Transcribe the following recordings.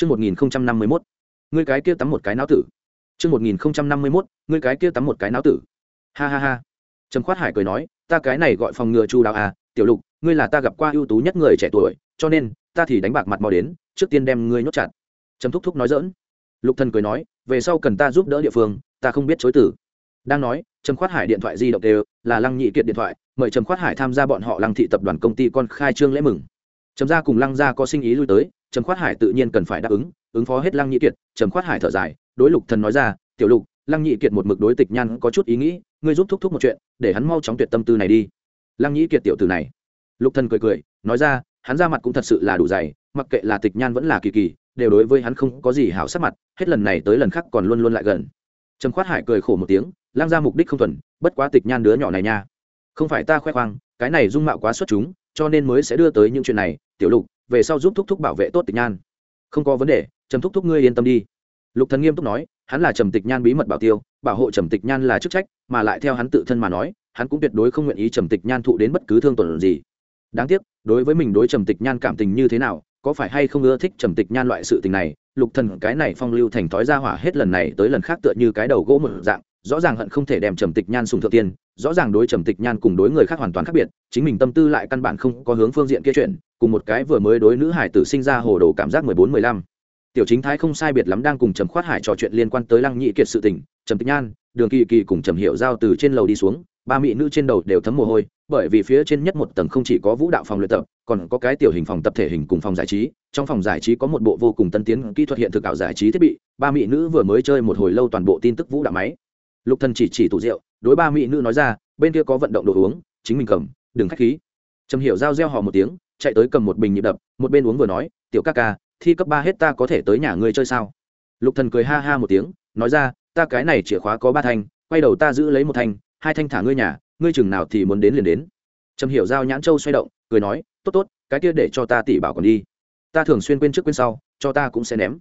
Chương 1051. Ngươi cái kia tắm một cái náo tử. Chương 1051. Ngươi cái kia tắm một cái náo tử. Ha ha ha. Trầm Khoát Hải cười nói, ta cái này gọi phòng ngừa chu đáo à, tiểu lục, ngươi là ta gặp qua ưu tú nhất người trẻ tuổi, cho nên ta thì đánh bạc mặt mò đến, trước tiên đem ngươi nhốt chặt. Trầm Thúc Thúc nói giỡn. Lục Thần cười nói, về sau cần ta giúp đỡ địa phương, ta không biết chối từ. Đang nói, Trầm Khoát Hải điện thoại di động đều là Lăng Nhị Kiệt điện thoại, mời Trầm Khoát Hải tham gia bọn họ Lăng thị tập đoàn công ty con khai trương lễ mừng. Trầm gia cùng Lăng gia có sinh ý lui tới, Trầm Khoát Hải tự nhiên cần phải đáp ứng, ứng phó hết Lăng Nhị Kiệt, Trầm Khoát Hải thở dài, đối Lục Thần nói ra, "Tiểu Lục, Lăng Nhị Kiệt một mực đối Tịch Nhan có chút ý nghĩ, ngươi giúp thúc thúc một chuyện, để hắn mau chóng tuyệt tâm tư này đi." Lăng Nhị Kiệt tiểu tử này. Lục Thần cười cười, nói ra, hắn ra mặt cũng thật sự là đủ dày, mặc kệ là Tịch Nhan vẫn là Kỳ Kỳ, đều đối với hắn không có gì hảo sắc mặt, hết lần này tới lần khác còn luôn luôn lại gần. Trầm Khoát Hải cười khổ một tiếng, Lăng gia mục đích không thuần, bất quá Tịch Nhan đứa nhỏ này nha, không phải ta khoe khoang, cái này dung mạo quá xuất chúng, cho nên mới sẽ đưa tới những chuyện này, tiểu Lục, về sau giúp thúc thúc bảo vệ tốt Tịch Nhan. Không có vấn đề, trầm thúc thúc ngươi yên tâm đi. Lục thần nghiêm túc nói, hắn là trầm tịch nhan bí mật bảo tiêu, bảo hộ trầm tịch nhan là chức trách, mà lại theo hắn tự thân mà nói, hắn cũng tuyệt đối không nguyện ý trầm tịch nhan thụ đến bất cứ thương tổn gì. Đáng tiếc, đối với mình đối trầm tịch nhan cảm tình như thế nào, có phải hay không ưa thích trầm tịch nhan loại sự tình này lục thần cái này phong lưu thành thói ra hỏa hết lần này tới lần khác tựa như cái đầu gỗ một dạng, rõ ràng hận không thể đem trầm tịch nhan sùng thượng tiên, rõ ràng đối trầm tịch nhan cùng đối người khác hoàn toàn khác biệt, chính mình tâm tư lại căn bản không có hướng phương diện kia chuyện cùng một cái vừa mới đối nữ hải tử sinh ra hồ đồ cảm giác mười bốn, mười lăm. Tiểu chính thái không sai biệt lắm đang cùng trầm khoát hải trò chuyện liên quan tới lăng nhị kiệt sự tình, trầm tịch nhan, đường kỳ kỳ cùng trầm hiệu giao từ trên lầu đi xuống ba mỹ nữ trên đầu đều thấm mồ hôi, bởi vì phía trên nhất một tầng không chỉ có vũ đạo phòng luyện tập, còn có cái tiểu hình phòng tập thể hình cùng phòng giải trí. Trong phòng giải trí có một bộ vô cùng tân tiến kỹ thuật hiện thực ảo giải trí thiết bị, ba mỹ nữ vừa mới chơi một hồi lâu toàn bộ tin tức vũ đạo máy. Lục thần chỉ chỉ tủ rượu, đối ba mỹ nữ nói ra, bên kia có vận động đồ uống, chính mình cầm, đừng khách khí. Trầm hiểu giao reo hò một tiếng, chạy tới cầm một bình nhịp đập, một bên uống vừa nói, tiểu ca ca, thi cấp ba hết ta có thể tới nhà ngươi chơi sao? Lục thần cười ha ha một tiếng, nói ra, ta cái này chìa khóa có ba thanh, quay đầu ta giữ lấy một thanh hai thanh thả ngươi nhà, ngươi chừng nào thì muốn đến liền đến. Trầm hiểu giao nhãn châu xoay động, cười nói, tốt tốt, cái kia để cho ta tỉ bảo còn đi. Ta thường xuyên quên trước quên sau, cho ta cũng sẽ ném.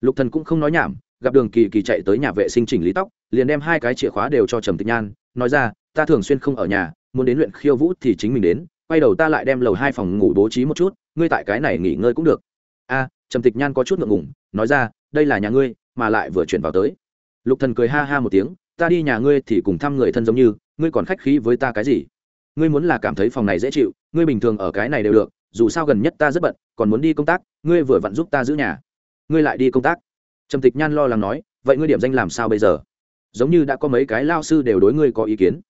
Lục thần cũng không nói nhảm, gặp đường kỳ kỳ chạy tới nhà vệ sinh chỉnh lý tóc, liền đem hai cái chìa khóa đều cho trầm tịch nhan, nói ra, ta thường xuyên không ở nhà, muốn đến luyện khiêu vũ thì chính mình đến, quay đầu ta lại đem lầu hai phòng ngủ bố trí một chút, ngươi tại cái này nghỉ ngơi cũng được. A, trầm tịch nhan có chút ngượng ngủng nói ra, đây là nhà ngươi, mà lại vừa chuyển vào tới. Lục thần cười ha ha một tiếng ta đi nhà ngươi thì cùng thăm người thân giống như, ngươi còn khách khí với ta cái gì? Ngươi muốn là cảm thấy phòng này dễ chịu, ngươi bình thường ở cái này đều được, dù sao gần nhất ta rất bận, còn muốn đi công tác, ngươi vừa vặn giúp ta giữ nhà. Ngươi lại đi công tác. Trầm tịch nhan lo lắng nói, vậy ngươi điểm danh làm sao bây giờ? Giống như đã có mấy cái lao sư đều đối ngươi có ý kiến.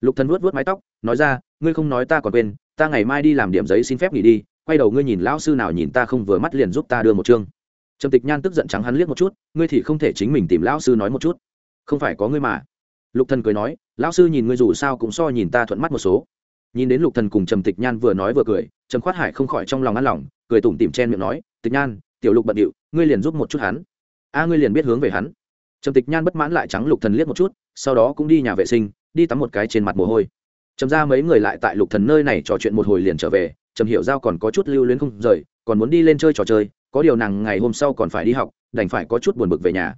Lục thần vuốt vuốt mái tóc, nói ra, ngươi không nói ta còn quên, ta ngày mai đi làm điểm giấy xin phép nghỉ đi, quay đầu ngươi nhìn lão sư nào nhìn ta không vừa mắt liền giúp ta đưa một chương. Trầm tịch nhan tức giận trắng hắn liếc một chút, ngươi thì không thể chính mình tìm lão sư nói một chút không phải có ngươi mà. Lục thần cười nói, lão sư nhìn ngươi dù sao cũng so nhìn ta thuận mắt một số. Nhìn đến lục thần cùng trầm tịch nhan vừa nói vừa cười, trầm khoát hải không khỏi trong lòng ăn lòng, cười tủm tỉm chen miệng nói, tịch nhan, tiểu lục bận điệu, ngươi liền giúp một chút hắn. A, ngươi liền biết hướng về hắn. Trầm tịch nhan bất mãn lại trắng lục thần liếc một chút, sau đó cũng đi nhà vệ sinh, đi tắm một cái trên mặt mồ hôi. Trầm ra mấy người lại tại lục thần nơi này trò chuyện một hồi liền trở về, trầm hiểu giao còn có chút lưu luyến không rời, còn muốn đi lên chơi trò chơi, có điều nàng ngày hôm sau còn phải đi học, đành phải có chút buồn bực về nhà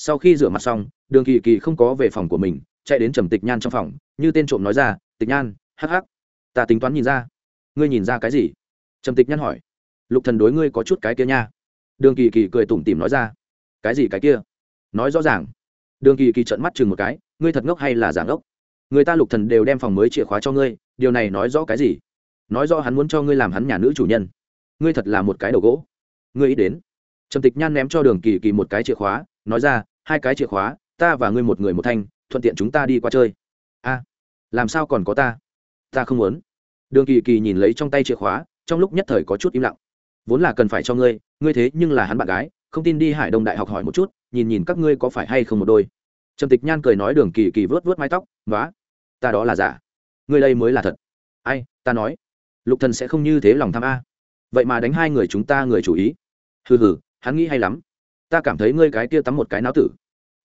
sau khi rửa mặt xong, đường kỳ kỳ không có về phòng của mình, chạy đến trầm tịch nhan trong phòng, như tên trộm nói ra, tịch nhan, hắc hắc, ta tính toán nhìn ra. Ngươi nhìn ra cái gì? Trầm tịch nhan hỏi. Lục thần đối ngươi có chút cái kia nha. Đường kỳ kỳ cười tủm tỉm nói ra. Cái gì cái kia? Nói rõ ràng. Đường kỳ kỳ trợn mắt chừng một cái. Ngươi thật ngốc hay là giả ngốc? Người ta lục thần đều đem phòng mới chìa khóa cho ngươi, điều này nói rõ cái gì? Nói rõ hắn muốn cho ngươi làm hắn nhà nữ chủ nhân. Ngươi thật là một cái đầu gỗ. Ngươi ý đến. Trầm tịch nhan ném cho đường kỳ kỳ một cái chìa khóa nói ra, hai cái chìa khóa, ta và ngươi một người một thanh, thuận tiện chúng ta đi qua chơi. A, làm sao còn có ta? Ta không muốn. Đường kỳ kỳ nhìn lấy trong tay chìa khóa, trong lúc nhất thời có chút im lặng. Vốn là cần phải cho ngươi ngươi thế nhưng là hắn bạn gái, không tin đi hải đông đại học hỏi một chút, nhìn nhìn các ngươi có phải hay không một đôi. Trầm tịch nhan cười nói đường kỳ kỳ vớt vớt mái tóc nói ta đó là giả. Ngươi đây mới là thật. Ai, ta nói. Lục thần sẽ không như thế lòng tham a. Vậy mà đánh hai người chúng ta người chủ ý. Hừ hừ, hắn nghĩ hay lắm ta cảm thấy ngươi cái kia tắm một cái náo tử.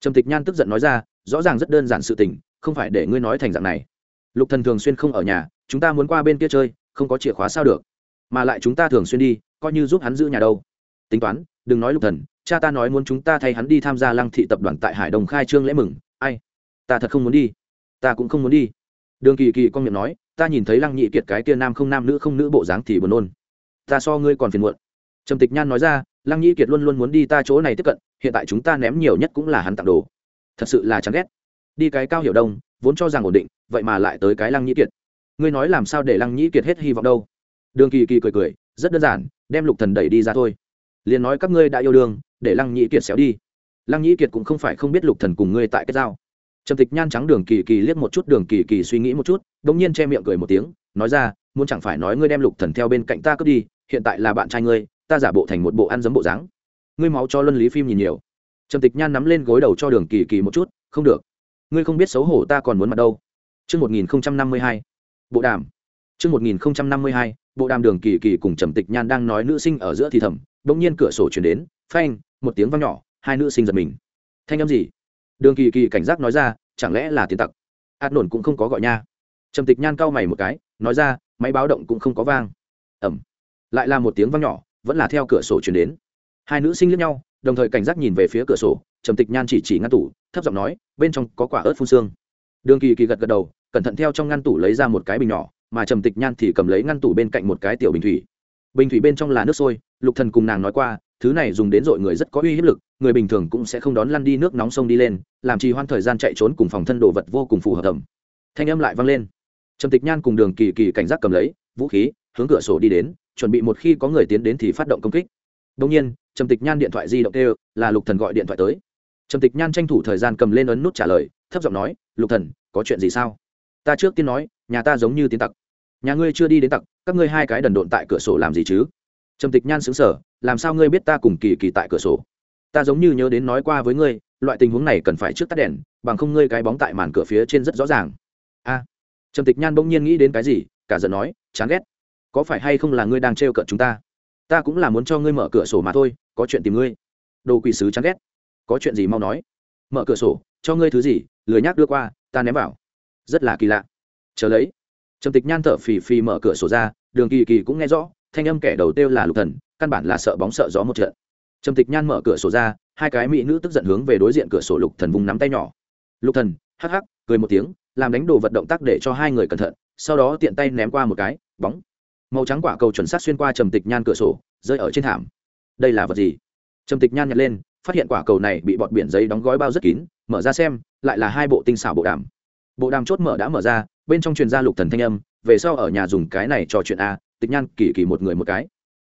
Trầm tịch nhan tức giận nói ra, rõ ràng rất đơn giản sự tình, không phải để ngươi nói thành dạng này. Lục thần thường xuyên không ở nhà, chúng ta muốn qua bên kia chơi, không có chìa khóa sao được. Mà lại chúng ta thường xuyên đi, coi như giúp hắn giữ nhà đâu. Tính toán, đừng nói lục thần, cha ta nói muốn chúng ta thay hắn đi tham gia lăng thị tập đoàn tại hải đồng khai trương lễ mừng. Ai? Ta thật không muốn đi. Ta cũng không muốn đi. Đường kỳ kỳ con miệng nói, ta nhìn thấy lăng nhị kiệt cái kia nam không nam nữ không nữ bộ dáng thì buồn nôn. Ta so ngươi còn phiền muộn trầm tịch nhan nói ra, lăng nhĩ kiệt luôn luôn muốn đi ta chỗ này tiếp cận, hiện tại chúng ta ném nhiều nhất cũng là hắn tặng đồ. Thật sự là chán ghét. Đi cái cao hiểu đông, vốn cho rằng ổn định, vậy mà lại tới cái lăng nhĩ kiệt. Ngươi nói làm sao để lăng nhĩ kiệt hết hy vọng đâu? Đường kỳ kỳ cười cười, rất đơn giản, đem lục thần đẩy đi ra thôi. Liền nói các ngươi đã yêu đương, để lăng nhĩ kiệt xéo đi. Lăng nhĩ kiệt cũng không phải không biết lục thần cùng ngươi tại cái giao. Trầm tịch nhan trắng đường kỳ kỳ liếc một chút, đường kỳ kỳ suy nghĩ một chút, đống nhiên che miệng cười một tiếng, nói ra, muốn chẳng phải nói ngươi đem lục thần theo bên cạnh ta cướp đi, hiện tại là bạn trai ngươi ta giả bộ thành một bộ ăn giấm bộ dáng. Ngươi máu cho luân lý phim nhìn nhiều. Trầm tịch nhan nắm lên gối đầu cho đường kỳ kỳ một chút không được. Ngươi không biết xấu hổ ta còn muốn mặt đâu. Trước 1052, bộ đàm. Trước 1052, bộ đàm đường kỳ kỳ cùng trầm tịch nhan đang nói nữ sinh ở giữa thì thầm bỗng nhiên cửa sổ chuyển đến phanh một tiếng vang nhỏ hai nữ sinh giật mình. Thanh âm gì? Đường kỳ kỳ cảnh giác nói ra chẳng lẽ là tiền tặc? Át nổn cũng không có gọi nha. Trầm tịch nhan cau mày một cái nói ra máy báo động cũng không có vang. Ẩm. Lại là một tiếng vang nhỏ vẫn là theo cửa sổ chuyển đến. Hai nữ sinh lẫn nhau, đồng thời cảnh giác nhìn về phía cửa sổ, trầm tịch nhan chỉ chỉ ngăn tủ, thấp giọng nói, bên trong có quả ớt phun xương. Đường kỳ kỳ gật gật đầu, cẩn thận theo trong ngăn tủ lấy ra một cái bình nhỏ, mà trầm tịch nhan thì cầm lấy ngăn tủ bên cạnh một cái tiểu bình thủy. Bình thủy bên trong là nước sôi, lục thần cùng nàng nói qua, thứ này dùng đến dội người rất có uy hiếp lực, người bình thường cũng sẽ không đón lăn đi nước nóng sông đi lên, làm trì hoãn thời gian chạy trốn cùng phòng thân đồ vật vô cùng phù hợp thẩm thanh âm lại vang lên. Trầm tịch nhan cùng đường kỳ kỳ cảnh giác cầm lấy vũ khí, hướng cửa sổ đi đến chuẩn bị một khi có người tiến đến thì phát động công kích. Đông nhiên, trầm tịch nhan điện thoại di động kêu, là lục thần gọi điện thoại tới. Trầm tịch nhan tranh thủ thời gian cầm lên ấn nút trả lời, thấp giọng nói, lục thần, có chuyện gì sao? Ta trước tiên nói, nhà ta giống như tiến tặc. Nhà ngươi chưa đi đến tặc, các ngươi hai cái đần độn tại cửa sổ làm gì chứ? Trầm tịch nhan xứng sở làm sao ngươi biết ta cùng kỳ kỳ tại cửa sổ? Ta giống như nhớ đến nói qua với ngươi, loại tình huống này cần phải trước tắt đèn, bằng không ngươi cái bóng tại màn cửa phía trên rất rõ ràng. A. Trầm tịch nhan bỗng nhiên nghĩ đến cái gì, cả giận nói, chán ghét có phải hay không là ngươi đang trêu cợt chúng ta? Ta cũng là muốn cho ngươi mở cửa sổ mà thôi, có chuyện tìm ngươi. Đồ quỷ sứ chán ghét. Có chuyện gì mau nói. Mở cửa sổ, cho ngươi thứ gì, lười nhác đưa qua, ta ném vào. Rất là kỳ lạ. Chờ lấy. Trầm tịch nhan thở phì phì mở cửa sổ ra, đường kỳ kỳ cũng nghe rõ, thanh âm kẻ đầu tiêu là lục thần, căn bản là sợ bóng sợ gió một trận. Trầm tịch nhan mở cửa sổ ra, hai cái mỹ nữ tức giận hướng về đối diện cửa sổ lục thần vùng nắm tay nhỏ. Lục thần, hắc hắc, cười một tiếng, làm đánh đồ vật động tác để cho hai người cẩn thận, sau đó tiện tay ném qua một cái, bóng màu trắng quả cầu chuẩn xác xuyên qua trầm tịch nhan cửa sổ, rơi ở trên thảm. Đây là vật gì? Trầm tịch nhan nhặt lên, phát hiện quả cầu này bị bọt biển giấy đóng gói bao rất kín, mở ra xem, lại là hai bộ tinh xảo bộ đàm. Bộ đàm chốt mở đã mở ra, bên trong truyền gia lục thần thanh âm, về sau ở nhà dùng cái này trò chuyện a, tịch nhan kỳ kỳ một người một cái.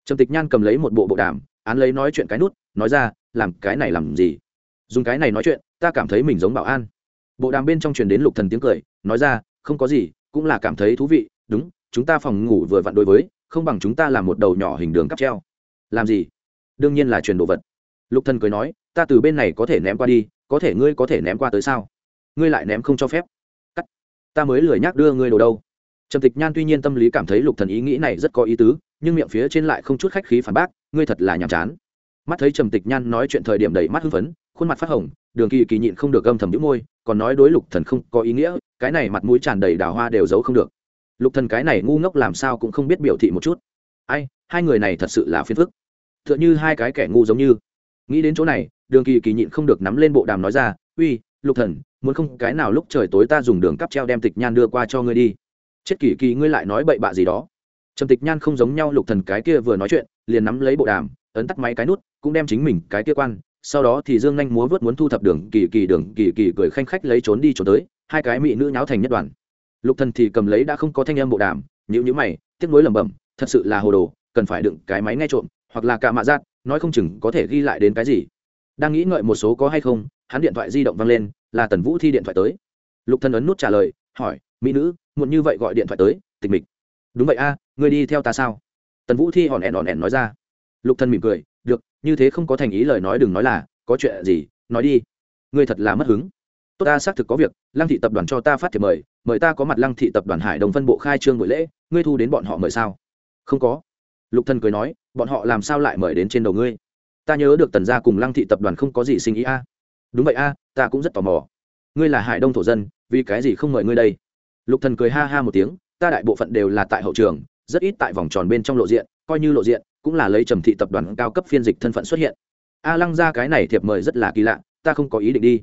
Trầm tịch nhan cầm lấy một bộ bộ đàm, án lấy nói chuyện cái nút, nói ra, làm cái này làm gì? Dùng cái này nói chuyện, ta cảm thấy mình giống bảo an. Bộ đàm bên trong truyền đến lục thần tiếng cười, nói ra, không có gì, cũng là cảm thấy thú vị, đúng chúng ta phòng ngủ vừa vặn đối với, không bằng chúng ta làm một đầu nhỏ hình đường cắp treo. Làm gì? Đương nhiên là truyền đồ vật. Lục thần cười nói, ta từ bên này có thể ném qua đi, có thể ngươi có thể ném qua tới sao? Ngươi lại ném không cho phép. Cắt. Ta mới lười nhắc đưa ngươi đồ đâu. Trầm tịch nhan tuy nhiên tâm lý cảm thấy lục thần ý nghĩ này rất có ý tứ, nhưng miệng phía trên lại không chút khách khí phản bác, ngươi thật là nhàm chán. Mắt thấy trầm tịch nhan nói chuyện thời điểm đầy mắt hưng phấn, khuôn mặt phát hồng, đường kỳ kỳ nhịn không được gâm thầm nhũ môi, còn nói đối lục thần không có ý nghĩa, cái này mặt mũi tràn đầy đào hoa đều giấu không được lục thần cái này ngu ngốc làm sao cũng không biết biểu thị một chút. Ai, hai người này thật sự là phiền phức. Tựa như hai cái kẻ ngu giống như. Nghĩ đến chỗ này, đường kỳ kỳ nhịn không được nắm lên bộ đàm nói ra, uy, lục thần, muốn không cái nào lúc trời tối ta dùng đường cắp treo đem tịch nhan đưa qua cho ngươi đi. Chết kỳ kỳ, ngươi lại nói bậy bạ gì đó. Trầm tịch nhan không giống nhau lục thần cái kia vừa nói chuyện, liền nắm lấy bộ đàm, ấn tắt máy cái nút, cũng đem chính mình cái kia quan, sau đó thì dương nhanh múa vớt muốn thu thập đường kỳ kỳ, đường kỳ kỳ cười khanh khách lấy trốn đi trốn tới, hai cái mỹ nữ nháo thành nhất đoàn lục thần thì cầm lấy đã không có thanh âm bộ đàm nhữ nhữ mày tiếc nuối lẩm bẩm thật sự là hồ đồ cần phải đựng cái máy nghe trộm hoặc là cả mạ giác nói không chừng có thể ghi lại đến cái gì. Đang nghĩ ngợi một số có hay không hắn điện thoại di động vang lên là tần vũ thi điện thoại tới. Lục thần ấn nút trả lời hỏi mỹ nữ muộn như vậy gọi điện thoại tới tịch mịch. Đúng vậy a à, người đi theo ta sao? Tần vũ thi hòn ẻn hòn ẻn nói ra. Lục thần mỉm cười được như thế không có thành ý lời nói đừng nói là có chuyện gì nói đi. Ngươi thật là mất hứng tốt ta xác thực có việc, lăng thị tập đoàn cho ta phát thiệp mời mời ta có mặt lăng thị tập đoàn hải đồng phân bộ khai trương buổi lễ, ngươi thu đến bọn họ mời sao? Không có. Lục thần cười nói, bọn họ làm sao lại mời đến trên đầu ngươi? Ta nhớ được tần gia cùng lăng thị tập đoàn không có gì sinh ý a. Đúng vậy a, ta cũng rất tò mò. Ngươi là hải đông thổ dân, vì cái gì không mời ngươi đây? Lục thần cười ha ha một tiếng, ta đại bộ phận đều là tại hậu trường, rất ít tại vòng tròn bên trong lộ diện, coi như lộ diện, cũng là lấy trầm thị tập đoàn cao cấp phiên dịch thân phận xuất hiện. A lăng ra cái này thiệp mời rất là kỳ lạ, ta không có ý định đi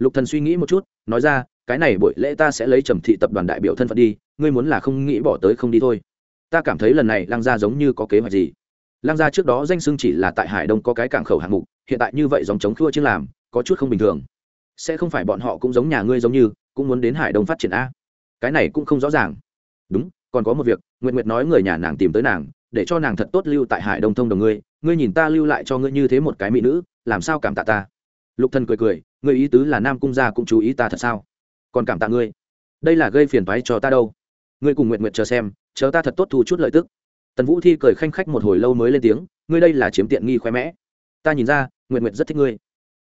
lục thần suy nghĩ một chút, nói ra, cái này buổi lễ ta sẽ lấy trầm thị tập đoàn đại biểu thân phận đi, ngươi muốn là không nghĩ bỏ tới không đi thôi. Ta cảm thấy lần này lăng Gia giống như có kế hoạch gì. Lăng gia trước đó danh xưng chỉ là tại hải đông có cái cảng khẩu hạng mục, hiện tại như vậy dòng chống khua chưa làm, có chút không bình thường. Sẽ không phải bọn họ cũng giống nhà ngươi giống như, cũng muốn đến hải đông phát triển a? Cái này cũng không rõ ràng. Đúng, còn có một việc nguyện nguyệt nói người nhà nàng tìm tới nàng, để cho nàng thật tốt lưu tại hải đông thông đồng ngươi ngươi nhìn ta lưu lại cho ngươi như thế một cái mỹ nữ, làm sao cảm tạ ta? Lục thần cười cười người ý tứ là nam cung gia cũng chú ý ta thật sao? Còn cảm tạ ngươi. Đây là gây phiền toái cho ta đâu. Ngươi cùng nguyện nguyện chờ xem, chờ ta thật tốt thu chút lợi tức. Tần vũ thi cười khanh khách một hồi lâu mới lên tiếng, ngươi đây là chiếm tiện nghi khoe mẽ. Ta nhìn ra nguyện nguyện rất thích ngươi.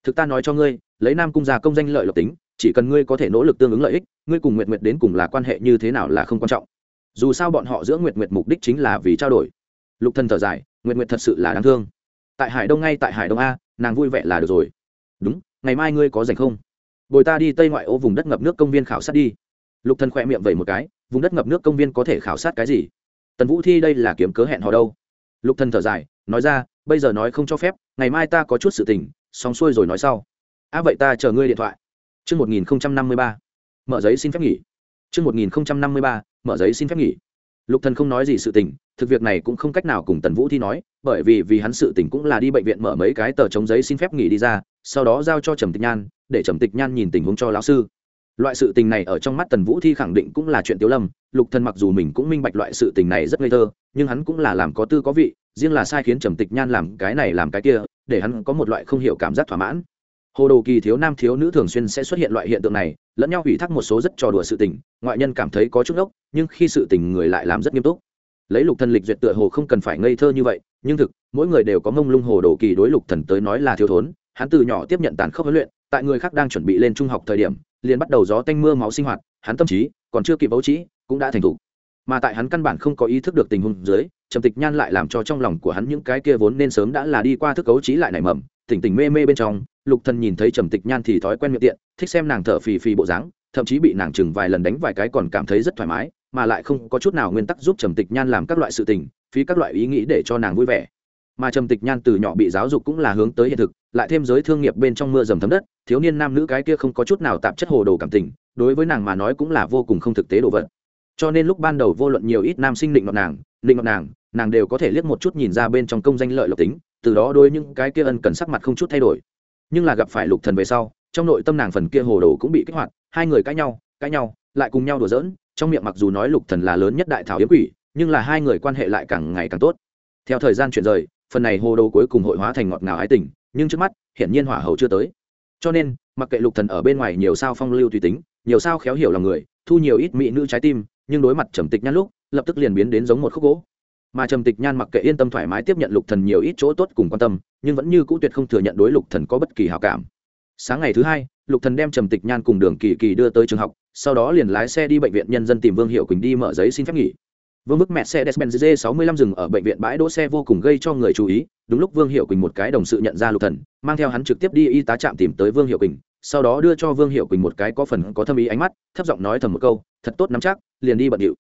Thực ta nói cho ngươi, lấy nam cung gia công danh lợi lộc tính, chỉ cần ngươi có thể nỗ lực tương ứng lợi ích, ngươi cùng nguyện nguyện đến cùng là quan hệ như thế nào là không quan trọng. Dù sao bọn họ giữa nguyện nguyện mục đích chính là vì trao đổi. Lục Thần thở dài nguyện nguyện thật sự là đáng thương. Tại hải đông ngay tại hải đông a, nàng vui vẻ là được rồi. Đúng ngày mai ngươi có rảnh không bồi ta đi tây ngoại ô vùng đất ngập nước công viên khảo sát đi lục thần khỏe miệng vậy một cái vùng đất ngập nước công viên có thể khảo sát cái gì tần vũ thi đây là kiếm cớ hẹn hò đâu lục thần thở dài nói ra bây giờ nói không cho phép ngày mai ta có chút sự tình xong xuôi rồi nói sau à vậy ta chờ ngươi điện thoại Chương 1053. Mở giấy xin phép nghỉ. Chương 1053. Mở giấy xin phép nghỉ. Lục Thần không nói gì sự tình, thực việc này cũng không cách nào cùng Tần Vũ Thi nói, bởi vì vì hắn sự tình cũng là đi bệnh viện mở mấy cái tờ chống giấy xin phép nghỉ đi ra, sau đó giao cho Trầm Tịch Nhan, để Trầm Tịch Nhan nhìn tình huống cho lão sư. Loại sự tình này ở trong mắt Tần Vũ Thi khẳng định cũng là chuyện tiểu lâm, Lục Thần mặc dù mình cũng minh bạch loại sự tình này rất ngây thơ, nhưng hắn cũng là làm có tư có vị, riêng là sai khiến Trầm Tịch Nhan làm cái này làm cái kia, để hắn có một loại không hiểu cảm giác thỏa mãn hồ đồ kỳ thiếu nam thiếu nữ thường xuyên sẽ xuất hiện loại hiện tượng này lẫn nhau ủy thác một số rất trò đùa sự tình ngoại nhân cảm thấy có chút ốc nhưng khi sự tình người lại làm rất nghiêm túc lấy lục thần lịch duyệt tựa hồ không cần phải ngây thơ như vậy nhưng thực mỗi người đều có mông lung hồ đồ kỳ đối lục thần tới nói là thiếu thốn hắn từ nhỏ tiếp nhận tàn khốc huấn luyện, tại người khác đang chuẩn bị lên trung học thời điểm, liền bắt đầu gió tanh mưa máu sinh hoạt, hắn tâm trí còn chưa kịp bấu trí cũng đã thành thục. mà tại hắn căn bản không có ý thức được tình huống dưới, trầm tịch nhan lại làm cho trong lòng của hắn những cái kia vốn nên sớm đã là đi qua thức cấu trí lại nảy mầm, tỉnh tỉnh mê mê bên trong, lục thần nhìn thấy trầm tịch nhan thì thói quen miệng tiện, thích xem nàng thở phì phì bộ dáng, thậm chí bị nàng chừng vài lần đánh vài cái còn cảm thấy rất thoải mái, mà lại không có chút nào nguyên tắc giúp trầm tịch nhan làm các loại sự tình, phí các loại ý nghĩ để cho nàng vui vẻ mà trầm tịch nhan từ nhỏ bị giáo dục cũng là hướng tới hiện thực, lại thêm giới thương nghiệp bên trong mưa dầm thấm đất, thiếu niên nam nữ cái kia không có chút nào tạp chất hồ đồ cảm tình, đối với nàng mà nói cũng là vô cùng không thực tế đồ vật. Cho nên lúc ban đầu vô luận nhiều ít nam sinh định ngọt nàng, định ngọt nàng nàng đều có thể liếc một chút nhìn ra bên trong công danh lợi lộc tính, từ đó đôi những cái kia ân cần sắc mặt không chút thay đổi. Nhưng là gặp phải lục thần về sau, trong nội tâm nàng phần kia hồ đồ cũng bị kích hoạt, hai người cãi nhau cãi nhau, lại cùng nhau đùa giỡn, trong miệng mặc dù nói lục thần là lớn nhất đại thảo yếm quỷ, nhưng là hai người quan hệ lại càng ngày càng tốt. Theo thời gian chuyển rời phần này hồ đồ cuối cùng hội hóa thành ngọt ngào ái tình, nhưng trước mắt, hiển nhiên hỏa hầu chưa tới. Cho nên, mặc kệ lục thần ở bên ngoài nhiều sao phong lưu tùy tính, nhiều sao khéo hiểu lòng người, thu nhiều ít mỹ nữ trái tim, nhưng đối mặt trầm tịch nhan lúc, lập tức liền biến đến giống một khúc gỗ. Mà trầm tịch nhan mặc kệ yên tâm thoải mái tiếp nhận lục thần nhiều ít chỗ tốt cùng quan tâm, nhưng vẫn như cũ tuyệt không thừa nhận đối lục thần có bất kỳ hảo cảm. Sáng ngày thứ hai, lục thần đem trầm tịch nhan cùng đường kỳ kỳ đưa tới trường học, sau đó liền lái xe đi bệnh viện nhân dân tìm vương hiệu quỳnh đi mở giấy xin phép nghỉ vương bức mẹ xe despenz g 65 dừng ở bệnh viện bãi đỗ xe vô cùng gây cho người chú ý. Đúng lúc vương hiệu quỳnh một cái đồng sự nhận ra lục thần, mang theo hắn trực tiếp đi y tá trạm tìm tới vương hiệu quỳnh, sau đó đưa cho vương hiệu quỳnh một cái có phần có thâm ý ánh mắt, thấp giọng nói thầm một câu, thật tốt nắm chắc, liền đi bận điệu.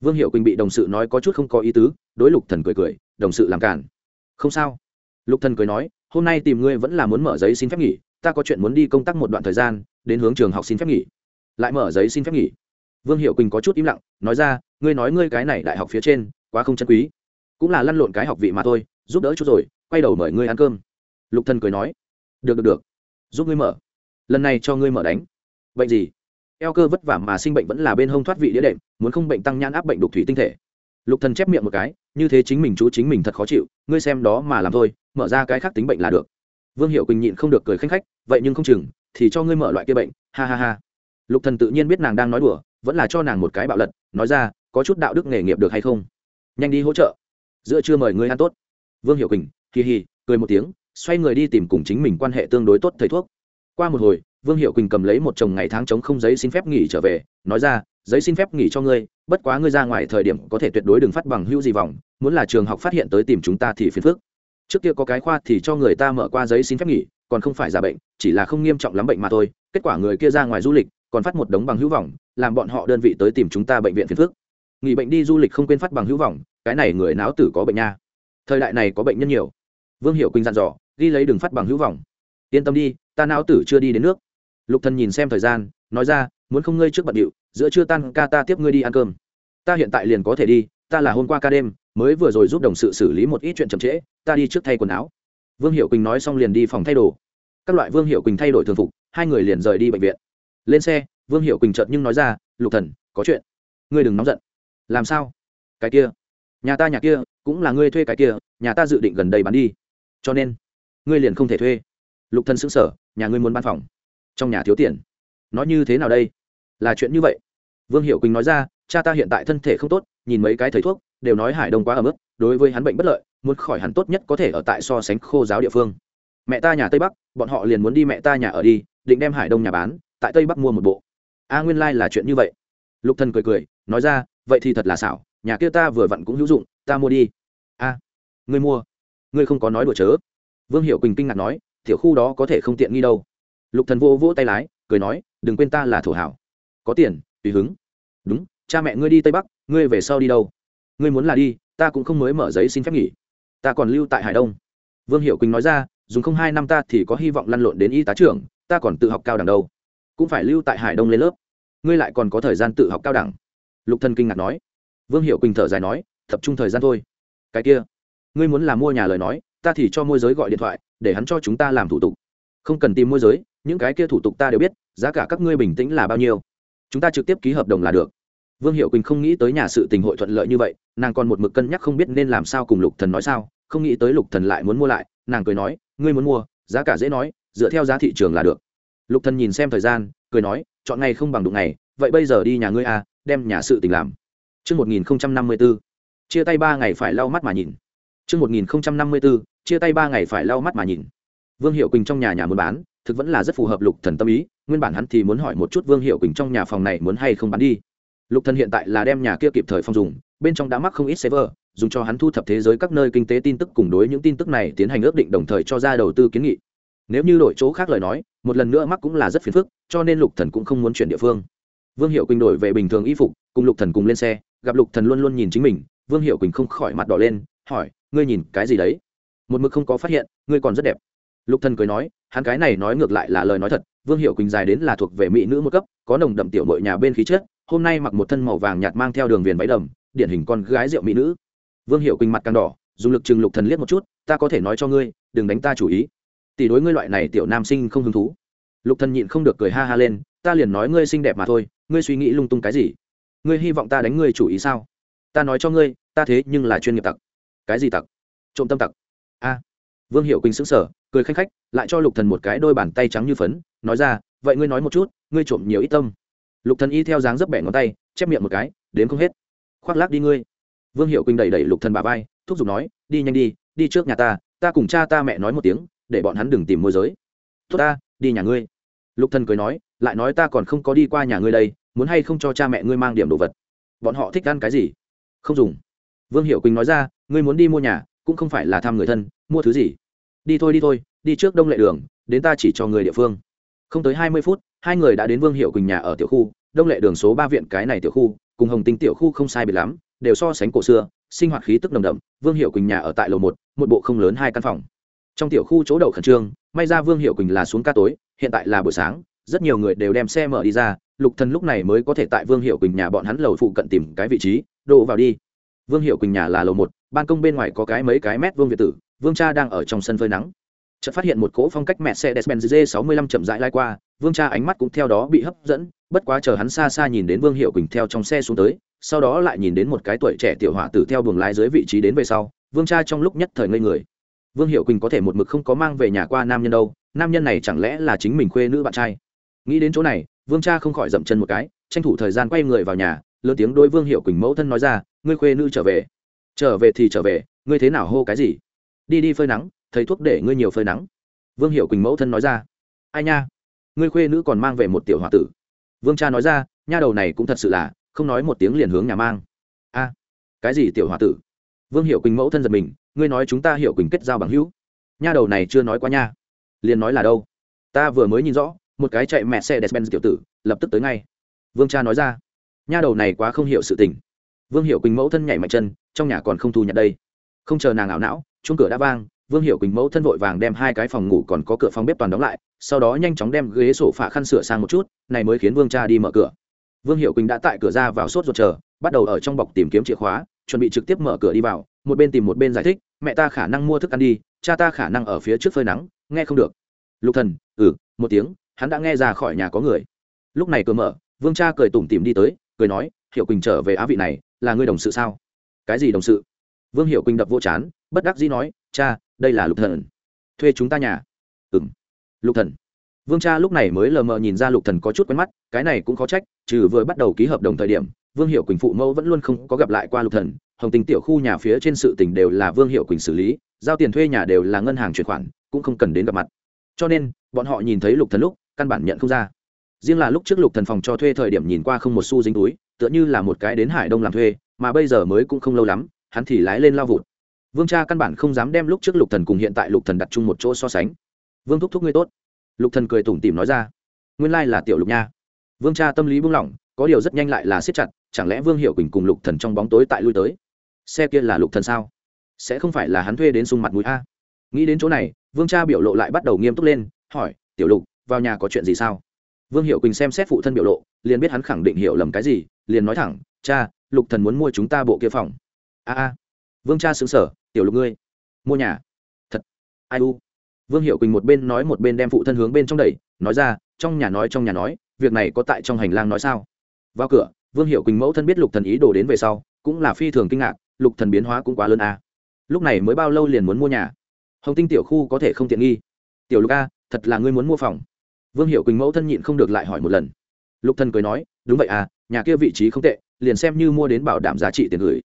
Vương hiệu quỳnh bị đồng sự nói có chút không có ý tứ, đối lục thần cười cười, đồng sự làm cản. Không sao. Lục thần cười nói, hôm nay tìm ngươi vẫn là muốn mở giấy xin phép nghỉ, ta có chuyện muốn đi công tác một đoạn thời gian, đến hướng trường học xin phép nghỉ. Lại mở giấy xin phép nghỉ? Vương hiệu quỳnh có chút im lặng, nói ra, ngươi nói ngươi cái này đại học phía trên quá không chân quý. Cũng là lăn lộn cái học vị mà thôi, giúp đỡ chút rồi, quay đầu mời ngươi ăn cơm. Lục thần cười nói, được được được. Giúp ngươi mở. Lần này cho ngươi mở đánh. Bệnh gì? Eo cơ vất vả mà sinh bệnh vẫn là bên hông thoát vị đĩa đệm, muốn không bệnh tăng nhãn áp bệnh đục thủy tinh thể. Lục thần chép miệng một cái, như thế chính mình chú chính mình thật khó chịu, ngươi xem đó mà làm thôi, mở ra cái khác tính bệnh là được. Vương hiệu quỳnh nhịn không được cười khanh khách, vậy nhưng không chừng, thì cho ngươi mở loại kia bệnh, ha ha ha. Lục thần tự nhiên biết nàng đang nói đùa vẫn là cho nàng một cái bạo lật, nói ra, có chút đạo đức nghề nghiệp được hay không? Nhanh đi hỗ trợ. Giữa chưa mời người ăn tốt. Vương hiệu quỳnh kỳ hì cười một tiếng, xoay người đi tìm cùng chính mình quan hệ tương đối tốt thầy thuốc. Qua một hồi, vương hiệu quỳnh cầm lấy một chồng ngày tháng chống không giấy xin phép nghỉ trở về, nói ra, giấy xin phép nghỉ cho ngươi, bất quá ngươi ra ngoài thời điểm có thể tuyệt đối đừng phát bằng hữu gì vòng muốn là trường học phát hiện tới tìm chúng ta thì phiền phức. Trước kia có cái khoa thì cho người ta mở qua giấy xin phép nghỉ, còn không phải giả bệnh, chỉ là không nghiêm trọng lắm bệnh mà thôi, kết quả người kia ra ngoài du lịch, còn phát một đống bằng hữu vòng làm bọn họ đơn vị tới tìm chúng ta bệnh viện phiền phức. Nghỉ bệnh đi du lịch không quên phát bằng hữu vọng, cái này người não tử có bệnh nha. Thời đại này có bệnh nhân nhiều. Vương hiệu quỳnh dặn dò ghi lấy đừng phát bằng hữu vọng, yên tâm đi ta não tử chưa đi đến nước. Lục thần nhìn xem thời gian nói ra muốn không ngươi trước bận điệu giữa trưa tan ca ta tiếp ngươi đi ăn cơm. Ta hiện tại liền có thể đi ta là hôm qua ca đêm mới vừa rồi giúp đồng sự xử lý một ít chuyện chậm trễ ta đi trước thay quần áo. Vương hiệu quỳnh nói xong liền đi phòng thay đồ. Các loại vương hiệu quỳnh thay đổi thường phục hai người liền rời đi bệnh viện. Lên xe vương hiệu quỳnh trợt nhưng nói ra, lục thần, có chuyện. Ngươi đừng nóng giận. Làm sao? Cái kia. Nhà ta nhà kia, cũng là ngươi thuê cái kia, nhà ta dự định gần đây bán đi. Cho nên, ngươi liền không thể thuê. Lục thần sững sờ, nhà ngươi muốn bán phòng. Trong nhà thiếu tiền. Nó như thế nào đây? Là chuyện như vậy. Vương hiệu quỳnh nói ra, cha ta hiện tại thân thể không tốt, nhìn mấy cái thầy thuốc, đều nói hải đông quá ở mức đối với hắn bệnh bất lợi, muốn khỏi hắn tốt nhất có thể ở tại so sánh khô giáo địa phương. Mẹ ta nhà tây bắc, bọn họ liền muốn đi mẹ ta nhà ở đi, định đem hải đông nhà bán, tại tây bắc mua một bộ a nguyên lai là chuyện như vậy. Lục thần cười cười, nói ra, vậy thì thật là xảo, nhà kia ta vừa vặn cũng hữu dụng, ta mua đi. A, ngươi mua. Ngươi không có nói đùa chớ. Vương hiệu quỳnh kinh ngạc nói, tiểu khu đó có thể không tiện nghi đâu. Lục thần vô vỗ tay lái, cười nói, đừng quên ta là thổ hảo. Có tiền, tùy hứng. Đúng, cha mẹ ngươi đi tây bắc, ngươi về sau đi đâu? Ngươi muốn là đi, ta cũng không mới mở giấy xin phép nghỉ. Ta còn lưu tại hải đông. Vương hiệu quỳnh nói ra, dùng không hai năm ta thì có hy vọng lăn lộn đến y tá trưởng, ta còn tự học cao đẳng đâu. Cũng phải lưu tại hải đông lên lớp ngươi lại còn có thời gian tự học cao đẳng. Lục thần kinh ngạc nói. Vương hiệu quỳnh thở dài nói, tập trung thời gian thôi. Cái kia, ngươi muốn làm mua nhà lời nói, ta thì cho môi giới gọi điện thoại, để hắn cho chúng ta làm thủ tục. Không cần tìm môi giới, những cái kia thủ tục ta đều biết, giá cả các ngươi bình tĩnh là bao nhiêu. Chúng ta trực tiếp ký hợp đồng là được. Vương hiệu quỳnh không nghĩ tới nhà sự tình hội thuận lợi như vậy, nàng còn một mực cân nhắc không biết nên làm sao cùng lục thần nói sao, không nghĩ tới lục thần lại muốn mua lại, nàng cười nói, ngươi muốn mua, giá cả dễ nói, dựa theo giá thị trường là được. Lục thần nhìn xem thời gian, cười nói chọn ngày không bằng đụng ngày vậy bây giờ đi nhà ngươi à đem nhà sự tình làm Trước 1054, chia tay ba ngày phải lau mắt mà nhìn. Trước 1054, chia tay ba ngày phải lau mắt mà nhìn. Vương Hiệu Quỳnh trong nhà nhà muốn bán, thực vẫn là rất phù hợp Lục Thần tâm ý, nguyên bản hắn thì muốn hỏi một chút Vương Hiệu Quỳnh trong nhà phòng này muốn hay không bán đi. Lục Thần hiện tại là đem nhà kia kịp thời phong dùng, bên trong đã mắc không ít server, dùng cho hắn thu thập thế giới các nơi kinh tế tin tức cùng đối những tin tức này tiến hành ước định đồng thời cho ra đầu tư kiến nghị. Nếu như đổi chỗ khác lời nói, một lần nữa mắc cũng là rất phiền phức, cho nên Lục Thần cũng không muốn chuyển địa phương. Vương Hiệu Quỳnh đổi về bình thường y phục, cùng Lục Thần cùng lên xe, gặp Lục Thần luôn luôn nhìn chính mình, Vương Hiệu Quỳnh không khỏi mặt đỏ lên, hỏi: "Ngươi nhìn cái gì đấy?" Một mực không có phát hiện, ngươi còn rất đẹp. Lục Thần cười nói, hắn cái này nói ngược lại là lời nói thật, Vương Hiệu Quỳnh dài đến là thuộc về mỹ nữ một cấp, có nồng đậm tiểu mội nhà bên khí chất, hôm nay mặc một thân màu vàng nhạt mang theo đường viền váy đầm, điển hình con gái rượu mỹ nữ. Vương Hiệu Quỳnh mặt càng đỏ, dùng lực chừng Lục Thần liếc một chút, ta có thể nói cho ngươi, đừng đánh ta chủ ý. Tỷ đối ngươi loại này tiểu nam sinh không hứng thú. Lục Thần nhịn không được cười ha ha lên, ta liền nói ngươi xinh đẹp mà thôi, ngươi suy nghĩ lung tung cái gì? Ngươi hy vọng ta đánh ngươi chủ ý sao? Ta nói cho ngươi, ta thế nhưng là chuyên nghiệp tặc. Cái gì tặc? Trộm tâm tặc. A. Vương Hiệu Quỳnh sững sờ, cười khanh khách, lại cho Lục Thần một cái đôi bàn tay trắng như phấn, nói ra, vậy ngươi nói một chút, ngươi trộm nhiều ít tâm. Lục Thần y theo dáng dấp bẻ ngón tay, chép miệng một cái, đến không hết. Khoác lác đi ngươi. Vương Hiệu Quỳnh đẩy đẩy Lục Thần bà vai, thúc giục nói, đi nhanh đi, đi trước nhà ta, ta cùng cha ta mẹ nói một tiếng, để bọn hắn đừng tìm môi giới. Tốt ta, đi nhà ngươi. Lục Thần cười nói, lại nói ta còn không có đi qua nhà ngươi đây, muốn hay không cho cha mẹ ngươi mang điểm đồ vật. Bọn họ thích ăn cái gì? Không dùng. Vương Hiệu Quỳnh nói ra, ngươi muốn đi mua nhà, cũng không phải là thăm người thân, mua thứ gì? Đi thôi đi thôi, đi trước Đông Lệ Đường, đến ta chỉ cho người địa phương. Không tới hai mươi phút, hai người đã đến Vương Hiệu Quỳnh nhà ở tiểu khu, Đông Lệ Đường số ba viện cái này tiểu khu, cùng Hồng Tinh tiểu khu không sai biệt lắm, đều so sánh cổ xưa, sinh hoạt khí tức nồng đậm. Vương Hiệu Quỳnh nhà ở tại lầu một, một bộ không lớn hai căn phòng. Trong tiểu khu chỗ đậu khẩn trương, may ra Vương Hiệu Quỳnh là xuống ca tối, hiện tại là buổi sáng, rất nhiều người đều đem xe mở đi ra, Lục Thần lúc này mới có thể tại Vương Hiệu Quỳnh nhà bọn hắn lầu phụ cận tìm cái vị trí, đổ vào đi. Vương Hiệu Quỳnh nhà là lầu một, ban công bên ngoài có cái mấy cái mét vuông việt tử, Vương cha đang ở trong sân phơi nắng chợt phát hiện một cỗ phong cách Mercedes-Benz G65 chậm rãi lai qua, Vương Cha ánh mắt cũng theo đó bị hấp dẫn, bất quá chờ hắn xa xa nhìn đến Vương Hiệu Quỳnh theo trong xe xuống tới, sau đó lại nhìn đến một cái tuổi trẻ tiểu hỏa tử theo buồng lái dưới vị trí đến về sau, Vương Cha trong lúc nhất thời ngây người. Vương Hiệu Quỳnh có thể một mực không có mang về nhà qua nam nhân đâu, nam nhân này chẳng lẽ là chính mình khuê nữ bạn trai? Nghĩ đến chỗ này, Vương Cha không khỏi dậm chân một cái, tranh thủ thời gian quay người vào nhà, lớn tiếng đối Vương Hiệu Quỳnh mẫu thân nói ra, ngươi khuê nữ trở về. Trở về thì trở về, ngươi thế nào hô cái gì? Đi đi phơi nắng, thấy thuốc để ngươi nhiều phơi nắng vương hiệu quỳnh mẫu thân nói ra ai nha ngươi khuê nữ còn mang về một tiểu h o a tử vương cha nói ra nha đầu này cũng thật sự là không nói một tiếng liền hướng nhà mang a cái gì tiểu h o a tử vương hiệu quỳnh mẫu thân giật mình ngươi nói chúng ta hiểu quỳnh kết giao bằng hữu. Nha đầu này chưa nói qua nha. Liền nói là đâu? Ta vừa mới nhìn rõ, một cái chạy mẹ xe despen tiểu tử, lập tức tới ngay. Vương cha nói ra. Nha đầu này quá không hiểu sự tình. Vương hiệu quỳnh mẫu thân nhảy mạnh chân, trong nhà còn không thu nhận đây. Không chờ nàng ảo não chung cửa đã vang, vương hiệu quỳnh mẫu thân vội vàng đem hai cái phòng ngủ còn có cửa phòng bếp toàn đóng lại, sau đó nhanh chóng đem ghế sổ phả khăn sửa sang một chút, này mới khiến vương cha đi mở cửa. Vương hiệu quỳnh đã tại cửa ra vào sốt ruột chờ, bắt đầu ở trong bọc tìm kiếm chìa khóa, chuẩn bị trực tiếp mở cửa đi vào một bên tìm một bên giải thích, mẹ ta khả năng mua thức ăn đi, cha ta khả năng ở phía trước phơi nắng, nghe không được. Lục thần ừ một tiếng, hắn đã nghe ra khỏi nhà có người. Lúc này cửa mở, vương cha cười tủm tỉm đi tới, cười nói hiệu quỳnh trở về á vị này, là ngươi đồng sự sao? Cái gì đồng sự? Vương hiệu quỳnh đập vô chán, bất đắc dĩ nói, cha, đây là lục thần. Thuê chúng ta nhà. Ừm. Lục thần. Vương cha lúc này mới lờ mờ nhìn ra lục thần có chút quen mắt, cái này cũng khó trách, trừ vừa bắt đầu ký hợp đồng thời điểm vương hiệu quỳnh phụ mẫu vẫn luôn không có gặp lại qua lục thần, hồng tình tiểu khu nhà phía trên sự tình đều là vương hiệu quỳnh xử lý, giao tiền thuê nhà đều là ngân hàng chuyển khoản, cũng không cần đến gặp mặt. Cho nên, bọn họ nhìn thấy lục thần lúc, căn bản nhận không ra. Riêng là lúc trước lục thần phòng cho thuê thời điểm nhìn qua không một xu dính túi, tựa như là một cái đến hải đông làm thuê, mà bây giờ mới cũng không lâu lắm, hắn thì lái lên lao vụt. Vương cha căn bản không dám đem lúc trước lục thần cùng hiện tại lục thần đặt chung một chỗ so sánh. Vương thúc thúc ngươi tốt. Lục thần cười tủm tỉm nói ra. Nguyên lai là tiểu lục nha. Vương cha tâm lý buông lỏng, có điều rất nhanh lại là siết chặt chẳng lẽ vương hiệu quỳnh cùng lục thần trong bóng tối tại lui tới? Xe kia là lục thần sao? Sẽ không phải là hắn thuê đến sung mặt mũi a? Nghĩ đến chỗ này, vương cha biểu lộ lại bắt đầu nghiêm túc lên, hỏi, tiểu lục, vào nhà có chuyện gì sao? Vương hiệu quỳnh xem xét phụ thân biểu lộ, liền biết hắn khẳng định hiểu lầm cái gì, liền nói thẳng, cha, lục thần muốn mua chúng ta bộ kia phòng. A a. Vương cha xứng sở tiểu lục ngươi, mua nhà. Thật, ai u? Vương hiệu quỳnh một bên nói một bên đem phụ thân hướng bên trong đẩy, nói ra, trong nhà nói, trong nhà nói, việc này có tại trong hành lang nói sao? Vào cửa vương hiệu quỳnh mẫu thân biết lục thần ý đồ đến về sau, cũng là phi thường kinh ngạc, lục thần biến hóa cũng quá lớn a. Lúc này mới bao lâu liền muốn mua nhà? Hồng tinh tiểu khu có thể không tiện nghi. Tiểu lục a, thật là ngươi muốn mua phòng. Vương hiệu quỳnh mẫu thân nhịn không được lại hỏi một lần. Lục thần cười nói, đúng vậy à nhà kia vị trí không tệ, liền xem như mua đến bảo đảm giá trị tiền gửi.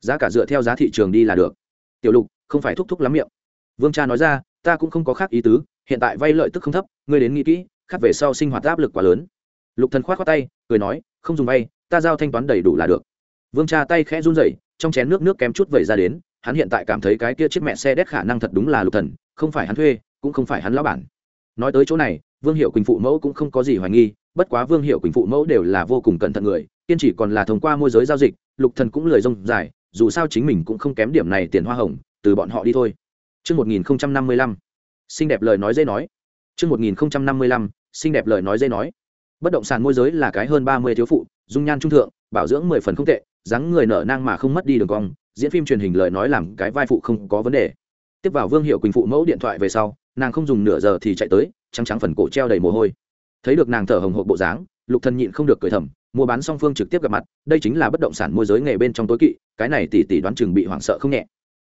Giá cả dựa theo giá thị trường đi là được. Tiểu lục, không phải thúc thúc lắm miệng. Vương cha nói ra, ta cũng không có khác ý tứ, hiện tại vay lợi tức không thấp, ngươi đến nghĩ kỹ, khác về sau sinh hoạt áp lực quá lớn. Lục thần khoát khoát tay, cười nói, không dùng vay ta giao thanh toán đầy đủ là được vương cha tay khẽ run rẩy trong chén nước nước kém chút vẩy ra đến hắn hiện tại cảm thấy cái kia chiếc mẹ xe đét khả năng thật đúng là lục thần không phải hắn thuê cũng không phải hắn lão bản nói tới chỗ này vương hiệu quỳnh phụ mẫu cũng không có gì hoài nghi bất quá vương hiệu quỳnh phụ mẫu đều là vô cùng cẩn thận người kiên chỉ còn là thông qua môi giới giao dịch lục thần cũng lời rông dài dù sao chính mình cũng không kém điểm này tiền hoa hồng từ bọn họ đi thôi Trước 1055, xinh đẹp lời nói dễ nói. Trước 1055, xinh đẹp lời nói dễ nói. Bất động sản môi giới là cái hơn 30 thiếu phụ, dung nhan trung thượng, bảo dưỡng 10 phần không tệ, dáng người nở nang mà không mất đi đường cong, diễn phim truyền hình lời nói làm cái vai phụ không có vấn đề. Tiếp vào Vương Hiệu Quỳnh phụ mẫu điện thoại về sau, nàng không dùng nửa giờ thì chạy tới, trắng trắng phần cổ treo đầy mồ hôi. Thấy được nàng thở hồng hộp bộ dáng, Lục Thần nhịn không được cười thầm, mua bán song phương trực tiếp gặp mặt, đây chính là bất động sản môi giới nghề bên trong tối kỵ, cái này tỷ tỷ đoán chừng bị hoảng sợ không nhẹ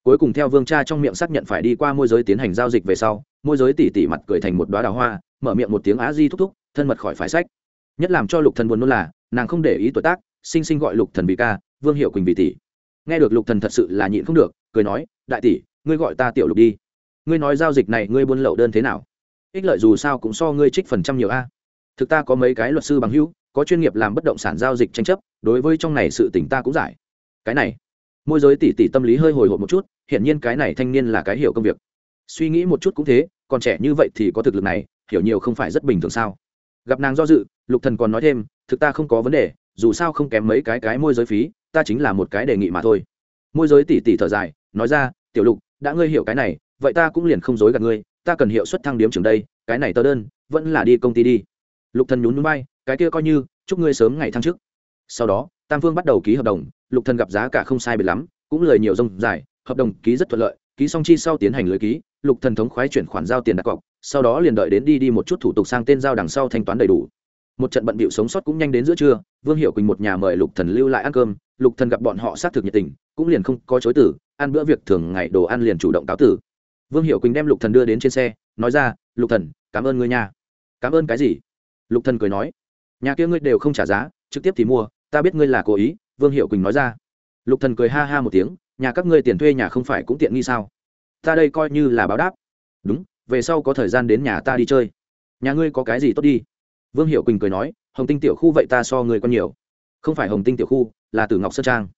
cuối cùng theo vương cha trong miệng xác nhận phải đi qua môi giới tiến hành giao dịch về sau môi giới tỷ tỷ mặt cười thành một đóa đào hoa mở miệng một tiếng á di thúc thúc thân mật khỏi phải sách nhất làm cho lục thần buồn nôn là, nàng không để ý tuổi tác, sinh sinh gọi lục thần vì ca, vương hiệu quỳnh vì tỷ. Nghe được lục thần thật sự là nhịn không được, cười nói, đại tỷ, ngươi gọi ta tiểu lục đi. Ngươi nói giao dịch này ngươi buôn lậu đơn thế nào? Ích lợi dù sao cũng so ngươi trích phần trăm nhiều a. Thực ta có mấy cái luật sư bằng hữu, có chuyên nghiệp làm bất động sản giao dịch tranh chấp, đối với trong này sự tình ta cũng giải. Cái này. Môi giới tỷ tỷ tâm lý hơi hồi hộp một chút, hiển nhiên cái này thanh niên là cái hiểu công việc. Suy nghĩ một chút cũng thế, còn trẻ như vậy thì có thực lực này, hiểu nhiều không phải rất bình thường sao? Gặp nàng do dự, lục thần còn nói thêm, thực ta không có vấn đề, dù sao không kém mấy cái cái môi giới phí, ta chính là một cái đề nghị mà thôi. Môi giới tỷ tỷ thở dài, nói ra, tiểu lục, đã ngươi hiểu cái này, vậy ta cũng liền không dối gạt ngươi, ta cần hiệu suất thăng điếm trường đây, cái này tờ đơn, vẫn là đi công ty đi. Lục thần nhún nhún bay cái kia coi như, chúc ngươi sớm ngày thăng chức. Sau đó, tam phương bắt đầu ký hợp đồng, lục thần gặp giá cả không sai biệt lắm, cũng lời nhiều rông dài, hợp đồng ký rất thuận lợi, ký xong chi sau tiến hành lưới ký, lục thần thống khoái chuyển khoản giao tiền đặt cọc sau đó liền đợi đến đi đi một chút thủ tục sang tên giao đằng sau thanh toán đầy đủ. Một trận bận bịu sống sót cũng nhanh đến giữa trưa, vương hiệu quỳnh một nhà mời lục thần lưu lại ăn cơm, lục thần gặp bọn họ xác thực nhiệt tình, cũng liền không có chối từ, ăn bữa việc thường ngày đồ ăn liền chủ động cáo tử. Vương hiệu quỳnh đem lục thần đưa đến trên xe, nói ra, lục thần, cảm ơn ngươi nha. Cảm ơn cái gì? Lục thần cười nói. Nhà kia ngươi đều không trả giá, trực tiếp thì mua, ta biết ngươi là cố ý, vương hiệu quỳnh nói ra. Lục thần cười ha ha một tiếng, nhà các ngươi tiền thuê nhà không phải cũng tiện nghi sao? Ta đây coi như là báo đáp. Đúng về sau có thời gian đến nhà ta đi chơi. Nhà ngươi có cái gì tốt đi? Vương hiệu quỳnh cười nói, hồng tinh tiểu khu vậy ta so ngươi con nhiều. Không phải hồng tinh tiểu khu, là từ ngọc sơn trang.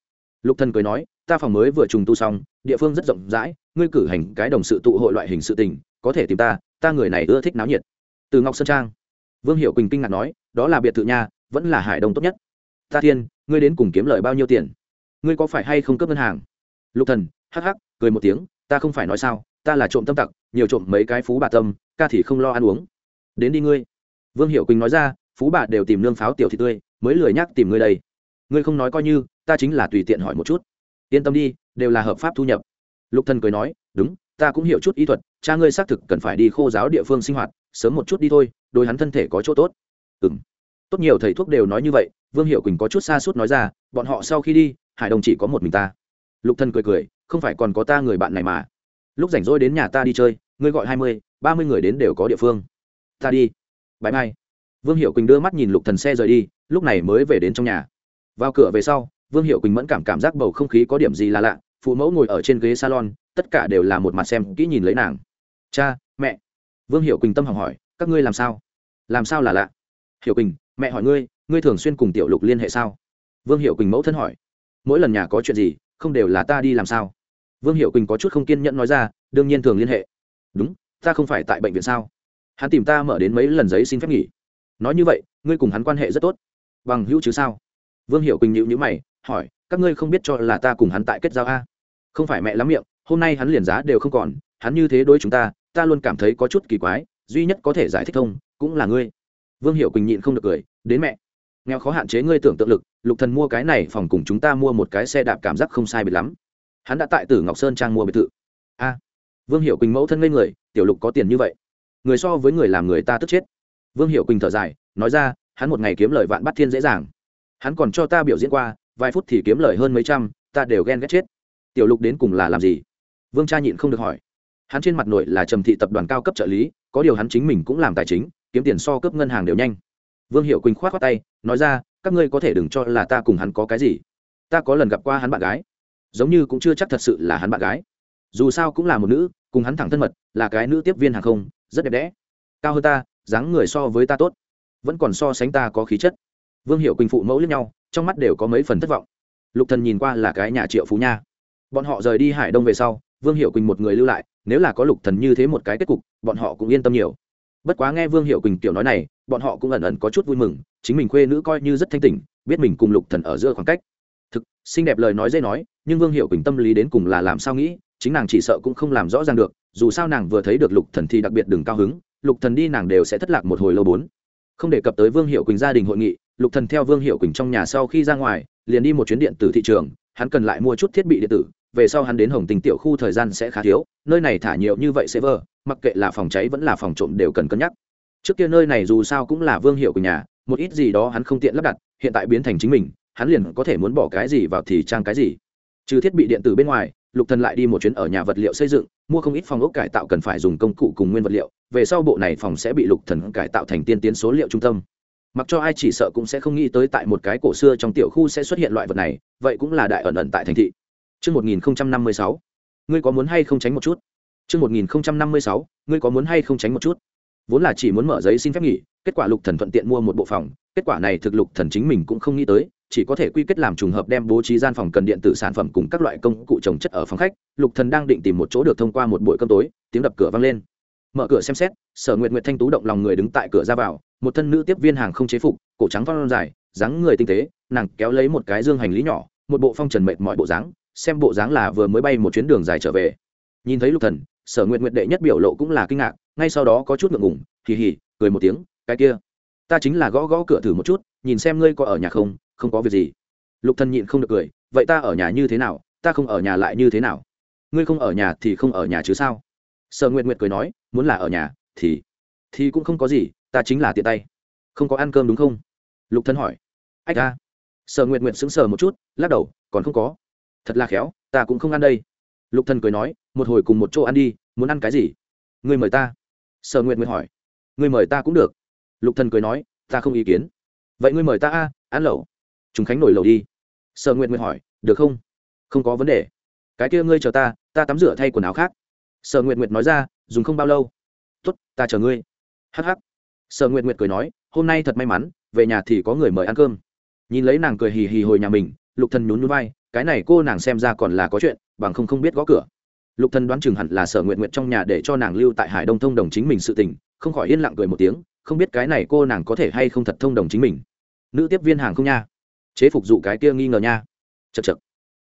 Lục thần cười nói, ta phòng mới vừa trùng tu xong, địa phương rất rộng rãi, ngươi cử hành cái đồng sự tụ hội loại hình sự tình, có thể tìm ta ta người này ưa thích náo nhiệt. Từ ngọc sơn trang. Vương hiệu quỳnh kinh ngạc nói, đó là biệt thự nha vẫn là hải đông tốt nhất. Ta thiên, ngươi đến cùng kiếm lời bao nhiêu tiền? Ngươi có phải hay không cướp ngân hàng? Lục thần, hắc hắc, cười một tiếng, ta không phải nói sao ta là trộm tâm tặc, nhiều trộm mấy cái phú bà tâm, ca thì không lo ăn uống. Đến đi ngươi. Vương hiệu quỳnh nói ra, phú bà đều tìm nương pháo tiểu thị tươi, mới lười nhắc tìm ngươi đây. Ngươi không nói coi như, ta chính là tùy tiện hỏi một chút. Yên tâm đi, đều là hợp pháp thu nhập. Lục thần cười nói, đúng, ta cũng hiểu chút y thuật, cha ngươi xác thực cần phải đi khô giáo địa phương sinh hoạt, sớm một chút đi thôi đối hắn thân thể có chỗ tốt. Ừm. Tốt nhiều thầy thuốc đều nói như vậy, vương hiệu quỳnh có chút xa suốt nói ra, bọn họ sau khi đi, hải đồng chỉ có một mình ta. Lục thần cười cười, không phải còn có ta người bạn này mà lúc rảnh rỗi đến nhà ta đi chơi, ngươi gọi hai mươi, ba mươi người đến đều có địa phương. Ta đi. Bãi mai. Vương hiệu quỳnh đưa mắt nhìn lục thần xe rời đi, lúc này mới về đến trong nhà. Vào cửa về sau, vương hiệu quỳnh mẫn cảm cảm giác bầu không khí có điểm gì là lạ, phụ mẫu ngồi ở trên ghế salon, tất cả đều là một mặt xem kỹ nhìn lấy nàng. Cha, mẹ. Vương hiệu quỳnh tâm hỏng hỏi, các ngươi làm sao? Làm sao là lạ? Hiệu quỳnh, mẹ hỏi ngươi ngươi thường xuyên cùng tiểu lục liên hệ sao? Vương hiệu quỳnh mẫu thân hỏi, mỗi lần nhà có chuyện gì, không đều là ta đi làm sao? Vương hiệu quỳnh có chút không kiên nhẫn nói ra, đương nhiên thường liên hệ. Đúng, ta không phải tại bệnh viện sao? Hắn tìm ta mở đến mấy lần giấy xin phép nghỉ. Nói như vậy, ngươi cùng hắn quan hệ rất tốt. Bằng hữu chứ sao? Vương hiệu quỳnh nhịu nhữ mày, hỏi, các ngươi không biết cho là ta cùng hắn tại kết giao a? Không phải mẹ lắm miệng, hôm nay hắn liền giá đều không còn, hắn như thế đối chúng ta ta luôn cảm thấy có chút kỳ quái, duy nhất có thể giải thích thông, cũng là ngươi. Vương hiệu quỳnh nhịn không được cười, đến mẹ. Nghèo khó hạn chế ngươi tưởng tượng lực, lục thần mua cái này phòng cùng chúng ta mua một cái xe đạp cảm giác không sai biệt lắm hắn đã tại tử ngọc sơn trang mua biệt thự. A, vương hiệu quỳnh mẫu thân ngây người, tiểu lục có tiền như vậy. Người so với người làm người ta tức chết. Vương hiệu quỳnh thở dài, nói ra, hắn một ngày kiếm lời vạn bắt thiên dễ dàng. Hắn còn cho ta biểu diễn qua, vài phút thì kiếm lời hơn mấy trăm, ta đều ghen ghét chết. Tiểu lục đến cùng là làm gì? Vương cha nhịn không được hỏi. Hắn trên mặt nội là trầm thị tập đoàn cao cấp trợ lý, có điều hắn chính mình cũng làm tài chính, kiếm tiền so cấp ngân hàng đều nhanh. Vương hiệu quỳnh k h o á t k tay, nói ra, các ngươi có thể đừng cho là ta cùng hắn có cái gì. Ta có lần gặp qua hắn bạn gái giống như cũng chưa chắc thật sự là hắn bạn gái. Dù sao cũng là một nữ, cùng hắn thẳng thân mật, là cái nữ tiếp viên hàng không, rất đẹp đẽ. Cao hơn ta, dáng người so với ta tốt, vẫn còn so sánh ta có khí chất. Vương hiệu quỳnh phụ mẫu lẫn nhau, trong mắt đều có mấy phần thất vọng. Lục thần nhìn qua là cái nhà triệu phú nha. Bọn họ rời đi hải đông về sau, vương hiệu quỳnh một người lưu lại, nếu là có lục thần như thế một cái kết cục, bọn họ cũng yên tâm nhiều. Bất quá nghe vương hiệu quỳnh tiểu nói này, bọn họ cũng ẩn ẩn có chút vui mừng, chính mình khuê nữ coi như rất thanh tỉnh, biết mình cùng lục thần ở giữa khoảng cách thực, xinh đẹp lời nói dễ nói, nhưng vương hiệu quỳnh tâm lý đến cùng là làm sao nghĩ, chính nàng chỉ sợ cũng không làm rõ ràng được, dù sao nàng vừa thấy được lục thần thì đặc biệt đừng cao hứng, lục thần đi nàng đều sẽ thất lạc một hồi lâu bốn. Không đề cập tới vương hiệu quỳnh gia đình hội nghị, lục thần theo vương hiệu quỳnh trong nhà sau khi ra ngoài, liền đi một chuyến điện tử thị trường, hắn cần lại mua chút thiết bị điện tử, về sau hắn đến hồng tình tiểu khu thời gian sẽ khá thiếu, nơi này thả nhiều như vậy sẽ vờ mặc kệ là phòng cháy vẫn là phòng trộm đều cần cân nhắc. Trước kia nơi này dù sao cũng là vương hiệu của nhà, một ít gì đó hắn không tiện lắp đặt, hiện tại biến thành chính mình hắn liền có thể muốn bỏ cái gì vào thì trang cái gì trừ thiết bị điện tử bên ngoài lục thần lại đi một chuyến ở nhà vật liệu xây dựng mua không ít phòng ốc cải tạo cần phải dùng công cụ cùng nguyên vật liệu về sau bộ này phòng sẽ bị lục thần cải tạo thành tiên tiến số liệu trung tâm mặc cho ai chỉ sợ cũng sẽ không nghĩ tới tại một cái cổ xưa trong tiểu khu sẽ xuất hiện loại vật này vậy cũng là đại ẩn ẩn tại thành thị Chương 1056. Ngươi có muốn hay không tránh một chút? Chương 1056. Ngươi có muốn hay không tránh một chút? Vốn là chỉ muốn mở giấy xin phép nghỉ, kết quả Lục Thần thuận tiện mua một bộ phòng, kết quả này thực Lục Thần chính mình cũng không nghĩ tới, chỉ có thể quy kết làm trùng hợp đem bố trí gian phòng cần điện tử sản phẩm cùng các loại công cụ trồng chất ở phòng khách, Lục Thần đang định tìm một chỗ được thông qua một buổi cơm tối, tiếng đập cửa vang lên. Mở cửa xem xét, Sở Nguyệt Nguyệt thanh tú động lòng người đứng tại cửa ra vào, một thân nữ tiếp viên hàng không chế phục, cổ trắng vân dài, dáng người tinh tế, nàng kéo lấy một cái dương hành lý nhỏ, một bộ phong trần mệt mọi bộ dáng, xem bộ dáng là vừa mới bay một chuyến đường dài trở về nhìn thấy lục thần sở nguyện nguyện đệ nhất biểu lộ cũng là kinh ngạc ngay sau đó có chút ngượng ngùng hì hì cười một tiếng cái kia, ta chính là gõ gõ cửa thử một chút, nhìn xem ngươi có ở nhà không không có việc gì. Lục thần nhịn không được cười, vậy ta ở nhà như thế nào, ta không ở nhà lại như thế nào? Ngươi không ở nhà thì không ở nhà chứ sao? Sở nguyệt nguyệt cười nói, muốn là ở nhà, thì thì cũng không có gì, ta chính là tiện tay. Không có ăn cơm đúng không? Lục thần hỏi. Ách a. Sở nguyệt nguyệt sững sờ một chút, lắc đầu, còn không có. Thật là khéo, ta cũng không ăn đây. Lục thần cười nói, một hồi cùng một chỗ ăn đi, muốn ăn cái gì? Người mời ta. Sở nguyệt nguyệt hỏi. Người mời ta cũng được lục thần cười nói, ta không ý kiến. Vậy ngươi mời ta a, ăn lẩu. Chúng khánh nổi lẩu đi. Sở nguyện nguyện hỏi, được không? Không có vấn đề. Cái kia ngươi chờ ta ta tắm rửa thay quần áo khác. Sở nguyện nguyện nói ra, dùng không bao lâu. Tốt, ta chờ ngươi. Hắc hắc. Sở nguyện nguyện cười nói, hôm nay thật may mắn, về nhà thì có người mời ăn cơm. Nhìn lấy nàng cười hì hì hồi nhà mình, lục thần nhún nhún vai, cái này cô nàng xem ra còn là có chuyện, bằng không không biết gõ cửa. Lục thần đoán chừng hẳn là sở nguyện nguyện trong nhà để cho nàng lưu tại hải đông thông đồng chính mình sự tình, không khỏi yên lặng cười một tiếng không biết cái này cô nàng có thể hay không thật thông đồng chính mình. Nữ tiếp viên hàng không nha. Chế phục dụ cái kia nghi ngờ nha. Chật chật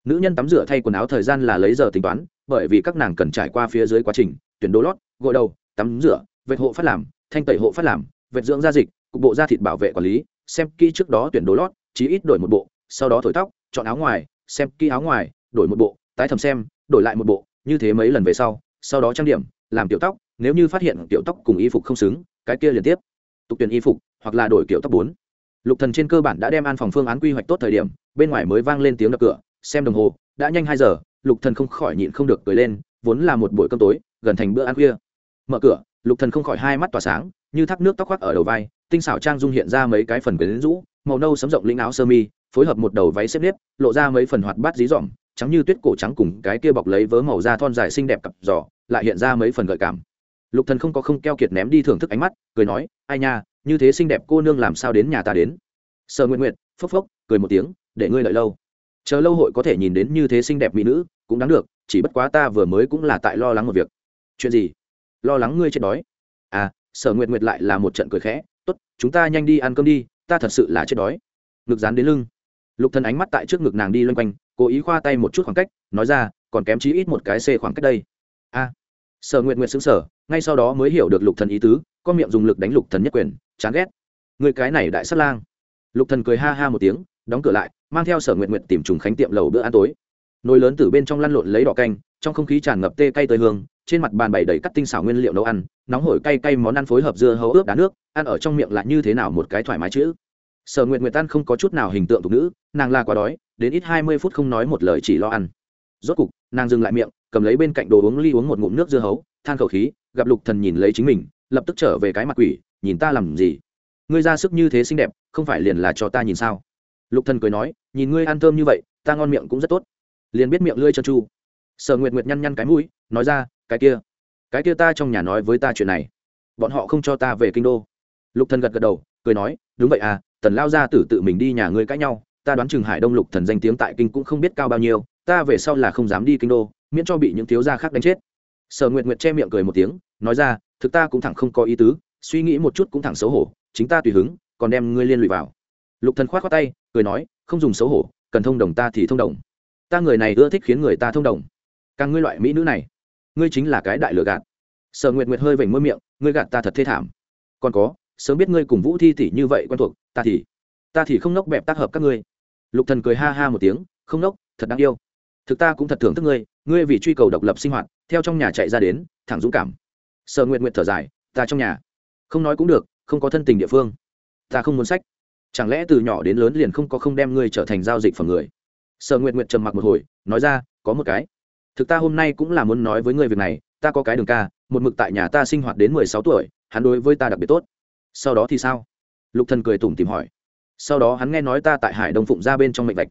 nữ nhân tắm rửa thay quần áo thời gian là lấy giờ tính toán, bởi vì các nàng cần trải qua phía dưới quá trình, tuyển đô lót, gội đầu, tắm rửa, vệt hộ phát làm, thanh tẩy hộ phát làm, vệt dưỡng da dịch, cục bộ da thịt bảo vệ quản lý, xem kỹ trước đó tuyển đô lót, chí ít đổi một bộ, sau đó thổi tóc, chọn áo ngoài, xem kỹ áo ngoài, đổi một bộ, tái thầm xem, đổi lại một bộ, như thế mấy lần về sau sau đó trang điểm, làm tiểu tóc, nếu như phát hiện tiểu tóc cùng y phục không xứng, cái kia liên tiếp tục tuyển y phục, hoặc là đổi kiểu tóc bốn. Lục thần trên cơ bản đã đem an phòng phương án quy hoạch tốt thời điểm, bên ngoài mới vang lên tiếng đập cửa, xem đồng hồ, đã nhanh hai giờ, lục thần không khỏi nhịn không được cười lên, vốn là một buổi cơm tối, gần thành bữa ăn khuya. Mở cửa, lục thần không khỏi hai mắt tỏa sáng, như thác nước tóc khoác ở đầu vai, tinh xảo trang dung hiện ra mấy cái phần quyến rũ, màu nâu sấm rộng lĩnh áo sơ mi, phối hợp một đầu váy xếp nếp, lộ ra mấy phần hoạt bát dí dỏm, trắng như tuyết cổ trắng cùng cái kia bọc lấy vớ màu da thon dài xinh đẹp cặp giò, lại hiện ra mấy phần gợi cảm lục thần không có không keo kiệt ném đi thưởng thức ánh mắt, cười nói, ai nha, như thế xinh đẹp cô nương làm sao đến nhà ta đến? Sở nguyện nguyện phốc phốc, cười một tiếng, để ngươi lợi lâu. Chờ lâu hội có thể nhìn đến như thế xinh đẹp mỹ nữ, cũng đáng được, chỉ bất quá ta vừa mới cũng là tại lo lắng một việc. Chuyện gì? Lo lắng ngươi chết đói. À sở nguyện nguyện lại là một trận cười khẽ, tốt, chúng ta nhanh đi ăn cơm đi, ta thật sự là chết đói. Ngực dán đến lưng. Lục thần ánh mắt tại trước ngực nàng đi loanh quanh, cố ý khoa tay một chút khoảng cách, nói ra, còn kém chí ít một cái c khoảng cách đây. A sở nguyện nguyện xứng sở ngay sau đó mới hiểu được lục thần ý tứ con miệng dùng lực đánh lục thần nhất quyền, chán ghét. Người cái này đại sát lang. Lục thần cười ha ha một tiếng, đóng cửa lại, mang theo sở nguyện nguyện tìm trùng khánh tiệm lầu bữa ăn tối. Nồi lớn từ bên trong lăn lộn lấy đỏ canh, trong không khí tràn ngập tê cay tới hương, trên mặt bàn bày đầy cắt tinh xảo nguyên liệu nấu ăn, nóng hổi cay cay món ăn phối hợp dưa hấu ướp đá nước, ăn ở trong miệng lại như thế nào một cái thoải mái chữ. Sở nguyện nguyện tan không có chút nào hình tượng thuộc nữ nàng là quá đói, đến ít hai mươi phút không nói một lời chỉ lo ăn. Rốt cục, nàng dừng lại miệng cầm lấy bên cạnh đồ uống ly uống một ngụm nước dưa hấu, than khẩu khí, gặp lục thần nhìn lấy chính mình, lập tức trở về cái mặt quỷ, nhìn ta làm gì? Ngươi ra sức như thế xinh đẹp, không phải liền là cho ta nhìn sao? Lục thần cười nói, nhìn ngươi ăn thơm như vậy, ta ngon miệng cũng rất tốt. Liền biết miệng lươi chân chu. Sở nguyệt nguyệt nhăn nhăn cái mũi, nói ra, cái kia cái kia ta trong nhà nói với ta chuyện này. Bọn họ không cho ta về kinh đô. Lục thần gật gật đầu, cười nói, đúng vậy à tần lao gia tử tự mình đi nhà ngươi cãi nhau, ta đoán chừng hải đông lục thần danh tiếng tại kinh cũng không biết cao bao nhiêu, ta về sau là không dám đi kinh đô miễn cho bị những thiếu gia khác đánh chết. Sở nguyệt nguyệt che miệng cười một tiếng, nói ra, thực ta cũng thẳng không có ý tứ, suy nghĩ một chút cũng thẳng xấu hổ, chính ta tùy hứng, còn đem ngươi liên lụy vào. Lục thần khoát khoát tay, cười nói, không dùng xấu hổ, cần thông đồng ta thì thông đồng. Ta người này ưa thích khiến người ta thông đồng. Càng ngươi loại mỹ nữ này, ngươi chính là cái đại lừa gạt. Sở nguyệt nguyệt hơi vểnh môi miệng, ngươi gạt ta thật thê thảm. Còn có, sớm biết ngươi cùng vũ thi tỷ như vậy quen thuộc, ta thì ta thì không nốc bẹp tác hợp các ngươi. Lục thần cười ha ha một tiếng, không nốc, thật đáng yêu. Thực ta cũng thật thưởng thức ngươi ngươi vì truy cầu độc lập sinh hoạt, theo trong nhà chạy ra đến, thẳng dũng cảm. Sở nguyện nguyện thở dài, ta trong nhà. Không nói cũng được, không có thân tình địa phương. Ta không muốn sách. Chẳng lẽ từ nhỏ đến lớn liền không có không đem ngươi trở thành giao dịch phẩm người? Sở nguyện nguyện trầm mặc một hồi, nói ra, có một cái. Thực ta hôm nay cũng là muốn nói với ngươi việc này, ta có cái đường ca, một mực tại nhà ta sinh hoạt đến mười sáu tuổi, hắn đối với ta đặc biệt tốt. Sau đó thì sao? Lục thần cười tủm tìm hỏi. Sau đó hắn nghe nói ta tại hải đông phụng ra bên trong mệnh vạch.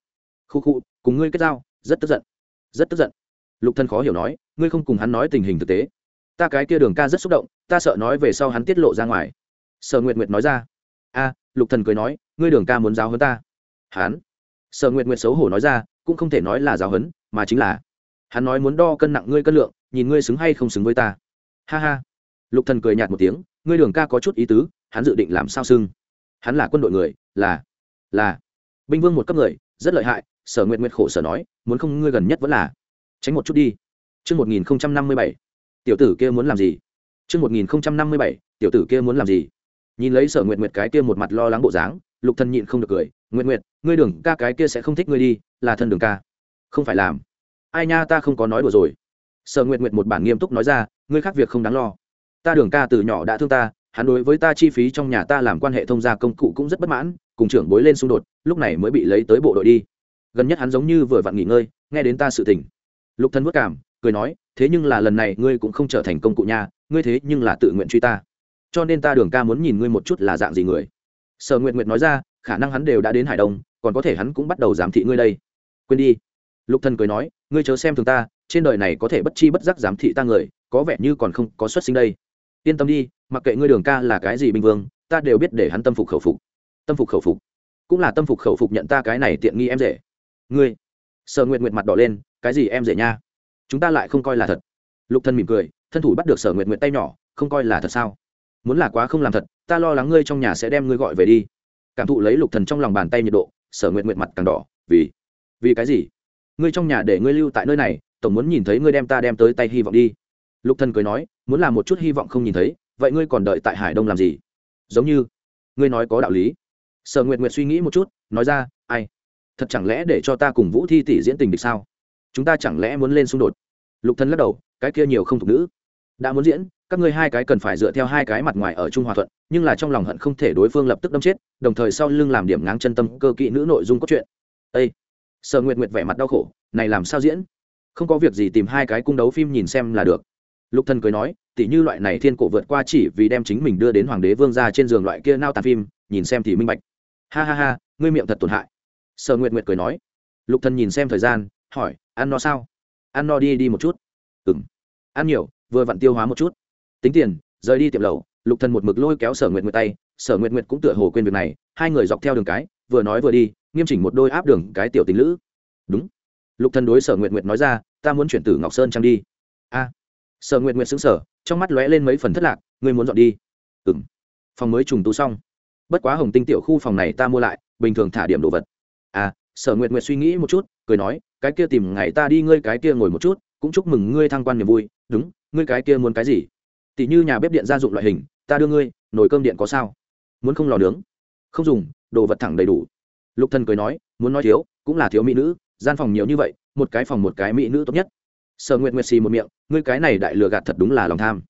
Khu khu, cùng ngươi kết giao, rất tức giận. Rất tức giận lục thần khó hiểu nói, ngươi không cùng hắn nói tình hình thực tế. Ta cái kia đường ca rất xúc động, ta sợ nói về sau hắn tiết lộ ra ngoài. Sở nguyệt nguyệt nói ra, a, lục thần cười nói, ngươi đường ca muốn giáo hơn ta. Hắn, sở nguyệt nguyệt xấu hổ nói ra, cũng không thể nói là giáo hấn mà chính là hắn nói muốn đo cân nặng ngươi cân lượng, nhìn ngươi xứng hay không xứng với ta. Ha ha. Lục thần cười nhạt một tiếng, ngươi đường ca có chút ý tứ, hắn dự định làm sao xưng? Hắn là quân đội người, là là binh vương một cấp người, rất lợi hại. Sở nguyện nguyện khổ sở nói, muốn không ngươi gần nhất vẫn là tránh một chút đi. Chương một nghìn năm mươi bảy. Tiểu tử kia muốn làm gì? Chương một nghìn năm mươi bảy, tiểu tử kia muốn làm gì? Nhìn lấy sở nguyện nguyệt cái kia một mặt lo lắng bộ dáng, lục thần nhịn không được cười nguyện nguyệt, ngươi đường ca cái kia sẽ không thích ngươi đi, là thân đường ca. Không phải làm. Ai nha, ta không có nói đùa rồi. Sở nguyện nguyệt một bản nghiêm túc nói ra, ngươi khác việc không đáng lo. Ta đường ca từ nhỏ đã thương ta, hắn đối với ta chi phí trong nhà ta làm quan hệ thông gia công cụ cũng rất bất mãn, cùng trưởng bối lên xung đột, lúc này mới bị lấy tới bộ đội đi. Gần nhất hắn giống như vừa vặn nghỉ ngơi, nghe đến ta sự tình lục thân vất cảm, cười nói, thế nhưng là lần này ngươi cũng không trở thành công cụ nha, ngươi thế nhưng là tự nguyện truy ta. Cho nên ta đường ca muốn nhìn ngươi một chút là dạng gì người. Sở nguyện nguyện nói ra, khả năng hắn đều đã đến hải đông, còn có thể hắn cũng bắt đầu giám thị ngươi đây. Quên đi. Lục thần cười nói, ngươi chớ xem thường ta, trên đời này có thể bất chi bất giác giám thị ta người, có vẻ như còn không có xuất sinh đây. Yên tâm đi, mặc kệ ngươi đường ca là cái gì bình vương, ta đều biết để hắn tâm phục khẩu phục. Tâm phục khẩu phục? Cũng là tâm phục khẩu phục nhận ta cái này tiện nghi em rể. Ngươi? Sở nguyện nguyện mặt đỏ lên cái gì em dễ nha? Chúng ta lại không coi là thật. Lục thần mỉm cười, thân thủ bắt được sở nguyện nguyện tay nhỏ, không coi là thật sao? Muốn là quá không làm thật, ta lo lắng ngươi trong nhà sẽ đem ngươi gọi về đi. Cảm thụ lấy lục thần trong lòng bàn tay nhiệt độ, sở nguyện nguyện mặt càng đỏ, vì vì cái gì? Ngươi trong nhà để ngươi lưu tại nơi này, tổng muốn nhìn thấy ngươi đem ta đem tới tay hy vọng đi. Lục thần cười nói, muốn làm một chút hy vọng không nhìn thấy, vậy ngươi còn đợi tại hải đông làm gì? Giống như, ngươi nói có đạo lý. Sở nguyệt nguyệt suy nghĩ một chút, nói ra, ai? Thật chẳng lẽ để cho ta cùng vũ thi tỷ diễn tình địch sao? Chúng ta chẳng lẽ muốn lên xung đột? Lục thần lắc đầu, cái kia nhiều không thuộc nữ. Đã muốn diễn, các ngươi hai cái cần phải dựa theo hai cái mặt ngoài ở trung hòa thuận, nhưng là trong lòng hận không thể đối phương lập tức đâm chết, đồng thời sau lưng làm điểm ngáng chân tâm cơ kỵ nữ nội dung cốt truyện. Ê! sở nguyệt nguyệt vẻ mặt đau khổ, này làm sao diễn? Không có việc gì tìm hai cái cung đấu phim nhìn xem là được. Lục thần cười nói, tỉ như loại này thiên cổ vượt qua chỉ vì đem chính mình đưa đến hoàng đế vương gia trên giường loại kia nao tàn phim, nhìn xem thì minh bạch. Ha ha ha, ngươi miệng thật tổn hại. Sở nguyệt nguyệt cười nói. Lục thần nhìn xem thời gian, hỏi ăn no sao? Ăn no đi đi một chút. Ừng ăn nhiều, vừa vặn tiêu hóa một chút. Tính tiền, rời đi tiệm lầu lục thần một mực lôi kéo sở nguyệt nguyệt tay. Sở nguyệt nguyệt cũng tựa hồ quên việc này, hai người dọc theo đường cái, vừa nói vừa đi, nghiêm chỉnh một đôi áp đường cái tiểu tình lữ. Đúng. Lục thần đối sở nguyệt nguyệt nói ra, ta muốn chuyển từ ngọc sơn trang đi. A. Sở nguyệt nguyệt sững sờ, trong mắt lóe lên mấy phần thất lạc, ngươi muốn dọn đi? Ừm. Phòng mới trùng tu xong. Bất quá hồng tinh tiểu khu phòng này ta mua lại, bình thường thả điểm đồ vật. À sở nguyệt nguyệt suy nghĩ một chút, cười nói cái kia tìm ngày ta đi, ngươi cái kia ngồi một chút, cũng chúc mừng ngươi thăng quan niềm vui. Đúng, ngươi cái kia muốn cái gì? Tỷ như nhà bếp điện gia dụng loại hình, ta đưa ngươi, nồi cơm điện có sao? Muốn không lò nướng? Không dùng, đồ vật thẳng đầy đủ. Lục thần cười nói, muốn nói thiếu, cũng là thiếu mỹ nữ, gian phòng nhiều như vậy, một cái phòng một cái mỹ nữ tốt nhất. Sở nguyệt nguyệt xì một miệng, ngươi cái này đại lừa gạt thật đúng là lòng tham.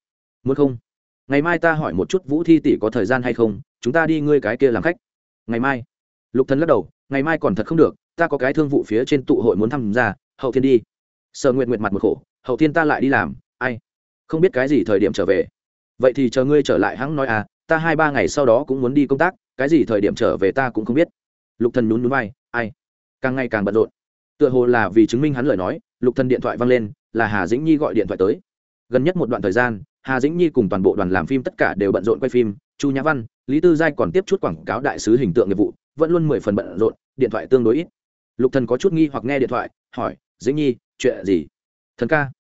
Muốn không? Ngày mai ta hỏi một chút vũ thi tỷ có thời gian hay không, chúng ta đi ngươi cái kia làm khách. Ngày mai. Lục thần lắc đầu, ngày mai còn thật không được ta có cái thương vụ phía trên tụ hội muốn tham gia, hậu thiên đi. Sở nguyện nguyện mặt một khổ, hậu thiên ta lại đi làm, ai? Không biết cái gì thời điểm trở về. Vậy thì chờ ngươi trở lại hắn nói à ta hai ba ngày sau đó cũng muốn đi công tác, cái gì thời điểm trở về ta cũng không biết. Lục thần nhún nhún vai, ai? Càng ngày càng bận rộn. Tựa hồ là vì chứng minh hắn lời nói, lục thần điện thoại văng lên, là hà dĩnh nhi gọi điện thoại tới. Gần nhất một đoạn thời gian, hà dĩnh nhi cùng toàn bộ đoàn làm phim tất cả đều bận rộn quay phim, chu nhã văn, lý tư giai còn tiếp chút quảng cáo đại sứ hình tượng nghiệp vụ, vẫn luôn mười phần bận rộn, điện thoại tương đối ít lục thần có chút nghi hoặc nghe điện thoại, hỏi, dĩnh nhi, chuyện gì? Thần ca,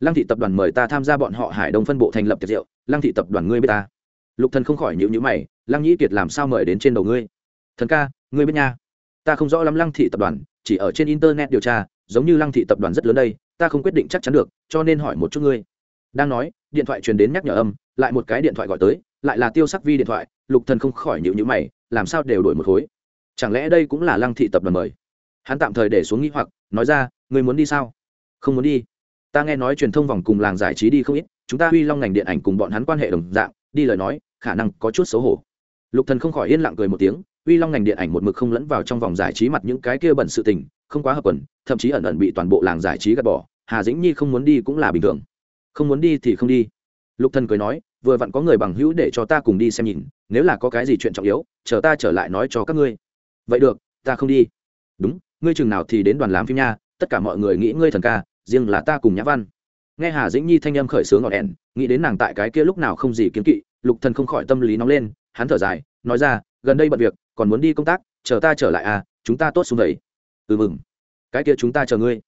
lăng thị tập đoàn mời ta tham gia bọn họ hải đông phân bộ thành lập tiệc rượu, lăng thị tập đoàn ngươi biết ta? Lục thần không khỏi nhíu nhữ mày, lăng nhĩ kiệt làm sao mời đến trên đầu ngươi? Thần ca, ngươi biết nha, ta không rõ lắm lăng thị tập đoàn, chỉ ở trên internet điều tra, giống như lăng thị tập đoàn rất lớn đây, ta không quyết định chắc chắn được, cho nên hỏi một chút ngươi. Đang nói, điện thoại truyền đến nhắc nhở âm, lại một cái điện thoại gọi tới, lại là tiêu sắc vi điện thoại, lục thần không khỏi nhịu nhữ mày, làm sao đều đổi một khối? Chẳng lẽ đây cũng là lăng thị tập đoàn mời? Hắn tạm thời để xuống nghĩ hoặc, nói ra người muốn đi sao? Không muốn đi. Ta nghe nói truyền thông vòng cùng làng giải trí đi không ít, chúng ta huy long ngành điện ảnh cùng bọn hắn quan hệ đồng dạng, đi lời nói, khả năng có chút xấu hổ. Lục thần không khỏi yên lặng cười một tiếng, huy long ngành điện ảnh một mực không lẫn vào trong vòng giải trí mặt những cái kia bẩn sự tình, không quá hợp quần, thậm chí ẩn ẩn bị toàn bộ làng giải trí gạt bỏ, hà dĩnh nhi không muốn đi cũng là bình thường. Không muốn đi thì không đi. Lục thần cười nói, vừa vặn có người bằng hữu để cho ta cùng đi xem nhìn, nếu là có cái gì chuyện trọng yếu, chờ ta trở lại nói cho các ngươi. Vậy được, ta không đi. Đúng ngươi chừng nào thì đến đoàn làm phim nha, tất cả mọi người nghĩ ngươi thần ca, riêng là ta cùng nhã văn. Nghe hà dĩnh nhi thanh âm khởi sướng ngọn đèn nghĩ đến nàng tại cái kia lúc nào không gì kiếm kỵ, lục thần không khỏi tâm lý nóng lên, hắn thở dài, nói ra, gần đây bận việc, còn muốn đi công tác, chờ ta trở lại à chúng ta tốt xuống đấy ừ mừng, cái kia chúng ta chờ ngươi.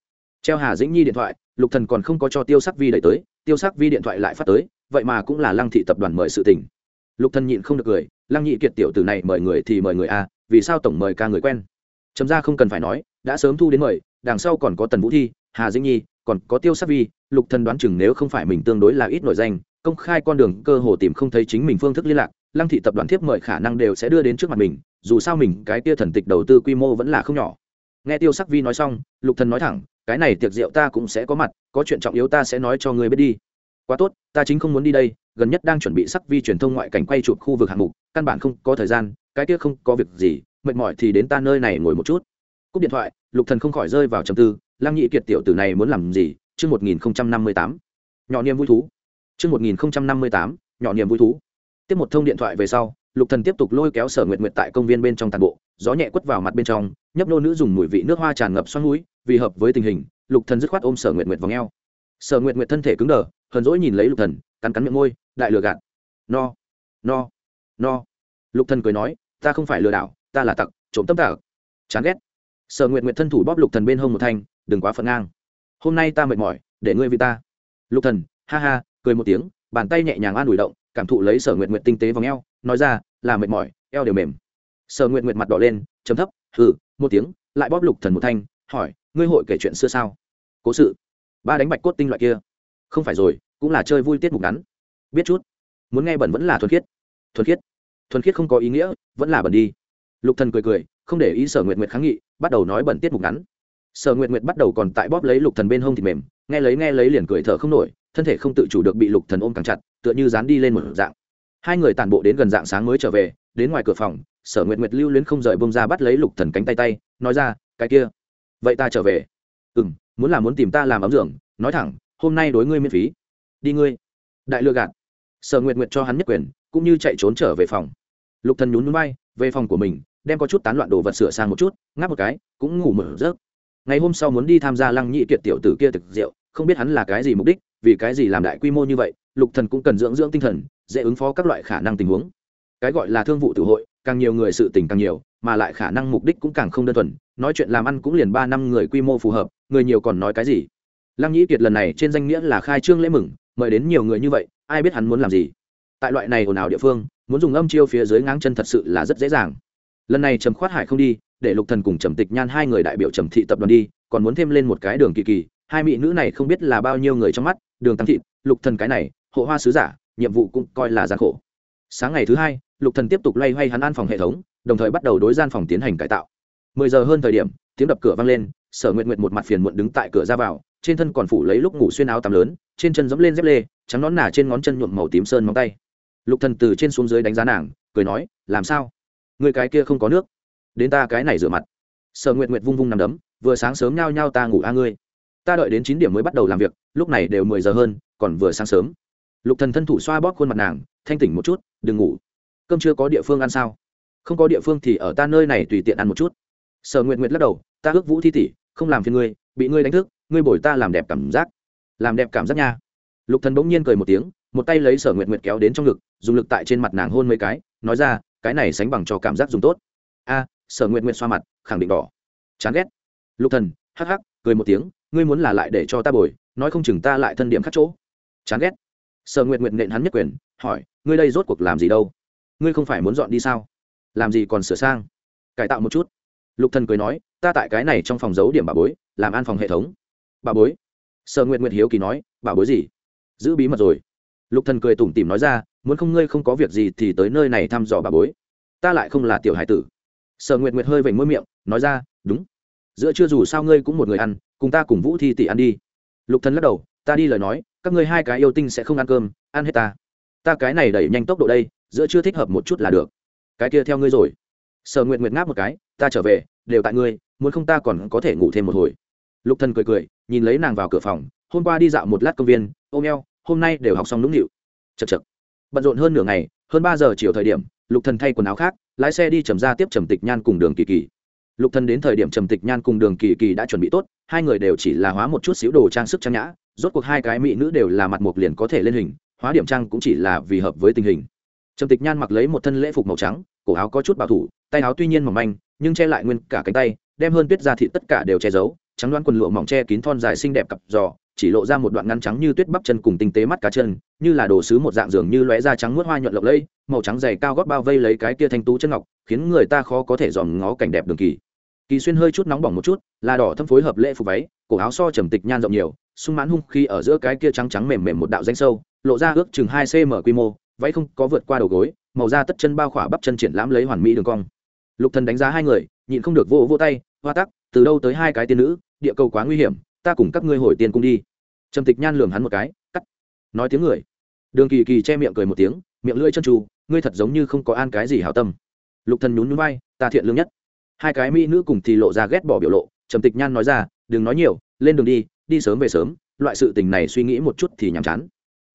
Treo hà dĩnh nhi điện thoại, lục thần còn không có cho tiêu sắc vi đẩy tới, tiêu sắc vi điện thoại lại phát tới, vậy mà cũng là lăng thị tập đoàn mời sự tình. Lục thần nhịn không được cười, lăng nhị kiệt tiểu tử này mời người thì mời người a vì sao tổng mời ca người quen? Chấm ra không cần phải nói, đã sớm thu đến mời, đằng sau còn có tần vũ thi, hà dĩnh nhi, còn có tiêu sắc vi, lục thần đoán chừng nếu không phải mình tương đối là ít nổi danh, công khai con đường cơ hồ tìm không thấy chính mình phương thức liên lạc, lăng thị tập đoàn thiếp mời khả năng đều sẽ đưa đến trước mặt mình, dù sao mình, cái tia thần tịch đầu tư quy mô vẫn là không nhỏ. Nghe tiêu sắc vi nói xong, lục thần nói thẳng, cái này tiệc rượu ta cũng sẽ có mặt, có chuyện trọng yếu ta sẽ nói cho ngươi biết đi. Quá tốt, ta chính không muốn đi đây, gần nhất đang chuẩn bị sắc vi truyền thông ngoại cảnh quay chụp khu vực hạng mục, căn bản không có thời gian, cái kia không có việc gì mệt mỏi thì đến ta nơi này ngồi một chút. Cúp điện thoại, lục thần không khỏi rơi vào trầm tư, lăng nhị kiệt tiểu tử này muốn làm gì? Chương một nghìn năm mươi tám. Nhỏ niềm vui thú. Chương một nghìn năm mươi tám, nhỏ niềm vui thú. Tiếp một thông điện thoại về sau, lục thần tiếp tục lôi kéo sở nguyệt nguyệt tại công viên bên trong tàn bộ, gió nhẹ quất vào mặt bên trong, nhấp nô nữ dùng mùi vị nước hoa tràn ngập xoắn mũi vì hợp với tình hình, lục thần dứt khoát ôm sở nguyệt nguyệt vào ngheo sở nguyệt nguyệt thân thể cứng đờ, hờn dỗi nhìn lấy lục thần, cắn cắn miệng môi, đại lừa gạt. No no no. Lục thần cười nói, ta không phải lừa đảo ta là tặc trộm tâm tặc. Chán ghét. Sở nguyệt nguyệt thân thủ bóp lục thần bên hông một thanh đừng quá phận ngang. Hôm nay ta mệt mỏi để ngươi vì ta. Lục thần ha ha cười một tiếng bàn tay nhẹ nhàng an ủi động cảm thụ lấy sở nguyệt nguyệt tinh tế vòng eo, nói ra là mệt mỏi eo đều mềm. Sở nguyệt nguyệt mặt đỏ lên chấm thấp hừ một tiếng lại bóp lục thần một thanh hỏi ngươi hội kể chuyện xưa sao? Cố sự. Ba đánh bạch cốt tinh loại kia. Không phải rồi cũng là chơi vui tiết mục ngắn. Biết chút. Muốn nghe bẩn vẫn là thuần khiết. Thuần khiết. Thuần khiết không có ý nghĩa vẫn là bẩn đi lục thần cười cười, không để ý sở nguyệt nguyệt kháng nghị, bắt đầu nói bẩn tiết mục ngắn. Sở nguyện nguyện bắt đầu còn tại bóp lấy lục thần bên hông thịt mềm, nghe lấy nghe lấy liền cười thở không nổi, thân thể không tự chủ được bị lục thần ôm càng chặt, tựa như dán đi lên một dạng. Hai người tàn bộ đến gần dạng sáng mới trở về, đến ngoài cửa phòng, sở nguyện nguyệt lưu luyến không rời bông ra bắt lấy lục thần cánh tay tay, nói ra, cái kia, vậy ta trở về. Ừ muốn là muốn tìm ta làm ấm dưỡng nói thẳng, hôm nay đối ngươi miễn phí. Đi ngươi. Đại lừa gạt. Sở nguyện nguyện cho hắn nhất quyền, cũng như chạy trốn trở về phòng. Lục thần nhún nhún bay về phòng của mình đem có chút tán loạn đồ vật sửa sang một chút, ngáp một cái, cũng ngủ mở rớt ngày hôm sau muốn đi tham gia lăng nhị kiệt tiểu tử kia thực rượu, không biết hắn là cái gì mục đích, vì cái gì làm đại quy mô như vậy, lục thần cũng cần dưỡng dưỡng tinh thần, dễ ứng phó các loại khả năng tình huống. Cái gọi là thương vụ tử hội, càng nhiều người sự tình càng nhiều, mà lại khả năng mục đích cũng càng không đơn thuần, nói chuyện làm ăn cũng liền ba năm người quy mô phù hợp, người nhiều còn nói cái gì? Lăng nhĩ kiệt lần này trên danh nghĩa là khai trương lễ mừng, mời đến nhiều người như vậy, ai biết hắn muốn làm gì? Tại loại này ồn ào địa phương, muốn dùng âm chiêu phía dưới ngáng chân thật sự là rất dễ dàng lần này trầm khoát hải không đi, để lục thần cùng trầm tịch nhan hai người đại biểu trầm thị tập đoàn đi, còn muốn thêm lên một cái đường kỳ kỳ, hai mỹ nữ này không biết là bao nhiêu người trong mắt, đường tăng thị, lục thần cái này, hộ hoa sứ giả, nhiệm vụ cũng coi là gian khổ. Sáng ngày thứ hai, lục thần tiếp tục loay hoay hắn an phòng hệ thống, đồng thời bắt đầu đối gian phòng tiến hành cải tạo. Mười giờ hơn thời điểm, tiếng đập cửa vang lên, sở nguyện nguyện một mặt phiền muộn đứng tại cửa ra vào, trên thân còn phủ lấy lúc ngủ xuyên áo tắm lớn, trên chân dẫm lên dép lê, trắng nón nả trên ngón chân nhuộm màu tím sơn móng tay. Lục thần từ trên xuống dưới đánh giá nàng, cười nói, làm sao? Người cái kia không có nước. Đến ta cái này rửa mặt. Sở nguyện nguyện vung vung nằm đấm, vừa sáng sớm nhao nhao ta ngủ a ngươi. Ta đợi đến chín điểm mới bắt đầu làm việc, lúc này đều mười giờ hơn, còn vừa sáng sớm. Lục thần thân thủ xoa bóp khuôn mặt nàng, thanh tỉnh một chút, đừng ngủ. Cơm chưa có địa phương ăn sao? Không có địa phương thì ở ta nơi này tùy tiện ăn một chút. Sở nguyện nguyện lắc đầu, ta ước vũ thi tỷ, không làm phiền ngươi, bị ngươi đánh thức, ngươi bồi ta làm đẹp cảm giác. Làm đẹp cảm giác nha. Lục thần bỗng nhiên cười một tiếng, một tay lấy sở nguyện nguyện kéo đến trong ngực, dùng lực tại trên mặt nàng hôn mấy cái, nói ra cái này sánh bằng cho cảm giác dùng tốt. A, sở nguyện nguyện xoa mặt, khẳng định đỏ. Chán ghét. Lục thần, hắc hắc, cười một tiếng, ngươi muốn là lại để cho ta bồi, nói không chừng ta lại thân điểm khắc chỗ. Chán ghét. Sở nguyện nguyện nện hắn nhất quyền, hỏi, ngươi đây rốt cuộc làm gì đâu? Ngươi không phải muốn dọn đi sao? Làm gì còn sửa sang? Cải tạo một chút. Lục thần cười nói, ta tại cái này trong phòng giấu điểm bà bối, làm an phòng hệ thống. Bà bối. Sở nguyện nguyện hiếu kỳ nói, bà bối gì? Giữ bí mật rồi. Lục thần cười tủm tỉm nói ra muốn không ngươi không có việc gì thì tới nơi này thăm dò bà bối. Ta lại không là tiểu hải tử. Sở nguyệt nguyệt hơi vểnh môi miệng, nói ra, đúng. Giữa chưa dù sao ngươi cũng một người ăn, cùng ta cùng vũ thi tỷ ăn đi. Lục thần lắc đầu, ta đi lời nói, các ngươi hai cái yêu tinh sẽ không ăn cơm, ăn hết ta. Ta cái này đẩy nhanh tốc độ đây, giữa chưa thích hợp một chút là được. Cái kia theo ngươi rồi. Sở nguyệt nguyệt ngáp một cái, ta trở về, đều tại ngươi, muốn không ta còn có thể ngủ thêm một hồi. Lục thần cười cười, nhìn lấy nàng vào cửa phòng, hôm qua đi dạo một lát công viên, ôm eo, hôm nay đều học xong nũng nịu. Chật chật bận rộn hơn nửa ngày, hơn ba giờ chiều thời điểm, lục thần thay quần áo khác, lái xe đi trầm ra tiếp trầm tịch nhan cùng đường kỳ kỳ. Lục thần đến thời điểm trầm tịch nhan cùng đường kỳ kỳ đã chuẩn bị tốt, hai người đều chỉ là hóa một chút xíu đồ trang sức trang nhã, rốt cuộc hai cái mỹ nữ đều là mặt mộc liền có thể lên hình, hóa điểm trang cũng chỉ là vì hợp với tình hình. Trầm tịch nhan mặc lấy một thân lễ phục màu trắng, cổ áo có chút bảo thủ, tay áo tuy nhiên mỏng manh, nhưng che lại nguyên cả cánh tay, đem hơn tuyết ra thị tất cả đều che giấu, trắng đoán quần lụa mỏng che kín thon dài xinh đẹp cặp giò chỉ lộ ra một đoạn ngắn trắng như tuyết bắp chân cùng tinh tế mắt cá chân, như là đồ sứ một dạng dường như lóe da trắng muốt hoa nhuận lộng lẫy, màu trắng dày cao gót bao vây lấy cái kia thanh tú chân ngọc, khiến người ta khó có thể dòm ngó cảnh đẹp đường kỳ. Kỳ xuyên hơi chút nóng bỏng một chút, là đỏ thâm phối hợp lễ phục váy, cổ áo so trầm tịch nhan rộng nhiều, sung mãn hung khi ở giữa cái kia trắng trắng mềm mềm một đạo danh sâu, lộ ra ước chừng hai cm quy mô, váy không có vượt qua đầu gối, màu da tất chân bao khỏa bắp chân triển lãm lấy hoàn mỹ đường cong. Lục thần đánh giá hai người, nhịn không được vô vô tay, hoa tắc, từ đâu tới hai cái tiên nữ, địa cầu quá nguy hiểm ta cùng các ngươi hồi tiền cung đi. Trầm tịch nhan lườm hắn một cái, cắt. Nói tiếng người. Đường kỳ kỳ che miệng cười một tiếng, miệng lưỡi chân tru ngươi thật giống như không có an cái gì hảo tâm. Lục thần nhún nhún vai, ta thiện lương nhất. Hai cái mỹ nữ cùng thì lộ ra ghét bỏ biểu lộ, trầm tịch nhan nói ra, đừng nói nhiều, lên đường đi đi sớm về sớm, loại sự tình này suy nghĩ một chút thì nhàm chán.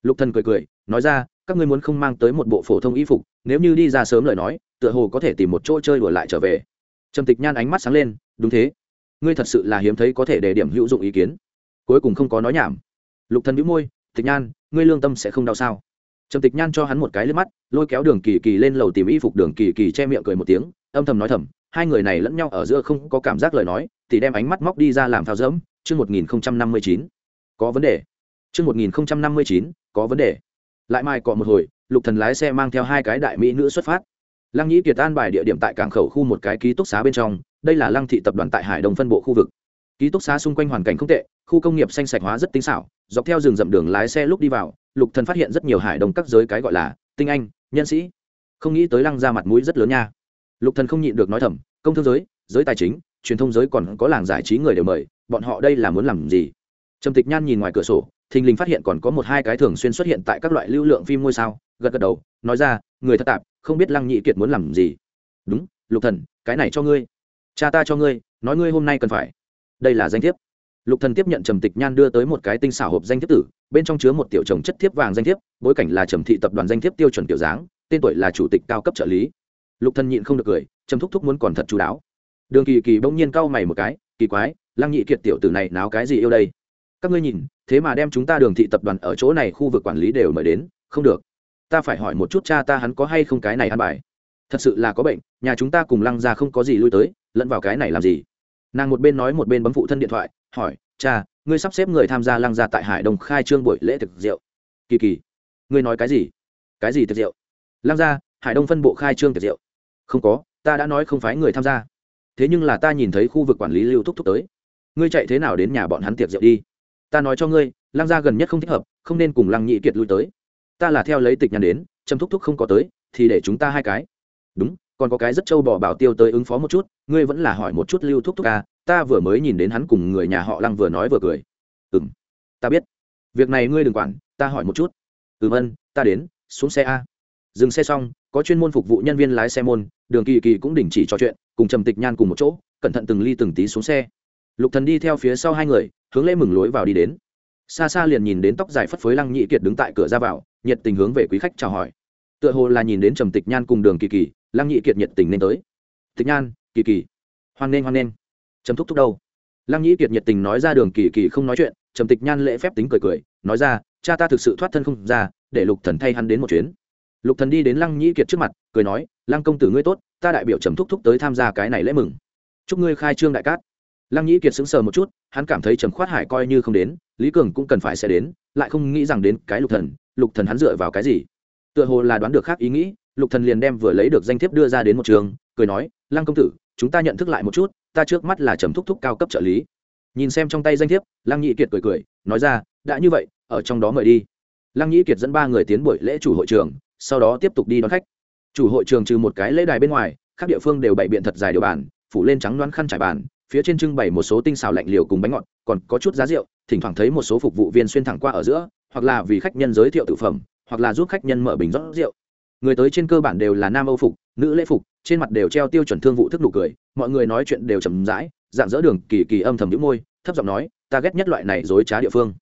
Lục thần cười cười, nói ra, các ngươi muốn không mang tới một bộ phổ thông y phục, nếu như đi ra sớm lời nói, tựa hồ có thể tìm một chỗ chơi đùa lại trở về. Trầm tịch nhan ánh mắt sáng lên, đúng thế ngươi thật sự là hiếm thấy có thể để điểm hữu dụng ý kiến. Cuối cùng không có nói nhảm. Lục thần bĩu môi, tịch nhan, ngươi lương tâm sẽ không đau sao? Trầm tịch nhan cho hắn một cái lên mắt, lôi kéo đường kỳ kỳ lên lầu tìm y phục đường kỳ kỳ che miệng cười một tiếng, âm thầm nói thầm, hai người này lẫn nhau ở giữa không có cảm giác lời nói, thì đem ánh mắt móc đi ra làm thao dẫm chương một nghìn năm mươi chín. Có vấn đề. Chương một nghìn năm mươi chín, có vấn đề. Lại mai cọ một hồi, lục thần lái xe mang theo hai cái đại mỹ nữ xuất phát. Lăng nhĩ kiệt an bài địa điểm tại cảng khẩu khu một cái ký túc xá bên trong đây là lăng thị tập đoàn tại hải đông phân bộ khu vực ký túc xá xung quanh hoàn cảnh không tệ khu công nghiệp xanh sạch hóa rất tinh xảo dọc theo rừng rậm đường lái xe lúc đi vào lục thần phát hiện rất nhiều hải đông các giới cái gọi là tinh anh nhân sĩ không nghĩ tới lăng ra mặt mũi rất lớn nha lục thần không nhịn được nói thầm, công thương giới giới tài chính, truyền thông giới còn có làng giải trí người đều mời, bọn họ đây là muốn làm gì? Trầm tịch nhan nhìn ngoài cửa sổ, thình lình phát hiện còn có một hai cái thường xuyên xuất hiện tại các loại lưu lượng phim ngôi sao, gật gật đầu, nói ra, người thật tạp không biết lăng nhị kiệt muốn làm gì. Đúng, lục thần, cái này cho ngươi cha ta cho ngươi, nói ngươi hôm nay cần phải. Đây là danh thiếp. Lục thần tiếp nhận trầm tịch nhan đưa tới một cái tinh xảo hộp danh thiếp tử, bên trong chứa một tiểu chồng chất thiếp vàng danh thiếp, bối cảnh là trầm thị tập đoàn danh thiếp tiêu chuẩn kiểu dáng, tên tuổi là chủ tịch cao cấp trợ lý. Lục thần nhịn không được cười, trầm thúc thúc muốn còn thật chú đáo. Đường kỳ kỳ bỗng nhiên cau mày một cái, kỳ quái, lăng nhị kiệt tiểu tử này náo cái gì yêu đây? Các ngươi nhìn, thế mà đem chúng ta đường thị tập đoàn ở chỗ này khu vực quản lý đều mời đến, không được. Ta phải hỏi một chút cha ta hắn có hay không cái này ăn bài? Thật sự là có bệnh, nhà chúng ta cùng lăng ra không có gì lui tới lẫn vào cái này làm gì? Nàng một bên nói một bên bấm phụ thân điện thoại, hỏi, cha, ngươi sắp xếp người tham gia lăng gia tại hải đông khai trương buổi lễ thực rượu. Kỳ kỳ, ngươi nói cái gì? Cái gì thực rượu? Lăng gia, hải đông phân bộ khai trương tiệc rượu. Không có, ta đã nói không phải người tham gia. Thế nhưng là ta nhìn thấy khu vực quản lý lưu thúc thúc tới. Ngươi chạy thế nào đến nhà bọn hắn tiệc rượu đi? Ta nói cho ngươi, lăng gia gần nhất không thích hợp, không nên cùng lăng nhị kiệt lui tới. Ta là theo lấy tịch nhàn đến, trầm thúc thúc không có tới, thì để chúng ta hai cái. Đúng còn có cái rất trâu bò bảo tiêu tới ứng phó một chút, ngươi vẫn là hỏi một chút lưu thúc thúc à ta vừa mới nhìn đến hắn cùng người nhà họ lăng vừa nói vừa cười. Ừ m ta biết. Việc này ngươi đừng quản, ta hỏi một chút. Ừ vân ta đến, xuống xe a. Dừng xe xong, có chuyên môn phục vụ nhân viên lái xe môn, đường kỳ kỳ cũng đình chỉ trò chuyện, cùng trầm tịch nhan cùng một chỗ, cẩn thận từng ly từng tí xuống xe. Lục thần đi theo phía sau hai người, hướng lễ mừng lối vào đi đến. Xa xa liền nhìn đến tóc dài phất phới lăng nhị kiệt đứng tại cửa ra vào, nhiệt tình hướng về quý khách chào hỏi. Tựa hồ là nhìn đến trầm tịch nhan cùng đường kỳ kỳ lăng nhị kiệt nhiệt tình nên tới. Tịch nhan, kỳ kỳ. Hoan nghênh hoan nghênh. Trầm thúc thúc đâu? Lăng nhị kiệt nhiệt tình nói ra đường kỳ kỳ không nói chuyện, trầm tịch nhan lễ phép tính cười cười, nói ra, cha ta thực sự thoát thân không ra, để lục thần thay hắn đến một chuyến. Lục thần đi đến lăng nhĩ kiệt trước mặt, cười nói, lăng công tử ngươi tốt, ta đại biểu trầm thúc thúc tới tham gia cái này lễ mừng. Chúc ngươi khai trương đại cát. Lăng nhĩ kiệt sững sờ một chút, hắn cảm thấy trầm khoát hải coi như không đến, lý cường cũng cần phải sẽ đến, lại không nghĩ rằng đến cái lục thần lục thần hắn dựa vào cái gì? Tựa hồ là đoán được khác ý nghĩ lục thần liền đem vừa lấy được danh thiếp đưa ra đến một trường, cười nói, lăng công tử, chúng ta nhận thức lại một chút, ta trước mắt là trầm thúc thúc cao cấp trợ lý. Nhìn xem trong tay danh thiếp, lăng nhĩ kiệt cười cười, nói ra, đã như vậy, ở trong đó mời đi. Lăng nhĩ kiệt dẫn ba người tiến buổi lễ chủ hội trường, sau đó tiếp tục đi đón khách. Chủ hội trường trừ một cái lễ đài bên ngoài, các địa phương đều bày biện thật dài điều bàn, phủ lên trắng đoán khăn trải bàn, phía trên trưng bày một số tinh xào lạnh liều cùng bánh ngọt, còn có chút giá rượu, thỉnh thoảng thấy một số phục vụ viên xuyên thẳng qua ở giữa, hoặc là vì khách nhân giới thiệu tự phẩm, hoặc là giúp khách nhân mở bình rót rượu người tới trên cơ bản đều là nam âu phục, nữ lễ phục, trên mặt đều treo tiêu chuẩn thương vụ thức nụ cười, mọi người nói chuyện đều chầm rãi, dạng dỡ đường, kỳ kỳ âm thầm nhũ môi, thấp giọng nói, ta ghét nhất loại này dối trá địa phương.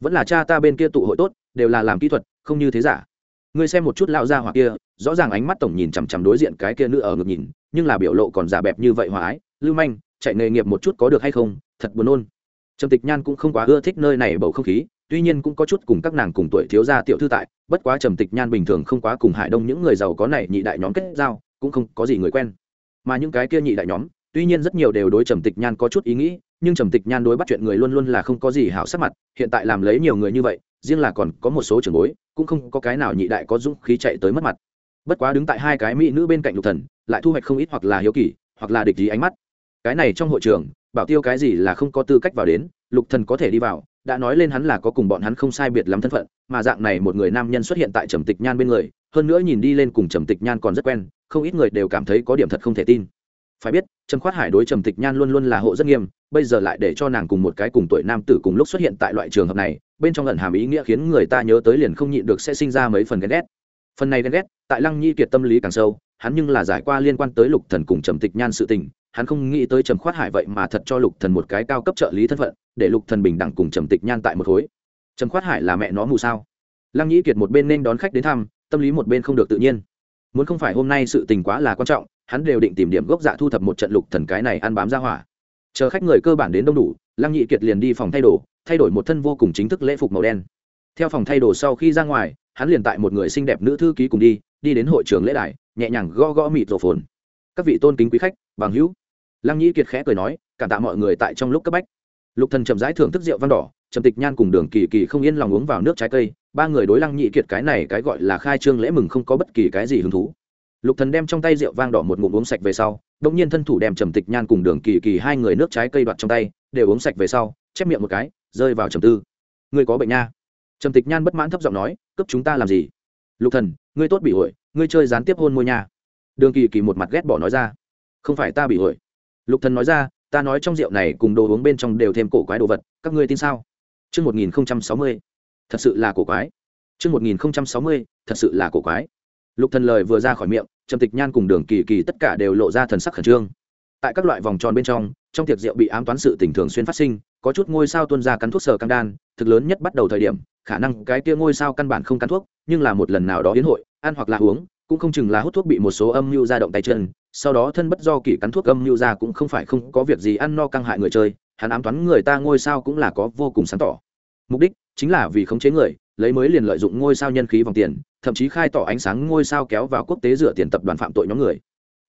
Vẫn là cha ta bên kia tụ hội tốt, đều là làm kỹ thuật, không như thế giả. Ngươi xem một chút lão gia hoặc kia, rõ ràng ánh mắt tổng nhìn chằm chằm đối diện cái kia nữ ở ngực nhìn, nhưng là biểu lộ còn giả bẹp như vậy hòa ái, lưu manh, chạy nghề nghiệp một chút có được hay không? Thật buồn nôn. Trầm tịch nhan cũng không quá ưa thích nơi này bầu không khí tuy nhiên cũng có chút cùng các nàng cùng tuổi thiếu gia tiểu thư tại, bất quá trầm tịch nhan bình thường không quá cùng hải đông những người giàu có này nhị đại nhóm kết giao, cũng không có gì người quen. Mà những cái kia nhị đại nhóm, tuy nhiên rất nhiều đều đối trầm tịch nhan có chút ý nghĩ, nhưng trầm tịch nhan đối bắt chuyện người luôn luôn là không có gì hảo sắc mặt, hiện tại làm lấy nhiều người như vậy, riêng là còn có một số trường bối, cũng không có cái nào nhị đại có dũng khí chạy tới mất mặt. Bất quá đứng tại hai cái mỹ nữ bên cạnh lục thần, lại thu hoạch không ít hoặc là hiếu kỳ, hoặc là địch ý ánh mắt. Cái này trong hội trường, bảo tiêu cái gì là không có tư cách vào đến, lục thần có thể đi vào đã nói lên hắn là có cùng bọn hắn không sai biệt lắm thân phận, mà dạng này một người nam nhân xuất hiện tại trầm tịch nhan bên người, hơn nữa nhìn đi lên cùng trầm tịch nhan còn rất quen, không ít người đều cảm thấy có điểm thật không thể tin. Phải biết, trầm khoát hải đối trầm tịch nhan luôn luôn là hộ rất nghiêm, bây giờ lại để cho nàng cùng một cái cùng tuổi nam tử cùng lúc xuất hiện tại loại trường hợp này, bên trong ẩn hàm ý nghĩa khiến người ta nhớ tới liền không nhịn được sẽ sinh ra mấy phần ghen ghét. Phần này ghen ghét, tại lăng nhi kiệt tâm lý càng sâu, hắn nhưng là giải qua liên quan tới lục thần cùng trầm tịch nhan sự tình hắn không nghĩ tới trầm khoát hải vậy mà thật cho lục thần một cái cao cấp trợ lý thân phận, để lục thần bình đẳng cùng trầm tịch nhan tại một khối. Trầm khoát hải là mẹ nó mù sao? Lăng nhĩ kiệt một bên nên đón khách đến thăm, tâm lý một bên không được tự nhiên. Muốn không phải hôm nay sự tình quá là quan trọng, hắn đều định tìm điểm gốc dạ thu thập một trận lục thần cái này ăn bám ra hỏa. Chờ khách người cơ bản đến đông đủ, lăng nhị kiệt liền đi phòng thay đồ, thay đổi một thân vô cùng chính thức lễ phục màu đen. Theo phòng thay đồ sau khi ra ngoài, hắn liền tại một người xinh đẹp nữ thư ký cùng đi đi đến hội trường lễ đài, nhẹ nhàng gõ gõ mịt rổ phồn. Các vị tôn kính quý khách, bằng hữu lăng Nhĩ kiệt khẽ cười nói, cảm tạ mọi người tại trong lúc cấp bách. Lục thần chậm rãi thưởng thức rượu văn đỏ, trầm tịch nhan cùng đường kỳ kỳ không yên lòng uống vào nước trái cây, ba người đối lăng Nhĩ kiệt cái này cái gọi là khai trương lễ mừng không có bất kỳ cái gì hứng thú. Lục thần đem trong tay rượu vang đỏ một ngụm uống sạch về sau Đông nhiên thân thủ đem trầm tịch nhan cùng đường kỳ kỳ hai người nước trái cây đoạt trong tay, đều uống sạch về sau, chép miệng một cái, rơi vào trầm tư. Ngươi có bệnh nha? Trầm tịch nhan bất mãn thấp giọng nói, cướp chúng ta làm gì? Lục thần, ngươi tốt bị hội ngươi chơi gián tiếp hôn môi nha. Đường kỳ kỳ một mặt ghét bỏ nói ra, không phải ta bị hội lục thần nói ra ta nói trong rượu này cùng đồ uống bên trong đều thêm cổ quái đồ vật các ngươi tin sao Trước 1060, thật sự là cổ quái. Trước 1060, thật sự là cổ quái. Lục Thần lời vừa ra khỏi miệng, Trầm Tịch Nhan cùng Đường Kỳ Kỳ tất cả đều lộ ra thần sắc khẩn trương. Tại các loại vòng tròn bên trong, trong tiệc rượu bị ám toán sự tình thường xuyên phát sinh, có chút ngôi sao tuôn ra cắn thuốc sở căng đan, thực lớn nhất bắt đầu thời điểm, khả năng cái kia ngôi sao căn bản không cắn thuốc, nhưng là một lần nào đó yến hội, ăn hoặc là uống, cũng không chừng là hút thuốc bị một số âm mưu ra động tay chân, sau đó thân bất do kỷ cắn thuốc âm mưu ra cũng không phải không có việc gì ăn no căng hại người chơi, hắn ám toán người ta ngôi sao cũng là có vô cùng sáng tỏ. Mục đích chính là vì khống chế người, lấy mới liền lợi dụng ngôi sao nhân khí vòng tiền, thậm chí khai tỏ ánh sáng ngôi sao kéo vào quốc tế dựa tiền tập đoàn phạm tội nhóm người.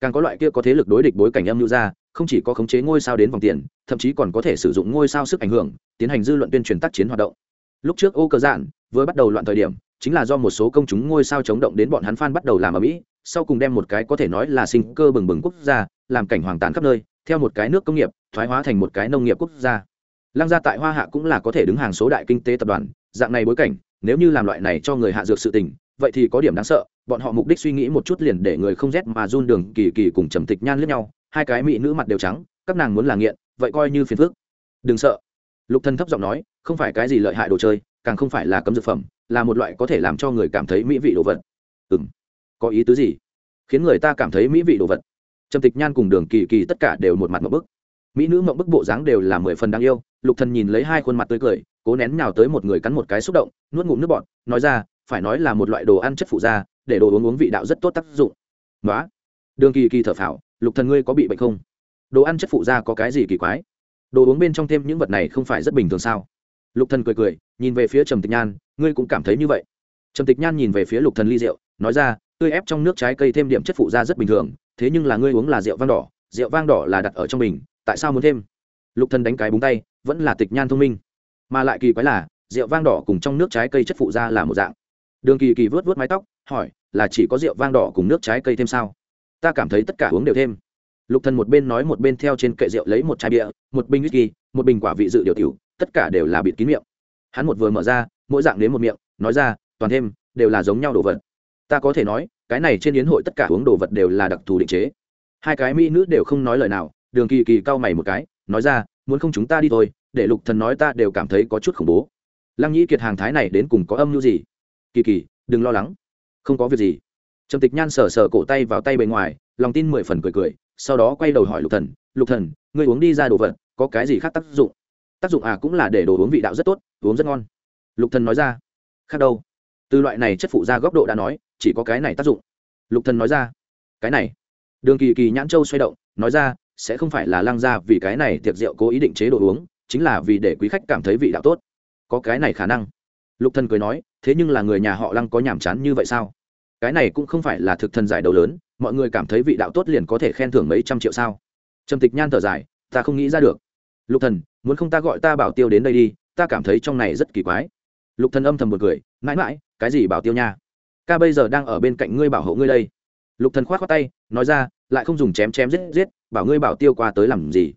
Càng có loại kia có thế lực đối địch bối cảnh âm mưu ra, không chỉ có khống chế ngôi sao đến vòng tiền, thậm chí còn có thể sử dụng ngôi sao sức ảnh hưởng, tiến hành dư luận tuyên truyền tác chiến hoạt động. Lúc trước ô cơ dạn vừa bắt đầu loạn thời điểm, chính là do một số công chúng ngôi sao chống động đến bọn hắn fan bắt đầu làm ở mỹ, sau cùng đem một cái có thể nói là sinh cơ bừng bừng quốc gia, làm cảnh hoàng tàn khắp nơi, theo một cái nước công nghiệp, thoái hóa thành một cái nông nghiệp quốc gia. Lăng gia tại hoa hạ cũng là có thể đứng hàng số đại kinh tế tập đoàn, dạng này bối cảnh, nếu như làm loại này cho người hạ dược sự tình, vậy thì có điểm đáng sợ, bọn họ mục đích suy nghĩ một chút liền để người không rét mà run đường kỳ kỳ cùng trầm tịch nhan lướt nhau, hai cái mỹ nữ mặt đều trắng, các nàng muốn là nghiện, vậy coi như phiền phức. Đừng sợ. Lục thần thấp giọng nói, không phải cái gì lợi hại đồ chơi, càng không phải là cấm dược phẩm là một loại có thể làm cho người cảm thấy mỹ vị đồ vật. Ừ m có ý tứ gì? Khiến người ta cảm thấy mỹ vị đồ vật. Trầm tịch nhan cùng đường kỳ kỳ tất cả đều một mặt mậu bức. Mỹ nữ mậu bức bộ dáng đều là mười phần đáng yêu, lục thần nhìn lấy hai khuôn mặt tươi cười, cố nén nhào tới một người cắn một cái xúc động, nuốt ngụm nước bọt, nói ra, phải nói là một loại đồ ăn chất phụ da để đồ uống uống vị đạo rất tốt tác dụng. Nói đường kỳ kỳ thở phào, lục thần ngươi có bị bệnh không? Đồ ăn chất phụ da có cái gì kỳ quái? Đồ uống bên trong thêm những vật này không phải rất bình thường sao? Lục thần cười cười, nhìn về phía trầm tịch nhan ngươi cũng cảm thấy như vậy. Trầm tịch nhan nhìn về phía lục thần ly rượu, nói ra, tươi ép trong nước trái cây thêm điểm chất phụ ra rất bình thường, thế nhưng là ngươi uống là rượu vang đỏ, rượu vang đỏ là đặt ở trong bình, tại sao muốn thêm? Lục thần đánh cái búng tay, vẫn là tịch nhan thông minh. Mà lại kỳ quái là, rượu vang đỏ cùng trong nước trái cây chất phụ ra là một dạng. Đường kỳ kỳ vớt vớt mái tóc, hỏi, là chỉ có rượu vang đỏ cùng nước trái cây thêm sao? Ta cảm thấy tất cả uống đều thêm. Lục thần một bên nói một bên theo trên kệ rượu lấy một chai bia, một bình whisky, một bình quả vị dự điều tiểu, tất cả đều là bịt kín miệng. Hắn một vừa mở ra mỗi dạng nếm một miệng, nói ra, toàn thêm, đều là giống nhau đồ vật. Ta có thể nói, cái này trên yến hội tất cả uống đồ vật đều là đặc thù định chế. Hai cái mỹ nữ đều không nói lời nào, đường kỳ kỳ cau mày một cái, nói ra, muốn không chúng ta đi thôi, để lục thần nói ta đều cảm thấy có chút khủng bố. Lăng nhĩ kiệt hàng thái này đến cùng có âm mưu gì? Kỳ kỳ, đừng lo lắng, không có việc gì. Trầm tịch nhan sờ sờ cổ tay vào tay bề ngoài, lòng tin mười phần cười cười, sau đó quay đầu hỏi lục thần lục thần, ngươi uống đi ra đồ vật, có cái gì khác tác dụng? Tác dụng à cũng là để đồ uống vị đạo rất tốt, uống rất ngon lục thần nói ra. Khác đâu? Từ loại này chất phụ ra góc độ đã nói, chỉ có cái này tác dụng. Lục thần nói ra. Cái này. Đường kỳ kỳ nhãn châu xoay động, nói ra, sẽ không phải là lăng ra vì cái này tiệc rượu cố ý định chế đồ uống, chính là vì để quý khách cảm thấy vị đạo tốt. Có cái này khả năng. Lục thần cười nói, thế nhưng là người nhà họ lăng có nhảm chán như vậy sao? Cái này cũng không phải là thực thần giải đầu lớn, mọi người cảm thấy vị đạo tốt liền có thể khen thưởng mấy trăm triệu sao? Trầm tịch nhan thở dài, ta không nghĩ ra được. Lục thần, muốn không ta gọi ta bảo tiêu đến đây đi, ta cảm thấy trong này rất kỳ quái lục thần âm thầm một cười, mãi mãi, cái gì bảo tiêu nha? Ca bây giờ đang ở bên cạnh ngươi bảo hộ ngươi đây. Lục thần khoát khoát tay, nói ra, lại không dùng chém chém giết giết, bảo ngươi bảo tiêu qua tới làm gì?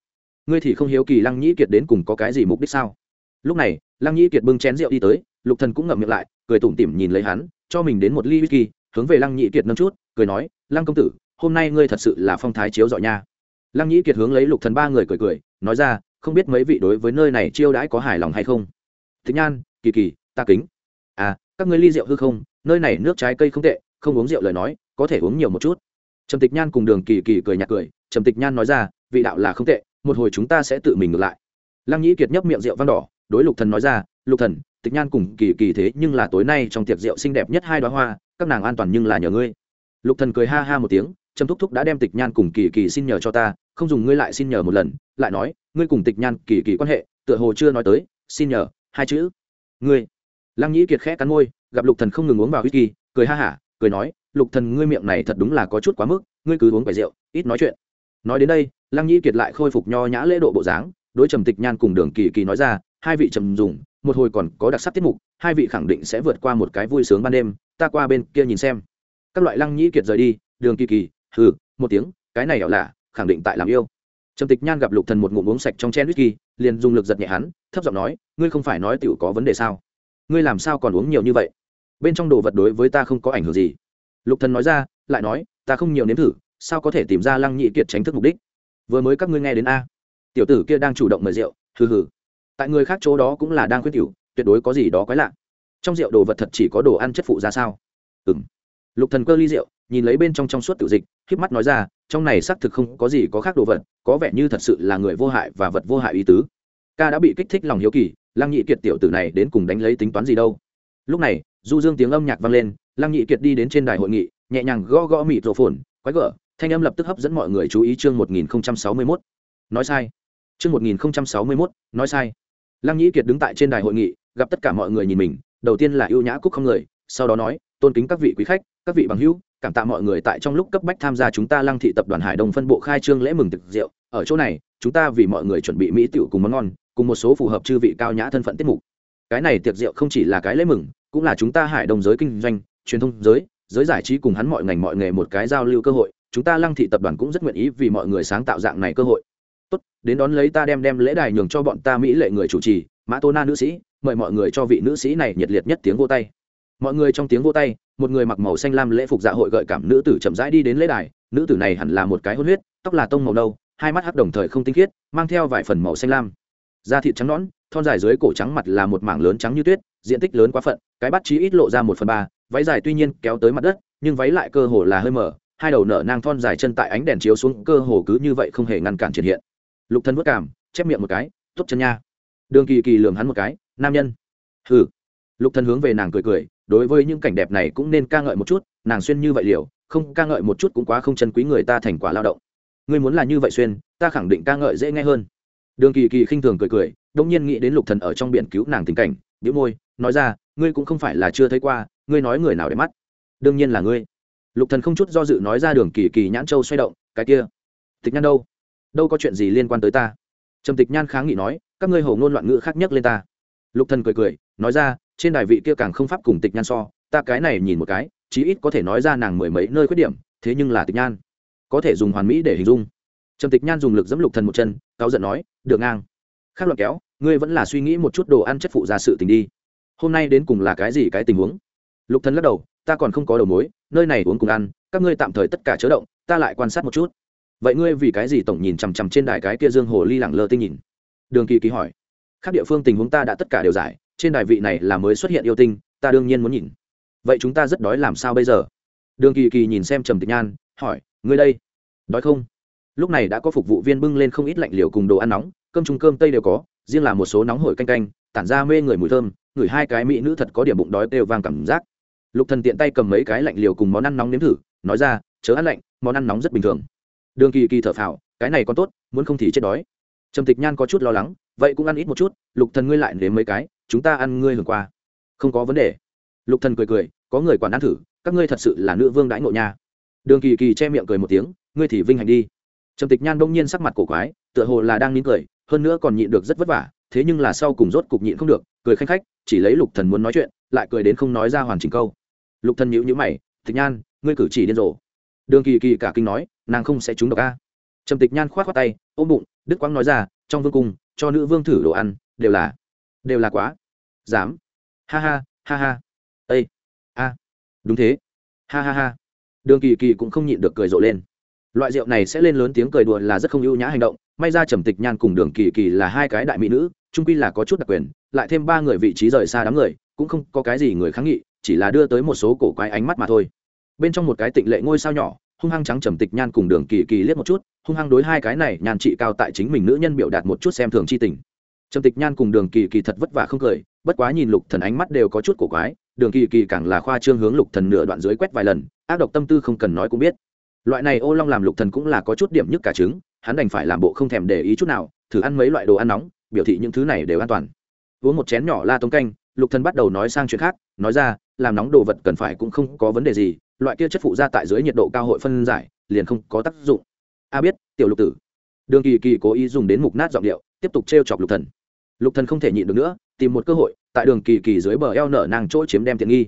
Ngươi thì không hiếu kỳ lăng nhĩ kiệt đến cùng có cái gì mục đích sao? Lúc này, lăng nhĩ kiệt bưng chén rượu đi tới, lục thần cũng ngậm miệng lại, cười tủm tỉm nhìn lấy hắn, cho mình đến một ly whisky, hướng về lăng nhĩ kiệt nâng chút, cười nói, lăng công tử, hôm nay ngươi thật sự là phong thái chiếu dọi nha. Lăng nhĩ kiệt hướng lấy lục thần ba người cười cười, nói ra, không biết mấy vị đối với nơi này chiêu đãi có hài lòng hay không? Thích nhan, kỳ kỳ ta kính. À các ngươi ly rượu hư không? Nơi này nước trái cây không tệ, không uống rượu lời nói, có thể uống nhiều một chút. Trầm tịch nhan cùng đường kỳ kỳ cười nhạt cười, trầm tịch nhan nói ra, vị đạo là không tệ, một hồi chúng ta sẽ tự mình ngược lại. Lăng nhĩ kiệt nhấp miệng rượu vang đỏ, đối lục thần nói ra, lục thần, tịch nhan cùng kỳ kỳ thế nhưng là tối nay trong tiệc rượu xinh đẹp nhất hai đoá hoa, các nàng an toàn nhưng là nhờ ngươi. Lục thần cười ha ha một tiếng, trầm thúc thúc đã đem tịch nhan cùng kỳ kỳ xin nhờ cho ta, không dùng ngươi lại xin nhờ một lần, lại nói, ngươi cùng tịch nhan kỳ kỳ quan hệ, tựa hồ chưa nói tới, xin nhờ, hai chữ. Ngươi lăng nhĩ kiệt khẽ cắn môi, gặp lục thần không ngừng uống vào whisky, cười ha hả, cười nói, lục thần, ngươi miệng này thật đúng là có chút quá mức, ngươi cứ uống vài rượu, ít nói chuyện. Nói đến đây, lăng nhĩ kiệt lại khôi phục nho nhã lễ độ bộ dáng, đối trầm tịch nhan cùng đường kỳ kỳ nói ra, hai vị trầm dùng, một hồi còn có đặc sắc tiết mục, hai vị khẳng định sẽ vượt qua một cái vui sướng ban đêm, ta qua bên kia nhìn xem. Các loại lăng nhĩ kiệt rời đi, đường kỳ kỳ, hừ, một tiếng, cái này ảo lạ, khẳng định tại làm yêu. Trầm tịch nhan gặp lục thần một ngụm uống sạch trong chén whisky, liền dùng lực giật nhẹ hắn, thấp giọng nói, ngươi không phải nói tiểu có vấn đề sao? Ngươi làm sao còn uống nhiều như vậy? Bên trong đồ vật đối với ta không có ảnh hưởng gì. Lục thần nói ra, lại nói, ta không nhiều nếm thử, sao có thể tìm ra lăng nhị kiệt tránh thức mục đích? Vừa mới các ngươi nghe đến a. Tiểu tử kia đang chủ động mời rượu, hừ hừ. Tại người khác chỗ đó cũng là đang khuyết tiểu, tuyệt đối có gì đó quái lạ. Trong rượu đồ vật thật chỉ có đồ ăn chất phụ ra sao? Ừ lục thần cơ ly rượu, nhìn lấy bên trong trong suốt tiểu dịch k mắt nói ra, trong này xác thực không có gì có khác đồ vật, có vẻ như thật sự là người vô hại và vật vô hại ý tứ. Ca đã bị kích thích lòng hiếu kỳ lăng nhị kiệt tiểu tử này đến cùng đánh lấy tính toán gì đâu. Lúc này, du dương tiếng âm nhạc vang lên, lăng nhị kiệt đi đến trên đài hội nghị, nhẹ nhàng gõ gõ mịt rổ phồn, quái gở, thanh âm lập tức hấp dẫn mọi người chú ý chương một nghìn sáu mươi mốt. Nói sai. Chương một nghìn sáu mươi mốt, nói sai. Lăng nhị kiệt đứng tại trên đài hội nghị, gặp tất cả mọi người nhìn mình, đầu tiên là yêu nhã cúc không người, sau đó nói, tôn kính các vị quý khách, các vị bằng hữu, cảm tạ mọi người tại trong lúc cấp bách tham gia chúng ta lăng thị tập đoàn hải đông phân bộ khai trương lễ mừng thực rượu. Ở chỗ này chúng ta vì mọi người chuẩn bị mỹ tiểu cùng món ngon, cùng một số phù hợp chư vị cao nhã thân phận tiết mục. Cái này tiệc rượu không chỉ là cái lễ mừng, cũng là chúng ta hải đồng giới kinh doanh, truyền thông giới giới giải trí cùng hắn mọi ngành mọi nghề một cái giao lưu cơ hội. Chúng ta lăng thị tập đoàn cũng rất nguyện ý vì mọi người sáng tạo dạng này cơ hội. Tốt, đến đón lấy ta đem đem lễ đài nhường cho bọn ta mỹ lệ người chủ trì, mã tô na nữ sĩ, mời mọi người cho vị nữ sĩ này nhiệt liệt nhất tiếng vô tay. Mọi người trong tiếng vô tay, một người mặc màu xanh lam lễ phục dạ hội gợi cảm nữ tử chậm rãi đi đến lễ đài. Nữ tử này hẳn là một cái hôn huyết, tóc là tông màu nâu hai mắt hắc đồng thời không tinh khiết, mang theo vài phần màu xanh lam. Da thịt trắng nõn, thon dài dưới cổ trắng mặt là một mảng lớn trắng như tuyết, diện tích lớn quá phận, cái bắt chí ít lộ ra một phần ba, váy dài tuy nhiên kéo tới mặt đất, nhưng váy lại cơ hồ là hơi mở, hai đầu nở nang thon dài chân tại ánh đèn chiếu xuống cơ hồ cứ như vậy không hề ngăn cản triển hiện. Lục thân vất cảm chép miệng một cái, tốt chân nha. Đường kỳ kỳ lường hắn một cái, nam nhân. Hừ. Lục thân hướng về nàng cười cười, đối với những cảnh đẹp này cũng nên ca ngợi một chút, nàng xuyên như vậy liều, không ca ngợi một chút cũng quá không chân quý người ta thành quả lao động ngươi muốn là như vậy xuyên, ta khẳng định ca ngợi dễ nghe hơn. Đường kỳ kỳ khinh thường cười cười đông nhiên nghĩ đến lục thần ở trong biển cứu nàng tình cảnh nhíu môi, nói ra, ngươi cũng không phải là chưa thấy qua, ngươi nói người nào để mắt? Đương nhiên là ngươi. Lục thần không chút do dự nói ra đường kỳ kỳ nhãn châu xoay động, cái kia. Tịch nhan đâu? Đâu có chuyện gì liên quan tới ta? Trầm tịch nhan kháng nghị nói, các ngươi hầu ngôn loạn ngữ khác nhất lên ta. Lục thần cười cười, nói ra, trên đài vị kia càng không pháp cùng tịch nhan so, ta cái này nhìn một cái, chí ít có thể nói ra nàng mười mấy nơi khuyết điểm, thế nhưng là tịch nhan có thể dùng hoàn mỹ để hình dung. Trầm tịch nhan dùng lực dẫm lục thần một chân, cáu giận nói, được ngang. Khác loạn kéo, ngươi vẫn là suy nghĩ một chút đồ ăn chất phụ ra sự tình đi. Hôm nay đến cùng là cái gì cái tình huống? Lục thần lắc đầu, ta còn không có đầu mối, nơi này uống cùng ăn, các ngươi tạm thời tất cả chớ động, ta lại quan sát một chút. Vậy ngươi vì cái gì tổng nhìn chằm chằm trên đài cái kia dương hồ ly lẳng lơ tinh nhìn? Đường kỳ kỳ hỏi. Khác địa phương tình huống ta đã tất cả đều giải, trên đài vị này là mới xuất hiện yêu tinh, ta đương nhiên muốn nhìn. Vậy chúng ta rất đói làm sao bây giờ? Đường kỳ kỳ nhìn xem trầm tịch nhan hỏi, ngươi đây, đói không? Lúc này đã có phục vụ viên bưng lên không ít lạnh liều cùng đồ ăn nóng, cơm trung cơm tây đều có, riêng là một số nóng hổi canh canh, tản ra mê người mùi thơm ngửi hai cái mỹ nữ thật có điểm bụng đói đều vang cảm giác. Lục thần tiện tay cầm mấy cái lạnh liều cùng món ăn nóng nếm thử, nói ra, chớ ăn lạnh, món ăn nóng rất bình thường. Đường kỳ kỳ thở phào, cái này còn tốt, muốn không thì chết đói. Trầm tịch nhan có chút lo lắng, vậy cũng ăn ít một chút, lục thần ngươi lại nếm mấy cái, chúng ta ăn ngươi hưởng qua. Không có vấn đề. Lục thần cười cười, có người quản ăn thử, các ngươi thật sự là nữ vương đãi ngộ nha đường kỳ kỳ che miệng cười một tiếng, ngươi thì vinh hạnh đi. Trầm tịch nhan đông nhiên sắc mặt cổ quái, tựa hồ là đang nín cười, hơn nữa còn nhịn được rất vất vả, thế nhưng là sau cùng rốt cục nhịn không được, cười khanh khách, chỉ lấy lục thần muốn nói chuyện, lại cười đến không nói ra hoàn chỉnh câu. Lục thần nhíu nhíu mày, tịch nhan, ngươi cử chỉ điên rồ. Đường kỳ kỳ cả kinh nói, nàng không sẽ trúng độc a. Trầm tịch nhan khoát khoát tay, ôm bụng đức quang nói ra, trong vương cung, cho nữ vương thử đồ ăn, đều là đều là quá, dám. Ha ha ha ha. Ây a. Đúng thế. Ha ha ha đường kỳ kỳ cũng không nhịn được cười rộ lên. Loại rượu này sẽ lên lớn tiếng cười đùa là rất không ưu nhã hành động, may ra trầm tịch nhan cùng đường kỳ kỳ là hai cái đại mỹ nữ trung quy là có chút đặc quyền, lại thêm ba người vị trí rời xa đám người, cũng không có cái gì người kháng nghị, chỉ là đưa tới một số cổ quái ánh mắt mà thôi. Bên trong một cái tịnh lệ ngôi sao nhỏ, hung hăng trắng trầm tịch nhan cùng đường kỳ kỳ liếc một chút, hung hăng đối hai cái này nhàn trị cao tại chính mình nữ nhân biểu đạt một chút xem thường chi tình trầm tịch nhan cùng đường kỳ kỳ thật vất vả không cười, bất quá nhìn lục thần ánh mắt đều có chút cổ quái, đường kỳ kỳ càng là khoa trương hướng lục thần nửa đoạn dưới quét vài lần, ác độc tâm tư không cần nói cũng biết. Loại này ô long làm lục thần cũng là có chút điểm nhức cả trứng, hắn đành phải làm bộ không thèm để ý chút nào, thử ăn mấy loại đồ ăn nóng, biểu thị những thứ này đều an toàn. Uống một chén nhỏ la tống canh, lục thần bắt đầu nói sang chuyện khác, nói ra, làm nóng đồ vật cần phải cũng không có vấn đề gì, loại kia chất phụ ra tại dưới nhiệt độ cao hội phân giải, liền không có tác dụng. A biết, tiểu lục tử. Đường kỳ kỳ cố ý dùng đến mục nát giọng điệu, tiếp tục trêu chọc lục thần lục thần không thể nhịn được nữa, tìm một cơ hội, tại đường kỳ kỳ dưới bờ eo nở nàng chỗ chiếm đem tiện nghi.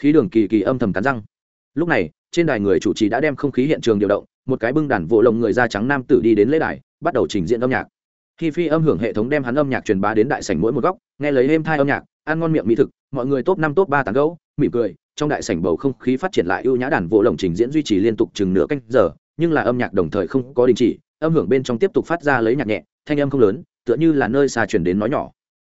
Khí đường kỳ kỳ âm thầm cắn răng. Lúc này, trên đài người chủ trì đã đem không khí hiện trường điều động, một cái bưng đàn vỗ lồng người da trắng nam tử đi đến lễ đài, bắt đầu trình diễn âm nhạc. Khi phi âm hưởng hệ thống đem hắn âm nhạc truyền bá đến đại sảnh mỗi một góc, nghe lấy êm thai âm nhạc, ăn ngon miệng mỹ thực, mọi người top năm top ba tán gấu mỉm cười, trong đại sảnh bầu không khí phát triển lại ưu nhã đàn vỗ lồng trình diễn duy trì liên tục chừng nửa canh giờ, nhưng là âm nhạc đồng thời không có đình chỉ, âm hưởng bên trong tiếp tục phát ra lấy nhạc nhẹ, thanh âm không lớn tựa như là nơi xa chuyển đến nói nhỏ.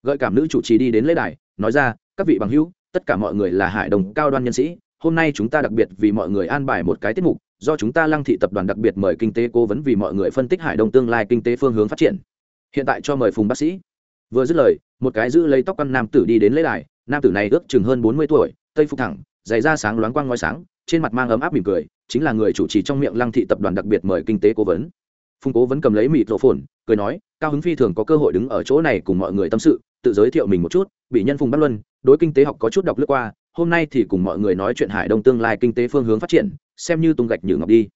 Gợi cảm nữ chủ trì đi đến lễ đài, nói ra, các vị bằng hữu, tất cả mọi người là hải đồng cao đoan nhân sĩ, hôm nay chúng ta đặc biệt vì mọi người an bài một cái tiết mục, do chúng ta lăng thị tập đoàn đặc biệt mời kinh tế cố vấn vì mọi người phân tích hải đông tương lai kinh tế phương hướng phát triển. Hiện tại cho mời phùng bác sĩ. Vừa dứt lời, một cái giữ lấy tóc căn nam tử đi đến lễ đài, nam tử này ước chừng hơn bốn mươi tuổi, tây phục thẳng giày da sáng loáng quang ngoi sáng, trên mặt mang ấm áp mỉm cười, chính là người chủ trì trong miệng lăng thị tập đoàn đặc biệt mời kinh tế cố vấn. Phùng cố vấn cầm lấy mịt rộ phồn cười nói cao hứng phi thường có cơ hội đứng ở chỗ này cùng mọi người tâm sự tự giới thiệu mình một chút bị nhân phùng bắc luân đối kinh tế học có chút đọc lướt qua hôm nay thì cùng mọi người nói chuyện hải đông tương lai kinh tế phương hướng phát triển xem như tung gạch nhử ngọc đi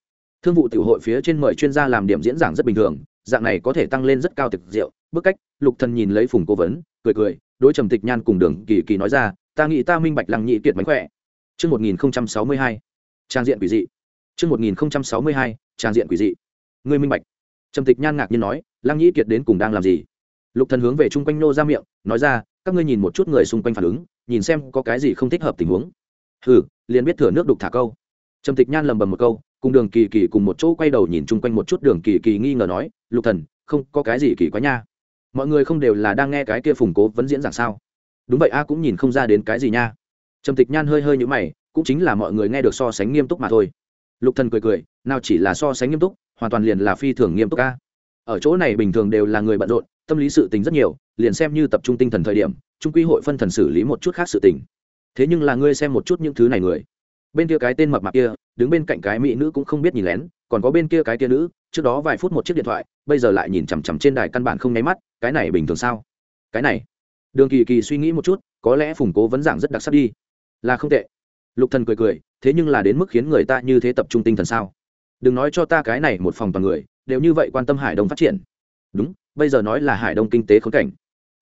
thương vụ tiểu hội phía trên mời chuyên gia làm điểm diễn giảng rất bình thường dạng này có thể tăng lên rất cao thực diệu bức cách lục thần nhìn lấy phùng cố vấn cười cười đối trầm tịch nhan cùng đường kỳ kỳ nói ra ta nghĩ ta minh bạch lăng nhị kiệt mánh khỏe mươi 1062, trang diện quỷ dị. Trước 1062, trang diện quỷ dị. Ngươi minh bạch. Trầm tịch nhan ngạc nhiên nói, lăng Nhĩ kiệt đến cùng đang làm gì? Lục thần hướng về chung quanh nô ra miệng, nói ra, các ngươi nhìn một chút người xung quanh phản ứng, nhìn xem có cái gì không thích hợp tình huống. Hừ, liền biết thừa nước đục thả câu. Trầm tịch nhan lầm bầm một câu, cùng đường kỳ kỳ cùng một chỗ quay đầu nhìn chung quanh một chút đường kỳ kỳ nghi ngờ nói, lục thần, không có cái gì kỳ quá nha mọi người không đều là đang nghe cái kia phùng cố vẫn diễn giảng sao đúng vậy a cũng nhìn không ra đến cái gì nha trầm tịch nhan hơi hơi như mày cũng chính là mọi người nghe được so sánh nghiêm túc mà thôi lục thần cười cười nào chỉ là so sánh nghiêm túc hoàn toàn liền là phi thường nghiêm túc ca. Ở chỗ này bình thường đều là người bận rộn, tâm lý sự tình rất nhiều, liền xem như tập trung tinh thần thời điểm trung quy hội phân thần xử lý một chút khác sự tình. Thế nhưng là ngươi xem một chút những thứ này người. Bên kia cái tên mập mạp kia, đứng bên cạnh cái mỹ nữ cũng không biết nhìn lén, còn có bên kia cái kia nữ, trước đó vài phút một chiếc điện thoại, bây giờ lại nhìn chằm chằm trên đài căn bản không nháy mắt, cái này bình thường sao? Cái này. Đường kỳ kỳ suy nghĩ một chút, có lẽ phùng cố vẫn giảng rất đặc sắc đi. Là không tệ. Lục thần cười cười, thế nhưng là đến mức khiến người ta như thế tập trung tinh thần sao? Đừng nói cho ta cái này một phòng toàn người, đều như vậy quan tâm hải đông phát triển. Đúng, bây giờ nói là hải đông kinh tế khốn cảnh.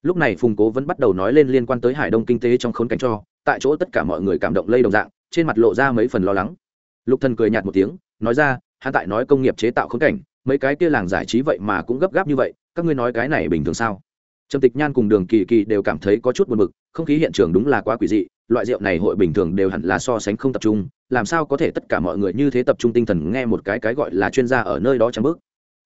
Lúc này phùng cố vẫn bắt đầu nói lên liên quan tới hải đông kinh tế trong khốn cảnh cho, tại chỗ tất cả mọi người cảm động lây đồng dạng, trên mặt lộ ra mấy phần lo lắng. Lục thần cười nhạt một tiếng, nói ra, hắn tại nói công nghiệp chế tạo khốn cảnh, mấy cái kia làng giải trí vậy mà cũng gấp gáp như vậy, các ngươi nói cái này bình thường sao? Trầm tịch nhan cùng đường kỳ kỳ đều cảm thấy có chút buồn bực, không khí hiện trường đúng là quá quỷ dị, loại rượu này hội bình thường đều hẳn là so sánh không tập trung, làm sao có thể tất cả mọi người như thế tập trung tinh thần nghe một cái cái gọi là chuyên gia ở nơi đó chẳng bước.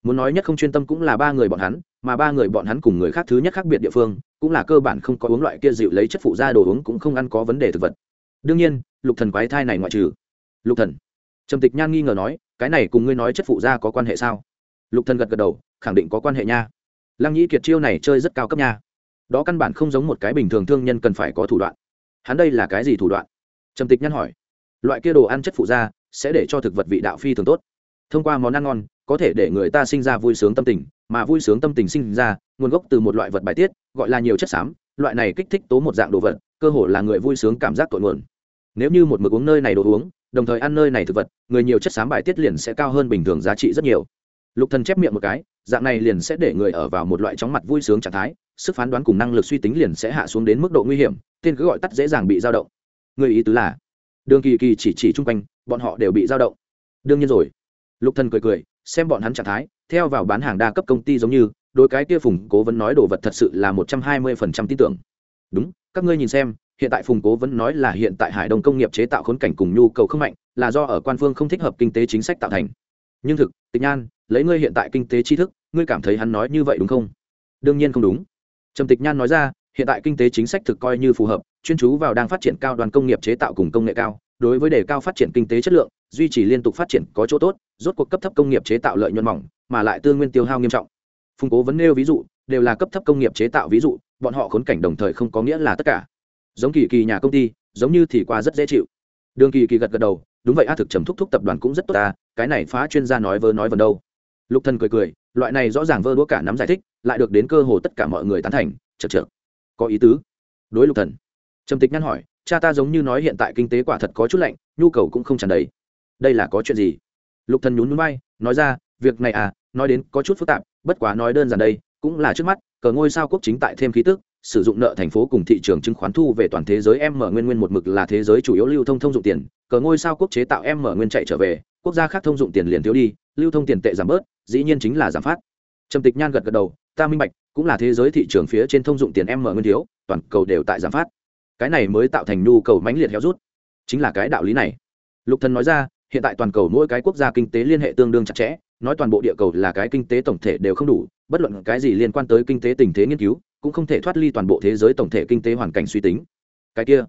Muốn nói nhất không chuyên tâm cũng là ba người bọn hắn, mà ba người bọn hắn cùng người khác thứ nhất khác biệt địa phương, cũng là cơ bản không có uống loại kia rượu lấy chất phụ ra đồ uống cũng không ăn có vấn đề thực vật. Đương nhiên, lục thần quái thai này ngoại trừ. Lục thần. Trầm tịch nhan nghi ngờ nói, cái này cùng ngươi nói chất phụ ra có quan hệ sao? Lục thần gật gật đầu, khẳng định có quan hệ nha lăng nhĩ kiệt chiêu này chơi rất cao cấp nha. Đó căn bản không giống một cái bình thường thương nhân cần phải có thủ đoạn. Hắn đây là cái gì thủ đoạn? Trầm tịch nhăn hỏi. Loại kia đồ ăn chất phụ da sẽ để cho thực vật vị đạo phi thường tốt. Thông qua món ăn ngon, có thể để người ta sinh ra vui sướng tâm tình, mà vui sướng tâm tình sinh ra, nguồn gốc từ một loại vật bài tiết, gọi là nhiều chất xám. Loại này kích thích tố một dạng đồ vật, cơ hồ là người vui sướng cảm giác tội nguồn. Nếu như một mực uống nơi này đồ uống, đồng thời ăn nơi này thực vật, người nhiều chất xám bài tiết liền sẽ cao hơn bình thường giá trị rất nhiều lục thần chép miệng một cái, dạng này liền sẽ để người ở vào một loại chóng mặt vui sướng trạng thái, sức phán đoán cùng năng lực suy tính liền sẽ hạ xuống đến mức độ nguy hiểm, tên cứ gọi tắt dễ dàng bị dao động. Người ý tứ là, đường kỳ kỳ chỉ chỉ chung quanh, bọn họ đều bị dao động. Đương nhiên rồi. Lục thần cười cười, xem bọn hắn trạng thái, theo vào bán hàng đa cấp công ty giống như đôi cái kia phùng cố vẫn nói đồ vật thật sự là một trăm hai mươi phần trăm tin tưởng. Đúng, các ngươi nhìn xem, hiện tại phùng cố vẫn nói là hiện tại hải đông công nghiệp chế tạo khốn cảnh cùng nhu cầu không mạnh, là do ở quan phương không thích hợp kinh tế chính sách tạo thành nhưng thực, tịch nhan, lấy ngươi hiện tại kinh tế tri thức, ngươi cảm thấy hắn nói như vậy đúng không? Đương nhiên không đúng. Trầm tịch nhan nói ra, hiện tại kinh tế chính sách thực coi như phù hợp, chuyên chú vào đang phát triển cao đoàn công nghiệp chế tạo cùng công nghệ cao. Đối với đề cao phát triển kinh tế chất lượng, duy trì liên tục phát triển có chỗ tốt, rốt cuộc cấp thấp công nghiệp chế tạo lợi nhuận mỏng, mà lại tương nguyên tiêu hao nghiêm trọng. Phùng cố vấn nêu ví dụ, đều là cấp thấp công nghiệp chế tạo ví dụ, bọn họ khốn cảnh đồng thời không có nghĩa là tất cả. Giống kỳ kỳ nhà công ty, giống như thì qua rất dễ chịu đường kỳ kỳ gật gật đầu, đúng vậy, a thực trầm thúc thúc tập đoàn cũng rất tốt ta, cái này phá chuyên gia nói vơ nói vần đâu. Lục thần cười cười, loại này rõ ràng vơ đũa cả nắm giải thích, lại được đến cơ hồ tất cả mọi người tán thành chật chật có ý tứ. Đối lục thần, trầm tịch nhăn hỏi, cha ta giống như nói hiện tại kinh tế quả thật có chút lạnh, nhu cầu cũng không tràn đầy. Đây là có chuyện gì? Lục thần nhún nhún vai, nói ra, việc này à nói đến có chút phức tạp, bất quá nói đơn giản đây, cũng là trước mắt, cờ ngôi sao quốc chính tại thêm khí tức sử dụng nợ thành phố cùng thị trường chứng khoán thu về toàn thế giới em mở nguyên nguyên một mực là thế giới chủ yếu lưu thông thông dụng tiền, cờ ngôi sao quốc chế tạo em mở nguyên chạy trở về, quốc gia khác thông dụng tiền liền thiếu đi, lưu thông tiền tệ giảm bớt, dĩ nhiên chính là giảm phát. Trầm tịch nhan gật gật đầu, ta minh bạch, cũng là thế giới thị trường phía trên thông dụng tiền em mở nguyên thiếu, toàn cầu đều tại giảm phát. Cái này mới tạo thành nhu cầu mãnh liệt héo rút. Chính là cái đạo lý này. Lục thần nói ra, hiện tại toàn cầu mỗi cái quốc gia kinh tế liên hệ tương đương chặt chẽ, nói toàn bộ địa cầu là cái kinh tế tổng thể đều không đủ, bất luận cái gì liên quan tới kinh tế tình thế nghiên cứu cũng không thể thoát ly toàn bộ thế giới tổng thể kinh tế hoàn cảnh suy tính. Cái kia,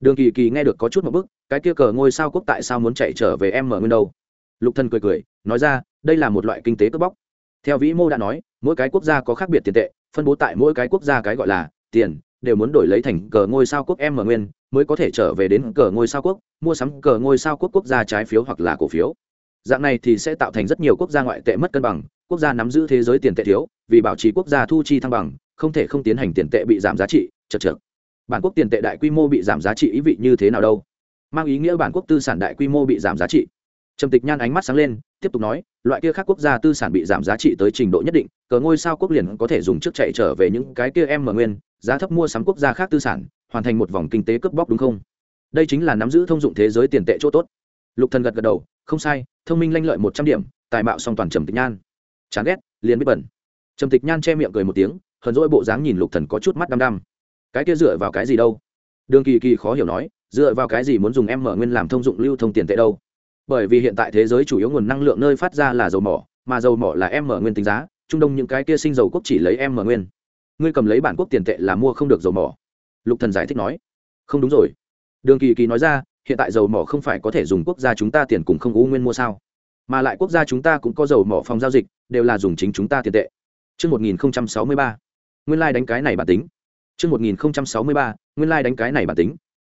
đường kỳ kỳ nghe được có chút một bức, cái kia cờ ngôi sao quốc tại sao muốn chạy trở về em mở nguyên đâu? Lục thần cười cười, nói ra, đây là một loại kinh tế cướp bóc. Theo vĩ mô đã nói, mỗi cái quốc gia có khác biệt tiền tệ, phân bố tại mỗi cái quốc gia cái gọi là tiền, đều muốn đổi lấy thành cờ ngôi sao quốc em mở nguyên, mới có thể trở về đến cờ ngôi sao quốc, mua sắm cờ ngôi sao quốc quốc gia trái phiếu hoặc là cổ phiếu dạng này thì sẽ tạo thành rất nhiều quốc gia ngoại tệ mất cân bằng, quốc gia nắm giữ thế giới tiền tệ thiếu, vì bảo trì quốc gia thu chi thăng bằng, không thể không tiến hành tiền tệ bị giảm giá trị, chật chật bản quốc tiền tệ đại quy mô bị giảm giá trị ý vị như thế nào đâu? Mang ý nghĩa bản quốc tư sản đại quy mô bị giảm giá trị. Trầm tịch nhan ánh mắt sáng lên, tiếp tục nói, loại kia khác quốc gia tư sản bị giảm giá trị tới trình độ nhất định, cờ ngôi sao quốc liền có thể dùng trước chạy trở về những cái kia em mở nguyên, giá thấp mua sắm quốc gia khác tư sản, hoàn thành một vòng kinh tế cướp bóc đúng không? Đây chính là nắm giữ thông dụng thế giới tiền tệ chỗ tốt. Lục thần gật gật đầu không sai, thông minh lanh lợi một trăm điểm, tài mạo song toàn trầm tịch nhan. Chán ghét, liền biết bẩn. Trầm tịch nhan che miệng cười một tiếng, hờn dỗi bộ dáng nhìn lục thần có chút mắt đăm đăm. Cái kia dựa vào cái gì đâu? Đường kỳ kỳ khó hiểu nói, dựa vào cái gì muốn dùng em mở nguyên làm thông dụng lưu thông tiền tệ đâu? Bởi vì hiện tại thế giới chủ yếu nguồn năng lượng nơi phát ra là dầu mỏ, mà dầu mỏ là em mở nguyên tính giá, trung đông những cái kia sinh dầu quốc chỉ lấy em mở nguyên. Ngươi cầm lấy bản quốc tiền tệ là mua không được dầu mỏ. Lục thần giải thích nói, không đúng rồi. Đường kỳ kỳ nói ra hiện tại dầu mỏ không phải có thể dùng quốc gia chúng ta tiền cùng không u nguyên mua sao mà lại quốc gia chúng ta cũng có dầu mỏ phòng giao dịch đều là dùng chính chúng ta tiền tệ Trước 1063, nguyên lai like đánh cái này bản tính. Trước 1063, nguyên lai like đánh cái này bản tính.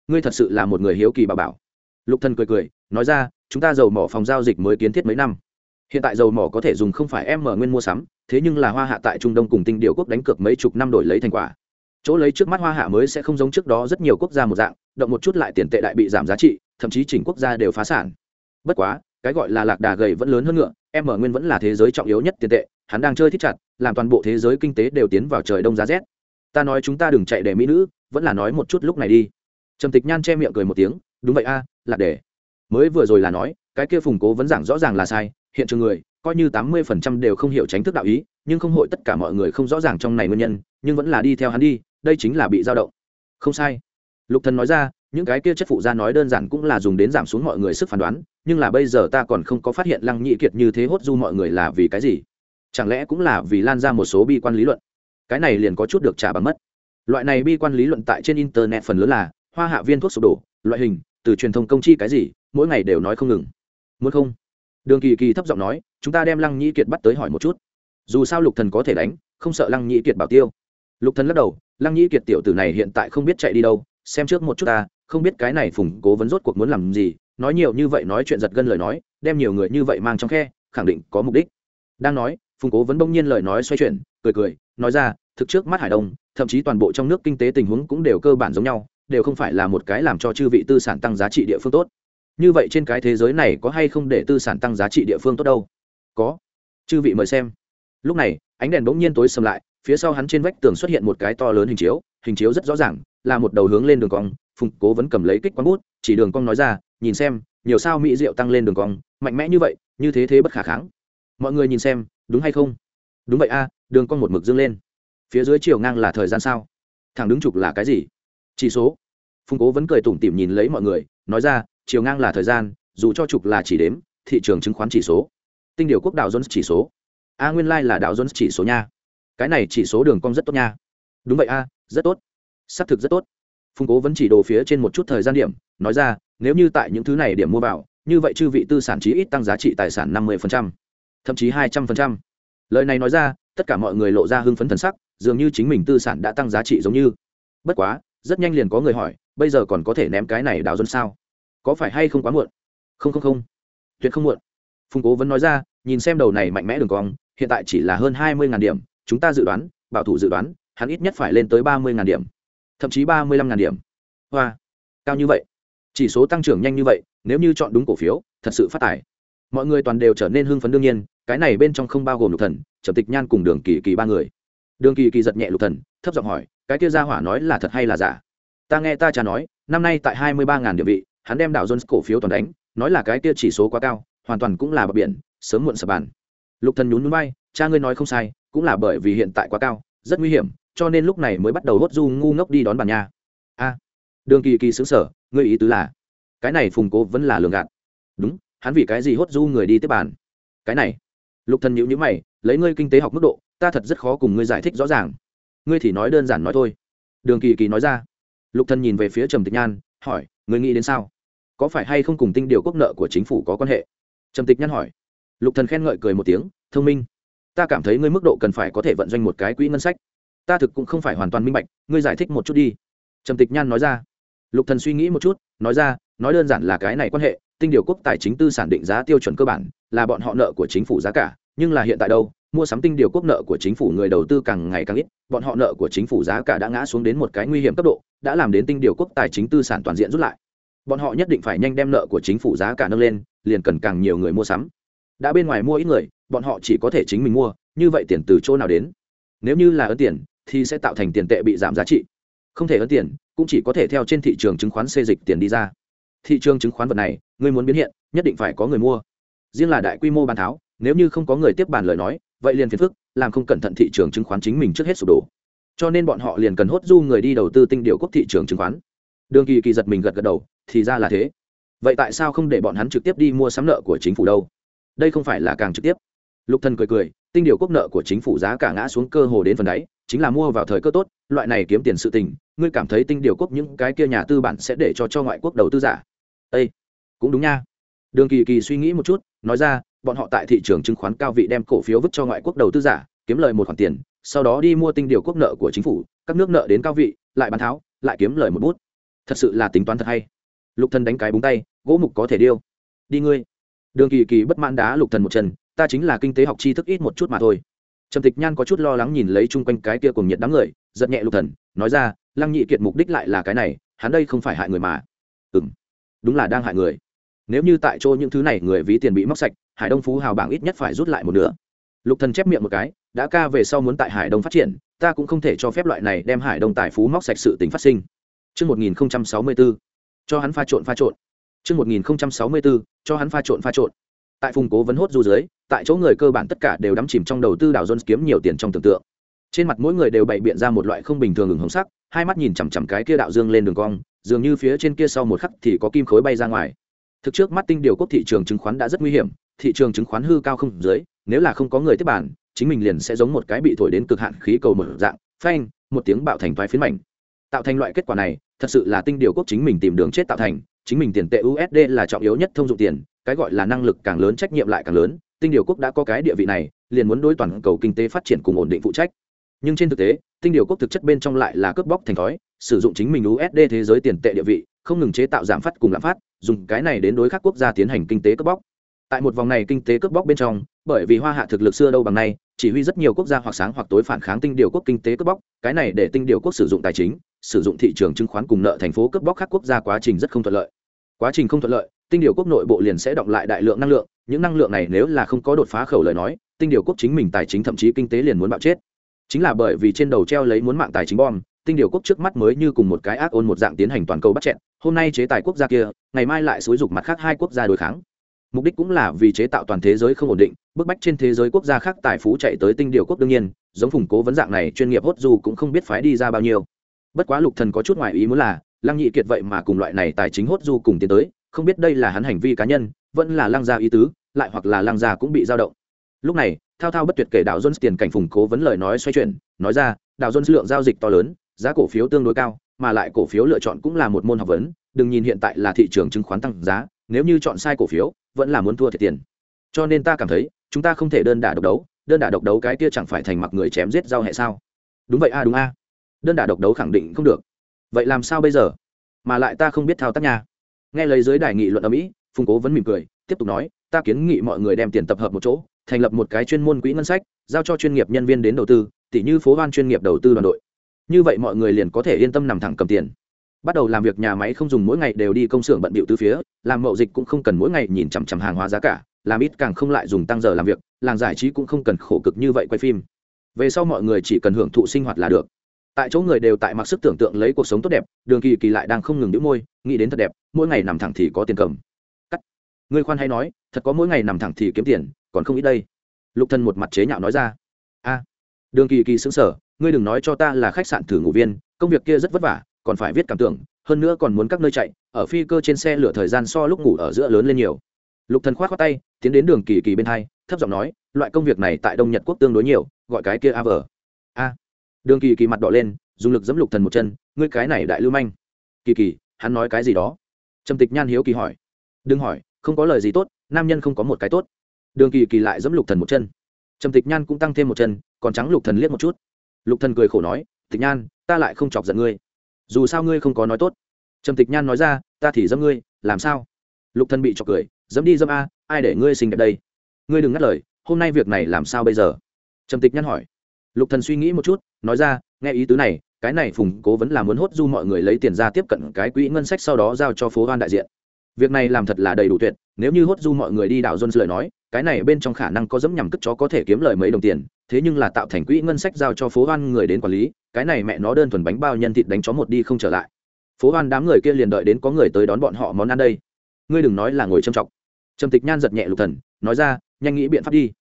Ngươi thật sự là một người hiếu kỳ bà bảo. Lục Thần cười cười, nói ra, chúng ta dầu mỏ phòng giao dịch mới kiến thiết mấy năm. Hiện tại dầu mỏ có thể dùng không phải em mở nguyên mua sắm, thế nhưng là Hoa Hạ tại Trung Đông cùng Tinh điều quốc đánh cược mấy chục năm đổi lấy thành quả. Chỗ lấy trước mắt Hoa Hạ mới sẽ không giống trước đó rất nhiều quốc gia một dạng, động một chút lại tiền tệ đại bị giảm giá trị, thậm chí chỉnh quốc gia đều phá sản. Bất quá, cái gọi là lạc đà gầy vẫn lớn hơn ngựa, em ở nguyên vẫn là thế giới trọng yếu nhất tiền tệ, hắn đang chơi thích chặt, làm toàn bộ thế giới kinh tế đều tiến vào trời đông giá rét. Ta nói chúng ta đừng chạy để mỹ nữ vẫn là nói một chút lúc này đi. Trầm tịch nhan che miệng cười một tiếng đúng vậy a à, lạc để mới vừa rồi là nói cái kia phùng cố vẫn giảng rõ ràng là sai hiện trường người coi như tám mươi phần trăm đều không hiểu tránh thức đạo ý nhưng không hội tất cả mọi người không rõ ràng trong này nguyên nhân nhưng vẫn là đi theo hắn đi đây chính là bị dao động. Không sai. Lục thần nói ra, những cái kia chất phụ gia nói đơn giản cũng là dùng đến giảm xuống mọi người sức phán đoán, nhưng là bây giờ ta còn không có phát hiện lăng nhị kiệt như thế hốt du mọi người là vì cái gì. Chẳng lẽ cũng là vì lan ra một số bi quan lý luận? Cái này liền có chút được trả bằng mất. Loại này bi quan lý luận tại trên internet phần lớn là hoa hạ viên thuốc sụp đổ, loại hình, từ truyền thông công chi cái gì, mỗi ngày đều nói không ngừng. Muốn không? Đường kỳ kỳ thấp giọng nói, chúng ta đem lăng nhị kiệt bắt tới hỏi một chút. Dù sao lục thần có thể đánh, không sợ lăng nhị kiệt bảo tiêu. Lục thần lắc đầu lăng nhĩ kiệt tiểu tử này hiện tại không biết chạy đi đâu, xem trước một chút ta, không biết cái này phùng cố vấn rốt cuộc muốn làm gì, nói nhiều như vậy nói chuyện giật gân lời nói, đem nhiều người như vậy mang trong khe, khẳng định có mục đích. Đang nói, phùng cố vấn bỗng nhiên lời nói xoay chuyển, cười cười, nói ra, thực trước mắt hải đông, thậm chí toàn bộ trong nước kinh tế tình huống cũng đều cơ bản giống nhau, đều không phải là một cái làm cho chư vị tư sản tăng giá trị địa phương tốt. Như vậy trên cái thế giới này có hay không để tư sản tăng giá trị địa phương tốt đâu? Có. Chư vị mời xem. Lúc này, ánh đèn bỗng nhiên tối sầm lại phía sau hắn trên vách tường xuất hiện một cái to lớn hình chiếu hình chiếu rất rõ ràng, là một đầu hướng lên đường cong, phùng cố vẫn cầm lấy kích quán bút, chỉ đường cong nói ra, nhìn xem, nhiều sao mỹ rượu tăng lên đường cong, mạnh mẽ như vậy, như thế thế bất khả kháng. Mọi người nhìn xem, đúng hay không? Đúng vậy a, đường cong một mực dâng lên. Phía dưới chiều ngang là thời gian sao? Thẳng đứng trục là cái gì? Chỉ số. Phùng cố vẫn cười tủm tỉm nhìn lấy mọi người, nói ra, chiều ngang là thời gian, dù cho trục là chỉ đếm, thị trường chứng khoán chỉ số. Tinh điều quốc đảo jones chỉ số. A nguyên lai、like、là đảo jones chỉ số nha cái này chỉ số đường cong rất tốt nha. Đúng vậy a, rất tốt. Xác thực rất tốt. Phùng cố vẫn chỉ đồ phía trên một chút thời gian điểm, nói ra, nếu như tại những thứ này điểm mua vào, như vậy chư vị tư sản chí ít tăng giá trị tài sản năm mươi thậm chí hai trăm linh lời này nói ra, tất cả mọi người lộ ra hưng phấn thần sắc, dường như chính mình tư sản đã tăng giá trị giống như. Bất quá, rất nhanh liền có người hỏi, bây giờ còn có thể ném cái này đào dân sao? Có phải hay không quá muộn? Không không không. Tuyệt không muộn. Phùng cố vẫn nói ra, nhìn xem đầu này mạnh mẽ đường cong, hiện tại chỉ là hơn hai mươi điểm chúng ta dự đoán, bảo thủ dự đoán, hắn ít nhất phải lên tới ba mươi điểm, thậm chí ba mươi lăm điểm. Hoa, cao như vậy. Chỉ số tăng trưởng nhanh như vậy, nếu như chọn đúng cổ phiếu, thật sự phát tài. Mọi người toàn đều trở nên hưng phấn đương nhiên, cái này bên trong không bao gồm lục thần, trầm tịch nhan cùng đường kỳ kỳ ba người. Đường kỳ kỳ giật nhẹ lục thần, thấp giọng hỏi, cái kia gia hỏa nói là thật hay là giả? Ta nghe ta cha nói, năm nay tại hai mươi ba ngàn địa vị, hắn đem đảo jones cổ phiếu toàn đánh, nói là cái kia chỉ số quá cao, hoàn toàn cũng là bờ biển, sớm muộn sập bàn lục thần nhún nhún vai, cha ngươi nói không sai cũng là bởi vì hiện tại quá cao rất nguy hiểm cho nên lúc này mới bắt đầu hốt du ngu ngốc đi đón bàn nha. A đường kỳ kỳ xứng sở ngươi ý tứ là cái này phùng cố vẫn là lường gạt. Đúng hắn vì cái gì hốt du người đi tiếp bàn? Cái này lục thần nhíu nhíu mày lấy ngươi kinh tế học mức độ ta thật rất khó cùng ngươi giải thích rõ ràng. Ngươi thì nói đơn giản nói thôi. Đường kỳ kỳ nói ra. Lục thần nhìn về phía trầm tịch nhan hỏi ngươi nghĩ đến sao? Có phải hay không cùng tinh điều quốc nợ của chính phủ có quan hệ? Trầm tịch nhan hỏi lục thần khen ngợi cười một tiếng, thông minh, ta cảm thấy ngươi mức độ cần phải có thể vận doanh một cái quỹ ngân sách. Ta thực cũng không phải hoàn toàn minh bạch, ngươi giải thích một chút đi. Trầm tịch nhan nói ra. Lục thần suy nghĩ một chút, nói ra, nói đơn giản là cái này quan hệ, tinh điều quốc tài chính tư sản định giá tiêu chuẩn cơ bản, là bọn họ nợ của chính phủ giá cả, nhưng là hiện tại đâu, mua sắm tinh điều quốc nợ của chính phủ người đầu tư càng ngày càng ít, bọn họ nợ của chính phủ giá cả đã ngã xuống đến một cái nguy hiểm cấp độ, đã làm đến tinh điều quốc tài chính tư sản toàn diện rút lại. Bọn họ nhất định phải nhanh đem nợ của chính phủ giá cả nâng lên, liền cần càng nhiều người mua sắm đã bên ngoài mua ít người, bọn họ chỉ có thể chính mình mua, như vậy tiền từ chỗ nào đến? Nếu như là ấn tiền, thì sẽ tạo thành tiền tệ bị giảm giá trị. Không thể ấn tiền, cũng chỉ có thể theo trên thị trường chứng khoán xê dịch tiền đi ra. Thị trường chứng khoán vật này người muốn biến hiện, nhất định phải có người mua. Riêng là đại quy mô bàn tháo, nếu như không có người tiếp bàn lời nói, vậy liền phiền phức, làm không cẩn thận thị trường chứng khoán chính mình trước hết sụp đổ. Cho nên bọn họ liền cần hốt du người đi đầu tư tinh điều quốc thị trường chứng khoán. Đường kỳ kỳ giật mình gật gật đầu, thì ra là thế. Vậy tại sao không để bọn hắn trực tiếp đi mua sắm nợ của chính phủ đâu? Đây không phải là càng trực tiếp. Lục thần cười cười, tinh điều quốc nợ của chính phủ giá cả ngã xuống cơ hồ đến phần đáy, chính là mua vào thời cơ tốt, loại này kiếm tiền sự tình, ngươi cảm thấy tinh điều quốc những cái kia nhà tư bản sẽ để cho cho ngoại quốc đầu tư giả? Ê! cũng đúng nha. Đường kỳ kỳ suy nghĩ một chút, nói ra, bọn họ tại thị trường chứng khoán cao vị đem cổ phiếu vứt cho ngoại quốc đầu tư giả, kiếm lời một khoản tiền, sau đó đi mua tinh điều quốc nợ của chính phủ, các nước nợ đến cao vị, lại bán tháo, lại kiếm lời một bút. Thật sự là tính toán thật hay. Lục thần đánh cái búng tay, gỗ mục có thể điêu. Đi ngươi đường kỳ kỳ bất mãn đá lục thần một chân ta chính là kinh tế học tri thức ít một chút mà thôi. Trầm tịch nhan có chút lo lắng nhìn lấy chung quanh cái kia cùng nhiệt đám người giật nhẹ lục thần nói ra lăng nhị kiệt mục đích lại là cái này hắn đây không phải hại người mà. Ừm đúng là đang hại người. Nếu như tại chỗ những thứ này người ví tiền bị móc sạch hải đông phú hào bảng ít nhất phải rút lại một nửa. Lục thần chép miệng một cái đã ca về sau muốn tại hải đông phát triển ta cũng không thể cho phép loại này đem hải đông tài phú móc sạch sự tình phát sinh. Trước 1064, cho hắn pha trộn pha trộn. Trước 1064, cho hắn pha trộn pha trộn. Tại phùng cố vấn hốt du dưới, tại chỗ người cơ bản tất cả đều đắm chìm trong đầu tư đảo Jones kiếm nhiều tiền trong tưởng tượng. Trên mặt mỗi người đều bày biện ra một loại không bình thường ngừng hồng sắc, hai mắt nhìn chằm chằm cái kia đạo dương lên đường cong, dường như phía trên kia sau một khắc thì có kim khối bay ra ngoài. Thực trước mắt tinh điều quốc thị trường chứng khoán đã rất nguy hiểm, thị trường chứng khoán hư cao không dưới, nếu là không có người tiếp bản, chính mình liền sẽ giống một cái bị thổi đến cực hạn khí cầu mở dạng, phanh, một tiếng bạo thành toái phiến mảnh. Tạo thành loại kết quả này, thật sự là tinh điều quốc chính mình tìm đường chết tạo thành, chính mình tiền tệ USD là trọng yếu nhất thông dụng tiền, cái gọi là năng lực càng lớn trách nhiệm lại càng lớn, tinh điều quốc đã có cái địa vị này, liền muốn đối toàn cầu kinh tế phát triển cùng ổn định phụ trách. Nhưng trên thực tế, tinh điều quốc thực chất bên trong lại là cướp bóc thành thói, sử dụng chính mình USD thế giới tiền tệ địa vị, không ngừng chế tạo giảm phát cùng lạm phát, dùng cái này đến đối các quốc gia tiến hành kinh tế cướp bóc. Tại một vòng này kinh tế cướp bóc bên trong, bởi vì Hoa Hạ thực lực xưa đâu bằng nay, chỉ huy rất nhiều quốc gia hoặc sáng hoặc tối phản kháng tinh điều quốc kinh tế cướp bóc, cái này để tinh điều quốc sử dụng tài chính, sử dụng thị trường chứng khoán cùng nợ thành phố cướp bóc các quốc gia quá trình rất không thuận lợi. Quá trình không thuận lợi, tinh điều quốc nội bộ liền sẽ động lại đại lượng năng lượng, những năng lượng này nếu là không có đột phá khẩu lời nói, tinh điều quốc chính mình tài chính thậm chí kinh tế liền muốn bạo chết. Chính là bởi vì trên đầu treo lấy muốn mạng tài chính bom, tinh điều quốc trước mắt mới như cùng một cái ác ôn một dạng tiến hành toàn cầu bắt chẹn hôm nay chế tài quốc gia kia ngày mai lại xúi dục mặt khác hai quốc gia đối kháng mục đích cũng là vì chế tạo toàn thế giới không ổn định bức bách trên thế giới quốc gia khác tài phú chạy tới tinh điều quốc đương nhiên giống phùng cố vấn dạng này chuyên nghiệp hốt dù cũng không biết phái đi ra bao nhiêu bất quá lục thần có chút ngoài ý muốn là, lăng nhị kiệt vậy mà cùng loại này tài chính hốt du cùng tiến tới, không biết đây là hắn hành vi cá nhân, vẫn là lăng gia ý tứ, lại hoặc là lăng gia cũng bị dao động. Lúc này, thao thao bất tuyệt kể đạo jones tiền cảnh phùng cố vấn lời nói xoay chuyển, nói ra đạo jones lượng giao dịch to lớn, giá cổ phiếu tương đối cao, mà lại cổ phiếu lựa chọn cũng là một môn học vấn, đừng nhìn hiện tại là thị trường chứng khoán tăng giá, nếu như chọn sai cổ phiếu, vẫn là muốn thua thiệt tiền. Cho nên ta cảm thấy, chúng ta không thể đơn đả độc đấu, đơn đả độc đấu cái kia chẳng phải thành mặc người chém giết giao hệ sao? Đúng vậy a, đúng a đơn đả độc đấu khẳng định không được. Vậy làm sao bây giờ? Mà lại ta không biết thao tác nha. Nghe lấy giới đài nghị luận ở mỹ, phùng cố vẫn mỉm cười, tiếp tục nói, ta kiến nghị mọi người đem tiền tập hợp một chỗ, thành lập một cái chuyên môn quỹ ngân sách, giao cho chuyên nghiệp nhân viên đến đầu tư tỷ như phố ban chuyên nghiệp đầu tư đoàn đội. Như vậy mọi người liền có thể yên tâm nằm thẳng cầm tiền. Bắt đầu làm việc nhà máy không dùng mỗi ngày đều đi công xưởng bận bịu từ phía, làm mậu dịch cũng không cần mỗi ngày nhìn chằm chằm hàng hóa giá cả, làm ít càng không lại dùng tăng giờ làm việc, làng giải trí cũng không cần khổ cực như vậy quay phim. Về sau mọi người chỉ cần hưởng thụ sinh hoạt là được tại chỗ người đều tại mặc sức tưởng tượng lấy cuộc sống tốt đẹp, đường kỳ kỳ lại đang không ngừng đĩu môi, nghĩ đến thật đẹp, mỗi ngày nằm thẳng thì có tiền cầm. Cắt. Người khoan hay nói, thật có mỗi ngày nằm thẳng thì kiếm tiền, còn không ít đây. Lục thân một mặt chế nhạo nói ra. A. Đường kỳ kỳ xứng sở ngươi đừng nói cho ta là khách sạn thử ngủ viên, công việc kia rất vất vả, còn phải viết cảm tưởng, hơn nữa còn muốn các nơi chạy, ở phi cơ trên xe lửa thời gian so lúc ngủ ở giữa lớn lên nhiều. Lục thần khoát khoát tay, tiến đến đường kỳ kỳ bên hai, thấp giọng nói, loại công việc này tại đông nhật quốc tương đối nhiều, gọi cái kia a vờ a đường kỳ kỳ mặt đỏ lên, dùng lực dẫm lục thần một chân, ngươi cái này đại lưu manh. Kỳ kỳ, hắn nói cái gì đó? Trầm tịch nhan hiếu kỳ hỏi. Đừng hỏi, không có lời gì tốt, nam nhân không có một cái tốt. Đường kỳ kỳ lại dẫm lục thần một chân. Trầm tịch nhan cũng tăng thêm một chân, còn trắng lục thần liếc một chút. Lục thần cười khổ nói, tịch nhan, ta lại không chọc giận ngươi. Dù sao ngươi không có nói tốt. Trầm tịch nhan nói ra, ta thì dẫm ngươi, làm sao? Lục thần bị chọc cười dẫm đi dẫm a, ai để ngươi xinh đẹp đây? Ngươi đừng ngắt lời, hôm nay việc này làm sao bây giờ? Trầm tịch nhan hỏi lục thần suy nghĩ một chút, nói ra, nghe ý tứ này, cái này phùng cố vẫn là muốn hốt du mọi người lấy tiền ra tiếp cận cái quỹ ngân sách sau đó giao cho phố hoan đại diện. Việc này làm thật là đầy đủ tuyệt, nếu như hốt du mọi người đi đảo jones lời nói, cái này bên trong khả năng có dẫm nhằm cất chó có thể kiếm lời mấy đồng tiền, thế nhưng là tạo thành quỹ ngân sách giao cho phố hoan người đến quản lý, cái này mẹ nó đơn thuần bánh bao nhân thịt đánh chó một đi không trở lại. Phố hoan đám người kia liền đợi đến có người tới đón bọn họ món ăn đây. Ngươi đừng nói là ngồi trầm trọng trầm tịch nhan giật nhẹ lục thần, nói ra, nhanh nghĩ biện pháp đi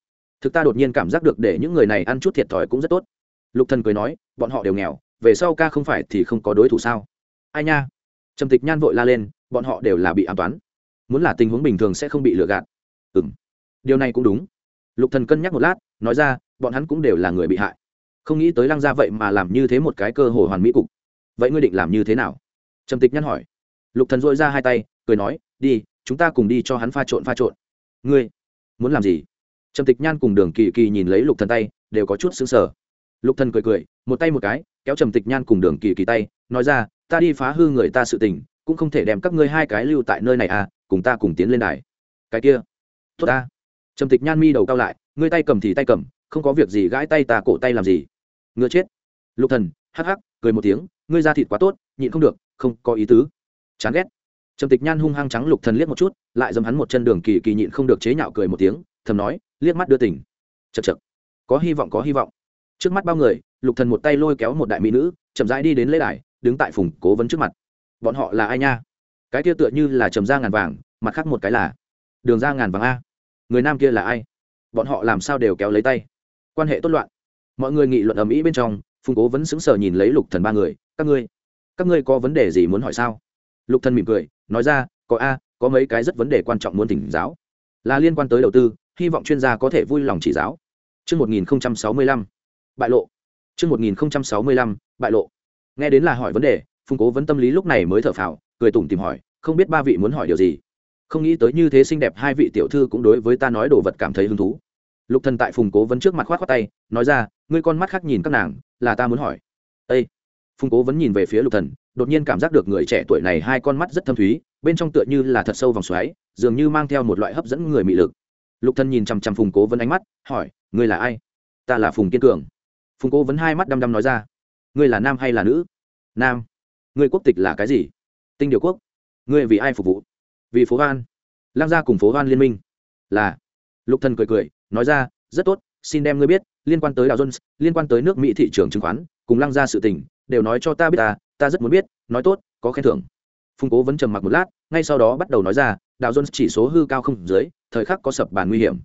thực ta đột nhiên cảm giác được để những người này ăn chút thiệt thòi cũng rất tốt. Lục thần cười nói, bọn họ đều nghèo, về sau ca không phải thì không có đối thủ sao? Ai nha? Trầm tịch nhan vội la lên, bọn họ đều là bị ám toán. Muốn là tình huống bình thường sẽ không bị lừa gạt. Ừm, điều này cũng đúng. Lục thần cân nhắc một lát, nói ra, bọn hắn cũng đều là người bị hại. Không nghĩ tới lăng gia vậy mà làm như thế một cái cơ hội hoàn mỹ cục. Vậy ngươi định làm như thế nào? Trầm tịch nhăn hỏi. Lục thần dội ra hai tay, cười nói, đi, chúng ta cùng đi cho hắn pha trộn pha trộn. Ngươi, muốn làm gì? Trầm tịch nhan cùng đường kỳ kỳ nhìn lấy lục thần tay, đều có chút xứng sở lục thần cười cười, một tay một cái, kéo trầm tịch nhan cùng đường kỳ kỳ tay, nói ra, ta đi phá hư người ta sự tình, cũng không thể đem các ngươi hai cái lưu tại nơi này à cùng ta cùng tiến lên đài. Cái kia, tốt ta. Trầm tịch nhan mi đầu cao lại, ngươi tay cầm thì tay cầm, không có việc gì gãi tay ta cổ tay làm gì. Ngựa chết. Lục thần, hắc hắc, cười một tiếng, ngươi ra thịt quá tốt, nhịn không được, không có ý tứ. Chán ghét. Trầm tịch nhan hung hăng trắng lục thần liếc một chút, lại dâm hắn một chân đường kỳ kỳ nhịn không được chế nhạo cười một tiếng, thầm nói liếc mắt đưa tỉnh chật chật có hy vọng, có hy vọng. Trước mắt bao người, lục thần một tay lôi kéo một đại mỹ nữ, chậm rãi đi đến lễ đài, đứng tại phùng cố vấn trước mặt. Bọn họ là ai nha? Cái kia tựa như là trầm ra ngàn vàng, mặt khác một cái là đường ra ngàn vàng a. Người nam kia là ai? Bọn họ làm sao đều kéo lấy tay? Quan hệ tốt loạn. Mọi người nghị luận ầm ĩ bên trong, phùng cố vẫn sững sờ nhìn lấy lục thần ba người. Các ngươi các ngươi có vấn đề gì muốn hỏi sao? Lục thần mỉm cười, nói ra, có a, có mấy cái rất vấn đề quan trọng muốn thỉnh giáo. Là liên quan tới đầu tư hy vọng chuyên gia có thể vui lòng chỉ giáo chương 1065, bại lộ. chương 1065, bại lộ. Nghe đến là hỏi vấn đề, Phùng Cố vẫn tâm lý lúc này mới thở phào, cười tủm tìm hỏi, không biết ba vị muốn hỏi điều gì. Không nghĩ tới như thế xinh đẹp hai vị tiểu thư cũng đối với ta nói đồ vật cảm thấy hứng thú. Lục Thần tại Phùng Cố vẫn trước mặt khoát khoát tay, nói ra, ngươi con mắt khác nhìn các nàng, là ta muốn hỏi. Ê! Phùng Cố vẫn nhìn về phía Lục Thần, đột nhiên cảm giác được người trẻ tuổi này hai con mắt rất thâm thúy, bên trong tựa như là thật sâu vòng xoáy, dường như mang theo một loại hấp dẫn người mị lực. Lục Thần nhìn chằm chằm Phùng Cố vấn ánh mắt, hỏi, ngươi là ai? Ta là Phùng Kiên Cường. Phùng cố vấn hai mắt đăm đăm nói ra ngươi là nam hay là nữ? Nam. Ngươi quốc tịch là cái gì? Tinh điều quốc. Ngươi vì ai phục vụ? Vì phố hoan. Lang gia cùng phố hoan liên minh. Là. Lục thần cười cười nói ra rất tốt xin đem ngươi biết liên quan tới đào jones liên quan tới nước mỹ thị trường chứng khoán cùng lăng gia sự tình đều nói cho ta biết ta ta rất muốn biết nói tốt có khen thưởng. Phùng cố vẫn trầm mặc một lát ngay sau đó bắt đầu nói ra đào jones chỉ số hư cao không dưới thời khắc có sập bàn nguy hiểm.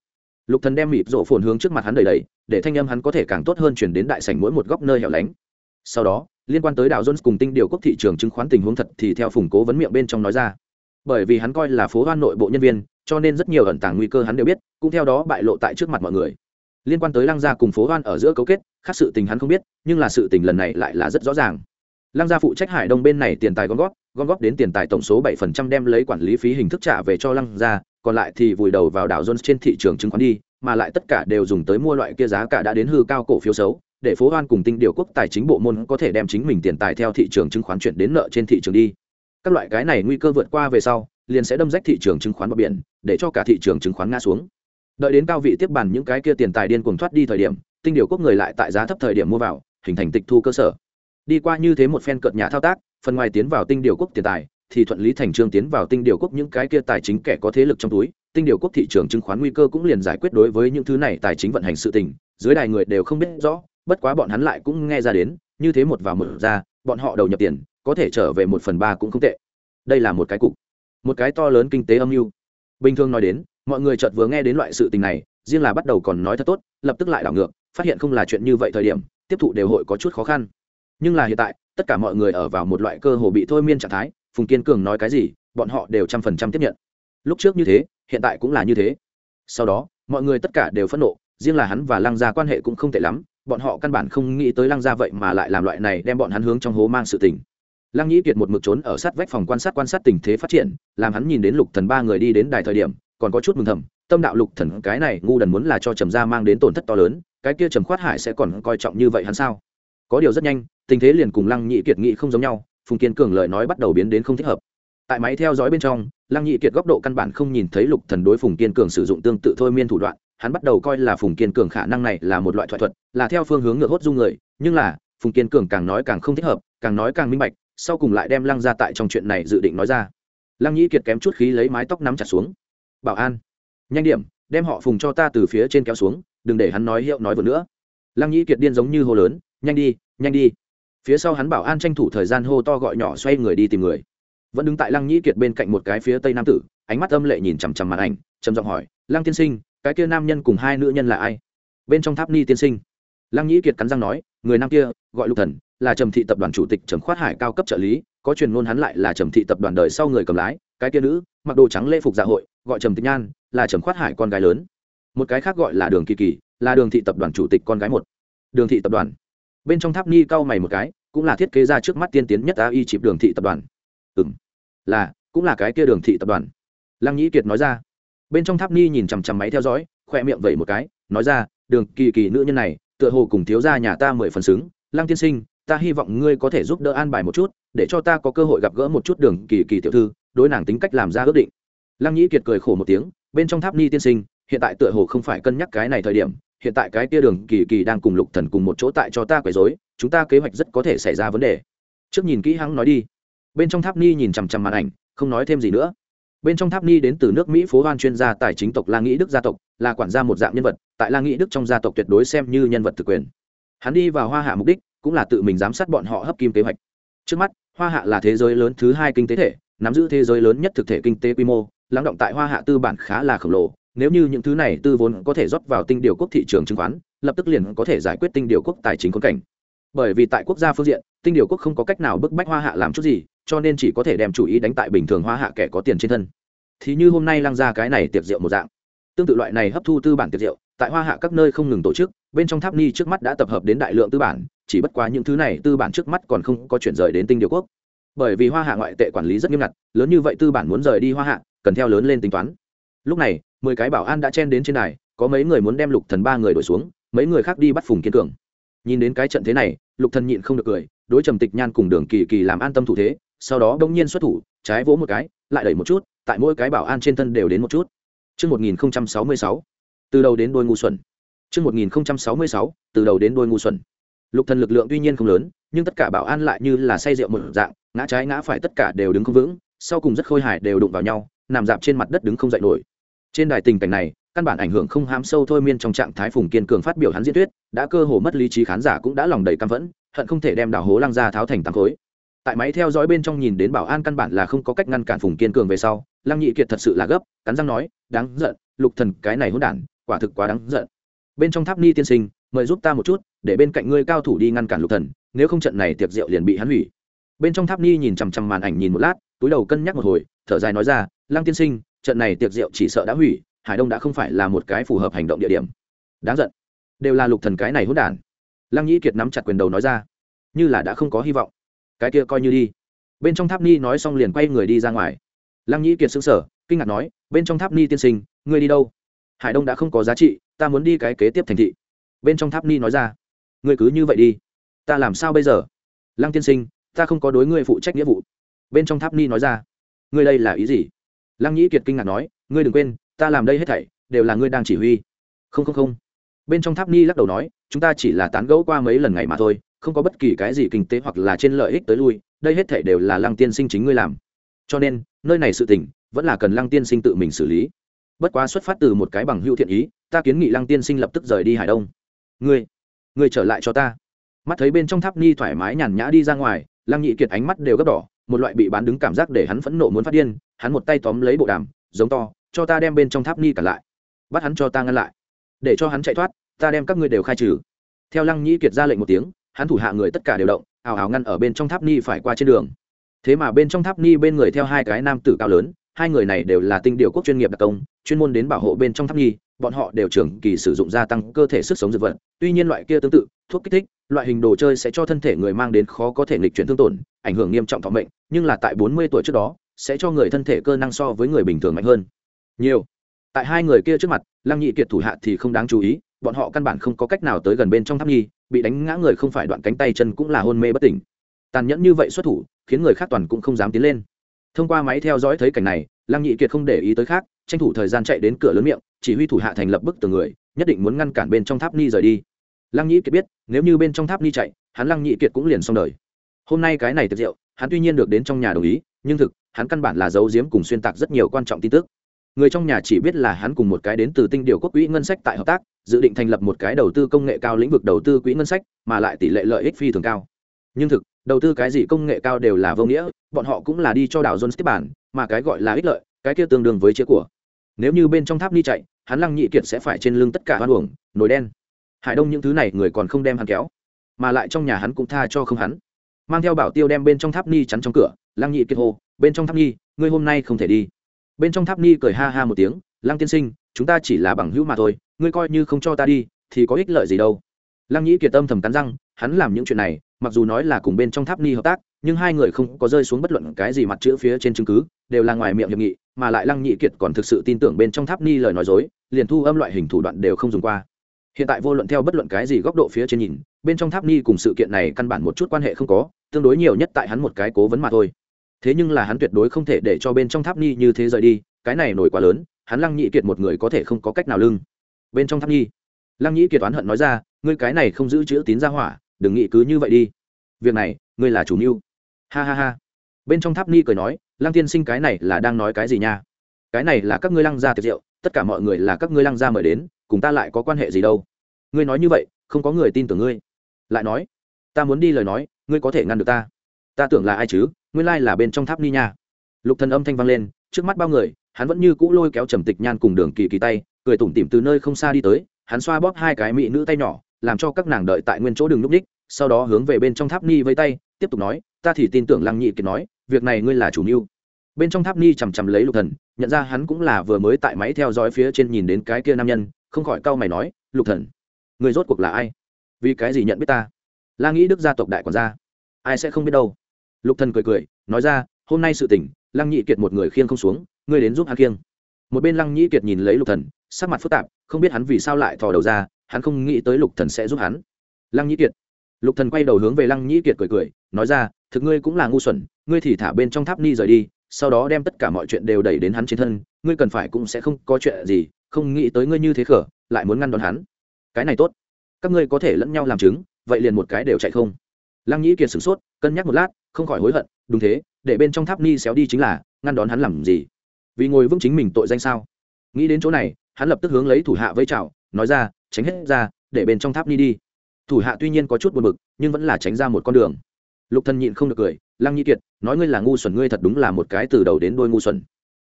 Lục thần đem mịp rộ phồn hướng trước mặt hắn đầy đầy để thanh âm hắn có thể càng tốt hơn chuyển đến đại sảnh mỗi một góc nơi hẻo lánh. Sau đó, liên quan tới đào jones cùng tinh điều quốc thị trường chứng khoán tình huống thật thì theo phùng cố vấn miệng bên trong nói ra. Bởi vì hắn coi là phố hoan nội bộ nhân viên, cho nên rất nhiều ẩn tàng nguy cơ hắn đều biết, cũng theo đó bại lộ tại trước mặt mọi người. Liên quan tới lăng gia cùng phố hoan ở giữa cấu kết, khác sự tình hắn không biết, nhưng là sự tình lần này lại là rất rõ ràng. Lăng gia phụ trách hải đông bên này tiền tài gom góp gom góp đến tiền tài tổng số bảy phần trăm đem lấy quản lý phí hình thức trả về cho lăng gia còn lại thì vùi đầu vào đảo jones trên thị trường chứng khoán đi, mà lại tất cả đều dùng tới mua loại kia giá cả đã đến hư cao cổ phiếu xấu, để phố hoan cùng tinh điều quốc tài chính bộ môn có thể đem chính mình tiền tài theo thị trường chứng khoán chuyển đến nợ trên thị trường đi. Các loại cái này nguy cơ vượt qua về sau, liền sẽ đâm rách thị trường chứng khoán bờ biển, để cho cả thị trường chứng khoán ngã xuống. Đợi đến cao vị tiếp bàn những cái kia tiền tài điên cuồng thoát đi thời điểm, tinh điều quốc người lại tại giá thấp thời điểm mua vào, hình thành tịch thu cơ sở. Đi qua như thế một phen cợt nhà thao tác, phần ngoài tiến vào tinh điều quốc tiền tài thì thuận lý thành trương tiến vào tinh điều quốc những cái kia tài chính kẻ có thế lực trong túi. Tinh điều quốc thị trường chứng khoán nguy cơ cũng liền giải quyết đối với những thứ này tài chính vận hành sự tình. Dưới đài người đều không biết rõ, bất quá bọn hắn lại cũng nghe ra đến, như thế một vào một ra, bọn họ đầu nhập tiền, có thể trở về một phần ba cũng không tệ. Đây là một cái cục, một cái to lớn kinh tế âm mưu. Bình thường nói đến, mọi người chợt vừa nghe đến loại sự tình này, riêng là bắt đầu còn nói thật tốt, lập tức lại đảo ngược, phát hiện không là chuyện như vậy thời điểm, tiếp thụ đều hội có chút khó khăn. Nhưng là hiện tại, tất cả mọi người ở vào một loại cơ hồ bị thôi miên trạng thái phùng kiên cường nói cái gì, bọn họ đều trăm phần trăm tiếp nhận. Lúc trước như thế, hiện tại cũng là như thế. Sau đó, mọi người tất cả đều phẫn nộ, riêng là hắn và lăng gia quan hệ cũng không tệ lắm, bọn họ căn bản không nghĩ tới lăng gia vậy mà lại làm loại này đem bọn hắn hướng trong hố mang sự tình. Lăng nhĩ kiệt một mực trốn ở sát vách phòng quan sát quan sát tình thế phát triển, làm hắn nhìn đến lục thần ba người đi đến đài thời điểm, còn có chút mừng thầm, tâm đạo lục thần cái này ngu đần muốn là cho trầm gia mang đến tổn thất to lớn, cái kia trầm khoát hải sẽ còn coi trọng như vậy hắn sao? Có điều rất nhanh, tình thế liền cùng lăng nhĩ kiệt nghĩ không giống nhau phùng kiên cường lời nói bắt đầu biến đến không thích hợp. Tại máy theo dõi bên trong, lăng Nhị kiệt góc độ căn bản không nhìn thấy lục thần đối phùng kiên cường sử dụng tương tự thôi miên thủ đoạn, hắn bắt đầu coi là phùng kiên cường khả năng này là một loại thoại thuật, là theo phương hướng ngược hốt dung người, nhưng là, phùng kiên cường càng nói càng không thích hợp, càng nói càng minh bạch, sau cùng lại đem lăng ra tại trong chuyện này dự định nói ra. Lăng Nhị kiệt kém chút khí lấy mái tóc nắm chặt xuống. Bảo an, nhanh điểm, đem họ phùng cho ta từ phía trên kéo xuống, đừng để hắn nói hiệu nói vừa nữa. Lăng Nhị kiệt điên giống như hô lớn, nhanh đi nhanh đi phía sau hắn bảo an tranh thủ thời gian hô to gọi nhỏ xoay người đi tìm người. Vẫn đứng tại lăng nhĩ kiệt bên cạnh một cái phía tây nam tử, ánh mắt âm lệ nhìn chằm chằm màn ảnh, trầm giọng hỏi, lăng tiên sinh, cái kia nam nhân cùng hai nữ nhân là ai? Bên trong tháp ni tiên sinh. Lăng nhĩ kiệt cắn răng nói, người nam kia, gọi lục thần, là trầm thị tập đoàn chủ tịch trầm khoát hải cao cấp trợ lý, có truyền ngôn hắn lại là trầm thị tập đoàn đời sau người cầm lái, cái kia nữ, mặc đồ trắng lễ phục dạ hội, gọi trầm tịch nhan, là trầm khoát hải con gái lớn. Một cái khác gọi là đường kỳ kỳ, là đường thị tập đoàn chủ tịch con gái một. Đường thị tập đoàn bên trong tháp ni cao mày một cái, cũng là thiết kế ra trước mắt tiên tiến nhất a y chịp đường thị tập đoàn. Ừ m là, cũng là cái kia đường thị tập đoàn. Lăng nhĩ kiệt nói ra. Bên trong tháp ni nhìn chằm chằm máy theo dõi, khoe miệng vẩy một cái, nói ra, đường kỳ kỳ nữ nhân này, tựa hồ cùng thiếu gia nhà ta mười phần xứng. Lăng tiên sinh, ta hy vọng ngươi có thể giúp đỡ an bài một chút, để cho ta có cơ hội gặp gỡ một chút đường kỳ kỳ tiểu thư, đối nàng tính cách làm ra ước định. Lăng nhĩ kiệt cười khổ một tiếng, bên trong tháp ni tiên sinh, hiện tại tựa hồ không phải cân nhắc cái này thời điểm hiện tại cái kia đường kỳ kỳ đang cùng lục thần cùng một chỗ tại cho ta quấy rối, chúng ta kế hoạch rất có thể xảy ra vấn đề. Trước nhìn kỹ hắn nói đi. Bên trong tháp ni nhìn chằm chằm màn ảnh, không nói thêm gì nữa. Bên trong tháp ni đến từ nước mỹ phố hoan chuyên gia tài chính tộc la nghĩ đức gia tộc, là quản gia một dạng nhân vật, tại la nghĩ đức trong gia tộc tuyệt đối xem như nhân vật thực quyền. Hắn đi vào hoa hạ mục đích, cũng là tự mình giám sát bọn họ hấp kim kế hoạch. Trước mắt, hoa hạ là thế giới lớn thứ hai kinh tế thể, nắm giữ thế giới lớn nhất thực thể kinh tế quy mô, lắng động tại hoa hạ tư bản khá là khổng lồ nếu như những thứ này tư vốn có thể rót vào tinh điều quốc thị trường chứng khoán, lập tức liền có thể giải quyết tinh điều quốc tài chính khốn cảnh. Bởi vì tại quốc gia phương diện, tinh điều quốc không có cách nào bức bách hoa hạ làm chút gì, cho nên chỉ có thể đem chủ ý đánh tại bình thường hoa hạ kẻ có tiền trên thân. Thì như hôm nay lăng ra cái này tiệc rượu một dạng. Tương tự loại này hấp thu tư bản tiệc rượu, tại hoa hạ các nơi không ngừng tổ chức, bên trong tháp ni trước mắt đã tập hợp đến đại lượng tư bản, chỉ bất quá những thứ này tư bản trước mắt còn không có chuyển rời đến tinh điều quốc. Bởi vì hoa hạ ngoại tệ quản lý rất nghiêm ngặt, lớn như vậy tư bản muốn rời đi hoa hạ, cần theo lớn lên tính toán lúc này mười cái bảo an đã chen đến trên đài có mấy người muốn đem lục thần ba người đổi xuống mấy người khác đi bắt phùng kiên cường nhìn đến cái trận thế này lục thần nhịn không được cười đối trầm tịch nhan cùng đường kỳ kỳ làm an tâm thủ thế sau đó đông nhiên xuất thủ trái vỗ một cái lại đẩy một chút tại mỗi cái bảo an trên thân đều đến một chút Trước 1066, từ đầu đến đôi ngu xuẩn. Trước 1066, từ đầu đến đôi ngu xuẩn. Lục thần lực lượng tuy nhiên không lớn, nhưng tất cả bảo an lại như là say rượu một dạng, ngã trái ngã phải tất cả đều đứng không vững, sau cùng rất khôi hài đều đụng vào nhau, nằm dạp trên mặt đất đứng không dậy nổi. Trên đài tình cảnh này, căn bản ảnh hưởng không hám sâu thôi miên trong trạng thái phùng kiên cường phát biểu hắn diễn thuyết, đã cơ hồ mất lý trí khán giả cũng đã lòng đầy căm phẫn, hận không thể đem đảo hố lăng ra tháo thành tám khối. Tại máy theo dõi bên trong nhìn đến bảo an căn bản là không có cách ngăn cản phùng kiên cường về sau, lăng nhị kiệt thật sự là gấp, cắn răng nói, đáng giận, lục thần cái này hỗn đản, quả thực quá đáng giận bên trong tháp ni tiên sinh mời giúp ta một chút để bên cạnh ngươi cao thủ đi ngăn cản lục thần nếu không trận này tiệc rượu liền bị hắn hủy bên trong tháp ni nhìn chằm chằm màn ảnh nhìn một lát túi đầu cân nhắc một hồi thở dài nói ra lăng tiên sinh trận này tiệc rượu chỉ sợ đã hủy, hải đông đã không phải là một cái phù hợp hành động địa điểm. Đáng giận. Đều là lục thần cái này hỗn đản. Lăng nhĩ kiệt nắm chặt quyền đầu nói ra. Như là đã không có hy vọng. Cái kia coi như đi. Bên trong tháp ni nói xong liền quay người đi ra ngoài. Lăng nhĩ kiệt sững sờ, kinh ngạc nói, bên trong tháp ni tiên sinh, ngươi đi đâu? Hải đông đã không có giá trị, ta muốn đi cái kế tiếp thành thị. Bên trong tháp ni nói ra, ngươi cứ như vậy đi. Ta làm sao bây giờ? Lăng tiên sinh, ta không có đối ngươi phụ trách nghĩa vụ. Bên trong tháp ni nói ra, ngươi đây là ý gì? Lăng nhĩ kiệt kinh ngạc nói, ngươi đừng quên, ta làm đây hết thảy đều là ngươi đang chỉ huy. Không không không. Bên trong tháp ni lắc đầu nói, chúng ta chỉ là tán gẫu qua mấy lần ngày mà thôi, không có bất kỳ cái gì kinh tế hoặc là trên lợi ích tới lui, đây hết thảy đều là lăng tiên sinh chính ngươi làm. Cho nên, nơi này sự tình vẫn là cần lăng tiên sinh tự mình xử lý. Bất quá xuất phát từ một cái bằng hữu thiện ý, ta kiến nghị lăng tiên sinh lập tức rời đi hải đông. Ngươi ngươi trở lại cho ta. Mắt thấy bên trong tháp ni thoải mái nhàn nhã đi ra ngoài, lăng nhị kiệt ánh mắt đều gấp đỏ, một loại bị bán đứng cảm giác để hắn phẫn nộ muốn phát điên hắn một tay tóm lấy bộ đàm giống to cho ta đem bên trong tháp ni cả lại. Bắt hắn cho ta ngăn lại. Để cho hắn chạy thoát ta đem các ngươi đều khai trừ. Theo lăng nhĩ kiệt ra lệnh một tiếng hắn thủ hạ người tất cả đều động ào ào ngăn ở bên trong tháp ni phải qua trên đường. Thế mà bên trong tháp ni bên người theo hai cái nam tử cao lớn hai người này đều là tinh điều quốc chuyên nghiệp đặc công chuyên môn đến bảo hộ bên trong tháp ni, bọn họ đều trưởng kỳ sử dụng gia tăng cơ thể sức sống dược vật. Tuy nhiên loại kia tương tự thuốc kích thích loại hình đồ chơi sẽ cho thân thể người mang đến khó có thể nghịch chuyển thương tổn ảnh hưởng nghiêm trọng thọ mệnh nhưng là tại bốn mươi tuổi trước đó sẽ cho người thân thể cơ năng so với người bình thường mạnh hơn. Nhiều. Tại hai người kia trước mặt, lăng nhị kiệt thủ hạ thì không đáng chú ý, bọn họ căn bản không có cách nào tới gần bên trong tháp nhi bị đánh ngã người không phải đoạn cánh tay chân cũng là hôn mê bất tỉnh. Tàn nhẫn như vậy xuất thủ, khiến người khác toàn cũng không dám tiến lên. Thông qua máy theo dõi thấy cảnh này, lăng nhị kiệt không để ý tới khác, tranh thủ thời gian chạy đến cửa lớn miệng, chỉ huy thủ hạ thành lập bức tường người, nhất định muốn ngăn cản bên trong tháp ni rời đi. Lăng nhị kiệt biết, nếu như bên trong tháp ni chạy, hắn lăng nhị kiệt cũng liền xong đời. Hôm nay cái này tiệc rượu, hắn tuy nhiên được đến trong nhà đồng ý, nhưng thực hắn căn bản là giấu giếm cùng xuyên tạc rất nhiều quan trọng tin tức. Người trong nhà chỉ biết là hắn cùng một cái đến từ tinh điều quốc quỹ ngân sách tại hợp tác, dự định thành lập một cái đầu tư công nghệ cao lĩnh vực đầu tư quỹ ngân sách, mà lại tỷ lệ lợi ích phi thường cao. Nhưng thực, đầu tư cái gì công nghệ cao đều là vô nghĩa, bọn họ cũng là đi cho đảo jones tiếp bản, mà cái gọi là ích lợi, cái kia tương đương với chia của. Nếu như bên trong tháp đi chạy, hắn lăng nhị kiệt sẽ phải trên lưng tất cả hoan uổng nồi đen. Hải đông những thứ này người còn không đem hắn kéo, mà lại trong nhà hắn cũng tha cho không hắn. Mang theo bảo tiêu đem bên trong tháp ni chắn trong cửa, lăng nhị kiệt hô bên trong tháp ni ngươi hôm nay không thể đi. Bên trong tháp ni cười ha ha một tiếng, lăng tiên sinh, chúng ta chỉ là bằng hữu mà thôi, ngươi coi như không cho ta đi, thì có ích lợi gì đâu. Lăng nhĩ kiệt tâm thầm cắn răng, hắn làm những chuyện này, mặc dù nói là cùng bên trong tháp ni hợp tác, nhưng hai người không có rơi xuống bất luận cái gì mặt chữ phía trên chứng cứ, đều là ngoài miệng hiệp nghị, mà lại lăng nhĩ kiệt còn thực sự tin tưởng bên trong tháp ni lời nói dối, liền thu âm loại hình thủ đoạn đều không dùng qua. Hiện tại vô luận theo bất luận cái gì góc độ phía trên nhìn, bên trong tháp ni cùng sự kiện này căn bản một chút quan hệ không có, tương đối nhiều nhất tại hắn một cái cố vấn mà thôi thế nhưng là hắn tuyệt đối không thể để cho bên trong tháp ni như thế rời đi, cái này nổi quá lớn, hắn lăng nhị kiệt một người có thể không có cách nào lưng. Bên trong tháp nhi, lăng nhị kiệt oán hận nói ra, ngươi cái này không giữ chữ tín ra hỏa, đừng nghĩ cứ như vậy đi. Việc này, ngươi là chủ mưu. Ha ha ha. Bên trong tháp ni cười nói, lăng tiên sinh cái này là đang nói cái gì nha? Cái này là các ngươi lăng gia tiệc rượu, tất cả mọi người là các ngươi lăng gia mời đến, cùng ta lại có quan hệ gì đâu? Ngươi nói như vậy, không có người tin tưởng ngươi. Lại nói, ta muốn đi lời nói, ngươi có thể ngăn được ta. Ta tưởng là ai chứ? Nguyên lai là bên trong tháp ni nha. Lục thần âm thanh vang lên, trước mắt bao người, hắn vẫn như cũ lôi kéo trầm tịch nhan cùng đường kỳ kỳ tay, cười tủm tỉm từ nơi không xa đi tới, hắn xoa bóp hai cái mỹ nữ tay nhỏ, làm cho các nàng đợi tại nguyên chỗ đường lúc ních, sau đó hướng về bên trong tháp ni với tay, tiếp tục nói, ta thì tin tưởng lăng nhị kiệt nói, việc này ngươi là chủ mưu. Bên trong tháp ni chằm chằm lấy lục thần, nhận ra hắn cũng là vừa mới tại máy theo dõi phía trên nhìn đến cái kia nam nhân, không khỏi cau mày nói, lục thần người rốt cuộc là ai? Vì cái gì nhận biết ta? La nghĩ đức gia tộc đại quản gia, ai sẽ không biết đâu? Lục thần cười cười, nói ra, hôm nay sự tình, lăng nhị kiệt một người khiêng không xuống, ngươi đến giúp hắn khiêng. Một bên lăng nhị kiệt nhìn lấy lục thần, sắc mặt phức tạp, không biết hắn vì sao lại thò đầu ra, hắn không nghĩ tới lục thần sẽ giúp hắn. Lăng nhị kiệt. Lục thần quay đầu hướng về lăng nhị kiệt cười cười, nói ra, thực ngươi cũng là ngu xuẩn, ngươi thì thả bên trong tháp ni rời đi, sau đó đem tất cả mọi chuyện đều đẩy đến hắn trên thân, ngươi cần phải cũng sẽ không có chuyện gì, không nghĩ tới ngươi như thế khở, lại muốn ngăn đón hắn. Cái này tốt. Các ngươi có thể lẫn nhau làm chứng, vậy liền một cái đều chạy không. Lăng nhĩ kiệt sửng sốt, cân nhắc một lát không khỏi hối hận đúng thế để bên trong tháp ni xéo đi chính là ngăn đón hắn làm gì vì ngồi vững chính mình tội danh sao nghĩ đến chỗ này hắn lập tức hướng lấy thủ hạ vây chào nói ra tránh hết ra để bên trong tháp ni đi thủ hạ tuy nhiên có chút buồn bực nhưng vẫn là tránh ra một con đường lục thần nhịn không được cười lăng nhĩ kiệt nói ngươi là ngu xuẩn ngươi thật đúng là một cái từ đầu đến đuôi ngu xuẩn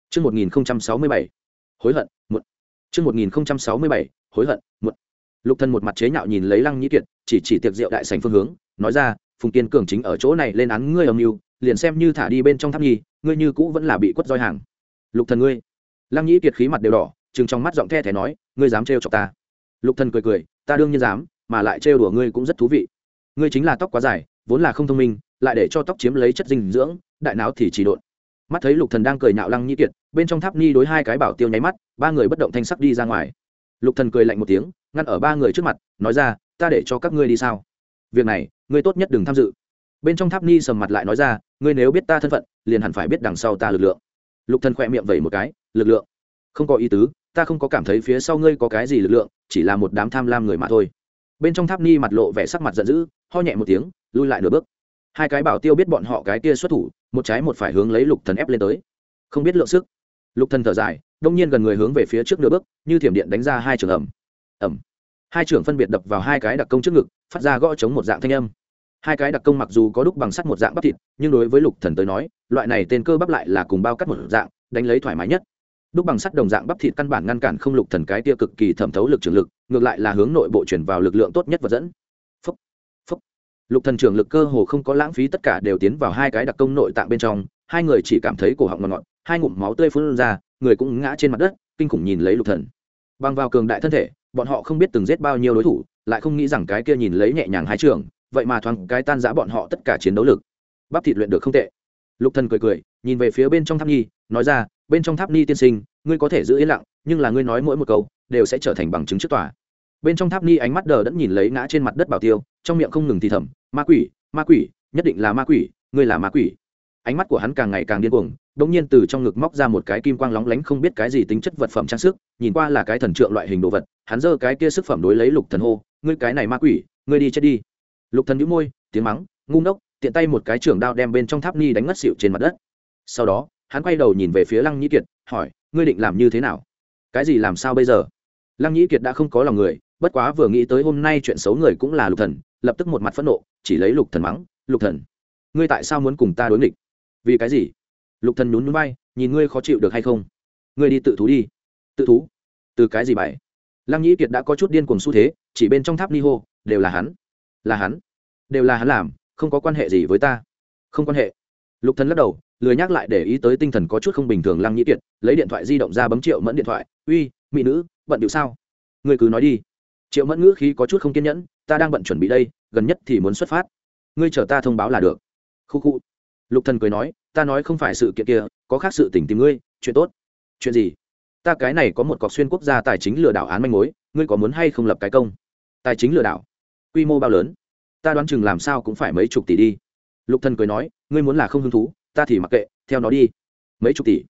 Chương 1067. Hối hận, một. Chương 1067. Hối hận, một. Lục Thần một mặt chế nhạo nhìn lấy Lăng Nhĩ Kiệt, chỉ chỉ tiệc rượu đại sảnh phương hướng, nói ra, Phùng Kiên cường chính ở chỗ này lên án ngươi âm mưu, liền xem như thả đi bên trong tháp nhi, ngươi như cũ vẫn là bị quất roi hàng. Lục Thần ngươi. Lăng Nhĩ Kiệt khí mặt đều đỏ, chừng trong mắt giọng the thé nói, ngươi dám trêu chọc ta? Lục Thần cười cười, ta đương nhiên dám, mà lại trêu đùa ngươi cũng rất thú vị. Ngươi chính là tóc quá dài, vốn là không thông minh, lại để cho tóc chiếm lấy chất dinh dưỡng, đại não thì chỉ độn. Mắt thấy Lục Thần đang cười nhạo Lăng Nhĩ Kiệt, bên trong tháp nhi đối hai cái bảo tiêu nháy mắt, ba người bất động thanh sắc đi ra ngoài. Lục Thần cười lạnh một tiếng, ngăn ở ba người trước mặt nói ra ta để cho các ngươi đi sao việc này ngươi tốt nhất đừng tham dự. Bên trong tháp ni sầm mặt lại nói ra, ngươi nếu biết ta thân phận, liền hẳn phải biết đằng sau ta lực lượng. Lục thần khỏe miệng vẩy một cái, lực lượng. Không có ý tứ, ta không có cảm thấy phía sau ngươi có cái gì lực lượng, chỉ là một đám tham lam người mà thôi. Bên trong tháp ni mặt lộ vẻ sắc mặt giận dữ, ho nhẹ một tiếng, lui lại nửa bước. Hai cái bảo tiêu biết bọn họ cái kia xuất thủ, một trái một phải hướng lấy lục thần ép lên tới. Không biết lượng sức. Lục thần thở dài, đông nhiên gần người hướng về phía trước nửa bước, như thiểm điện đánh ra hai trường ẩm ẩm hai trưởng phân biệt đập vào hai cái đặc công trước ngực, phát ra gõ chống một dạng thanh âm hai cái đặc công mặc dù có đúc bằng sắt một dạng bắp thịt nhưng đối với lục thần tới nói loại này tên cơ bắp lại là cùng bao cắt một dạng đánh lấy thoải mái nhất. Đúc bằng sắt đồng dạng bắp thịt căn bản ngăn cản không lục thần cái tia cực kỳ thẩm thấu lực trường lực ngược lại là hướng nội bộ chuyển vào lực lượng tốt nhất vật dẫn. Phúc, phúc. lục thần trường lực cơ hồ không có lãng phí tất cả đều tiến vào hai cái đặc công nội tạng bên trong hai người chỉ cảm thấy cổ họng ngọt ngọt hai ngụm máu tươi phun ra người cũng ngã trên mặt đất kinh khủng nhìn lấy lục thần. Bằng vào cường đại thân thể bọn họ không biết từng giết bao nhiêu đối thủ lại không nghĩ rằng cái kia nhìn lấy nhẹ nhàng hai trường vậy mà thoáng cái tan giã bọn họ tất cả chiến đấu lực. Bắp thịt luyện được không tệ. Lục thần cười cười, nhìn về phía bên trong tháp nhi, nói ra, bên trong tháp nhi tiên sinh, ngươi có thể giữ yên lặng, nhưng là ngươi nói mỗi một câu, đều sẽ trở thành bằng chứng trước tòa. Bên trong tháp ni ánh mắt đờ đẫn nhìn lấy ngã trên mặt đất bảo tiêu, trong miệng không ngừng thì thầm, ma quỷ ma quỷ, nhất định là ma quỷ, ngươi là ma quỷ. Ánh mắt của hắn càng ngày càng điên cuồng, đột nhiên từ trong ngực móc ra một cái kim quang lóng lánh không biết cái gì tính chất vật phẩm trang sức, nhìn qua là cái thần trượng loại hình đồ vật, hắn giơ cái kia sức phẩm đối lấy lục thần hô, ngươi cái này ma quỷ, ngươi đi chết đi lục thần nhíu môi, tiếng mắng, ngu ngốc, tiện tay một cái trường đao đem bên trong tháp ni đánh ngất xỉu trên mặt đất. Sau đó, hắn quay đầu nhìn về phía lăng nhĩ kiệt, hỏi, ngươi định làm như thế nào? Cái gì làm sao bây giờ? Lăng nhĩ kiệt đã không có lòng người, bất quá vừa nghĩ tới hôm nay chuyện xấu người cũng là lục thần, lập tức một mặt phẫn nộ, chỉ lấy lục thần mắng, lục thần, ngươi tại sao muốn cùng ta đối nghịch? Vì cái gì? Lục thần nhún nhún bay nhìn ngươi khó chịu được hay không? Ngươi đi tự thú đi. Tự thú? Từ cái gì bày lăng nhĩ kiệt đã có chút điên cuồng xu thế, chỉ bên trong tháp ni hô, đều là hắn là hắn. Đều là hắn làm, không có quan hệ gì với ta. Không quan hệ. Lục thần lắc đầu, lười nhắc lại để ý tới tinh thần có chút không bình thường lăng nhĩ kiệt, lấy điện thoại di động ra bấm triệu mẫn điện thoại. Uy, mỹ nữ, bận điệu sao? Ngươi cứ nói đi. Triệu mẫn ngữ khí có chút không kiên nhẫn, ta đang bận chuẩn bị đây, gần nhất thì muốn xuất phát. Ngươi chờ ta thông báo là được. Khu khu. Lục thần cười nói, ta nói không phải sự kiện kia, có khác sự tình tìm ngươi, chuyện tốt. Chuyện gì? Ta cái này có một cọc xuyên quốc gia tài chính lừa đảo án manh mối, ngươi có muốn hay không lập cái công? Tài chính lừa đảo? Quy mô bao lớn? Ta đoán chừng làm sao cũng phải mấy chục tỷ đi. Lục thần cười nói, ngươi muốn là không hứng thú, ta thì mặc kệ, theo nó đi. Mấy chục tỷ?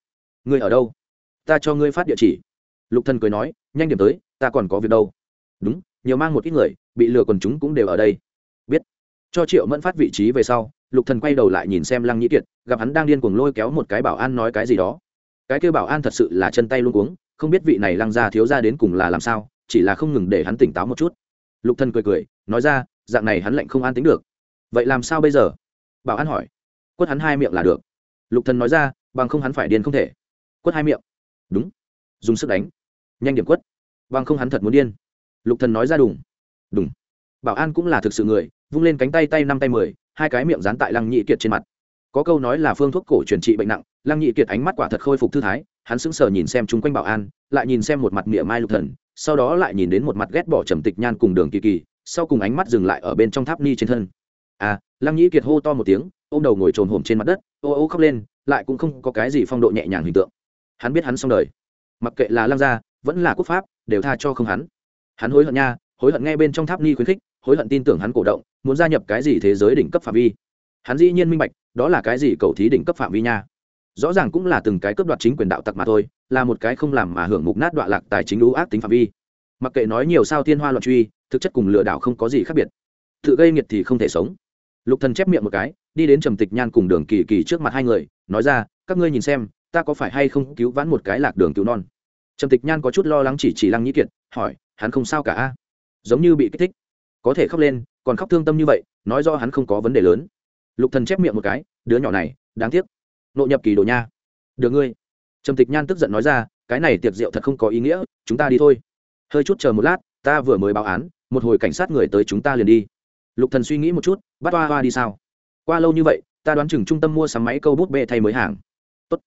Ngươi ở đâu? Ta cho ngươi phát địa chỉ. Lục thần cười nói, nhanh điểm tới, ta còn có việc đâu. Đúng, nhiều mang một ít người, bị lừa còn chúng cũng đều ở đây. Biết. Cho triệu mẫn phát vị trí về sau, lục thần quay đầu lại nhìn xem lăng nhĩ kiệt, gặp hắn đang điên cuồng lôi kéo một cái bảo an nói cái gì đó. Cái kêu bảo an thật sự là chân tay luôn cuống, không biết vị này lăng ra thiếu ra đến cùng là làm sao, chỉ là không ngừng để hắn tỉnh táo một chút. Lục thần cười cười nói ra, dạng này hắn lệnh không an tính được. Vậy làm sao bây giờ? Bảo an hỏi. Quất hắn hai miệng là được. Lục thần nói ra, bằng không hắn phải điên không thể. Quất hai miệng. Đúng. Dùng sức đánh. Nhanh điểm quất. Bằng không hắn thật muốn điên. Lục thần nói ra, đùng. Đùng. Bảo an cũng là thực sự người, vung lên cánh tay tay năm tay mười, hai cái miệng dán tại lăng nhị kiệt trên mặt. Có câu nói là phương thuốc cổ truyền trị bệnh nặng, lăng nhị kiệt ánh mắt quả thật khôi phục thư thái, hắn sững sờ nhìn xem chung quanh bảo an, lại nhìn xem một mặt miệng mai lục thần, sau đó lại nhìn đến một mặt ghét bỏ trầm tịch nhan cùng đường kỳ kỳ sau cùng ánh mắt dừng lại ở bên trong tháp ni trên thân. À lăng nhĩ kiệt hô to một tiếng, ôm đầu ngồi trồn hổm trên mặt đất, ô ô khóc lên, lại cũng không có cái gì phong độ nhẹ nhàng hình tượng. Hắn biết hắn xong đời. Mặc kệ là lăng gia, vẫn là quốc pháp, đều tha cho không hắn. Hắn hối hận nha, hối hận nghe bên trong tháp ni khuyến khích, hối hận tin tưởng hắn cổ động, muốn gia nhập cái gì thế giới đỉnh cấp phạm vi. Hắn dĩ nhiên minh bạch, đó là cái gì cầu thí đỉnh cấp phạm vi nha. Rõ ràng cũng là từng cái cấp đoạt chính quyền đạo tặc mà thôi, là một cái không làm mà hưởng mục nát đoạn lạc tài chính lũ ác tính phạm vi mặc kệ nói nhiều sao thiên hoa loạn truy, thực chất cùng lừa đảo không có gì khác biệt. Tự gây nghiệt thì không thể sống. Lục thần chép miệng một cái, đi đến trầm tịch nhan cùng đường kỳ kỳ trước mặt hai người, nói ra, các ngươi nhìn xem, ta có phải hay không cứu vãn một cái lạc đường cứu non? Trầm tịch nhan có chút lo lắng chỉ chỉ lăng nhĩ kiệt, hỏi, hắn không sao cả a? Giống như bị kích thích. Có thể khóc lên, còn khóc thương tâm như vậy, nói do hắn không có vấn đề lớn. Lục thần chép miệng một cái, đứa nhỏ này, đáng tiếc. Nội nhập kỳ đồ nha. Được ngươi. Trầm tịch nhan tức giận nói ra, cái này tiệc rượu thật không có ý nghĩa, chúng ta đi thôi hơi chút chờ một lát ta vừa mới báo án một hồi cảnh sát người tới chúng ta liền đi. Lục thần suy nghĩ một chút bắt hoa hoa đi sao? Qua lâu như vậy ta đoán chừng trung tâm mua sắm máy câu bút bê thay mới hàng. Tốt.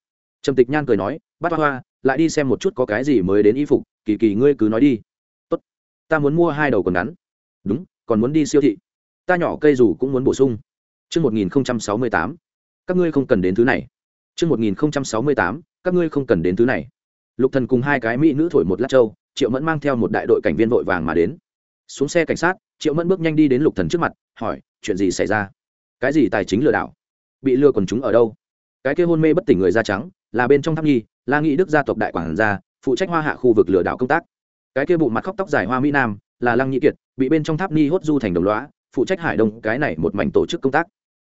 Trầm tịch nhan cười nói bắt hoa hoa lại đi xem một chút có cái gì mới đến y phục kỳ kỳ ngươi cứ nói đi. Tốt. Ta muốn mua hai đầu quần ngắn. Đúng còn muốn đi siêu thị. Ta nhỏ cây dù cũng muốn bổ sung. Trước 1068, các ngươi không cần đến thứ này. Trước 1068, các ngươi không cần đến thứ này. Lục Thần cùng hai cái mỹ nữ thổi một lát châu, Triệu Mẫn mang theo một đại đội cảnh viên vội vàng mà đến. Xuống xe cảnh sát, Triệu Mẫn bước nhanh đi đến Lục Thần trước mặt, hỏi, chuyện gì xảy ra? Cái gì tài chính lừa đảo? Bị lừa quần chúng ở đâu? Cái kia hôn mê bất tỉnh người da trắng, là bên trong tháp nhi, là nghị đức gia tộc đại quản gia, phụ trách hoa hạ khu vực lừa đảo công tác. Cái kia bụng mặt khóc tóc dài hoa mỹ nam, là Lăng Nhị Kiệt, bị bên trong tháp ni hốt du thành đồng lõa, phụ trách hải đông cái này một mảnh tổ chức công tác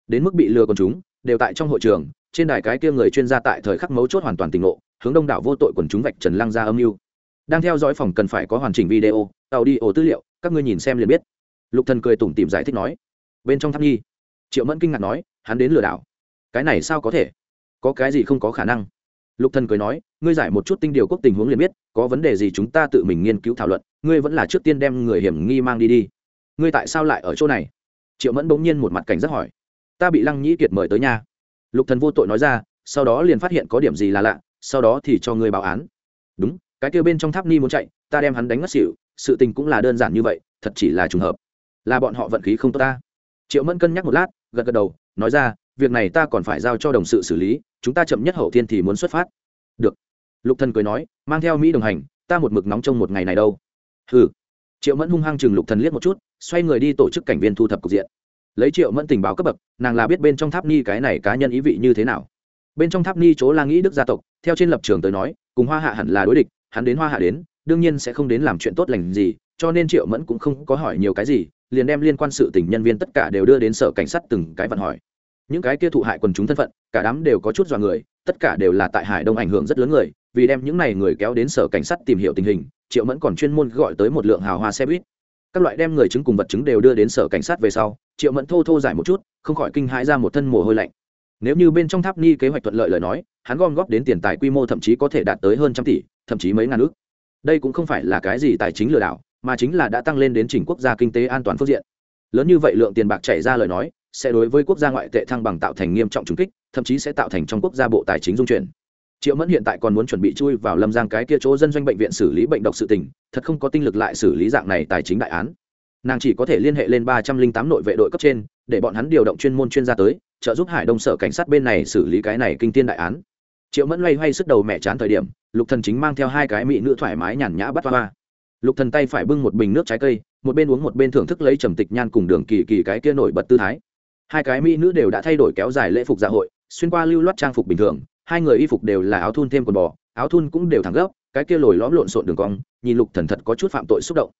đến mức bị lừa còn chúng đều tại trong hội trường trên đài cái kia người chuyên gia tại thời khắc mấu chốt hoàn toàn tỉnh ngộ hướng đông đảo vô tội quần chúng vạch trần lăng ra âm mưu đang theo dõi phòng cần phải có hoàn chỉnh video tàu đi ổ tư liệu, các ngươi nhìn xem liền biết. Lục thần cười tủm tỉm giải thích nói. Bên trong tháp nhi, triệu mẫn kinh ngạc nói, hắn đến lừa đảo. Cái này sao có thể? Có cái gì không có khả năng? Lục thần cười nói, ngươi giải một chút tinh điều quốc tình huống liền biết, có vấn đề gì chúng ta tự mình nghiên cứu thảo luận, ngươi vẫn là trước tiên đem người hiểm nghi mang đi đi. Ngươi tại sao lại ở chỗ này? Triệu mẫn bỗng nhiên một mặt cảnh giác hỏi. Ta bị lăng nhĩ kiệt mời tới nhà. Lục thần vô tội nói ra, sau đó liền phát hiện có điểm gì là lạ, sau đó thì cho ngươi báo án. Đúng cái kia bên trong tháp ni muốn chạy, ta đem hắn đánh ngất xỉu, sự tình cũng là đơn giản như vậy, thật chỉ là trùng hợp. Là bọn họ vận khí không tốt ta. Triệu mẫn cân nhắc một lát, gật gật đầu, nói ra, việc này ta còn phải giao cho đồng sự xử lý, chúng ta chậm nhất hậu thiên thì muốn xuất phát. Được. Lục thần cười nói, mang theo mỹ đồng hành, ta một mực nóng trong một ngày này đâu. Hừ. Triệu mẫn hung hăng chừng lục thần liếc một chút, xoay người đi tổ chức cảnh viên thu thập cục diện. Lấy triệu mẫn tình báo cấp bậc, nàng là biết bên trong tháp ni cái này cá nhân ý vị như thế nào. Bên trong tháp ni chỗ là nghĩ đức gia tộc, theo trên lập trường tới nói, cùng hoa hạ hẳn là đối địch hắn đến hoa hạ đến, đương nhiên sẽ không đến làm chuyện tốt lành gì, cho nên triệu mẫn cũng không có hỏi nhiều cái gì, liền đem liên quan sự tình nhân viên tất cả đều đưa đến sở cảnh sát từng cái vận hỏi. Những cái kia thụ hại quần chúng thân phận, cả đám đều có chút dọa người, tất cả đều là tại hải đông ảnh hưởng rất lớn người, vì đem những này người kéo đến sở cảnh sát tìm hiểu tình hình, triệu mẫn còn chuyên môn gọi tới một lượng hào hoa xe buýt. Các loại đem người chứng cùng vật chứng đều đưa đến sở cảnh sát về sau, triệu mẫn thô thô giải một chút, không khỏi kinh hãi ra một thân mồ hôi lạnh. Nếu như bên trong tháp ni kế hoạch thuận lợi lời nói, hắn gom góp đến tiền tài quy mô thậm chí có thể đạt tới hơn trăm tỷ thậm chí mấy ngàn ước. Đây cũng không phải là cái gì tài chính lừa đảo, mà chính là đã tăng lên đến trình quốc gia kinh tế an toàn phương diện. Lớn như vậy lượng tiền bạc chảy ra lời nói, sẽ đối với quốc gia ngoại tệ thăng bằng tạo thành nghiêm trọng trùng kích, thậm chí sẽ tạo thành trong quốc gia bộ tài chính dung chuyển. Triệu mẫn hiện tại còn muốn chuẩn bị chui vào lâm giang cái kia chỗ dân doanh bệnh viện xử lý bệnh độc sự tình, thật không có tinh lực lại xử lý dạng này tài chính đại án. Nàng chỉ có thể liên hệ lên ba trăm linh tám nội vệ đội cấp trên, để bọn hắn điều động chuyên môn chuyên gia tới, trợ giúp hải đông sở cảnh sát bên này xử lý cái này kinh tiên đại án triệu mẫn loay hoay sức đầu mẹ chán thời điểm, lục thần chính mang theo hai cái mỹ nữ thoải mái nhàn nhã bắt hoa lục thần tay phải bưng một bình nước trái cây, một bên uống một bên thưởng thức lấy trầm tịch nhan cùng đường kỳ kỳ cái kia nổi bật tư thái. Hai cái mỹ nữ đều đã thay đổi kéo dài lễ phục dạ hội, xuyên qua lưu loát trang phục bình thường, hai người y phục đều là áo thun thêm quần bò, áo thun cũng đều thẳng gấp, cái kia lồi lõm lộn xộn đường cong, nhìn lục thần thật có chút phạm tội xúc động.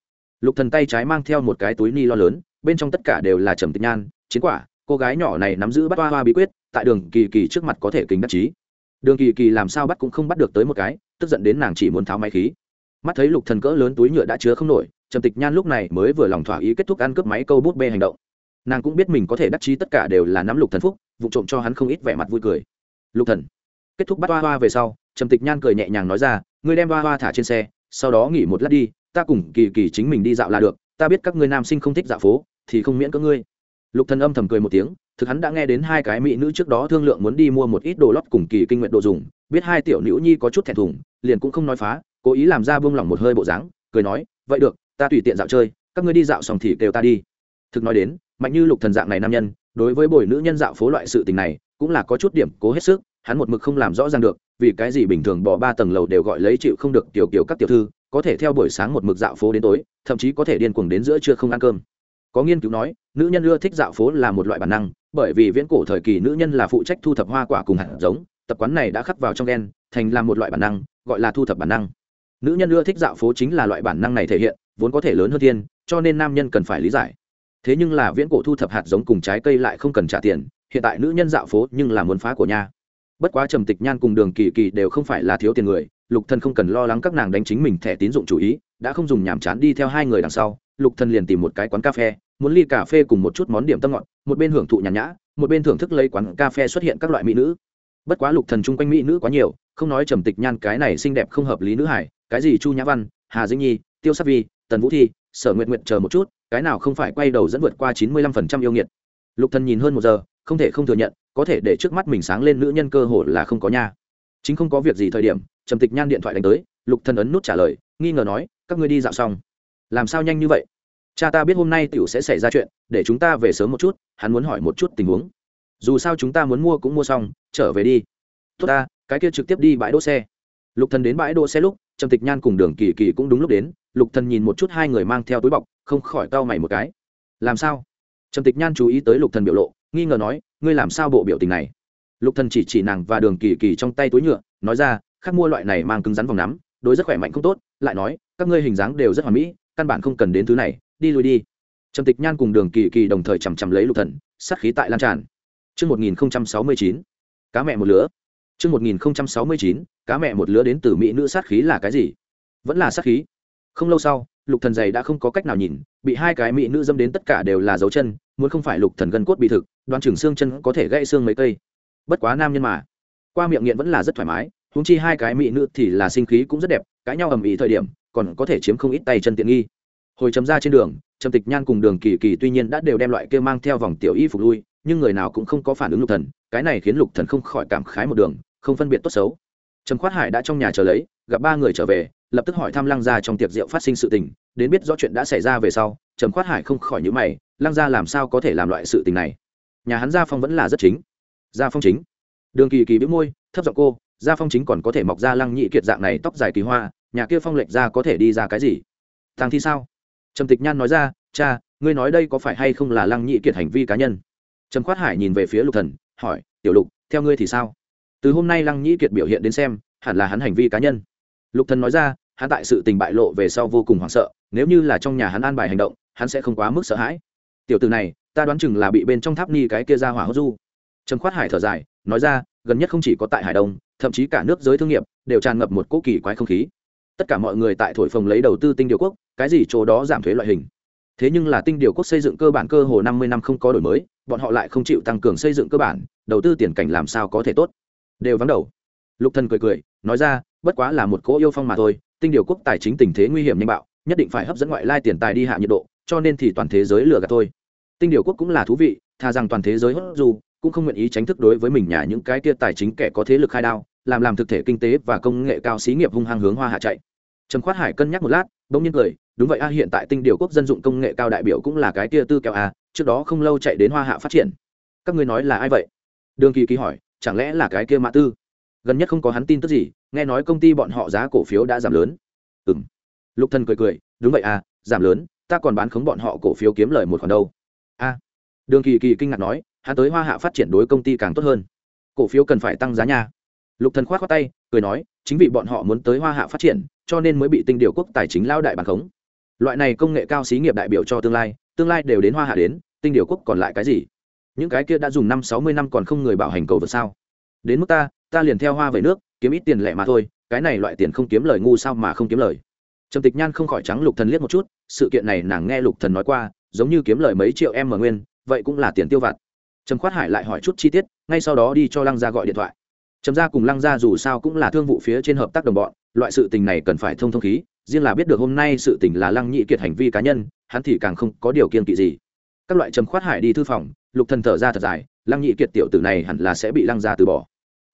Lục thần tay trái mang theo một cái túi ni lo lớn, bên trong tất cả đều là trầm tịch nhan, chiến quả, cô gái nhỏ này nắm giữ bắt hoa hoa bí quyết, tại đường kỳ kỳ trước mặt có thể kính đắc chí đường kỳ kỳ làm sao bắt cũng không bắt được tới một cái, tức giận đến nàng chỉ muốn tháo máy khí. Mắt thấy lục thần cỡ lớn túi nhựa đã chứa không nổi, trầm tịch nhan lúc này mới vừa lòng thỏa ý kết thúc ăn cướp máy câu bút bê hành động. Nàng cũng biết mình có thể đắc chí tất cả đều là nắm lục thần phúc, vụ trộm cho hắn không ít vẻ mặt vui cười. Lục thần, kết thúc bắt hoa hoa về sau, trầm tịch nhan cười nhẹ nhàng nói ra, ngươi đem hoa hoa thả trên xe, sau đó nghỉ một lát đi, ta cùng kỳ kỳ chính mình đi dạo là được, ta biết các ngươi nam sinh không thích dạo phố, thì không miễn có ngươi. Lục thần âm thầm cười một tiếng thực hắn đã nghe đến hai cái mỹ nữ trước đó thương lượng muốn đi mua một ít đồ lót cùng kỳ kinh nguyện đồ dùng, biết hai tiểu nữ nhi có chút thẹn thùng, liền cũng không nói phá, cố ý làm ra buông lỏng một hơi bộ dáng, cười nói, vậy được, ta tùy tiện dạo chơi, các ngươi đi dạo xong thì kêu ta đi. Thực nói đến, mạnh như lục thần dạng này nam nhân, đối với bồi nữ nhân dạo phố loại sự tình này, cũng là có chút điểm cố hết sức, hắn một mực không làm rõ ràng được, vì cái gì bình thường bỏ ba tầng lầu đều gọi lấy chịu không được tiểu kiểu các tiểu thư, có thể theo buổi sáng một mực dạo phố đến tối, thậm chí có thể điên cuồng đến giữa trưa không ăn cơm. Có nghiên cứu nói, nữ nhân ưa thích dạo phố là một loại bản năng bởi vì viễn cổ thời kỳ nữ nhân là phụ trách thu thập hoa quả cùng hạt giống, tập quán này đã khắc vào trong đen thành là một loại bản năng, gọi là thu thập bản năng. Nữ nhân ưa thích dạo phố chính là loại bản năng này thể hiện, vốn có thể lớn hơn thiên, cho nên nam nhân cần phải lý giải. Thế nhưng là viễn cổ thu thập hạt giống cùng trái cây lại không cần trả tiền, hiện tại nữ nhân dạo phố nhưng là muốn phá của nhà. Bất quá trầm tịch nhan cùng đường kỳ kỳ đều không phải là thiếu tiền người, lục thân không cần lo lắng các nàng đánh chính mình thẻ tín dụng chủ ý, đã không dùng nhảm chán đi theo hai người đằng sau, lục thân liền tìm một cái quán cà phê muốn ly cà phê cùng một chút món điểm tâm ngọt, một bên hưởng thụ nhàn nhã, một bên thưởng thức lấy quán cà phê xuất hiện các loại mỹ nữ. Bất quá lục thần chung quanh mỹ nữ quá nhiều, không nói trầm tịch nhan cái này xinh đẹp không hợp lý nữ hải, cái gì chu nhã văn, hà dĩnh nhi, tiêu sắc vi, tần vũ thi, sở nguyện nguyện chờ một chút, cái nào không phải quay đầu dẫn vượt qua chín mươi lăm phần trăm yêu nghiệt. Lục thần nhìn hơn một giờ, không thể không thừa nhận, có thể để trước mắt mình sáng lên nữ nhân cơ hội là không có nha. Chính không có việc gì thời điểm, trầm tịch nhan điện thoại đánh tới, lục thần ấn nút trả lời, nghi ngờ nói, các ngươi đi dạo xong. Làm sao nhanh như vậy? Cha ta biết hôm nay tiểu sẽ xảy ra chuyện, để chúng ta về sớm một chút, hắn muốn hỏi một chút tình huống. Dù sao chúng ta muốn mua cũng mua xong, trở về đi. Tốt ta, cái kia trực tiếp đi bãi đỗ xe. Lục thần đến bãi đỗ xe lúc, trầm tịch nhan cùng đường kỳ kỳ cũng đúng lúc đến, lục thần nhìn một chút hai người mang theo túi bọc, không khỏi cau mày một cái. Làm sao? Trầm tịch nhan chú ý tới lục thần biểu lộ, nghi ngờ nói, ngươi làm sao bộ biểu tình này? Lục thần chỉ chỉ nàng và đường kỳ kỳ trong tay túi nhựa, nói ra khác mua loại này mang cứng rắn vòng nắm, đối rất khỏe mạnh không tốt. Lại nói, các ngươi hình dáng đều rất hoàn mỹ, căn bản không cần đến thứ này đi lui đi trầm tịch nhan cùng đường kỳ kỳ đồng thời chằm chằm lấy lục thần sát khí tại lan tràn Trước 1069, cá mẹ một lứa. Trước 1069, cá mẹ một lứa đến từ mỹ nữ sát khí là cái gì? Vẫn là sát khí. Không lâu sau, lục thần giày đã không có cách nào nhìn, bị hai cái mỹ nữ dâm đến tất cả đều là dấu chân, muốn không phải lục thần gân cốt bị thực, đoan trưởng xương chân có thể gãy xương mấy cây. Bất quá nam nhân mà, qua miệng nghiện vẫn là rất thoải mái, huống chi hai cái mỹ nữ thì là sinh khí cũng rất đẹp, cãi nhau ầm ĩ thời điểm, còn có thể chiếm không ít tay chân tiện nghi. Hồi chấm ra trên đường, Trầm Tịch Nhan cùng Đường Kỳ Kỳ tuy nhiên đã đều đem loại kia mang theo vòng tiểu y phục lui, nhưng người nào cũng không có phản ứng lục thần, cái này khiến lục thần không khỏi cảm khái một đường, không phân biệt tốt xấu. Trầm khoát hải đã trong nhà chờ lấy gặp ba người trở về lập tức hỏi thăm lăng gia trong tiệc rượu phát sinh sự tình đến biết rõ chuyện đã xảy ra về sau trầm khoát hải không khỏi nhíu mày lăng gia làm sao có thể làm loại sự tình này? Nhà hắn gia phong vẫn là rất chính. Gia phong chính. Đường kỳ kỳ bĩu môi thấp giọng cô gia phong chính còn có thể mọc ra lăng nhị kiệt dạng này tóc dài kỳ hoa nhà kia phong lệch ra có thể đi ra cái gì? Thằng thi sao? Trầm tịch nhan nói ra, cha, ngươi nói đây có phải hay không là lăng nhị kiệt hành vi cá nhân? Trầm khoát hải nhìn về phía lục thần, hỏi, tiểu lục, theo ngươi thì sao? Từ hôm nay lăng nhị kiệt biểu hiện đến xem, hẳn là hắn hành vi cá nhân. Lục thần nói ra, hắn tại sự tình bại lộ về sau vô cùng hoảng sợ, nếu như là trong nhà hắn an bài hành động, hắn sẽ không quá mức sợ hãi. Tiểu từ này, ta đoán chừng là bị bên trong tháp ni cái kia ra hỏa hốt du. Trầm khoát hải thở dài, nói ra, gần nhất không chỉ có tại hải đông, thậm chí cả nước giới thương nghiệp, đều tràn ngập một cỗ kỳ quái không khí. Tất cả mọi người tại thổi phồng lấy đầu tư tinh điều quốc cái gì chỗ đó giảm thuế loại hình? Thế nhưng là tinh điều quốc xây dựng cơ bản cơ hồ năm mươi năm không có đổi mới, bọn họ lại không chịu tăng cường xây dựng cơ bản, đầu tư tiền cảnh làm sao có thể tốt? Đều vắng đầu. Lục thần cười cười, nói ra, bất quá là một cỗ yêu phong mà thôi, tinh điều quốc tài chính tình thế nguy hiểm nhanh bạo, nhất định phải hấp dẫn ngoại lai tiền tài đi hạ nhiệt độ, cho nên thì toàn thế giới lừa gạt thôi. Tinh điều quốc cũng là thú vị tha rằng toàn thế giới hốt dù, cũng không nguyện ý tránh thức đối với mình nhà những cái kia tài chính kẻ có thế lực khai đao, làm làm thực thể kinh tế và công nghệ cao xí nghiệp hung hăng hướng hoa hạ chạy. Trầm khoát hải cân nhắc một lát bỗng nhiên cười, đúng vậy a, hiện tại tinh điều quốc dân dụng công nghệ cao đại biểu cũng là cái kia tư kẹo a, trước đó không lâu chạy đến hoa hạ phát triển. Các ngươi nói là ai vậy? Đường kỳ Kỳ hỏi, chẳng lẽ là cái kia mã tư? Gần nhất không có hắn tin tức gì, nghe nói công ty bọn họ giá cổ phiếu đã giảm lớn. Ừ m lục thần cười cười, đúng vậy à giảm lớn, ta còn bán khống bọn họ cổ phiếu kiếm lời một khoản đâu. A. Đường kỳ kỳ kinh ngạc nói, hắn tới hoa hạ phát triển đối công ty càng tốt hơn. Cổ phiếu cần phải tăng giá nha lục thần khoát khoát tay, cười nói, chính vì bọn họ muốn tới hoa hạ phát triển, cho nên mới bị tinh điều quốc tài chính lao đại bàn khống. Loại này công nghệ cao xí nghiệp đại biểu cho tương lai tương lai đều đến hoa hạ đến, tinh điều quốc còn lại cái gì? Những cái kia đã dùng năm sáu mươi năm còn không người bảo hành cầu vượt sao? Đến mức ta ta liền theo hoa về nước, kiếm ít tiền lẻ mà thôi, cái này loại tiền không kiếm lời ngu sao mà không kiếm lời? Trầm tịch nhan không khỏi trắng lục thần liếc một chút, sự kiện này nàng nghe lục thần nói qua, giống như kiếm lời mấy triệu em mà nguyên, vậy cũng là tiền tiêu vặt. Trầm khoát hải lại hỏi chút chi tiết, ngay sau đó đi cho lăng gia gọi điện thoại trầm gia cùng lăng gia dù sao cũng là thương vụ phía trên hợp tác đồng bọn, loại sự tình này cần phải thông thông khí, riêng là biết được hôm nay sự tình là lăng nhị kiệt hành vi cá nhân, hắn thì càng không có điều kiện kỵ gì. Các loại trầm khoát hải đi thư phòng, lục thần thở ra thật dài, lăng nhị kiệt tiểu tử này hẳn là sẽ bị lăng gia từ bỏ.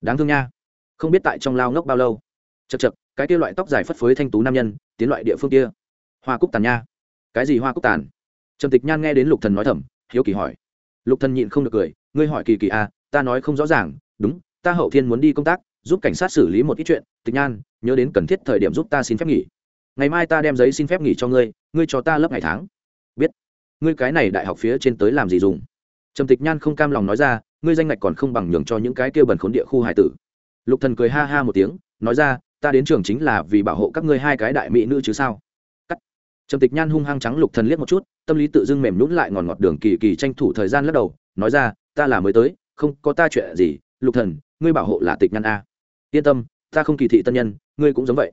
Đáng thương nha. Không biết tại trong lao ngốc bao lâu. Chật chật cái kia loại tóc dài phất phới thanh tú nam nhân, tiến loại địa phương kia. Hoa cúc tàn nha. Cái gì hoa cúc tàn? Trầm tịch nhan nghe đến lục thần nói thầm, hiếu kỳ hỏi. Lục thần nhịn không được cười, ngươi hỏi kỳ kỳ à ta nói không rõ ràng, đúng ta hậu thiên muốn đi công tác, giúp cảnh sát xử lý một ít chuyện, tịch nhan, nhớ đến cần thiết thời điểm giúp ta xin phép nghỉ. Ngày mai ta đem giấy xin phép nghỉ cho ngươi ngươi cho ta lớp ngày tháng. Biết. Ngươi cái này đại học phía trên tới làm gì dùng? Trầm tịch nhan không cam lòng nói ra, ngươi danh ngạch còn không bằng nhường cho những cái kia bẩn khốn địa khu hải tử. Lục thần cười ha ha một tiếng, nói ra, ta đến trường chính là vì bảo hộ các ngươi hai cái đại mỹ nữ chứ sao? Cắt. Trầm tịch nhan hung hăng trắng lục thần liếc một chút, tâm lý tự dưng mềm nhũn lại ngòn ngọt đường kỳ kỳ tranh thủ thời gian lắc đầu, nói ra, ta là mới tới, không có ta chuyện gì, lục thần ngươi bảo hộ là tịch nhan a. Yên tâm, ta không kỳ thị tân nhân, ngươi cũng giống vậy.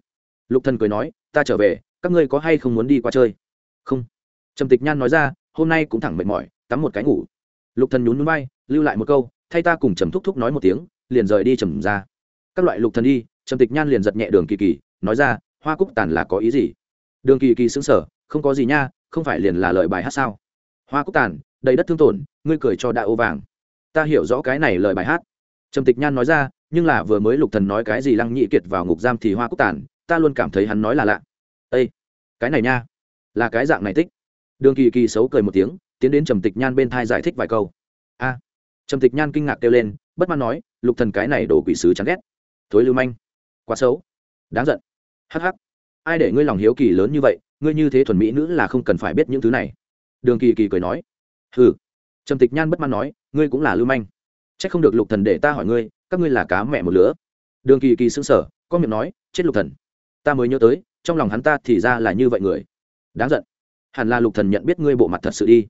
Lục thần cười nói, ta trở về, các ngươi có hay không muốn đi qua chơi? Không. Trầm tịch nhan nói ra, hôm nay cũng thẳng mệt mỏi, tắm một cái ngủ. Lục thần nhún núi bay lưu lại một câu, thay ta cùng trầm thúc thúc nói một tiếng, liền rời đi trầm ra. Các loại lục thần đi, trầm tịch nhan liền giật nhẹ đường kỳ kỳ, nói ra, hoa cúc tàn là có ý gì? Đường kỳ kỳ sững sờ, không có gì nha, không phải liền là lời bài hát sao? Hoa cúc tàn, đầy đất thương tổn, ngươi cười cho đại ô vàng. Ta hiểu rõ cái này lời bài hát trầm tịch nhan nói ra, nhưng là vừa mới lục thần nói cái gì lăng nhị kiệt vào ngục giam thì hoa cúc tàn, ta luôn cảm thấy hắn nói là lạ. Ây cái này nha, là cái dạng này tích. Đường kỳ kỳ xấu cười một tiếng, tiến đến trầm tịch nhan bên thai giải thích vài câu. A, trầm tịch nhan kinh ngạc kêu lên, bất mãn nói, lục thần cái này đổ quỷ sứ chán ghét. Thối lưu manh, quá xấu, đáng giận. Hắc hắc, ai để ngươi lòng hiếu kỳ lớn như vậy, ngươi như thế thuần mỹ nữ là không cần phải biết những thứ này. Đường kỳ kỳ cười nói, hừ. Trầm tịch nhan bất mãn nói, ngươi cũng là lưu manh chắc không được lục thần để ta hỏi ngươi, các ngươi là cá mẹ một lứa. Đường kỳ kỳ sững sờ, có miệng nói, chết lục thần. Ta mới nhớ tới, trong lòng hắn ta thì ra là như vậy người. Đáng giận. Hẳn là lục thần nhận biết ngươi bộ mặt thật sự đi.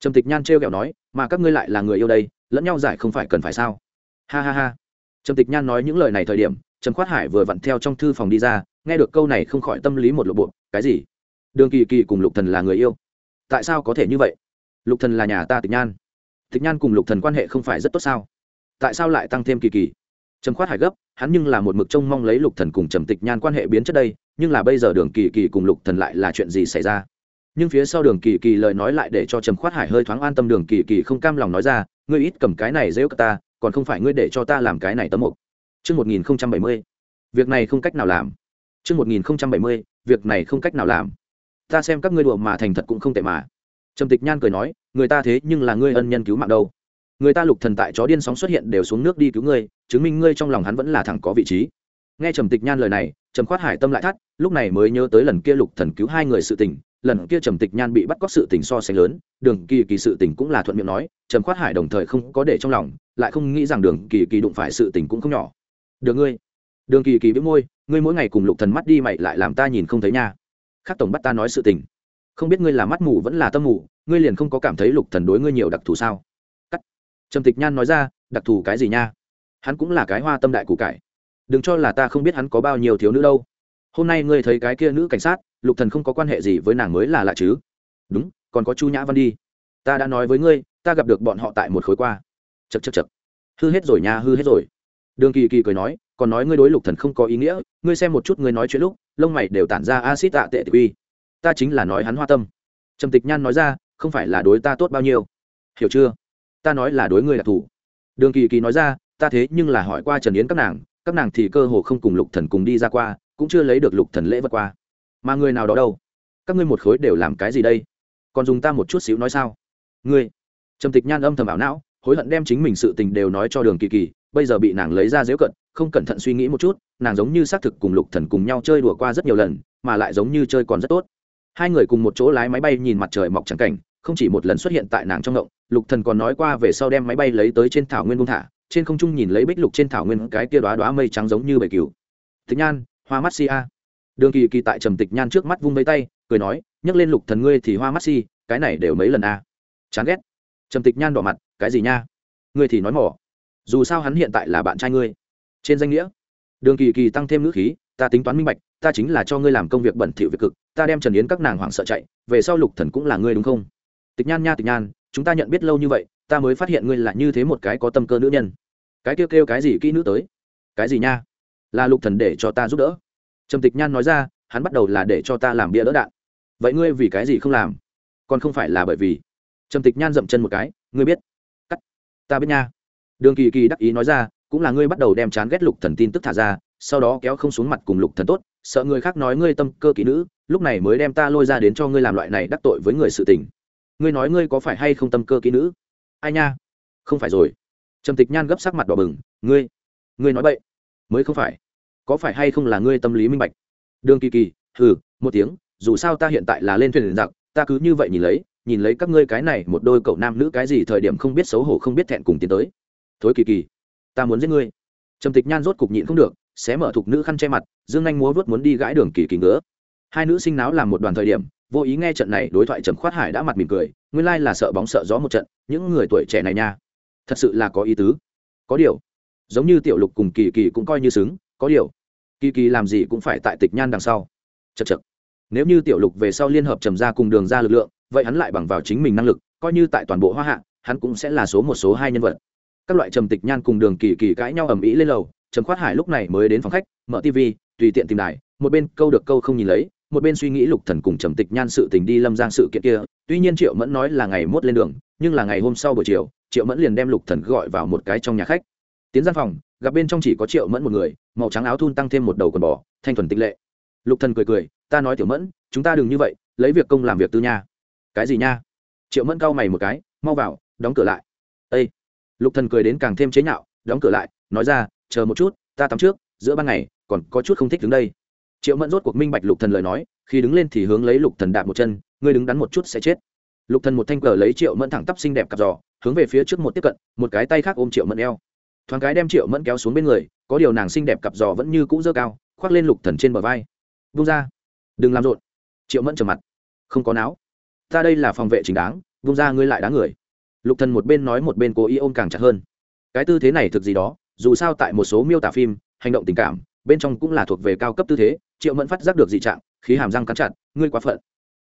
Trầm tịch nhan trêu ghẹo nói, mà các ngươi lại là người yêu đây, lẫn nhau giải không phải cần phải sao? Ha ha ha. Trầm tịch nhan nói những lời này thời điểm, trầm khoát hải vừa vặn theo trong thư phòng đi ra, nghe được câu này không khỏi tâm lý một lộ bộ, cái gì? Đường kỳ kỳ cùng lục thần là người yêu. Tại sao có thể như vậy? Lục thần là nhà ta tịch nhan. Tịch nhan cùng lục thần quan hệ không phải rất tốt sao? Tại sao lại tăng thêm kỳ kỳ trầm khoát hải gấp hắn nhưng là một mực trông mong lấy lục thần cùng trầm tịch nhan quan hệ biến chất đây nhưng là bây giờ đường kỳ kỳ cùng lục thần lại là chuyện gì xảy ra nhưng phía sau đường kỳ kỳ lời nói lại để cho trầm khoát hải hơi thoáng an tâm đường kỳ kỳ không cam lòng nói ra ngươi ít cầm cái này dễ ta còn không phải ngươi để cho ta làm cái này tấm mục bảy 1070, việc này không cách nào làm. Trước 1070, việc này không cách nào làm. Ta xem các ngươi đùa mà thành thật cũng không tệ mà. Trầm Tịch Nhan cười nói, người ta thế nhưng là ngươi ân nhân cứu mạng đâu. Người ta lục thần tại chó điên sóng xuất hiện đều xuống nước đi cứu ngươi, chứng minh ngươi trong lòng hắn vẫn là thẳng có vị trí. Nghe Trầm Tịch Nhan lời này, Trầm Khoát Hải tâm lại thắt, lúc này mới nhớ tới lần kia lục thần cứu hai người sự tình, lần kia Trầm Tịch Nhan bị bắt cóc sự tình so sánh lớn, Đường Kỳ Kỳ sự tình cũng là thuận miệng nói, Trầm Khoát Hải đồng thời không có để trong lòng, lại không nghĩ rằng Đường Kỳ Kỳ đụng phải sự tình cũng không nhỏ. Được ngươi. Đường Kỳ Kỳ biết môi, ngươi mỗi ngày cùng lục thần mắt đi mày lại làm ta nhìn không thấy nha khắc tổng bắt ta nói sự tình không biết ngươi là mắt mù vẫn là tâm mù ngươi liền không có cảm thấy lục thần đối ngươi nhiều đặc thù sao trầm tịch nhan nói ra, đặc thù cái gì nha? Hắn cũng là cái hoa tâm đại củ cải. Đừng cho là ta không biết hắn có bao nhiêu thiếu nữ đâu. Hôm nay ngươi thấy cái kia nữ cảnh sát, lục thần không có quan hệ gì với nàng mới là lạ chứ. Đúng, còn có chu nhã văn đi. Ta đã nói với ngươi, ta gặp được bọn họ tại một khối qua. Chật chật chật hư hết rồi nha, hư hết rồi. Đường kỳ kỳ cười nói, còn nói ngươi đối lục thần không có ý nghĩa, ngươi xem một chút ngươi nói chuyện lúc, lông mày đều tản ra acid tạ tệ quy. Ta chính là nói hắn hoa tâm. Trầm tịch nhan nói ra, không phải là đối ta tốt bao nhiêu. Hiểu chưa? Ta nói là đối ngươi đặc thù đường kỳ kỳ nói ra, ta thế nhưng là hỏi qua trần yến các nàng các nàng thì cơ hồ không cùng lục thần cùng đi ra qua, cũng chưa lấy được lục thần lễ vật qua. Mà người nào đó đâu? Các ngươi một khối đều làm cái gì đây? Còn dùng ta một chút xíu nói sao? Ngươi. Trầm tịch nhan âm thầm ảo não, hối hận đem chính mình sự tình đều nói cho đường kỳ kỳ, bây giờ bị nàng lấy ra dễu cận, không cẩn thận suy nghĩ một chút, nàng giống như xác thực cùng lục thần cùng nhau chơi đùa qua rất nhiều lần, mà lại giống như chơi còn rất tốt. Hai người cùng một chỗ lái máy bay nhìn mặt trời mọc trắng cảnh không chỉ một lần xuất hiện tại nàng trong ngộng, lục thần còn nói qua về sau đem máy bay lấy tới trên thảo nguyên buông thả, trên không trung nhìn lấy bích lục trên thảo nguyên cái kia đóa đóa mây trắng giống như bầy cừu. Tịch nhan, hoa mắt si a. Đường kỳ kỳ tại trầm tịch nhan trước mắt vung mấy tay, cười nói, nhắc lên lục thần ngươi thì hoa mắt si, cái này đều mấy lần a. Chán ghét. Trầm tịch nhan đỏ mặt, cái gì nha? Ngươi thì nói mỏ. Dù sao hắn hiện tại là bạn trai ngươi. Trên danh nghĩa, đường kỳ kỳ tăng thêm ngữ khí, ta tính toán minh bạch, ta chính là cho ngươi làm công việc bẩn thỉu việc cực, ta đem trần yến các nàng hoảng sợ chạy, về sau lục thần cũng là ngươi đúng không? Tịch nhan nha tịch nhan, chúng ta nhận biết lâu như vậy, ta mới phát hiện ngươi là như thế một cái có tâm cơ nữ nhân. Cái kêu kêu cái gì kỹ nữ tới? Cái gì nha? Là lục thần để cho ta giúp đỡ. Trầm tịch nhan nói ra, hắn bắt đầu là để cho ta làm bia đỡ đạn. Vậy ngươi vì cái gì không làm? Còn không phải là bởi vì? Trầm tịch nhan dậm chân một cái, ngươi biết. Cắt. Ta biết nha. Đường kỳ kỳ đắc ý nói ra, cũng là ngươi bắt đầu đem chán ghét lục thần tin tức thả ra, sau đó kéo không xuống mặt cùng lục thần tốt, sợ người khác nói ngươi tâm cơ kỹ nữ, lúc này mới đem ta lôi ra đến cho ngươi làm loại này đắc tội với người sự tình ngươi nói ngươi có phải hay không tâm cơ kỹ nữ? Ai nha? Không phải rồi. Trầm tịch nhan gấp sắc mặt đỏ bừng, ngươi ngươi nói vậy mới không phải. Có phải hay không là ngươi tâm lý minh bạch? Đường kỳ kỳ, hừ, một tiếng, dù sao ta hiện tại là lên thuyền giặc, ta cứ như vậy nhìn lấy nhìn lấy các ngươi cái này một đôi cậu nam nữ cái gì thời điểm không biết xấu hổ không biết thẹn cùng tiến tới. Thối kỳ kỳ, ta muốn giết ngươi. Trầm tịch nhan rốt cục nhịn không được, xé mở thục nữ khăn che mặt, dương anh múa vớt muốn đi gãi đường kỳ kỳ ngứa. Hai nữ sinh náo làm một đoàn thời điểm vô ý nghe trận này đối thoại trầm khoát hải đã mặt mỉm cười, nguyên lai là sợ bóng sợ gió một trận, những người tuổi trẻ này nha. Thật sự là có ý tứ. Có điều, giống như tiểu lục cùng kỳ kỳ cũng coi như xứng, có điều, kỳ kỳ làm gì cũng phải tại tịch nhan đằng sau. Chật chật nếu như tiểu lục về sau liên hợp trầm ra cùng đường ra lực lượng, vậy hắn lại bằng vào chính mình năng lực, coi như tại toàn bộ hoa hạ, hắn cũng sẽ là số một, số hai nhân vật. Các loại trầm tịch nhan cùng đường kỳ kỳ cãi nhau ầm ĩ lên lầu, trầm khoát hải lúc này mới đến phòng khách, mở tv tùy tiện tìm đài, một bên câu được câu không nhìn lấy một bên suy nghĩ lục thần cùng trầm tịch nhan sự tình đi lâm giang sự kiện kia, tuy nhiên triệu mẫn nói là ngày mốt lên đường, nhưng là ngày hôm sau buổi chiều, triệu mẫn liền đem lục thần gọi vào một cái trong nhà khách. Tiến gian phòng, gặp bên trong chỉ có triệu mẫn một người, màu trắng áo thun tăng thêm một đầu quần bò, thanh thuần tịch lệ. Lục thần cười cười, ta nói tiểu mẫn, chúng ta đừng như vậy, lấy việc công làm việc tư nha. Cái gì nha? Triệu mẫn cau mày một cái, mau vào, đóng cửa lại. Ê. Lục thần cười đến càng thêm chế nhạo, đóng cửa lại, nói ra, chờ một chút, ta tắm trước, giữa ban ngày, còn có chút không thích đứng đây triệu mẫn rốt cuộc minh bạch lục thần lời nói, khi đứng lên thì hướng lấy lục thần đạp một chân ngươi đứng đắn một chút sẽ chết. Lục thần một thanh cờ lấy triệu mẫn thẳng tắp xinh đẹp cặp giò, hướng về phía trước một tiếp cận, một cái tay khác ôm triệu mẫn eo. Thoáng cái đem triệu mẫn kéo xuống bên người, có điều nàng xinh đẹp cặp giò vẫn như cũ dơ cao, khoác lên lục thần trên bờ vai. Vung ra. Đừng làm rộn. Triệu mẫn trở mặt. Không có não. Ta đây là phòng vệ chính đáng, vung ra ngươi lại đá người. Lục thần một bên nói một bên cố ý ôm càng chặt hơn. Cái tư thế này thực gì đó, dù sao tại một số miêu tả phim, hành động tình cảm, bên trong cũng là thuộc về cao cấp tư thế triệu mẫn phát giác được dị trạng, khí hàm răng cắn chặt, ngươi quá phận,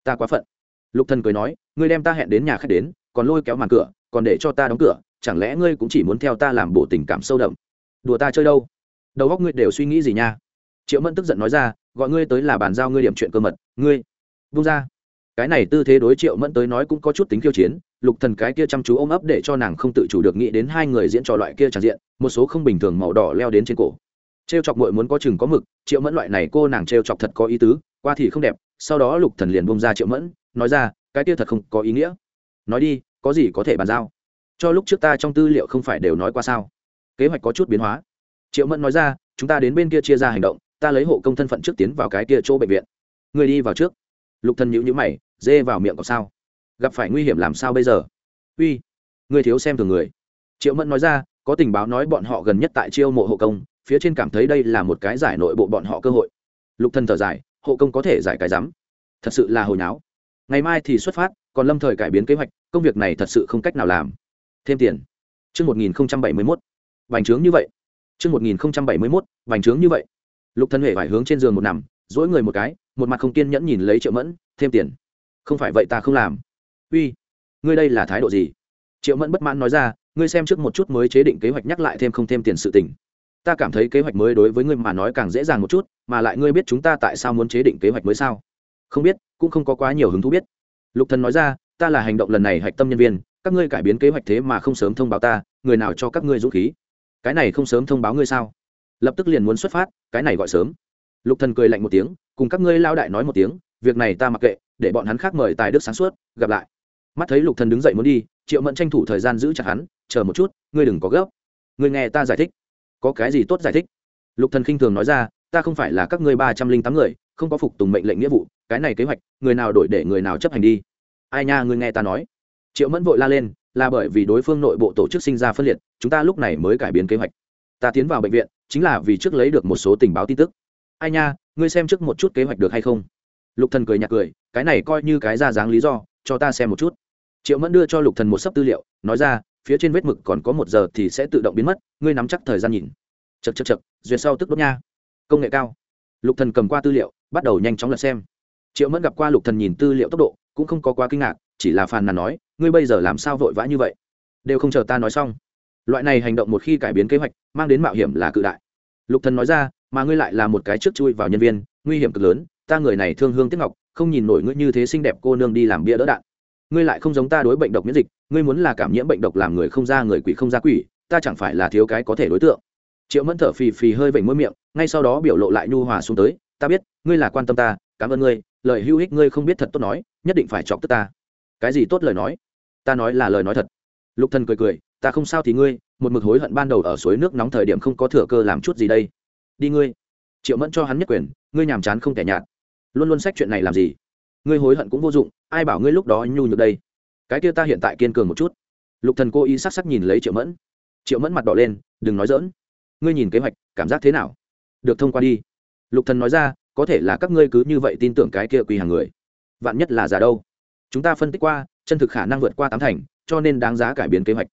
ta quá phận. Lục thần cười nói, ngươi đem ta hẹn đến nhà khách đến, còn lôi kéo màn cửa, còn để cho ta đóng cửa, chẳng lẽ ngươi cũng chỉ muốn theo ta làm bộ tình cảm sâu đậm? Đùa ta chơi đâu? Đầu óc ngươi đều suy nghĩ gì nha? Triệu mẫn tức giận nói ra, gọi ngươi tới là bàn giao ngươi điểm chuyện cơ mật, ngươi vung ra. Cái này tư thế đối triệu mẫn tới nói cũng có chút tính khiêu chiến, lục thần cái kia chăm chú ôm ấp để cho nàng không tự chủ được nghĩ đến hai người diễn trò loại kia tràn diện, một số không bình thường màu đỏ leo đến trên cổ trêu chọc muội muốn có chừng có mực, triệu mẫn loại này cô nàng trêu chọc thật có ý tứ, qua thì không đẹp, sau đó lục thần liền bông ra triệu mẫn, nói ra, cái kia thật không có ý nghĩa. Nói đi, có gì có thể bàn giao? Cho lúc trước ta trong tư liệu không phải đều nói qua sao? Kế hoạch có chút biến hóa. Triệu mẫn nói ra, chúng ta đến bên kia chia ra hành động, ta lấy hộ công thân phận trước tiến vào cái kia chỗ bệnh viện. Người đi vào trước. Lục thần nhíu nhíu mày, dê vào miệng có sao? Gặp phải nguy hiểm làm sao bây giờ? Uy, người thiếu xem thường người. Triệu mẫn nói ra, có tình báo nói bọn họ gần nhất tại chiêu mộ hộ công phía trên cảm thấy đây là một cái giải nội bộ bọn họ cơ hội lục thần thở dài hộ công có thể giải cái rắm thật sự là hồi nháo ngày mai thì xuất phát còn lâm thời cải biến kế hoạch công việc này thật sự không cách nào làm thêm tiền Trước 1071, bành trướng như vậy. Trước 1071, bành trướng như vậy. Lục Thân Huệ phải hướng trên giường một nằm, duỗi người một cái, một mặt không kiên nhẫn nhìn lấy Triệu Mẫn, thêm tiền. Không phải vậy ta không làm. Uy, ngươi đây là thái độ gì? Triệu Mẫn bất mãn nói ra, ngươi xem trước một chút mới chế định kế hoạch nhắc lại thêm không thêm tiền sự tình. Ta cảm thấy kế hoạch mới đối với ngươi mà nói càng dễ dàng một chút, mà lại ngươi biết chúng ta tại sao muốn chế định kế hoạch mới sao? Không biết, cũng không có quá nhiều hứng thú biết. Lục Thần nói ra, ta là hành động lần này hạch tâm nhân viên, các ngươi cải biến kế hoạch thế mà không sớm thông báo ta, người nào cho các ngươi dũng khí? cái này không sớm thông báo ngươi sao lập tức liền muốn xuất phát cái này gọi sớm lục thần cười lạnh một tiếng cùng các ngươi lao đại nói một tiếng việc này ta mặc kệ để bọn hắn khác mời tài đức sáng suốt gặp lại mắt thấy lục thần đứng dậy muốn đi triệu mẫn tranh thủ thời gian giữ chặt hắn chờ một chút ngươi đừng có gấp ngươi nghe ta giải thích có cái gì tốt giải thích? Lục thần khinh thường nói ra, ta không phải là các ngươi ba trăm linh tám người, không có phục tùng mệnh lệnh nghĩa vụ, cái này kế hoạch, người nào đổi để người nào chấp hành đi. Ai nha, ngươi nghe ta nói. Triệu mẫn vội la lên, là bởi vì đối phương nội bộ tổ chức sinh ra phân liệt, chúng ta lúc này mới cải biến kế hoạch. Ta tiến vào bệnh viện, chính là vì trước lấy được một số tình báo tin tức. Ai nha, ngươi xem trước một chút kế hoạch được hay không? Lục thần cười nhạt cười, cái này coi như cái ra dáng lý do, cho ta xem một chút. Triệu mẫn đưa cho lục thần một sấp tư liệu, nói ra phía trên vết mực còn có một giờ thì sẽ tự động biến mất, ngươi nắm chắc thời gian nhìn. Chật chật chật duyệt sau tức đốt nha. Công nghệ cao. Lục thần cầm qua tư liệu, bắt đầu nhanh chóng lật xem. Triệu mẫn gặp qua lục thần nhìn tư liệu tốc độ, cũng không có quá kinh ngạc, chỉ là phàn nàn nói, ngươi bây giờ làm sao vội vã như vậy? Đều không chờ ta nói xong. Loại này hành động một khi cải biến kế hoạch, mang đến mạo hiểm là cự đại. Lục thần nói ra, mà ngươi lại là một cái trước chui vào nhân viên, nguy hiểm cực lớn, ta người này thương hương tiếc ngọc, không nhìn nổi ngươi như thế xinh đẹp cô nương đi làm bia đỡ đạn. Ngươi lại không giống ta đối bệnh độc miễn dịch ngươi muốn là cảm nhiễm bệnh độc làm người không ra người quỷ không ra quỷ, ta chẳng phải là thiếu cái có thể đối tượng. Triệu mẫn thở phì phì hơi vểnh môi miệng, ngay sau đó biểu lộ lại nhu hòa xuống tới, ta biết, ngươi là quan tâm ta, cảm ơn ngươi, lời hữu ích ngươi không biết thật tốt nói, nhất định phải chọc tức ta. Cái gì tốt lời nói? Ta nói là lời nói thật. Lục thần cười cười, ta không sao thì ngươi, một mực hối hận ban đầu ở suối nước nóng thời điểm không có thừa cơ làm chút gì đây. Đi ngươi. Triệu mẫn cho hắn nhất quyền, ngươi nhàm chán không kẻ nhạt. Luôn luôn sách chuyện này làm gì? Ngươi hối hận cũng vô dụng, ai bảo ngươi lúc đó nhu nhược đây? Cái kia ta hiện tại kiên cường một chút. Lục thần cô ý sắc sắc nhìn lấy triệu mẫn. Triệu mẫn mặt đỏ lên, đừng nói dỡn ngươi nhìn kế hoạch, cảm giác thế nào? Được thông qua đi. Lục thần nói ra, có thể là các ngươi cứ như vậy tin tưởng cái kia quỳ hàng người. Vạn nhất là giả đâu? Chúng ta phân tích qua, chân thực khả năng vượt qua tám thành, cho nên đáng giá cải biến kế hoạch.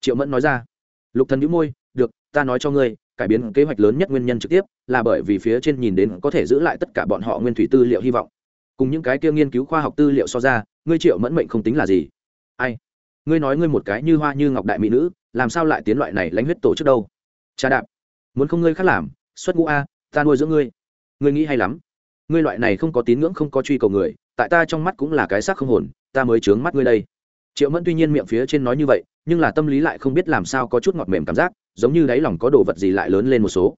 Triệu mẫn nói ra. Lục thần nhíu môi, được, ta nói cho ngươi, cải biến kế hoạch lớn nhất nguyên nhân trực tiếp là bởi vì phía trên nhìn đến có thể giữ lại tất cả bọn họ nguyên thủy tư liệu hy vọng. Cùng những cái kia nghiên cứu khoa học tư liệu so ra, ngươi triệu mẫn mệnh không tính là gì ai? Ngươi nói ngươi một cái như hoa như ngọc đại mỹ nữ, làm sao lại tiến loại này lãnh huyết tổ chức đâu? Cha đạp, muốn không ngươi khác làm, xuất ngũ a, ta nuôi dưỡng ngươi. Ngươi nghĩ hay lắm. Ngươi loại này không có tín ngưỡng không có truy cầu người, tại ta trong mắt cũng là cái xác không hồn, ta mới chướng mắt ngươi đây. Triệu mẫn tuy nhiên miệng phía trên nói như vậy, nhưng là tâm lý lại không biết làm sao có chút ngọt mềm cảm giác, giống như đáy lòng có đồ vật gì lại lớn lên một số.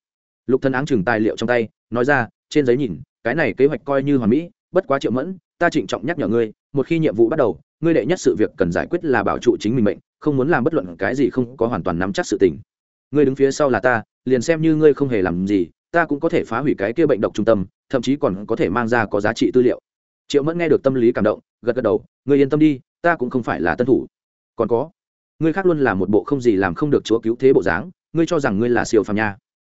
Lục thân áng chừng tài liệu trong tay, nói ra, trên giấy nhìn, cái này kế hoạch coi như hoàn mỹ, bất quá triệu mẫn, ta trịnh trọng nhắc nhở ngươi, một khi nhiệm vụ bắt đầu ngươi đệ nhất sự việc cần giải quyết là bảo trụ chính mình mệnh, không muốn làm bất luận cái gì không có hoàn toàn nắm chắc sự tình. Ngươi đứng phía sau là ta, liền xem như ngươi không hề làm gì, ta cũng có thể phá hủy cái kia bệnh độc trung tâm, thậm chí còn có thể mang ra có giá trị tư liệu. Triệu mẫn nghe được tâm lý cảm động, gật gật đầu, ngươi yên tâm đi, ta cũng không phải là tân thủ. Còn có, ngươi khác luôn là một bộ không gì làm không được chúa cứu thế bộ dáng, ngươi cho rằng ngươi là siêu phàm nha.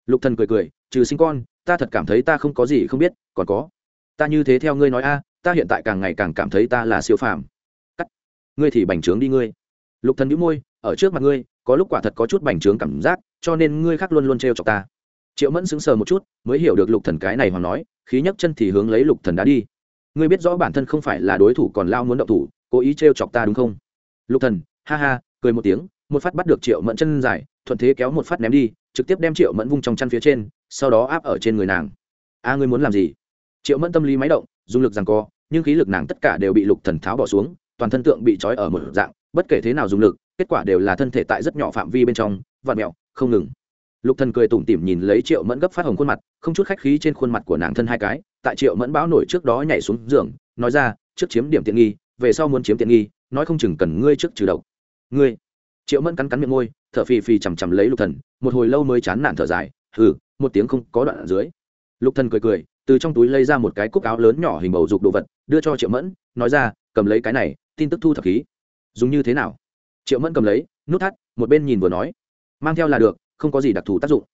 Lục thần cười cười, trừ sinh con, ta thật cảm thấy ta không có gì không biết, còn có, ta như thế theo ngươi nói a, ta hiện tại càng ngày càng cảm thấy ta là siêu phàm ngươi thì bành trướng đi ngươi. Lục thần nhíu môi, ở trước mặt ngươi, có lúc quả thật có chút bành trướng cảm giác, cho nên ngươi khác luôn luôn trêu chọc ta. Triệu mẫn sững sờ một chút, mới hiểu được lục thần cái này hoàng nói, khí nhấc chân thì hướng lấy lục thần đã đi. Ngươi biết rõ bản thân không phải là đối thủ còn lao muốn động thủ, cố ý trêu chọc ta đúng không? Lục thần, ha ha, cười một tiếng, một phát bắt được triệu mẫn chân dài, thuận thế kéo một phát ném đi, trực tiếp đem triệu mẫn vung trong chăn phía trên, sau đó áp ở trên người nàng. A, ngươi muốn làm gì? Triệu mẫn tâm lý máy động, dùng lực rằng co, nhưng khí lực nàng tất cả đều bị lục thần tháo bỏ xuống toàn thân tượng bị trói ở một dạng, bất kể thế nào dùng lực, kết quả đều là thân thể tại rất nhỏ phạm vi bên trong, vặn mẹo không ngừng. Lục thần cười tủm tỉm nhìn lấy triệu mẫn gấp phát hồng khuôn mặt, không chút khách khí trên khuôn mặt của nàng thân hai cái, tại triệu mẫn báo nổi trước đó nhảy xuống giường, nói ra, trước chiếm điểm tiện nghi, về sau muốn chiếm tiện nghi, nói không chừng cần ngươi trước trừ độc. Ngươi? Triệu mẫn cắn cắn miệng môi, thở phì phì chằm chằm lấy lục thần, một hồi lâu mới chán nản thở dài, hừ, một tiếng không có đoạn ở dưới. Lục thần cười cười, từ trong túi lấy ra một cái cúc áo lớn nhỏ hình bầu dục đồ vật, đưa cho triệu mẫn, nói ra, cầm lấy cái này tin tức thu thập khí. Dùng như thế nào? Triệu mẫn cầm lấy, nút thắt, một bên nhìn vừa nói. Mang theo là được, không có gì đặc thù tác dụng.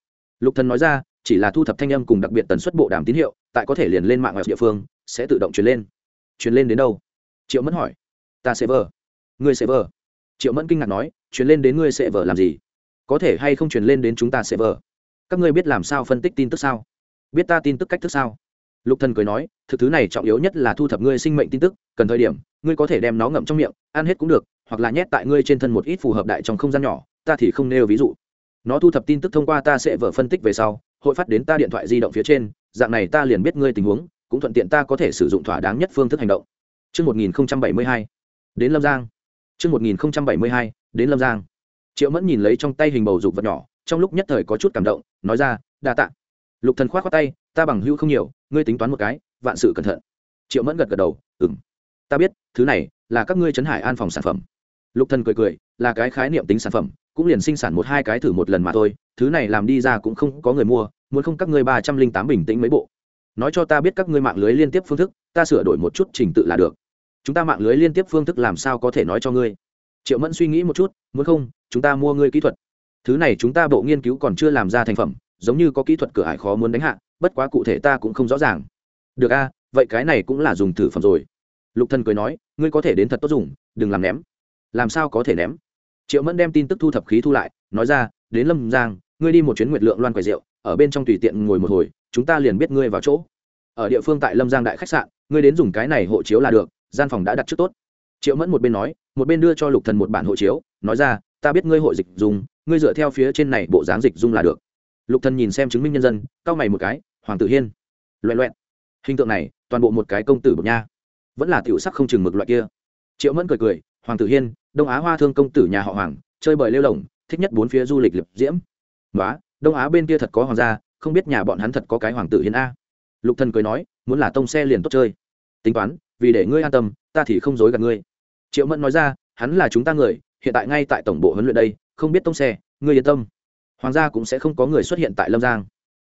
Lục thần nói ra, chỉ là thu thập thanh âm cùng đặc biệt tần suất bộ đàm tín hiệu, tại có thể liền lên mạng ở địa phương, sẽ tự động truyền lên. Truyền lên đến đâu? Triệu mẫn hỏi. Ta sẽ vờ. Ngươi sẽ vờ. Triệu mẫn kinh ngạc nói, truyền lên đến ngươi sẽ vờ làm gì? Có thể hay không truyền lên đến chúng ta sẽ vờ? Các ngươi biết làm sao phân tích tin tức sao? Biết ta tin tức cách thức sao? Lục thần cười nói thực thứ này trọng yếu nhất là thu thập ngươi sinh mệnh tin tức cần thời điểm ngươi có thể đem nó ngậm trong miệng ăn hết cũng được hoặc là nhét tại ngươi trên thân một ít phù hợp đại trong không gian nhỏ ta thì không nêu ví dụ nó thu thập tin tức thông qua ta sẽ vở phân tích về sau hội phát đến ta điện thoại di động phía trên dạng này ta liền biết ngươi tình huống cũng thuận tiện ta có thể sử dụng thỏa đáng nhất phương thức hành động Trước 1072, đến Lâm Giang. Trước 1072, đến Lâm Giang. Triệu Mẫn nhìn lấy trong tay hình bầu dục vật nhỏ, trong lúc nhất thời có chút cảm động, nói ra, đa tạ. Lục Thần khoát khoát tay, ta bằng hữu không nhiều, ngươi tính toán một cái, vạn sự cẩn thận. Triệu Mẫn gật gật đầu, ừm. Ta biết, thứ này là các ngươi trấn Hải An phòng sản phẩm. Lục Thần cười cười, là cái khái niệm tính sản phẩm, cũng liền sinh sản một hai cái thử một lần mà thôi thứ này làm đi ra cũng không có người mua muốn không các ngươi ba trăm linh tám bình tĩnh mấy bộ nói cho ta biết các ngươi mạng lưới liên tiếp phương thức ta sửa đổi một chút trình tự là được chúng ta mạng lưới liên tiếp phương thức làm sao có thể nói cho ngươi triệu mẫn suy nghĩ một chút muốn không chúng ta mua ngươi kỹ thuật thứ này chúng ta bộ nghiên cứu còn chưa làm ra thành phẩm giống như có kỹ thuật cửa hải khó muốn đánh hạ bất quá cụ thể ta cũng không rõ ràng. Được a, vậy cái này cũng là dùng thử phẩm rồi. Lục thần cười nói, ngươi có thể đến thật tốt dùng, đừng làm ném. Làm sao có thể ném? Triệu mẫn đem tin tức thu thập khí thu lại, nói ra, đến lâm giang, ngươi đi một chuyến nguyệt lượng loan quầy rượu, ở bên trong tùy tiện ngồi một hồi, chúng ta liền biết ngươi vào chỗ. Ở địa phương tại lâm giang đại khách sạn, ngươi đến dùng cái này hộ chiếu là được, gian phòng đã đặt trước tốt. Triệu mẫn một bên nói, một bên đưa cho lục thần một bản hộ chiếu, nói ra, ta biết ngươi hội dịch dùng, ngươi dựa theo phía trên này bộ dáng dịch dung là được. Lục thần nhìn xem chứng minh nhân dân, cau mày một cái hoàng tử hiên. Loẹ loẹn hình tượng này, toàn bộ một cái công tử bột nha. Vẫn là tiểu sắc không chừng mực loại kia. Triệu mẫn cười cười, hoàng tử hiên, đông á hoa thương công tử nhà họ hoàng, chơi bời lêu lồng thích nhất bốn phía du lịch liệp diễm. Nói đông á bên kia thật có hoàng gia, không biết nhà bọn hắn thật có cái hoàng tử hiên a. Lục thần cười nói, muốn là tông xe liền tốt chơi. Tính toán, vì để ngươi an tâm, ta thì không dối gạt ngươi. Triệu mẫn nói ra, hắn là chúng ta người, hiện tại ngay tại tổng bộ huấn luyện đây, không biết tông xe, ngươi yên tâm. Hoàng gia cũng sẽ không có người xuất hiện tại lâm giang.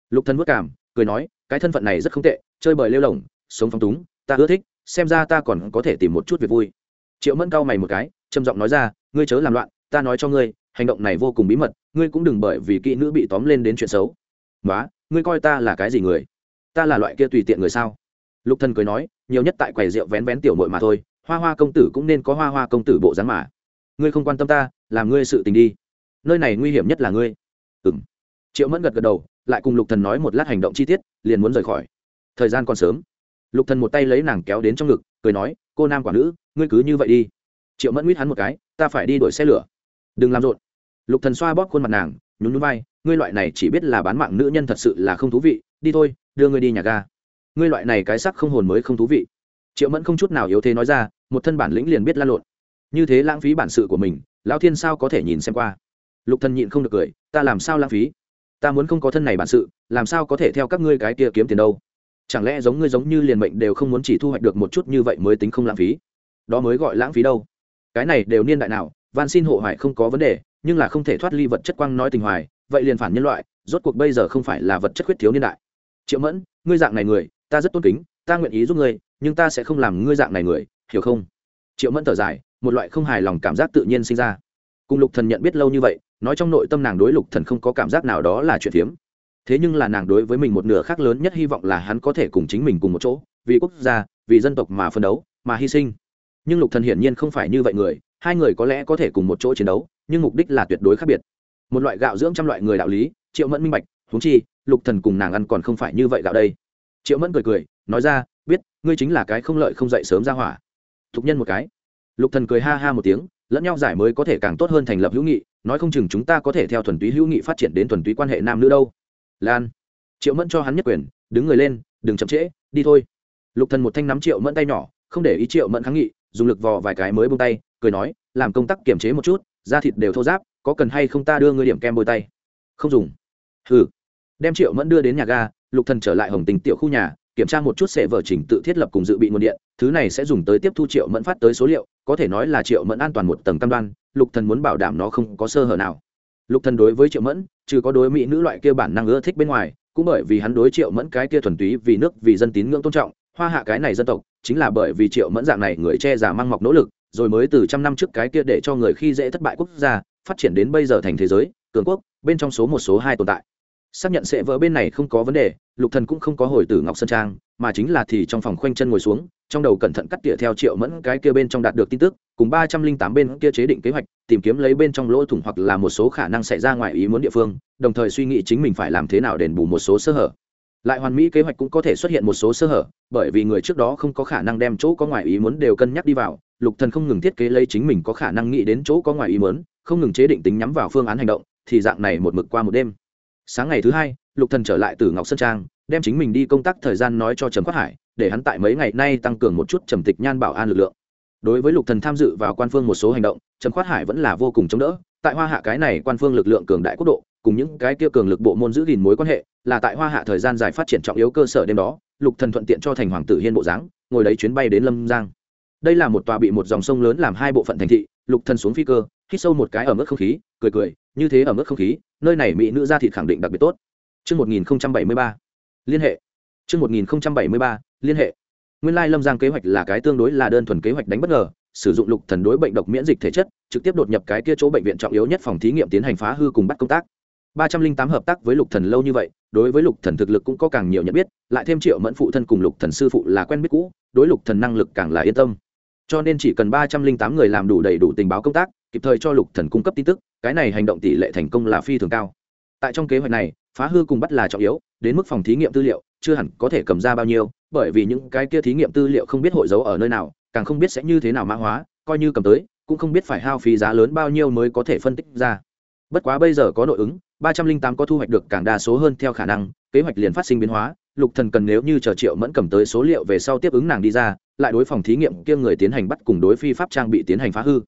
Lục thần vất cảm cười nói cái thân phận này rất không tệ chơi bời lêu lồng sống phong túng ta ưa thích xem ra ta còn có thể tìm một chút việc vui. Triệu mẫn cau mày một cái trầm giọng nói ra ngươi chớ làm loạn ta nói cho ngươi hành động này vô cùng bí mật ngươi cũng đừng bởi vì kỹ nữ bị tóm lên đến chuyện xấu. Quá, ngươi coi ta là cái gì người? Ta là loại kia tùy tiện người sao? Lục thần cười nói nhiều nhất tại quầy rượu vén vén tiểu muội mà thôi hoa hoa công tử cũng nên có hoa hoa công tử bộ dáng mà. Ngươi không quan tâm ta làm ngươi sự tình đi. Nơi này nguy hiểm nhất là ngươi. Ừm. Triệu mẫn gật gật đầu lại cùng lục thần nói một lát hành động chi tiết, liền muốn rời khỏi. Thời gian còn sớm. Lục thần một tay lấy nàng kéo đến trong ngực, cười nói, cô nam quả nữ, ngươi cứ như vậy đi. Triệu mẫn nguyết hắn một cái, ta phải đi đuổi xe lửa. Đừng làm rộn. Lục thần xoa bóp khuôn mặt nàng, nhún nhún vai, ngươi loại này chỉ biết là bán mạng nữ nhân thật sự là không thú vị, đi thôi, đưa ngươi đi nhà ga. Ngươi loại này cái sắc không hồn mới không thú vị. Triệu mẫn không chút nào yếu thế nói ra, một thân bản lĩnh liền biết lan lộn. Như thế lãng phí bản sự của mình, lão thiên sao có thể nhìn xem qua? Lục thần nhịn không được cười, ta làm sao lãng phí? Ta muốn không có thân này bản sự, làm sao có thể theo các ngươi cái kia kiếm tiền đâu? Chẳng lẽ giống ngươi giống như liền mệnh đều không muốn chỉ thu hoạch được một chút như vậy mới tính không lãng phí? Đó mới gọi lãng phí đâu. Cái này đều niên đại nào, van xin hộ hoại không có vấn đề, nhưng là không thể thoát ly vật chất quang nói tình hoài, vậy liền phản nhân loại, rốt cuộc bây giờ không phải là vật chất khuyết thiếu niên đại. Triệu mẫn, ngươi dạng này người, ta rất tôn kính, ta nguyện ý giúp ngươi, nhưng ta sẽ không làm ngươi dạng này người, hiểu không? Triệu mẫn thở dài, một loại không hài lòng cảm giác tự nhiên sinh ra. Cùng lục thần nhận biết lâu như vậy nói trong nội tâm nàng đối lục thần không có cảm giác nào đó là chuyện phiếm. Thế nhưng là nàng đối với mình một nửa khác lớn nhất hy vọng là hắn có thể cùng chính mình cùng một chỗ, vì quốc gia, vì dân tộc mà phân đấu, mà hy sinh. Nhưng lục thần hiển nhiên không phải như vậy người, hai người có lẽ có thể cùng một chỗ chiến đấu, nhưng mục đích là tuyệt đối khác biệt. Một loại gạo dưỡng trăm loại người đạo lý, triệu mẫn minh bạch, huống chi, lục thần cùng nàng ăn còn không phải như vậy gạo đây. Triệu mẫn cười cười, nói ra, biết, ngươi chính là cái không lợi không dậy sớm ra hỏa. Thục nhân một cái. Lục thần cười ha ha một tiếng lẫn nhau giải mới có thể càng tốt hơn thành lập hữu nghị, nói không chừng chúng ta có thể theo thuần túy hữu nghị phát triển đến thuần túy quan hệ nam nữ đâu. Lan, triệu mẫn cho hắn nhất quyền, đứng người lên, đừng chậm trễ, đi thôi. Lục thần một thanh nắm triệu mẫn tay nhỏ, không để ý triệu mẫn kháng nghị, dùng lực vò vài cái mới bông tay, cười nói, làm công tác kiểm chế một chút, da thịt đều thô giáp có cần hay không ta đưa ngươi điểm kem bôi tay? Không dùng. Hừ. Đem triệu mẫn đưa đến nhà ga, lục thần trở lại hồng tình tiểu khu nhà kiểm tra một chút sẽ vở chỉnh tự thiết lập cùng dự bị nguồn điện, thứ này sẽ dùng tới tiếp thu triệu mẫn phát tới số liệu, có thể nói là triệu mẫn an toàn một tầng cam đoan, lục thần muốn bảo đảm nó không có sơ hở nào. Lục thần đối với triệu mẫn, trừ có đối mỹ nữ loại kia bản năng ưa thích bên ngoài, cũng bởi vì hắn đối triệu mẫn cái kia thuần túy vì nước vì dân tín ngưỡng tôn trọng, hoa hạ cái này dân tộc, chính là bởi vì triệu mẫn dạng này người che giả mang mọc nỗ lực, rồi mới từ trăm năm trước cái kia để cho người khi dễ thất bại quốc gia, phát triển đến bây giờ thành thế giới, cường quốc, bên trong số một số hai tồn tại. Xác nhận sẽ vỡ bên này không có vấn đề lục thần cũng không có hồi tử ngọc sơn trang, mà chính là thì trong phòng khoanh chân ngồi xuống, trong đầu cẩn thận cắt tỉa theo triệu mẫn cái kia bên trong đạt được tin tức, cùng ba trăm linh tám bên kia chế định kế hoạch, tìm kiếm lấy bên trong lỗ thủng hoặc là một số khả năng xảy ra ngoài ý muốn địa phương, đồng thời suy nghĩ chính mình phải làm thế nào đền bù một số sơ hở. Lại hoàn mỹ kế hoạch cũng có thể xuất hiện một số sơ hở, bởi vì người trước đó không có khả năng đem chỗ có ngoài ý muốn đều cân nhắc đi vào, lục thần không ngừng thiết kế lấy chính mình có khả năng nghĩ đến chỗ có ngoài ý muốn, không ngừng chế định tính nhắm vào phương án hành động, thì dạng này một mực qua một đêm. Sáng ngày thứ hai lục thần trở lại từ ngọc sơn trang đem chính mình đi công tác thời gian nói cho trầm quát hải để hắn tại mấy ngày nay tăng cường một chút trầm tịch nhan bảo an lực lượng đối với lục thần tham dự vào quan phương một số hành động trầm quát hải vẫn là vô cùng chống đỡ tại hoa hạ cái này quan phương lực lượng cường đại quốc độ cùng những cái kia cường lực bộ môn giữ gìn mối quan hệ là tại hoa hạ thời gian dài phát triển trọng yếu cơ sở đêm đó lục thần thuận tiện cho thành hoàng tử hiên bộ dáng ngồi lấy chuyến bay đến lâm giang đây là một tòa bị một dòng sông lớn làm hai bộ phận thành thị lục thần xuống phi cơ hít sâu một cái ở mức không khí cười cười như thế ở mức không khí nơi này mỹ nữ gia thịt khẳng định đặc biệt tốt Trước 1073, liên hệ. Trước 1073, liên hệ. Nguyên lai Lâm Giang kế hoạch là cái tương đối là đơn thuần kế hoạch đánh bất ngờ, sử dụng lục thần đối bệnh độc miễn dịch thể chất, trực tiếp đột nhập cái kia chỗ bệnh viện trọng yếu nhất phòng thí nghiệm tiến hành phá hư cùng bắt công tác. ba trăm linh tám hợp tác với lục thần lâu như vậy, đối với lục thần thực lực cũng có càng nhiều nhận biết, lại thêm Triệu Mẫn phụ thân cùng lục thần sư phụ là quen biết cũ, đối lục thần năng lực càng là yên tâm. Cho nên chỉ cần ba trăm linh tám người làm đủ đầy đủ tình báo công tác, kịp thời cho lục thần cung cấp tin tức, cái này hành động tỷ lệ thành công là phi thường cao. Tại trong kế hoạch này, phá hư cùng bắt là trọng yếu, đến mức phòng thí nghiệm tư liệu, chưa hẳn có thể cầm ra bao nhiêu, bởi vì những cái kia thí nghiệm tư liệu không biết hội giấu ở nơi nào, càng không biết sẽ như thế nào mã hóa, coi như cầm tới cũng không biết phải hao phí giá lớn bao nhiêu mới có thể phân tích ra. Bất quá bây giờ có nội ứng ba trăm linh tám có thu hoạch được càng đa số hơn theo khả năng kế hoạch liền phát sinh biến hóa lục thần cần nếu như chờ triệu mẫn cầm tới số liệu về sau tiếp ứng nàng đi ra lại đối phòng thí nghiệm kia người tiến hành bắt cùng đối phi pháp trang bị tiến hành phá hư.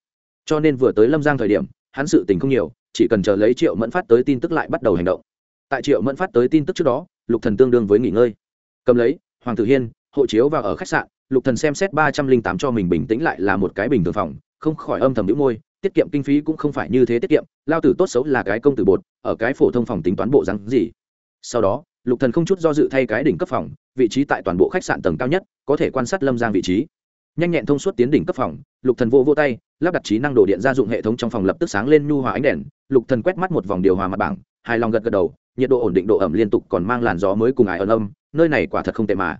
Cho nên vừa tới lâm giang thời điểm hắn sự tình không nhiều chỉ cần chờ lấy triệu mẫn phát tới tin tức lại bắt đầu hành động tại triệu mẫn phát tới tin tức trước đó, lục thần tương đương với nghỉ ngơi. Cầm lấy, hoàng tử hiên, hộ chiếu vào ở khách sạn, lục thần xem xét ba trăm linh tám cho mình bình tĩnh lại là một cái bình thường phòng, không khỏi âm thầm nhíu môi, tiết kiệm kinh phí cũng không phải như thế tiết kiệm, lao tử tốt xấu là cái công tử bột, ở cái phổ thông phòng tính toán bộ rắn gì. Sau đó, lục thần không chút do dự thay cái đỉnh cấp phòng, vị trí tại toàn bộ khách sạn tầng cao nhất, có thể quan sát lâm giang vị trí. Nhanh nhẹn thông suốt tiến đỉnh cấp phòng, lục thần vô vô tay, lắp đặt trí năng đồ điện gia dụng hệ thống trong phòng lập tức sáng lên nhu hòa ánh đèn, lục thần quét mắt một vòng điều hòa mặt bảng hài lòng gật gật đầu, nhiệt độ ổn định, độ ẩm liên tục còn mang làn gió mới cùng ải ẩn âm, nơi này quả thật không tệ mà.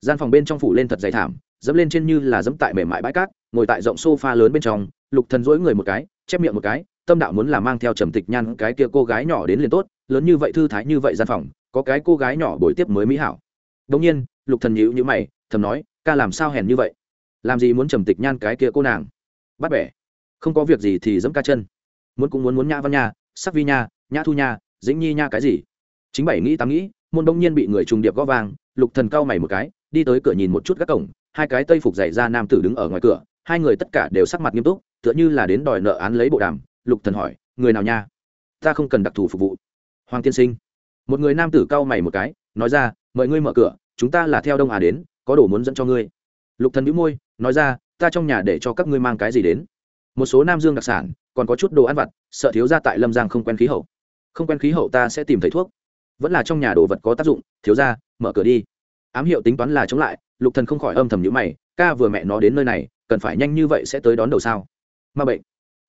Gian phòng bên trong phủ lên thật dày thảm, dẫm lên trên như là dẫm tại mềm mại bãi cát, ngồi tại rộng sofa lớn bên trong, lục thần dỗi người một cái, chép miệng một cái, tâm đạo muốn là mang theo trầm tịch nhan cái kia cô gái nhỏ đến liền tốt, lớn như vậy thư thái như vậy gian phòng, có cái cô gái nhỏ buổi tiếp mới mỹ hảo. Đống nhiên, lục thần nhíu nhíu mày, thầm nói, ca làm sao hèn như vậy? Làm gì muốn trầm tịch nhan cái kia cô nàng? Bắt bẻ. Không có việc gì thì dẫm ca chân. Muốn cũng muốn muốn nhã văn nha, sắc vi nha, nhã thu nha dĩnh nhi nha cái gì? Chính bảy nghĩ tám nghĩ, môn đông nhiên bị người trùng điệp gõ vang, lục thần cao mày một cái, đi tới cửa nhìn một chút các cổng, hai cái tây phục dày ra nam tử đứng ở ngoài cửa, hai người tất cả đều sắc mặt nghiêm túc, tựa như là đến đòi nợ án lấy bộ đàm. Lục thần hỏi, người nào nha? Ta không cần đặc thù phục vụ. Hoàng tiên sinh. Một người nam tử cao mày một cái, nói ra, mời ngươi mở cửa, chúng ta là theo đông hà đến, có đồ muốn dẫn cho ngươi. Lục thần nhíu môi, nói ra, ta trong nhà để cho các ngươi mang cái gì đến? Một số nam dương đặc sản, còn có chút đồ ăn vặt, sợ thiếu gia tại lâm giang không quen khí hậu không quen khí hậu ta sẽ tìm thấy thuốc. Vẫn là trong nhà đồ vật có tác dụng, thiếu gia mở cửa đi. Ám hiệu tính toán là chống lại, lục thần không khỏi âm thầm nhíu mày, ca vừa mẹ nó đến nơi này, cần phải nhanh như vậy sẽ tới đón đầu sao? Ma bệnh.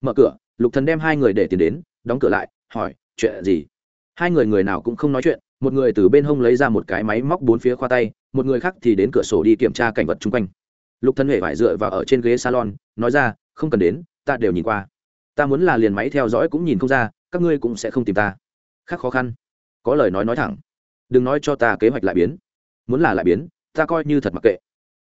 Mở cửa, lục thần đem hai người để tiền đến, đóng cửa lại, hỏi, chuyện gì? Hai người người nào cũng không nói chuyện, một người từ bên hông lấy ra một cái máy móc bốn phía khoa tay, một người khác thì đến cửa sổ đi kiểm tra cảnh vật chung quanh. Lục thần huệ phải dựa vào ở trên ghế salon, nói ra, không cần đến, ta đều nhìn qua. Ta muốn là liền máy theo dõi cũng nhìn không ra các ngươi cũng sẽ không tìm ta. Khác khó khăn. Có lời nói nói thẳng. Đừng nói cho ta kế hoạch lại biến. Muốn là lại biến, ta coi như thật mặc kệ.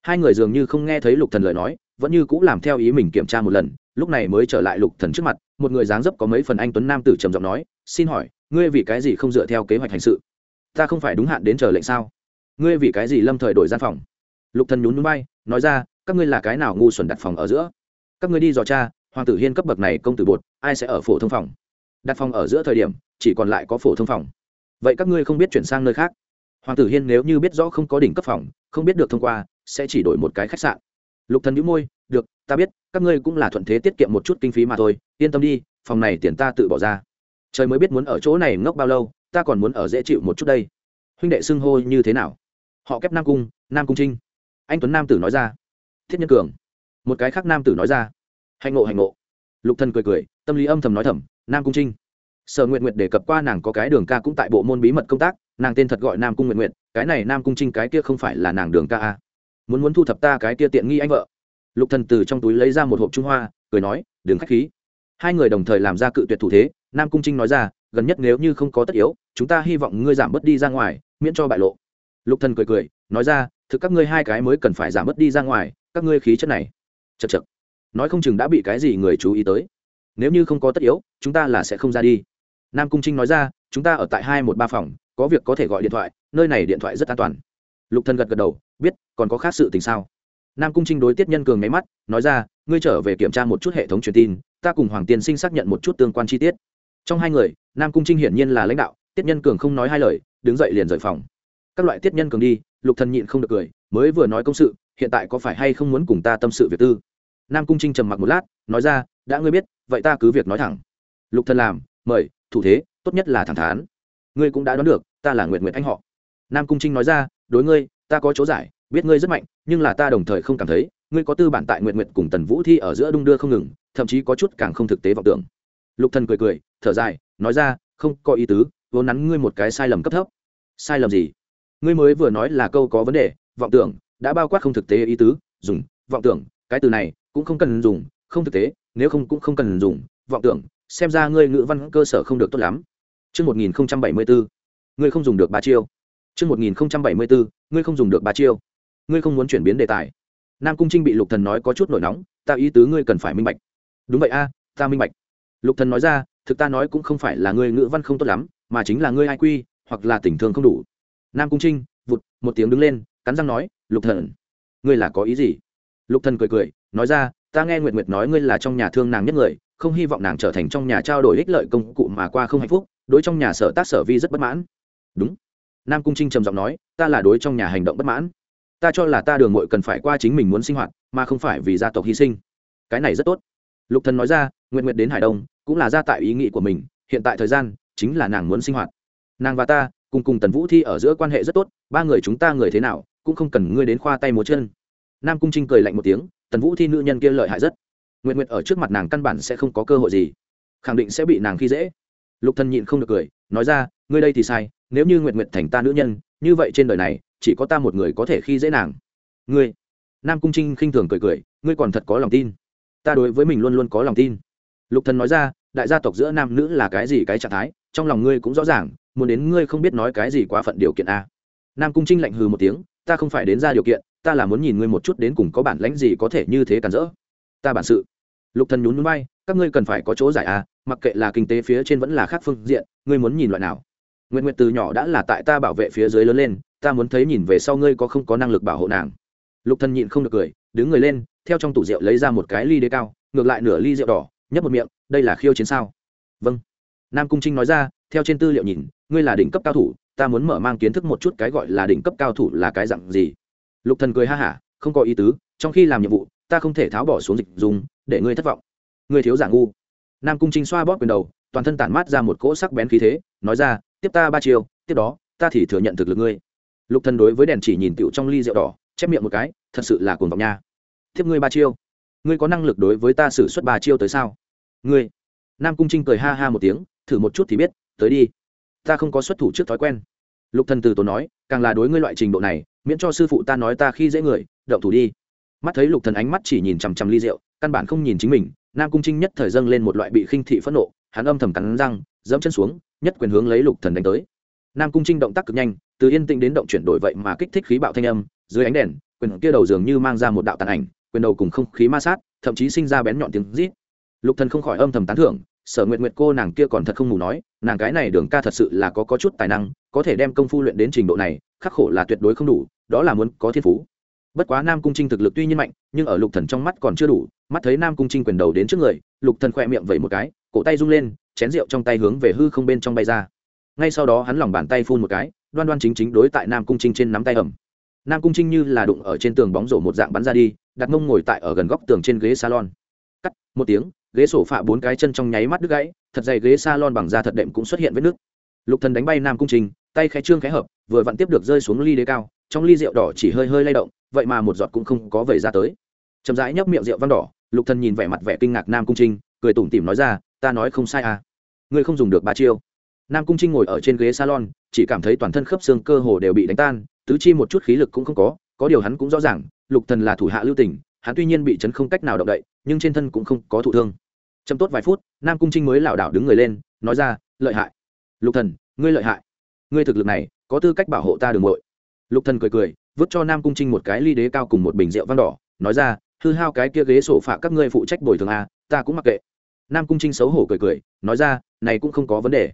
Hai người dường như không nghe thấy lục thần lời nói, vẫn như cũng làm theo ý mình kiểm tra một lần, lúc này mới trở lại lục thần trước mặt, một người dáng dấp có mấy phần anh tuấn nam tử trầm giọng nói, xin hỏi, ngươi vì cái gì không dựa theo kế hoạch hành sự? Ta không phải đúng hạn đến chờ lệnh sao? Ngươi vì cái gì lâm thời đổi gian phòng? Lục thần nhún nhún bay nói ra, các ngươi là cái nào ngu xuẩn đặt phòng ở giữa? Các ngươi đi dò cha hoàng tử hiên cấp bậc này công tử bột, ai sẽ ở phổ thông phòng? Đặt phòng ở giữa thời điểm, chỉ còn lại có phổ thông phòng. Vậy các ngươi không biết chuyển sang nơi khác. Hoàng tử hiên nếu như biết rõ không có đỉnh cấp phòng, không biết được thông qua, sẽ chỉ đổi một cái khách sạn. Lục thần nhíu môi, được, ta biết, các ngươi cũng là thuận thế tiết kiệm một chút kinh phí mà thôi, yên tâm đi, phòng này tiền ta tự bỏ ra. Trời mới biết muốn ở chỗ này ngốc bao lâu, ta còn muốn ở dễ chịu một chút đây. Huynh đệ xưng hô như thế nào? Họ kép nam cung nam cung trinh. Anh tuấn nam tử nói ra. Thiết nhân cường. Một cái khác nam tử nói ra. Hạnh ngộ hạnh ngộ. Lục thần cười cười, tâm lý âm thầm nói thầm nam cung trinh sở nguyện nguyện đề cập qua nàng có cái đường ca cũng tại bộ môn bí mật công tác nàng tên thật gọi nam cung nguyện nguyện cái này nam cung trinh cái kia không phải là nàng đường ca a muốn muốn thu thập ta cái kia tiện nghi anh vợ lục thần từ trong túi lấy ra một hộp trung hoa cười nói đừng khách khí hai người đồng thời làm ra cự tuyệt thủ thế nam cung trinh nói ra gần nhất nếu như không có tất yếu chúng ta hy vọng ngươi giảm bớt đi ra ngoài miễn cho bại lộ lục thần cười cười nói ra thực các ngươi hai cái mới cần phải giảm bớt đi ra ngoài các ngươi khí chất này chật chật nói không chừng đã bị cái gì người chú ý tới nếu như không có tất yếu, chúng ta là sẽ không ra đi. Nam cung trinh nói ra, chúng ta ở tại hai một ba phòng, có việc có thể gọi điện thoại, nơi này điện thoại rất an toàn. Lục thần gật gật đầu, biết, còn có khác sự tình sao? Nam cung trinh đối tiết nhân cường nháy mắt, nói ra, ngươi trở về kiểm tra một chút hệ thống truyền tin, ta cùng hoàng tiên sinh xác nhận một chút tương quan chi tiết. Trong hai người, nam cung trinh hiển nhiên là lãnh đạo, tiết nhân cường không nói hai lời, đứng dậy liền rời phòng. Các loại tiết nhân cường đi, lục thần nhịn không được cười, mới vừa nói công sự, hiện tại có phải hay không muốn cùng ta tâm sự việc tư? Nam cung trinh trầm mặc một lát, nói ra đã ngươi biết, vậy ta cứ việc nói thẳng. Lục thần làm, mời, thủ thế, tốt nhất là thẳng thắn. Ngươi cũng đã đoán được, ta là nguyệt nguyệt anh họ. Nam cung trinh nói ra, đối ngươi, ta có chỗ giải, biết ngươi rất mạnh, nhưng là ta đồng thời không cảm thấy, ngươi có tư bản tại nguyệt nguyệt cùng tần vũ thi ở giữa đung đưa không ngừng, thậm chí có chút càng không thực tế vọng tưởng. Lục thần cười cười, thở dài, nói ra, không có ý tứ, vốn nắn ngươi một cái sai lầm cấp thấp. Sai lầm gì? Ngươi mới vừa nói là câu có vấn đề, vọng tưởng, đã bao quát không thực tế ý tứ, dùng, vọng tưởng, cái từ này cũng không cần dùng, không thực tế nếu không cũng không cần dùng vọng tưởng xem ra ngươi ngữ văn cơ sở không được tốt lắm Trước 1074, ngươi không dùng được ba chiêu. Trước 1074, ngươi không dùng được ba chiêu. Ngươi không muốn chuyển biến đề tài. Nam Cung Trinh bị Lục Thần nói có chút nổi nóng, ta ý tứ ngươi cần phải minh bạch. Đúng vậy a, ta minh bạch. Lục Thần nói ra, thực ta nói cũng không phải là ngươi ngữ văn không tốt lắm, mà chính là ngươi ai quy, hoặc là tình thương không đủ. Nam Cung Trinh, vụt, một tiếng đứng lên, cắn răng nói, Lục Thần, ngươi là có ý gì? Lục Thần cười cười, nói ra, ta nghe Nguyệt Nguyệt nói ngươi là trong nhà thương nàng nhất người, không hy vọng nàng trở thành trong nhà trao đổi ích lợi công cụ mà qua không hạnh phúc đối trong nhà sở tác sở vi rất bất mãn. Đúng. Nam cung trinh trầm giọng nói ta là đối trong nhà hành động bất mãn. Ta cho là ta đường mội cần phải qua chính mình muốn sinh hoạt mà không phải vì gia tộc hy sinh. Cái này rất tốt. Lục thần nói ra nguyện nguyện đến hải đông cũng là ra tại ý nghĩ của mình hiện tại thời gian chính là nàng muốn sinh hoạt. Nàng và ta cùng cùng tần vũ thi ở giữa quan hệ rất tốt ba người chúng ta người thế nào cũng không cần ngươi đến khoa tay múa chân nam cung trinh cười lạnh một tiếng, tần vũ thi nữ nhân kia lợi hại rất. Nguyện nguyện ở trước mặt nàng căn bản sẽ không có cơ hội gì. Khẳng định sẽ bị nàng khi dễ. Lục thần nhịn không được cười, nói ra, ngươi đây thì sai, nếu như nguyện nguyện thành ta nữ nhân, như vậy trên đời này, chỉ có ta một người có thể khi dễ nàng. Ngươi? Nam cung trinh khinh thường cười cười, ngươi còn thật có lòng tin. Ta đối với mình luôn luôn có lòng tin. Lục thần nói ra, đại gia tộc giữa nam nữ là cái gì cái trạng thái, trong lòng ngươi cũng rõ ràng, muốn đến ngươi không biết nói cái gì quá phận điều kiện a. Nam cung trinh lạnh hừ một tiếng, ta không phải đến ra điều kiện ta là muốn nhìn ngươi một chút đến cùng có bản lãnh gì có thể như thế cản rỡ. Ta bản sự. Lục thần nhún nhún bay các ngươi cần phải có chỗ giải à mặc kệ là kinh tế phía trên vẫn là khác phương diện, ngươi muốn nhìn loại nào? Nguyện nguyện từ nhỏ đã là tại ta bảo vệ phía dưới lớn lên, ta muốn thấy nhìn về sau ngươi có không có năng lực bảo hộ nàng. Lục thần nhịn không được cười, đứng người lên, theo trong tủ rượu lấy ra một cái ly đế cao, ngược lại nửa ly rượu đỏ, nhấp một miệng, đây là khiêu chiến sao? Vâng. Nam cung trinh nói ra, theo trên tư liệu nhìn, ngươi là đỉnh cấp cao thủ, ta muốn mở mang kiến thức một chút cái gọi là đỉnh cấp cao thủ là cái dạng gì? Lục thần cười ha hả, không có ý tứ, trong khi làm nhiệm vụ, ta không thể tháo bỏ xuống dịch dùng, để ngươi thất vọng. Ngươi thiếu giả ngu. Nam cung trinh xoa bóp quyền đầu, toàn thân tản mát ra một cỗ sắc bén khí thế, nói ra, tiếp ta ba chiều tiếp đó, ta thì thừa nhận thực lực ngươi. Lục thần đối với đèn chỉ nhìn tiểu trong ly rượu đỏ, chép miệng một cái, thật sự là cuồng vọng nha. Tiếp ngươi ba chiêu. Ngươi có năng lực đối với ta xử suất ba chiêu tới sao? Ngươi. Nam cung trinh cười ha ha một tiếng, thử một chút thì biết, tới đi. Ta không có xuất thủ trước thói quen. Lục thần từ tốn nói, càng là đối ngươi loại trình độ này miễn cho sư phụ ta nói ta khi dễ người, động thủ đi. Mắt thấy lục thần ánh mắt chỉ nhìn chằm chằm ly rượu, căn bản không nhìn chính mình, nam cung trinh nhất thời dâng lên một loại bị khinh thị phẫn nộ, hắn âm thầm cắn răng dẫm chân xuống, nhất quyền hướng lấy lục thần đánh tới. Nam cung trinh động tác cực nhanh, từ yên tĩnh đến động chuyển đổi vậy mà kích thích khí bạo thanh âm, dưới ánh đèn, quyền kia đầu dường như mang ra một đạo tàn ảnh, quyền đầu cùng không khí ma sát, thậm chí sinh ra bén nhọn tiếng rít. Lục thần không khỏi âm thầm tán thưởng, sở nguyệt nguyệt cô nàng kia còn thật không ngủ nói, nàng cái này đường ca thật sự là có có chút tài năng, có thể đem công phu luyện đến trình độ này, khắc khổ là tuyệt đối không đủ đó là muốn có thiên phú. Bất quá nam cung trinh thực lực tuy nhiên mạnh, nhưng ở lục thần trong mắt còn chưa đủ, mắt thấy nam cung trinh quyền đầu đến trước người, lục thần khỏe miệng vẩy một cái, cổ tay rung lên, chén rượu trong tay hướng về hư không bên trong bay ra. Ngay sau đó hắn lòng bàn tay phun một cái, đoan đoan chính chính đối tại nam cung trinh trên nắm tay ẩm nam cung trinh như là đụng ở trên tường bóng rổ một dạng bắn ra đi, đặt mông ngồi tại ở gần góc tường trên ghế salon. Cắt, một tiếng, ghế sổ phạ bốn cái chân trong nháy mắt đứt gãy, thật dày ghế salon bằng da thật đệm cũng xuất hiện vết nước lục thần đánh bay nam cung trinh, tay khẽ trương khẽ hợp, vừa vặn tiếp được rơi xuống ly đế cao trong ly rượu đỏ chỉ hơi hơi lay động, vậy mà một giọt cũng không có vẩy ra tới. Chậm rãi nhấp miệng rượu vang đỏ, lục thần nhìn vẻ mặt vẻ kinh ngạc nam cung trinh, cười tủm tỉm nói ra, ta nói không sai à. Ngươi không dùng được ba chiêu. Nam cung trinh ngồi ở trên ghế salon, chỉ cảm thấy toàn thân khớp xương cơ hồ đều bị đánh tan, tứ chi một chút khí lực cũng không có có điều hắn cũng rõ ràng, lục thần là thủ hạ lưu tình, hắn tuy nhiên bị chấn không cách nào động đậy, nhưng trên thân cũng không có thụ thương. Chậm tốt vài phút, nam cung trinh mới lảo đảo đứng người lên, nói ra, lợi hại. Lục thần, ngươi lợi hại. Ngươi thực lực này, có tư cách bảo hộ ta đường muội lục thần cười cười, vứt cho nam cung trinh một cái ly đế cao cùng một bình rượu vang đỏ, nói ra, hư hao cái kia ghế sổ phạ các ngươi phụ trách bồi thường a ta cũng mặc kệ. Nam cung trinh xấu hổ cười cười, nói ra, này cũng không có vấn đề.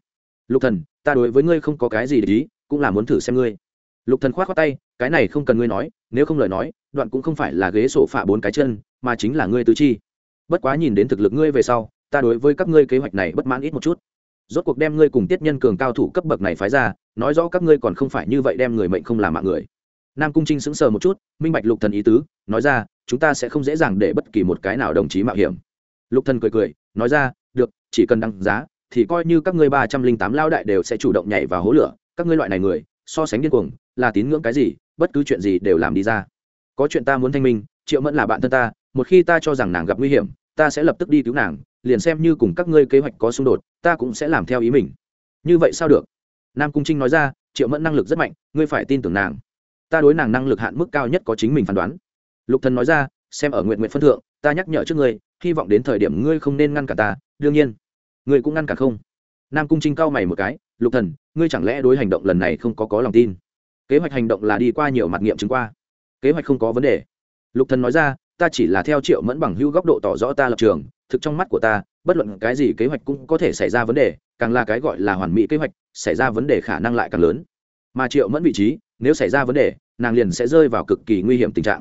Lục thần, ta đối với ngươi không có cái gì để ý, cũng là muốn thử xem ngươi. Lục thần khoát khoát tay, cái này không cần ngươi nói, nếu không lời nói, đoạn cũng không phải là ghế sổ phạ bốn cái chân, mà chính là ngươi tứ chi. Bất quá nhìn đến thực lực ngươi về sau, ta đối với các ngươi kế hoạch này bất mãn ít một chút rốt cuộc đem ngươi cùng tiết nhân cường cao thủ cấp bậc này phái ra, nói rõ các ngươi còn không phải như vậy đem người mệnh không làm mạng người. Nam cung trinh sững sờ một chút, minh bạch lục thần ý tứ, nói ra, chúng ta sẽ không dễ dàng để bất kỳ một cái nào đồng chí mạo hiểm. Lục thần cười cười, nói ra, được, chỉ cần đăng giá, thì coi như các ngươi ba trăm linh tám lao đại đều sẽ chủ động nhảy vào hố lửa, các ngươi loại này người, so sánh điên cuồng, là tín ngưỡng cái gì, bất cứ chuyện gì đều làm đi ra. Có chuyện ta muốn thanh minh, triệu mẫn là bạn thân ta, một khi ta cho rằng nàng gặp nguy hiểm ta sẽ lập tức đi cứu nàng, liền xem như cùng các ngươi kế hoạch có xung đột, ta cũng sẽ làm theo ý mình. Như vậy sao được? Nam cung trinh nói ra, triệu mẫn năng lực rất mạnh, ngươi phải tin tưởng nàng. Ta đối nàng năng lực hạn mức cao nhất có chính mình phán đoán. Lục thần nói ra, xem ở nguyện nguyện phân thượng, ta nhắc nhở trước ngươi, hy vọng đến thời điểm ngươi không nên ngăn cả ta, đương nhiên, ngươi cũng ngăn cả không? Nam cung trinh cau mày một cái, lục thần, ngươi chẳng lẽ đối hành động lần này không có có lòng tin? Kế hoạch hành động là đi qua nhiều mặt nghiệm chứng qua, kế hoạch không có vấn đề. Lục thần nói ra ta chỉ là theo triệu mẫn bằng hữu góc độ tỏ rõ ta lập trường thực trong mắt của ta bất luận cái gì kế hoạch cũng có thể xảy ra vấn đề càng là cái gọi là hoàn mỹ kế hoạch xảy ra vấn đề khả năng lại càng lớn mà triệu mẫn vị trí nếu xảy ra vấn đề nàng liền sẽ rơi vào cực kỳ nguy hiểm tình trạng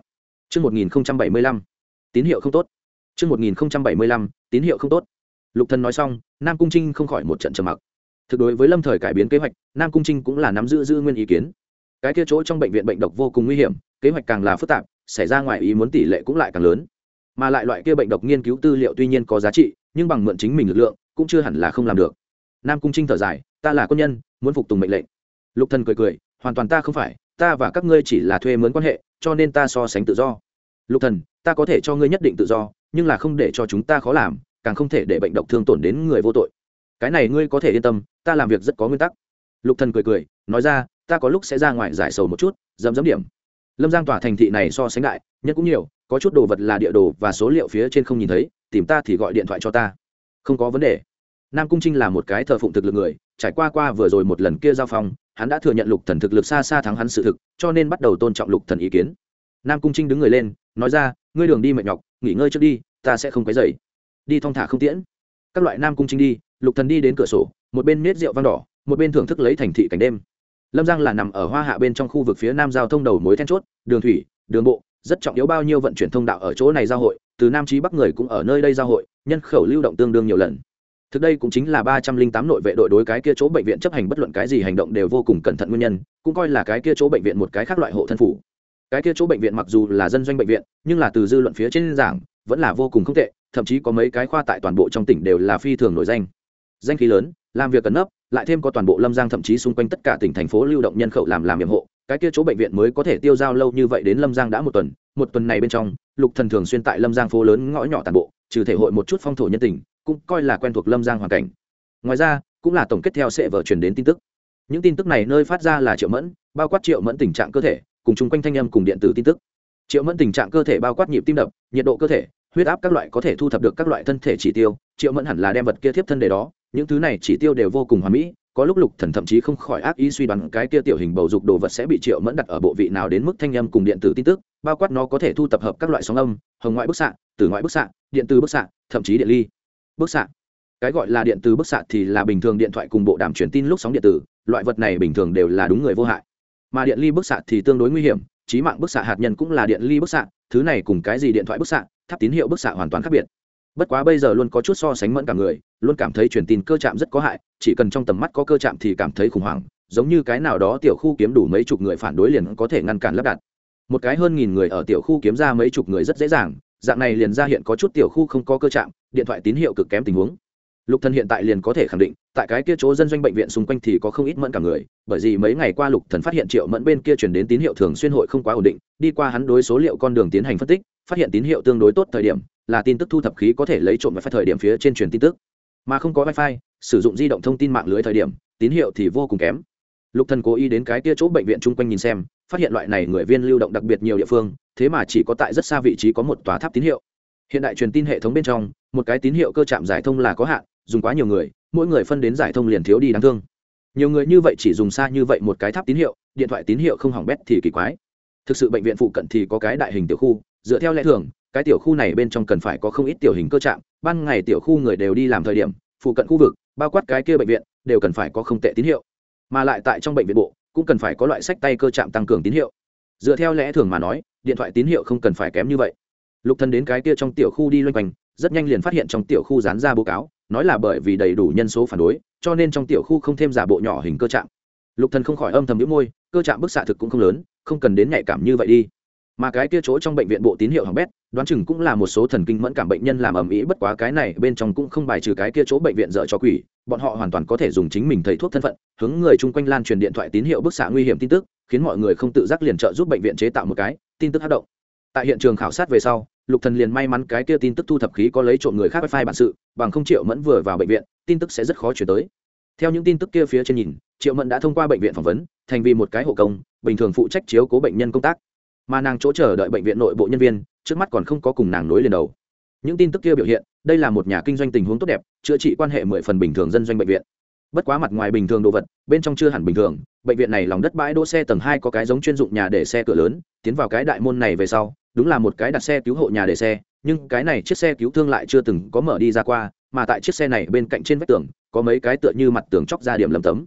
Trước 1075, tín hiệu không tốt. Trước 1075, tín hiệu không tốt. Lục Thần nói xong, Nam Cung Trinh không khỏi một trận trầm mặc. Thực đối với Lâm Thời cải biến kế hoạch, Nam Cung Trinh cũng là nắm giữ giữ nguyên ý kiến. Cái kia chỗ trong bệnh viện bệnh độc vô cùng nguy hiểm, kế hoạch càng là phức tạp, xảy ra ngoài ý muốn tỷ lệ cũng lại càng lớn. Mà lại loại kia bệnh độc nghiên cứu tư liệu tuy nhiên có giá trị, nhưng bằng mượn chính mình lực lượng, cũng chưa hẳn là không làm được. Nam Cung Trinh thở dài, ta là quân nhân, muốn phục tùng mệnh lệnh. Lục Thần cười cười, hoàn toàn ta không phải, ta và các ngươi chỉ là thuê mướn quan hệ, cho nên ta so sánh tự do. Lục Thần, ta có thể cho ngươi nhất định tự do, nhưng là không để cho chúng ta khó làm, càng không thể để bệnh độc thương tổn đến người vô tội cái này ngươi có thể yên tâm ta làm việc rất có nguyên tắc lục thần cười cười nói ra ta có lúc sẽ ra ngoài giải sầu một chút dấm dấm điểm lâm giang tỏa thành thị này so sánh đại, nhất cũng nhiều, có chút đồ vật là địa đồ và số liệu phía trên không nhìn thấy, tìm ta thì gọi điện thoại cho ta. Không có vấn đề. Nam cung trinh là một cái thờ phụng thực lực người, trải qua qua vừa rồi một lần kia giao phong, hắn đã thừa nhận lục thần thực lực xa xa thắng hắn sự thực, cho nên bắt đầu tôn trọng lục thần ý kiến. Nam cung trinh đứng người lên, nói ra, ngươi đường đi mệt nhọc, nghỉ ngơi trước đi, ta sẽ không quấy dậy đi thong thả không tiễn. Các loại nam cung trinh đi, lục thần đi đến cửa sổ, một bên nết rượu vang đỏ, một bên thưởng thức lấy thành thị cảnh đêm lâm giang là nằm ở hoa hạ bên trong khu vực phía nam giao thông đầu mối then chốt, đường thủy, đường bộ, rất trọng yếu bao nhiêu vận chuyển thông đạo ở chỗ này giao hội, từ nam chí bắc người cũng ở nơi đây giao hội, nhân khẩu lưu động tương đương nhiều lần. Thực đây cũng chính là ba trăm linh tám nội vệ đội đối cái kia chỗ bệnh viện chấp hành bất luận cái gì hành động đều vô cùng cẩn thận nguyên nhân, cũng coi là cái kia chỗ bệnh viện một cái khác loại hộ thân phủ. Cái kia chỗ bệnh viện mặc dù là dân doanh bệnh viện, nhưng là từ dư luận phía trên giảng, vẫn là vô cùng không tệ, thậm chí có mấy cái khoa tại toàn bộ trong tỉnh đều là phi thường nổi danh. Danh khí lớn, làm việc cẩn nấp lại thêm có toàn bộ lâm giang thậm chí xung quanh tất cả tỉnh thành phố lưu động nhân khẩu làm làm nhiệm hộ, cái kia chỗ bệnh viện mới có thể tiêu giao lâu như vậy đến lâm giang đã một tuần một tuần này bên trong, lục thần thường xuyên tại lâm giang phố lớn ngõ nhỏ toàn bộ, trừ thể hội một chút phong thổ nhân tình, cũng coi là quen thuộc lâm giang hoàn cảnh. Ngoài ra, cũng là tổng kết theo sẽ vở truyền đến tin tức. Những tin tức này nơi phát ra là triệu mẫn, bao quát triệu mẫn tình trạng cơ thể, cùng chung quanh thanh âm cùng điện tử tin tức. Triệu mẫn tình trạng cơ thể bao quát nhịp tim đập, nhiệt độ cơ thể, huyết áp các loại có thể thu thập được các loại thân thể chỉ tiêu, triệu mẫn hẳn là đem vật kia tiếp thân để đó những thứ này chỉ tiêu đều vô cùng hoàn mỹ, có lúc lục thần thậm chí không khỏi ác ý suy đoán cái kia tiểu hình bầu dục đồ vật sẽ bị triệu mẫn đặt ở bộ vị nào đến mức thanh âm cùng điện tử tin tức, bao quát nó có thể thu tập hợp các loại sóng âm, hồng ngoại bức xạ, tử ngoại bức xạ, điện từ bức xạ, thậm chí điện ly bức xạ. Cái gọi là điện từ bức xạ thì là bình thường điện thoại cùng bộ đàm truyền tin lúc sóng điện tử, loại vật này bình thường đều là đúng người vô hại. Mà điện ly bức xạ thì tương đối nguy hiểm trí mạng bức xạ hạt nhân cũng là điện ly bức xạ, thứ này cùng cái gì điện thoại bức xạ, tháp tín hiệu bức xạ hoàn toàn khác biệt bất quá bây giờ luôn có chút so sánh mẫn cả người, luôn cảm thấy truyền tin cơ chạm rất có hại, chỉ cần trong tầm mắt có cơ chạm thì cảm thấy khủng hoảng, giống như cái nào đó tiểu khu kiếm đủ mấy chục người phản đối liền có thể ngăn cản lắp đặt. Một cái hơn nghìn người ở tiểu khu kiếm ra mấy chục người rất dễ dàng, dạng này liền ra hiện có chút tiểu khu không có cơ chạm điện thoại tín hiệu cực kém tình huống. Lục thần hiện tại liền có thể khẳng định, tại cái kia chỗ dân doanh bệnh viện xung quanh thì có không ít mẫn cả người, bởi vì mấy ngày qua lục thần phát hiện triệu mẫn bên kia truyền đến tín hiệu thường xuyên hội không quá ổn định, đi qua hắn đối số liệu con đường tiến hành phân tích, phát hiện tín hiệu tương đối tốt thời điểm là tin tức thu thập khí có thể lấy trộm và phát thời điểm phía trên truyền tin tức. Mà không có wifi, sử dụng di động thông tin mạng lưới thời điểm, tín hiệu thì vô cùng kém. Lục thần cố ý đến cái kia chỗ bệnh viện chung quanh nhìn xem, phát hiện loại này người viên lưu động đặc biệt nhiều địa phương, thế mà chỉ có tại rất xa vị trí có một tòa tháp tín hiệu. Hiện đại truyền tin hệ thống bên trong, một cái tín hiệu cơ chạm giải thông là có hạn, dùng quá nhiều người, mỗi người phân đến giải thông liền thiếu đi đáng thương. Nhiều người như vậy chỉ dùng xa như vậy một cái tháp tín hiệu, điện thoại tín hiệu không hỏng bét thì kỳ quái. Thực sự bệnh viện phụ cận thì có cái đại hình tiểu khu, dựa theo lẽ thường cái tiểu khu này bên trong cần phải có không ít tiểu hình cơ trạm, ban ngày tiểu khu người đều đi làm thời điểm, phụ cận khu vực, bao quát cái kia bệnh viện, đều cần phải có không tệ tín hiệu. Mà lại tại trong bệnh viện bộ, cũng cần phải có loại sách tay cơ trạm tăng cường tín hiệu. Dựa theo lẽ thường mà nói, điện thoại tín hiệu không cần phải kém như vậy. Lục thần đến cái kia trong tiểu khu đi loanh quanh, rất nhanh liền phát hiện trong tiểu khu dán ra báo cáo, nói là bởi vì đầy đủ nhân số phản đối, cho nên trong tiểu khu không thêm giả bộ nhỏ hình cơ trạm. Lục thần không khỏi âm thầm nhíu môi, cơ trạm bức xạ thực cũng không lớn, không cần đến nhạy cảm như vậy đi mà cái kia chỗ trong bệnh viện bộ tín hiệu hỏng bét, đoán chừng cũng là một số thần kinh mẫn cảm bệnh nhân làm ầm ĩ, bất quá cái này bên trong cũng không bài trừ cái kia chỗ bệnh viện dở cho quỷ, bọn họ hoàn toàn có thể dùng chính mình thầy thuốc thân phận, hướng người chung quanh lan truyền điện thoại tín hiệu bức xạ nguy hiểm tin tức, khiến mọi người không tự giác liền trợ giúp bệnh viện chế tạo một cái tin tức hát động. Tại hiện trường khảo sát về sau, lục thần liền may mắn cái kia tin tức thu thập khí có lấy trộm người khác wifi bản sự, bằng không triệu mẫn vừa vào bệnh viện, tin tức sẽ rất khó chuyển tới. Theo những tin tức kia phía trên nhìn, triệu mẫn đã thông qua bệnh viện phỏng vấn, thành vì một cái hộ công, bình thường phụ trách chiếu cố bệnh nhân công tác mà nàng chỗ chờ đợi bệnh viện nội bộ nhân viên, trước mắt còn không có cùng nàng nối liền đầu. Những tin tức kia biểu hiện, đây là một nhà kinh doanh tình huống tốt đẹp, chữa trị quan hệ mười phần bình thường dân doanh bệnh viện. Bất quá mặt ngoài bình thường đồ vật, bên trong chưa hẳn bình thường, bệnh viện này lòng đất bãi đỗ xe tầng hai có cái giống chuyên dụng nhà để xe cửa lớn, tiến vào cái đại môn này về sau, đúng là một cái đặt xe cứu hộ nhà để xe, nhưng cái này chiếc xe cứu thương lại chưa từng có mở đi ra qua, mà tại chiếc xe này bên cạnh trên vách tường, có mấy cái tựa như mặt tường chóc ra điểm lầm tấm.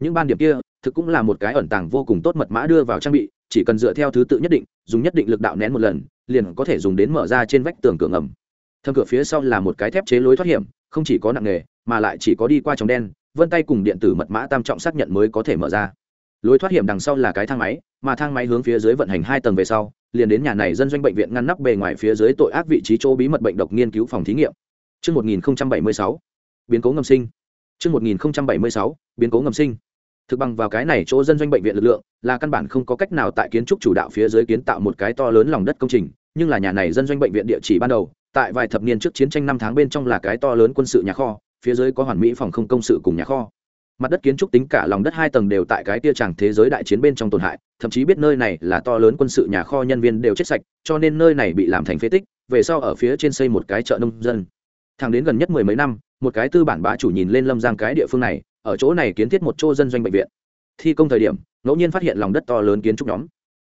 Những ban điểm kia, thực cũng là một cái ẩn tàng vô cùng tốt mật mã đưa vào trang bị chỉ cần dựa theo thứ tự nhất định dùng nhất định lực đạo nén một lần liền có thể dùng đến mở ra trên vách tường cửa ngầm thâm cửa phía sau là một cái thép chế lối thoát hiểm không chỉ có nặng nghề mà lại chỉ có đi qua trong đen vân tay cùng điện tử mật mã tam trọng xác nhận mới có thể mở ra lối thoát hiểm đằng sau là cái thang máy mà thang máy hướng phía dưới vận hành hai tầng về sau liền đến nhà này dân doanh bệnh viện ngăn nắp bề ngoài phía dưới tội ác vị trí chỗ bí mật bệnh độc nghiên cứu phòng thí nghiệm Trước 1076, biến cố ngầm sinh. Trước 1076, biến cố ngầm sinh. Thực bằng vào cái này chỗ dân doanh bệnh viện lực lượng, là căn bản không có cách nào tại kiến trúc chủ đạo phía dưới kiến tạo một cái to lớn lòng đất công trình, nhưng là nhà này dân doanh bệnh viện địa chỉ ban đầu, tại vài thập niên trước chiến tranh năm tháng bên trong là cái to lớn quân sự nhà kho, phía dưới có hoàn mỹ phòng không công sự cùng nhà kho. Mặt đất kiến trúc tính cả lòng đất hai tầng đều tại cái tia tràng thế giới đại chiến bên trong tổn hại thậm chí biết nơi này là to lớn quân sự nhà kho nhân viên đều chết sạch cho nên nơi này bị làm thành phế tích về sau ở phía trên xây một cái chợ nông dân. Thẳng đến gần nhất mười mấy năm một cái tư bản bá chủ nhìn lên lâm giang cái địa phương này ở chỗ này kiến thiết một chỗ dân doanh bệnh viện. Thi công thời điểm, ngẫu nhiên phát hiện lòng đất to lớn kiến trúc nhóm.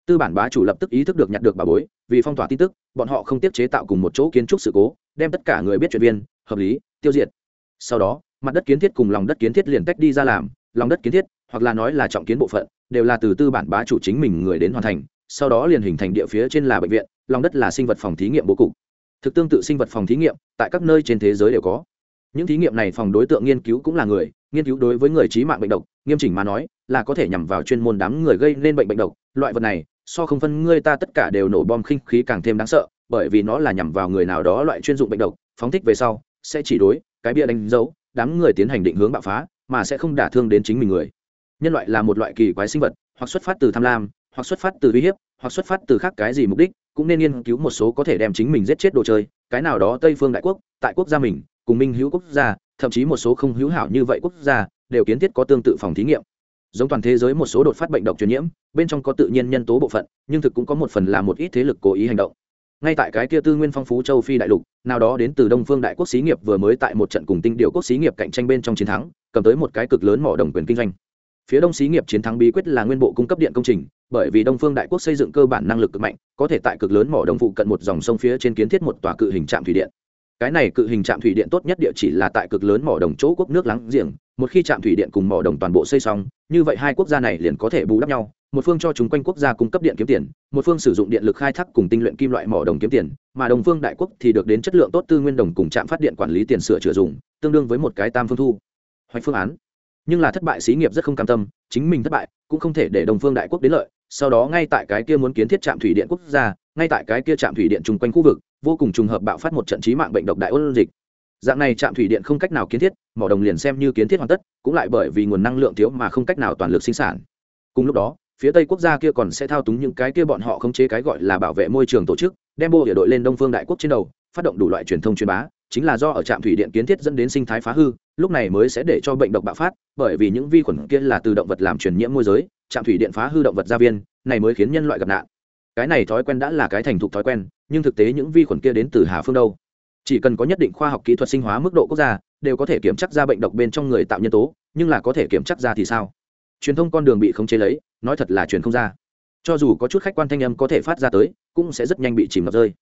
Tư bản bá chủ lập tức ý thức được nhặt được bà bối, vì phong tỏa tin tức, bọn họ không tiếp chế tạo cùng một chỗ kiến trúc sự cố, đem tất cả người biết chuyện viên, hợp lý, tiêu diệt. Sau đó, mặt đất kiến thiết cùng lòng đất kiến thiết liền tách đi ra làm, lòng đất kiến thiết, hoặc là nói là trọng kiến bộ phận, đều là từ tư bản bá chủ chính mình người đến hoàn thành, sau đó liền hình thành địa phía trên là bệnh viện, lòng đất là sinh vật phòng thí nghiệm bố cục. Thực tương tự sinh vật phòng thí nghiệm, tại các nơi trên thế giới đều có những thí nghiệm này phòng đối tượng nghiên cứu cũng là người, nghiên cứu đối với người trí mạng bệnh độc, nghiêm chỉnh mà nói, là có thể nhằm vào chuyên môn đám người gây nên bệnh bệnh độc. Loại vật này, so không phân ngươi ta tất cả đều nổ bom khinh khí càng thêm đáng sợ, bởi vì nó là nhằm vào người nào đó loại chuyên dụng bệnh độc, phóng thích về sau, sẽ chỉ đối cái bia đánh dấu, đám người tiến hành định hướng bạo phá, mà sẽ không đả thương đến chính mình người. Nhân loại là một loại kỳ quái sinh vật, hoặc xuất phát từ tham lam, hoặc xuất phát từ uy hiếp, hoặc xuất phát từ khác cái gì mục đích, cũng nên nghiên cứu một số có thể đem chính mình giết chết đồ chơi, cái nào đó tây phương đại quốc, tại quốc gia mình cùng minh hữu quốc gia, thậm chí một số không hữu hảo như vậy quốc gia, đều kiến thiết có tương tự phòng thí nghiệm. Giống toàn thế giới một số đột phát bệnh độc truyền nhiễm, bên trong có tự nhiên nhân tố bộ phận, nhưng thực cũng có một phần là một ít thế lực cố ý hành động. Ngay tại cái kia tư nguyên phong phú châu phi đại lục, nào đó đến từ đông phương đại quốc xí nghiệp vừa mới tại một trận cùng tinh điệu quốc xí nghiệp cạnh tranh bên trong chiến thắng, cầm tới một cái cực lớn mỏ đồng quyền kinh doanh. Phía đông xí nghiệp chiến thắng bí quyết là nguyên bộ cung cấp điện công trình, bởi vì đông phương đại quốc xây dựng cơ bản năng lực cực mạnh, có thể tại cực lớn mỏ đồng phụ cận một dòng sông phía trên kiến thiết một tòa cự hình trạm thủy điện cái này cự hình trạm thủy điện tốt nhất địa chỉ là tại cực lớn mỏ đồng chỗ quốc nước láng giềng. Một khi trạm thủy điện cùng mỏ đồng toàn bộ xây xong, như vậy hai quốc gia này liền có thể bù đắp nhau. Một phương cho chúng quanh quốc gia cung cấp điện kiếm tiền, một phương sử dụng điện lực khai thác cùng tinh luyện kim loại mỏ đồng kiếm tiền, mà đồng phương đại quốc thì được đến chất lượng tốt tư nguyên đồng cùng trạm phát điện quản lý tiền sửa chữa dùng, tương đương với một cái tam phương thu. Hoạch phương án. Nhưng là thất bại xí nghiệp rất không cam tâm, chính mình thất bại cũng không thể để đồng phương đại quốc đến lợi. Sau đó ngay tại cái kia muốn kiến thiết trạm thủy điện quốc gia, ngay tại cái kia trạm thủy điện chung quanh khu vực vô cùng trùng hợp bạo phát một trận trí mạng bệnh độc đại ôn dịch. Dạng này trạm thủy điện không cách nào kiến thiết, mỏ đồng liền xem như kiến thiết hoàn tất, cũng lại bởi vì nguồn năng lượng thiếu mà không cách nào toàn lực sinh sản. Cùng lúc đó, phía tây quốc gia kia còn sẽ thao túng những cái kia bọn họ khống chế cái gọi là bảo vệ môi trường tổ chức, đem bộ địa đội lên đông phương đại quốc trên đầu, phát động đủ loại truyền thông truyền bá, chính là do ở trạm thủy điện kiến thiết dẫn đến sinh thái phá hư, lúc này mới sẽ để cho bệnh độc bạo phát, bởi vì những vi khuẩn kia là từ động vật làm truyền nhiễm môi giới, trạm thủy điện phá hư động vật gia viên, này mới khiến nhân loại gặp nạn cái này thói quen đã là cái thành thục thói quen, nhưng thực tế những vi khuẩn kia đến từ hà phương đâu? Chỉ cần có nhất định khoa học kỹ thuật sinh hóa mức độ quốc gia, đều có thể kiểm chắc ra bệnh độc bên trong người tạo nhân tố, nhưng là có thể kiểm chắc ra thì sao? Truyền thông con đường bị khống chế lấy, nói thật là truyền không ra. Cho dù có chút khách quan thanh âm có thể phát ra tới, cũng sẽ rất nhanh bị chìm ngập rơi.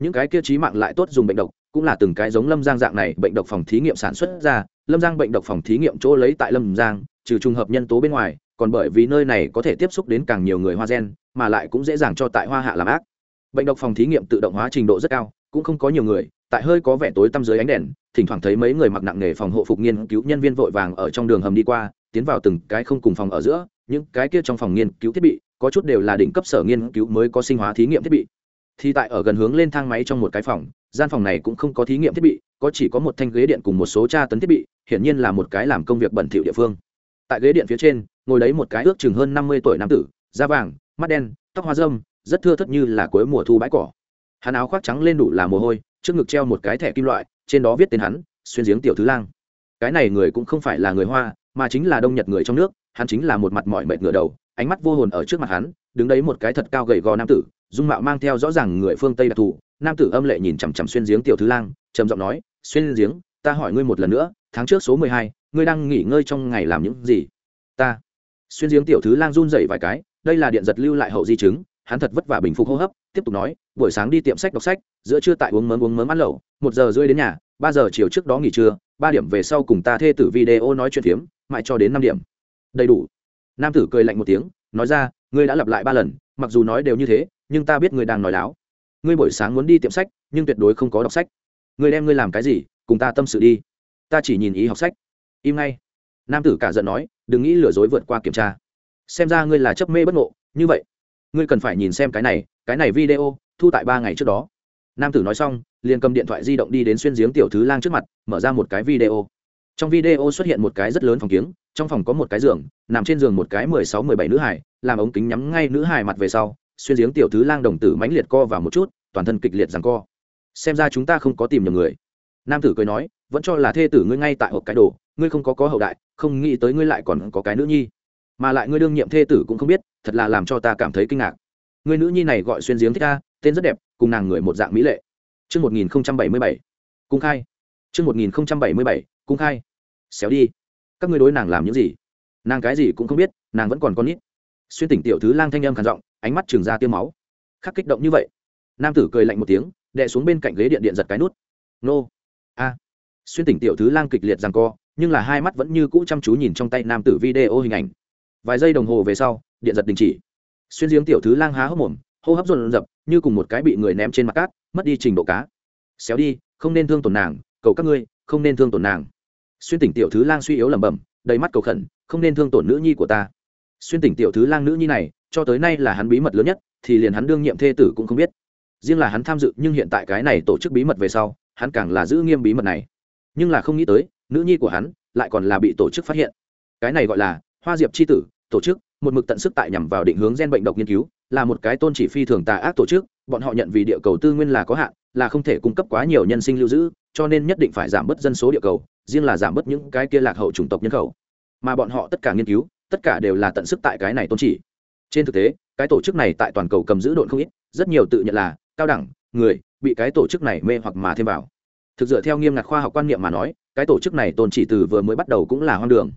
Những cái kia trí mạng lại tốt dùng bệnh độc, cũng là từng cái giống lâm giang dạng này bệnh độc phòng thí nghiệm sản xuất ra, lâm giang bệnh độc phòng thí nghiệm chỗ lấy tại lâm giang, trừ trùng hợp nhân tố bên ngoài còn bởi vì nơi này có thể tiếp xúc đến càng nhiều người hoa gen, mà lại cũng dễ dàng cho tại hoa hạ làm ác. Bệnh độc phòng thí nghiệm tự động hóa trình độ rất cao, cũng không có nhiều người, tại hơi có vẻ tối tăm dưới ánh đèn, thỉnh thoảng thấy mấy người mặc nặng nghề phòng hộ phục nghiên cứu nhân viên vội vàng ở trong đường hầm đi qua, tiến vào từng cái không cùng phòng ở giữa, những cái kia trong phòng nghiên cứu thiết bị, có chút đều là đỉnh cấp sở nghiên cứu mới có sinh hóa thí nghiệm thiết bị. Thì tại ở gần hướng lên thang máy trong một cái phòng, gian phòng này cũng không có thí nghiệm thiết bị, có chỉ có một thanh ghế điện cùng một số tra tấn thiết bị, hiển nhiên là một cái làm công việc bẩn thỉu địa phương. Tại ghế điện phía trên ngồi đấy một cái ước chừng hơn năm mươi tuổi nam tử, da vàng, mắt đen, tóc hoa dâm rất thưa thất như là cuối mùa thu bãi cỏ. Hắn áo khoác trắng lên đủ là mồ hôi, trước ngực treo một cái thẻ kim loại, trên đó viết tên hắn, xuyên giếng tiểu thứ lang. Cái này người cũng không phải là người hoa, mà chính là đông nhật người trong nước, hắn chính là một mặt mỏi mệt ngửa đầu, ánh mắt vô hồn ở trước mặt hắn, đứng đấy một cái thật cao gầy gò nam tử, dung mạo mang theo rõ ràng người phương tây đặc thù. Nam tử âm lệ nhìn chằm chằm xuyên giếng tiểu thứ lang, trầm giọng nói, xuyên giếng, ta hỏi ngươi một lần nữa, tháng trước số mười hai, ngươi đang nghỉ ngơi trong ngày làm những gì? Ta xuyên giếng tiểu thứ lang run dậy vài cái, đây là điện giật lưu lại hậu di chứng, hắn thật vất vả bình phục hô hấp, tiếp tục nói, buổi sáng đi tiệm sách đọc sách, giữa trưa tại uống mớm uống mớm ăn lẩu, một giờ rưỡi đến nhà, ba giờ chiều trước đó nghỉ trưa, ba điểm về sau cùng ta thê tử video nói chuyện phiếm, mãi cho đến năm điểm. Đầy đủ. Nam tử cười lạnh một tiếng, nói ra, ngươi đã lặp lại ba lần, mặc dù nói đều như thế, nhưng ta biết ngươi đang nói láo. Ngươi buổi sáng muốn đi tiệm sách, nhưng tuyệt đối không có đọc sách. Ngươi đem ngươi làm cái gì, cùng ta tâm sự đi. Ta chỉ nhìn ý học sách. Im ngay nam tử cả giận nói, đừng nghĩ lừa dối vượt qua kiểm tra. Xem ra ngươi là chấp mê bất ngộ, như vậy, ngươi cần phải nhìn xem cái này cái này video, thu tại ba ngày trước đó. Nam tử nói xong, liền cầm điện thoại di động đi đến xuyên giếng tiểu thứ lang trước mặt, mở ra một cái video. Trong video xuất hiện một cái rất lớn phòng kiếng, trong phòng có một cái giường, nằm trên giường một cái mười sáu, mười bảy nữ hải làm ống kính nhắm ngay nữ hải mặt về sau, xuyên giếng tiểu thứ lang đồng tử mãnh liệt co vào một chút, toàn thân kịch liệt rằng co. Xem ra chúng ta không có tìm nhầm người. Nam tử cười nói, vẫn cho là thê tử ngươi ngay tại hộp cái đồ ngươi không có có hậu đại không nghĩ tới ngươi lại còn có cái nữ nhi mà lại ngươi đương nhiệm thê tử cũng không biết thật là làm cho ta cảm thấy kinh ngạc người nữ nhi này gọi xuyên giếng thích ca tên rất đẹp cùng nàng người một dạng mỹ lệ Trước 1077, cung khai. Trước 1077, cung khai. Xéo đi. Các ngươi đối nàng làm những gì? Nàng cái gì cũng không biết, nàng vẫn còn con nít. Xuyên tỉnh tiểu thứ lang thanh âm khàn giọng, ánh mắt trường ra tiêu máu. Khắc kích động như vậy. Nam tử cười lạnh một tiếng, đè xuống bên cạnh ghế điện điện giật cái nút. Nô. A. Xuyên tỉnh tiểu thứ lang kịch liệt giằng co, nhưng là hai mắt vẫn như cũ chăm chú nhìn trong tay nam tử video hình ảnh. Vài giây đồng hồ về sau, điện giật đình chỉ. Xuyên giếng tiểu thứ lang há hốc mồm hô hấp dồn dập như cùng một cái bị người ném trên mặt cát mất đi trình độ cá. Xéo đi không nên thương tổn nàng cầu các ngươi không nên thương tổn nàng. Xuyên tỉnh tiểu thứ lang suy yếu lẩm bẩm đầy mắt cầu khẩn không nên thương tổn nữ nhi của ta. Xuyên tỉnh tiểu thứ lang nữ nhi này cho tới nay là hắn bí mật lớn nhất thì liền hắn đương nhiệm thê tử cũng không biết. Riêng là hắn tham dự nhưng hiện tại cái này tổ chức bí mật về sau hắn càng là giữ nghiêm bí mật này. Nhưng là không nghĩ tới nữ nhi của hắn lại còn là bị tổ chức phát hiện. Cái này gọi là hoa diệp c h i tử, tổ chức, một mực tận sức tại nhằm vào định hướng gen bệnh độc nghiên cứu, là một cái tôn chỉ phi thường tà ác tổ chức, bọn họ nhận vì địa cầu tư nguyên là có hạn, là không thể cung cấp quá nhiều nhân sinh lưu giữ, cho nên nhất định phải giảm bớt dân số địa cầu, riêng là giảm bớt những cái kia lạc hậu chủng tộc nhân khẩu. Mà bọn họ tất cả nghiên cứu, tất cả đều là tận sức tại cái này tôn chỉ. Trên thực tế, cái tổ chức này tại toàn cầu cầm giữ độn không ít, rất nhiều tự nhận là cao đẳng, người, bị cái tổ chức này mê hoặc mà thêm vào. Thực dựa theo nghiêm ngặt khoa học quan niệm mà nói cái tổ chức này tồn chỉ từ vừa mới bắt đầu cũng là hoang đường.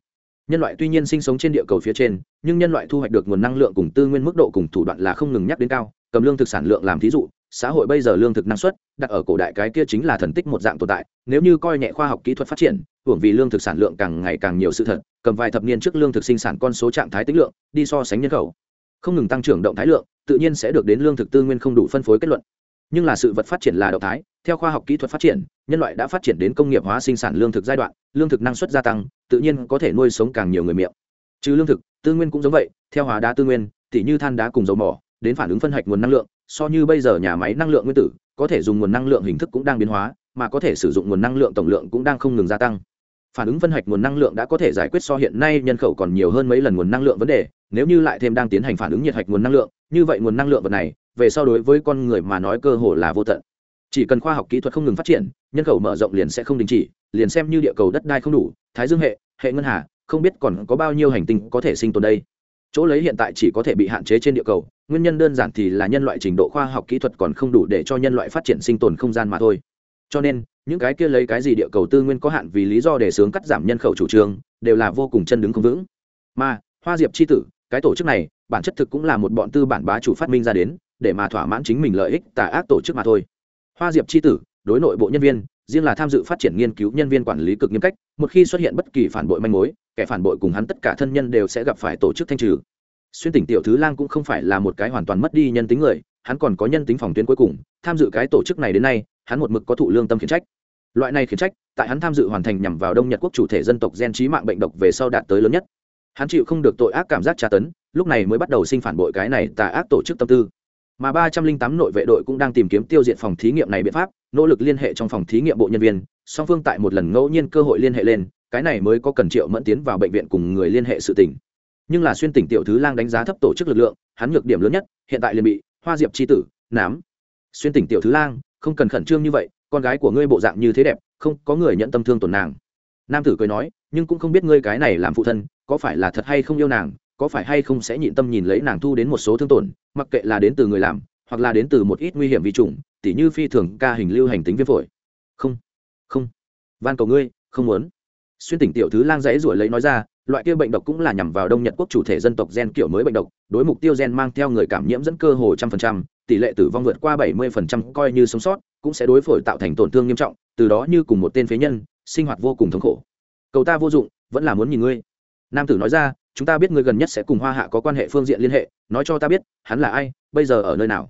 Nhân loại tuy nhiên sinh sống trên địa cầu phía trên, nhưng nhân loại thu hoạch được nguồn năng lượng cùng tư nguyên mức độ cùng thủ đoạn là không ngừng nhắc đến cao, cầm lương thực sản lượng làm thí dụ, xã hội bây giờ lương thực năng suất, đặt ở cổ đại cái kia chính là thần tích một dạng tồn tại, nếu như coi nhẹ khoa học kỹ thuật phát triển, hưởng vì lương thực sản lượng càng ngày càng nhiều sự thật, cầm vài thập niên trước lương thực sinh sản con số trạng thái tích lượng, đi so sánh nhân khẩu. Không ngừng tăng trưởng động thái lượng, tự nhiên sẽ được đến lương thực tư nguyên không đủ phân phối kết luận nhưng là sự vật phát triển là động thái, theo khoa học kỹ thuật phát triển, nhân loại đã phát triển đến công nghiệp hóa sinh sản lương thực giai đoạn, lương thực năng suất gia tăng, tự nhiên có thể nuôi sống càng nhiều người miệng. Trừ lương thực, tư nguyên cũng giống vậy, theo hóa đá tư nguyên, tỉ như than đá cùng dầu mỏ, đến phản ứng phân hạch nguồn năng lượng, so như bây giờ nhà máy năng lượng nguyên tử, có thể dùng nguồn năng lượng hình thức cũng đang biến hóa, mà có thể sử dụng nguồn năng lượng tổng lượng cũng đang không ngừng gia tăng. Phản ứng phân hạch nguồn năng lượng đã có thể giải quyết so hiện nay nhân khẩu còn nhiều hơn mấy lần nguồn năng lượng vấn đề, nếu như lại thêm đang tiến hành phản ứng nhiệt hạch nguồn năng lượng, như vậy nguồn năng lượng vật này về so đối với con người mà nói cơ hồ là vô tận. Chỉ cần khoa học kỹ thuật không ngừng phát triển, nhân khẩu mở rộng liền sẽ không đình chỉ, liền xem như địa cầu đất đai không đủ, thái dương hệ hệ ngân hà, không biết còn có bao nhiêu hành tinh có thể sinh tồn đây. Chỗ lấy hiện tại chỉ có thể bị hạn chế trên địa cầu, nguyên nhân đơn giản thì là nhân loại trình độ khoa học kỹ thuật còn không đủ để cho nhân loại phát triển sinh tồn không gian mà thôi. Cho nên, những cái kia lấy cái gì địa cầu tư nguyên có hạn vì lý do để sướng cắt giảm nhân khẩu chủ trương, đều là vô cùng chân đứng không vững. Mà, hoa diệp c h i tử, cái tổ chức này, bản chất thực cũng là một bọn tư bản bá chủ phát minh ra đến để mà thỏa mãn chính mình lợi ích tà ác tổ chức mà thôi. Hoa diệp c h i tử, đối nội bộ nhân viên, riêng là tham dự phát triển nghiên cứu nhân viên quản lý cực nghiêm cách, một khi xuất hiện bất kỳ phản bội manh mối, kẻ phản bội cùng hắn tất cả thân nhân đều sẽ gặp phải tổ chức thanh trừ. Xuyên tỉnh tiểu thứ lang cũng không phải là một cái hoàn toàn mất đi nhân tính người, hắn còn có nhân tính phòng tuyến cuối cùng, tham dự cái tổ chức này đến nay, hắn một mực có thụ lương tâm khiển trách. Loại này khiển trách, tại hắn tham dự hoàn thành nhằm vào đông nhật quốc chủ thể dân tộc gen trí mạng bệnh độc về sau đạt tới lớn nhất. Hắn chịu không được tội ác cảm giác tra tấn, lúc này mới bắt đầu sinh phản bội cái này tà ác tổ chức tâm tư mà ba trăm linh tám nội vệ đội cũng đang tìm kiếm tiêu diệt phòng thí nghiệm này biện pháp, nỗ lực liên hệ trong phòng thí nghiệm bộ nhân viên, song phương tại một lần ngẫu nhiên cơ hội liên hệ lên, cái này mới có cần triệu mẫn tiến vào bệnh viện cùng người liên hệ sự tỉnh nhưng là xuyên tỉnh tiểu thứ lang đánh giá thấp tổ chức lực lượng, hắn nhược điểm lớn nhất, hiện tại liền bị hoa diệp c h i tử, nám. Xuyên tỉnh tiểu thứ lang, không cần khẩn trương như vậy, con gái của ngươi bộ dạng như thế đẹp, không có người nhận tâm thương tổn nàng. Nam tử cười nói, nhưng cũng không biết ngươi cái này làm phụ thân, có phải là thật hay không yêu nàng, có phải hay không sẽ nhịn tâm nhìn lấy nàng thu đến một số thương tổn mặc kệ là đến từ người làm, hoặc là đến từ một ít nguy hiểm vi trùng, tỉ như phi thường ca hình lưu hành tính viêm phổi. Không không. Van cầu ngươi, không muốn. Xuyên tỉnh tiểu thứ lang dãy ruổi lấy nói ra, loại kia bệnh độc cũng là nhằm vào đông nhật quốc chủ thể dân tộc gen kiểu mới bệnh độc, đối mục tiêu gen mang theo người cảm nhiễm dẫn cơ hồ trăm phần trăm, tỷ lệ tử vong vượt qua bảy mươi phần trăm coi như sống sót, cũng sẽ đối phổi tạo thành tổn thương nghiêm trọng, từ đó như cùng một tên phế nhân, sinh hoạt vô cùng thống khổ. Cầu ta vô dụng, vẫn là muốn nhìn ngươi. Nam tử nói ra chúng ta biết ngươi gần nhất sẽ cùng hoa hạ có quan hệ phương diện liên hệ, nói cho ta biết, hắn là ai, bây giờ ở nơi nào.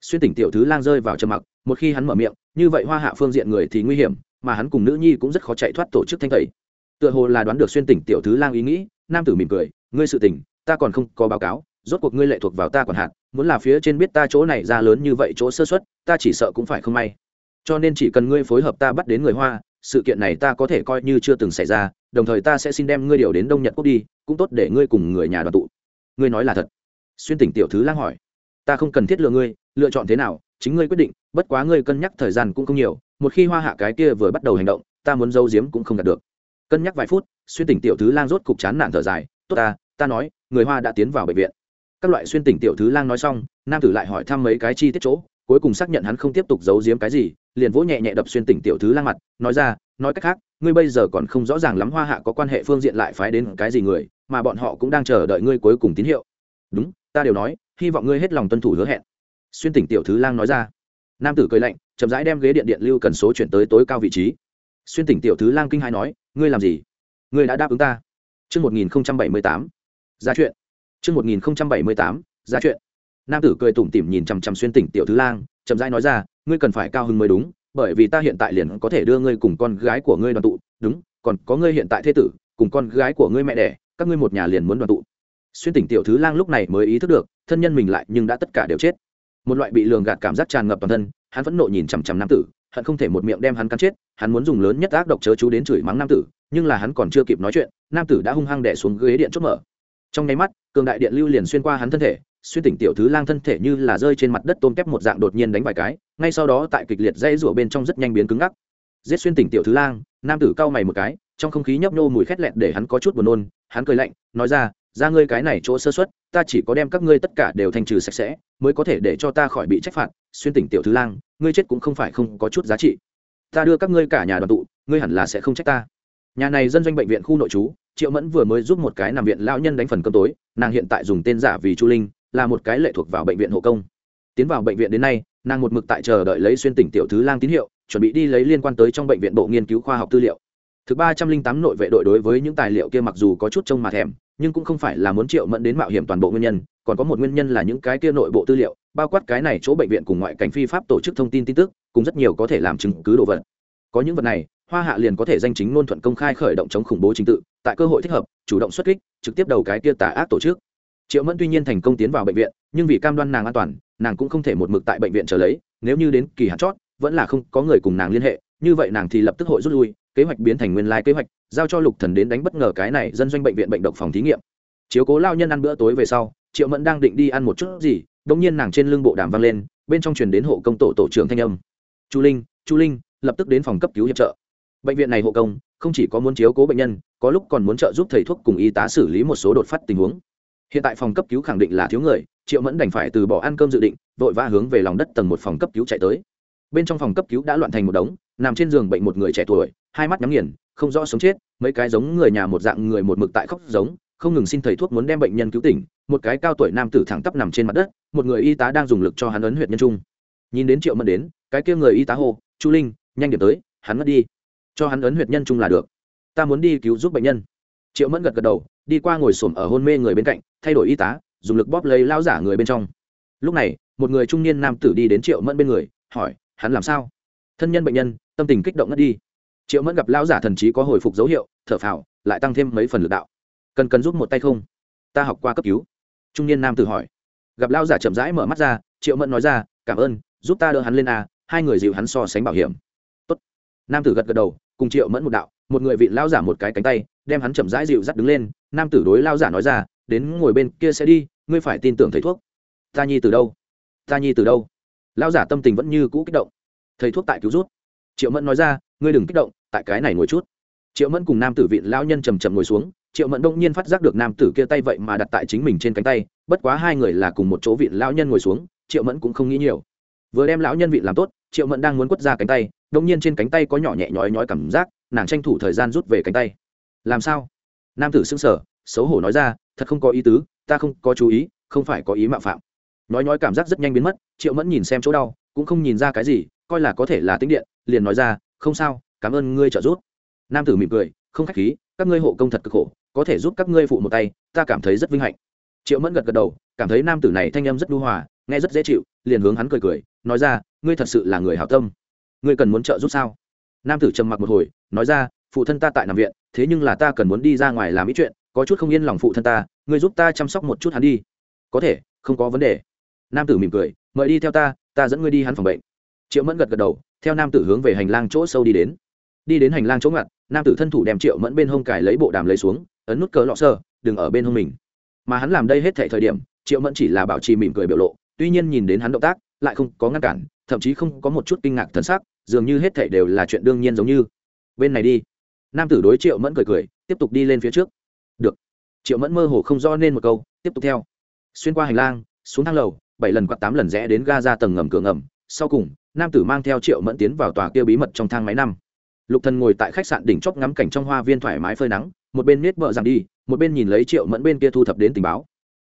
Xuyên tỉnh tiểu thứ lang rơi vào trầm mặc, một khi hắn mở miệng, như vậy hoa hạ phương diện người thì nguy hiểm, mà hắn cùng nữ nhi cũng rất khó chạy thoát tổ chức thanh tẩy. Tựa hồ là đoán được xuyên tỉnh tiểu thứ lang ý nghĩ, nam tử mỉm cười, ngươi sự tỉnh ta còn không có báo cáo, rốt cuộc ngươi lệ thuộc vào ta còn hạn muốn là phía trên biết ta chỗ này ra lớn như vậy chỗ sơ xuất ta chỉ sợ cũng phải không may. Cho nên chỉ cần ngươi phối hợp ta bắt đến người hoa sự kiện này ta có thể coi như chưa từng xảy ra, đồng thời ta sẽ xin đem ngươi điều đến đông nhật quốc đi, cũng tốt để ngươi cùng người nhà đoàn tụ. Ngươi nói là thật. Xuyên tỉnh tiểu thứ lang hỏi. Ta không cần thiết lựa ngươi, lựa chọn thế nào, chính ngươi quyết định, bất quá ngươi cân nhắc thời gian cũng không nhiều, một khi hoa hạ cái kia vừa bắt đầu hành động, ta muốn giấu giếm cũng không đạt được. Cân nhắc vài phút, xuyên tỉnh tiểu thứ lang rốt cục chán nản thở dài, tốt ta ta nói, người hoa đã tiến vào bệnh viện. Các loại xuyên tỉnh tiểu thứ lang nói xong, nam tử lại hỏi thăm mấy cái chi tiết chỗ, cuối cùng xác nhận hắn không tiếp tục giấu giếm cái gì liền vỗ nhẹ nhẹ đập xuyên tỉnh tiểu thứ lang mặt nói ra nói cách khác ngươi bây giờ còn không rõ ràng lắm hoa hạ có quan hệ phương diện lại phái đến cái gì người mà bọn họ cũng đang chờ đợi ngươi cuối cùng tín hiệu. Đúng ta đều nói hy vọng ngươi hết lòng tuân thủ hứa hẹn. Xuyên tỉnh tiểu thứ lang nói ra. Nam tử cười lạnh chậm rãi đem ghế điện điện lưu cần số chuyển tới tối cao vị trí. Xuyên tỉnh tiểu thứ lang kinh hai nói ngươi làm gì? Ngươi đã đáp ứng ta. Trước 1078, ra chuyện. Trước 1078, ra chuyện. Nam tử cười tủm tỉm nhìn chằm chằm xuyên tỉnh tiểu thứ lang, chậm rãi nói ra, ngươi cần phải cao hứng mới đúng, bởi vì ta hiện tại liền có thể đưa ngươi cùng con gái của ngươi đoàn tụ, đúng, còn có ngươi hiện tại thế tử, cùng con gái của ngươi mẹ đẻ, các ngươi một nhà liền muốn đoàn tụ. Xuyên tỉnh tiểu thứ lang lúc này mới ý thức được, thân nhân mình lại nhưng đã tất cả đều chết. Một loại bị lường gạt cảm giác tràn ngập toàn thân, hắn vẫn nộ nhìn chằm chằm nam tử, hắn không thể một miệng đem hắn cắn chết, hắn muốn dùng lớn nhất ác độc chớ chú đến chửi mắng nam tử, nhưng là hắn còn chưa kịp nói chuyện, nam tử đã hung hăng đè xuống ghế điện chốt mở. Trong nháy mắt, cường đại điện lưu liền xuyên qua hắn thân thể, xuyên tỉnh tiểu thứ lang thân thể như là rơi trên mặt đất tôm kép một dạng đột nhiên đánh vài cái, ngay sau đó tại kịch liệt dây rủa bên trong rất nhanh biến cứng ngắc. Giết xuyên tỉnh tiểu thứ lang, nam tử cau mày một cái, trong không khí nhấp nhô mùi khét lẹt để hắn có chút buồn nôn, hắn cười lạnh, nói ra ra ngươi cái này chỗ sơ xuất ta chỉ có đem các ngươi tất cả đều thành trừ sạch sẽ, mới có thể để cho ta khỏi bị trách phạt, xuyên tỉnh tiểu thứ lang, ngươi chết cũng không phải không có chút giá trị. Ta đưa các ngươi cả nhà đoàn tụ, ngươi hẳn là sẽ không trách ta. Nhà này dân doanh bệnh viện khu nội trú, triệu mẫn vừa mới giúp một cái nằm viện lão nhân đánh phần cơm tối, nàng hiện tại dùng tên giả vì chu linh là một cái lệ thuộc vào bệnh viện hộ công. Tiến vào bệnh viện đến nay, nàng một mực tại chờ đợi lấy xuyên tỉnh tiểu thứ lang tín hiệu, chuẩn bị đi lấy liên quan tới trong bệnh viện bộ nghiên cứu khoa học tư liệu. Thứ ba trăm linh tám nội vệ đội đối với những tài liệu kia mặc dù có chút trông mà thèm, nhưng cũng không phải là muốn triệu mẫn đến mạo hiểm toàn bộ nguyên nhân, còn có một nguyên nhân là những cái kia nội bộ tư liệu, bao quát cái này chỗ bệnh viện cùng ngoại cảnh phi pháp tổ chức thông tin tin tức cùng rất nhiều có thể làm chứng cứ đồ vật. Có những vật này, hoa hạ liền có thể danh chính ngôn thuận công khai khởi động chống khủng bố chính tự, tại cơ hội thích hợp, chủ động xuất kích, trực tiếp đầu cái kia tà ác tổ chức triệu mẫn tuy nhiên thành công tiến vào bệnh viện, nhưng vì cam đoan nàng an toàn, nàng cũng không thể một mực tại bệnh viện trở lấy, nếu như đến kỳ hạn chót, vẫn là không có người cùng nàng liên hệ, như vậy nàng thì lập tức hội rút lui, kế hoạch biến thành nguyên lai kế hoạch, giao cho lục thần đến đánh bất ngờ cái này dân doanh bệnh viện bệnh độc phòng thí nghiệm. Chiếu cố lao nhân ăn bữa tối về sau, triệu mẫn đang định đi ăn một chút gì đống nhiên nàng trên lưng bộ đàm vang lên, bên trong truyền đến hộ công tổ tổ trưởng thanh âm. Chu linh chu linh, lập tức đến phòng cấp cứu hiệp trợ. Bệnh viện này hộ công, không chỉ có muốn chiếu cố bệnh nhân, có lúc còn muốn trợ giúp thầy thuốc cùng y tá xử lý một số đột phát tình huống hiện tại phòng cấp cứu khẳng định là thiếu người, triệu mẫn đành phải từ bỏ ăn cơm dự định, vội vã hướng về lòng đất tầng một phòng cấp cứu chạy tới. Bên trong phòng cấp cứu đã loạn thành một đống, nằm trên giường bệnh một người trẻ tuổi, hai mắt nhắm nghiền, không rõ sống chết, mấy cái giống người nhà một dạng người một mực tại khóc giống, không ngừng xin thầy thuốc muốn đem bệnh nhân cứu tỉnh, một cái cao tuổi nam tử thẳng tắp nằm trên mặt đất, một người y tá đang dùng lực cho hắn ấn huyệt nhân trung. Nhìn đến triệu mẫn đến, cái kia người y tá hô, chu linh, nhanh điểm tới, hắn mất đi, cho hắn ấn huyệt nhân trung là được, ta muốn đi cứu giúp bệnh nhân triệu mẫn gật gật đầu, đi qua ngồi xổm ở hôn mê người bên cạnh, thay đổi y tá, dùng lực bóp lấy lao giả người bên trong. Lúc này, một người trung niên nam tử đi đến triệu mẫn bên người, hỏi, hắn làm sao? Thân nhân bệnh nhân, tâm tình kích động ngất đi. Triệu mẫn gặp lao giả thần trí có hồi phục dấu hiệu, thở phào, lại tăng thêm mấy phần lực đạo. Cần cần giúp một tay không? Ta học qua cấp cứu. Trung niên nam tử hỏi. Gặp lao giả chậm rãi mở mắt ra, triệu mẫn nói ra, cảm ơn, giúp ta đỡ hắn lên a, hai người dịu hắn so sánh bảo hiểm. Tốt. nam tử gật gật đầu, cùng triệu mẫn một đạo, một người vị lao giả một cái cánh tay đem hắn chậm rãi dịu dắt đứng lên, nam tử đối lao giả nói ra, đến ngồi bên kia sẽ đi, ngươi phải tin tưởng thầy thuốc. Ta nhi từ đâu? Ta nhi từ đâu? Lao giả tâm tình vẫn như cũ kích động. Thầy thuốc tại cứu rút triệu mẫn nói ra, ngươi đừng kích động, tại cái này ngồi chút. Triệu mẫn cùng nam tử vịn lao nhân chầm chầm ngồi xuống, triệu mẫn đông nhiên phát giác được nam tử kia tay vậy mà đặt tại chính mình trên cánh tay, bất quá hai người là cùng một chỗ vịn lao nhân ngồi xuống, triệu mẫn cũng không nghĩ nhiều. Vừa đem lão nhân vịn làm tốt, triệu mẫn đang muốn quất ra cánh tay, đông nhiên trên cánh tay có nhỏ nhẹ nhói nhói cảm giác, nàng tranh thủ thời gian rút về cánh tay làm sao? Nam tử xưng sở xấu hổ nói ra, thật không có ý tứ, ta không có chú ý, không phải có ý mạo phạm. Nói nói cảm giác rất nhanh biến mất, triệu mẫn nhìn xem chỗ đau, cũng không nhìn ra cái gì, coi là có thể là tính điện, liền nói ra, không sao, cảm ơn ngươi trợ giúp. Nam tử mỉm cười, không khách khí, các ngươi hộ công thật cực khổ, có thể giúp các ngươi phụ một tay, ta cảm thấy rất vinh hạnh. Triệu mẫn gật gật đầu, cảm thấy nam tử này thanh âm rất đu hòa, nghe rất dễ chịu, liền hướng hắn cười cười, nói ra, ngươi thật sự là người hảo tâm. Ngươi cần muốn trợ giúp sao? Nam tử trầm mặc một hồi, nói ra, phụ thân ta tại nằm viện thế nhưng là ta cần muốn đi ra ngoài làm ý chuyện, có chút không yên lòng phụ thân ta, ngươi giúp ta chăm sóc một chút hắn đi. Có thể, không có vấn đề. Nam tử mỉm cười, mời đi theo ta ta dẫn ngươi đi hắn phòng bệnh. Triệu mẫn gật gật đầu, theo nam tử hướng về hành lang chỗ sâu đi đến. Đi đến hành lang chỗ ngặt, nam tử thân thủ đem triệu mẫn bên hông cài lấy bộ đàm lấy xuống, ấn nút cờ lọ sơ đừng ở bên hông mình. Mà hắn làm đây hết thảy thời điểm, triệu mẫn chỉ là bảo trì mỉm cười biểu lộ, tuy nhiên nhìn đến hắn động tác, lại không có ngăn cản, thậm chí không có một chút kinh ngạc thần sắc, dường như hết thảy đều là chuyện đương nhiên giống như. Bên này đi nam tử đối triệu mẫn cười cười, tiếp tục đi lên phía trước. Được. Triệu mẫn mơ hồ không do nên một câu, tiếp tục theo. Xuyên qua hành lang, xuống thang lầu, bảy lần quạt tám lần rẽ đến ga ra tầng ngầm cửa ngầm. Sau cùng, nam tử mang theo triệu mẫn tiến vào tòa kia bí mật trong thang máy năm. Lục thần ngồi tại khách sạn đỉnh chóp ngắm cảnh trong hoa viên thoải mái phơi nắng, một bên nết vợ rằng đi, một bên nhìn lấy triệu mẫn bên kia thu thập đến tình báo.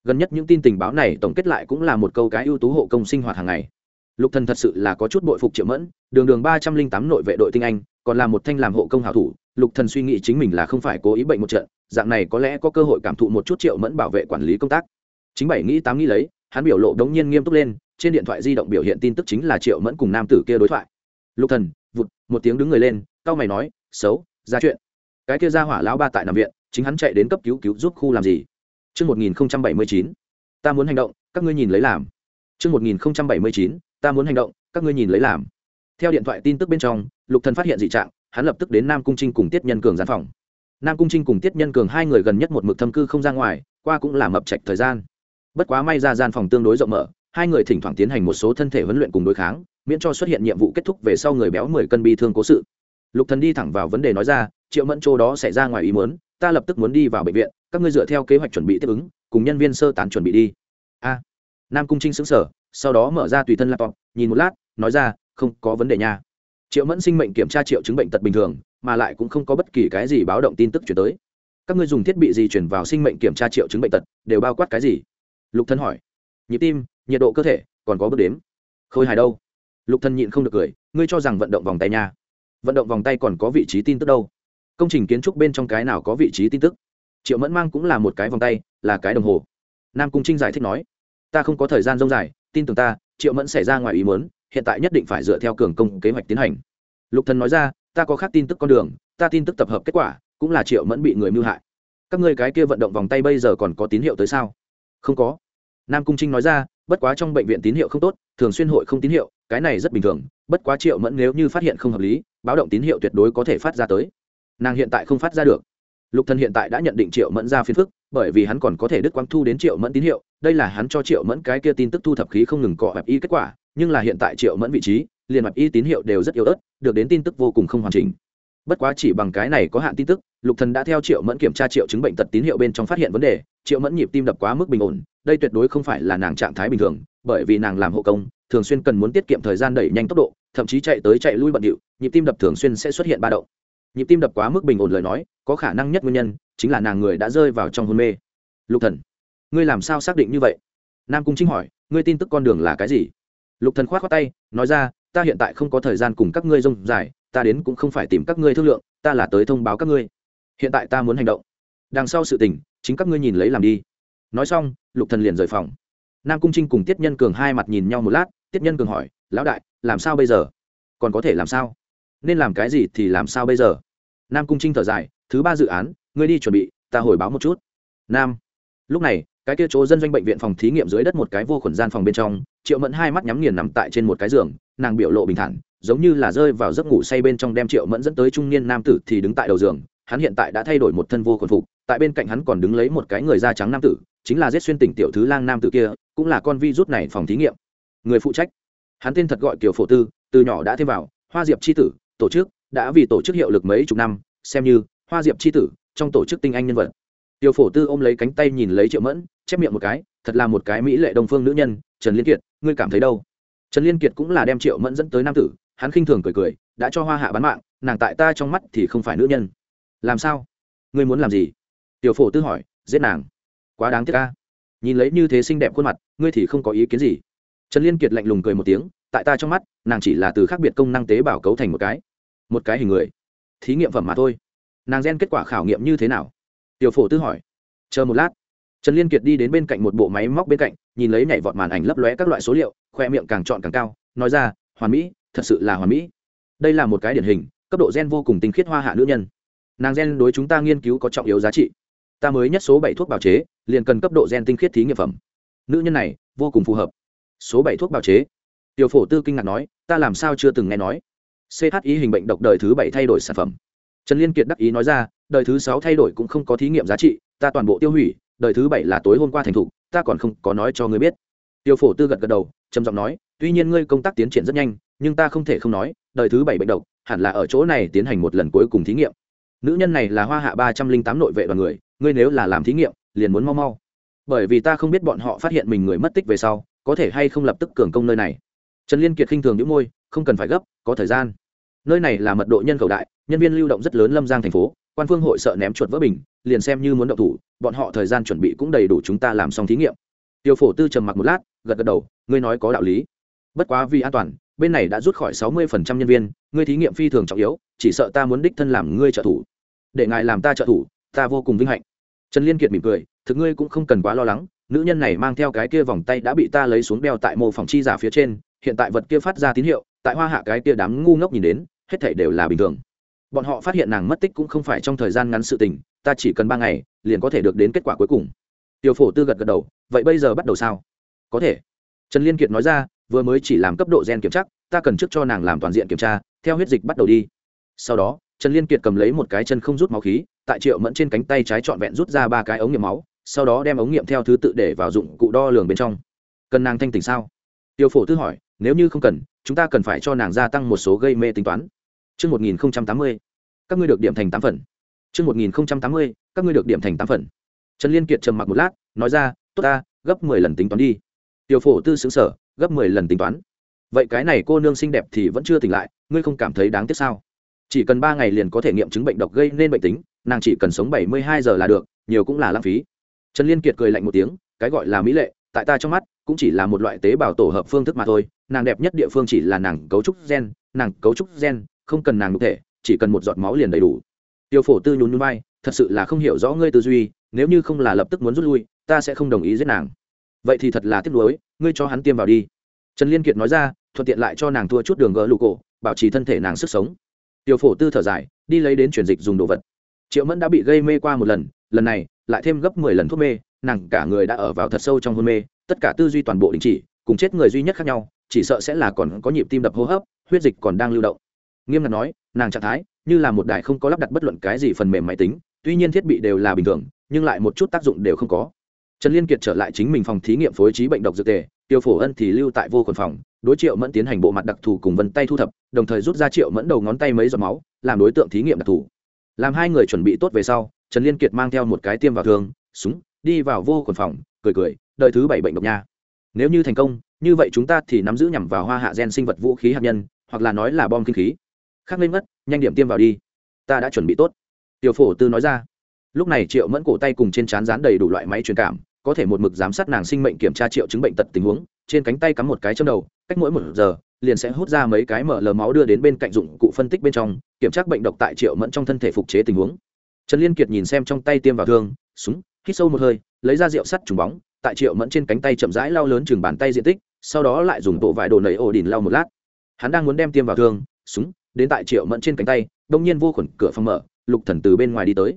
Gần nhất những tin tình báo này tổng kết lại cũng là một câu cái ưu tú hộ công sinh hoạt hàng ngày. Lục thần thật sự là có chút bội phục triệu mẫn, đường đường ba trăm linh tám nội vệ đội tinh anh, còn là một thanh làm hộ công hảo thủ lục thần suy nghĩ chính mình là không phải cố ý bệnh một trận dạng này có lẽ có cơ hội cảm thụ một chút triệu mẫn bảo vệ quản lý công tác chính bảy nghĩ tám nghĩ lấy hắn biểu lộ đống nhiên nghiêm túc lên trên điện thoại di động biểu hiện tin tức chính là triệu mẫn cùng nam tử kia đối thoại lục thần vụt một tiếng đứng người lên cao mày nói xấu ra chuyện cái kia ra hỏa lão ba tại nằm viện chính hắn chạy đến cấp cứu cứu giúp khu làm gì Trước 1079, ta muốn hành động, các ngươi nhìn lấy làm. Trước 1079, ta muốn hành động, các ngươi nhìn lấy làm. Theo điện thoại tin tức bên trong, Lục Thần phát hiện dị trạng, hắn lập tức đến Nam Cung Trinh cùng Tiết Nhân Cường gian phòng. Nam Cung Trinh cùng Tiết Nhân Cường hai người gần nhất một mực thâm cư không ra ngoài, qua cũng là mập trạch thời gian. Bất quá may ra gian phòng tương đối rộng mở, hai người thỉnh thoảng tiến hành một số thân thể huấn luyện cùng đối kháng, miễn cho xuất hiện nhiệm vụ kết thúc về sau người béo mười cân bi thương cố sự lục thần đi thẳng vào vấn đề nói ra triệu mẫn châu đó xảy ra ngoài ý muốn ta lập tức muốn đi vào bệnh viện các ngươi dựa theo kế hoạch chuẩn bị tiếp ứng cùng nhân viên sơ tán chuẩn bị đi a nam cung trinh sững sờ sau đó mở ra tùy thân laptop nhìn một lát nói ra không có vấn đề nha triệu mẫn sinh mệnh kiểm tra triệu chứng bệnh tật bình thường, mà lại cũng không có bất kỳ cái gì báo động tin tức chuyển tới. Các ngươi dùng thiết bị gì chuyển vào sinh mệnh kiểm tra triệu chứng bệnh tật, đều bao quát cái gì? Lục thân hỏi. Nhịp tim, nhiệt độ cơ thể, còn có bước đếm. Khôi hài đâu? Lục thân nhịn không được cười, ngươi cho rằng vận động vòng tay nha. Vận động vòng tay còn có vị trí tin tức đâu? Công trình kiến trúc bên trong cái nào có vị trí tin tức? Triệu mẫn mang cũng là một cái vòng tay, là cái đồng hồ. Nam cung trinh giải thích nói. Ta không có thời gian dông dài, tin tưởng ta, triệu mẫn xảy ra ngoài ý muốn hiện tại nhất định phải dựa theo cường công kế hoạch tiến hành. Lục thần nói ra, ta có khác tin tức con đường, ta tin tức tập hợp kết quả, cũng là triệu mẫn bị người mưu hại. Các ngươi cái kia vận động vòng tay bây giờ còn có tín hiệu tới sao? Không có. Nam cung trinh nói ra, bất quá trong bệnh viện tín hiệu không tốt, thường xuyên hội không tín hiệu, cái này rất bình thường, bất quá triệu mẫn nếu như phát hiện không hợp lý, báo động tín hiệu tuyệt đối có thể phát ra tới. Nàng hiện tại không phát ra được. Lục thần hiện tại đã nhận định triệu mẫn ra phiền phức, bởi vì hắn còn có thể đứt quang thu đến triệu mẫn tín hiệu, đây là hắn cho triệu mẫn cái kia tin tức thu thập khí không ngừng cọ hẹp y kết quả nhưng là hiện tại triệu mẫn vị trí, liền mặt y tín hiệu đều rất yếu ớt, được đến tin tức vô cùng không hoàn chỉnh. Bất quá chỉ bằng cái này có hạn tin tức, lục thần đã theo triệu mẫn kiểm tra triệu chứng bệnh tật tín hiệu bên trong phát hiện vấn đề, triệu mẫn nhịp tim đập quá mức bình ổn, đây tuyệt đối không phải là nàng trạng thái bình thường, bởi vì nàng làm hộ công, thường xuyên cần muốn tiết kiệm thời gian đẩy nhanh tốc độ, thậm chí chạy tới chạy lui bận điệu, nhịp tim đập thường xuyên sẽ xuất hiện ba động. Nhịp tim đập quá mức bình ổn lời nói, có khả năng nhất nguyên nhân chính là nàng người đã rơi vào trong hôn mê. Lục thần, ngươi làm sao xác định như vậy? Nam cung chính hỏi, ngươi tin tức con đường là cái gì? Lục thần khoát khoát tay, nói ra, ta hiện tại không có thời gian cùng các ngươi rông dài, ta đến cũng không phải tìm các ngươi thương lượng, ta là tới thông báo các ngươi. Hiện tại ta muốn hành động. Đằng sau sự tình, chính các ngươi nhìn lấy làm đi. Nói xong, lục thần liền rời phòng. Nam cung trinh cùng tiết nhân cường hai mặt nhìn nhau một lát, tiết nhân cường hỏi, lão đại, làm sao bây giờ? Còn có thể làm sao? Nên làm cái gì thì làm sao bây giờ? Nam cung trinh thở dài, thứ ba dự án, ngươi đi chuẩn bị, ta hồi báo một chút. Nam, lúc này cái kia chỗ dân doanh bệnh viện phòng thí nghiệm dưới đất một cái vô khuẩn gian phòng bên trong, triệu mẫn hai mắt nhắm nghiền nằm tại trên một cái giường, nàng biểu lộ bình thản, giống như là rơi vào giấc ngủ say bên trong đem triệu mẫn dẫn tới trung niên nam tử thì đứng tại đầu giường, hắn hiện tại đã thay đổi một thân vô khuẩn phục, tại bên cạnh hắn còn đứng lấy một cái người da trắng nam tử, chính là giết xuyên tỉnh tiểu thứ lang nam tử kia, cũng là con vi rút này phòng thí nghiệm. Người phụ trách. Hắn tên thật gọi kiều phổ tư, từ nhỏ đã thêm vào, hoa diệp tri tử, tổ chức, đã vì tổ chức hiệu lực mấy chục năm, xem như, hoa diệp tri tử, trong tổ chức tinh anh nhân vật. Tiêu phổ tư ôm lấy cánh tay nhìn lấy triệu mẫn, chép miệng một cái, thật là một cái mỹ lệ đồng phương nữ nhân, trần liên kiệt, ngươi cảm thấy đâu? Trần liên kiệt cũng là đem triệu mẫn dẫn tới nam tử, hắn khinh thường cười cười, đã cho hoa hạ bán mạng, nàng tại ta trong mắt thì không phải nữ nhân. Làm sao? Ngươi muốn làm gì? Tiểu phổ tư hỏi, giết nàng? Quá đáng tiếc ca nhìn lấy như thế xinh đẹp khuôn mặt, ngươi thì không có ý kiến gì. Trần liên kiệt lạnh lùng cười một tiếng, tại ta trong mắt, nàng chỉ là từ khác biệt công năng tế bào cấu thành một cái một cái hình người, thí nghiệm phẩm mà thôi. Nàng gen kết quả khảo nghiệm như thế nào? Tiểu phổ tư hỏi. Chờ một lát. Trần liên kiệt đi đến bên cạnh một bộ máy móc bên cạnh, nhìn lấy nhảy vọt màn ảnh lấp lóe các loại số liệu, khoe miệng càng chọn càng cao, nói ra, hoàn mỹ, thật sự là hoàn mỹ. Đây là một cái điển hình, cấp độ gen vô cùng tinh khiết hoa hạ nữ nhân. Nàng gen đối chúng ta nghiên cứu có trọng yếu giá trị. Ta mới nhất số bảy thuốc bào chế, liền cần cấp độ gen tinh khiết thí nghiệm phẩm. Nữ nhân này, vô cùng phù hợp. Số bảy thuốc bào chế. Tiểu phổ tư kinh ngạc nói, ta làm sao chưa từng nghe nói. Chi hình bệnh độc đời thứ bảy thay đổi sản phẩm. Trần liên kiệt đắc ý nói ra đời thứ sáu thay đổi cũng không có thí nghiệm giá trị, ta toàn bộ tiêu hủy, đời thứ bảy là tối hôm qua thành thục, ta còn không có nói cho ngươi biết. Tiêu phổ tư gật gật đầu, trầm giọng nói, tuy nhiên ngươi công tác tiến triển rất nhanh, nhưng ta không thể không nói, đời thứ bảy bệnh độc, hẳn là ở chỗ này tiến hành một lần cuối cùng thí nghiệm. Nữ nhân này là hoa hạ ba trăm linh tám nội vệ đoàn người, ngươi nếu là làm thí nghiệm, liền muốn mau mau. Bởi vì ta không biết bọn họ phát hiện mình người mất tích về sau, có thể hay không lập tức cường công nơi này. Trần liên kiệt khinh thường những môi, không cần phải gấp, có thời gian. Nơi này là mật độ nhân khẩu đại, nhân viên lưu động rất lớn lâm giang thành phố quan phương hội sợ ném chuột vỡ bình, liền xem như muốn động thủ, bọn họ thời gian chuẩn bị cũng đầy đủ chúng ta làm xong thí nghiệm. Tiêu phổ tư trầm mặc một lát, gật gật đầu, ngươi nói có đạo lý. Bất quá vì an toàn, bên này đã rút khỏi sáu mươi phần trăm nhân viên, ngươi thí nghiệm phi thường trọng yếu, chỉ sợ ta muốn đích thân làm ngươi trợ thủ. Để ngài làm ta trợ thủ, ta vô cùng vinh hạnh. Trần liên kiệt mỉm cười, thực ngươi cũng không cần quá lo lắng, nữ nhân này mang theo cái kia vòng tay đã bị ta lấy xuống đeo tại mô phòng chi giả phía trên, hiện tại vật kia phát ra tín hiệu, tại hoa hạ cái kia đám ngu ngốc nhìn đến, hết thảy đều là bình thường bọn họ phát hiện nàng mất tích cũng không phải trong thời gian ngắn sự tình, ta chỉ cần ba ngày, liền có thể được đến kết quả cuối cùng. Tiêu phổ tư gật gật đầu, vậy bây giờ bắt đầu sao? Có thể. Trần liên kiệt nói ra, vừa mới chỉ làm cấp độ gen kiểm tra, ta cần trước cho nàng làm toàn diện kiểm tra, theo huyết dịch bắt đầu đi. Sau đó, trần liên kiệt cầm lấy một cái chân không rút máu khí, tại triệu mẫn trên cánh tay trái trọn vẹn rút ra ba cái ống nghiệm máu, sau đó đem ống nghiệm theo thứ tự để vào dụng cụ đo lường bên trong. Cần nàng thanh tỉnh sao? Tiêu phổ tư hỏi, nếu như không cần, chúng ta cần phải cho nàng gia tăng một số gây mê tính toán chương 1080, các ngươi được điểm thành tám phần. chương 1080, các ngươi được điểm thành tám phần. Trần Liên Kiệt trầm mặc một lát, nói ra, tốt ta, gấp mười lần tính toán đi. tiểu phổ tư sững sở, gấp mười lần tính toán. Vậy cái này cô nương xinh đẹp thì vẫn chưa tỉnh lại, ngươi không cảm thấy đáng tiếc sao? Chỉ cần ba ngày liền có thể nghiệm chứng bệnh độc gây nên bệnh tính, nàng chỉ cần sống bảy mươi hai giờ là được, nhiều cũng là lãng phí. Trần Liên Kiệt cười lạnh một tiếng, cái gọi là mỹ lệ, tại ta trong mắt, cũng chỉ là một loại tế bào tổ hợp phương thức mà thôi nàng đẹp nhất địa phương chỉ là nàng cấu trúc gen nàng cấu trúc gen không cần nàng cụ thể, chỉ cần một giọt máu liền đầy đủ. Tiêu phổ tư nhún nhún vai, thật sự là không hiểu rõ ngươi tư duy, nếu như không là lập tức muốn rút lui, ta sẽ không đồng ý giết nàng. Vậy thì thật là tiếc nuối, ngươi cho hắn tiêm vào đi. Trần liên kiệt nói ra, thuận tiện lại cho nàng thua chút đường gỡ lụ cổ, bảo trì thân thể nàng sức sống. Tiêu phổ tư thở dài, đi lấy đến chuyển dịch dùng đồ vật. Triệu mẫn đã bị gây mê qua một lần lần này, lại thêm gấp mười lần thuốc mê, nàng cả người đã ở vào thật sâu trong hôn mê, tất cả tư duy toàn bộ đình chỉ, cùng chết người duy nhất khác nhau, chỉ sợ sẽ là còn có nhịp tim đập hô hấp, huyết dịch còn đang lưu động nghiêm ngặt nói, nàng trạng thái, như là một đài không có lắp đặt bất luận cái gì phần mềm máy tính, tuy nhiên thiết bị đều là bình thường, nhưng lại một chút tác dụng đều không có. Trần liên kiệt trở lại chính mình phòng thí nghiệm phối trí bệnh độc dược tề, tiêu phổ ân thì lưu tại vô khuẩn phòng, đối triệu mẫn tiến hành bộ mặt đặc thù cùng vân tay thu thập, đồng thời rút ra triệu mẫn đầu ngón tay mấy giọt máu, làm đối tượng thí nghiệm đặc thù. Làm hai người chuẩn bị tốt về sau, trần liên kiệt mang theo một cái tiêm vào thương, súng, đi vào vô khuẩn phòng, cười cười đợi thứ bảy bệnh độc nha. Nếu như thành công, như vậy chúng ta thì nắm giữ nhằm vào hoa hạ gen sinh vật vũ khí hạt nhân, hoặc là nói là bom kinh khí khác lên mất, nhanh điểm tiêm vào đi. Ta đã chuẩn bị tốt. Tiểu phổ tư nói ra. Lúc này triệu mẫn cổ tay cùng trên trán dán đầy đủ loại máy truyền cảm, có thể một mực giám sát nàng sinh mệnh kiểm tra triệu chứng bệnh tật tình huống, trên cánh tay cắm một cái châm đầu, cách mỗi một giờ, liền sẽ hút ra mấy cái mở lờ máu đưa đến bên cạnh dụng cụ phân tích bên trong, kiểm tra bệnh độc tại triệu mẫn trong thân thể phục chế tình huống. Trần liên kiệt nhìn xem trong tay tiêm vào thương, súng, hít sâu một hơi, lấy ra rượu sắt trùng bóng, tại triệu mẫn trên cánh tay chậm rãi lao lớn chừng bàn tay diện tích, sau đó lại dùng bộ vải đồ nẩy ổ đỉnh lau một lát. Hắn đang muốn đem tiêm vào thương, súng đến tại triệu mẫn trên cánh tay, đông nhiên vô khuẩn, cửa phòng mở, lục thần từ bên ngoài đi tới.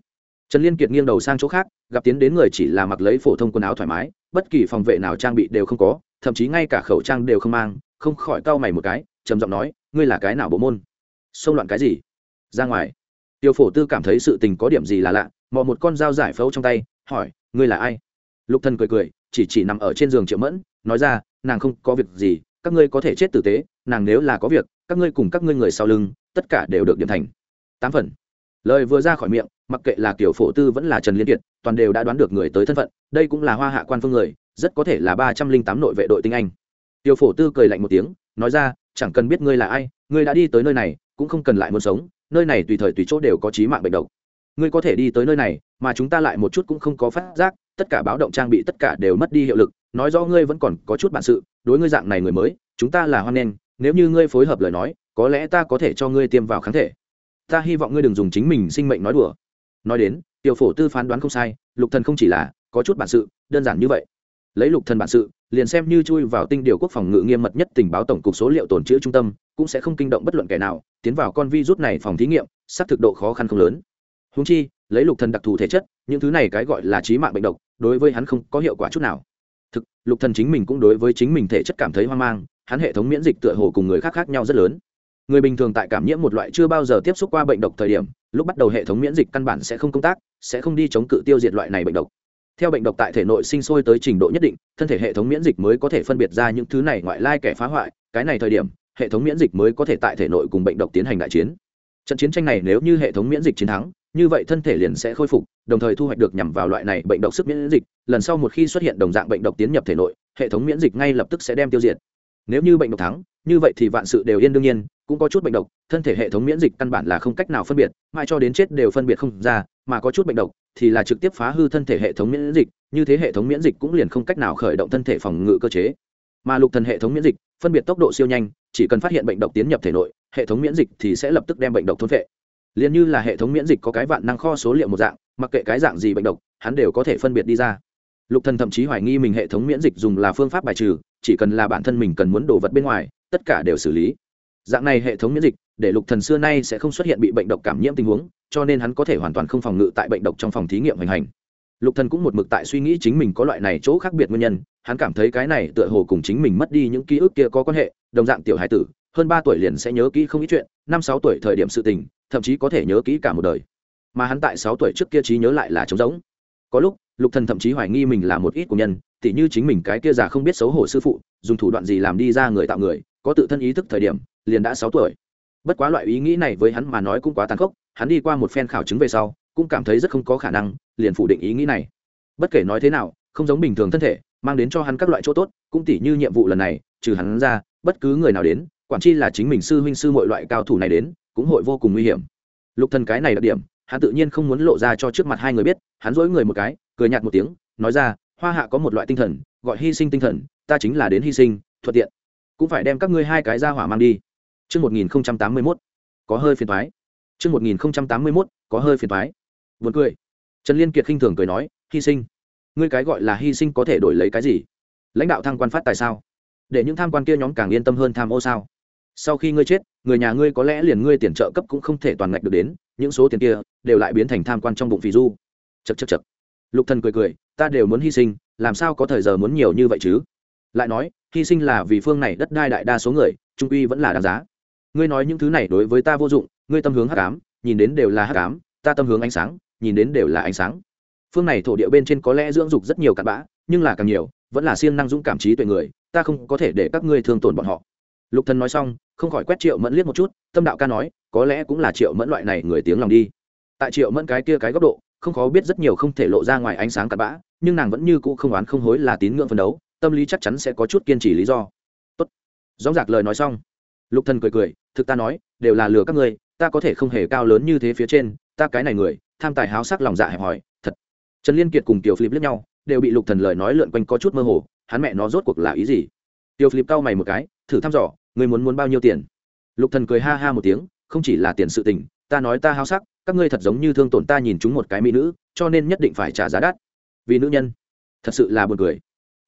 Trần liên kiệt nghiêng đầu sang chỗ khác, gặp tiến đến người chỉ là mặc lấy phổ thông quần áo thoải mái, bất kỳ phòng vệ nào trang bị đều không có, thậm chí ngay cả khẩu trang đều không mang, không khỏi cau mày một cái, trầm giọng nói, ngươi là cái nào bộ môn? Xông loạn cái gì? Ra ngoài. Tiêu phổ tư cảm thấy sự tình có điểm gì là lạ, mò một con dao giải phẫu trong tay, hỏi, ngươi là ai? Lục thần cười cười, chỉ chỉ nằm ở trên giường triệu mẫn, nói ra, nàng không có việc gì, các ngươi có thể chết tử tế, nàng nếu là có việc các ngươi cùng các ngươi người sau lưng, tất cả đều được điểm thành. Tám phần. Lời vừa ra khỏi miệng, mặc kệ là kiểu phổ tư vẫn là trần liên kiệt, toàn đều đã đoán được người tới thân phận, đây cũng là hoa hạ quan phương người, rất có thể là ba trăm linh tám nội vệ đội tinh anh. Tiểu phổ tư cười lạnh một tiếng, nói ra, chẳng cần biết ngươi là ai, ngươi đã đi tới nơi này, cũng không cần lại muốn sống, nơi này tùy thời tùy chỗ đều có trí mạng bệnh độc. Ngươi có thể đi tới nơi này, mà chúng ta lại một chút cũng không có phát giác, tất cả báo động trang bị tất cả đều mất đi hiệu lực, nói rõ ngươi vẫn còn có chút bản sự, đối ngươi dạng này người mới, chúng ta là hoan nghênh nếu như ngươi phối hợp lời nói, có lẽ ta có thể cho ngươi tiêm vào kháng thể. Ta hy vọng ngươi đừng dùng chính mình sinh mệnh nói đùa. Nói đến, tiểu phổ tư phán đoán không sai, lục thần không chỉ là có chút bản sự, đơn giản như vậy. Lấy lục thần bản sự, liền xem như chui vào tinh điều quốc phòng ngự nghiêm mật nhất tình báo tổng cục số liệu tồn trữ trung tâm, cũng sẽ không kinh động bất luận kẻ nào, tiến vào con virus này phòng thí nghiệm, xác thực độ khó khăn không lớn. Húng chi, lấy lục thần đặc thù thể chất, những thứ này cái gọi là trí mạng bệnh độc, đối với hắn không có hiệu quả chút nào. Thực, lục thần chính mình cũng đối với chính mình thể chất cảm thấy hoang mang hắn hệ thống miễn dịch tựa hồ cùng người khác khác nhau rất lớn. Người bình thường tại cảm nhiễm một loại chưa bao giờ tiếp xúc qua bệnh độc thời điểm, lúc bắt đầu hệ thống miễn dịch căn bản sẽ không công tác, sẽ không đi chống cự tiêu diệt loại này bệnh độc. Theo bệnh độc tại thể nội sinh sôi tới trình độ nhất định, thân thể hệ thống miễn dịch mới có thể phân biệt ra những thứ này ngoại lai kẻ phá hoại, cái này thời điểm, hệ thống miễn dịch mới có thể tại thể nội cùng bệnh độc tiến hành đại chiến. Trận chiến tranh này nếu như hệ thống miễn dịch chiến thắng, như vậy thân thể liền sẽ khôi phục, đồng thời thu hoạch được nhằm vào loại này bệnh độc sức miễn dịch, lần sau một khi xuất hiện đồng dạng bệnh độc tiến nhập thể nội, hệ thống miễn dịch ngay lập tức sẽ đem tiêu diệt nếu như bệnh độc thắng, như vậy thì vạn sự đều yên đương nhiên, cũng có chút bệnh độc, thân thể hệ thống miễn dịch căn bản là không cách nào phân biệt, mãi cho đến chết đều phân biệt không ra, mà có chút bệnh độc thì là trực tiếp phá hư thân thể hệ thống miễn dịch, như thế hệ thống miễn dịch cũng liền không cách nào khởi động thân thể phòng ngự cơ chế. Mà lục thần hệ thống miễn dịch, phân biệt tốc độ siêu nhanh, chỉ cần phát hiện bệnh độc tiến nhập thể nội, hệ thống miễn dịch thì sẽ lập tức đem bệnh độc thôn vệ liền như là hệ thống miễn dịch có cái vạn năng kho số liệu một dạng, mặc kệ cái dạng gì bệnh độc, hắn đều có thể phân biệt đi ra lục thần thậm chí hoài nghi mình hệ thống miễn dịch dùng là phương pháp bài trừ, chỉ cần là bản thân mình cần muốn đổ vật bên ngoài, tất cả đều xử lý. Dạng này hệ thống miễn dịch, để lục thần xưa nay sẽ không xuất hiện bị bệnh độc cảm nhiễm tình huống, cho nên hắn có thể hoàn toàn không phòng ngự tại bệnh độc trong phòng thí nghiệm hành hành. Lục thần cũng một mực tại suy nghĩ chính mình có loại này chỗ khác biệt nguyên nhân, hắn cảm thấy cái này tựa hồ cùng chính mình mất đi những ký ức kia có quan hệ, đồng dạng tiểu hải tử, hơn ba tuổi liền sẽ nhớ kỹ không ít chuyện, năm sáu tuổi thời điểm sự tình, thậm chí có thể nhớ kỹ cả một đời. Mà hắn tại sáu tuổi trước kia trí nhớ lại là trống rỗng. Có lúc lục thần thậm chí hoài nghi mình là một ít của nhân, tỉ như chính mình cái kia già không biết xấu hổ sư phụ, dùng thủ đoạn gì làm đi ra người tạo người, có tự thân ý thức thời điểm, liền đã sáu tuổi. Bất quá loại ý nghĩ này với hắn mà nói cũng quá tàn khốc, hắn đi qua một phen khảo chứng về sau, cũng cảm thấy rất không có khả năng, liền phủ định ý nghĩ này. Bất kể nói thế nào, không giống bình thường thân thể, mang đến cho hắn các loại chỗ tốt, cũng tỉ như nhiệm vụ lần này, trừ hắn ra, bất cứ người nào đến, quản chi là chính mình sư huynh sư mọi loại cao thủ này đến, cũng hội vô cùng nguy hiểm. Lục thần cái này đặc điểm hắn tự nhiên không muốn lộ ra cho trước mặt hai người biết hắn dỗi người một cái cười nhạt một tiếng nói ra hoa hạ có một loại tinh thần gọi hy sinh tinh thần ta chính là đến hy sinh thuận tiện. Cũng phải đem các ngươi hai cái ra hỏa mang đi. Trước 1081, có hơi phiền toái. Trước 1081, có hơi phiền toái. Buồn cười. Trần liên kiệt khinh thường cười nói hy sinh? Ngươi cái gọi là hy sinh có thể đổi lấy cái gì? Lãnh đạo thăng quan phát tài sao? Để những tham quan kia nhóm càng yên tâm hơn tham ô sao? Sau khi ngươi chết, người nhà ngươi có lẽ liền ngươi tiền trợ cấp cũng không thể toàn ngạch được đến, những số tiền kia đều lại biến thành tham quan trong bụng phì du. Chật chật chật lục thần cười cười, ta đều muốn hy sinh, làm sao có thời giờ muốn nhiều như vậy chứ? Lại nói, hy sinh là vì phương này đất đai đại đa số người, trung uy vẫn là đáng giá. Ngươi nói những thứ này đối với ta vô dụng, ngươi tâm hướng hắc ám, nhìn đến đều là hắc ám, ta tâm hướng ánh sáng, nhìn đến đều là ánh sáng. Phương này thổ địa bên trên có lẽ dưỡng dục rất nhiều cặn bã, nhưng là càng nhiều, vẫn là siêng năng dũng cảm trí tuệ người, ta không có thể để các ngươi thương tổn bọn họ. Lục thần nói xong không khỏi quét triệu mẫn liếc một chút, tâm đạo ca nói, có lẽ cũng là triệu mẫn loại này người tiếng lòng đi. Tại triệu mẫn cái kia cái góc độ, không khó biết rất nhiều không thể lộ ra ngoài ánh sáng cặn bã, nhưng nàng vẫn như cũ không oán không hối là tín ngưỡng phân đấu, tâm lý chắc chắn sẽ có chút kiên trì lý do. Tốt. Rõ rạc lời nói xong, lục thần cười cười, thực ta nói, đều là lừa các ngươi, ta có thể không hề cao lớn như thế phía trên, ta cái này người, tham tài háo sắc lòng dạ hẹp hòi, thật. Trần liên kiệt cùng tiểu philip liếc nhau, đều bị lục thần lời nói lượn quanh có chút mơ hồ, hắn mẹ nó rốt cuộc là ý gì? Tiểu philip cau mày một cái, thử thăm dò ngươi muốn muốn bao nhiêu tiền? Lục thần cười ha ha một tiếng, không chỉ là tiền sự tình, ta nói ta háo sắc, các ngươi thật giống như thương tổn ta nhìn chúng một cái mỹ nữ, cho nên nhất định phải trả giá đắt. Vì nữ nhân. Thật sự là buồn cười.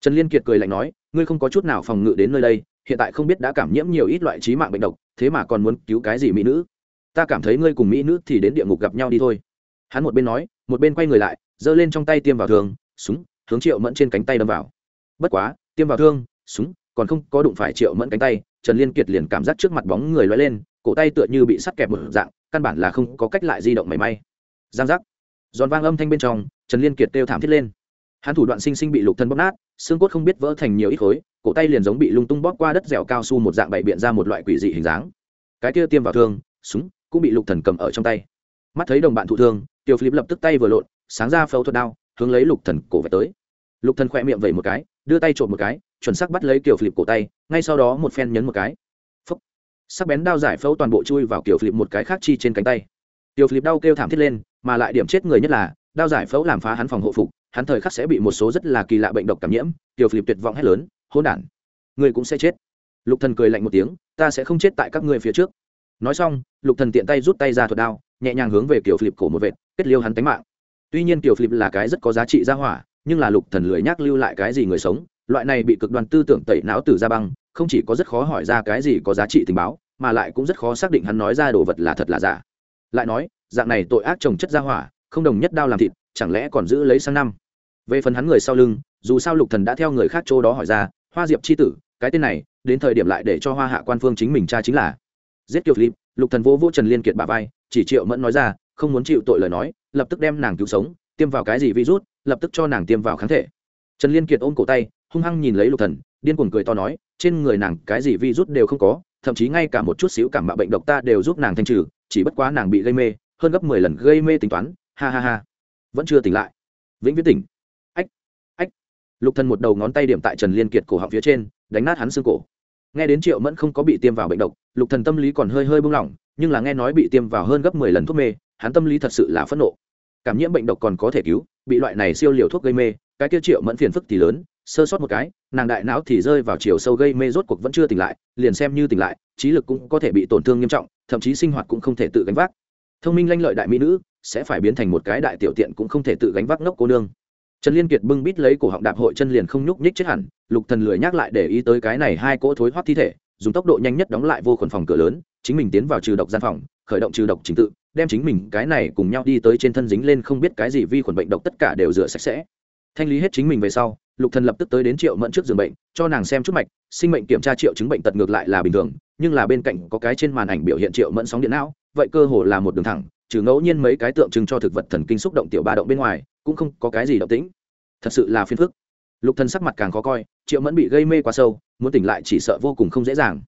Trần liên kiệt cười lạnh nói, ngươi không có chút nào phòng ngự đến nơi đây, hiện tại không biết đã cảm nhiễm nhiều ít loại trí mạng bệnh độc, thế mà còn muốn cứu cái gì mỹ nữ? Ta cảm thấy ngươi cùng mỹ nữ thì đến địa ngục gặp nhau đi thôi. Hắn một bên nói, một bên quay người lại, giơ lên trong tay tiêm vào thương, súng, hướng triệu mẫn trên cánh tay đâm vào. Bất quá, tiêm vào thương, súng còn không có đụng phải triệu mẫn cánh tay, trần liên kiệt liền cảm giác trước mặt bóng người loay lên, cổ tay tựa như bị sắt kẹp một dạng, căn bản là không có cách lại di động mảy may. Giang giác. Giòn vang âm thanh bên trong, trần liên kiệt kêu thảm thiết lên. Hắn thủ đoạn sinh sinh bị lục thân bóp nát, xương cốt không biết vỡ thành nhiều ít khối, cổ tay liền giống bị lung tung bóp qua đất dẻo cao su một dạng bày biện ra một loại quỷ dị hình dáng. Cái kia tiêm vào thương, súng, cũng bị lục thần cầm ở trong tay. Mắt thấy đồng bạn thụ thương tiểu philip lập tức tay vừa lộn, sáng ra phẫu thuật đao, hướng lấy lục thần cổ về tới. Lục thần khỏe miệng vẩy một cái, đưa tay trộm một cái chuẩn xác bắt lấy tiểu philip cổ tay, ngay sau đó một phen nhấn một cái. Phấp sắc bén đao giải phẫu toàn bộ chui vào tiểu philip một cái khác chi trên cánh tay. Tiểu philip đau kêu thảm thiết lên, mà lại điểm chết người nhất là, đao giải phẫu làm phá hắn phòng hộ phục, hắn thời khắc sẽ bị một số rất là kỳ lạ bệnh độc cảm nhiễm tiểu philip tuyệt vọng hét lớn, hỗn đản, người cũng sẽ chết. Lục thần cười lạnh một tiếng, ta sẽ không chết tại các ngươi phía trước. Nói xong, lục thần tiện tay rút tay ra thuật đao, nhẹ nhàng hướng về kiểu philip cổ một vệt, kết liêu hắn tính mạng. Tuy nhiên kiểu philip là cái rất có giá trị ra hỏa, nhưng là lục thần lười nhắc lưu lại cái gì người sống loại này bị cực đoan tư tưởng tẩy não từ ra băng, không chỉ có rất khó hỏi ra cái gì có giá trị tình báo, mà lại cũng rất khó xác định hắn nói ra đồ vật là thật là giả. Lại nói, dạng này tội ác trồng chất ra hỏa, không đồng nhất đao làm thịt, chẳng lẽ còn giữ lấy sang năm? Về phần hắn người sau lưng, dù sao lục thần đã theo người khác chỗ đó hỏi ra, hoa diệp chi tử, cái tên này, đến thời điểm lại để cho hoa hạ quan phương chính mình cha chính là. Giết kiều philip lục thần vô vô trần liên kiệt bà vai, chỉ triệu mẫn nói ra, không muốn chịu tội lời nói, lập tức đem nàng cứu sống, tiêm vào cái gì virus, lập tức cho nàng tiêm vào kháng thể. Trần liên kiệt ôm cổ tay hung hăng nhìn lấy lục thần, điên cuồng cười to nói, trên người nàng cái gì vi rút đều không có, thậm chí ngay cả một chút xíu cảm mạo bệnh độc ta đều giúp nàng thanh trừ, chỉ bất quá nàng bị gây mê, hơn gấp mười lần gây mê tính toán, ha ha ha. Vẫn chưa tỉnh lại. Vĩnh viễn tỉnh. Ách ách. Lục thần một đầu ngón tay điểm tại trần liên kiệt cổ họng phía trên, đánh nát hắn xương cổ. Nghe đến triệu mẫn không có bị tiêm vào bệnh độc, lục thần tâm lý còn hơi hơi buông lỏng, nhưng là nghe nói bị tiêm vào hơn gấp mười lần thuốc mê, hắn tâm lý thật sự là phẫn nộ. Cảm nhiễm bệnh độc còn có thể cứu, bị loại này siêu liều thuốc gây mê, cái kia triệu mẫn phiền phức thì lớn sơ sót một cái, nàng đại não thì rơi vào chiều sâu gây mê rốt cuộc vẫn chưa tỉnh lại, liền xem như tỉnh lại, trí lực cũng có thể bị tổn thương nghiêm trọng, thậm chí sinh hoạt cũng không thể tự gánh vác. Thông minh lanh lợi đại mỹ nữ, sẽ phải biến thành một cái đại tiểu tiện cũng không thể tự gánh vác ngốc cô nương. Trần liên kiệt bưng bít lấy cổ họng đạp hội chân liền không nhúc nhích chết hẳn, lục thần lười nhắc lại để ý tới cái này hai cỗ thối hoắt thi thể, dùng tốc độ nhanh nhất đóng lại vô khuẩn phòng cửa lớn, chính mình tiến vào trừ độc gian phòng, khởi động trừ độc trình tự, đem chính mình cái này cùng nhau đi tới trên thân dính lên không biết cái gì vi khuẩn bệnh độc tất cả đều rửa sạch sẽ. Thanh lý hết chính mình về sau lục thần lập tức tới đến triệu mẫn trước giường bệnh, cho nàng xem chút mạch, sinh mệnh kiểm tra triệu chứng bệnh tật ngược lại là bình thường, nhưng là bên cạnh có cái trên màn ảnh biểu hiện triệu mẫn sóng điện não, vậy cơ hồ là một đường thẳng, trừ ngẫu nhiên mấy cái tượng trưng cho thực vật thần kinh xúc động tiểu ba động bên ngoài, cũng không có cái gì động tĩnh. Thật sự là phiền phức. Lục thần sắc mặt càng khó coi, triệu mẫn bị gây mê quá sâu, muốn tỉnh lại chỉ sợ vô cùng không dễ dàng.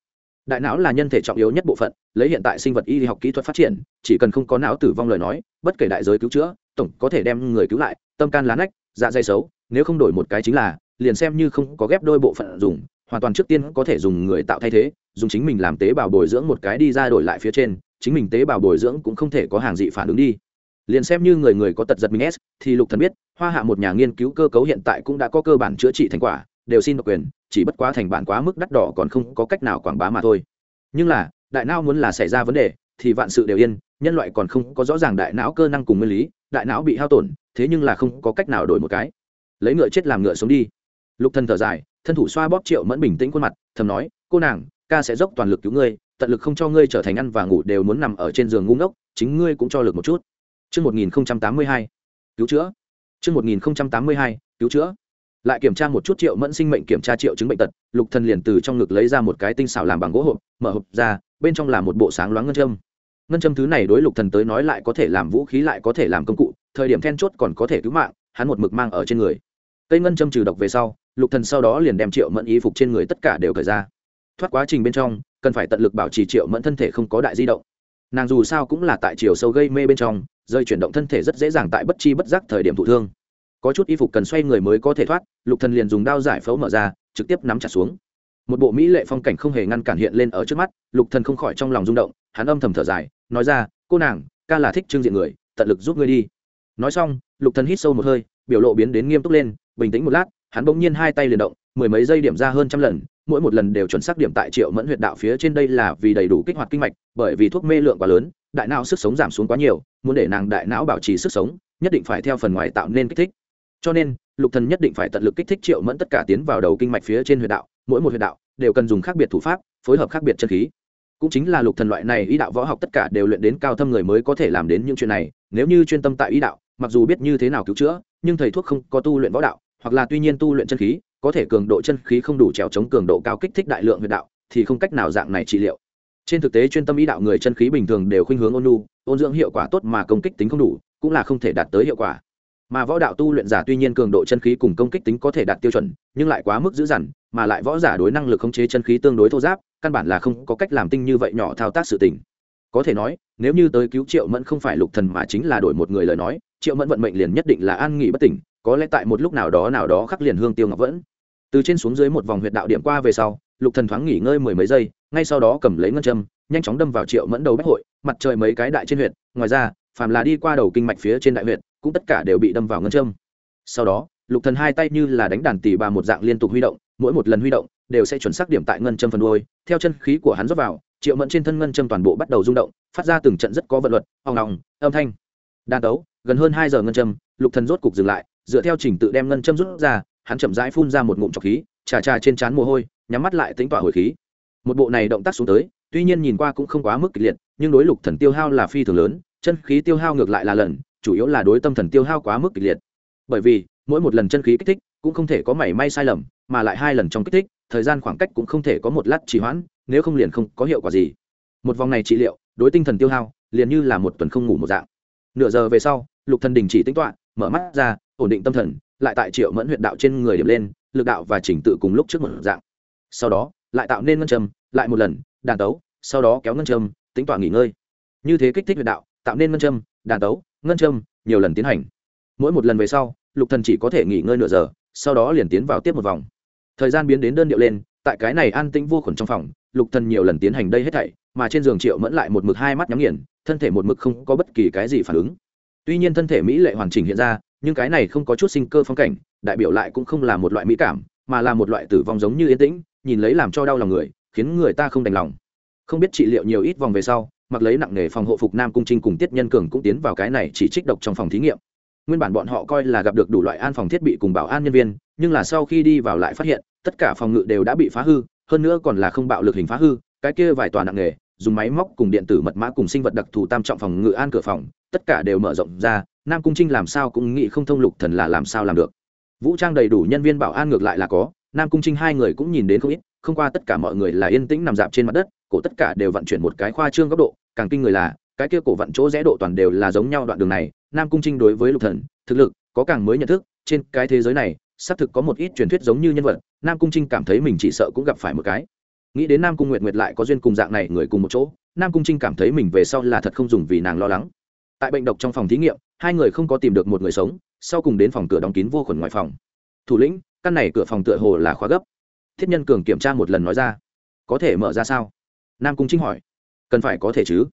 Đại não là nhân thể trọng yếu nhất bộ phận, lấy hiện tại sinh vật y học kỹ thuật phát triển, chỉ cần không có não tử vong lời nói, bất kể đại giới cứu chữa, tổng có thể đem người cứu lại, tâm can lá nách dạ dày xấu nếu không đổi một cái chính là, liền xem như không có ghép đôi bộ phận dùng, hoàn toàn trước tiên có thể dùng người tạo thay thế, dùng chính mình làm tế bào bồi dưỡng một cái đi ra đổi lại phía trên, chính mình tế bào bồi dưỡng cũng không thể có hàng dị phản ứng đi. Liền xem như người người có tật giật mình s, thì lục thần biết, hoa hạ một nhà nghiên cứu cơ cấu hiện tại cũng đã có cơ bản chữa trị thành quả, đều xin độc quyền, chỉ bất quá thành bản quá mức đắt đỏ còn không có cách nào quảng bá mà thôi. Nhưng là, đại não muốn là xảy ra vấn đề, thì vạn sự đều yên, nhân loại còn không có rõ ràng đại não cơ năng cùng nguyên lý, đại não bị hao tổn, thế nhưng là không có cách nào đổi một cái lấy ngựa chết làm ngựa sống đi lục thần thở dài thân thủ xoa bóp triệu mẫn bình tĩnh khuôn mặt thầm nói cô nàng ca sẽ dốc toàn lực cứu ngươi tận lực không cho ngươi trở thành ăn và ngủ đều muốn nằm ở trên giường ngu ngốc chính ngươi cũng cho lực một chút Trước 1082, cứu chữa. Trước 1082, cứu chữa. Lại kiểm tra một chút triệu mẫn sinh mệnh kiểm tra triệu chứng bệnh tật, Lục Thần liền từ trong ngực lấy ra một cái tinh xảo làm bằng gỗ hộp, mở hộp ra, bên trong là một bộ sáng loáng ngân châm. Ngân châm thứ này đối Lục Thần tới nói lại có thể làm vũ khí lại có thể làm công cụ, thời điểm then chốt còn có thể cứu mạng, hắn một mực mang ở trên người. Cây ngân châm trừ độc về sau, Lục Thần sau đó liền đem Triệu Mẫn y phục trên người tất cả đều cởi ra. Thoát quá trình bên trong, cần phải tận lực bảo trì Triệu Mẫn thân thể không có đại di động. Nàng dù sao cũng là tại chiều sâu gây mê bên trong, rơi chuyển động thân thể rất dễ dàng tại bất chi bất giác thời điểm thụ thương có chút y phục cần xoay người mới có thể thoát lục thần liền dùng đao giải phẫu mở ra trực tiếp nắm chặt xuống một bộ mỹ lệ phong cảnh không hề ngăn cản hiện lên ở trước mắt lục thần không khỏi trong lòng rung động hắn âm thầm thở dài nói ra cô nàng ca là thích trưng diện người tận lực giúp ngươi đi nói xong lục thần hít sâu một hơi biểu lộ biến đến nghiêm túc lên bình tĩnh một lát, hắn bỗng nhiên hai tay liền động, mười mấy giây điểm ra hơn trăm lần, mỗi một lần đều chuẩn xác điểm tại triệu mẫn huyệt đạo phía trên đây là vì đầy đủ kích hoạt kinh mạch, bởi vì thuốc mê lượng quá lớn, đại não sức sống giảm xuống quá nhiều, muốn để nàng đại não bảo trì sức sống, nhất định phải theo phần ngoài tạo nên kích thích. Cho nên, lục thần nhất định phải tận lực kích thích triệu mẫn tất cả tiến vào đầu kinh mạch phía trên huyệt đạo, mỗi một huyệt đạo đều cần dùng khác biệt thủ pháp, phối hợp khác biệt chân khí. Cũng chính là lục thần loại này ý đạo võ học tất cả đều luyện đến cao thâm người mới có thể làm đến những chuyện này, nếu như chuyên tâm tại ý đạo, mặc dù biết như thế nào cứu chữa, nhưng thầy thuốc không có tu luyện võ đạo hoặc là tuy nhiên tu luyện chân khí, có thể cường độ chân khí không đủ trèo chống cường độ cao kích thích đại lượng huyệt đạo, thì không cách nào dạng này trị liệu. Trên thực tế chuyên tâm ý đạo người chân khí bình thường đều khuynh hướng ôn nhu, ôn dưỡng hiệu quả tốt mà công kích tính không đủ, cũng là không thể đạt tới hiệu quả. Mà võ đạo tu luyện giả tuy nhiên cường độ chân khí cùng công kích tính có thể đạt tiêu chuẩn, nhưng lại quá mức dữ dằn, mà lại võ giả đối năng lực khống chế chân khí tương đối thô giáp, căn bản là không có cách làm tinh như vậy nhỏ thao tác sự tình. Có thể nói, nếu như tới cứu triệu mẫn không phải lục thần mà chính là đổi một người lời nói, triệu mẫn vận mệnh liền nhất định là an nghỉ bất tỉnh có lẽ tại một lúc nào đó nào đó khắc liền hương tiêu ngọc vẫn. Từ trên xuống dưới một vòng huyệt đạo điểm qua về sau, lục thần thoáng nghỉ ngơi mười mấy giây, ngay sau đó cầm lấy ngân châm, nhanh chóng đâm vào triệu mẫn đầu bách hội, mặt trời mấy cái đại trên huyệt, ngoài ra, phàm là đi qua đầu kinh mạch phía trên đại huyệt, cũng tất cả đều bị đâm vào ngân châm. Sau đó, lục thần hai tay như là đánh đàn tỷ bà một dạng liên tục huy động, mỗi một lần huy động, đều sẽ chuẩn xác điểm tại ngân châm phần đuôi, theo chân khí của hắn rót vào, triệu mẫn trên thân ngân châm toàn bộ bắt đầu rung động, phát ra từng trận rất có vận luật, ong ong, âm thanh. Đan tấu, gần hơn hai giờ ngân châm, lục thần rốt cục dừng lại dựa theo trình tự đem ngân châm rút ra, hắn chậm rãi phun ra một ngụm trọc khí, trà trà trên trán mồ hôi, nhắm mắt lại tính tỏa hồi khí. Một bộ này động tác xuống tới, tuy nhiên nhìn qua cũng không quá mức kịch liệt, nhưng đối lục thần tiêu hao là phi thường lớn, chân khí tiêu hao ngược lại là lần, chủ yếu là đối tâm thần tiêu hao quá mức kịch liệt. Bởi vì, mỗi một lần chân khí kích thích cũng không thể có mảy may sai lầm, mà lại hai lần trong kích thích, thời gian khoảng cách cũng không thể có một lát trì hoãn, nếu không liền không có hiệu quả gì. Một vòng này trị liệu, đối tinh thần tiêu hao, liền như là một tuần không ngủ một dạng. Nửa giờ về sau, lục thần đình chỉ tính toán mở mắt ra, ổn định tâm thần, lại tại triệu mẫn huyện đạo trên người điểm lên, lực đạo và chỉnh tự cùng lúc trước một dạng. Sau đó, lại tạo nên ngân châm, lại một lần, đàn tấu, sau đó kéo ngân châm, tính toán nghỉ ngơi. Như thế kích thích huyện đạo, tạo nên ngân châm, đàn tấu, ngân châm, nhiều lần tiến hành. Mỗi một lần về sau, lục thần chỉ có thể nghỉ ngơi nửa giờ, sau đó liền tiến vào tiếp một vòng. Thời gian biến đến đơn điệu lên, tại cái này an tĩnh vô khuẩn trong phòng, lục thần nhiều lần tiến hành đây hết thảy, mà trên giường triệu mẫn lại một mực hai mắt nhắm nghiền, thân thể một mực không có bất kỳ cái gì phản ứng tuy nhiên thân thể mỹ lệ hoàn chỉnh hiện ra, nhưng cái này không có chút sinh cơ phong cảnh, đại biểu lại cũng không là một loại mỹ cảm, mà là một loại tử vong giống như yên tĩnh, nhìn lấy làm cho đau lòng người, khiến người ta không đành lòng. Không biết trị liệu nhiều ít vòng về sau, mặc lấy nặng nghề phòng hộ phục nam cung trinh cùng tiết nhân cường cũng tiến vào cái này chỉ trích độc trong phòng thí nghiệm. Nguyên bản bọn họ coi là gặp được đủ loại an phòng thiết bị cùng bảo an nhân viên, nhưng là sau khi đi vào lại phát hiện, tất cả phòng ngự đều đã bị phá hư, hơn nữa còn là không bạo lực hình phá hư, cái kia vài tòa nặng nghề dùng máy móc cùng điện tử mật mã cùng sinh vật đặc thù tam trọng phòng ngự an cửa phòng, tất cả đều mở rộng ra, nam cung trinh làm sao cũng nghĩ không thông lục thần là làm sao làm được. Vũ trang đầy đủ nhân viên bảo an ngược lại là có, nam cung trinh hai người cũng nhìn đến không ít, không qua tất cả mọi người là yên tĩnh nằm dạp trên mặt đất, cổ tất cả đều vận chuyển một cái khoa trương góc độ, càng kinh người là, cái kia cổ vận chỗ rẽ độ toàn đều là giống nhau đoạn đường này, nam cung trinh đối với lục thần, thực lực, có càng mới nhận thức, trên cái thế giới này, xác thực có một ít truyền thuyết giống như nhân vật, nam cung trinh cảm thấy mình chỉ sợ cũng gặp phải một cái nghĩ đến nam cung nguyệt nguyệt lại có duyên cùng dạng này người cùng một chỗ, nam cung trinh cảm thấy mình về sau là thật không dùng vì nàng lo lắng. Tại bệnh độc trong phòng thí nghiệm, hai người không có tìm được một người sống, sau cùng đến phòng cửa đóng kín vô khuẩn ngoài phòng. Thủ lĩnh, căn này cửa phòng tựa hồ là khóa gấp. Thiết nhân cường kiểm tra một lần nói ra, có thể mở ra sao? Nam cung trinh hỏi. Cần phải có thể chứ.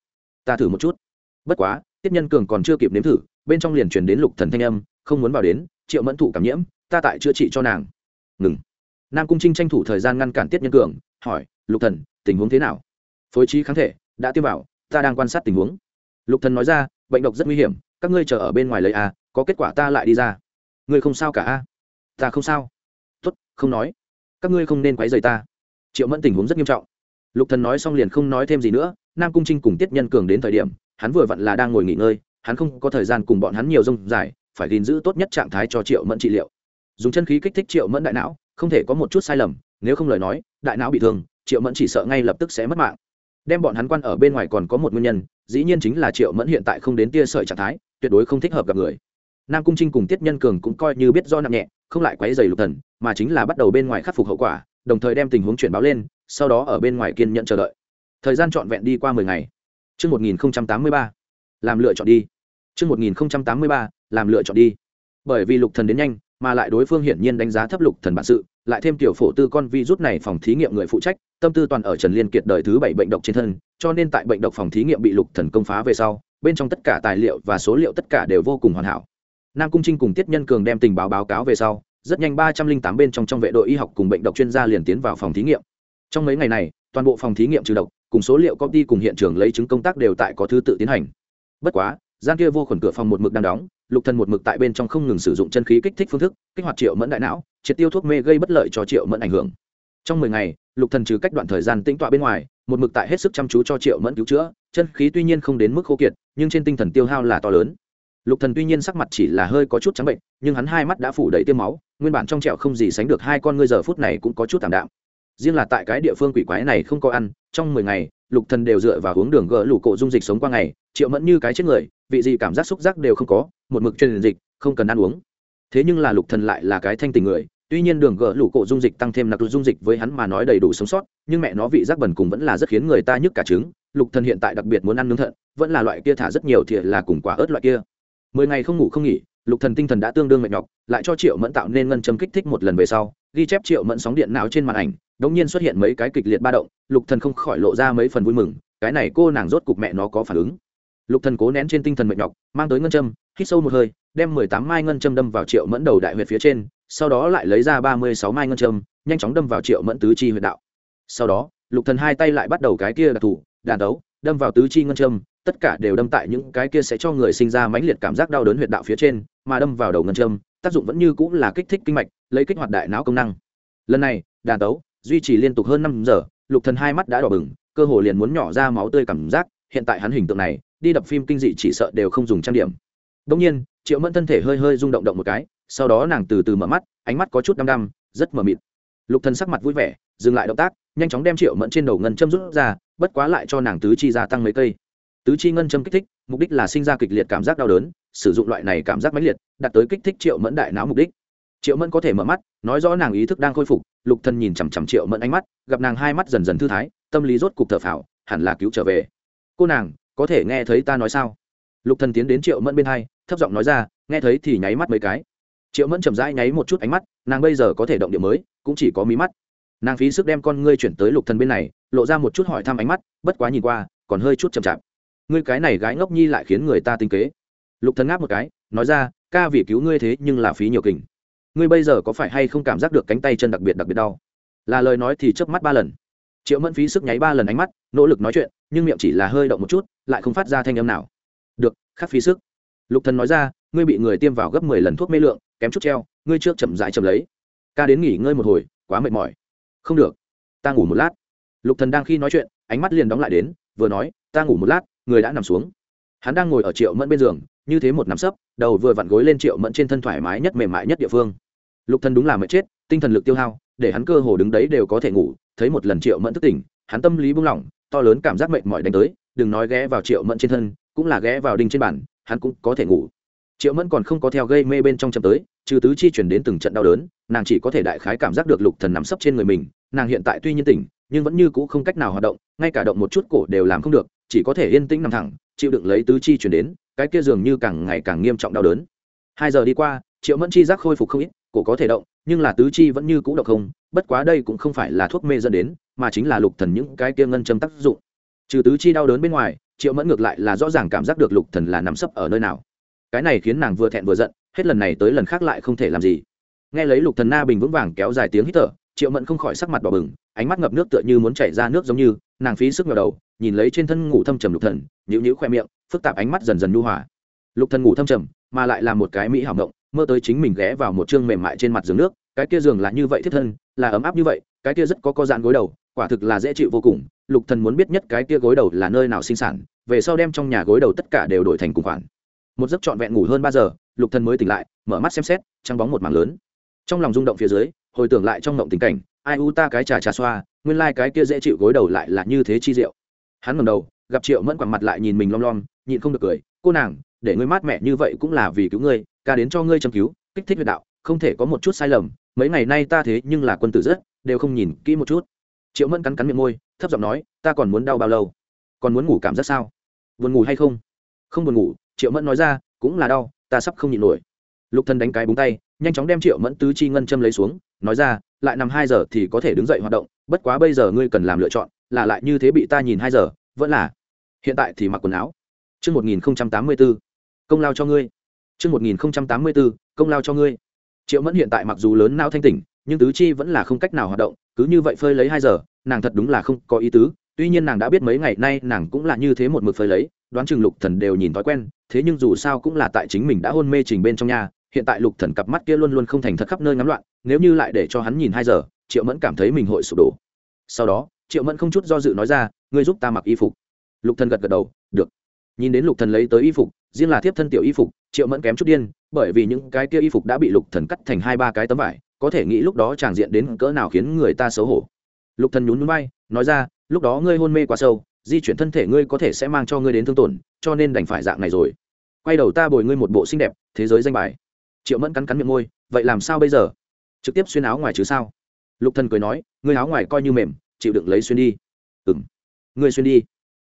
Ta thử một chút. Bất quá, Thiết nhân cường còn chưa kịp nếm thử, bên trong liền truyền đến lục thần thanh âm, không muốn vào đến, triệu mẫn thụ cảm nhiễm, ta tại chữa trị cho nàng. Ngừng nam cung trinh tranh thủ thời gian ngăn cản tiết nhân cường, hỏi, lục thần, tình huống thế nào? Phối trí kháng thể, đã tiêm vào, ta đang quan sát tình huống. Lục thần nói ra, bệnh độc rất nguy hiểm, các ngươi chờ ở bên ngoài lấy a, có kết quả ta lại đi ra. Ngươi không sao cả a? Ta không sao. Tốt, không nói. Các ngươi không nên quấy rầy ta. Triệu mẫn tình huống rất nghiêm trọng. Lục thần nói xong liền không nói thêm gì nữa, nam cung trinh cùng tiết nhân cường đến thời điểm, hắn vừa vặn là đang ngồi nghỉ ngơi, hắn không có thời gian cùng bọn hắn nhiều rông dài, phải gìn giữ tốt nhất trạng thái cho triệu mẫn trị liệu. Dùng chân khí kích thích triệu mẫn đại não không thể có một chút sai lầm nếu không lời nói đại não bị thương triệu mẫn chỉ sợ ngay lập tức sẽ mất mạng. Đem bọn hắn quan ở bên ngoài còn có một nguyên nhân dĩ nhiên chính là triệu mẫn hiện tại không đến tia sợi trạng thái tuyệt đối không thích hợp gặp người. Nam cung trinh cùng tiết nhân cường cũng coi như biết do nặng nhẹ không lại quấy dày lục thần mà chính là bắt đầu bên ngoài khắc phục hậu quả đồng thời đem tình huống chuyển báo lên sau đó ở bên ngoài kiên nhận chờ đợi. Thời gian trọn vẹn đi qua mười ngày. Trước 1083, làm lựa chọn đi. Trước 1083, làm lựa chọn đi. Bởi vì lục thần đến nhanh, mà lại đối phương hiển nhiên đánh giá thấp lục thần bản sự, lại thêm tiểu phổ tư con virus này phòng thí nghiệm người phụ trách, tâm tư toàn ở Trần Liên Kiệt đời thứ bảy bệnh độc trên thân, cho nên tại bệnh độc phòng thí nghiệm bị lục thần công phá về sau, bên trong tất cả tài liệu và số liệu tất cả đều vô cùng hoàn hảo. Nam Cung Trinh cùng Tiết Nhân Cường đem tình báo báo cáo về sau, rất nhanh ba trăm linh tám bên trong trong vệ đội y học cùng bệnh độc chuyên gia liền tiến vào phòng thí nghiệm. Trong mấy ngày này, toàn bộ phòng thí nghiệm trừ độc, cùng số liệu copy cùng hiện trường lấy chứng công tác đều tại có thứ tự tiến hành. Bất quá, gian kia vô khuẩn cửa phòng một mực đang đóng, lục thần một mực tại bên trong không ngừng sử dụng chân khí kích thích phương thức, kích hoạt triệu mẫn đại não, triệt tiêu thuốc mê gây bất lợi cho triệu mẫn ảnh hưởng. Trong mười ngày, lục thần trừ cách đoạn thời gian tĩnh tọa bên ngoài, một mực tại hết sức chăm chú cho triệu mẫn cứu chữa, chân khí tuy nhiên không đến mức khô kiệt, nhưng trên tinh thần tiêu hao là to lớn. Lục thần tuy nhiên sắc mặt chỉ là hơi có chút trắng bệnh, nhưng hắn hai mắt đã phủ đầy tiêm máu, nguyên bản trong trẹo không gì sánh được hai con ngươi giờ phút này cũng có chút tạm đạm. Riêng là tại cái địa phương quỷ quái này không có ăn, trong mười ngày lục thần đều dựa vào hướng đường gỡ lũ cổ dung dịch sống qua ngày, triệu mẫn như cái chết người, vị gì cảm giác xúc giác đều không có, một mực truyền dịch, không cần ăn uống. Thế nhưng là lục thần lại là cái thanh tình người, tuy nhiên đường gỡ lũ cổ dung dịch tăng thêm nặc dung dịch với hắn mà nói đầy đủ sống sót, nhưng mẹ nó vị giác bẩn cùng vẫn là rất khiến người ta nhức cả trứng, lục thần hiện tại đặc biệt muốn ăn nướng thận, vẫn là loại kia thả rất nhiều thìa là cùng quả ớt loại kia. Mười ngày không ngủ không nghỉ, lục thần tinh thần đã tương đương mệt nhọc, lại cho triệu mẫn tạo nên ngân châm kích thích một lần về sau, ghi chép triệu mẫn sóng điện não trên màn ảnh đống nhiên xuất hiện mấy cái kịch liệt ba động, lục thần không khỏi lộ ra mấy phần vui mừng, cái này cô nàng rốt cục mẹ nó có phản ứng. Lục thần cố nén trên tinh thần mệt nhọc, mang tới ngân châm, hít sâu một hơi, đem mười tám mai ngân châm đâm vào triệu mẫn đầu đại huyệt phía trên, sau đó lại lấy ra ba mươi sáu mai ngân châm, nhanh chóng đâm vào triệu mẫn tứ chi huyệt đạo. Sau đó, lục thần hai tay lại bắt đầu cái kia đặc thủ đàn đấu, đâm vào tứ chi ngân châm, tất cả đều đâm tại những cái kia sẽ cho người sinh ra mãnh liệt cảm giác đau đớn huyệt đạo phía trên, mà đâm vào đầu ngân châm, tác dụng vẫn như cũng là kích thích kinh mạch, lấy kích hoạt đại não công năng. Lần này, đàn tấu duy trì liên tục hơn năm giờ, lục thần hai mắt đã đỏ bừng, cơ hồ liền muốn nhỏ ra máu tươi cảm giác, hiện tại hắn hình tượng này, đi đập phim kinh dị chỉ sợ đều không dùng trang điểm. Đông nhiên, triệu mẫn thân thể hơi hơi rung động động một cái, sau đó nàng từ từ mở mắt, ánh mắt có chút đăm đăm, rất mờ mịt. Lục thần sắc mặt vui vẻ, dừng lại động tác, nhanh chóng đem triệu mẫn trên đầu ngân châm rút ra, bất quá lại cho nàng tứ chi gia tăng mấy cây. Tứ chi ngân châm kích thích, mục đích là sinh ra kịch liệt cảm giác đau đớn, sử dụng loại này cảm giác mãnh liệt, đạt tới kích thích triệu mẫn đại não mục đích triệu mẫn có thể mở mắt, nói rõ nàng ý thức đang khôi phục, lục thần nhìn chằm chằm triệu mẫn ánh mắt, gặp nàng hai mắt dần dần thư thái, tâm lý rốt cục thở phào, hẳn là cứu trở về. Cô nàng, có thể nghe thấy ta nói sao? Lục thần tiến đến triệu mẫn bên hai, thấp giọng nói ra, nghe thấy thì nháy mắt mấy cái. Triệu mẫn chậm rãi nháy một chút ánh mắt, nàng bây giờ có thể động điểm mới, cũng chỉ có mí mắt. Nàng phí sức đem con ngươi chuyển tới lục thần bên này, lộ ra một chút hỏi thăm ánh mắt, bất quá nhìn qua, còn hơi chút chậm chạp. Ngươi cái này gái ngốc nhi lại khiến người ta tinh kế. Lục thần ngáp một cái, nói ra, ca vì cứu ngươi thế nhưng là phí nhiều kình ngươi bây giờ có phải hay không cảm giác được cánh tay chân đặc biệt đặc biệt đau? Là lời nói thì chớp mắt ba lần. Triệu mẫn phí sức nháy ba lần ánh mắt, nỗ lực nói chuyện, nhưng miệng chỉ là hơi động một chút, lại không phát ra thanh âm nào. Được khắc phí sức. Lục thần nói ra, ngươi bị người tiêm vào gấp mười lần thuốc mê lượng, kém chút treo, ngươi trước chậm rãi chậm lấy. Ca đến nghỉ ngơi một hồi, quá mệt mỏi. Không được, ta ngủ một lát. Lục thần đang khi nói chuyện, ánh mắt liền đóng lại đến, vừa nói, ta ngủ một lát, người đã nằm xuống. Hắn đang ngồi ở triệu mẫn bên giường, như thế một nằm sấp, đầu vừa vặn gối lên triệu mẫn trên thân thoải mái nhất mềm mại nhất địa phương lục thần đúng là mệt chết, tinh thần lực tiêu hao, để hắn cơ hồ đứng đấy đều có thể ngủ, thấy một lần triệu mẫn thức tỉnh, hắn tâm lý buông lỏng, to lớn cảm giác mệt mỏi đánh tới, đừng nói ghé vào triệu mẫn trên thân, cũng là ghé vào đinh trên bàn, hắn cũng có thể ngủ. Triệu mẫn còn không có theo gây mê bên trong chậm tới, trừ tứ chi chuyển đến từng trận đau đớn, nàng chỉ có thể đại khái cảm giác được lục thần nằm sấp trên người mình, nàng hiện tại tuy nhiên tỉnh, nhưng vẫn như cũ không cách nào hoạt động, ngay cả động một chút cổ đều làm không được, chỉ có thể yên tĩnh nằm thẳng, chịu đựng lấy tứ chi chuyển đến, cái kia dường như càng ngày càng nghiêm trọng đau đớn. Hai giờ đi qua, triệu mẫn chi giác khôi phục không ít cổ có thể động, nhưng là tứ chi vẫn như cũ động không, bất quá đây cũng không phải là thuốc mê dẫn đến, mà chính là lục thần những cái kia ngân châm tác dụng. Trừ tứ chi đau đớn bên ngoài, triệu mẫn ngược lại là rõ ràng cảm giác được lục thần là nằm sấp ở nơi nào. Cái này khiến nàng vừa thẹn vừa giận, hết lần này tới lần khác lại không thể làm gì. Nghe lấy lục thần na bình vững vàng kéo dài tiếng hít thở, triệu mẫn không khỏi sắc mặt đỏ bừng, ánh mắt ngập nước tựa như muốn chảy ra nước giống như, nàng phí sức ngờ đầu, nhìn lấy trên thân ngủ thâm trầm lục thần nhữ nhữ khoe miệng, phức tạp ánh mắt dần dần nhu hòa. Lục thần ngủ thâm trầm, mà lại là một cái mỹ hảo động mơ tới chính mình ghé vào một chương mềm mại trên mặt giường nước, cái kia giường là như vậy thiết thân, là ấm áp như vậy, cái kia rất có co giãn gối đầu, quả thực là dễ chịu vô cùng, lục thần muốn biết nhất cái kia gối đầu là nơi nào sinh sản, về sau đem trong nhà gối đầu tất cả đều đổi thành cùng khoản. Một giấc trọn vẹn ngủ hơn ba giờ, lục thần mới tỉnh lại, mở mắt xem xét, trăng bóng một mảng lớn. Trong lòng rung động phía dưới, hồi tưởng lại trong ngộng tình cảnh, ai u ta cái trà trà xoa, nguyên lai like cái kia dễ chịu gối đầu lại là như thế chi diệu. Hắn ngẩng đầu, gặp triệu mẫn quẳng mặt lại nhìn mình lom lom, nhịn không được cười, cô nàng, để ngươi mát mẹ như vậy cũng là vì cứu ngươi ca đến cho ngươi châm cứu kích thích huyệt đạo không thể có một chút sai lầm mấy ngày nay ta thế nhưng là quân tử rất đều không nhìn kỹ một chút. Triệu mẫn cắn cắn miệng môi thấp giọng nói ta còn muốn đau bao lâu? Còn muốn ngủ cảm giác sao? Buồn ngủ hay không? Không buồn ngủ triệu mẫn nói ra cũng là đau ta sắp không nhịn nổi. Lục thần đánh cái búng tay nhanh chóng đem triệu mẫn tứ chi ngân châm lấy xuống nói ra lại nằm hai giờ thì có thể đứng dậy hoạt động bất quá bây giờ ngươi cần làm lựa chọn là lại như thế bị ta nhìn hai giờ vẫn là hiện tại thì mặc quần áo. Trước 1084, công lao cho ngươi. Trước 1084, công lao cho ngươi. Triệu Mẫn hiện tại mặc dù lớn não thanh tỉnh, nhưng tứ chi vẫn là không cách nào hoạt động, cứ như vậy phơi lấy hai giờ, nàng thật đúng là không có ý tứ, tuy nhiên nàng đã biết mấy ngày nay nàng cũng là như thế một mực phơi lấy, đoán chừng Lục Thần đều nhìn thói quen, thế nhưng dù sao cũng là tại chính mình đã hôn mê trình bên trong nhà, hiện tại Lục Thần cặp mắt kia luôn luôn không thành thật khắp nơi ngắm loạn, nếu như lại để cho hắn nhìn hai giờ, Triệu Mẫn cảm thấy mình hội sụp đổ. Sau đó, Triệu Mẫn không chút do dự nói ra, ngươi giúp ta mặc y phục. Lục Thần gật gật đầu, được nhìn đến lục thần lấy tới y phục, riêng là tiếp thân tiểu y phục, triệu mẫn kém chút điên, bởi vì những cái kia y phục đã bị lục thần cắt thành hai ba cái tấm vải, có thể nghĩ lúc đó tràng diện đến cỡ nào khiến người ta xấu hổ. Lục thần nhún nhún bay nói ra, lúc đó ngươi hôn mê quá sâu, di chuyển thân thể ngươi có thể sẽ mang cho ngươi đến thương tổn, cho nên đành phải dạng này rồi. Quay đầu ta bồi ngươi một bộ xinh đẹp, thế giới danh bài. Triệu mẫn cắn cắn miệng môi, vậy làm sao bây giờ? Trực tiếp xuyên áo ngoài chứ sao? Lục thần cười nói, ngươi áo ngoài coi như mềm, chịu đựng lấy xuyên đi. Ừm. Ngươi xuyên đi.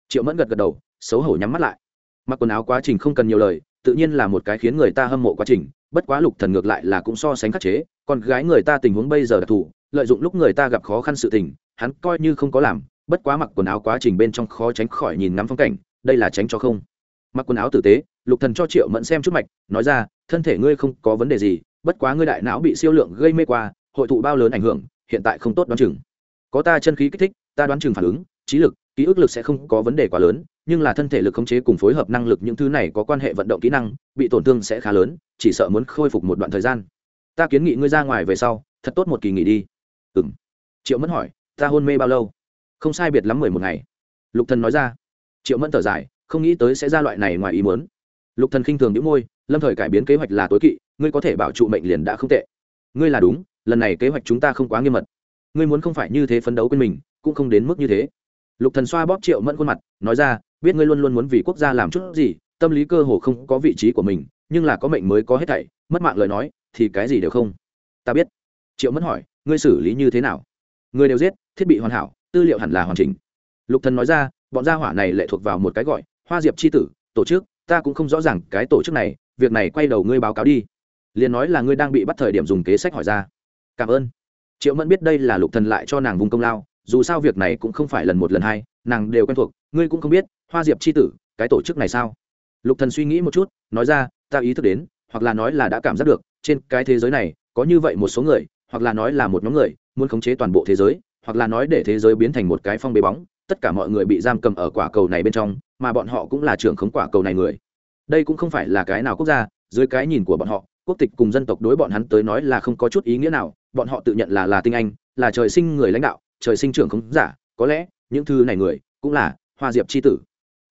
Triệu mẫn gật gật đầu xấu hổ nhắm mắt lại. Mặc quần áo quá trình không cần nhiều lời, tự nhiên là một cái khiến người ta hâm mộ quá trình, bất quá lục thần ngược lại là cũng so sánh khắc chế còn gái người ta tình huống bây giờ đặc thù, lợi dụng lúc người ta gặp khó khăn sự tình, hắn coi như không có làm, bất quá mặc quần áo quá trình bên trong khó tránh khỏi nhìn ngắm phong cảnh, đây là tránh cho không. Mặc quần áo tử tế, lục thần cho triệu mẫn xem chút mạch, nói ra, thân thể ngươi không có vấn đề gì, bất quá ngươi đại não bị siêu lượng gây mê qua, hội tụ bao lớn ảnh hưởng, hiện tại không tốt đoán chừng. Có ta chân khí kích thích, ta đoán chừng phản ứng, trí lực, ký ức lực sẽ không có vấn đề quá lớn nhưng là thân thể lực khống chế cùng phối hợp năng lực những thứ này có quan hệ vận động kỹ năng, bị tổn thương sẽ khá lớn, chỉ sợ muốn khôi phục một đoạn thời gian. Ta kiến nghị ngươi ra ngoài về sau, thật tốt một kỳ nghỉ đi. Ừ m triệu mẫn hỏi, ta hôn mê bao lâu? Không sai biệt lắm mười một ngày. Lục thần nói ra. Triệu mẫn thở dài, không nghĩ tới sẽ ra loại này ngoài ý muốn. Lục thần khinh thường những môi, lâm thời cải biến kế hoạch là tối kỵ, ngươi có thể bảo trụ mệnh liền đã không tệ. Ngươi là đúng, lần này kế hoạch chúng ta không quá nghiêm mật. Ngươi muốn không phải như thế phấn đấu quên mình, cũng không đến mức như thế. Lục thần xoa bóp triệu mẫn khuôn mặt, nói ra biết ngươi luôn luôn muốn vì quốc gia làm chút gì, tâm lý cơ hồ không có vị trí của mình, nhưng là có mệnh mới có hết thảy, mất mạng lời nói, thì cái gì đều không. Ta biết. Triệu mẫn hỏi, ngươi xử lý như thế nào? Người đều giết, thiết bị hoàn hảo, tư liệu hẳn là hoàn chỉnh. Lục thần nói ra, bọn gia hỏa này lệ thuộc vào một cái gọi, hoa diệp chi tử, tổ chức, ta cũng không rõ ràng cái tổ chức này, việc này quay đầu ngươi báo cáo đi. Liền nói là ngươi đang bị bắt thời điểm dùng kế sách hỏi ra. Cảm ơn. Triệu mẫn biết đây là lục thần lại cho nàng vùng công lao, dù sao việc này cũng không phải lần một lần hai nàng đều quen thuộc, ngươi cũng không biết, hoa diệp c h i tử, cái tổ chức này sao? Lục thần suy nghĩ một chút, nói ra, ta ý thức đến, hoặc là nói là đã cảm giác được, trên cái thế giới này, có như vậy một số người, hoặc là nói là một nhóm người, muốn khống chế toàn bộ thế giới, hoặc là nói để thế giới biến thành một cái phong bế bóng, tất cả mọi người bị giam cầm ở quả cầu này bên trong, mà bọn họ cũng là trưởng khống quả cầu này người. Đây cũng không phải là cái nào quốc gia, dưới cái nhìn của bọn họ, quốc tịch cùng dân tộc đối bọn hắn tới nói là không có chút ý nghĩa nào, bọn họ tự nhận là là tinh anh, là trời sinh người lãnh đạo, trời sinh trưởng không giả, có lẽ những thư này người cũng là hoa diệp c h i tử.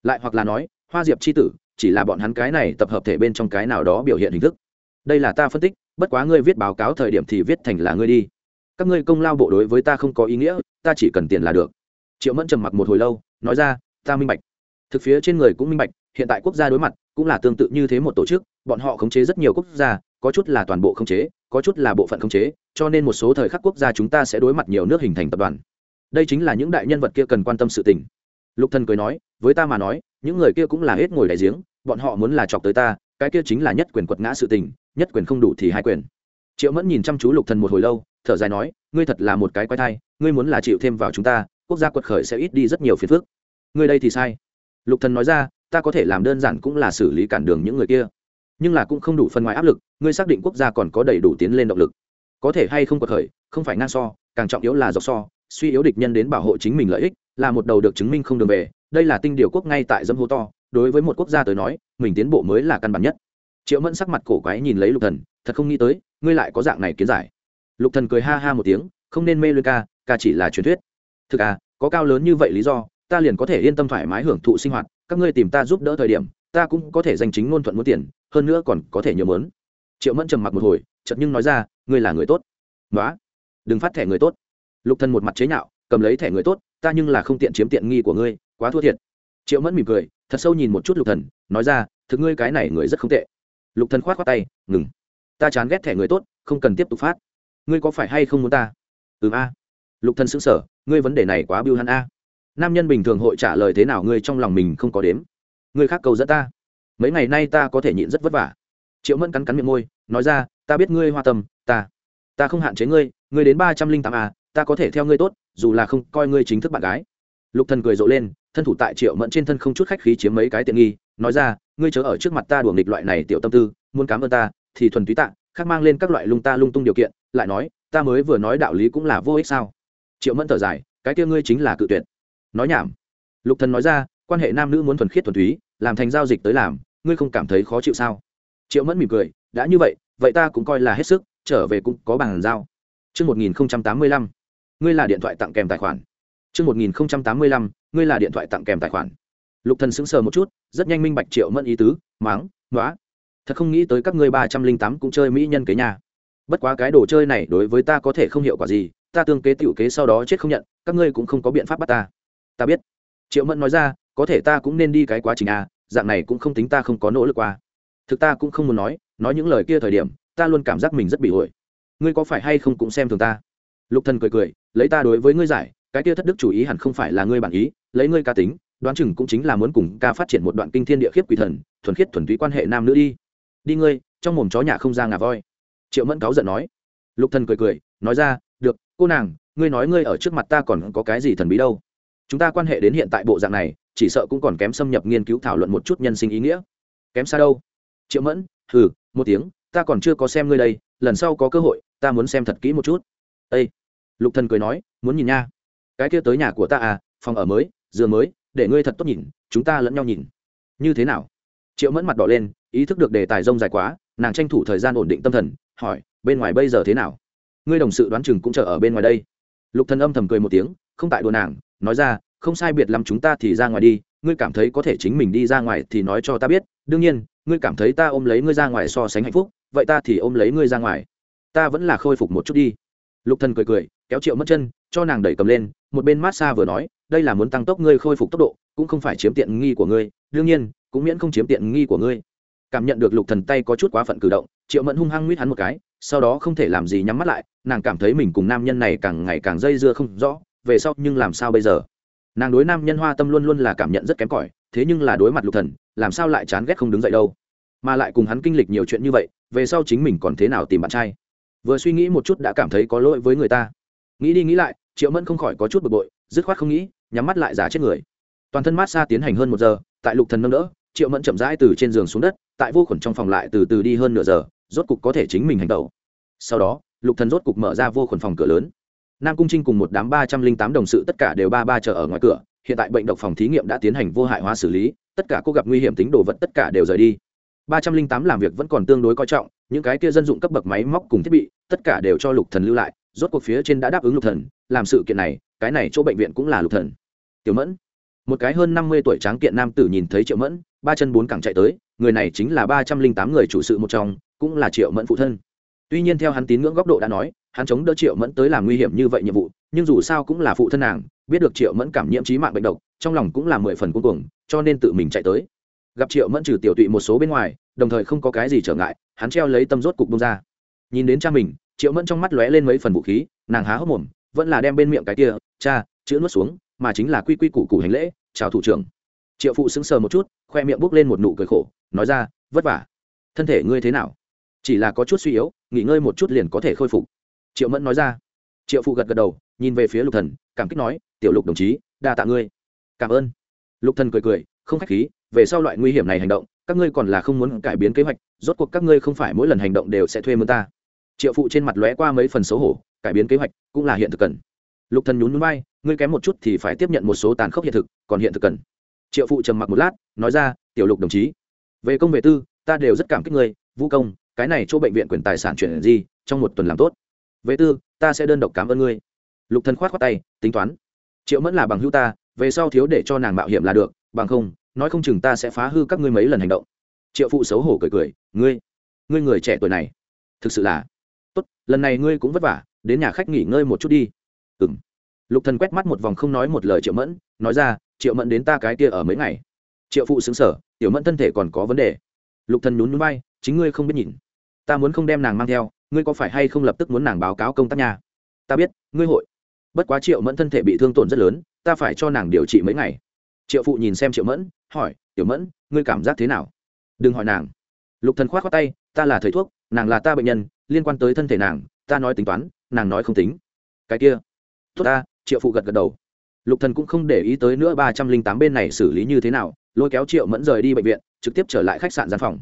Lại hoặc là nói, hoa diệp c h i tử chỉ là bọn hắn cái này tập hợp thể bên trong cái nào đó biểu hiện hình thức. Đây là ta phân tích, bất quá ngươi viết báo cáo thời điểm thì viết thành là ngươi đi. Các ngươi công lao bộ đối với ta không có ý nghĩa, ta chỉ cần tiền là được. Triệu mẫn trầm mặc một hồi lâu, nói ra, ta minh bạch. Thực phía trên người cũng minh bạch, hiện tại quốc gia đối mặt cũng là tương tự như thế một tổ chức, bọn họ khống chế rất nhiều quốc gia, có chút là toàn bộ khống chế, có chút là bộ phận khống chế, cho nên một số thời khắc quốc gia chúng ta sẽ đối mặt nhiều nước hình thành tập đoàn đây chính là những đại nhân vật kia cần quan tâm sự tình. Lục thần cười nói, với ta mà nói, những người kia cũng là hết ngồi đại giếng, bọn họ muốn là chọc tới ta, cái kia chính là nhất quyền quật ngã sự tình, nhất quyền không đủ thì hai quyền. Triệu mẫn nhìn chăm chú lục thần một hồi lâu, thở dài nói, ngươi thật là một cái quái thai, ngươi muốn là chịu thêm vào chúng ta, quốc gia quật khởi sẽ ít đi rất nhiều phiền phức. Ngươi đây thì sai. Lục thần nói ra, ta có thể làm đơn giản cũng là xử lý cản đường những người kia. Nhưng là cũng không đủ phần ngoài áp lực, ngươi xác định quốc gia còn có đầy đủ tiến lên động lực. Có thể hay không quật khởi, không phải ngang so, càng trọng yếu là dọc so suy yếu địch nhân đến bảo hộ chính mình lợi ích, là một đầu được chứng minh không đường về. Đây là tinh điều quốc ngay tại dâm hô to. Đối với một quốc gia tới nói, mình tiến bộ mới là căn bản nhất. Triệu mẫn sắc mặt cổ quái nhìn lấy lục thần, thật không nghĩ tới, ngươi lại có dạng này kiến giải. Lục thần cười ha ha một tiếng, không nên mê luyên ca ca chỉ là truyền thuyết. Thực à có cao lớn như vậy lý do, ta liền có thể yên tâm thoải mái hưởng thụ sinh hoạt, các ngươi tìm ta giúp đỡ thời điểm, ta cũng có thể giành chính ngôn thuận muốn tiền, hơn nữa còn có thể nhiều mớn. Triệu mẫn trầm mặc một hồi, chợt nhưng nói ra, ngươi là người tốt. Nói, đừng phát thẻ người tốt lục thần một mặt chế nhạo, cầm lấy thẻ người tốt, ta nhưng là không tiện chiếm tiện nghi của ngươi, quá thua thiệt. Triệu mẫn mỉm cười, thật sâu nhìn một chút lục thần, nói ra, thực ngươi cái này người rất không tệ. Lục thần khoát khoát tay, ngừng. Ta chán ghét thẻ người tốt, không cần tiếp tục phát. Ngươi có phải hay không muốn ta? Ừm a. Lục thần sững sờ, ngươi vấn đề này quá biêu hắn a. Nam nhân bình thường hội trả lời thế nào ngươi trong lòng mình không có đếm. Ngươi khác cầu dẫn ta. Mấy ngày nay ta có thể nhịn rất vất vả. Triệu mẫn cắn cắn miệng môi, nói ra, ta biết ngươi hoa tâm, ta ta không hạn chế ngươi ngươi đến ba trăm linh tám a ta có thể theo ngươi tốt dù là không coi ngươi chính thức bạn gái. Lục thần cười rộ lên thân thủ tại triệu mẫn trên thân không chút khách khí chiếm mấy cái tiện nghi nói ra ngươi chớ ở trước mặt ta đuổi nghịch loại này tiểu tâm tư muốn cám ơn ta thì thuần túy tạ khác mang lên các loại lung ta lung tung điều kiện lại nói ta mới vừa nói đạo lý cũng là vô ích sao? Triệu mẫn thở dài cái kia ngươi chính là cự tuyệt. Nói nhảm. Lục thần nói ra quan hệ nam nữ muốn thuần khiết thuần túy làm thành giao dịch tới làm ngươi không cảm thấy khó chịu sao? Triệu mẫn mỉm cười đã như vậy vậy ta cũng coi là hết sức trở về cũng có bằng giao. Trước 1085, ngươi là điện thoại tặng kèm tài khoản. Trước 1085, ngươi là điện thoại tặng kèm tài khoản. Lục Thần sững sờ một chút, rất nhanh minh bạch Triệu Mẫn ý tứ, mắng, "Nóa, thật không nghĩ tới các ngươi ba trăm linh tám cũng chơi mỹ nhân kế nhà. Bất quá cái đồ chơi này đối với ta có thể không hiệu quả gì, ta tương kế tiểu kế sau đó chết không nhận, các ngươi cũng không có biện pháp bắt ta." Ta biết. Triệu Mẫn nói ra, "Có thể ta cũng nên đi cái quá trình a, dạng này cũng không tính ta không có nỗ lực qua." Thực ta cũng không muốn nói, nói những lời kia thời điểm, ta luôn cảm giác mình rất bị uội. Ngươi có phải hay không cũng xem thường ta? Lục Thần cười cười, lấy ta đối với ngươi giải, cái kia thất đức chủ ý hẳn không phải là ngươi bản ý, lấy ngươi ca tính, đoán chừng cũng chính là muốn cùng ca phát triển một đoạn kinh thiên địa khiếp quỷ thần thuần khiết thuần túy quan hệ nam nữ đi. Đi ngươi trong mồm chó nhà không ra ngà voi. Triệu mẫn cáu giận nói. Lục thần cười cười nói ra được cô nàng ngươi nói ngươi ở trước mặt ta còn có cái gì thần bí đâu? Chúng ta quan hệ đến hiện tại bộ dạng này chỉ sợ cũng còn kém xâm nhập nghiên cứu thảo luận một chút nhân sinh ý nghĩa. Kém xa đâu? Triệu mẫn hừ một tiếng ta còn chưa có xem ngươi đây lần sau có cơ hội ta muốn xem thật kỹ một chút. Ây lục thần cười nói, muốn nhìn nha. Cái kia tới nhà của ta à phòng ở mới, giường mới, để ngươi thật tốt nhìn, chúng ta lẫn nhau nhìn. Như thế nào? Triệu mẫn mặt đỏ lên, ý thức được đề tài rông dài quá, nàng tranh thủ thời gian ổn định tâm thần, hỏi, bên ngoài bây giờ thế nào? Ngươi đồng sự đoán chừng cũng chờ ở bên ngoài đây. Lục thần âm thầm cười một tiếng, không tại đùa nàng, nói ra, không sai biệt lắm chúng ta thì ra ngoài đi, ngươi cảm thấy có thể chính mình đi ra ngoài thì nói cho ta biết, đương nhiên, ngươi cảm thấy ta ôm lấy ngươi ra ngoài so sánh hạnh phúc, vậy ta thì ôm lấy ngươi ra ngoài. Ta vẫn là khôi phục một chút đi. Lục thần cười cười kéo triệu mất chân, cho nàng đẩy cầm lên, một bên mát xa vừa nói, đây là muốn tăng tốc ngươi khôi phục tốc độ, cũng không phải chiếm tiện nghi của ngươi, đương nhiên, cũng miễn không chiếm tiện nghi của ngươi. Cảm nhận được lục thần tay có chút quá phận cử động, triệu mẫn hung hăng nguyết hắn một cái, sau đó không thể làm gì nhắm mắt lại, nàng cảm thấy mình cùng nam nhân này càng ngày càng dây dưa không rõ, về sau nhưng làm sao bây giờ? Nàng đối nam nhân hoa tâm luôn luôn là cảm nhận rất kém cỏi, thế nhưng là đối mặt lục thần, làm sao lại chán ghét không đứng dậy đâu? Mà lại cùng hắn kinh lịch nhiều chuyện như vậy, về sau chính mình còn thế nào tìm bạn trai? Vừa suy nghĩ một chút đã cảm thấy có lỗi với người ta nghĩ đi nghĩ lại, triệu mẫn không khỏi có chút bực bội, dứt khoát không nghĩ, nhắm mắt lại giả chết người. Toàn thân mát xa tiến hành hơn một giờ, tại lục thần nâng đỡ, triệu mẫn chậm rãi từ trên giường xuống đất, tại vô khuẩn trong phòng lại từ từ đi hơn nửa giờ, rốt cục có thể chính mình hành động sau đó, lục thần rốt cục mở ra vô khuẩn phòng cửa lớn. Nam cung trinh cùng một đám ba trăm linh tám đồng sự tất cả đều ba ba chờ ở ngoài cửa, hiện tại bệnh độc phòng thí nghiệm đã tiến hành vô hại hóa xử lý, tất cả cô gặp nguy hiểm tính đồ vật tất cả đều rời đi. Ba trăm linh tám làm việc vẫn còn tương đối coi trọng, những cái kia dân dụng cấp bậc máy móc cùng thiết bị, tất cả đều cho lục thần lưu lại rốt cuộc phía trên đã đáp ứng lục thần, làm sự kiện này, cái này chỗ bệnh viện cũng là lục thần. Tiểu mẫn, một cái hơn năm mươi tuổi tráng kiện nam tử nhìn thấy triệu mẫn, ba chân bốn cẳng chạy tới, người này chính là ba trăm linh tám người chủ sự một trong, cũng là triệu mẫn phụ thân. Tuy nhiên theo hắn tín ngưỡng góc độ đã nói, hắn chống đỡ triệu mẫn tới làm nguy hiểm như vậy nhiệm vụ, nhưng dù sao cũng là phụ thân nàng, biết được triệu mẫn cảm nhiễm trí mạng bệnh độc, trong lòng cũng là mười phần cuối cùng cho nên tự mình chạy tới. Gặp triệu mẫn trừ tiểu tụy một số bên ngoài, đồng thời không có cái gì trở ngại, hắn treo lấy tâm rốt cục bông ra. Nhìn đến cha mình triệu mẫn trong mắt lóe lên mấy phần vũ khí, nàng há hốc mồm, vẫn là đem bên miệng cái kia, cha, chữ nuốt xuống, mà chính là quy quy củ củ hành lễ, chào thủ trưởng. Triệu phụ sững sờ một chút, khoe miệng bốc lên một nụ cười khổ, nói ra, vất vả. Thân thể ngươi thế nào? Chỉ là có chút suy yếu, nghỉ ngơi một chút liền có thể khôi phục. Triệu mẫn nói ra. Triệu phụ gật gật đầu, nhìn về phía lục thần, cảm kích nói, tiểu lục đồng chí, đa tạ ngươi. Cảm ơn. Lục thần cười cười, không khách khí, về sau loại nguy hiểm này hành động, các ngươi còn là không muốn cải biến kế hoạch, rốt cuộc các ngươi không phải mỗi lần hành động đều sẽ thuê mướn ta triệu phụ trên mặt lóe qua mấy phần xấu hổ, cải biến kế hoạch cũng là hiện thực cần. Lục thần nhún nhún vai, ngươi kém một chút thì phải tiếp nhận một số tàn khốc hiện thực, còn hiện thực cần. Triệu phụ trầm mặc một lát, nói ra, tiểu lục đồng chí, về công về tư, ta đều rất cảm kích ngươi, vũ công, cái này chỗ bệnh viện quyền tài sản chuyển gì, trong một tuần làm tốt. Về tư, ta sẽ đơn độc cảm ơn ngươi. Lục thần khoát khoát tay, tính toán. Triệu mẫn là bằng hữu ta, về sau thiếu để cho nàng mạo hiểm là được, bằng không, nói không chừng ta sẽ phá hư các ngươi mấy lần hành động. Triệu phụ xấu hổ cười cười, ngươi ngươi người trẻ tuổi này, thực sự là tốt, lần này ngươi cũng vất vả, đến nhà khách nghỉ ngơi một chút đi. Ừm. lục thần quét mắt một vòng không nói một lời triệu mẫn, nói ra, triệu mẫn đến ta cái kia ở mấy ngày. Triệu phụ xứng sở tiểu mẫn thân thể còn có vấn đề. Lục thần nhún nhún bay chính ngươi không biết nhìn. Ta muốn không đem nàng mang theo, ngươi có phải hay không lập tức muốn nàng báo cáo công tác nhà? Ta biết, ngươi hội. Bất quá triệu mẫn thân thể bị thương tổn rất lớn, ta phải cho nàng điều trị mấy ngày. Triệu phụ nhìn xem triệu mẫn, hỏi, tiểu mẫn, ngươi cảm giác thế nào? Đừng hỏi nàng. Lục thần khoát khoát tay, ta là thầy thuốc, nàng là ta bệnh nhân liên quan tới thân thể nàng, ta nói tính toán, nàng nói không tính. Cái kia. Tốt ta, triệu phụ gật gật đầu. Lục thần cũng không để ý tới nữa, ba trăm linh tám bên này xử lý như thế nào, lôi kéo triệu mẫn rời đi bệnh viện, trực tiếp trở lại khách sạn gian phòng.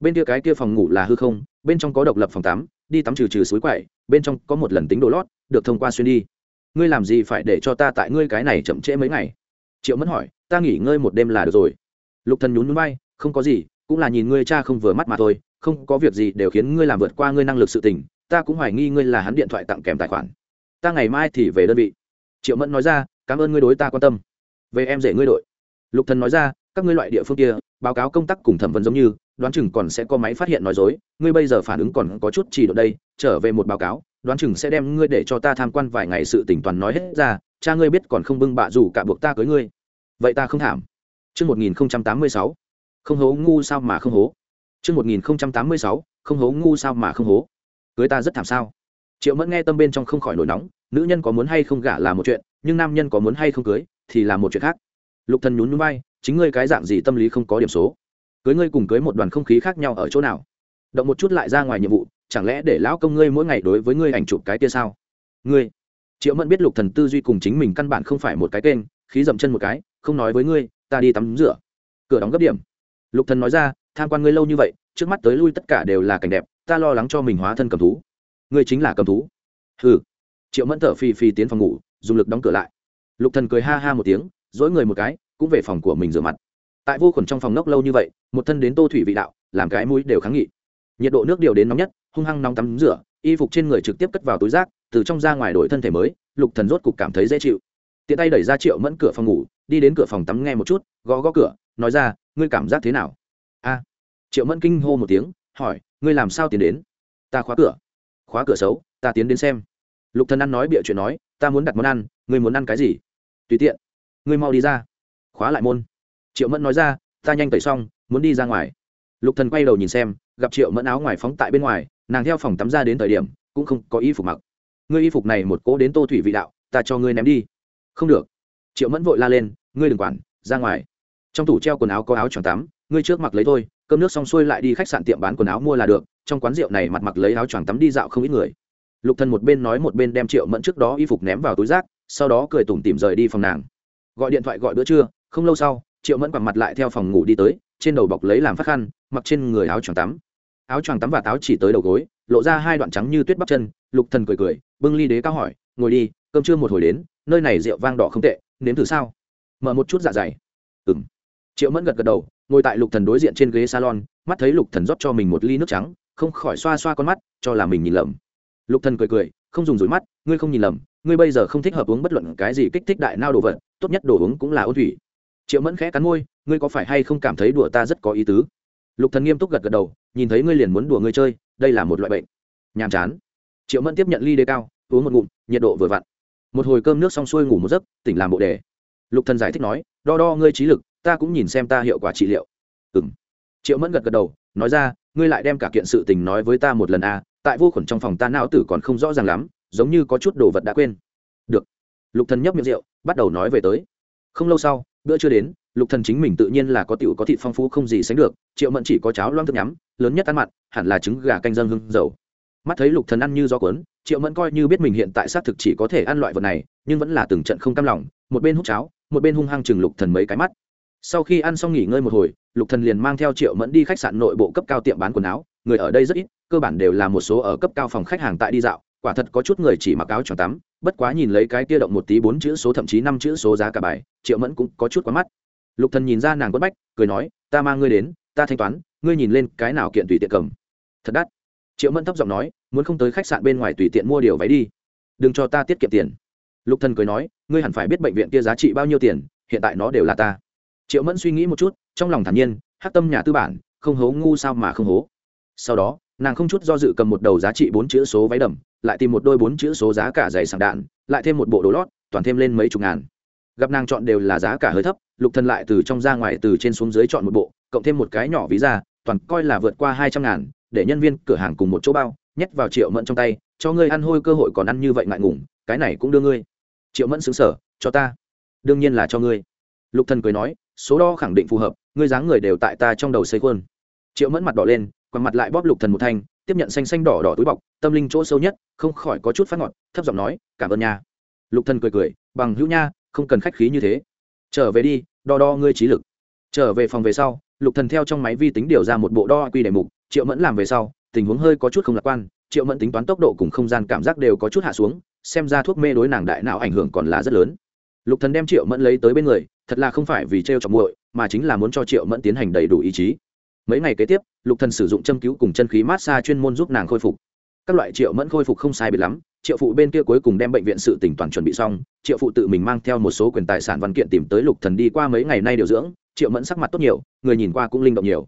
Bên kia cái kia phòng ngủ là hư không, bên trong có độc lập phòng tắm, đi tắm trừ trừ suối quậy, bên trong có một lần tính đồ lót, được thông qua xuyên đi. Ngươi làm gì phải để cho ta tại ngươi cái này chậm trễ mấy ngày? Triệu mẫn hỏi, ta nghỉ ngơi một đêm là được rồi. Lục thần nhún nhún bay không có gì, cũng là nhìn ngươi cha không vừa mắt mà thôi không có việc gì đều khiến ngươi làm vượt qua ngươi năng lực sự tình ta cũng hoài nghi ngươi là hắn điện thoại tặng kèm tài khoản. Ta ngày mai thì về đơn vị. Triệu mẫn nói ra cảm ơn ngươi đối ta quan tâm. Về em rể ngươi đội. Lục thần nói ra các ngươi loại địa phương kia báo cáo công tác cùng thẩm vấn giống như đoán chừng còn sẽ có máy phát hiện nói dối ngươi bây giờ phản ứng còn có chút chỉ độ đây trở về một báo cáo đoán chừng sẽ đem ngươi để cho ta tham quan vài ngày sự tỉnh toàn nói hết ra cha ngươi biết còn không bưng bạ rủ cả buộc ta cưới ngươi. Vậy ta không thảm. Trước 1086, không hố ngu sao mà không hố. Trước 1086, không hố ngu sao mà không hố. Cưới ta rất thảm sao. Triệu Mẫn nghe tâm bên trong không khỏi nổi nóng, nữ nhân có muốn hay không gả là một chuyện, nhưng nam nhân có muốn hay không cưới thì là một chuyện khác. Lục Thần nhún nhún vai, chính ngươi cái dạng gì tâm lý không có điểm số. Cưới ngươi cùng cưới một đoàn không khí khác nhau ở chỗ nào? Động một chút lại ra ngoài nhiệm vụ, chẳng lẽ để lão công ngươi mỗi ngày đối với ngươi ảnh chụp cái kia sao? Ngươi triệu mẫn biết lục thần tư duy cùng chính mình căn bản không phải một cái kênh khí dậm chân một cái không nói với ngươi ta đi tắm rửa cửa đóng gấp điểm lục thần nói ra tham quan ngươi lâu như vậy, trước mắt tới lui tất cả đều là cảnh đẹp, ta lo lắng cho mình hóa thân cầm thú. Ngươi chính là cầm thú. Hừ. Triệu mẫn thở phì phì tiến phòng ngủ, dùng lực đóng cửa lại. Lục thần cười ha ha một tiếng, dỗi người một cái, cũng về phòng của mình rửa mặt. Tại vô khuẩn trong phòng nốc lâu như vậy, một thân đến tô thủy vị đạo, làm cái mũi đều kháng nghị. Nhiệt độ nước điều đến nóng nhất, hung hăng nóng tắm rửa, y phục trên người trực tiếp cất vào túi rác, từ trong ra ngoài đổi thân thể mới, lục thần rốt cục cảm thấy dễ chịu. Tiện tay đẩy ra triệu mẫn cửa phòng ngủ, đi đến cửa phòng tắm nghe một chút, gõ gõ cửa, nói ra, ngươi cảm giác thế nào? A. Triệu mẫn kinh hô một tiếng, hỏi, ngươi làm sao tiến đến? Ta khóa cửa. Khóa cửa xấu, ta tiến đến xem. Lục thần ăn nói bịa chuyện nói, ta muốn đặt món ăn, ngươi muốn ăn cái gì? Tùy tiện. Ngươi mau đi ra. Khóa lại môn. Triệu mẫn nói ra, ta nhanh tẩy xong, muốn đi ra ngoài. Lục thần quay đầu nhìn xem, gặp triệu mẫn áo ngoài phóng tại bên ngoài, nàng theo phòng tắm ra đến thời điểm, cũng không có y phục mặc. Ngươi y phục này một cố đến tô thủy vị đạo, ta cho ngươi ném đi. Không được. Triệu mẫn vội la lên, ngươi đừng quản, ra ngoài. Trong tủ treo quần áo có áo choàng tắm ngươi trước mặc lấy thôi, cơm nước xong xuôi lại đi khách sạn tiệm bán quần áo mua là được, trong quán rượu này mặt mặc lấy áo choàng tắm đi dạo không ít người. Lục thần một bên nói một bên đem triệu mẫn trước đó y phục ném vào túi rác, sau đó cười tủm tỉm rời đi phòng nàng. Gọi điện thoại gọi bữa trưa, không lâu sau, triệu mẫn quẳng mặt lại theo phòng ngủ đi tới, trên đầu bọc lấy làm phát khăn, mặc trên người áo choàng tắm. Áo choàng tắm và táo chỉ tới đầu gối, lộ ra hai đoạn trắng như tuyết bắp chân, lục thần cười cười, bưng ly đế cao hỏi, ngồi đi, cơm trưa một hồi đến, nơi này rượu vang đỏ không tệ, nếm thử sao? Mở một chút dạ dày. Ừm. Triệu mẫn gật gật đầu ngồi tại lục thần đối diện trên ghế salon, mắt thấy lục thần rót cho mình một ly nước trắng, không khỏi xoa xoa con mắt, cho là mình nhìn lầm. Lục thần cười cười, không dùng rủi mắt, ngươi không nhìn lầm, ngươi bây giờ không thích hợp uống bất luận cái gì kích thích đại nao đồ vật, tốt nhất đồ uống cũng là ôn thủy. Triệu mẫn khẽ cắn môi, ngươi có phải hay không cảm thấy đùa ta rất có ý tứ? Lục thần nghiêm túc gật gật đầu, nhìn thấy ngươi liền muốn đùa ngươi chơi, đây là một loại bệnh. Nhàm chán. Triệu mẫn tiếp nhận ly đê cao, uống một ngụm, nhiệt độ vừa vặn. Một hồi cơm nước xong xuôi ngủ một giấc, tỉnh làm bộ đề. Lục thần giải thích nói, đo đo ngươi trí lực ta cũng nhìn xem ta hiệu quả trị liệu. Ừm. Triệu mẫn gật gật đầu, nói ra, ngươi lại đem cả kiện sự tình nói với ta một lần à tại vô khuẩn trong phòng ta não tử còn không rõ ràng lắm, giống như có chút đồ vật đã quên. Được. Lục thần nhấp miệng rượu, bắt đầu nói về tới. Không lâu sau, bữa chưa đến, lục thần chính mình tự nhiên là có tiểu có thịt phong phú không gì sánh được, triệu mẫn chỉ có cháo loang thức nhắm, lớn nhất ăn mặn, hẳn là trứng gà canh dân hương dầu. Mắt thấy lục thần ăn như do cuốn, triệu mẫn coi như biết mình hiện tại xác thực chỉ có thể ăn loại vật này, nhưng vẫn là từng trận không cam lòng, một bên hút cháo, một bên hung hăng chừng lục thần mấy cái mắt sau khi ăn xong nghỉ ngơi một hồi, lục thần liền mang theo triệu mẫn đi khách sạn nội bộ cấp cao tiệm bán quần áo. Người ở đây rất ít, cơ bản đều là một số ở cấp cao phòng khách hàng tại đi dạo. Quả thật có chút người chỉ mặc áo choàng tắm, bất quá nhìn lấy cái kia động một tí bốn chữ số thậm chí năm chữ số giá cả bài, triệu mẫn cũng có chút quá mắt. Lục thần nhìn ra nàng quất bách, cười nói, ta mang ngươi đến, ta thanh toán, ngươi nhìn lên cái nào kiện tùy tiện cầm. Thật đắt. Triệu mẫn thấp giọng nói, muốn không tới khách sạn bên ngoài tùy tiện mua điều váy đi. Đừng cho ta tiết kiệm tiền. Lục thần cười nói, ngươi hẳn phải biết bệnh viện kia giá trị bao nhiêu tiền, hiện tại nó đều là ta triệu mẫn suy nghĩ một chút, trong lòng thản nhiên, hắc tâm nhà tư bản, không hố ngu sao mà không hố. Sau đó, nàng không chút do dự cầm một đầu giá trị bốn chữ số váy đầm, lại tìm một đôi bốn chữ số giá cả dày sàng đạn, lại thêm một bộ đồ lót, toàn thêm lên mấy chục ngàn. Gặp nàng chọn đều là giá cả hơi thấp, lục thần lại từ trong ra ngoài từ trên xuống dưới chọn một bộ, cộng thêm một cái nhỏ ví ra, toàn coi là vượt qua hai trăm ngàn, để nhân viên cửa hàng cùng một chỗ bao, nhét vào triệu mẫn trong tay, cho ngươi ăn hôi cơ hội còn ăn như vậy ngại ngùng, cái này cũng đưa ngươi. Triệu mẫn xứng sở cho ta, đương nhiên là cho ngươi. Lục thần cười nói số đo khẳng định phù hợp, ngươi dáng người đều tại ta trong đầu xây khuôn. Triệu mẫn mặt đỏ lên còn mặt lại bóp lục thần một thanh, tiếp nhận xanh xanh đỏ đỏ túi bọc, tâm linh chỗ sâu nhất, không khỏi có chút phát ngọt, thấp giọng nói, cảm ơn nha. Lục thần cười cười, bằng hữu nha, không cần khách khí như thế. Trở về đi, đo đo ngươi trí lực. Trở về phòng về sau, lục thần theo trong máy vi tính điều ra một bộ đo quy đề mục, triệu mẫn làm về sau, tình huống hơi có chút không lạc quan, triệu mẫn tính toán tốc độ cùng không gian cảm giác đều có chút hạ xuống, xem ra thuốc mê đối nàng đại não ảnh hưởng còn là rất lớn. Lục thần đem triệu mẫn lấy tới bên người thật là không phải vì treo chọc muội, mà chính là muốn cho triệu mẫn tiến hành đầy đủ ý chí. Mấy ngày kế tiếp, lục thần sử dụng châm cứu cùng chân khí massage chuyên môn giúp nàng khôi phục. Các loại triệu mẫn khôi phục không sai biệt lắm, triệu phụ bên kia cuối cùng đem bệnh viện sự tỉnh toàn chuẩn bị xong, triệu phụ tự mình mang theo một số quyền tài sản văn kiện tìm tới lục thần đi qua mấy ngày nay điều dưỡng, triệu mẫn sắc mặt tốt nhiều, người nhìn qua cũng linh động nhiều.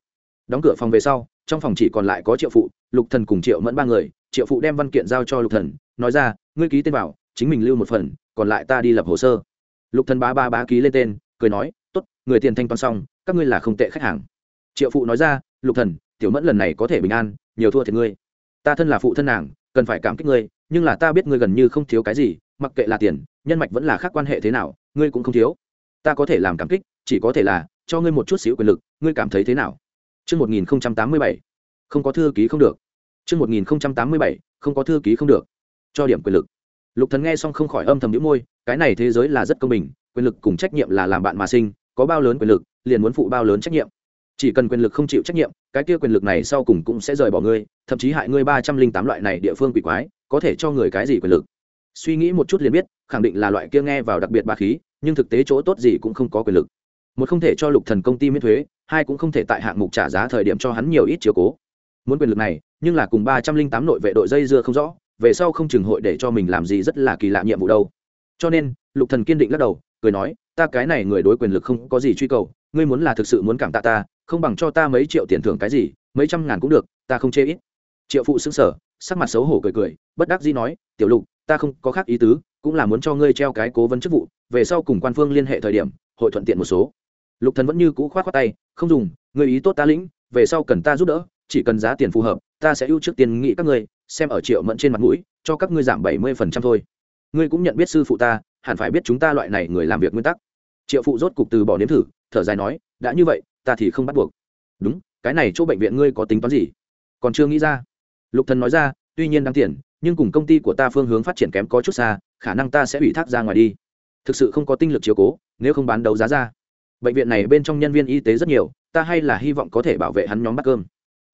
Đóng cửa phòng về sau, trong phòng chỉ còn lại có triệu phụ, lục thần cùng triệu mẫn ba người, triệu phụ đem văn kiện giao cho lục thần, nói ra, ngươi ký tên vào, chính mình lưu một phần, còn lại ta đi lập hồ sơ. Lục thần bá ba bá ký lên tên cười nói tốt người tiền thanh toán xong các ngươi là không tệ khách hàng triệu phụ nói ra lục thần tiểu mẫn lần này có thể bình an nhiều thua thiệt ngươi ta thân là phụ thân nàng cần phải cảm kích ngươi nhưng là ta biết ngươi gần như không thiếu cái gì mặc kệ là tiền nhân mạch vẫn là khác quan hệ thế nào ngươi cũng không thiếu ta có thể làm cảm kích chỉ có thể là cho ngươi một chút xíu quyền lực ngươi cảm thấy thế nào Trước 1087, không có thư ký không được. Trước 1087, không có thư ký không được. Cho điểm quyền lực. Lục Thần nghe xong không khỏi âm thầm nhíu môi, cái này thế giới là rất công bình, quyền lực cùng trách nhiệm là làm bạn mà sinh, có bao lớn quyền lực, liền muốn phụ bao lớn trách nhiệm. Chỉ cần quyền lực không chịu trách nhiệm cái kia quyền lực này sau cùng cũng sẽ rời bỏ ngươi thậm chí hại ngươi ba trăm linh tám loại này địa phương quỷ quái có thể cho người cái gì quyền lực? Suy nghĩ một chút liền biết khẳng định là loại kia nghe vào đặc biệt ba khí nhưng thực tế chỗ tốt gì cũng không có quyền lực. Một không thể cho lục thần công ty miễn thuế hai cũng không thể tại hạng mục trả giá thời điểm cho hắn nhiều ít chiều cố. Muốn quyền lực này nhưng là cùng ba trăm linh tám nội vệ đội dây dưa không rõ về sau không chừng hội để cho mình làm gì rất là kỳ lạ nhiệm vụ đâu. Cho nên lục thần kiên định lắc đầu cười nói, ta cái này người đối quyền lực không có gì truy cầu, ngươi muốn là thực sự muốn cảm tạ ta, không bằng cho ta mấy triệu tiền thưởng cái gì, mấy trăm ngàn cũng được, ta không chê ít. Triệu phụ xứng sở sắc mặt xấu hổ cười cười, bất đắc dĩ nói, tiểu lục, ta không có khác ý tứ, cũng là muốn cho ngươi treo cái cố vấn chức vụ, về sau cùng quan phương liên hệ thời điểm, hội thuận tiện một số. Lục thần vẫn như cũ khoát khoát tay, không dùng, ngươi ý tốt ta lĩnh, về sau cần ta giúp đỡ, chỉ cần giá tiền phù hợp, ta sẽ ưu trước tiền nghị các ngươi, xem ở triệu mẫn trên mặt mũi, cho các ngươi giảm bảy mươi phần trăm thôi. Ngươi cũng nhận biết sư phụ ta hẳn phải biết chúng ta loại này người làm việc nguyên tắc. Triệu phụ rốt cục từ bỏ nếm thử, thở dài nói, đã như vậy, ta thì không bắt buộc. Đúng, cái này chỗ bệnh viện ngươi có tính toán gì? Còn chưa nghĩ ra. Lục thần nói ra, tuy nhiên đáng tiền, nhưng cùng công ty của ta phương hướng phát triển kém có chút xa, khả năng ta sẽ ủy thác ra ngoài đi. Thực sự không có tinh lực chiếu cố, nếu không bán đấu giá ra. Bệnh viện này bên trong nhân viên y tế rất nhiều, ta hay là hy vọng có thể bảo vệ hắn nhóm bắt cơm.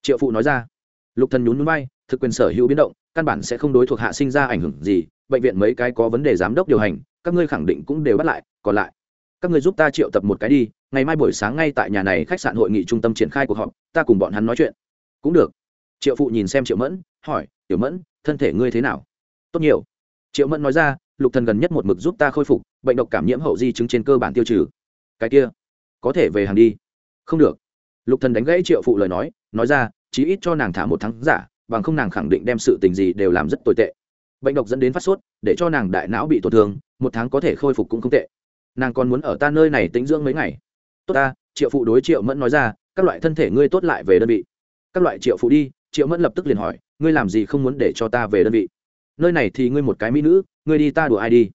Triệu phụ nói ra. Lục thần nhún nhún bay thực quyền sở hữu biến động, căn bản sẽ không đối thuộc hạ sinh ra ảnh hưởng gì, bệnh viện mấy cái có vấn đề giám đốc điều hành các ngươi khẳng định cũng đều bắt lại, còn lại. Các ngươi giúp ta triệu tập một cái đi, ngày mai buổi sáng ngay tại nhà này khách sạn hội nghị trung tâm triển khai cuộc họp, ta cùng bọn hắn nói chuyện. Cũng được. Triệu phụ nhìn xem triệu mẫn, hỏi, tiểu mẫn, thân thể ngươi thế nào? Tốt nhiều. Triệu mẫn nói ra, lục thần gần nhất một mực giúp ta khôi phục, bệnh độc cảm nhiễm hậu di chứng trên cơ bản tiêu trừ. Cái kia, có thể về hàng đi. Không được. Lục thần đánh gãy triệu phụ lời nói nói ra, chí ít cho nàng thả một tháng giả, bằng không nàng khẳng định đem sự tình gì đều làm rất tồi tệ. Bệnh độc dẫn đến phát sốt, để cho nàng đại não bị tổn thương một tháng có thể khôi phục cũng không tệ. Nàng còn muốn ở ta nơi này tĩnh dưỡng mấy ngày. Tốt ta, triệu phụ đối triệu mẫn nói ra, các loại thân thể ngươi tốt lại về đơn vị. Các loại triệu phụ đi, triệu mẫn lập tức liền hỏi, ngươi làm gì không muốn để cho ta về đơn vị? Nơi này thì ngươi một cái mỹ nữ, ngươi đi ta đùa ai đi?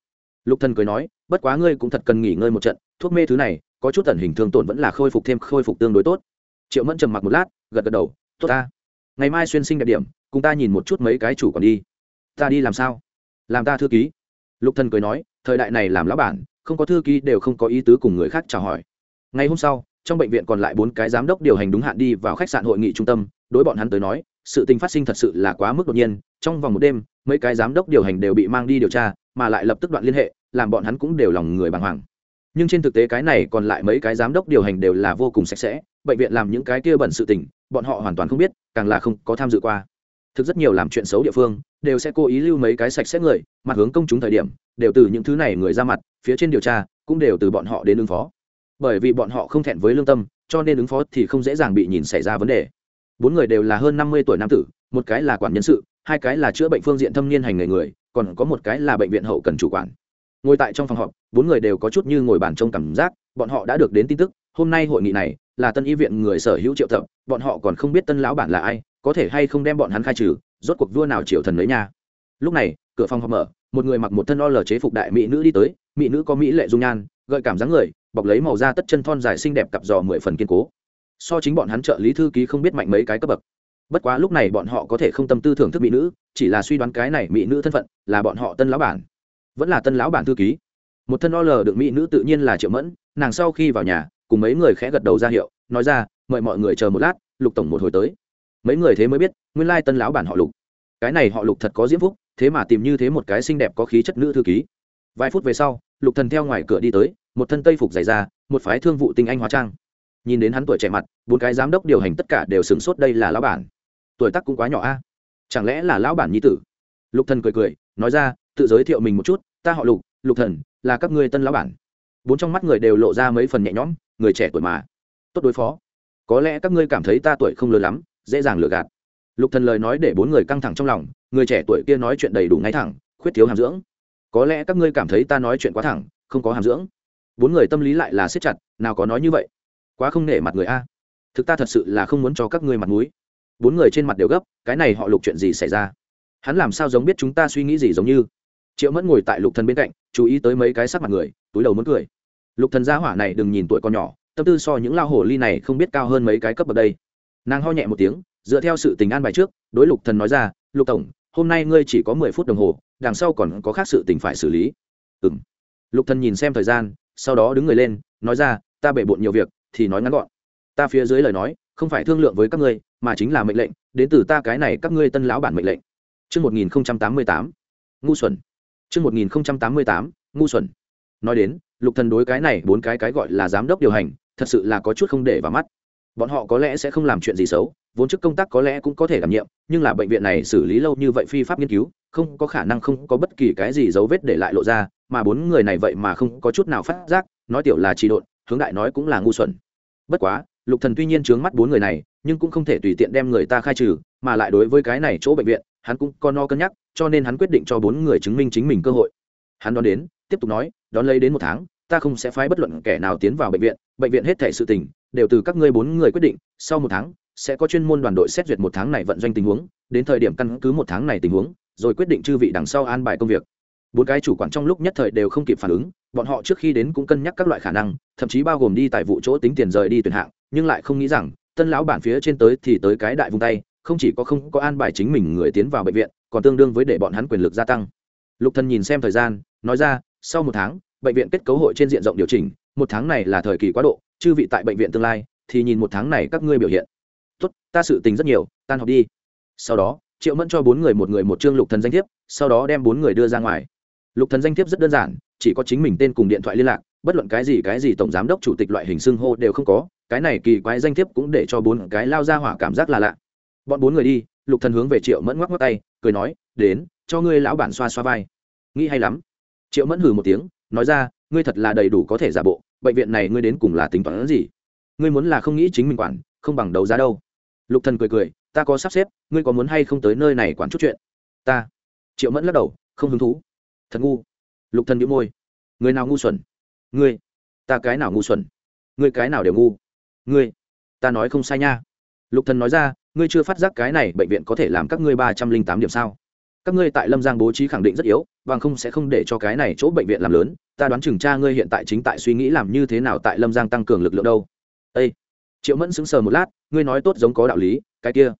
Lục thần cười nói, bất quá ngươi cũng thật cần nghỉ ngơi một trận, thuốc mê thứ này, có chút tần hình thương tổn vẫn là khôi phục thêm khôi phục tương đối tốt. Triệu mẫn trầm mặc một lát, gật gật đầu, tốt ta. Ngày mai xuyên sinh đẹp điểm, cùng ta nhìn một chút mấy cái chủ còn đi. Ta đi làm sao? Làm ta thư ký. Lục thần cười nói thời đại này làm lão bản, không có thư ký đều không có ý tứ cùng người khác chào hỏi. Ngày hôm sau, trong bệnh viện còn lại bốn cái giám đốc điều hành đúng hạn đi vào khách sạn hội nghị trung tâm, đối bọn hắn tới nói, sự tình phát sinh thật sự là quá mức đột nhiên, trong vòng một đêm, mấy cái giám đốc điều hành đều bị mang đi điều tra, mà lại lập tức đoạn liên hệ, làm bọn hắn cũng đều lòng người bàng hoàng. Nhưng trên thực tế cái này còn lại mấy cái giám đốc điều hành đều là vô cùng sạch sẽ, bệnh viện làm những cái kia bẩn sự tình, bọn họ hoàn toàn không biết, càng là không có tham dự qua thực rất nhiều làm chuyện xấu địa phương, đều sẽ cố ý lưu mấy cái sạch sẽ người, mặt hướng công chúng thời điểm, đều từ những thứ này người ra mặt, phía trên điều tra, cũng đều từ bọn họ đến ứng phó. Bởi vì bọn họ không thẹn với lương tâm, cho nên ứng phó thì không dễ dàng bị nhìn xảy ra vấn đề. Bốn người đều là hơn năm mươi tuổi nam tử, một cái là quản nhân sự, hai cái là chữa bệnh phương diện thâm niên hành nghề người, còn có một cái là bệnh viện hậu cần chủ quản. Ngồi tại trong phòng họp, bốn người đều có chút như ngồi bàn trông cảm giác, bọn họ đã được đến tin tức, hôm nay hội nghị này là tân y viện người sở hữu triệu tập, bọn họ còn không biết tân lão bản là ai có thể hay không đem bọn hắn khai trừ, rốt cuộc vua nào triệu thần lấy nha. Lúc này, cửa phòng họp mở, một người mặc một thân o lờ chế phục đại mỹ nữ đi tới, mỹ nữ có mỹ lệ dung nhan, gợi cảm dáng người, bọc lấy màu da tất chân thon dài xinh đẹp cặp giò mười phần kiên cố. So chính bọn hắn trợ lý thư ký không biết mạnh mấy cái cấp bậc. Bất quá lúc này bọn họ có thể không tâm tư thưởng thức mỹ nữ, chỉ là suy đoán cái này mỹ nữ thân phận là bọn họ tân lão bản. Vẫn là tân lão bản thư ký. Một thân o lờ được mỹ nữ tự nhiên là triệu mẫn, nàng sau khi vào nhà, cùng mấy người khẽ gật đầu ra hiệu, nói ra, mời mọi người chờ một lát, lục tổng một hồi tới mấy người thế mới biết, nguyên lai tân lão bản họ lục. Cái này họ lục thật có diễm phúc, thế mà tìm như thế một cái xinh đẹp có khí chất nữ thư ký. Vài phút về sau, lục thần theo ngoài cửa đi tới, một thân tây phục dày ra một phái thương vụ tinh anh hóa trang. Nhìn đến hắn tuổi trẻ mặt, bốn cái giám đốc điều hành tất cả đều sửng sốt đây là lão bản. Tuổi tác cũng quá nhỏ a. Chẳng lẽ là lão bản nhi tử? Lục thần cười cười, nói ra, tự giới thiệu mình một chút, ta họ lục lục thần, là các ngươi tân lão bản. Bốn trong mắt người đều lộ ra mấy phần nhẹ nhõm, người trẻ tuổi mà. Tốt đối phó. Có lẽ các ngươi cảm thấy ta tuổi không lớn lắm dễ dàng lừa gạt. Lục thần lời nói để bốn người căng thẳng trong lòng, người trẻ tuổi kia nói chuyện đầy đủ ngay thẳng, khuyết thiếu hàm dưỡng. Có lẽ các ngươi cảm thấy ta nói chuyện quá thẳng, không có hàm dưỡng. Bốn người tâm lý lại là siết chặt, nào có nói như vậy? Quá không nể mặt người a. Thực ta thật sự là không muốn cho các ngươi mặt mũi. Bốn người trên mặt đều gấp, cái này họ lục chuyện gì xảy ra? Hắn làm sao giống biết chúng ta suy nghĩ gì giống như? Triệu mẫn ngồi tại lục thần bên cạnh, chú ý tới mấy cái sắc mặt người, túi đầu muốn cười. Lục thần gia hỏa này đừng nhìn tuổi còn nhỏ, tâm tư so những lao hổ ly này không biết cao hơn mấy cái cấp bậc đây nàng ho nhẹ một tiếng dựa theo sự tình an bài trước đối lục thần nói ra lục tổng hôm nay ngươi chỉ có mười phút đồng hồ đằng sau còn có khác sự tình phải xử lý ừm lục thần nhìn xem thời gian sau đó đứng người lên nói ra ta bể bộn nhiều việc thì nói ngắn gọn ta phía dưới lời nói không phải thương lượng với các ngươi mà chính là mệnh lệnh đến từ ta cái này các ngươi tân lão bản mệnh lệnh Trước 1088, ngu xuẩn. Trước 1088, ngu xuẩn. Nói đến, lục thần đối cái này bốn cái cái gọi là giám đốc điều hành, thật sự là có chút không để vào mắt. Bọn họ có lẽ sẽ không làm chuyện gì xấu, vốn chức công tác có lẽ cũng có thể đảm nhiệm, nhưng là bệnh viện này xử lý lâu như vậy phi pháp nghiên cứu, không có khả năng không có bất kỳ cái gì dấu vết để lại lộ ra, mà bốn người này vậy mà không có chút nào phát giác, nói tiểu là trì độn, hướng đại nói cũng là ngu xuẩn. Bất quá, lục thần tuy nhiên trướng mắt bốn người này, nhưng cũng không thể tùy tiện đem người ta khai trừ, mà lại đối với cái này chỗ bệnh viện, hắn cũng có no cân nhắc, cho nên hắn quyết định cho bốn người chứng minh chính mình cơ hội. Hắn đón đến, tiếp tục nói, đón lấy đến một tháng, ta không sẽ phái bất luận kẻ nào tiến vào bệnh viện, bệnh viện hết thể sự tình đều từ các ngươi bốn người quyết định, sau một tháng sẽ có chuyên môn đoàn đội xét duyệt một tháng này vận doanh tình huống, đến thời điểm căn cứ một tháng này tình huống, rồi quyết định chư vị đằng sau an bài công việc. Bốn cái chủ quản trong lúc nhất thời đều không kịp phản ứng, bọn họ trước khi đến cũng cân nhắc các loại khả năng, thậm chí bao gồm đi tại vụ chỗ tính tiền rời đi tuyển hạng, nhưng lại không nghĩ rằng, tân lão bản phía trên tới thì tới cái đại vung tay, không chỉ có không có an bài chính mình người tiến vào bệnh viện, còn tương đương với để bọn hắn quyền lực gia tăng. Lục Thần nhìn xem thời gian, nói ra, sau một tháng, bệnh viện kết cấu hội trên diện rộng điều chỉnh, một tháng này là thời kỳ quá độ, chư vị tại bệnh viện tương lai, thì nhìn một tháng này các ngươi biểu hiện. Tốt, ta sự tình rất nhiều, tan học đi. Sau đó, Triệu Mẫn cho bốn người một người một chương Lục Thần danh thiếp, sau đó đem bốn người đưa ra ngoài. Lục Thần danh thiếp rất đơn giản, chỉ có chính mình tên cùng điện thoại liên lạc, bất luận cái gì cái gì tổng giám đốc chủ tịch loại hình xưng hô đều không có, cái này kỳ quái danh thiếp cũng để cho bốn cái lao ra hỏa cảm giác là lạ. Bọn bốn người đi, Lục Thần hướng về Triệu Mẫn ngoắc ngoắc tay, cười nói, "Đến, cho ngươi lão bản xoa xoa vai." Nghĩ hay lắm. Triệu Mẫn hừ một tiếng, nói ra, "Ngươi thật là đầy đủ có thể giả bộ, bệnh viện này ngươi đến cùng là tính toán gì? Ngươi muốn là không nghĩ chính mình quản, không bằng đấu giá đâu." Lục Thần cười cười, "Ta có sắp xếp, ngươi có muốn hay không tới nơi này quản chút chuyện?" "Ta." Triệu Mẫn lắc đầu, không hứng thú. "Thật ngu." Lục Thần nhíu môi. "Người nào ngu xuẩn?" "Ngươi." "Ta cái nào ngu xuẩn?" "Ngươi cái nào đều ngu." "Ngươi." "Ta nói không sai nha." Lục Thần nói ra, ngươi chưa phát giác cái này bệnh viện có thể làm các ngươi ba trăm linh tám điểm sao các ngươi tại lâm giang bố trí khẳng định rất yếu bằng không sẽ không để cho cái này chỗ bệnh viện làm lớn ta đoán chừng cha ngươi hiện tại chính tại suy nghĩ làm như thế nào tại lâm giang tăng cường lực lượng đâu. Â triệu mẫn sững sờ một lát, ngươi nói tốt giống có đạo lý, cái kia.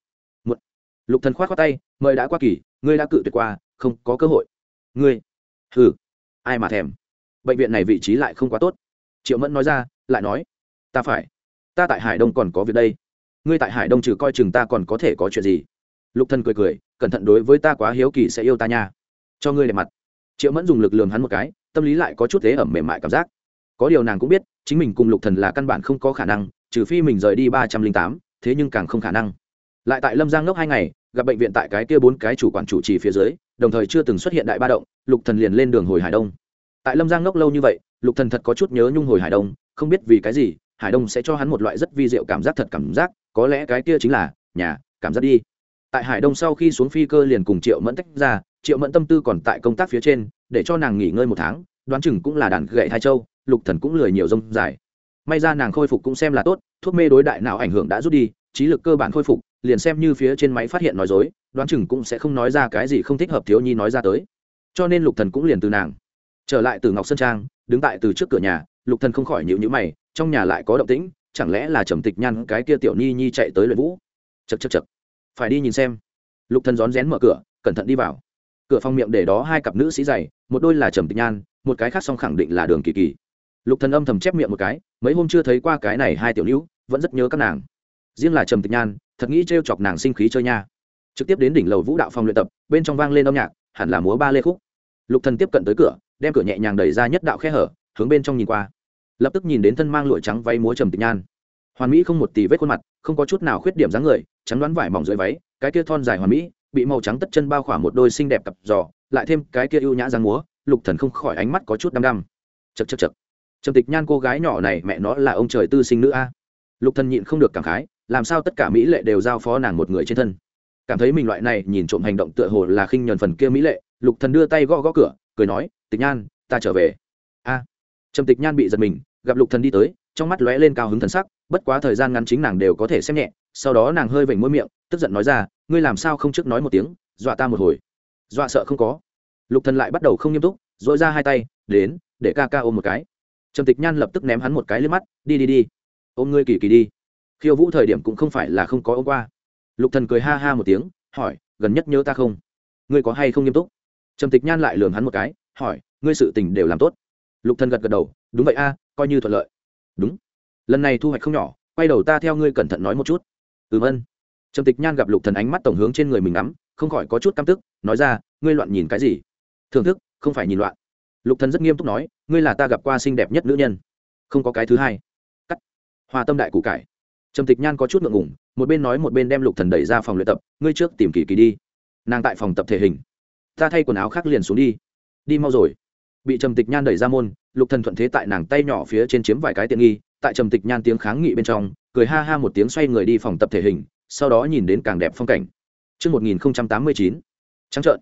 Một, lục thần khoát khoát tay, mời đã qua kỳ, ngươi đã cự tuyệt qua, không có cơ hội. Ngươi, hừ, ai mà thèm. Bệnh viện này vị trí lại không quá tốt. Triệu mẫn nói ra, lại nói, ta phải, ta tại hải đông còn có việc đây. Ngươi tại hải đông trừ coi chừng ta còn có thể có chuyện gì. Lục thần cười cười, cẩn thận đối với ta quá hiếu kỳ sẽ yêu ta nha. Cho ngươi đẹp mặt. Triệu mẫn dùng lực lường hắn một cái tâm lý lại có chút thế ẩm mềm mại cảm giác. Có điều nàng cũng biết, chính mình cùng lục thần là căn bản không có khả năng, trừ phi mình rời đi ba trăm linh tám, thế nhưng càng không khả năng. Lại tại lâm giang ngốc hai ngày, gặp bệnh viện tại cái kia bốn cái chủ quản chủ trì phía dưới, đồng thời chưa từng xuất hiện đại ba động, lục thần liền lên đường hồi hải đông. Tại lâm giang ngốc lâu như vậy, lục thần thật có chút nhớ nhung hồi hải đông, không biết vì cái gì, hải đông sẽ cho hắn một loại rất vi diệu cảm giác thật cảm giác, có lẽ cái kia chính là, nhà, cảm giác đi. Tại hải đông sau khi xuống phi cơ liền cùng triệu mẫn tách ra, triệu mẫn tâm tư còn tại công tác phía trên để cho nàng nghỉ ngơi một tháng, đoán chừng cũng là đàn gậy hai châu, lục thần cũng lười nhiều rông dài. May ra nàng khôi phục cũng xem là tốt, thuốc mê đối đại não ảnh hưởng đã rút đi, trí lực cơ bản khôi phục, liền xem như phía trên máy phát hiện nói dối, đoán chừng cũng sẽ không nói ra cái gì không thích hợp thiếu nhi nói ra tới. Cho nên lục thần cũng liền từ nàng. Trở lại từ ngọc sơn trang, đứng tại từ trước cửa nhà, lục thần không khỏi nhịu nhữ mày, trong nhà lại có động tĩnh, chẳng lẽ là trầm tịch nhăn cái kia tiểu nhi nhi chạy tới luyện vũ? Chật chật chật phải đi nhìn xem. Lục thần rón rén mở cửa, cẩn thận đi vào cửa phòng miệng để đó hai cặp nữ sĩ dày, một đôi là trầm tịch nhan, một cái khác song khẳng định là đường kỳ kỳ. Lục thần âm thầm chép miệng một cái, mấy hôm chưa thấy qua cái này hai tiểu nữ, vẫn rất nhớ các nàng. Riêng là trầm tịch nhan, thật nghĩ trêu chọc nàng sinh khí chơi nha. Trực tiếp đến đỉnh lầu vũ đạo phòng luyện tập, bên trong vang lên âm nhạc, hẳn là múa ba lê khúc. Lục thần tiếp cận tới cửa, đem cửa nhẹ nhàng đẩy ra nhất đạo khe hở, hướng bên trong nhìn qua. Lập tức nhìn đến thân mang lụa trắng váy múa trầm tịch nhan. Hoàn mỹ không một tì vết khuôn mặt, không có chút nào khuyết điểm dáng người, trắng đoán vải mỏng dưới váy, cái kia thon dài hoàn mỹ bị màu trắng tất chân bao khỏa một đôi xinh đẹp cặp giò, lại thêm cái kia ưu nhã răng múa, lục thần không khỏi ánh mắt có chút đăm đăm. Chật chật chật trầm tịch nhan cô gái nhỏ này mẹ nó là ông trời tư sinh nữ a. Lục thần nhịn không được cảm khái, làm sao tất cả mỹ lệ đều giao phó nàng một người trên thân. Cảm thấy mình loại này nhìn trộm hành động tựa hồ là khinh nhờn phần kia mỹ lệ, lục thần đưa tay gõ gõ cửa, cười nói, tịch nhan, ta trở về. A. Trầm tịch nhan bị giật mình, gặp lục thần đi tới, trong mắt lóe lên cao hứng thần sắc bất quá thời gian ngắn chính nàng đều có thể xem nhẹ, sau đó nàng hơi vểnh môi miệng, tức giận nói ra, ngươi làm sao không trước nói một tiếng, dọa ta một hồi? Dọa sợ không có. Lục thần lại bắt đầu không nghiêm túc dội ra hai tay, đến, để ca ca ôm một cái. Trầm tịch nhan lập tức ném hắn một cái lên mắt, đi đi đi, ôm ngươi kỳ kỳ đi. Khiêu vũ thời điểm cũng không phải là không có ôm qua. Lục thần cười ha ha một tiếng, hỏi, gần nhất nhớ ta không? Ngươi có hay không nghiêm túc? Trầm tịch nhan lại lườm hắn một cái, hỏi, ngươi sự tình đều làm tốt. Lục thần gật gật đầu, đúng vậy a, coi như thuận lợi. Đúng lần này thu hoạch không nhỏ, quay đầu ta theo ngươi cẩn thận nói một chút. Ừm ân. Trầm tịch nhan gặp lục thần ánh mắt tổng hướng trên người mình ngắm, không khỏi có chút căm tức, nói ra, ngươi loạn nhìn cái gì? Thưởng thức, không phải nhìn loạn. Lục thần rất nghiêm túc nói, ngươi là ta gặp qua xinh đẹp nhất nữ nhân. Không có cái thứ hai. Cắt. Hòa tâm đại củ cải. Trầm tịch nhan có chút ngượng ngùng, một bên nói một bên đem lục thần đẩy ra phòng luyện tập, ngươi trước tìm kỳ kỳ đi. Nàng tại phòng tập thể hình. Ta thay quần áo khác liền xuống đi. Đi mau rồi. Bị trầm tịch nhan đẩy ra môn, lục thần thuận thế tại nàng tay nhỏ phía trên chiếm vài cái tiện nghi tại trầm tịch nhan tiếng kháng nghị bên trong cười ha ha một tiếng xoay người đi phòng tập thể hình sau đó nhìn đến càng đẹp phong cảnh Trước 1089, trắng trợn.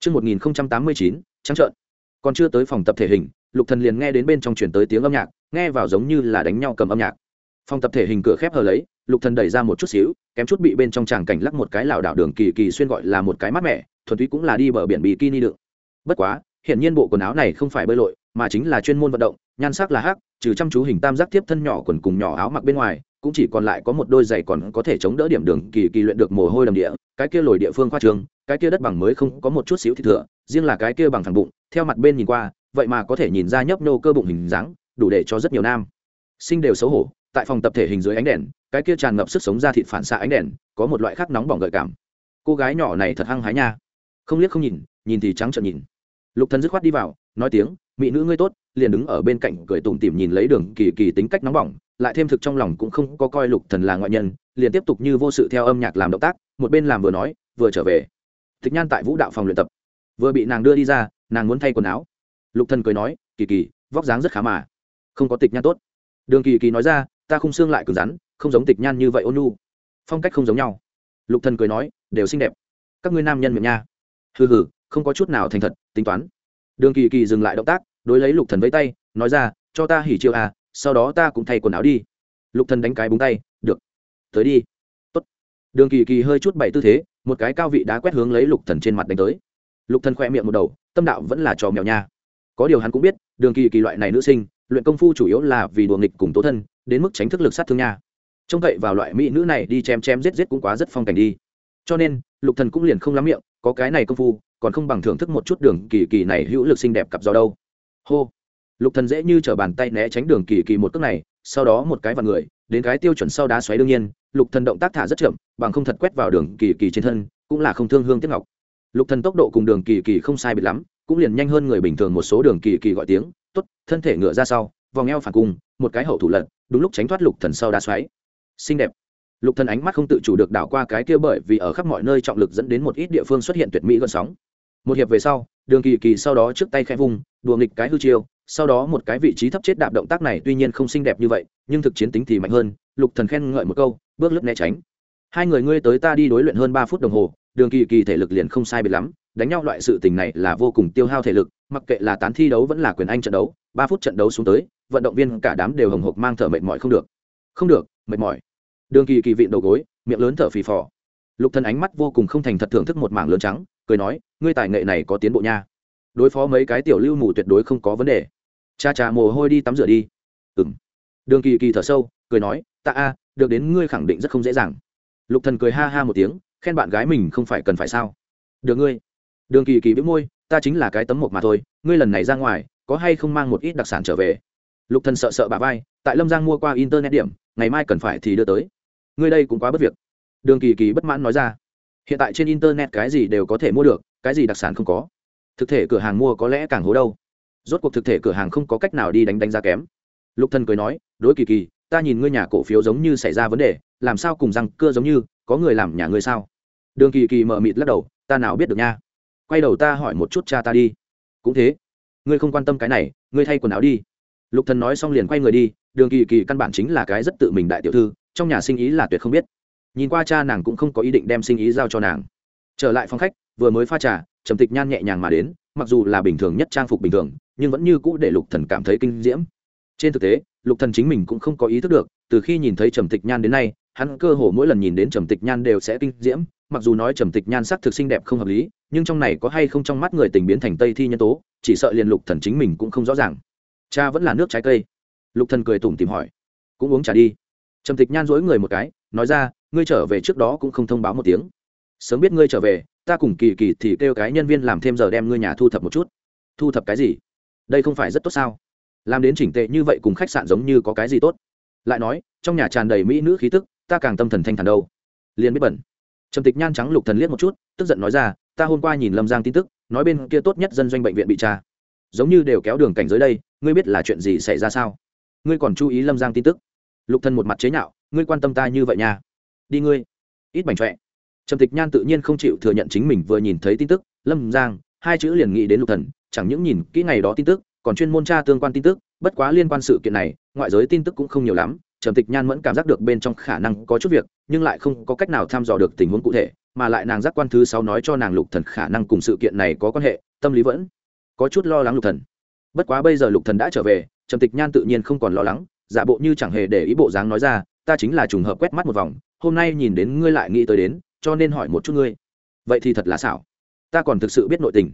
Trước 1089, trắng trợn. Còn chưa tới phòng tập thể hình, Lục Thần liền nghe đến bên trong truyền tới tiếng âm nhạc, nghe vào giống như là đánh nhau cầm âm nhạc. Phòng tập thể hình cửa khép hờ lấy, Lục Thần đẩy ra một chút xíu, kém chút bị bên trong tràng cảnh lắc một cái lảo đảo đường kỳ kỳ xuyên gọi là một cái mát mẻ, thuần túy cũng là đi bờ biển bikini được. Bất quá, hiện nhiên bộ quần áo này không phải bơi lội, mà chính là chuyên môn vận động, nhan sắc là hắc, trừ chăm chú hình tam giác tiếp thân nhỏ quần cùng nhỏ áo mặc bên ngoài, cũng chỉ còn lại có một đôi giày còn có thể chống đỡ điểm đường kỳ kỳ luyện được mồ hôi đầm địa cái kia lồi địa phương khoa trường cái kia đất bằng mới không có một chút xíu thịt thừa riêng là cái kia bằng thẳng bụng theo mặt bên nhìn qua vậy mà có thể nhìn ra nhấp nô cơ bụng hình dáng đủ để cho rất nhiều nam sinh đều xấu hổ. Tại phòng tập thể hình dưới ánh đèn cái kia tràn ngập sức sống ra thịt phản xạ ánh đèn có một loại khác nóng bỏng gợi cảm. Cô gái nhỏ này thật hăng hái nha. Không liếc không nhìn nhìn thì trắng trợn nhìn. Lục thần dứt khoát đi vào nói tiếng mỹ nữ ngươi tốt, liền đứng ở bên cạnh cười tủm tỉm nhìn lấy đường kỳ kỳ tính cách nóng bỏng, lại thêm thực trong lòng cũng không có coi lục thần là ngoại nhân, liền tiếp tục như vô sự theo âm nhạc làm động tác, một bên làm vừa nói, vừa trở về. Tịch nhan tại vũ đạo phòng luyện tập. Vừa bị nàng đưa đi ra, nàng muốn thay quần áo. Lục thần cười nói, kỳ kỳ, vóc dáng rất khá mà. Không có tịch nhan tốt. Đường kỳ kỳ nói ra, ta không xương lại cứng rắn, không giống tịch nhan như vậy ôn nhu. Phong cách không giống nhau. Lục thần cười nói, đều xinh đẹp. Các ngươi nam nhân miệng nha. Hừ hừ, không có chút nào thành thật, tính toán. Đường kỳ kỳ dừng lại động tác đối lấy lục thần với tay, nói ra, cho ta hỉ chiêu à sau đó ta cũng thay quần áo đi. Lục thần đánh cái búng tay, được, tới đi. Tốt. đường kỳ kỳ hơi chút bảy tư thế, một cái cao vị đá quét hướng lấy lục thần trên mặt đánh tới. Lục thần khoe miệng một đầu, tâm đạo vẫn là trò mèo nha. Có điều hắn cũng biết, đường kỳ kỳ loại này nữ sinh, luyện công phu chủ yếu là vì đùa nghịch cùng tố thân, đến mức tránh thức lực sát thương nha. Trông cậy vào loại mỹ nữ này đi chém chém giết giết cũng quá rất phong cảnh đi. Cho nên, lục thần cũng liền không lắm miệng, có cái này công phu, còn không bằng thưởng thức một chút đường kỳ kỳ này hữu lực xinh đẹp cặp gió đâu hô. Lục thần dễ như trở bàn tay né tránh đường kỳ kỳ một cước này, sau đó một cái vào người, đến cái tiêu chuẩn sau đá xoáy đương nhiên, lục thần động tác thả rất chậm, bằng không thật quét vào đường kỳ kỳ trên thân, cũng là không thương hương tiếc ngọc. Lục thần tốc độ cùng đường kỳ kỳ không sai biệt lắm, cũng liền nhanh hơn người bình thường một số đường kỳ kỳ gọi tiếng, tốt, thân thể ngựa ra sau, vòng eo phản cung, một cái hậu thủ lật, đúng lúc tránh thoát lục thần sau đá xoáy. Xinh đẹp. Lục thần ánh mắt không tự chủ được đảo qua cái kia bởi vì ở khắp mọi nơi trọng lực dẫn đến một ít địa phương xuất hiện tuyệt mỹ gợn sóng một hiệp về sau, đường kỳ kỳ sau đó trước tay khẽ vung, đùa nghịch cái hư chiêu, sau đó một cái vị trí thấp chết đạp động tác này tuy nhiên không xinh đẹp như vậy, nhưng thực chiến tính thì mạnh hơn, lục thần khen ngợi một câu, bước lướt né tránh. Hai người ngươi tới ta đi đối luyện hơn ba phút đồng hồ, đường kỳ kỳ thể lực liền không sai biệt lắm, đánh nhau loại sự tình này là vô cùng tiêu hao thể lực, mặc kệ là tán thi đấu vẫn là quyền anh trận đấu, ba phút trận đấu xuống tới, vận động viên cả đám đều hồng hộc mang thở mệt mỏi không được. Không được, mệt mỏi. Đường kỳ kỳ vịn đầu gối, miệng lớn thở phì phò lục thần ánh mắt vô cùng không thành thật thưởng thức một mảng lớn trắng, cười nói, ngươi tài nghệ này có tiến bộ nha. Đối phó mấy cái tiểu lưu mù tuyệt đối không có vấn đề. Cha cha mồ hôi đi tắm rửa đi. Ừm. Đường kỳ kỳ thở sâu, cười nói, ta a, được đến ngươi khẳng định rất không dễ dàng. Lục thần cười ha ha một tiếng, khen bạn gái mình không phải cần phải sao? Được ngươi. Đường kỳ kỳ bĩu môi, ta chính là cái tấm một mà thôi, ngươi lần này ra ngoài, có hay không mang một ít đặc sản trở về? Lục thần sợ sợ bà vai, tại lâm giang mua qua internet điểm, ngày mai cần phải thì đưa tới. Ngươi đây cũng quá bất việc đường kỳ kỳ bất mãn nói ra, hiện tại trên internet cái gì đều có thể mua được, cái gì đặc sản không có. Thực thể cửa hàng mua có lẽ càng hố đâu. Rốt cuộc thực thể cửa hàng không có cách nào đi đánh đánh giá kém. Lục thần cười nói, đối kỳ kỳ, ta nhìn ngươi nhà cổ phiếu giống như xảy ra vấn đề, làm sao cùng răng cưa giống như, có người làm nhà ngươi sao? Đường kỳ kỳ mở mịt lắc đầu, ta nào biết được nha. Quay đầu ta hỏi một chút cha ta đi. Cũng thế. Ngươi không quan tâm cái này, ngươi thay quần áo đi. Lục thần nói xong liền quay người đi, đường kỳ kỳ căn bản chính là cái rất tự mình đại tiểu thư, trong nhà sinh ý là tuyệt không biết nhìn qua cha nàng cũng không có ý định đem sinh ý giao cho nàng. Trở lại phòng khách, vừa mới pha trà, trầm tịch nhan nhẹ nhàng mà đến, mặc dù là bình thường nhất trang phục bình thường, nhưng vẫn như cũ để lục thần cảm thấy kinh diễm. Trên thực tế, lục thần chính mình cũng không có ý thức được, từ khi nhìn thấy trầm tịch nhan đến nay, hắn cơ hồ mỗi lần nhìn đến trầm tịch nhan đều sẽ kinh diễm, mặc dù nói trầm tịch nhan sắc thực xinh đẹp không hợp lý, nhưng trong này có hay không trong mắt người tình biến thành tây thi nhân tố, chỉ sợ liền lục thần chính mình cũng không rõ ràng. Cha vẫn là nước trái cây. Lục thần cười tủm tìm hỏi, cũng uống trà đi. Trầm tịch nhan dỗi người một cái nói ra, ngươi trở về trước đó cũng không thông báo một tiếng. Sớm biết ngươi trở về, ta cùng kỳ kỳ thì kêu cái nhân viên làm thêm giờ đem ngươi nhà thu thập một chút. Thu thập cái gì? Đây không phải rất tốt sao? Làm đến chỉnh tệ như vậy cùng khách sạn giống như có cái gì tốt? Lại nói, trong nhà tràn đầy mỹ nữ khí tức, ta càng tâm thần thanh thản đâu. Liền biết bẩn. Trầm tịch nhan trắng lục thần liếc một chút, tức giận nói ra, ta hôm qua nhìn lâm giang tin tức, nói bên kia tốt nhất dân doanh bệnh viện bị tra. Giống như đều kéo đường cảnh giới đây, ngươi biết là chuyện gì xảy ra sao? Ngươi còn chú ý lâm giang tin tức? Lục thần một mặt chế nhạo ngươi quan tâm ta như vậy nha. Đi ngươi. Ít bảnh trọe trầm tịch nhan tự nhiên không chịu thừa nhận chính mình vừa nhìn thấy tin tức, lâm giang, hai chữ liền nghĩ đến lục thần, chẳng những nhìn kỹ ngày đó tin tức, còn chuyên môn tra tương quan tin tức, bất quá liên quan sự kiện này, ngoại giới tin tức cũng không nhiều lắm, trầm tịch nhan vẫn cảm giác được bên trong khả năng có chút việc, nhưng lại không có cách nào thăm dò được tình huống cụ thể, mà lại nàng giác quan thứ sáu nói cho nàng lục thần khả năng cùng sự kiện này có quan hệ, tâm lý vẫn có chút lo lắng lục thần. Bất quá bây giờ lục thần đã trở về, trầm tịch nhan tự nhiên không còn lo lắng, giả bộ như chẳng hề để ý bộ dáng nói ra ta chính là trùng hợp quét mắt một vòng hôm nay nhìn đến ngươi lại nghĩ tới đến cho nên hỏi một chút ngươi vậy thì thật là xảo ta còn thực sự biết nội tình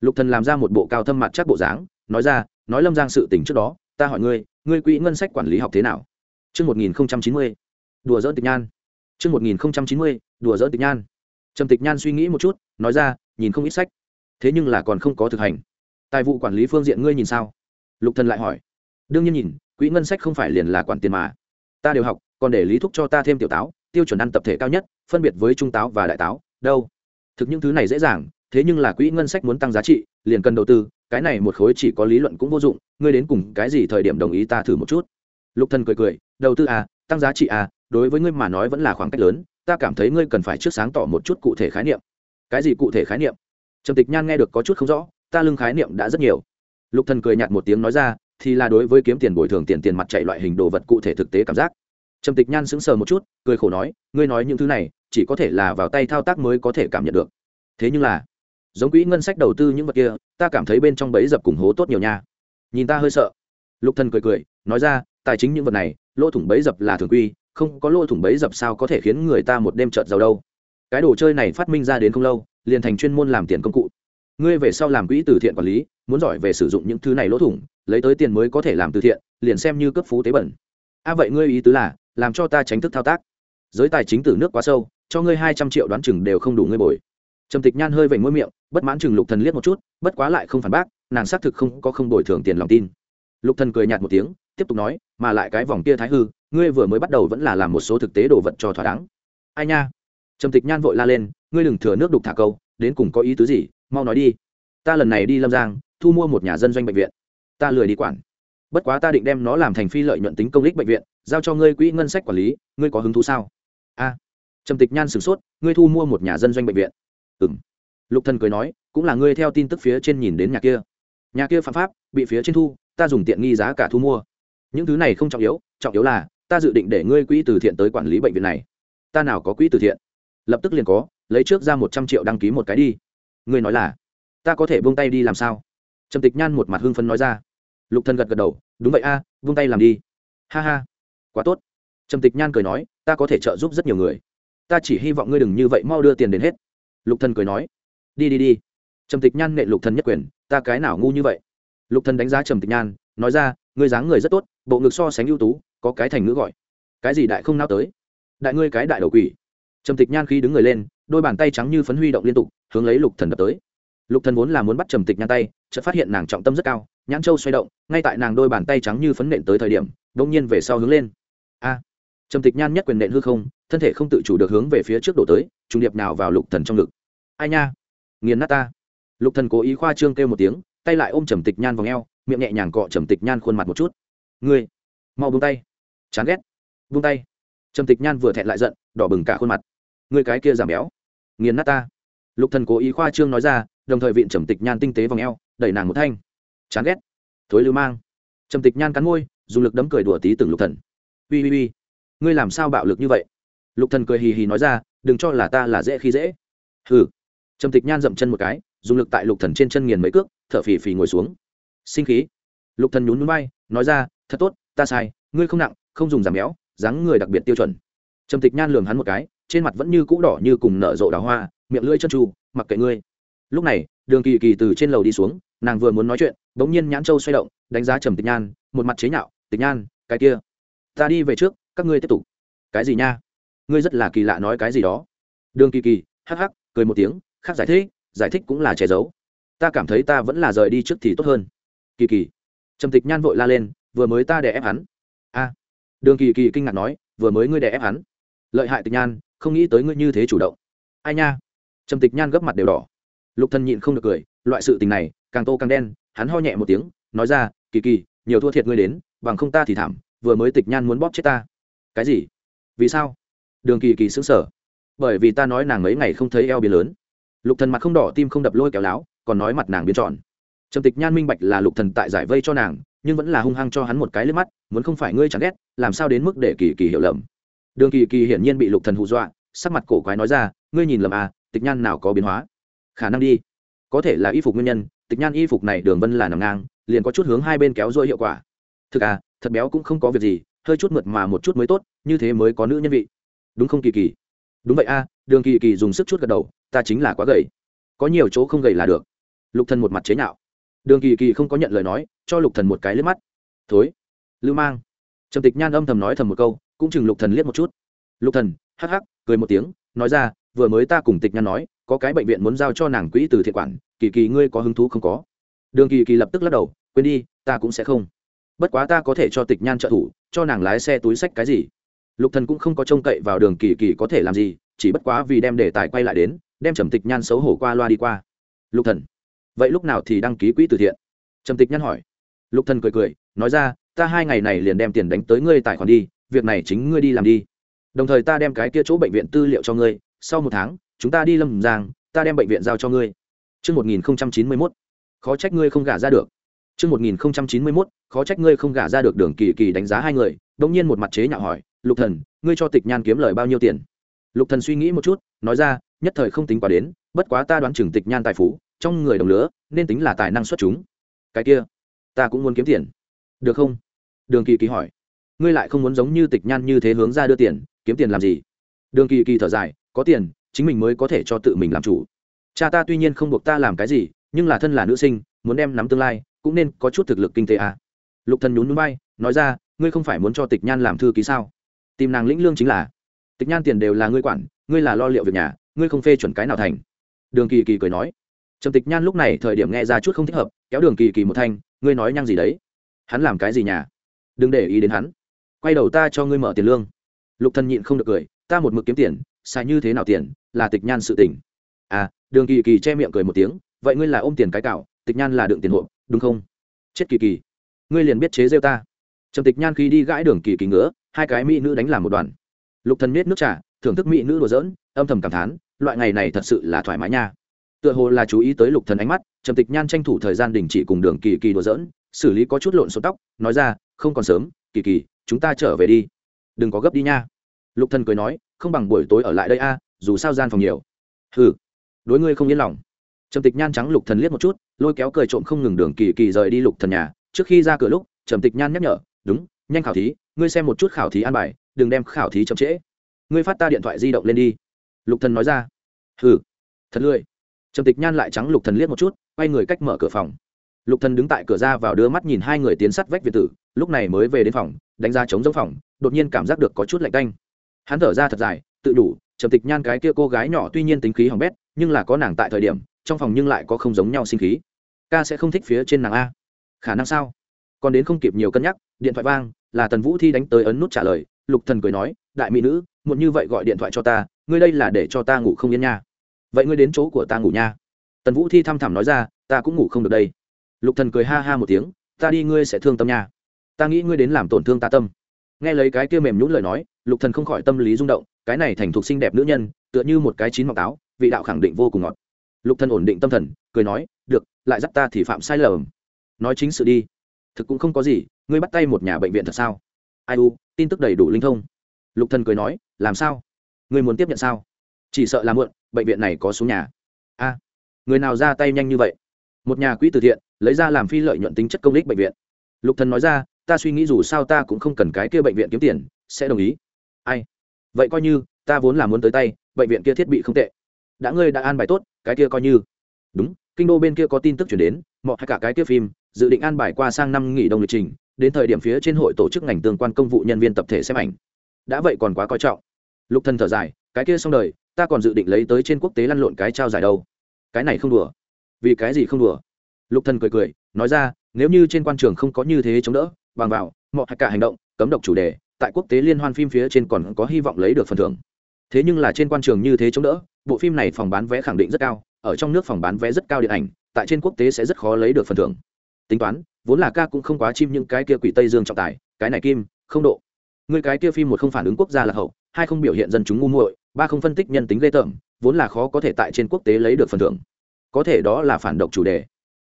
lục thần làm ra một bộ cao thâm mặt chắc bộ dáng nói ra nói lâm giang sự tình trước đó ta hỏi ngươi ngươi quỹ ngân sách quản lý học thế nào Chương 1090. Đùa giỡn Tịch Nhan. Chương 1090. Đùa giỡn Tịch Nhan. Trầm Tịch Nhan suy nghĩ một chút, nói ra, nhìn không ít sách, thế nhưng là còn không có thực hành. Tài vụ quản lý phương diện ngươi nhìn sao? Lục Thần lại hỏi. Đương nhiên nhìn, quỹ ngân sách không phải liền là quản tiền mà. Ta đều học, còn để lý thúc cho ta thêm tiểu táo, tiêu chuẩn ăn tập thể cao nhất, phân biệt với trung táo và đại táo, đâu? Thực những thứ này dễ dàng, thế nhưng là quỹ ngân sách muốn tăng giá trị, liền cần đầu tư, cái này một khối chỉ có lý luận cũng vô dụng, ngươi đến cùng cái gì thời điểm đồng ý ta thử một chút. Lục Thần cười cười, đầu tư à tăng giá trị à đối với ngươi mà nói vẫn là khoảng cách lớn ta cảm thấy ngươi cần phải trước sáng tỏ một chút cụ thể khái niệm cái gì cụ thể khái niệm trầm tịch nhan nghe được có chút không rõ ta lưng khái niệm đã rất nhiều lục thần cười nhạt một tiếng nói ra thì là đối với kiếm tiền bồi thường tiền tiền mặt chạy loại hình đồ vật cụ thể thực tế cảm giác trầm tịch nhan sững sờ một chút, cười khổ nói, ngươi nói những thứ này, chỉ có thể là vào tay thao tác mới có thể cảm nhận được. Thế nhưng là, giống quỹ ngân sách đầu tư những vật kia, ta cảm thấy bên trong bẫy dập cùng hố tốt nhiều nha. Nhìn ta hơi sợ. Lục thần cười cười, nói ra, tài chính những vật này, lỗ thủng bẫy dập là thường quy, không có lỗ thủng bẫy dập sao có thể khiến người ta một đêm trợt giàu đâu. Cái đồ chơi này phát minh ra đến không lâu, liền thành chuyên môn làm tiền công cụ. Ngươi về sau làm quỹ từ thiện quản lý, muốn giỏi về sử dụng những thứ này lỗ thủng, lấy tới tiền mới có thể làm từ thiện, liền xem như cấp phú tế bẩn. A à vậy ngươi ý tứ là làm cho ta tránh thức thao tác. Giới tài chính từ nước quá sâu, cho ngươi hai trăm triệu đoán chừng đều không đủ ngươi bồi. Trầm tịch nhan hơi vểnh môi miệng, bất mãn chừng lục thần liếc một chút, bất quá lại không phản bác, nàng xác thực không có không bồi thường tiền lòng tin. Lục thần cười nhạt một tiếng, tiếp tục nói, mà lại cái vòng kia thái hư, ngươi vừa mới bắt đầu vẫn là làm một số thực tế đồ vật cho thỏa đáng. Ai nha? Trầm tịch nhan vội la lên, ngươi đừng thừa nước đục thả câu, đến cùng có ý tứ gì? Mau nói đi. Ta lần này đi lâm giang, thu mua một nhà dân doanh bệnh viện. Ta lười đi quản bất quá ta định đem nó làm thành phi lợi nhuận tính công lích bệnh viện, giao cho ngươi quỹ ngân sách quản lý, ngươi có hứng thú sao? A. Trầm tịch nhan sửng sốt, ngươi thu mua một nhà dân doanh bệnh viện. Ừ m lục thần cười nói, cũng là ngươi theo tin tức phía trên nhìn đến nhà kia. Nhà kia phạm pháp, bị phía trên thu, ta dùng tiện nghi giá cả thu mua. Những thứ này không trọng yếu trọng yếu là, ta dự định để ngươi quỹ từ thiện tới quản lý bệnh viện này. Ta nào có quỹ từ thiện? Lập tức liền có, lấy trước ra một trăm triệu đăng ký một cái đi. Ngươi nói là, ta có thể buông tay đi làm sao? Trầm tịch nhan một mặt hưng phấn nói ra lục thần gật gật đầu đúng vậy a à, tay làm đi. Ha ha quá tốt. Trầm tịch nhan cười nói ta có thể trợ giúp rất nhiều người. Ta chỉ hy vọng ngươi đừng như vậy mau đưa tiền đến hết. Lục thần cười nói đi đi đi. Trầm tịch nhan nệ lục thần nhất quyền ta cái nào ngu như vậy? Lục thần đánh giá trầm tịch nhan nói ra ngươi dáng người rất tốt bộ ngực so sánh ưu tú có cái thành ngữ gọi. Cái gì đại không nao tới? Đại ngươi cái đại đầu quỷ. Trầm tịch nhan khi đứng người lên đôi bàn tay trắng như phấn huy động liên tục hướng lấy lục thần đập tới. Lục thần vốn là muốn bắt trầm tịch nhan tay chợt phát hiện nàng trọng tâm rất cao nhãn châu xoay động, ngay tại nàng đôi bàn tay trắng như phấn nện tới thời điểm đông nhiên về sau hướng lên. A! Trầm tịch nhan nhất quyền nện hư không, thân thể không tự chủ được hướng về phía trước đổ tới trung điệp nào vào lục thần trong ngực. Ai nha! Nghiền nát ta! Lục thần cố ý khoa trương kêu một tiếng, tay lại ôm trầm tịch nhan vào eo, miệng nhẹ nhàng cọ trầm tịch nhan khuôn mặt một chút. Ngươi, mau buông tay. Chán ghét. Buông tay. Trầm tịch nhan vừa thẹn lại giận, đỏ bừng cả khuôn mặt. Ngươi cái kia giảm béo. Nghiền nát ta. Lục thần cố ý khoa trương nói ra, đồng thời viện trầm tịch nhan tinh tế vòng eo, đẩy nàng một thanh chán ghét. Thối lưu mang. Trầm tịch nhan cắn môi, dùng lực đấm cười đùa tí từng lục thần. Ui ui ui. Ngươi làm sao bạo lực như vậy? Lục thần cười hì hì nói ra, đừng cho là ta là dễ khi dễ. Hừ. Trầm tịch nhan dậm chân một cái, dùng lực tại lục thần trên chân nghiền mấy cước, thở phì phì ngồi xuống. Sinh khí. Lục thần nhún nhún bay nói ra, thật tốt, ta sai, ngươi không nặng, không dùng giảm béo, dáng người đặc biệt tiêu chuẩn. Trầm tịch nhan lườm hắn một cái, trên mặt vẫn như cũ đỏ như cùng nở rộ đào hoa, miệng lưỡi chân tru, mặc kệ ngươi lúc này, đường kỳ kỳ từ trên lầu đi xuống, nàng vừa muốn nói chuyện, bỗng nhiên nhãn châu xoay động, đánh giá trầm tịch nhan, một mặt chế nhạo, tịch nhan, cái kia, ta đi về trước, các ngươi tiếp tục. Cái gì nha? Ngươi rất là kỳ lạ nói cái gì đó. Đường kỳ kỳ, hắc hắc, cười một tiếng, khác giải thích giải thích cũng là che giấu. Ta cảm thấy ta vẫn là rời đi trước thì tốt hơn. Kỳ kỳ, trầm tịch nhan vội la lên, vừa mới ta đè ép hắn. A. Đường kỳ kỳ kinh ngạc nói, vừa mới ngươi đè ép hắn? Lợi hại tịch nhan, không nghĩ tới ngươi như thế chủ động. Ai nha? Trầm tịch nhan gấp mặt đều đỏ lục thần nhịn không được cười, loại sự tình này, càng tô càng đen, hắn ho nhẹ một tiếng, nói ra, kỳ kỳ, nhiều thua thiệt ngươi đến, bằng không ta thì thảm, vừa mới tịch nhan muốn bóp chết ta. Cái gì? Vì sao? Đường kỳ kỳ sững sờ. Bởi vì ta nói nàng mấy ngày không thấy eo biến lớn. Lục thần mặt không đỏ, tim không đập lôi kéo láo, còn nói mặt nàng biến tròn. Trầm tịch nhan minh bạch là lục thần tại giải vây cho nàng, nhưng vẫn là hung hăng cho hắn một cái lướt mắt, muốn không phải ngươi chẳng ghét, làm sao đến mức để kỳ kỳ hiểu lầm? Đường kỳ kỳ hiển nhiên bị lục thần hù dọa, sắc mặt cổ quái nói ra, ngươi nhìn lầm à tịch nhan nào có biến hóa? Khả năng đi. Có thể là y phục nguyên nhân tịch nhan y phục này đường vân là nằm ngang liền có chút hướng hai bên kéo dôi hiệu quả. Thực à thật béo cũng không có việc gì hơi chút mượt mà một chút mới tốt như thế mới có nữ nhân vị. Đúng không kỳ kỳ? Đúng vậy a à, đường kỳ kỳ dùng sức chút gật đầu ta chính là quá gầy. Có nhiều chỗ không gầy là được. Lục thần một mặt chế nhạo. Đường kỳ kỳ không có nhận lời nói cho lục thần một cái liếc mắt. Thối. Lưu mang. Trầm tịch nhan âm thầm nói thầm một câu cũng chừng lục thần liếc một chút. Lục thần hắc hắc cười một tiếng nói ra vừa mới ta cùng tịch nhan nói, có cái bệnh viện muốn giao cho nàng quỹ từ thiện quản, kỳ kỳ ngươi có hứng thú không có? Đường kỳ kỳ lập tức lắc đầu, quên đi, ta cũng sẽ không. Bất quá ta có thể cho tịch nhan trợ thủ, cho nàng lái xe túi sách cái gì? Lục thần cũng không có trông cậy vào đường kỳ kỳ có thể làm gì, chỉ bất quá vì đem đề tài quay lại đến, đem trầm tịch nhan xấu hổ qua loa đi qua. Lục thần, vậy lúc nào thì đăng ký quỹ từ thiện? Trầm tịch nhan hỏi. Lục thần cười cười, nói ra, ta hai ngày này liền đem tiền đánh tới ngươi tài khoản đi, việc này chính ngươi đi làm đi. Đồng thời ta đem cái kia chỗ bệnh viện tư liệu cho ngươi sau một tháng chúng ta đi lâm giang ta đem bệnh viện giao cho ngươi chương một nghìn chín mươi mốt khó trách ngươi không gả ra được. chương một nghìn chín mươi mốt khó trách ngươi không gả ra được đường kỳ kỳ đánh giá hai người, đồng nhiên một mặt chế nhạo hỏi, lục thần, ngươi cho tịch nhan kiếm lời bao nhiêu tiền? Lục thần suy nghĩ một chút, nói ra, nhất thời không tính quá đến, bất quá ta đoán chừng tịch nhan tài phú, trong người đồng lứa, nên tính là tài năng xuất chúng. Cái kia, ta cũng muốn kiếm tiền. Được không? Đường kỳ kỳ hỏi. Ngươi lại không muốn giống như tịch nhan như thế hướng ra đưa tiền, kiếm tiền làm gì? Đường kỳ kỳ thở dài, có tiền, chính mình mới có thể cho tự mình làm chủ. Cha ta tuy nhiên không buộc ta làm cái gì nhưng là thân là nữ sinh muốn đem nắm tương lai cũng nên có chút thực lực kinh tế à. lục thần nhún núi bay nói ra ngươi không phải muốn cho tịch nhan làm thư ký sao? Tìm nàng lĩnh lương chính là. Tịch nhan tiền đều là ngươi quản ngươi là lo liệu việc nhà ngươi không phê chuẩn cái nào thành. Đường kỳ kỳ cười nói. Trầm tịch nhan lúc này thời điểm nghe ra chút không thích hợp kéo đường kỳ kỳ một thanh ngươi nói nhăng gì đấy? Hắn làm cái gì nhà? Đừng để ý đến hắn. Quay đầu ta cho ngươi mở tiền lương. Lục thần nhịn không được cười ta một mực kiếm tiền xài như thế nào tiền, là tịch nhan sự tình. À đường kỳ kỳ che miệng cười một tiếng, vậy ngươi là ôm tiền cái cạo tịch nhan là đựng tiền hộ đúng không? Chết kỳ kỳ. Ngươi liền biết chế rêu ta. Trầm tịch nhan khi đi gãi đường kỳ kỳ ngứa hai cái mỹ nữ đánh làm một đoàn. Lục thần miết nước trà, thưởng thức mỹ nữ đùa giỡn, âm thầm cảm thán, loại ngày này thật sự là thoải mái nha. Tựa hồ là chú ý tới lục thần ánh mắt, trầm tịch nhan tranh thủ thời gian đình chỉ cùng đường kỳ kỳ đùa giỡn, xử lý có chút lộn xộn tóc, nói ra, không còn sớm, kỳ kỳ, chúng ta trở về đi. Đừng có gấp đi nha. Lục thần cười nói không bằng buổi tối ở lại đây a, dù sao gian phòng nhiều. Hừ, đối ngươi không yên lòng. Trầm tịch nhan trắng lục thần liếc một chút, lôi kéo cười trộm không ngừng đường kỳ kỳ rời đi lục thần nhà. Trước khi ra cửa lúc, trầm tịch nhan nhắc nhở, đúng, nhanh khảo thí, ngươi xem một chút khảo thí an bài, đừng đem khảo thí chậm trễ. Ngươi phát ta điện thoại di động lên đi. Lục thần nói ra. Hừ, thật lười. Trầm tịch nhan lại trắng lục thần liếc một chút, quay người cách mở cửa phòng. Lục thần đứng tại cửa ra vào đưa mắt nhìn hai người tiến sắt vách việt tử, lúc này mới về đến phòng, đánh ra chống giống phòng, đột nhiên cảm giác được có chút lạnh canh hắn thở ra thật dài, tự đủ, trầm tịch nhan cái kia cô gái nhỏ tuy nhiên tính khí hỏng bét, nhưng là có nàng tại thời điểm, trong phòng nhưng lại có không giống nhau sinh khí. Ca sẽ không thích phía trên nàng a. Khả năng sao? Còn đến không kịp nhiều cân nhắc, điện thoại vang, là tần vũ thi đánh tới ấn nút trả lời, lục thần cười nói, đại mỹ nữ, muộn như vậy gọi điện thoại cho ta, ngươi đây là để cho ta ngủ không yên nha. Vậy ngươi đến chỗ của ta ngủ nha. Tần vũ thi thăm thẳm nói ra, ta cũng ngủ không được đây. Lục thần cười ha ha một tiếng, ta đi ngươi sẽ thương tâm nha. Ta nghĩ ngươi đến làm tổn thương ta tâm. Nghe lấy cái kia mềm nhũn lời nói lục thần không khỏi tâm lý rung động, cái này thành thục xinh đẹp nữ nhân, tựa như một cái chín mọc táo vị đạo khẳng định vô cùng ngọt. Lục thần ổn định tâm thần, cười nói, được, lại dắt ta thì phạm sai lầm. Nói chính sự đi. Thực cũng không có gì, ngươi bắt tay một nhà bệnh viện thật sao? Ai u, tin tức đầy đủ linh thông. Lục thần cười nói, làm sao? Ngươi muốn tiếp nhận sao? Chỉ sợ là muộn, bệnh viện này có xuống nhà. A, người nào ra tay nhanh như vậy? Một nhà quỹ từ thiện, lấy ra làm phi lợi nhuận tính chất công ích bệnh viện. Lục thần nói ra, ta suy nghĩ dù sao ta cũng không cần cái kia bệnh viện kiếm tiền, sẽ đồng ý ai? Vậy coi như, ta vốn là muốn tới tay, bệnh viện kia thiết bị không tệ. Đã ngươi đã an bài tốt, cái kia coi như. Đúng, kinh đô bên kia có tin tức chuyển đến mọi cả cái kia phim, dự định an bài qua sang năm nghỉ đông lịch trình, đến thời điểm phía trên hội tổ chức ngành tương quan công vụ nhân viên tập thể xem ảnh. Đã vậy còn quá coi trọng. Lục thần thở dài, cái kia xong đời, ta còn dự định lấy tới trên quốc tế lăn lộn cái trao giải đâu. Cái này không đùa. Vì cái gì không đùa? Lục thần cười cười, nói ra, nếu như trên quan trường không có như thế chống đỡ, bằng vào mọi cả hành động, cấm độc chủ đề tại quốc tế liên hoan phim phía trên còn có hy vọng lấy được phần thưởng. Thế nhưng là trên quan trường như thế chống đỡ, bộ phim này phòng bán vé khẳng định rất cao, ở trong nước phòng bán vé rất cao điện ảnh, tại trên quốc tế sẽ rất khó lấy được phần thưởng. Tính toán, vốn là ca cũng không quá chim những cái kia quỷ tây dương trọng tài, cái này kim, không độ. Người cái kia phim một không phản ứng quốc gia là hậu, hai không biểu hiện dân chúng ngu muội, ba không phân tích nhân tính ghê tởm, vốn là khó có thể tại trên quốc tế lấy được phần thưởng. Có thể đó là phản động chủ đề.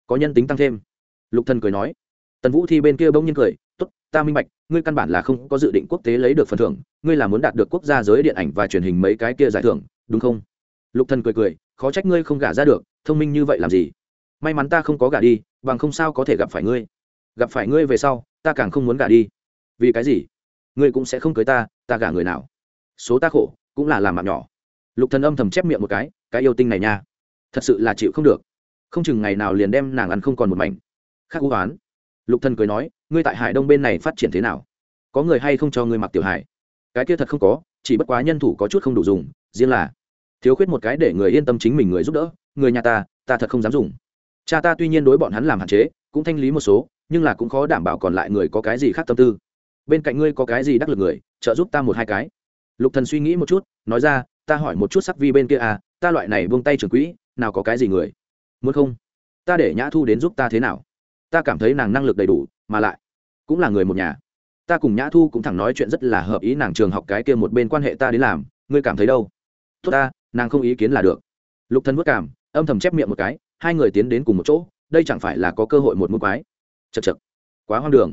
Có nhân tính tăng thêm. Lục thần cười nói. Tần vũ thi bên kia bỗng nhiên cười ta minh bạch, ngươi căn bản là không có dự định quốc tế lấy được phần thưởng, ngươi là muốn đạt được quốc gia giới điện ảnh và truyền hình mấy cái kia giải thưởng, đúng không? Lục thần cười cười, khó trách ngươi không gả ra được, thông minh như vậy làm gì? May mắn ta không có gả đi, bằng không sao có thể gặp phải ngươi. Gặp phải ngươi về sau, ta càng không muốn gả đi. Vì cái gì? Ngươi cũng sẽ không cưới ta ta gả người nào? Số ta khổ, cũng là làm mạng nhỏ. Lục thần âm thầm chép miệng một cái cái yêu tinh này nha. Thật sự là chịu không được. Không chừng ngày nào liền đem nàng ăn không còn một mảnh. Khác u oán lục thần cười nói, ngươi tại hải đông bên này phát triển thế nào? Có người hay không cho ngươi mặc tiểu hải cái kia thật không có, chỉ bất quá nhân thủ có chút không đủ dùng, riêng là thiếu khuyết một cái để người yên tâm chính mình người giúp đỡ, người nhà ta ta thật không dám dùng. Cha ta tuy nhiên đối bọn hắn làm hạn chế, cũng thanh lý một số, nhưng là cũng khó đảm bảo còn lại người có cái gì khác tâm tư. Bên cạnh ngươi có cái gì đắc lực người, trợ giúp ta một hai cái. Lục thần suy nghĩ một chút, nói ra, ta hỏi một chút sắc vi bên kia à ta loại này buông tay trưởng quỹ, nào có cái gì người? Muốn không? Ta để nhã thu đến giúp ta thế nào? Ta cảm thấy nàng năng lực đầy đủ, mà lại cũng là người một nhà. Ta cùng nhã thu cũng thẳng nói chuyện rất là hợp ý nàng trường học cái kia một bên quan hệ ta đến làm, ngươi cảm thấy đâu? Tốt ta, nàng không ý kiến là được. Lục thần vất cảm âm thầm chép miệng một cái, hai người tiến đến cùng một chỗ, đây chẳng phải là có cơ hội một mua quái? Chật chật quá hoang đường.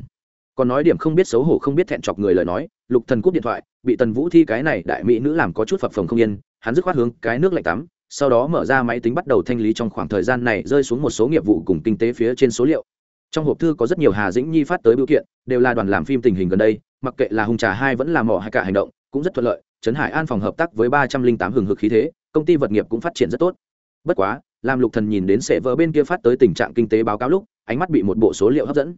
Còn nói điểm không biết xấu hổ, không biết thẹn chọc người lời nói, lục thần cúp điện thoại, bị tần vũ thi cái này đại mỹ nữ làm có chút phập phồng không yên, hắn dứt khoát hướng cái nước lạnh tắm, sau đó mở ra máy tính bắt đầu thanh lý trong khoảng thời gian này rơi xuống một số nghiệp vụ cùng kinh tế phía trên số liệu trong hộp thư có rất nhiều hà dĩnh nhi phát tới biểu kiện đều là đoàn làm phim tình hình gần đây mặc kệ là hùng trà hai vẫn là mỏ hay cả hành động cũng rất thuận lợi trấn hải an phòng hợp tác với ba trăm linh tám hừng hực khí thế công ty vật nghiệp cũng phát triển rất tốt bất quá làm lục thần nhìn đến sệ vỡ bên kia phát tới tình trạng kinh tế báo cáo lúc ánh mắt bị một bộ số liệu hấp dẫn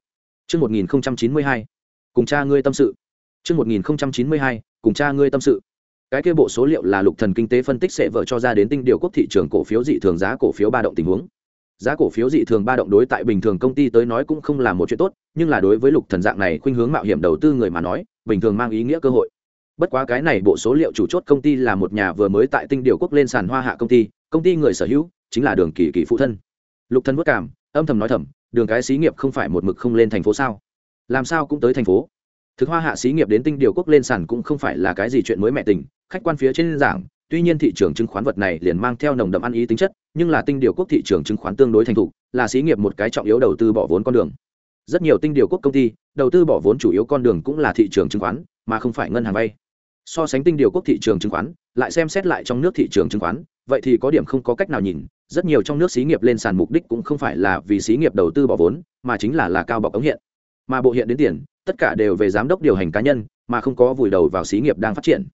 Trước 1092, cùng cha ngươi tâm sự. Trước 1092, cùng cha ngươi tâm sự. Cái kia bộ số liệu là lục thần kinh tế phân tích sẽ vợ cho ra đến tinh điều quốc thị trường cổ phiếu dị thường giá cổ phiếu ba động tình huống. Giá cổ phiếu dị thường ba động đối tại bình thường công ty tới nói cũng không là một chuyện tốt, nhưng là đối với lục thần dạng này khuynh hướng mạo hiểm đầu tư người mà nói, bình thường mang ý nghĩa cơ hội. Bất quá cái này bộ số liệu chủ chốt công ty là một nhà vừa mới tại tinh điều quốc lên sàn hoa hạ công ty, công ty người sở hữu chính là đường kỳ kỳ phụ thân. Lục thần vất cảm, âm thầm nói thầm, đường cái xí nghiệp không phải một mực không lên thành phố sao? làm sao cũng tới thành phố thực hoa hạ xí nghiệp đến tinh điều quốc lên sàn cũng không phải là cái gì chuyện mới mẹ tình khách quan phía trên giảng tuy nhiên thị trường chứng khoán vật này liền mang theo nồng đậm ăn ý tính chất, nhưng là tinh điều quốc thị trường chứng khoán tương đối thành thục, là xí nghiệp một cái trọng yếu đầu tư bỏ vốn con đường. Rất nhiều tinh điều quốc công ty, đầu tư bỏ vốn chủ yếu con đường cũng là thị trường chứng khoán, mà không phải ngân hàng vay. So sánh tinh điều quốc thị trường chứng khoán, lại xem xét lại trong nước thị trường chứng khoán, vậy thì có điểm không có cách nào nhìn, rất nhiều trong nước xí nghiệp lên sàn mục đích cũng không phải là vì xí nghiệp đầu tư bỏ vốn, mà chính là là cao bọc ống hiện. Mà bộ hiện đến tiền, tất cả đều về giám đốc điều hành cá nhân, mà không có vùi đầu vào xí nghiệp đang phát triển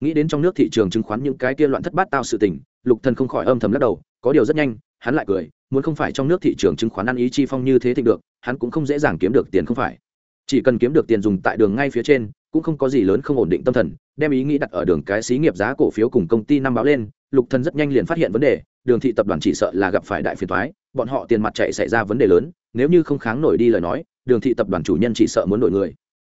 nghĩ đến trong nước thị trường chứng khoán những cái kia loạn thất bát tao sự tình, lục thần không khỏi âm thầm lắc đầu, có điều rất nhanh, hắn lại cười, muốn không phải trong nước thị trường chứng khoán ăn ý chi phong như thế thịnh được, hắn cũng không dễ dàng kiếm được tiền không phải. Chỉ cần kiếm được tiền dùng tại đường ngay phía trên, cũng không có gì lớn không ổn định tâm thần, đem ý nghĩ đặt ở đường cái xí nghiệp giá cổ phiếu cùng công ty năm báo lên, lục thần rất nhanh liền phát hiện vấn đề, đường thị tập đoàn chỉ sợ là gặp phải đại phiền toái, bọn họ tiền mặt chạy xảy ra vấn đề lớn, nếu như không kháng nổi đi lời nói, đường thị tập đoàn chủ nhân chỉ sợ muốn đổi người.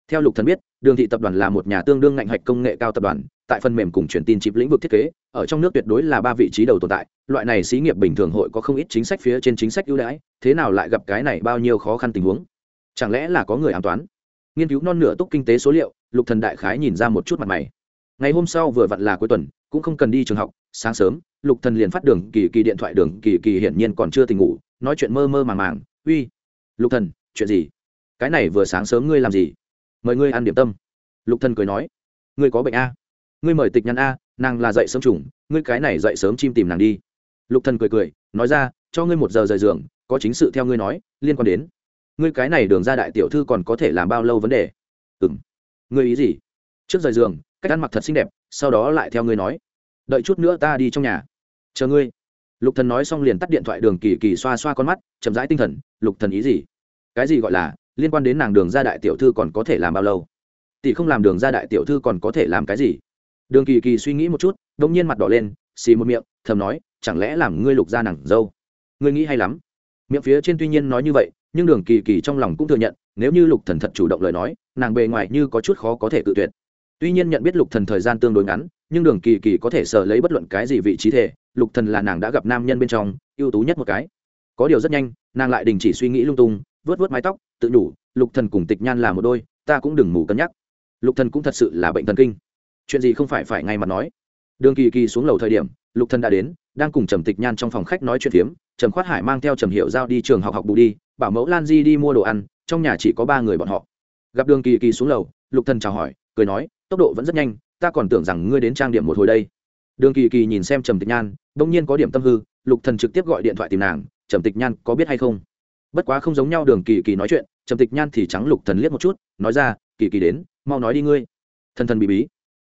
Theo lục thần biết đường thị tập đoàn là một nhà tương đương ngành hạch công nghệ cao tập đoàn, tại phần mềm cùng truyền tin chip lĩnh vực thiết kế, ở trong nước tuyệt đối là ba vị trí đầu tồn tại. Loại này xí nghiệp bình thường hội có không ít chính sách phía trên chính sách ưu đãi, thế nào lại gặp cái này bao nhiêu khó khăn tình huống? Chẳng lẽ là có người an toán? Nghiên cứu non nửa túc kinh tế số liệu, lục thần đại khái nhìn ra một chút mặt mày. Ngày hôm sau vừa vặn là cuối tuần, cũng không cần đi trường học, sáng sớm, lục thần liền phát đường kỳ kỳ điện thoại đường, kỳ kỳ hiển nhiên còn chưa tỉnh ngủ, nói chuyện mơ mơ màng màng. Uy, lục thần, chuyện gì? Cái này vừa sáng sớm ngươi làm gì? Mời ngươi ăn điểm tâm. Lục thần cười nói ngươi có bệnh a? Ngươi mời tịch nhăn a nàng là dậy sớm trùng ngươi cái này dậy sớm chim tìm nàng đi. Lục thần cười cười nói ra cho ngươi một giờ rời giường có chính sự theo ngươi nói liên quan đến. Ngươi cái này đường ra đại tiểu thư còn có thể làm bao lâu vấn đề? Ừm, ngươi ý gì? Trước rời giường cách ăn mặc thật xinh đẹp sau đó lại theo ngươi nói. Đợi chút nữa ta đi trong nhà. Chờ ngươi. Lục thần nói xong liền tắt điện thoại đường kỳ kỳ xoa xoa con mắt chậm rãi tinh thần lục thần ý gì? Cái gì gọi là liên quan đến nàng đường ra đại tiểu thư còn có thể làm bao lâu? Tỷ không làm đường ra đại tiểu thư còn có thể làm cái gì? Đường kỳ kỳ suy nghĩ một chút đông nhiên mặt đỏ lên, xì một miệng, thầm nói, chẳng lẽ làm ngươi lục ra nàng dâu? Ngươi nghĩ hay lắm. Miệng phía trên tuy nhiên nói như vậy, nhưng đường kỳ kỳ trong lòng cũng thừa nhận, nếu như lục thần thật chủ động lời nói, nàng bề ngoài như có chút khó có thể tự tuyệt. Tuy nhiên nhận biết lục thần thời gian tương đối ngắn, nhưng đường kỳ kỳ có thể sở lấy bất luận cái gì vị trí thể, lục thần là nàng đã gặp nam nhân bên trong, ưu tú nhất một cái. Có điều rất nhanh, nàng lại đình chỉ suy nghĩ lung tung vớt vớt mái tóc tự đủ lục thần cùng tịch nhan là một đôi, ta cũng đừng mù cân nhắc. Lục thần cũng thật sự là bệnh thần kinh. Chuyện gì không phải phải ngay mặt nói. Đường kỳ kỳ xuống lầu thời điểm, lục thần đã đến, đang cùng trầm tịch nhan trong phòng khách nói chuyện phiếm, trầm khoát hải mang theo trầm hiệu giao đi trường học học bù đi, bảo mẫu lan di đi mua đồ ăn, trong nhà chỉ có ba người bọn họ. Gặp đường kỳ kỳ xuống lầu, lục thần chào hỏi, cười nói, tốc độ vẫn rất nhanh, ta còn tưởng rằng ngươi đến trang điểm một hồi đây. Đường kỳ kỳ nhìn xem trầm tịch nhan, bỗng nhiên có điểm tâm hư, lục thần trực tiếp gọi điện thoại tìm nàng, trầm tịch nhan có biết hay không? Bất quá không giống nhau đường kỳ kỳ nói chuyện, trầm tịch nhan thì trắng lục thần liếc một chút, nói ra, kỳ kỳ đến, mau nói đi ngươi. Thần thần bí bí.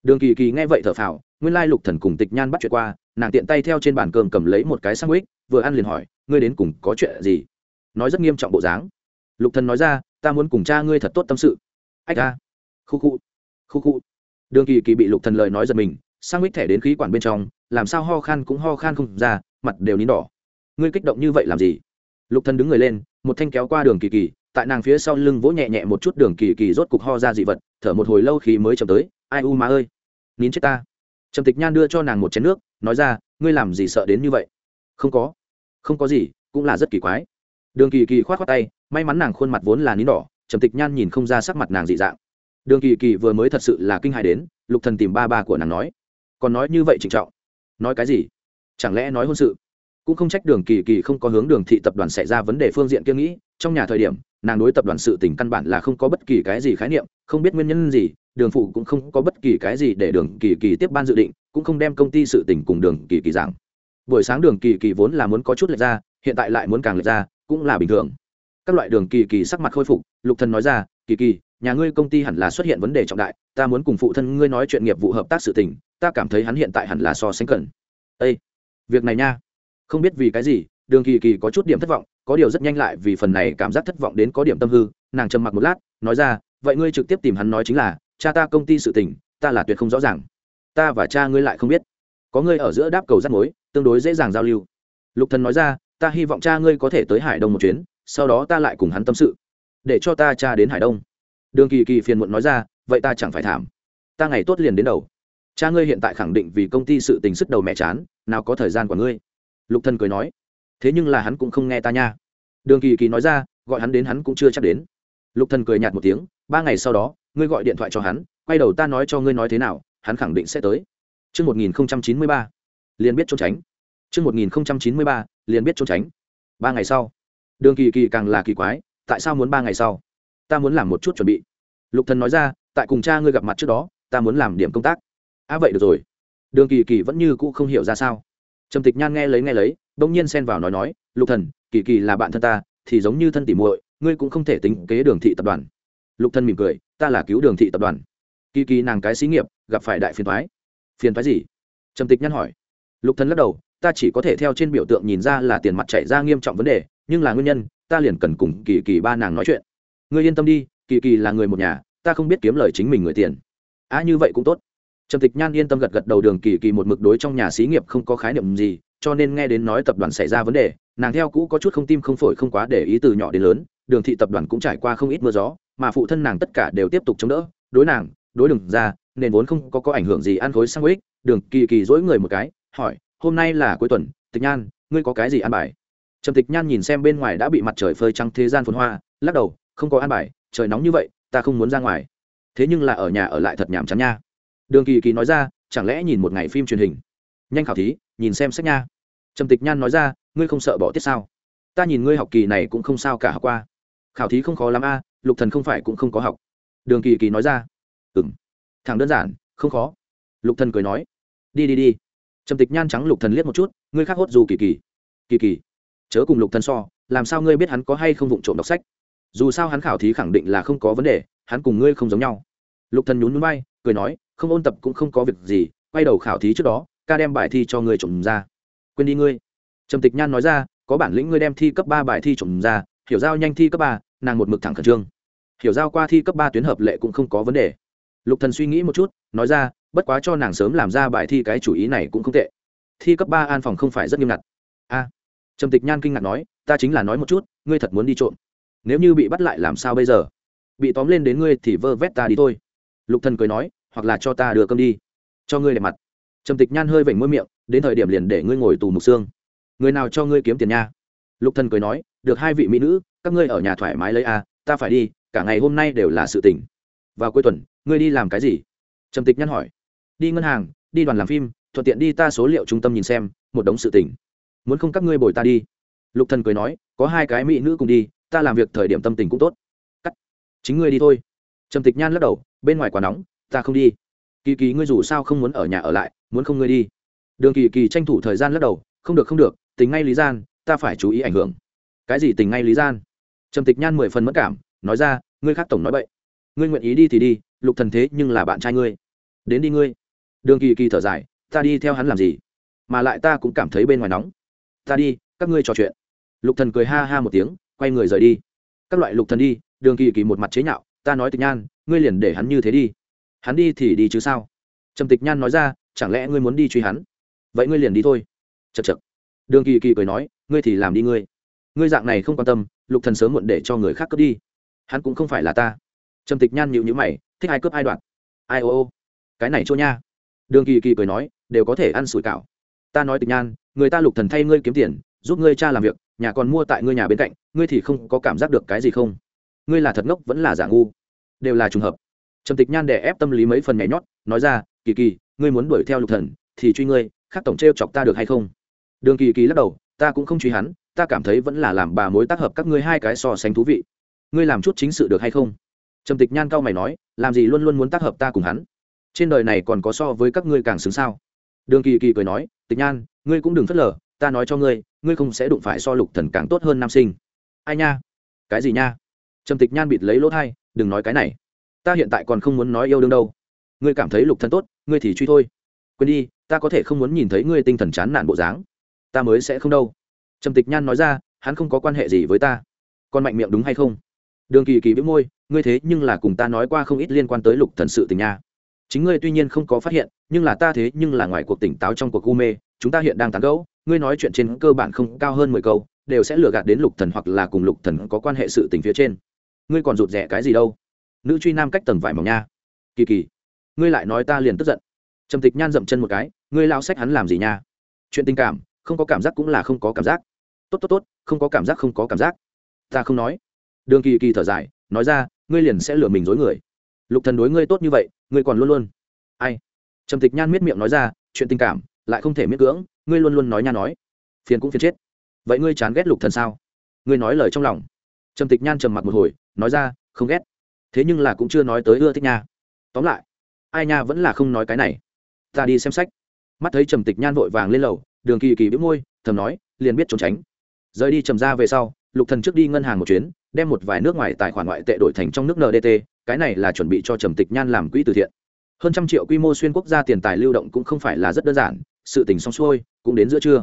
Đường kỳ kỳ nghe vậy thở phào, nguyên lai lục thần cùng tịch nhan bắt chuyện qua, nàng tiện tay theo trên bàn cơm cầm lấy một cái sandwich, vừa ăn liền hỏi, ngươi đến cùng có chuyện gì? Nói rất nghiêm trọng bộ dáng. Lục thần nói ra, ta muốn cùng cha ngươi thật tốt tâm sự. Ách ta khu khu. Khu khu. Đường kỳ kỳ bị lục thần lời nói giật mình sang mít thẻ đến khí quản bên trong, làm sao ho khan cũng ho khan không ra, mặt đều nín đỏ. Ngươi kích động như vậy làm gì? Lục thần đứng người lên một thanh kéo qua đường kỳ kỳ, tại nàng phía sau lưng vỗ nhẹ nhẹ một chút đường kỳ kỳ rốt cục ho ra dị vật, thở một hồi lâu khi mới chậm tới, ai u má ơi, nín chết ta. Trầm tịch nhan đưa cho nàng một chén nước, nói ra, ngươi làm gì sợ đến như vậy? Không có không có gì, cũng là rất kỳ quái. Đường kỳ kỳ khoát khoát tay, may mắn nàng khuôn mặt vốn là nín đỏ, trầm tịch nhan nhìn không ra sắc mặt nàng dị dạng. Đường kỳ kỳ vừa mới thật sự là kinh hài đến, lục thần tìm ba ba của nàng nói, còn nói như vậy trịnh trọng, nói cái gì? Chẳng lẽ nói hôn sự? Cũng không trách đường kỳ kỳ không có hướng đường thị tập đoàn xảy ra vấn đề phương diện kiêng nghĩ, trong nhà thời điểm, nàng đối tập đoàn sự tình căn bản là không có bất kỳ cái gì khái niệm, không biết nguyên nhân gì, đường phụ cũng không có bất kỳ cái gì để đường kỳ kỳ tiếp ban dự định, cũng không đem công ty sự tình cùng đường kỳ kỳ giảng. Buổi sáng đường kỳ kỳ vốn là muốn có chút lệch ra, hiện tại lại muốn càng lệch ra, cũng là bình thường. Các loại đường kỳ kỳ sắc mặt khôi phục, lục thần nói ra, kỳ kỳ, nhà ngươi công ty hẳn là xuất hiện vấn đề trọng đại, ta muốn cùng phụ thân ngươi nói chuyện nghiệp vụ hợp tác sự tình, ta cảm thấy hắn hiện tại hẳn là so sánh cần. Ây việc này nha không biết vì cái gì, đường kỳ kỳ có chút điểm thất vọng, có điều rất nhanh lại vì phần này cảm giác thất vọng đến có điểm tâm hư, nàng trầm mặc một lát, nói ra, vậy ngươi trực tiếp tìm hắn nói chính là, cha ta công ty sự tình, ta là tuyệt không rõ ràng. Ta và cha ngươi lại không biết. Có ngươi ở giữa đáp cầu rắt mối, tương đối dễ dàng giao lưu. Lục thần nói ra, ta hy vọng cha ngươi có thể tới hải đông một chuyến, sau đó ta lại cùng hắn tâm sự, để cho ta cha đến hải đông. Đường kỳ kỳ phiền muộn nói ra, vậy ta chẳng phải thảm. Ta ngày tốt liền đến đầu. Cha ngươi hiện tại khẳng định vì công ty sự tình sức đầu mẹ chán, nào có thời gian của ngươi lục thần cười nói thế nhưng là hắn cũng không nghe ta nha đường kỳ kỳ nói ra gọi hắn đến hắn cũng chưa chắc đến lục thần cười nhạt một tiếng ba ngày sau đó ngươi gọi điện thoại cho hắn quay đầu ta nói cho ngươi nói thế nào hắn khẳng định sẽ tới Trước 1093, liền biết trốn tránh. Trước 1093, liền biết trốn tránh. Ba ngày sau, đường kỳ kỳ càng là kỳ quái, tại sao muốn ba ngày sau? Ta muốn làm một chút chuẩn bị. Lục thần nói ra, tại cùng cha ngươi gặp mặt trước đó, ta muốn làm điểm công tác. À vậy được rồi. Đường kỳ kỳ vẫn như cũ không hiểu ra sao. Trầm Tịch Nhan nghe lấy nghe lấy, đông nhiên xen vào nói nói, Lục thần, kỳ kỳ là bạn thân ta, thì giống như thân tỉ muội, ngươi cũng không thể tính kế đường thị tập đoàn. Lục thần mỉm cười, ta là cứu đường thị tập đoàn. Kỳ kỳ nàng cái xí nghiệp, gặp phải đại phiền toái. Phiền thoái gì? Trầm tịch nhăn hỏi. Lục thần lắc đầu ta chỉ có thể theo trên biểu tượng nhìn ra là tiền mặt chảy ra nghiêm trọng vấn đề nhưng là nguyên nhân ta liền cần cùng kỳ kỳ ba nàng nói chuyện. Ngươi yên tâm đi kỳ kỳ là người một nhà ta không biết kiếm lời chính mình người tiền. À như vậy cũng tốt trầm tịch nhan yên tâm gật gật đầu đường kỳ kỳ một mực đối trong nhà xí nghiệp không có khái niệm gì, cho nên nghe đến nói tập đoàn xảy ra vấn đề, nàng theo cũ có chút không tim không phổi không quá để ý từ nhỏ đến lớn, đường thị tập đoàn cũng trải qua không ít mưa gió, mà phụ thân nàng tất cả đều tiếp tục chống đỡ, đối nàng, đối đường ra, nên vốn không có có ảnh hưởng gì ăn khối sang ích đường kỳ kỳ dỗi người một cái, hỏi, hôm nay là cuối tuần, tịch nhan, ngươi có cái gì ăn bài? Trầm tịch nhan nhìn xem bên ngoài đã bị mặt trời phơi trắng thế gian phồn hoa, lắc đầu, không có ăn bài, trời nóng như vậy, ta không muốn ra ngoài. Thế nhưng là ở nhà ở lại thật nhàm chán nha đường kỳ kỳ nói ra, chẳng lẽ nhìn một ngày phim truyền hình? Nhanh khảo thí, nhìn xem sách nha. Trầm tịch nhan nói ra, ngươi không sợ bỏ tiết sao? Ta nhìn ngươi học kỳ này cũng không sao cả học qua. Khảo thí không khó lắm a, lục thần không phải cũng không có học. Đường kỳ kỳ nói ra ừ m thẳng đơn giản, không khó. Lục thần cười nói, đi đi đi. Trầm tịch nhan trắng lục thần liếc một chút, ngươi khác hốt dù kỳ kỳ. Kỳ kỳ, chớ cùng lục thần so, làm sao ngươi biết hắn có hay không vụng trộm đọc sách? Dù sao hắn khảo thí khẳng định là không có vấn đề, hắn cùng ngươi không giống nhau. Lục thần nhún nhún bay cười nói không ôn tập cũng không có việc gì, quay đầu khảo thí trước đó, ca đem bài thi cho ngươi trộm ra. Quên đi ngươi. Trầm tịch nhan nói ra, có bản lĩnh ngươi đem thi cấp ba bài thi trộm ra, hiểu giao nhanh thi cấp ba, nàng một mực thẳng khẩn trương. Hiểu giao qua thi cấp ba tuyến hợp lệ cũng không có vấn đề. Lục thần suy nghĩ một chút, nói ra, bất quá cho nàng sớm làm ra bài thi cái chủ ý này cũng không tệ. Thi cấp ba an phòng không phải rất nghiêm ngặt. A. Trầm tịch nhan kinh ngạc nói, ta chính là nói một chút, ngươi thật muốn đi trộm. Nếu như bị bắt lại làm sao bây giờ? Bị tóm lên đến ngươi thì vơ vét ta đi thôi. Lục thần cười nói hoặc là cho ta đưa cơm đi. Cho ngươi để mặt. Trầm tịch nhan hơi vểnh môi miệng, đến thời điểm liền để ngươi ngồi tù mục xương. Người nào cho ngươi kiếm tiền nha? Lục thần cười nói, được hai vị mỹ nữ, các ngươi ở nhà thoải mái lấy a, ta phải đi, cả ngày hôm nay đều là sự tỉnh. Vào cuối tuần, ngươi đi làm cái gì? Trầm tịch Nhan hỏi. Đi ngân hàng, đi đoàn làm phim, thuận tiện đi ta số liệu trung tâm nhìn xem, một đống sự tỉnh. Muốn không các ngươi bồi ta đi. Lục thần cười nói, có hai cái mỹ nữ cùng đi, ta làm việc thời điểm tâm tình cũng tốt. Cắt. Chính ngươi đi thôi. Trầm tịch nhan lắc đầu, bên ngoài quá nóng ta không đi. Kỳ kỳ, ngươi dù sao không muốn ở nhà ở lại, muốn không ngươi đi. Đường kỳ kỳ tranh thủ thời gian lắc đầu, không được không được, tình ngay lý gian, ta phải chú ý ảnh hưởng. Cái gì tình ngay lý gian? Trầm tịch nhan mười phần mất cảm, nói ra, ngươi khác tổng nói vậy ngươi nguyện ý đi thì đi, lục thần thế nhưng là bạn trai ngươi. Đến đi ngươi. Đường kỳ kỳ thở dài, ta đi theo hắn làm gì? Mà lại ta cũng cảm thấy bên ngoài nóng. Ta đi, các ngươi trò chuyện. Lục thần cười ha ha một tiếng, quay người rời đi. Các loại lục thần đi, đường kỳ kỳ một mặt chế nhạo, ta nói tịch nhan, ngươi liền để hắn như thế đi hắn đi thì đi chứ sao? Trầm tịch nhan nói ra, chẳng lẽ ngươi muốn đi truy hắn? Vậy ngươi liền đi thôi. Chật chật đường kỳ kỳ cười nói, ngươi thì làm đi ngươi. Ngươi dạng này không quan tâm, lục thần sớm muộn để cho người khác cướp đi. Hắn cũng không phải là ta. Trầm tịch nhan nhịu nhữ mày, thích ai cướp ai đoạn ai ô ô? Cái này chỗ nha. Đường kỳ kỳ cười nói, đều có thể ăn sủi cảo. Ta nói tịch nhan, người ta lục thần thay ngươi kiếm tiền, giúp ngươi cha làm việc, nhà còn mua tại ngươi nhà bên cạnh, ngươi thì không có cảm giác được cái gì không? Ngươi là thật ngốc vẫn là giả ngu? Đều là trùng hợp trầm tịch nhan đè ép tâm lý mấy phần nhảy nhót, nói ra, kỳ kỳ, ngươi muốn đuổi theo lục thần, thì truy ngươi, khác tổng trêu chọc ta được hay không? Đường kỳ kỳ lắc đầu, ta cũng không truy hắn, ta cảm thấy vẫn là làm bà mối tác hợp các ngươi hai cái so sánh thú vị. Ngươi làm chút chính sự được hay không? Trầm tịch nhan cao mày nói, làm gì luôn luôn muốn tác hợp ta cùng hắn? Trên đời này còn có so với các ngươi càng xứng sao? Đường kỳ kỳ cười nói, tịch nhan, ngươi cũng đừng phớt lờ, ta nói cho ngươi ngươi không sẽ đụng phải so lục thần càng tốt hơn nam sinh. Ai nha? Cái gì nha? Trầm tịch nhan bịt lấy lỗ thai đừng nói cái này ta hiện tại còn không muốn nói yêu đương đâu. Ngươi cảm thấy lục thần tốt, ngươi thì truy thôi. Quên đi, ta có thể không muốn nhìn thấy ngươi tinh thần chán nản bộ dáng. Ta mới sẽ không đâu. Trầm tịch nhan nói ra, hắn không có quan hệ gì với ta. Còn mạnh miệng đúng hay không? Đường kỳ kỳ biếu môi, ngươi thế nhưng là cùng ta nói qua không ít liên quan tới lục thần sự tình nha. Chính ngươi tuy nhiên không có phát hiện, nhưng là ta thế nhưng là ngoài cuộc tỉnh táo trong cuộc u mê, chúng ta hiện đang tán gẫu, ngươi nói chuyện trên cơ bản không cao hơn mười câu, đều sẽ lừa gạt đến lục thần hoặc là cùng lục thần có quan hệ sự tình phía trên. Ngươi còn rụt rẻ cái gì đâu? Nữ truy nam cách tầng vải mỏng nha. Kỳ kỳ. Ngươi lại nói ta liền tức giận. Trầm tịch nhan dậm chân một cái, ngươi lao sách hắn làm gì nha? Chuyện tình cảm, không có cảm giác cũng là không có cảm giác. Tốt tốt tốt, không có cảm giác, không có cảm giác. Ta không nói. Đường kỳ kỳ thở dài, nói ra, ngươi liền sẽ lừa mình dối người. Lục thần đối ngươi tốt như vậy, ngươi còn luôn luôn. Ai? Trầm tịch nhan miết miệng nói ra, chuyện tình cảm, lại không thể miết cưỡng, ngươi luôn luôn nói nha nói. Phiền cũng phiền chết. Vậy ngươi chán ghét lục thần sao? Ngươi nói lời trong lòng. Trầm tịch nhan trầm mặc một hồi, nói ra, không ghét thế nhưng là cũng chưa nói tới ưa thích nha. Tóm lại, ai nha vẫn là không nói cái này. Ta đi xem sách. Mắt thấy trầm tịch nhan vội vàng lên lầu, đường kỳ kỳ biếu môi, thầm nói, liền biết trốn tránh. Rời đi trầm ra về sau, lục thần trước đi ngân hàng một chuyến, đem một vài nước ngoài tài khoản ngoại tệ đổi thành trong nước ndt cái này là chuẩn bị cho trầm tịch nhan làm quỹ từ thiện. Hơn trăm triệu quy mô xuyên quốc gia tiền tài lưu động cũng không phải là rất đơn giản, sự tình xong xuôi, cũng đến giữa trưa.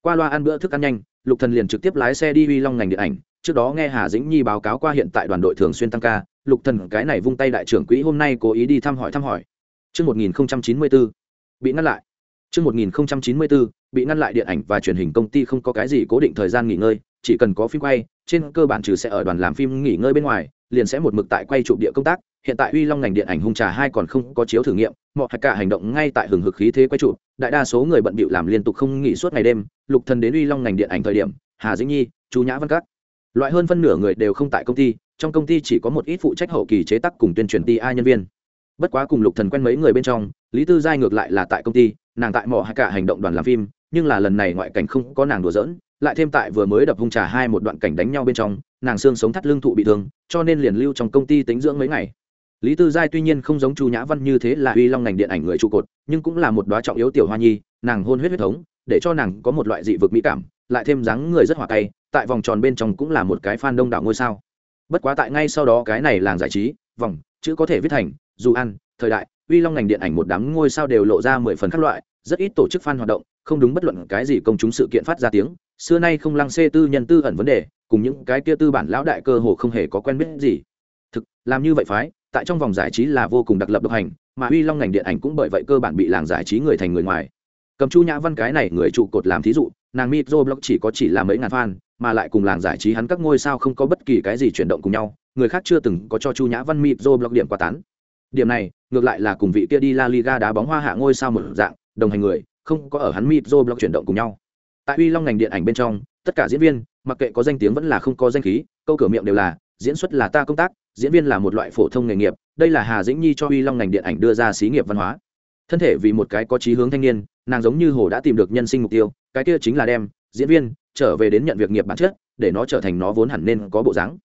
Qua loa ăn bữa thức ăn nhanh, lục thần liền trực tiếp lái xe đi uy long ngành điện ảnh, trước đó nghe hà dĩnh nhi báo cáo qua hiện tại đoàn đội thường xuyên tăng ca lục thần cái này vung tay đại trưởng quỹ hôm nay cố ý đi thăm hỏi thăm hỏi Trước 1094, bị ngăn lại. Trước 1094, bị ngăn lại điện ảnh và truyền hình công ty không có cái gì cố định thời gian nghỉ ngơi, chỉ cần có phim quay, trên cơ bản trừ sẽ ở đoàn làm phim nghỉ ngơi bên ngoài, liền sẽ một mực tại quay chụp địa công tác. Hiện tại Uy Long ngành điện ảnh hung trà hai còn không có chiếu thử nghiệm, mọi cả hành động ngay tại hừng hực khí thế quay chụp, đại đa số người bận bịu làm liên tục không nghỉ suốt ngày đêm, Lục Thần đến Uy Long ngành điện ảnh thời điểm, Hà Dĩnh Nhi, Chu Nhã Văn Các, loại hơn phân nửa người đều không tại công ty, trong công ty chỉ có một ít phụ trách hậu kỳ chế tác cùng tuyên truyền ti ai nhân viên. Bất quá cùng lục thần quen mấy người bên trong, lý tư giai ngược lại là tại công ty, nàng tại mỏ hạ cả hành động đoàn làm phim, nhưng là lần này ngoại cảnh không có nàng đùa giỡn, lại thêm tại vừa mới đập hung trà hai một đoạn cảnh đánh nhau bên trong, nàng xương sống thắt lưng thụ bị thương, cho nên liền lưu trong công ty tính dưỡng mấy ngày. Lý tư giai tuy nhiên không giống chu nhã văn như thế là uy long ngành điện ảnh người trụ cột, nhưng cũng là một đoá trọng yếu tiểu hoa nhi, nàng hôn huyết huyết thống, để cho nàng có một loại dị vực mỹ cảm, lại thêm dáng người rất hòa cay, tại vòng tròn bên trong cũng là một cái fan đông đảo ngôi sao bất quá tại ngay sau đó cái này làng giải trí, vòng, chữ có thể viết thành, dù ăn, thời đại, uy long ngành điện ảnh một đám ngôi sao đều lộ ra mười phần các loại, rất ít tổ chức fan hoạt động, không đúng bất luận cái gì công chúng sự kiện phát ra tiếng, xưa nay không lăng xê tư nhân tư ẩn vấn đề, cùng những cái kia tư bản lão đại cơ hồ không hề có quen biết gì. Thực, làm như vậy phái, tại trong vòng giải trí là vô cùng đặc lập độc hành, mà uy long ngành điện ảnh cũng bởi vậy cơ bản bị làng giải trí người thành người ngoài. Cầm chu nhã văn cái này người trụ cột làm thí dụ, nàng mitro blog chỉ có chỉ là mấy ngàn fan mà lại cùng làng giải trí hắn các ngôi sao không có bất kỳ cái gì chuyển động cùng nhau, người khác chưa từng có cho chu nhã văn mitro blog điểm qua tán. Điểm này, ngược lại là cùng vị kia đi la liga đá bóng hoa hạ ngôi sao một dạng, đồng hành người, không có ở hắn mitro blog chuyển động cùng nhau. Tại uy long ngành điện ảnh bên trong, tất cả diễn viên, mặc kệ có danh tiếng vẫn là không có danh khí, câu cửa miệng đều là, diễn xuất là ta công tác, diễn viên là một loại phổ thông nghề nghiệp, đây là hà dĩnh nhi cho uy long ngành điện ảnh đưa ra xí nghiệp văn hóa. Thân thể vì một cái có chí hướng thanh niên, nàng giống như hồ đã tìm được nhân sinh mục tiêu, cái kia chính là đem, diễn viên trở về đến nhận việc nghiệp bản chất, để nó trở thành nó vốn hẳn nên có bộ dáng.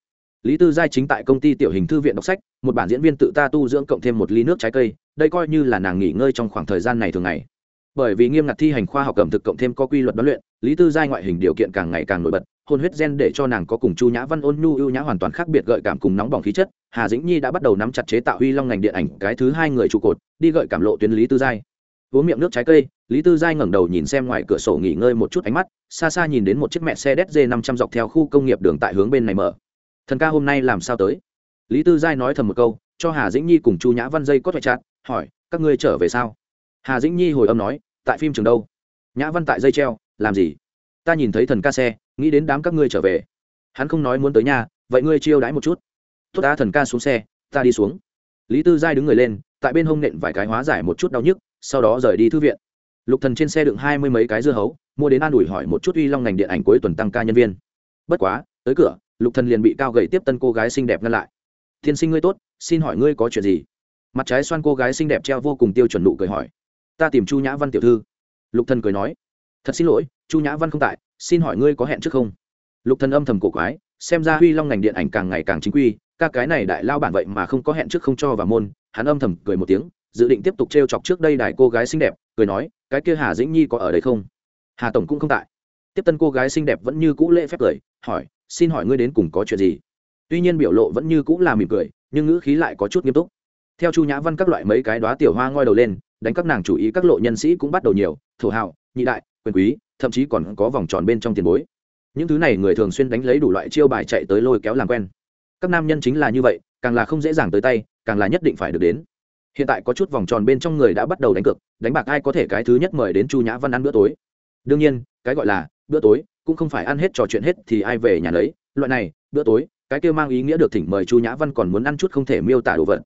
Lý tư giai chính tại công ty tiểu hình thư viện đọc sách, một bản diễn viên tự ta tu dưỡng cộng thêm một ly nước trái cây, đây coi như là nàng nghỉ ngơi trong khoảng thời gian này thường ngày. Bởi vì nghiêm ngặt thi hành khoa học ẩm thực cộng thêm có quy luật đoán luyện, lý tư giai ngoại hình điều kiện càng ngày càng nổi bật, hôn huyết gen để cho nàng có cùng chu nhã văn, ôn nhu ưu nhã hoàn toàn khác biệt gợi cảm cùng nóng bỏng khí chất. Hà dĩnh nhi đã bắt đầu nắm chặt chế tạo huy long ngành điện ảnh, cái thứ hai người trụ cột, đi gợi cảm lộ tuyến lý tư giai uống miệng nước trái cây, lý tư giai ngẩng đầu nhìn xem ngoài cửa sổ nghỉ ngơi một chút ánh mắt, xa xa nhìn đến một chiếc mẹ xe dz năm trăm dọc theo khu công nghiệp đường tại hướng bên này mở. Thần ca hôm nay làm sao tới? Lý tư giai nói thầm một câu, cho hà dĩnh nhi cùng chu nhã văn dây có thoại chặt, hỏi, các ngươi trở về sao? Hà dĩnh nhi hồi âm nói, tại phim trường đâu? Nhã văn tại dây treo, làm gì? Ta nhìn thấy thần ca xe, nghĩ đến đám các ngươi trở về. Hắn không nói muốn tới nhà, vậy ngươi chiêu đãi một chút. Tốt ta thần ca xuống xe, ta đi xuống. Lý tư giai đứng người lên, tại bên hông nện vài cái hóa giải một chút đau nhức sau đó rời đi thư viện. Lục thần trên xe đựng hai mươi mấy cái dưa hấu, mua đến an ủi hỏi một chút uy long ngành điện ảnh cuối tuần tăng ca nhân viên. Bất quá, tới cửa, lục thần liền bị cao gầy tiếp tân cô gái xinh đẹp ngăn lại. Thiên sinh ngươi tốt, xin hỏi ngươi có chuyện gì? Mặt trái xoan cô gái xinh đẹp treo vô cùng tiêu chuẩn nụ cười hỏi. Ta tìm chu nhã văn tiểu thư. Lục thần cười nói. Thật xin lỗi, chu nhã văn không tại, xin hỏi ngươi có hẹn trước không? Lục thần âm thầm cổ quái, xem ra huy long ngành điện ảnh càng ngày càng chính quy các cái này đại lao bản vậy mà không có hẹn trước không cho vào môn, hắn âm thầm cười một tiếng dự định tiếp tục t chọc trước đây đài cô gái xinh đẹp, cười nói, cái kia hà dĩnh nhi có ở đây không? Hà tổng cũng không tại. Tiếp tân cô gái xinh đẹp vẫn như cũ lễ phép cười, hỏi, xin hỏi ngươi đến cùng có chuyện gì? Tuy nhiên biểu lộ vẫn như cũ là mỉm cười, nhưng ngữ khí lại có chút nghiêm túc. Theo chu nhã văn các loại mấy cái đoá tiểu hoa ngoi đầu lên, đánh các nàng chủ ý các lộ nhân sĩ cũng bắt đầu nhiều, thổ hào, nhị đại, quyền quý, thậm chí còn có vòng tròn bên trong tiền bối. Những thứ này người thường xuyên đánh lấy đủ loại chiêu bài chạy tới lôi kéo làm quen. Các nam nhân chính là như vậy, càng là không dễ dàng tới tay, càng là nhất định phải được đến hiện tại có chút vòng tròn bên trong người đã bắt đầu đánh cược, đánh bạc ai có thể cái thứ nhất mời đến chu nhã văn ăn bữa tối? Đương nhiên, cái gọi là bữa tối cũng không phải ăn hết trò chuyện hết thì ai về nhà lấy loại này, bữa tối, cái kêu mang ý nghĩa được thỉnh mời chu nhã văn còn muốn ăn chút không thể miêu tả đồ vật.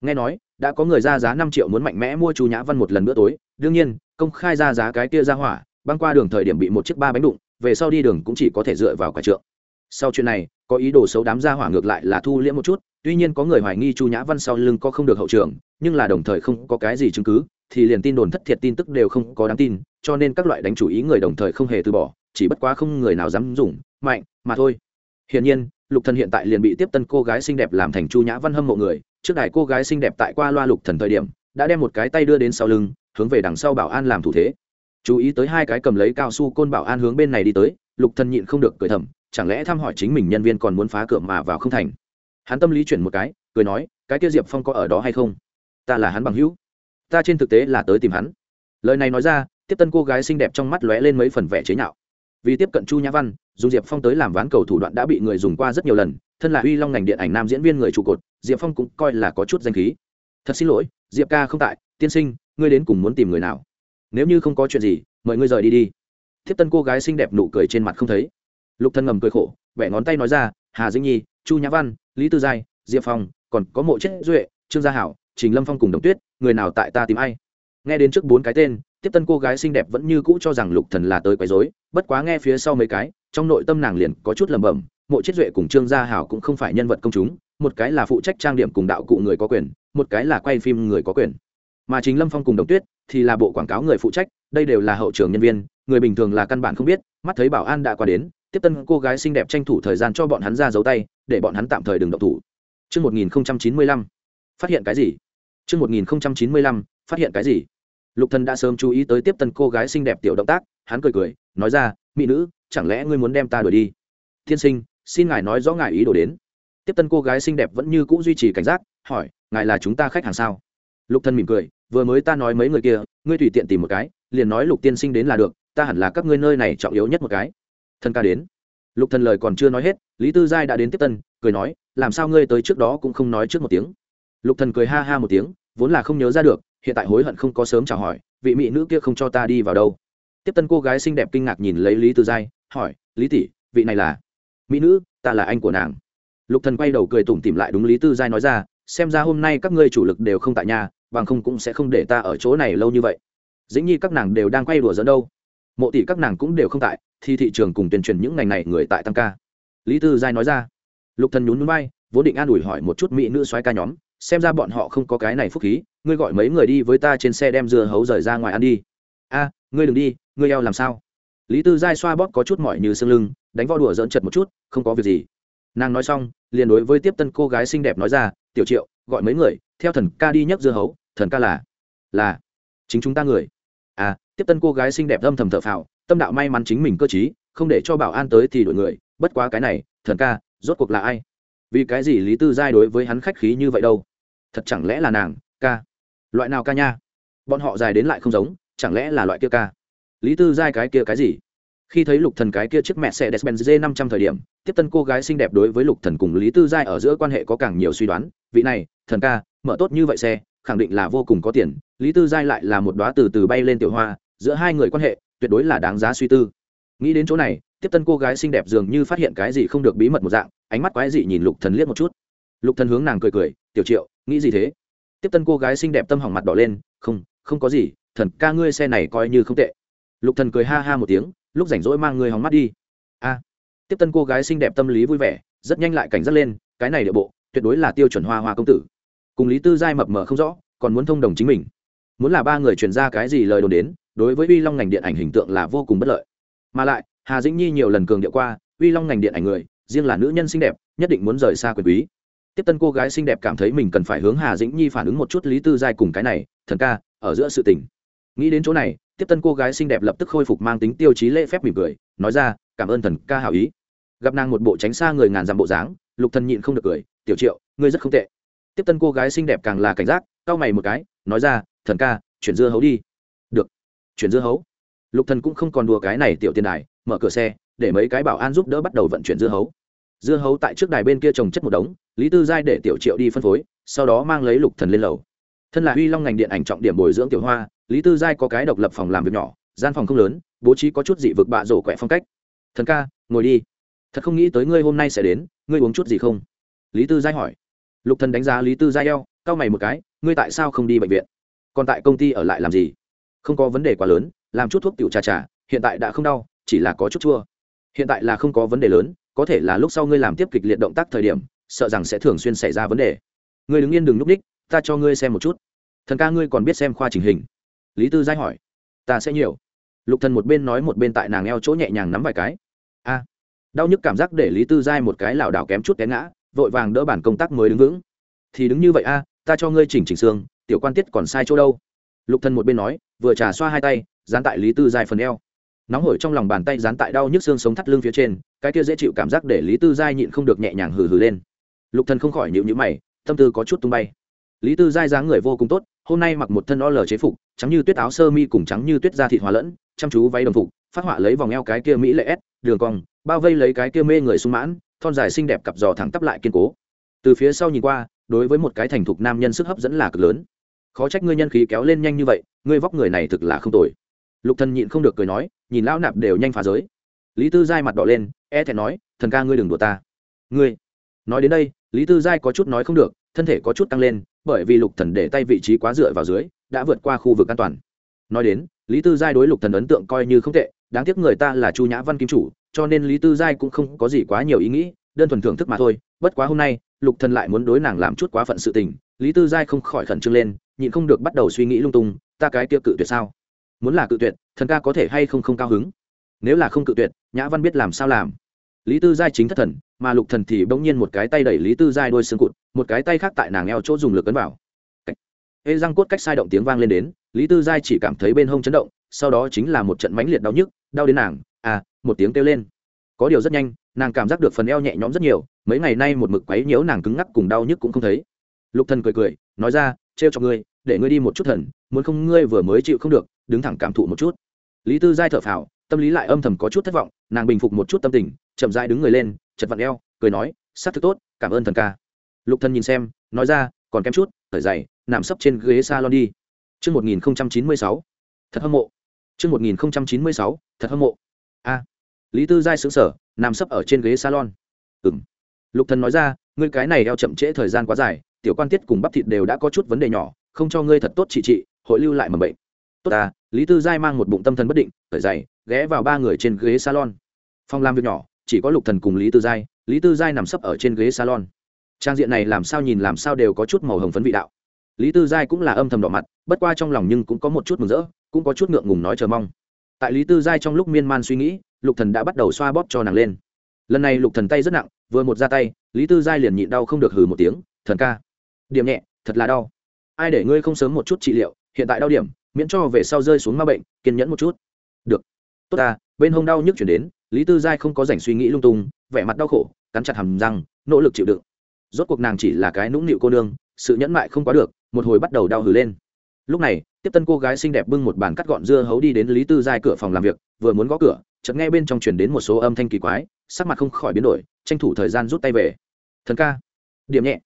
Nghe nói, đã có người ra giá năm triệu muốn mạnh mẽ mua chu nhã văn một lần bữa tối. Đương nhiên, công khai ra giá cái kia ra hỏa, băng qua đường thời điểm bị một chiếc ba bánh đụng, về sau đi đường cũng chỉ có thể dựa vào quả trượng. Sau chuyện này, có ý đồ xấu đám ra hỏa ngược lại là thu liễm một chút tuy nhiên có người hoài nghi chu nhã văn sau lưng có không được hậu trường, nhưng là đồng thời không có cái gì chứng cứ, thì liền tin đồn thất thiệt tin tức đều không có đáng tin, cho nên các loại đánh chủ ý người đồng thời không hề từ bỏ, chỉ bất quá không người nào dám dùng, mạnh, mà thôi. Hiển nhiên, lục thần hiện tại liền bị tiếp tân cô gái xinh đẹp làm thành chu nhã văn hâm mộ người, trước đài cô gái xinh đẹp tại qua loa lục thần thời điểm, đã đem một cái tay đưa đến sau lưng, hướng về đằng sau bảo an làm thủ thế. Chú ý tới hai cái cầm lấy cao su côn bảo an hướng bên này đi tới, lục thần nhịn không được cười thầm, chẳng lẽ thăm hỏi chính mình nhân viên còn muốn phá cửa mà vào không thành? Hắn tâm lý chuyển một cái, cười nói, cái kia diệp phong có ở đó hay không? Ta là hắn bằng hữu. Ta trên thực tế là tới tìm hắn. Lời này nói ra, tiếp tân cô gái xinh đẹp trong mắt lóe lên mấy phần vẻ chế nhạo. Vì tiếp cận chu nhã văn, dù diệp phong tới làm ván cầu thủ đoạn đã bị người dùng qua rất nhiều lần, thân là uy long ngành điện ảnh nam diễn viên người trụ cột, diệp phong cũng coi là có chút danh khí. Thật xin lỗi, diệp ca không tại, tiên sinh, ngươi đến cùng muốn tìm người nào? Nếu như không có chuyện gì, mời ngươi rời đi đi. Thiếp tân cô gái xinh đẹp nụ cười trên mặt không thấy. Lục thân ngầm cười khổ vẻ ngón tay nói ra, hà dĩnh nhi, chu nhã văn lý tư giai, diệp phong, còn có mộ chết duệ, trương gia hảo, trình lâm phong cùng đồng tuyết, người nào tại ta tìm ai? Nghe đến trước bốn cái tên, tiếp tân cô gái xinh đẹp vẫn như cũ cho rằng lục thần là tới quấy rối, bất quá nghe phía sau mấy cái, trong nội tâm nàng liền có chút lẩm bẩm, mộ chết duệ cùng trương gia hảo cũng không phải nhân vật công chúng, một cái là phụ trách trang điểm cùng đạo cụ người có quyền, một cái là quay phim người có quyền. Mà chính lâm phong cùng đồng tuyết thì là bộ quảng cáo người phụ trách, đây đều là hậu trường nhân viên, người bình thường là căn bản không biết, mắt thấy bảo an đã qua đến tiếp tân cô gái xinh đẹp tranh thủ thời gian cho bọn hắn ra giấu tay để bọn hắn tạm thời đừng động thủ Trước 1095, phát hiện cái gì? Trước 1095, phát hiện cái gì? Lục Thần đã sớm chú ý tới tiếp tân cô gái xinh đẹp tiểu động tác, hắn cười cười, nói ra, mỹ nữ, chẳng lẽ ngươi muốn đem ta đuổi đi? Thiên sinh, xin ngài nói rõ ngài ý đồ đến. Tiếp tân cô gái xinh đẹp vẫn như cũ duy trì cảnh giác, hỏi, ngài là chúng ta khách hàng sao? Lục Thần mỉm cười, vừa mới ta nói mấy người kia, ngươi tùy tiện tìm một cái, liền nói Lục tiên sinh đến là được, ta hẳn là các ngươi nơi này trọng yếu nhất một cái Thần ca đến. Lục thần lời còn chưa nói hết, lý tư giai đã đến tiếp tân, cười nói, làm sao ngươi tới trước đó cũng không nói trước một tiếng? Lục thần cười ha ha một tiếng, vốn là không nhớ ra được, hiện tại hối hận không có sớm chào hỏi, vị mỹ nữ kia không cho ta đi vào đâu. Tiếp tân cô gái xinh đẹp kinh ngạc nhìn lấy lý tư giai, hỏi, lý tỷ, vị này là? Mỹ nữ, ta là anh của nàng. Lục thần quay đầu cười tủm tỉm lại đúng lý tư giai nói ra, xem ra hôm nay các ngươi chủ lực đều không tại nhà, bằng không cũng sẽ không để ta ở chỗ này lâu như vậy. Dĩnh nhi các nàng đều đang quay đùa dẫn đâu mộ tỷ các nàng cũng đều không tại, thì thị trường cùng tuyên truyền những ngành này người tại tăng ca. Lý tư giai nói ra. Lục thần nhún núi bay vốn định an ủi hỏi một chút mỹ nữ xoáy ca nhóm, xem ra bọn họ không có cái này phúc khí, ngươi gọi mấy người đi với ta trên xe đem dưa hấu rời ra ngoài ăn đi. A, ngươi đừng đi, ngươi eo làm sao? Lý tư giai xoa bóp có chút mỏi như xương lưng, đánh vo đùa dỡn chật một chút, không có việc gì. Nàng nói xong, liền đối với tiếp tân cô gái xinh đẹp nói ra, tiểu triệu, gọi mấy người, theo thần ca đi nhấc dưa hấu, thần ca là là chính chúng ta người tiếp tân cô gái xinh đẹp âm thầm thở phào, tâm đạo may mắn chính mình cơ t không để cho bảo an tới thì đổi người, bất quá cái này, thần ca, rốt cuộc là ai? Vì cái gì lý tư giai đối với hắn khách khí như vậy đâu? Thật chẳng lẽ là nàng, ca? Loại nào ca nha? Bọn họ dài đến lại không giống, chẳng lẽ là loại kia ca? Lý tư giai cái kia cái gì? Khi thấy lục thần cái kia chiếc mẹ xe despenz dê năm trăm thời điểm, tiếp tân cô gái xinh đẹp đối với lục thần cùng lý tư giai ở giữa quan hệ có càng nhiều suy đoán, vị này, thần ca, mở tốt như vậy xe, khẳng định là vô cùng có tiền, lý tư giai lại là một đoá từ từ bay lên tiểu hoa giữa hai người quan hệ, tuyệt đối là đáng giá suy tư. Nghĩ đến chỗ này, tiếp tân cô gái xinh đẹp dường như phát hiện cái gì không được bí mật một dạng, ánh mắt quái dị nhìn lục thần liếc một chút. Lục thần hướng nàng cười cười, tiểu triệu, nghĩ gì thế? Tiếp tân cô gái xinh đẹp tâm hỏng mặt đỏ lên, không không có gì, thần ca ngươi xe này coi như không tệ. Lục thần cười ha ha một tiếng, lúc rảnh rỗi mang người hóng mắt đi. A. Tiếp tân cô gái xinh đẹp tâm lý vui vẻ, rất nhanh lại cảnh giác lên, cái này địa bộ, tuyệt đối là tiêu chuẩn hoa hoa công tử. Cùng lý tư giai mập mờ không rõ, còn muốn thông đồng chính mình. Muốn là ba người truyền ra cái gì lời đồn đến đối với uy long ngành điện ảnh hình tượng là vô cùng bất lợi. Mà lại, hà dĩnh nhi nhiều lần cường điệu qua, uy long ngành điện ảnh người, riêng là nữ nhân xinh đẹp, nhất định muốn rời xa quyền quý. Tiếp tân cô gái xinh đẹp cảm thấy mình cần phải hướng hà dĩnh nhi phản ứng một chút lý tư giai cùng cái này, thần ca, ở giữa sự tình. Nghĩ đến chỗ này, tiếp tân cô gái xinh đẹp lập tức khôi phục mang tính tiêu chí lễ phép mỉm cười, nói ra, cảm ơn thần ca hảo ý. Gặp nàng một bộ tránh xa người ngàn dặm bộ dáng, lục thần nhịn không được cười, tiểu triệu, ngươi rất không tệ. Tiếp tân cô gái xinh đẹp càng là cảnh giác, cau mày một cái, nói ra, thần ca, chuyển dưa hấu đi chuyển dưa hấu. Lục thần cũng không còn đùa cái này tiểu tiền đài, mở cửa xe, để mấy cái bảo an giúp đỡ bắt đầu vận chuyển dưa hấu. Dưa hấu tại trước đài bên kia trồng chất một đống, lý tư giai để tiểu triệu đi phân phối, sau đó mang lấy lục thần lên lầu. Thân là huy long ngành điện ảnh trọng điểm bồi dưỡng tiểu hoa, lý tư giai có cái độc lập phòng làm việc nhỏ, gian phòng không lớn, bố trí có chút dị vực bạ rổ quẹ phong cách. Thần ca, ngồi đi. Thật không nghĩ tới ngươi hôm nay sẽ đến, ngươi uống chút gì không? Lý tư giai hỏi. Lục thần đánh giá lý tư giai eo, cau mày một cái, ngươi tại sao không đi bệnh viện? Còn tại công ty ở lại làm gì? Không có vấn đề quá lớn, làm chút thuốc tiểu trà trà, hiện tại đã không đau, chỉ là có chút chua. Hiện tại là không có vấn đề lớn, có thể là lúc sau ngươi làm tiếp kịch liệt động tác thời điểm, sợ rằng sẽ thường xuyên xảy ra vấn đề. Ngươi đứng yên đừng núp đích, ta cho ngươi xem một chút. Thần ca ngươi còn biết xem khoa trình hình. Lý tư giai hỏi. Ta sẽ nhiều. Lục thần một bên nói một bên tại nàng eo chỗ nhẹ nhàng nắm vài cái. A. Đau nhức cảm giác để lý tư giai một cái lảo đảo kém chút té ngã, vội vàng đỡ bản công tác mới đứng vững. Thì đứng như vậy a, ta cho ngươi chỉnh chỉnh xương, tiểu quan tiết còn sai chỗ đâu? Lục thần một bên nói vừa trà xoa hai tay, dán tại lý tư giai phần eo. Nóng hổi trong lòng bàn tay dán tại đau nhức xương sống thắt lưng phía trên, cái kia dễ chịu cảm giác để lý tư giai nhịn không được nhẹ nhàng hừ hừ lên. Lục thần không khỏi nhịu nhữ mày, tâm tư có chút tung bay. Lý tư giai dáng người vô cùng tốt, hôm nay mặc một thân o lờ chế phục, trắng như tuyết áo sơ mi cùng trắng như tuyết da thịt hòa lẫn, chăm chú váy đồng phục, phát họa lấy vòng eo cái kia mỹ lệ s đường cong, bao vây lấy cái kia mê người sung mãn, thon dài xinh đẹp cặp giò thẳng tắp lại kiên cố. Từ phía sau nhìn qua, đối với một cái thành thục nam nhân sức hấp dẫn là cực lớn khó trách ngươi nhân khí kéo lên nhanh như vậy, ngươi vóc người này thực là không tồi. Lục thần nhịn không được cười nói, nhìn lão nạp đều nhanh phá giới. Lý tư giai mặt đỏ lên e thẹn nói, thần ca ngươi đừng đùa ta. Ngươi? Nói đến đây, lý tư giai có chút nói không được, thân thể có chút tăng lên, bởi vì lục thần để tay vị trí quá dựa vào dưới, đã vượt qua khu vực an toàn. Nói đến, lý tư giai đối lục thần ấn tượng coi như không tệ, đáng tiếc người ta là chu nhã văn kim chủ, cho nên lý tư giai cũng không có gì quá nhiều ý nghĩ, đơn thuần thưởng thức mà thôi. Bất quá hôm nay, lục thần lại muốn đối nàng làm chút quá phận sự tình lý tư giai không khỏi khẩn trương lên, nhịn không được bắt đầu suy nghĩ lung tung, ta cái tiêu cự tuyệt sao? Muốn là cự tuyệt, thần ca có thể hay không không cao hứng? Nếu là không cự tuyệt, nhã văn biết làm sao làm? Lý tư giai chính thất thần, mà lục thần thì bỗng nhiên một cái tay đẩy lý tư giai đôi xương cụt, một cái tay khác tại nàng eo chỗ dùng lực ấn vào. Ê, răng cốt cách sai động tiếng vang lên đến, lý tư giai chỉ cảm thấy bên hông chấn động, sau đó chính là một trận mãnh liệt đau nhức, đau đến nàng à một tiếng kêu lên. Có điều rất nhanh, nàng cảm giác được phần eo nhẹ nhõm rất nhiều, mấy ngày nay một mực quấy nhiễu nàng cứng ngắc cùng đau nhức cũng không thấy lục thần cười cười nói ra trêu cho ngươi để ngươi đi một chút thần muốn không ngươi vừa mới chịu không được đứng thẳng cảm thụ một chút. Lý tư giai thở phào tâm lý lại âm thầm có chút thất vọng nàng bình phục một chút tâm tình chậm rãi đứng người lên chật vặn eo cười nói sát thực tốt cảm ơn thần ca. Lục thần nhìn xem nói ra còn kém chút thở dày nằm sấp trên ghế salon đi. Chương một nghìn chín mươi sáu. Thật hâm mộ. Chương một nghìn chín mươi sáu thật hâm mộ. A. Lý tư giai sững sờ nằm sấp ở trên ghế salon. Ừm, lục thần nói ra ngươi cái này eo chậm trễ thời gian quá dài tiểu quan tiết cùng bắp thịt đều đã có chút vấn đề nhỏ, không cho ngươi thật tốt trị trị, hội lưu lại mầm bệnh. Tốt ta, lý tư giai mang một bụng tâm thần bất định thở dày ghé vào ba người trên ghế salon. Phòng làm việc nhỏ, chỉ có lục thần cùng lý tư giai, lý tư giai nằm sấp ở trên ghế salon. Trang diện này làm sao nhìn làm sao đều có chút màu hồng phấn vị đạo. Lý tư giai cũng là âm thầm đỏ mặt, bất qua trong lòng nhưng cũng có một chút mừng rỡ, cũng có chút ngượng ngùng nói chờ mong. Tại lý tư giai trong lúc miên man suy nghĩ, lục thần đã bắt đầu xoa bóp cho nàng lên. Lần này lục thần tay rất nặng, vừa một ra tay, lý tư giai liền nhịn đau không được hừ một tiếng, thần ca điểm nhẹ, thật là đau. Ai để ngươi không sớm một chút trị liệu, hiện tại đau điểm, miễn cho về sau rơi xuống ma bệnh, kiên nhẫn một chút. Được. Tốt ta, bên hông đau nhức chuyển đến, lý tư giai không có dành suy nghĩ lung tung, vẻ mặt đau khổ, cắn chặt hàm răng, nỗ lực chịu đựng. Rốt cuộc nàng chỉ là cái nũng nịu cô nương, sự nhẫn mại không quá được, một hồi bắt đầu đau hừ lên. Lúc này, tiếp tân cô gái xinh đẹp bưng một bàn cắt gọn dưa hấu đi đến lý tư giai cửa phòng làm việc, vừa muốn gõ cửa, chợt nghe bên trong chuyển đến một số âm thanh kỳ quái, sắc mặt không khỏi biến đổi, tranh thủ thời gian rút tay về. Thần ca. Điểm nhẹ.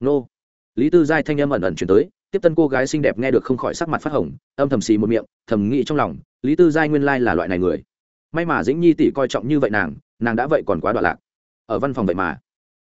Nô lý tư giai thanh âm ẩn ẩn chuyển tới, tiếp tân cô gái xinh đẹp nghe được không khỏi sắc mặt phát hồng, âm thầm xì một miệng, thầm nghĩ trong lòng, lý tư giai nguyên lai là loại này người. May mà dĩnh nhi tỷ coi trọng như vậy nàng nàng đã vậy còn quá đoạn lạc. Ở văn phòng vậy mà.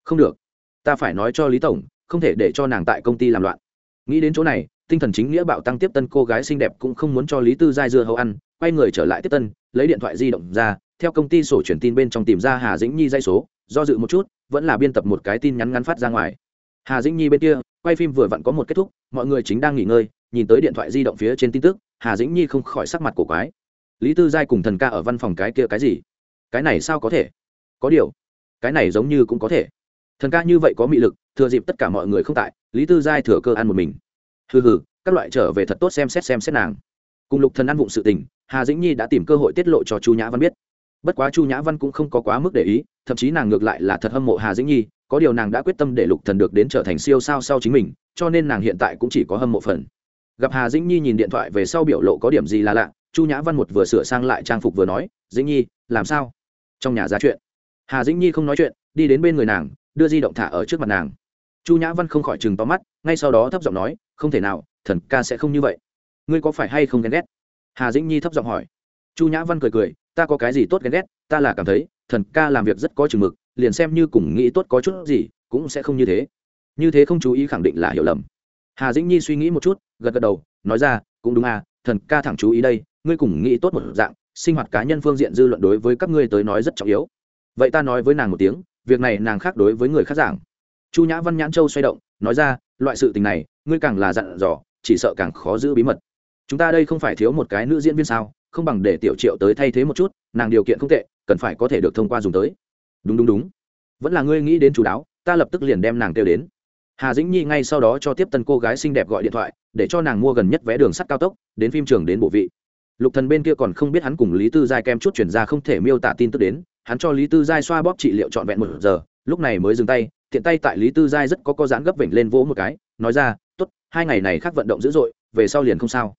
Không được. Ta phải nói cho lý tổng, không thể để cho nàng tại công ty làm loạn. Nghĩ đến chỗ này, tinh thần chính nghĩa bạo tăng tiếp tân cô gái xinh đẹp cũng không muốn cho lý tư giai dưa hấu ăn, quay người trở lại tiếp tân, lấy điện thoại di động ra, theo công ty sổ truyền tin bên trong tìm ra hà dĩnh nhi dây số, do dự một chút, vẫn là biên tập một cái tin nhắn ngắn phát ra ngoài. Hà dĩnh nhi bên kia quay phim vừa vặn có một kết thúc, mọi người chính đang nghỉ ngơi, nhìn tới điện thoại di động phía trên tin tức, hà dĩnh nhi không khỏi sắc mặt cổ quái. Lý tư giai cùng thần ca ở văn phòng cái kia cái gì? Cái này sao có thể? Có điều, cái này giống như cũng có thể. Thần ca như vậy có mị lực, thừa dịp tất cả mọi người không tại, lý tư giai thừa cơ ăn một mình. Hừ hừ, các loại trở về thật tốt xem xét xem xét nàng. Cùng lục thần ăn vụng sự tình, hà dĩnh nhi đã tìm cơ hội tiết lộ cho chu nhã văn biết. Bất quá chu nhã văn cũng không có quá mức để ý, thậm chí nàng ngược lại là thật hâm mộ hà dĩnh nhi có điều nàng đã quyết tâm để lục thần được đến trở thành siêu sao sau chính mình, cho nên nàng hiện tại cũng chỉ có hâm mộ phần. Gặp hà dĩnh nhi nhìn điện thoại về sau biểu lộ có điểm gì là lạ, chu nhã văn một vừa sửa sang lại trang phục vừa nói, dĩnh nhi, làm sao? Trong nhà ra chuyện. Hà dĩnh nhi không nói chuyện, đi đến bên người nàng, đưa di động thả ở trước mặt nàng. Chu nhã văn không khỏi chừng to mắt, ngay sau đó thấp giọng nói, không thể nào, thần ca sẽ không như vậy. Ngươi có phải hay không ghen ghét? Hà dĩnh nhi thấp giọng hỏi. Chu nhã văn cười cười ta có cái gì tốt ghen ghét, ta là cảm thấy, thần ca làm việc rất có chừng mực, liền xem như cùng nghĩ tốt có chút gì, cũng sẽ không như thế. Như thế không chú ý khẳng định là hiểu lầm. Hà dĩnh nhi suy nghĩ một chút, gật gật đầu, nói ra, cũng đúng à thần ca thẳng chú ý đây, ngươi cùng nghĩ tốt một dạng, sinh hoạt cá nhân phương diện dư luận đối với các ngươi tới nói rất trọng yếu. Vậy ta nói với nàng một tiếng, việc này nàng khác đối với người khác giảng. Chu nhã văn nhãn châu xoay động, nói ra, loại sự tình này, ngươi càng là dặn dò, chỉ sợ càng khó giữ bí mật. Chúng ta đây không phải thiếu một cái nữ diễn viên sao? Không bằng để tiểu triệu tới thay thế một chút, nàng điều kiện không tệ, cần phải có thể được thông qua dùng tới. Đúng đúng đúng. Vẫn là ngươi nghĩ đến chú đáo, ta lập tức liền đem nàng kêu đến. Hà dĩnh nhi ngay sau đó cho tiếp tân cô gái xinh đẹp gọi điện thoại, để cho nàng mua gần nhất vé đường sắt cao tốc, đến phim trường đến bộ vị. Lục thần bên kia còn không biết hắn cùng lý tư giai kem chút chuyển ra không thể miêu tả tin tức đến, hắn cho lý tư giai xoa bóp trị liệu trọn vẹn một giờ, lúc này mới dừng tay, tiện tay tại lý tư giai rất có có giãn gấp vểnh lên vỗ một cái, nói ra, tốt, hai ngày này khác vận động dữ dội, về sau liền không sao.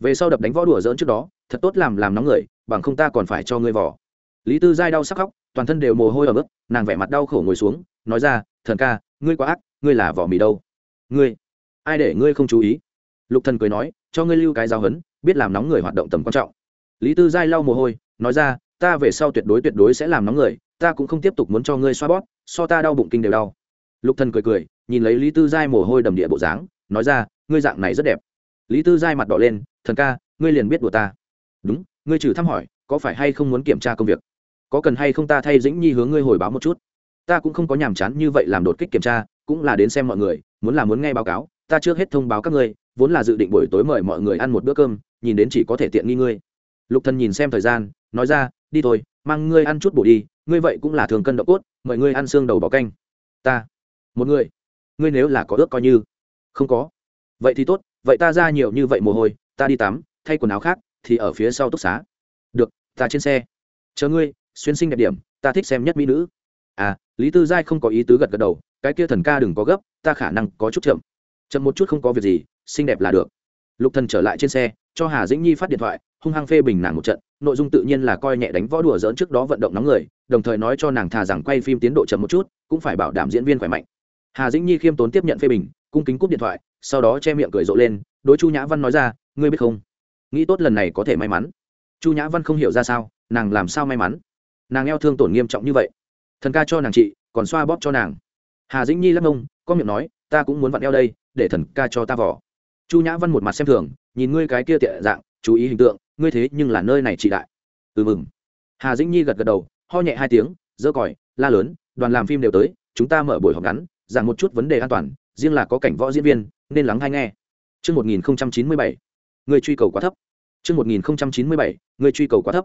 Về sau đập đánh võ đùa dỡn trước đó thật tốt làm làm nóng người bằng không ta còn phải cho ngươi vỏ lý tư giai đau sắc khóc toàn thân đều mồ hôi ở ướt, nàng vẻ mặt đau khổ ngồi xuống nói ra thần ca ngươi quá ác ngươi là vỏ mì đâu? Ngươi ai để ngươi không chú ý? Lục thần cười nói cho ngươi lưu cái giáo hấn biết làm nóng người hoạt động tầm quan trọng. Lý tư giai lau mồ hôi nói ra ta về sau tuyệt đối tuyệt đối sẽ làm nóng người ta cũng không tiếp tục muốn cho ngươi xoa bóp so ta đau bụng kinh đều đau. Lục thần cười cười nhìn lấy lý tư giai mồ hôi đầm địa bộ dáng nói ra ngươi dạng này rất đẹp. Lý tư giai mặt đỏ lên thần ca ngươi liền biết đùa ta đúng, ngươi trừ thăm hỏi, có phải hay không muốn kiểm tra công việc? Có cần hay không ta thay dĩnh nhi hướng ngươi hồi báo một chút? Ta cũng không có nhàm chán như vậy làm đột kích kiểm tra, cũng là đến xem mọi người, muốn là muốn nghe báo cáo, ta trước hết thông báo các ngươi, vốn là dự định buổi tối mời mọi người ăn một bữa cơm, nhìn đến chỉ có thể tiện nghi ngươi. Lục thần nhìn xem thời gian, nói ra, đi thôi, mang ngươi ăn chút bổ đi, ngươi vậy cũng là thường cân độ cốt, mời ngươi ăn xương đầu bò canh. Ta, một người? Ngươi nếu là có ước coi như? Không có. Vậy thì tốt, vậy ta ra nhiều như vậy mồ hôi, ta đi tắm, thay quần áo khác thì ở phía sau túc xá. Được, ta trên xe. Chờ ngươi, xuyên sinh đẹp điểm, ta thích xem nhất mỹ nữ. À lý tư giai không có ý tứ gật gật đầu, cái kia thần ca đừng có gấp, ta khả năng có chút chậm. Chậm một chút không có việc gì, xinh đẹp là được. Lục thần trở lại trên xe, cho hà dĩnh nhi phát điện thoại, hung hăng phê bình nàng một trận, nội dung tự nhiên là coi nhẹ đánh võ đùa dỡn trước đó vận động nóng người, đồng thời nói cho nàng thà rằng quay phim tiến độ chậm một chút, cũng phải bảo đảm diễn viên khỏe mạnh. Hà dĩnh nhi khiêm tốn tiếp nhận phê bình, cung kính cúp điện thoại, sau đó che miệng cười rộ lên, đối chu nhã văn nói ra, ngươi biết không? Nghĩ tốt lần này có thể may mắn. Chu nhã văn không hiểu ra sao nàng làm sao may mắn? Nàng eo thương tổn nghiêm trọng như vậy. Thần ca cho nàng chị còn xoa bóp cho nàng. Hà dĩnh nhi lắc mông có miệng nói ta cũng muốn vặn eo đây để thần ca cho ta vỏ chu nhã văn một mặt xem thường nhìn ngươi cái kia tệ dạng chú ý hình tượng ngươi thế nhưng là nơi này trị đại. Ừ mừng. Hà dĩnh nhi gật gật đầu ho nhẹ hai tiếng dơ còi la lớn đoàn làm phim đều tới chúng ta mở buổi họp ngắn giảng một chút vấn đề an toàn riêng là có cảnh võ diễn viên nên lắng hay nghe. Trước 1097, người truy cầu quá thấp. Trước 1097, người truy cầu quá thấp.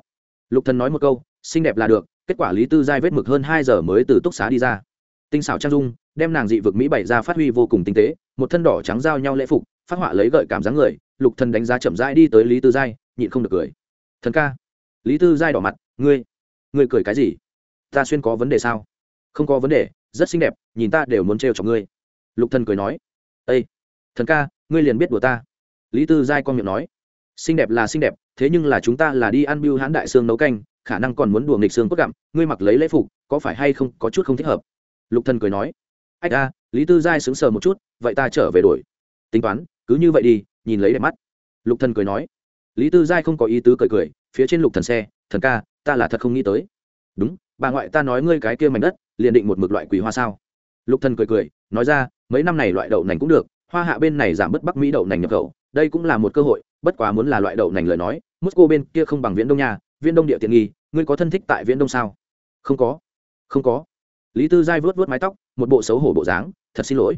Lục Thần nói một câu, xinh đẹp là được, kết quả Lý Tư giai vết mực hơn hai giờ mới từ túc xá đi ra. Tinh xảo trang dung, đem nàng dị vực mỹ bày ra phát huy vô cùng tinh tế, một thân đỏ trắng giao nhau lễ phục, phát họa lấy gợi cảm dáng người, Lục Thần đánh giá chậm rãi đi tới Lý Tư giai, nhịn không được cười. "Thần ca." Lý Tư giai đỏ mặt, "Ngươi, ngươi cười cái gì? Ta xuyên có vấn đề sao?" "Không có vấn đề, rất xinh đẹp, nhìn ta đều muốn trêu chọc ngươi." Lục Thần cười nói. "Ê, thần ca, ngươi liền biết đùa ta." Lý Tư giai con miệng nói. "Xinh đẹp là xinh đẹp, thế nhưng là chúng ta là đi ăn bưu hán đại xương nấu canh, khả năng còn muốn đùa nghịch xương cốt gặm ngươi mặc lấy lễ phục có phải hay không có chút không thích hợp? Lục thần cười nói ách a lý tư giai sững sờ một chút vậy ta trở về đổi. Tính toán cứ như vậy đi nhìn lấy đẹp mắt. Lục thần cười nói lý tư giai không có ý tứ cười cười phía trên lục thần xe thần ca ta là thật không nghĩ tới. Đúng bà ngoại ta nói ngươi cái kia mảnh đất liền định một mực loại quỳ hoa sao? Lục thần cười cười nói ra mấy năm này loại đậu nành cũng được hoa hạ bên này giảm bớt bắc mỹ đậu nành nhập khẩu đây cũng là một cơ hội, bất quá muốn là loại đậu nành lời nói mosco bên kia không bằng viễn đông nha, viễn đông địa tiện nghi, ngươi có thân thích tại viễn đông sao? Không có. Không có. Lý tư giai vớt vớt mái tóc, một bộ xấu hổ bộ dáng, thật xin lỗi.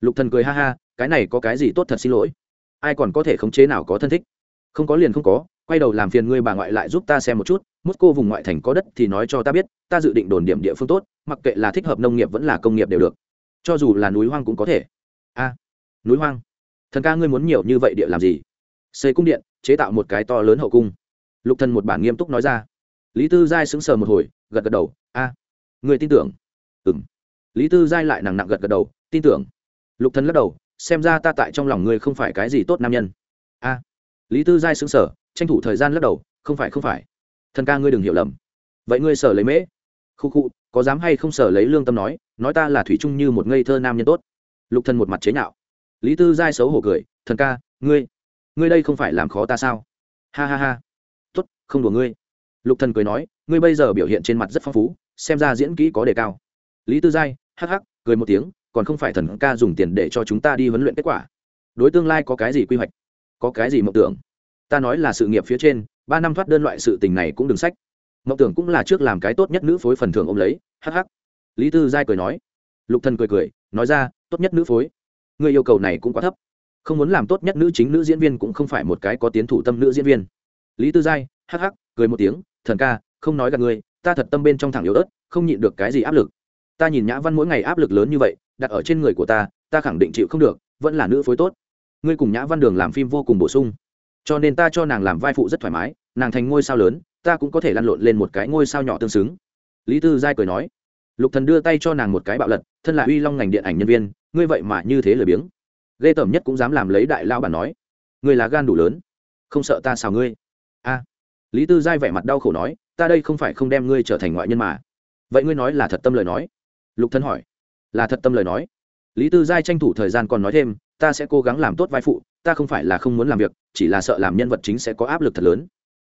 Lục thần cười ha ha, cái này có cái gì tốt thật xin lỗi? Ai còn có thể khống chế nào có thân thích? Không có liền không có, quay đầu làm phiền ngươi bà ngoại lại giúp ta xem một chút mosco vùng ngoại thành có đất thì nói cho ta biết, ta dự định đồn điểm địa phương tốt, mặc kệ là thích hợp nông nghiệp vẫn là công nghiệp đều được. Cho dù là núi hoang cũng có thể. A, núi hoang thần ca ngươi muốn nhiều như vậy địa làm gì? Xây cung điện, chế tạo một cái to lớn hậu cung. Lục thần một bản nghiêm túc nói ra. Lý tư giai sững sờ một hồi, gật gật đầu. A người tin tưởng? Ừm. Lý tư giai lại nặng nặng gật gật đầu. Tin tưởng. Lục thần lắc đầu. Xem ra ta tại trong lòng ngươi không phải cái gì tốt nam nhân. A. Lý tư giai sững sờ, tranh thủ thời gian lắc đầu. Không phải không phải. Thần ca ngươi đừng hiểu lầm. Vậy ngươi sở lấy mễ? Khu khu, có dám hay không sở lấy lương tâm nói? Nói ta là thủy chung như một ngây thơ nam nhân tốt. Lục thần một mặt chế nhạo lý tư giai xấu hổ cười, thần ca, ngươi ngươi đây không phải làm khó ta sao? Ha ha ha. Tốt, không đùa ngươi. Lục thần cười nói, ngươi bây giờ biểu hiện trên mặt rất phong phú, xem ra diễn kỹ có đề cao. Lý tư giai, hắc hắc, cười một tiếng, còn không phải thần ca dùng tiền để cho chúng ta đi huấn luyện kết quả. Đối tương lai có cái gì quy hoạch? Có cái gì mộng tưởng? Ta nói là sự nghiệp phía trên, ba năm thoát đơn loại sự tình này cũng đừng sách. Mộng tưởng cũng là trước làm cái tốt nhất nữ phối phần thưởng ôm lấy. Hắc hắc. Lý tư giai cười nói. Lục thần cười cười, nói ra, tốt nhất nữ phối người yêu cầu này cũng quá thấp. Không muốn làm tốt nhất nữ chính nữ diễn viên cũng không phải một cái có tiến thủ tâm nữ diễn viên. Lý tư giai, hắc hắc, cười một tiếng, thần ca, không nói gặp ngươi, ta thật tâm bên trong thẳng yếu ớt, không nhịn được cái gì áp lực. Ta nhìn nhã văn mỗi ngày áp lực lớn như vậy, đặt ở trên người của ta ta khẳng định chịu không được, vẫn là nữ phối tốt. Ngươi cùng nhã văn đường làm phim vô cùng bổ sung. Cho nên ta cho nàng làm vai phụ rất thoải mái, nàng thành ngôi sao lớn, ta cũng có thể lăn lộn lên một cái ngôi sao nhỏ tương xứng. Lý tư giai cười nói. Lục thần đưa tay cho nàng một cái bạo lật, thân là uy long ngành điện ảnh nhân viên ngươi vậy mà như thế lười biếng. Ghê tởm nhất cũng dám làm lấy đại lao bản nói. Ngươi là gan đủ lớn, không sợ ta xào ngươi. A. Lý tư giai vẻ mặt đau khổ nói, ta đây không phải không đem ngươi trở thành ngoại nhân mà. Vậy ngươi nói là thật tâm lời nói? Lục thân hỏi. Là thật tâm lời nói. Lý tư giai tranh thủ thời gian còn nói thêm, ta sẽ cố gắng làm tốt vai phụ, ta không phải là không muốn làm việc, chỉ là sợ làm nhân vật chính sẽ có áp lực thật lớn.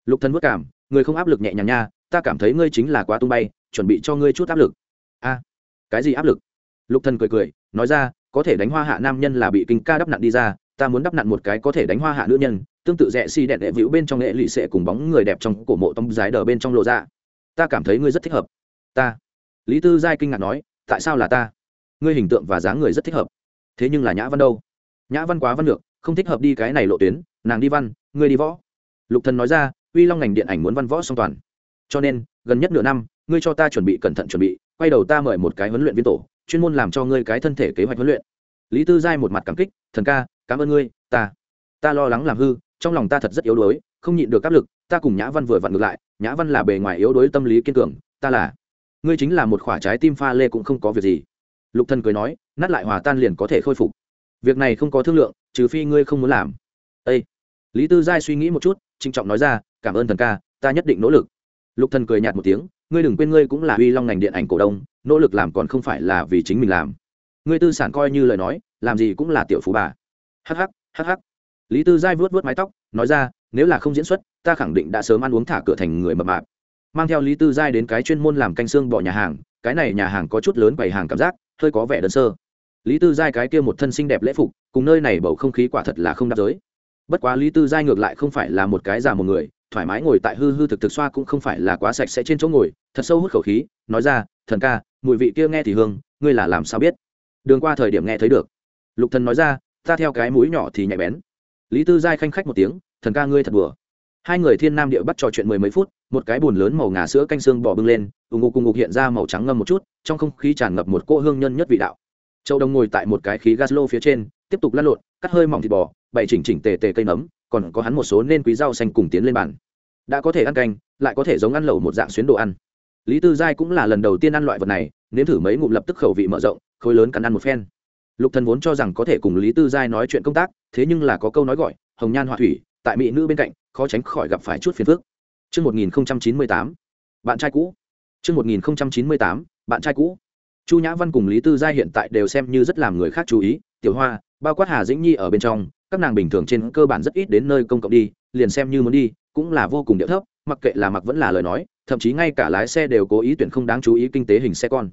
Lục thân vất cảm người không áp lực nhẹ nhàng nha, ta cảm thấy ngươi chính là quá tung bay, chuẩn bị cho ngươi chút áp lực. A. Cái gì áp lực? Lục thân cười cười nói ra, có thể đánh hoa hạ nam nhân là bị kinh ca đắp nặn đi ra, ta muốn đắp nặn một cái có thể đánh hoa hạ nữ nhân, tương tự rẽ xi si đẹn đệ vĩu bên trong nghệ lụy sệ cùng bóng người đẹp trong cổ mộ tông giái đờ bên trong lộ ra. Ta cảm thấy ngươi rất thích hợp. Ta. Lý tư giai kinh ngạc nói, tại sao là ta? Ngươi hình tượng và dáng người rất thích hợp. Thế nhưng là nhã văn đâu? Nhã văn quá văn được không thích hợp đi cái này lộ tuyến, nàng đi văn, ngươi đi võ. Lục thần nói ra, uy long ngành điện ảnh muốn văn võ song toàn. Cho nên, gần nhất nửa năm, ngươi cho ta chuẩn bị cẩn thận chuẩn bị, quay đầu ta mời một cái huấn luyện viên tổ chuyên môn làm cho ngươi cái thân thể kế hoạch huấn luyện. Lý tư giai một mặt cảm kích, thần ca, cảm ơn ngươi, ta ta lo lắng làm hư, trong lòng ta thật rất yếu đuối, không nhịn được áp lực, ta cùng nhã văn vừa vặn ngược lại, nhã văn là bề ngoài yếu đuối tâm lý kiên cường, ta là, ngươi chính là một khoả trái tim pha lê cũng không có việc gì. Lục thần cười nói, nát lại hòa tan liền có thể khôi phục. Việc này không có thương lượng, trừ phi ngươi không muốn làm. Ê! lý tư giai suy nghĩ một chút trinh trọng nói ra, cảm ơn thần ca, ta nhất định nỗ lực. Lục thần cười nhạt một tiếng ngươi đừng quên ngươi cũng là uy long ngành điện ảnh cổ đông, nỗ lực làm còn không phải là vì chính mình làm. Ngươi tư sản coi như lời nói, làm gì cũng là tiểu phú bà. Hắc hắc hắc hắc. Lý tư giai vuốt vuốt mái tóc, nói ra, nếu là không diễn xuất, ta khẳng định đã sớm ăn uống thả cửa thành người mập mạp. Mang theo lý tư giai đến cái chuyên môn làm canh xương bỏ nhà hàng, cái này nhà hàng có chút lớn bày hàng cảm giác, hơi có vẻ đơn sơ. Lý tư giai cái kia một thân xinh đẹp lễ phục, cùng nơi này bầu không khí quả thật là không đáp giới. Bất quá lý tư giai ngược lại không phải là một cái già một người thoải mái ngồi tại hư hư thực thực xoa cũng không phải là quá sạch sẽ trên chỗ ngồi, thật sâu hút khẩu khí, nói ra, thần ca, mùi vị kia nghe thì hương, ngươi là làm sao biết? Đường qua thời điểm nghe thấy được. Lục thần nói ra, ta theo cái mũi nhỏ thì nhạy bén. Lý tư giai khanh khách một tiếng, thần ca ngươi thật bừa hai người thiên nam địa bắt trò chuyện mười mấy phút, một cái bùn lớn màu ngà sữa canh xương bỏ bưng lên ùng ục cùng ục hiện ra màu trắng ngâm một chút, trong không khí tràn ngập một cỗ hương nhân nhất vị đạo. Châu đông ngồi tại một cái khí gas lô phía trên, tiếp tục lăn lộn, cắt hơi mỏng thịt bò, bày chỉnh chỉnh tề tề cây nấm còn có hắn một số nên quý rau xanh cùng tiến lên bàn đã có thể ăn canh lại có thể giống ăn lẩu một dạng xuyến đồ ăn lý tư giai cũng là lần đầu tiên ăn loại vật này nếm thử mấy ngụm lập tức khẩu vị mở rộng khối lớn cắn ăn một phen lục thần vốn cho rằng có thể cùng lý tư giai nói chuyện công tác thế nhưng là có câu nói gọi hồng nhan họa thủy tại mỹ nữ bên cạnh khó tránh khỏi gặp phải chút phiền phức Trước 1098, bạn trai cũ. Trước 1098, bạn trai cũ. Chu Nhã Văn cùng Lý Tư Giai hiện tại đều xem như rất làm người khác chú ý, Tiểu Hoa, bao quát Hà Dĩnh Nhi ở bên trong, các nàng bình thường trên cơ bản rất ít đến nơi công cộng đi, liền xem như muốn đi, cũng là vô cùng điệu thấp, mặc kệ là mặc vẫn là lời nói, thậm chí ngay cả lái xe đều cố ý tuyển không đáng chú ý kinh tế hình xe con.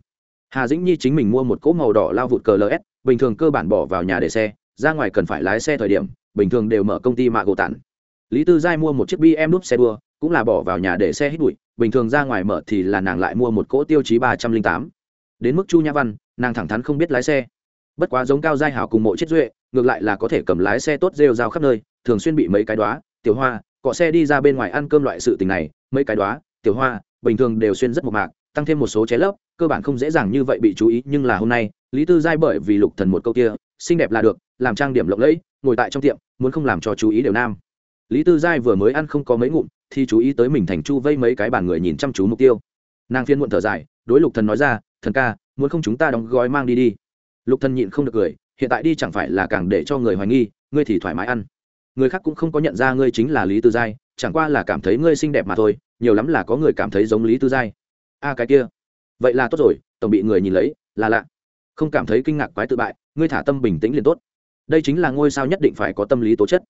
Hà Dĩnh Nhi chính mình mua một cỗ màu đỏ lao vụt cờ LS, bình thường cơ bản bỏ vào nhà để xe, ra ngoài cần phải lái xe thời điểm, bình thường đều mở công ty mạ gỗ tản. Lý tư giai mua một chiếc bm đúp xe đua cũng là bỏ vào nhà để xe hít bụi bình thường ra ngoài mở thì là nàng lại mua một cỗ tiêu chí ba trăm linh tám. Đến mức chu nhã văn nàng thẳng thắn không biết lái xe bất quá giống cao giai hảo cùng mộ chết duệ, ngược lại là có thể cầm lái xe tốt rêu rao khắp nơi, thường xuyên bị mấy cái đoá tiểu hoa, cọ xe đi ra bên ngoài ăn cơm loại sự tình này, mấy cái đoá tiểu hoa, bình thường đều xuyên rất một mạc, tăng thêm một số ché lấp, cơ bản không dễ dàng như vậy bị chú ý, nhưng là hôm nay, lý tư giai bởi vì lục thần một câu kia, xinh đẹp là được, làm trang điểm lộng lẫy, ngồi tại trong tiệm, muốn không làm cho chú ý đều nam. Lý tư giai vừa mới ăn không có mấy ngụm, thì chú ý tới mình thành chu vây mấy cái bàn người nhìn chăm chú mục tiêu. Nàng phiên muộn thở dài, đối lục thần nói ra, thần ca, muốn không chúng ta đóng gói mang đi đi lục thần nhịn không được cười, hiện tại đi chẳng phải là càng để cho người hoài nghi, ngươi thì thoải mái ăn. Người khác cũng không có nhận ra ngươi chính là lý tư giai, chẳng qua là cảm thấy ngươi xinh đẹp mà thôi, nhiều lắm là có người cảm thấy giống lý tư giai. A, cái kia. Vậy là tốt rồi, tổng bị người nhìn lấy, là lạ. Không cảm thấy kinh ngạc quái tự bại, ngươi thả tâm bình tĩnh liền tốt. Đây chính là ngôi sao nhất định phải có tâm lý tố chất.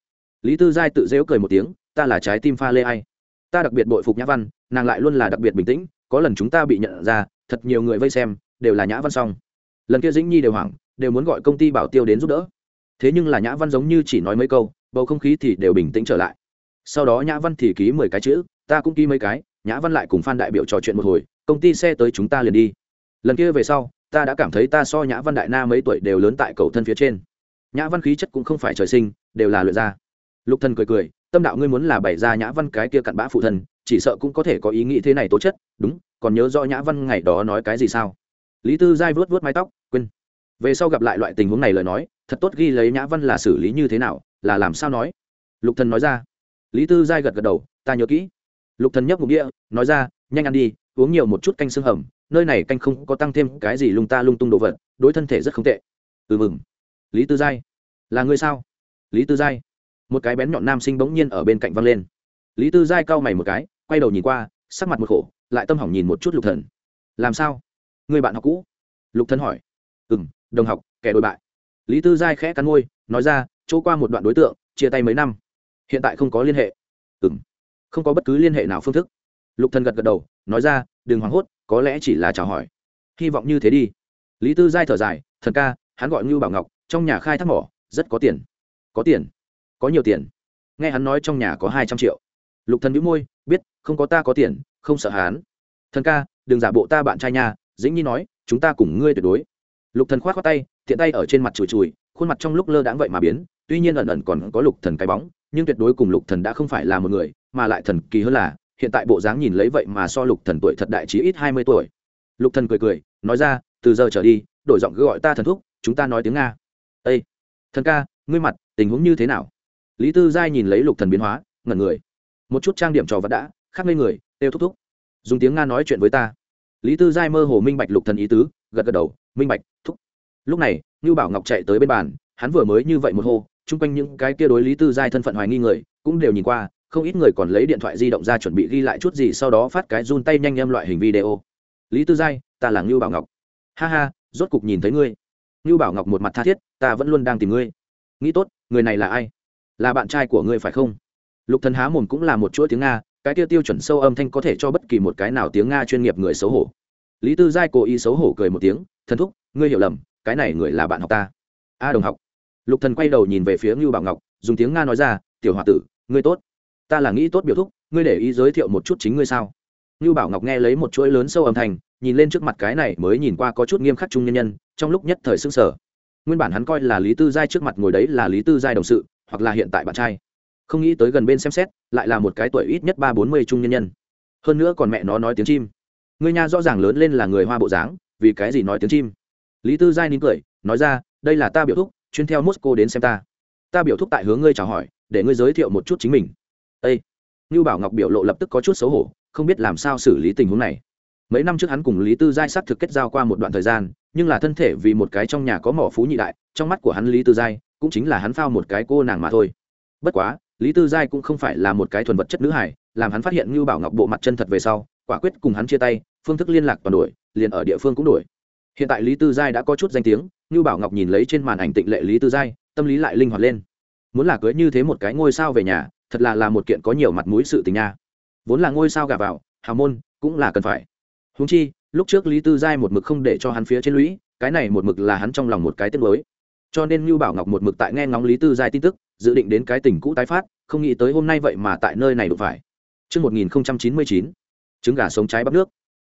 Lý tư giai tự dễu cười một tiếng, ta là trái tim pha lê ai. Ta đặc biệt bội phục nhã văn, nàng lại luôn là đặc biệt bình tĩnh, có lần chúng ta bị nhận ra, thật nhiều người vây xem, đều là nhã văn xong lần kia dĩnh nhi đều hoảng, đều muốn gọi công ty bảo tiêu đến giúp đỡ. Thế nhưng là nhã văn giống như chỉ nói mấy câu, bầu không khí thì đều bình tĩnh trở lại. Sau đó nhã văn thì ký mười cái chữ, ta cũng ký mấy cái, nhã văn lại cùng phan đại biểu trò chuyện một hồi, công ty xe tới chúng ta liền đi. Lần kia về sau, ta đã cảm thấy ta so nhã văn đại na mấy tuổi đều lớn tại cầu thân phía trên. Nhã văn khí chất cũng không phải trời sinh, đều là luyện ra lục thần cười cười, tâm đạo ngươi muốn là bày ra nhã văn cái kia cặn bã phụ thân, chỉ sợ cũng có thể có ý nghĩ thế này tố chất. Đúng, còn nhớ rõ nhã văn ngày đó nói cái gì sao? Lý tư giai vớt vớt mái tóc, quên. Về sau gặp lại loại tình huống này lời nói, thật tốt ghi lấy nhã văn là xử lý như thế nào, là làm sao nói. Lục thần nói ra. Lý tư giai gật gật đầu, ta nhớ kỹ. Lục thần nhấp một đĩa, nói ra, nhanh ăn đi, uống nhiều một chút canh xương hầm, nơi này canh không có tăng thêm cái gì lung ta lung tung đồ vật, đối thân thể rất không tệ. Ừ mừng. Lý tư giai, là ngươi sao? Lý tư giai, một cái bén nhọn nam sinh bỗng nhiên ở bên cạnh văng lên. Lý tư giai cau mày một cái, quay đầu nhìn qua, sắc mặt một khổ, lại tâm hỏng nhìn một chút lục thần. Làm sao? Người bạn học cũ. Lục thân hỏi. Ừ m đồng học, kẻ đồi bại. Lý tư giai khẽ cắn môi, nói ra, chỗ qua một đoạn đối tượng, chia tay mấy năm. Hiện tại không có liên hệ. Ừ m không có bất cứ liên hệ nào phương thức. Lục thần gật gật đầu, nói ra, đừng hoảng hốt, có lẽ chỉ là chào hỏi. Hy vọng như thế đi. Lý tư giai thở dài, thần ca, hắn gọi ngưu bảo ngọc, trong nhà khai thác mỏ, rất có tiền. Có tiền? Có nhiều tiền? Nghe hắn nói trong nhà có hai trăm triệu. Lục thần bĩu môi, biết, không có ta có tiền, không sợ hắn. Thần ca, đừng giả bộ ta bạn trai nha dĩnh nhi nói, chúng ta cùng ngươi tuyệt đối. Lục thần khoát khoát tay, thiện tay ở trên mặt chùi chùi, khuôn mặt trong lúc lơ đãng vậy mà biến, tuy nhiên ẩn ẩn còn có lục thần cái bóng, nhưng tuyệt đối cùng lục thần đã không phải là một người, mà lại thần kỳ hơn là, hiện tại bộ dáng nhìn lấy vậy mà so lục thần tuổi thật đại chí ít hai mươi tuổi. Lục thần cười cười, nói ra, từ giờ trở đi, đổi giọng cứ gọi ta thần thúc, chúng ta nói tiếng nga. Ây thần ca, ngươi mặt, tình huống như thế nào? Lý tư giai nhìn lấy lục thần biến hóa, ngẩn người. Một chút trang điểm trò vật đã, khác ngây người, têu thúc thúc. Dùng tiếng nga nói chuyện với ta lý tư giai mơ hồ minh bạch lục thần ý tứ, gật gật đầu, minh bạch, thúc. Lúc này như bảo ngọc chạy tới bên bàn, hắn vừa mới như vậy một hô, chung quanh những cái kia đối lý tư giai thân phận hoài nghi người cũng đều nhìn qua, không ít người còn lấy điện thoại di động ra chuẩn bị ghi lại chút gì sau đó phát cái run tay nhanh em loại hình video. Lý tư giai, ta là ngưu bảo ngọc. Ha ha, rốt cục nhìn thấy ngươi. Ngưu bảo ngọc một mặt tha thiết, ta vẫn luôn đang tìm ngươi. Nghĩ tốt, người này là ai? Là bạn trai của ngươi phải không? Lục thần há mồm cũng là một chuỗi tiếng nga cái tiêu tiêu chuẩn sâu âm thanh có thể cho bất kỳ một cái nào tiếng nga chuyên nghiệp người xấu hổ. Lý tư giai cố ý xấu hổ cười một tiếng thần thúc ngươi hiểu lầm cái này người là bạn học ta. A đồng học. Lục thần quay đầu nhìn về phía ngưu bảo ngọc dùng tiếng nga nói ra tiểu hòa tử ngươi tốt. Ta là nghĩ tốt biểu thúc ngươi để ý giới thiệu một chút chính ngươi sao? Ngưu bảo ngọc nghe lấy một chuỗi lớn sâu âm thanh nhìn lên trước mặt cái này mới nhìn qua có chút nghiêm khắc trung nhân nhân trong lúc nhất thời sưng sờ, nguyên bản hắn coi là lý tư giai trước mặt ngồi đấy là lý tư giai đồng sự hoặc là hiện tại bạn trai không nghĩ tới gần bên xem xét, lại là một cái tuổi ít nhất ba bốn mươi trung nhân nhân. Hơn nữa còn mẹ nó nói tiếng chim. Người nhà rõ ràng lớn lên là người hoa bộ dáng, vì cái gì nói tiếng chim? Lý tư giai nín cười, nói ra, đây là ta biểu thúc, chuyên theo mosco đến xem ta. Ta biểu thúc tại hướng ngươi chào hỏi, để ngươi giới thiệu một chút chính mình. Ây như bảo ngọc biểu lộ lập tức có chút xấu hổ, không biết làm sao xử lý tình huống này. Mấy năm trước hắn cùng lý tư giai s thực kết giao qua một đoạn thời gian, nhưng là thân thể vì một cái trong nhà có mỏ phú nhị đại, trong mắt của hắn lý tư giai cũng chính là hắn phao một cái cô nàng mà thôi. Bất quá lý tư giai cũng không phải là một cái thuần vật chất nữ hải làm hắn phát hiện Ngưu bảo ngọc bộ mặt chân thật về sau, quả quyết cùng hắn chia tay, phương thức liên lạc toàn đổi, liền ở địa phương cũng đổi. Hiện tại lý tư giai đã có chút danh tiếng, Ngưu bảo ngọc nhìn lấy trên màn ảnh tịnh lệ lý tư giai, tâm lý lại linh hoạt lên. Muốn là cưới như thế một cái ngôi sao về nhà, thật là là một kiện có nhiều mặt mũi sự tình nha. Vốn là ngôi sao gà vào, hào môn, cũng là cần phải. Húng chi, lúc trước lý tư giai một mực không để cho hắn phía trên lũy, cái này một mực là hắn trong lòng một cái tiết mới cho nên Nưu Bảo Ngọc một mực tại nghe ngóng Lý Tư Giai tin tức, dự định đến cái tình cũ tái phát, không nghĩ tới hôm nay vậy mà tại nơi này đụng phải. Trước 1099, trứng gà sống trái bắp nước.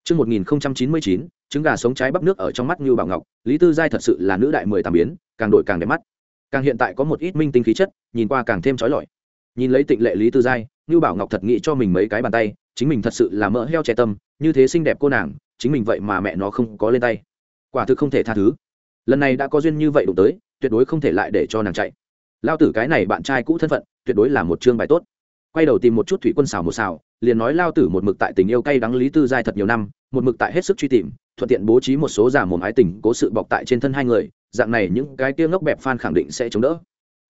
Trước 1099, trứng gà sống trái bắp nước ở trong mắt Nưu Bảo Ngọc, Lý Tư Giai thật sự là nữ đại mười tám biến, càng đổi càng đẹp mắt. Càng hiện tại có một ít minh tinh khí chất, nhìn qua càng thêm chói lọi. Nhìn lấy tịnh lệ Lý Tư Giai, Nưu Bảo Ngọc thật nghĩ cho mình mấy cái bàn tay, chính mình thật sự là mỡ heo trẻ tâm, như thế xinh đẹp cô nàng, chính mình vậy mà mẹ nó không có lên tay. Quả thực không thể tha thứ. Lần này đã có duyên như vậy đụng tới, tuyệt đối không thể lại để cho nàng chạy. Lao tử cái này bạn trai cũ thân phận, tuyệt đối là một chương bài tốt. Quay đầu tìm một chút thủy quân xào một xào, liền nói lao tử một mực tại tình yêu cay đắng lý tư giai thật nhiều năm, một mực tại hết sức truy tìm, thuận tiện bố trí một số giả mồm ái tình cố sự bọc tại trên thân hai người, dạng này những cái tiêu ngốc bẹp phan khẳng định sẽ chống đỡ.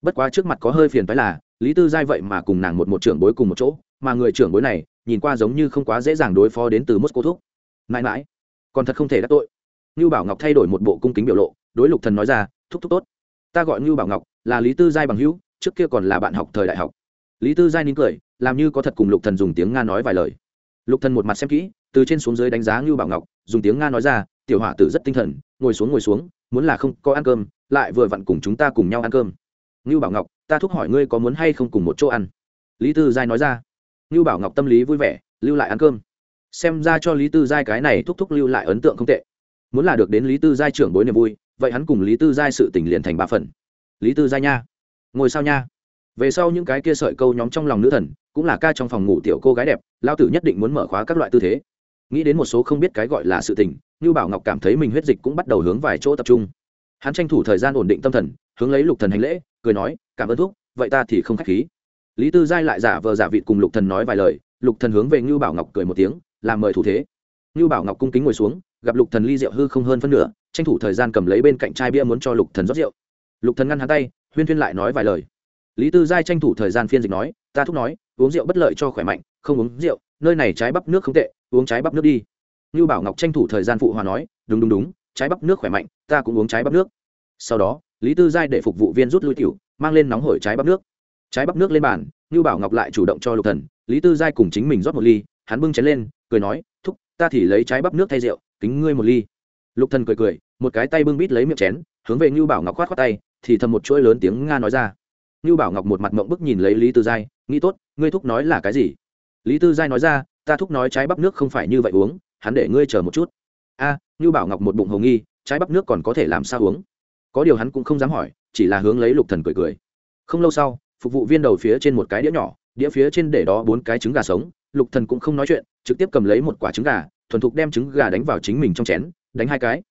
Bất quá trước mặt có hơi phiền phái là, lý tư giai vậy mà cùng nàng một một trưởng bối cùng một chỗ, mà người trưởng bối này, nhìn qua giống như không quá dễ dàng đối phó đến từ moscow thuốc mãi mãi, còn thật không thể đắc tội. Như bảo ngọc thay đổi một bộ cung kính biểu lộ, đối lục thần nói ra, thúc thúc tốt ta gọi như bảo ngọc, là lý tư giai bằng hữu, trước kia còn là bạn học thời đại học. Lý tư giai nín cười, làm như có thật cùng lục thần dùng tiếng nga nói vài lời. Lục thần một mặt xem kỹ, từ trên xuống dưới đánh giá như bảo ngọc, dùng tiếng nga nói ra, tiểu hỏa tử rất tinh thần, ngồi xuống ngồi xuống, muốn là không có ăn cơm, lại vừa vặn cùng chúng ta cùng nhau ăn cơm. Như bảo ngọc, ta thúc hỏi ngươi có muốn hay không cùng một chỗ ăn? Lý tư giai nói ra. Như bảo ngọc tâm lý vui vẻ, lưu lại ăn cơm. Xem ra cho lý tư giai cái này thúc thúc lưu lại ấn tượng không tệ. Muốn là được đến lý tư giai trưởng bối niềm vui vậy hắn cùng lý tư giai sự tình liền thành ba phần. Lý tư giai nha, ngồi sao nha. Về sau những cái kia sợi câu nhóm trong lòng nữ thần, cũng là ca trong phòng ngủ tiểu cô gái đẹp lao tử nhất định muốn mở khóa các loại tư thế. Nghĩ đến một số không biết cái gọi là sự tình như bảo ngọc cảm thấy mình huyết dịch cũng bắt đầu hướng vài chỗ tập trung. Hắn tranh thủ thời gian ổn định tâm thần, hướng lấy lục thần hành lễ, cười nói, cảm ơn thuốc vậy ta thì không khách khí. Lý tư giai lại giả vờ giả vịt cùng lục thần nói vài lời, lục thần hướng về như bảo ngọc cười một tiếng, làm mời thủ thế. Như bảo ngọc cung kính ngồi xuống gặp lục thần ly rượu hư không hơn phân nửa, tranh thủ thời gian cầm lấy bên cạnh chai bia muốn cho lục thần rót rượu. Lục thần ngăn hắn tay, huyên thuyên lại nói vài lời. Lý tư giai tranh thủ thời gian phiên dịch nói, ta thúc nói, uống rượu bất lợi cho khỏe mạnh, không uống rượu, nơi này trái bắp nước không tệ, uống trái bắp nước đi. Lưu bảo ngọc tranh thủ thời gian phụ hòa nói, đúng đúng đúng, trái bắp nước khỏe mạnh, ta cũng uống trái bắp nước. Sau đó, lý tư giai để phục vụ viên rút lui tiểu, mang lên nóng hổi trái bắp nước. Trái bắp nước lên bàn lưu bảo ngọc lại chủ động cho lục thần. Lý tư giai cùng chính mình rót một ly, hắn bưng chén lên, cười nói, thúc, ta thì lấy trái bắp nước thay rượu kính ngươi một ly. Lục thần cười cười một cái tay bưng bít lấy miệng chén hướng về ngưu bảo ngọc khoát khoát tay thì thầm một chuỗi lớn tiếng nga nói ra. Ngưu bảo ngọc một mặt mộng bức nhìn lấy lý tư giai nghĩ tốt ngươi thúc nói là cái gì? Lý tư giai nói ra ta thúc nói trái bắp nước không phải như vậy uống hắn để ngươi chờ một chút. A à, ngưu bảo ngọc một bụng hồng nghi trái bắp nước còn có thể làm sao uống? Có điều hắn cũng không dám hỏi chỉ là hướng lấy lục thần cười cười. Không lâu sau phục vụ viên đầu phía trên một cái đĩa nhỏ đĩa phía trên để đó bốn cái trứng gà sống lục thần cũng không nói chuyện trực tiếp cầm lấy một quả trứng gà thuần thục đem trứng gà đánh vào chính mình trong chén, đánh hai cái.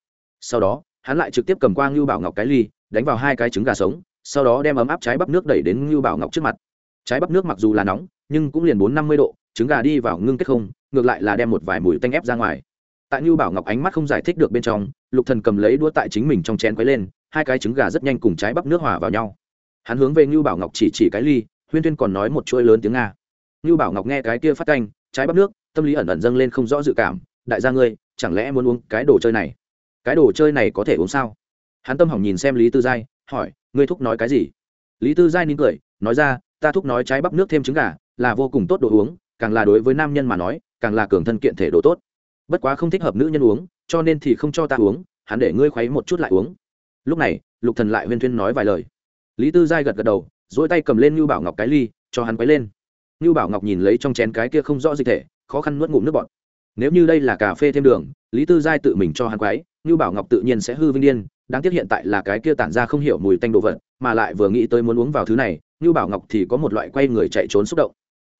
Sau đó, hắn lại trực tiếp cầm qua ngưu bảo ngọc cái ly, đánh vào hai cái trứng gà sống, sau đó đem ấm áp trái bắp nước đẩy đến ngưu bảo ngọc trước mặt. Trái bắp nước mặc dù là nóng, nhưng cũng liền bốn năm mươi độ, trứng gà đi vào ngưng kết không, ngược lại là đem một vài mùi tanh ép ra ngoài. Tại ngưu bảo ngọc ánh mắt không giải thích được bên trong, lục thần cầm lấy đũa tại chính mình trong chén quấy lên, hai cái trứng gà rất nhanh cùng trái bắp nước hòa vào nhau. Hắn hướng về ngưu bảo ngọc chỉ chỉ cái ly, huyên tuyên còn nói một chuỗi lớn tiếng nga. Ngưu bảo ngọc nghe cái kia phát canh trái bắp nước tâm lý ẩn ẩn dâng lên không rõ dự cảm, đại gia ngươi, chẳng lẽ muốn uống cái đồ chơi này? Cái đồ chơi này có thể uống sao? Hắn tâm hỏng nhìn xem lý tư giai, hỏi, ngươi thúc nói cái gì? Lý tư giai nín cười, nói ra, ta thúc nói trái bắp nước thêm trứng gà, là vô cùng tốt đồ uống, càng là đối với nam nhân mà nói, càng là cường thân kiện thể đồ tốt. Bất quá không thích hợp nữ nhân uống, cho nên thì không cho ta uống, hắn để ngươi khuấy một chút lại uống. Lúc này, lục thần lại huyên thuyên nói vài lời. Lý tư giai gật gật đầu dỗi tay cầm lên như bảo ngọc cái ly, cho hắn quấy lên. Như bảo ngọc nhìn lấy trong chén cái kia không rõ dịch thể khó khăn nuốt ngụm nước bọt. Nếu như đây là cà phê thêm đường, lý tư giai tự mình cho hắn quấy như bảo ngọc tự nhiên sẽ hư vinh điên, đáng tiếc hiện tại là cái kia tản ra không hiểu mùi tanh đồ vật, mà lại vừa nghĩ tới muốn uống vào thứ này như bảo ngọc thì có một loại quay người chạy trốn xúc động.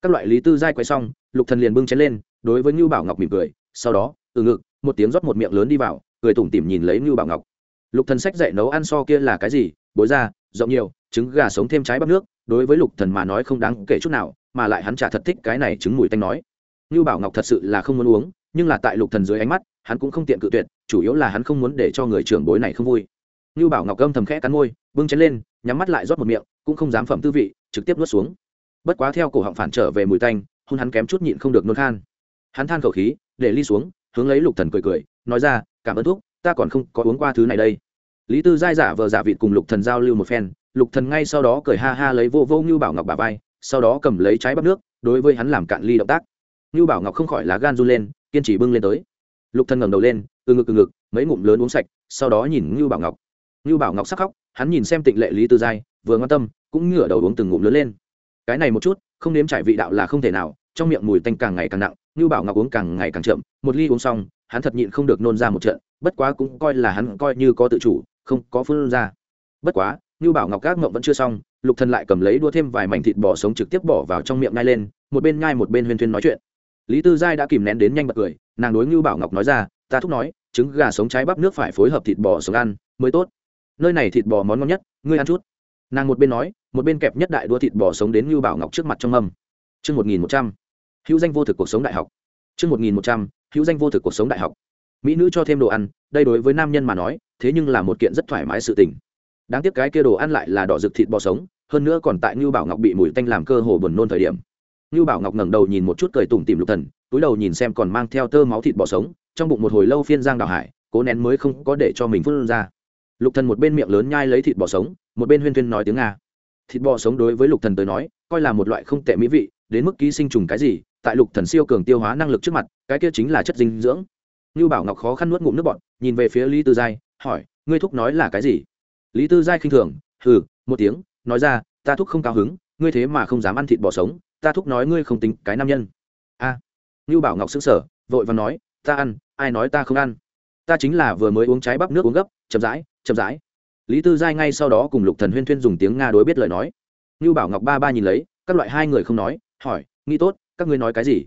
Các loại lý tư giai quay xong, lục thần liền bưng chén lên, đối với như bảo ngọc mỉm cười, sau đó, từ ngực, một tiếng rót một miệng lớn đi vào, cười tủm tỉm nhìn lấy như bảo ngọc. Lục thần sách dạy nấu ăn so kia là cái gì, bối ra, rộng nhiều, trứng gà sống thêm trái bắp nước, đối với lục thần mà nói không đáng kể chút nào, mà lại hắn chả thật thích cái này trứng mùi tanh nói. Nưu bảo ngọc thật sự là không muốn uống, nhưng là tại lục thần dưới ánh mắt, hắn cũng không tiện cự tuyệt, chủ yếu là hắn không muốn để cho người trưởng bối này không vui. Nưu bảo ngọc âm thầm khẽ cắn môi, bưng chén lên, nhắm mắt lại rót một miệng, cũng không dám phẩm tư vị, trực tiếp nuốt xuống. Bất quá theo cổ họng phản trở về mùi tanh, hôn hắn kém chút nhịn không được nôn khan. Hắn than khẩu khí, để ly xuống, hướng lấy lục thần cười cười, nói ra, cảm ơn thuốc ta còn không có uống qua thứ này đây. Lý tư giai giả vờ giả vịt cùng lục thần giao lưu một phen, lục thần ngay sau đó cười ha ha lấy vô vô Nưu bảo ngọc bà vai, sau đó cầm lấy trái bắp nước, đối với hắn làm cạn ly động tác. Ngưu bảo ngọc không khỏi lá gan run lên, kiên trì bưng lên tới. Lục thần ngẩng đầu lên, từ ngực từ ngực, mấy ngụm lớn uống sạch, sau đó nhìn Ngưu bảo ngọc. Ngưu bảo ngọc sắc khóc, hắn nhìn xem tịnh lệ lý tư giai, vừa ngoan tâm, cũng ngửa đầu uống từng ngụm lớn lên. Cái này một chút, không nếm trải vị đạo là không thể nào, trong miệng mùi tanh càng ngày càng nặng Ngưu bảo ngọc uống càng ngày càng chậm, một ly uống xong, hắn thật nhịn không được nôn ra một trận, bất quá cũng coi là hắn coi như có tự chủ, không có phương ra. Bất quá Ngưu bảo ngọc các ngộng vẫn chưa xong, lục thần lại cầm lấy đua thêm vài mảnh thịt bò sống trực tiếp bỏ vào trong miệng ngay lên, một bên nhai một bên huyên thuyên nói chuyện lý tư giai đã kìm nén đến nhanh bật cười, nàng đối ngưu bảo ngọc nói ra, ta thúc nói, trứng gà sống trái bắp nước phải phối hợp thịt bò sống ăn, mới tốt. Nơi này thịt bò món ngon nhất, ngươi ăn chút. Nàng một bên nói, một bên kẹp nhất đại đua thịt bò sống đến ngưu bảo ngọc trước mặt trong mâm. Chương một nghìn một trăm, hữu danh vô thực cuộc sống đại học. Chương một nghìn một trăm, hữu danh vô thực cuộc sống đại học. Mỹ nữ cho thêm đồ ăn, đây đối với nam nhân mà nói, thế nhưng là một kiện rất thoải mái sự tình. Đáng tiếc cái kia đồ ăn lại là đỏ rực thịt bò sống, hơn nữa còn tại ngưu bảo ngọc bị mùi tanh làm cơ hồ buồn nôn thời điểm. Nưu bảo ngọc ngẩng đầu nhìn một chút cười tủm tìm lục thần, túi đầu nhìn xem còn mang theo tơ máu thịt bò sống, trong bụng một hồi lâu phiên giang đào hải, cố nén mới không có để cho mình phun ra. Lục thần một bên miệng lớn nhai lấy thịt bò sống, một bên huyên thuyên nói tiếng nga. Thịt bò sống đối với lục thần tới nói, coi là một loại không tệ mỹ vị, đến mức ký sinh trùng cái gì, tại lục thần siêu cường tiêu hóa năng lực trước mặt, cái kia chính là chất dinh dưỡng. Nưu bảo ngọc khó khăn nuốt ngụm nước bọt, nhìn về phía lý tư giai, hỏi, ngươi thúc nói là cái gì? Lý tư giai khinh thường, hừ, một tiếng, nói ra, ta thúc không cao hứng, ngươi thế mà không dám ăn thịt bò sống ta thúc nói ngươi không tính cái nam nhân. A à, như bảo ngọc sững sờ vội và nói ta ăn ai nói ta không ăn? Ta chính là vừa mới uống trái bắp nước uống gấp chậm rãi chậm rãi. Lý tư giai ngay sau đó cùng lục thần huyên thuyên dùng tiếng nga đối biết lời nói. Như bảo ngọc ba ba nhìn lấy các loại hai người không nói hỏi nghĩ tốt các ngươi nói cái gì?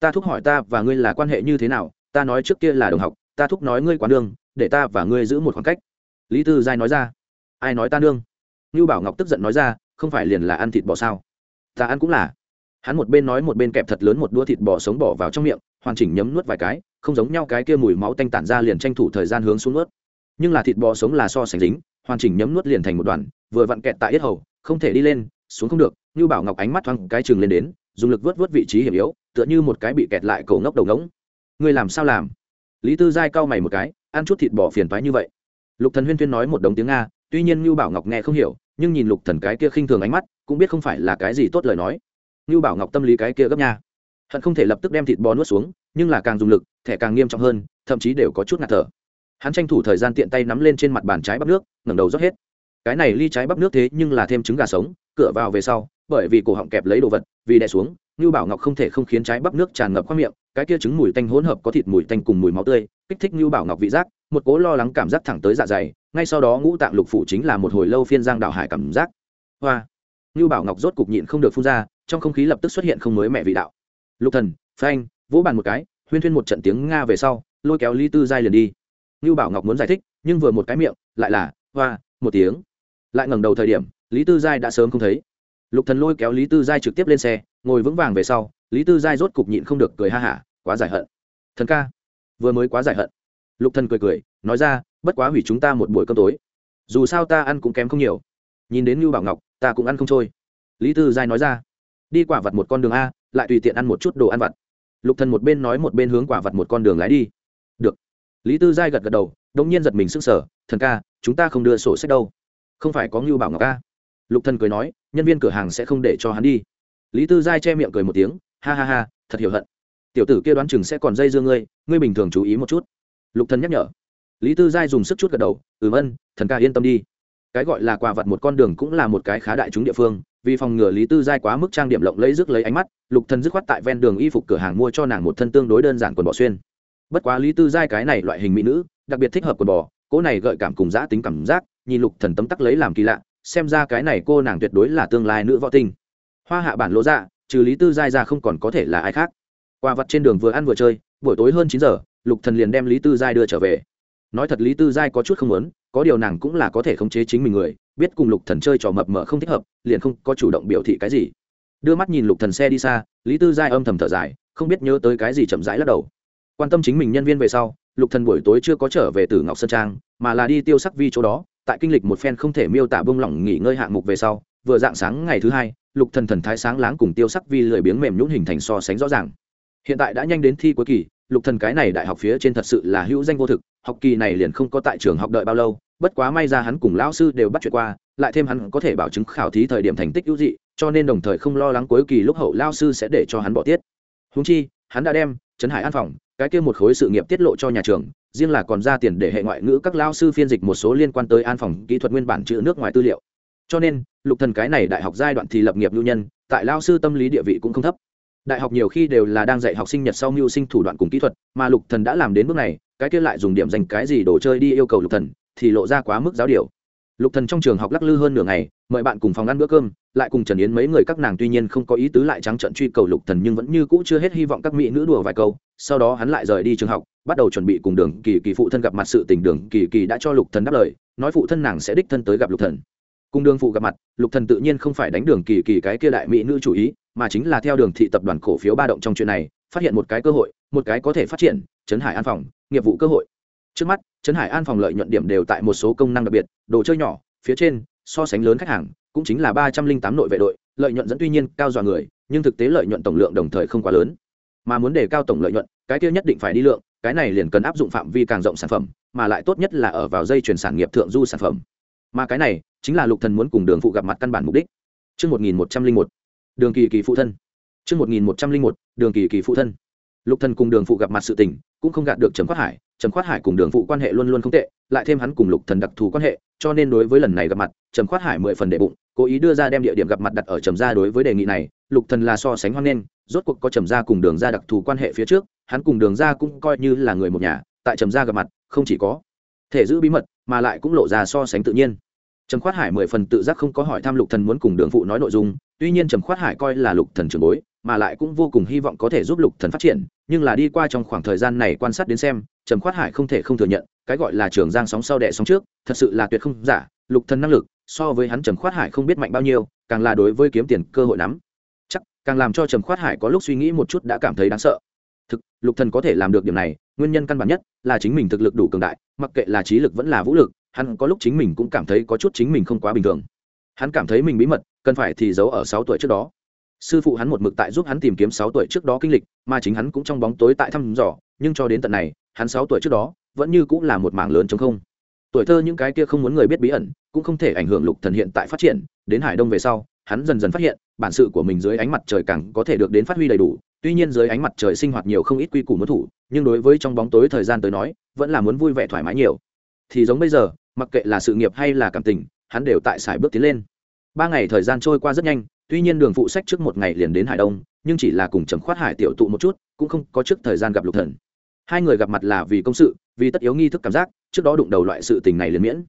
Ta thúc hỏi ta và ngươi là quan hệ như thế nào ta nói trước kia là đồng học ta thúc nói ngươi quá nương để ta và ngươi giữ một khoảng cách. Lý tư giai nói ra ai nói ta nương? Như bảo ngọc tức giận nói ra không phải liền là ăn thịt bò sao? Ta ăn cũng là hắn một bên nói một bên kẹp thật lớn một đũa thịt bò sống bỏ vào trong miệng, hoàn chỉnh nhấm nuốt vài cái, không giống nhau cái kia mùi máu tanh tản ra liền tranh thủ thời gian hướng xuống nuốt. Nhưng là thịt bò sống là so sánh dính, hoàn chỉnh nhấm nuốt liền thành một đoàn, vừa vặn kẹt tại yết hầu, không thể đi lên, xuống không được, như bảo ngọc ánh mắt thoáng cái chừng lên đến, dùng lực vớt vớt vị trí hiểm yếu, tựa như một cái bị kẹt lại cổ ngốc đầu ngỗng. Ngươi làm sao làm? Lý tư giai cau mày một cái, ăn chút thịt bò phiền toái như vậy. Lục thần huyên tuyên nói một đống tiếng nga, tuy nhiên như bảo ngọc nghe không hiểu, nhưng nhìn lục thần cái kia khinh thường ánh mắt, cũng biết không phải là cái gì tốt lời nói như bảo ngọc tâm lý cái kia gấp nha. Hận không thể lập tức đem thịt bò nuốt xuống, nhưng là càng dùng lực, thẻ càng nghiêm trọng hơn, thậm chí đều có chút ngạt thở. Hắn tranh thủ thời gian tiện tay nắm lên trên mặt bàn trái bắp nước, ngẩng đầu rót hết. Cái này ly trái bắp nước thế nhưng là thêm trứng gà sống, cửa vào về sau, bởi vì cổ họng kẹp lấy đồ vật, vì đè xuống như bảo ngọc không thể không khiến trái bắp nước tràn ngập khoang miệng, cái kia trứng mùi tanh hỗn hợp có thịt mùi tanh cùng mùi máu tươi, kích thích như bảo ngọc vị giác, một cố lo lắng cảm giác thẳng tới dạ dày, ngay sau đó ngũ tạng lục phủ chính là một hồi lâu phiên giang đảo hải cảm giác. Hoa! Như bảo ngọc rốt cục nhịn không được phun ra trong không khí lập tức xuất hiện không mới mẹ vị đạo. Lục thần, phanh, vỗ bàn một cái, huyên thuyên một trận tiếng nga về sau, lôi kéo lý tư giai liền đi. Như bảo ngọc muốn giải thích, nhưng vừa một cái miệng, lại là, hoa, một tiếng. Lại ngẩng đầu thời điểm, lý tư giai đã sớm không thấy. Lục thần lôi kéo lý tư giai trực tiếp lên xe, ngồi vững vàng về sau, lý tư giai rốt cục nhịn không được cười ha hả, quá giải hận. Thần ca, vừa mới quá giải hận. Lục thần cười cười, nói ra, bất quá hủy chúng ta một buổi cơm tối. Dù sao ta ăn cũng kém không nhiều. Nhìn đến lưu bảo ngọc, ta cũng ăn không trôi. Lý tư giai nói ra đi quả vặt một con đường a, lại tùy tiện ăn một chút đồ ăn vặt. Lục thần một bên nói một bên hướng quả vặt một con đường lái đi. Được. Lý tư giai gật gật đầu đống nhiên giật mình sững sờ, thần ca, chúng ta không đưa sổ sách đâu. Không phải có ngưu bảo ngọc ca lục thần cười nói, nhân viên cửa hàng sẽ không để cho hắn đi. Lý tư giai che miệng cười một tiếng, ha ha ha, thật hiểu hận. Tiểu tử kia đoán chừng sẽ còn dây dưa ngươi ngươi bình thường chú ý một chút. Lục thần nhắc nhở. Lý tư giai dùng sức chút gật đầu, ừm ân, thần ca yên tâm đi. Cái gọi là quà vặt một con đường cũng là một cái khá đại chúng địa phương vì phòng ngừa lý tư giai quá mức trang điểm lộng lấy rước lấy ánh mắt, lục thần dứt khoát tại ven đường y phục cửa hàng mua cho nàng một thân tương đối đơn giản quần bò xuyên. Bất quá lý tư giai cái này loại hình mỹ nữ, đặc biệt thích hợp quần bò, cô này gợi cảm cùng giã tính cảm giác, nhìn lục thần tấm tắc lấy làm kỳ lạ, xem ra cái này cô nàng tuyệt đối là tương lai nữ võ tinh. Hoa hạ bản lỗ dạ trừ lý tư giai ra không còn có thể là ai khác. Qua vặt trên đường vừa ăn vừa chơi, buổi tối hơn chín giờ, lục thần liền đem lý tư giai đưa trở về. Nói thật lý tư giai có chút không muốn, có điều nàng cũng là có thể khống chế chính mình người biết cùng lục thần chơi trò mập mờ không thích hợp, liền không có chủ động biểu thị cái gì. Đưa mắt nhìn lục thần xe đi xa, lý tư giai âm thầm thở dài, không biết nhớ tới cái gì chậm rãi lắc đầu. Quan tâm chính mình nhân viên về sau, lục thần buổi tối chưa có trở về từ ngọc sơn trang, mà là đi tiêu sắc vi chỗ đó, tại kinh lịch một phen không thể miêu tả bông lỏng nghỉ ngơi hạng mục về sau, vừa dạng sáng ngày thứ hai, lục thần thần thái sáng láng cùng tiêu sắc vi lười biếng mềm nhũn hình thành so sánh rõ ràng. Hiện tại đã nhanh đến thi cuối kỳ, lục thần cái này đại học phía trên thật sự là hữu danh vô thực, học kỳ này liền không có tại trường học đợi bao lâu bất quá may ra hắn cùng lão sư đều bắt chuyện qua, lại thêm hắn có thể bảo chứng khảo thí thời điểm thành tích ưu dị, cho nên đồng thời không lo lắng cuối kỳ lúc hậu lao sư sẽ để cho hắn bỏ tiết. Húng chi, hắn đã đem trấn hải an phòng, cái kia một khối sự nghiệp tiết lộ cho nhà trường, riêng là còn ra tiền để hệ ngoại ngữ các lao sư phiên dịch một số liên quan tới an phòng kỹ thuật nguyên bản chữ nước ngoài tư liệu. Cho nên, lục thần cái này đại học giai đoạn thì lập nghiệp lưu nhân, tại lao sư tâm lý địa vị cũng không thấp. Đại học nhiều khi đều là đang dạy học sinh nhật sau mưu sinh thủ đoạn cùng kỹ thuật, mà lục thần đã làm đến bước này, cái kia lại dùng điểm dành cái gì đồ chơi đi yêu cầu lục thần thì lộ ra quá mức giáo điều. Lục thần trong trường học lắc lư hơn nửa ngày, mời bạn cùng phòng ăn bữa cơm, lại cùng trần yến mấy người các nàng tuy nhiên không có ý tứ lại trắng trận truy cầu lục thần nhưng vẫn như cũ chưa hết hy vọng các mỹ nữ đùa vài câu. Sau đó hắn lại rời đi trường học, bắt đầu chuẩn bị cùng đường kỳ kỳ phụ thân gặp mặt sự tình. Đường kỳ kỳ đã cho lục thần đáp lời, nói phụ thân nàng sẽ đích thân tới gặp lục thần. Cùng đường phụ gặp mặt, lục thần tự nhiên không phải đánh đường kỳ kỳ cái kia đại mỹ nữ chủ ý, mà chính là theo đường thị tập đoàn cổ phiếu ba động trong chuyện này, phát hiện một cái cơ hội, một cái có thể phát triển chấn hải an phòng, nghiệp vụ cơ hội. Trước mắt chấn hải an phòng lợi nhuận điểm đều tại một số công năng đặc biệt đồ chơi nhỏ phía trên so sánh lớn khách hàng cũng chính là ba trăm linh tám nội vệ đội lợi nhuận dẫn tuy nhiên cao dọa người nhưng thực tế lợi nhuận tổng lượng đồng thời không quá lớn mà muốn đề cao tổng lợi nhuận cái kia nhất định phải đi lượng cái này liền cần áp dụng phạm vi càng rộng sản phẩm mà lại tốt nhất là ở vào dây chuyển sản nghiệp thượng du sản phẩm mà cái này chính là lục thần muốn cùng đường phụ gặp mặt căn bản mục đích Trước 1101, đường kỳ kỳ phụ thân. Trước 1101, đường kỳ kỳ phụ thân. Lục thần cùng đường phụ gặp mặt sự tình, cũng không gạt được Trầm Khoát Hải, Trầm Khoát Hải cùng đường phụ quan hệ luôn luôn không tệ, lại thêm hắn cùng Lục thần đặc thù quan hệ, cho nên đối với lần này gặp mặt, Trầm Khoát Hải mười phần đệ bụng, cố ý đưa ra đem địa điểm gặp mặt đặt ở Trầm gia đối với đề nghị này, Lục thần là so sánh hoan nghênh, rốt cuộc có Trầm gia cùng đường gia đặc thù quan hệ phía trước, hắn cùng đường gia cũng coi như là người một nhà, tại Trầm gia gặp mặt, không chỉ có thể giữ bí mật mà lại cũng lộ ra so sánh tự nhiên. Trầm khoát hải mười phần tự giác không có hỏi thăm lục thần muốn cùng đường phụ nói nội dung tuy nhiên trầm khoát hải coi là lục thần trưởng bối mà lại cũng vô cùng hy vọng có thể giúp lục thần phát triển, nhưng là đi qua trong khoảng thời gian này quan sát đến xem, trầm khoát hải không thể không thừa nhận, cái gọi là trường giang sóng sau đẻ sóng trước, thật sự là tuyệt không giả, lục thần năng lực, so với hắn trầm khoát hải không biết mạnh bao nhiêu, càng là đối với kiếm tiền cơ hội nắm chắc, càng làm cho trầm khoát hải có lúc suy nghĩ một chút đã cảm thấy đáng sợ. Thực, lục thần có thể làm được điểm này, nguyên nhân căn bản nhất là chính mình thực lực đủ cường đại, mặc kệ là trí lực vẫn là vũ lực, hắn có lúc chính mình cũng cảm thấy có chút chính mình không quá bình thường. Hắn cảm thấy mình bí mật, cần phải thì giấu ở sáu tuổi trước đó sư phụ hắn một mực tại giúp hắn tìm kiếm sáu tuổi trước đó kinh lịch, mà chính hắn cũng trong bóng tối tại thăm dò, nhưng cho đến tận này, hắn sáu tuổi trước đó, vẫn như cũng là một mảng lớn chống không. Tuổi thơ những cái kia không muốn người biết bí ẩn, cũng không thể ảnh hưởng lục thần hiện tại phát triển, đến hải đông về sau, hắn dần dần phát hiện, bản sự của mình dưới ánh mặt trời càng có thể được đến phát huy đầy đủ, tuy nhiên dưới ánh mặt trời sinh hoạt nhiều không ít quy củ muốn thủ, nhưng đối với trong bóng tối thời gian tới nói, vẫn là muốn vui vẻ thoải mái nhiều. Thì giống bây giờ, mặc kệ là sự nghiệp hay là cảm tình, hắn đều tại sải bước tiến lên. Ba ngày thời gian trôi qua rất nhanh tuy nhiên đường phụ sách trước một ngày liền đến hải đông, nhưng chỉ là cùng chấm khoát hải tiểu tụ một chút, cũng không có trước thời gian gặp lục thần. Hai người gặp mặt là vì công sự, vì tất yếu nghi thức cảm giác, trước đó đụng đầu loại sự tình này liền miễn.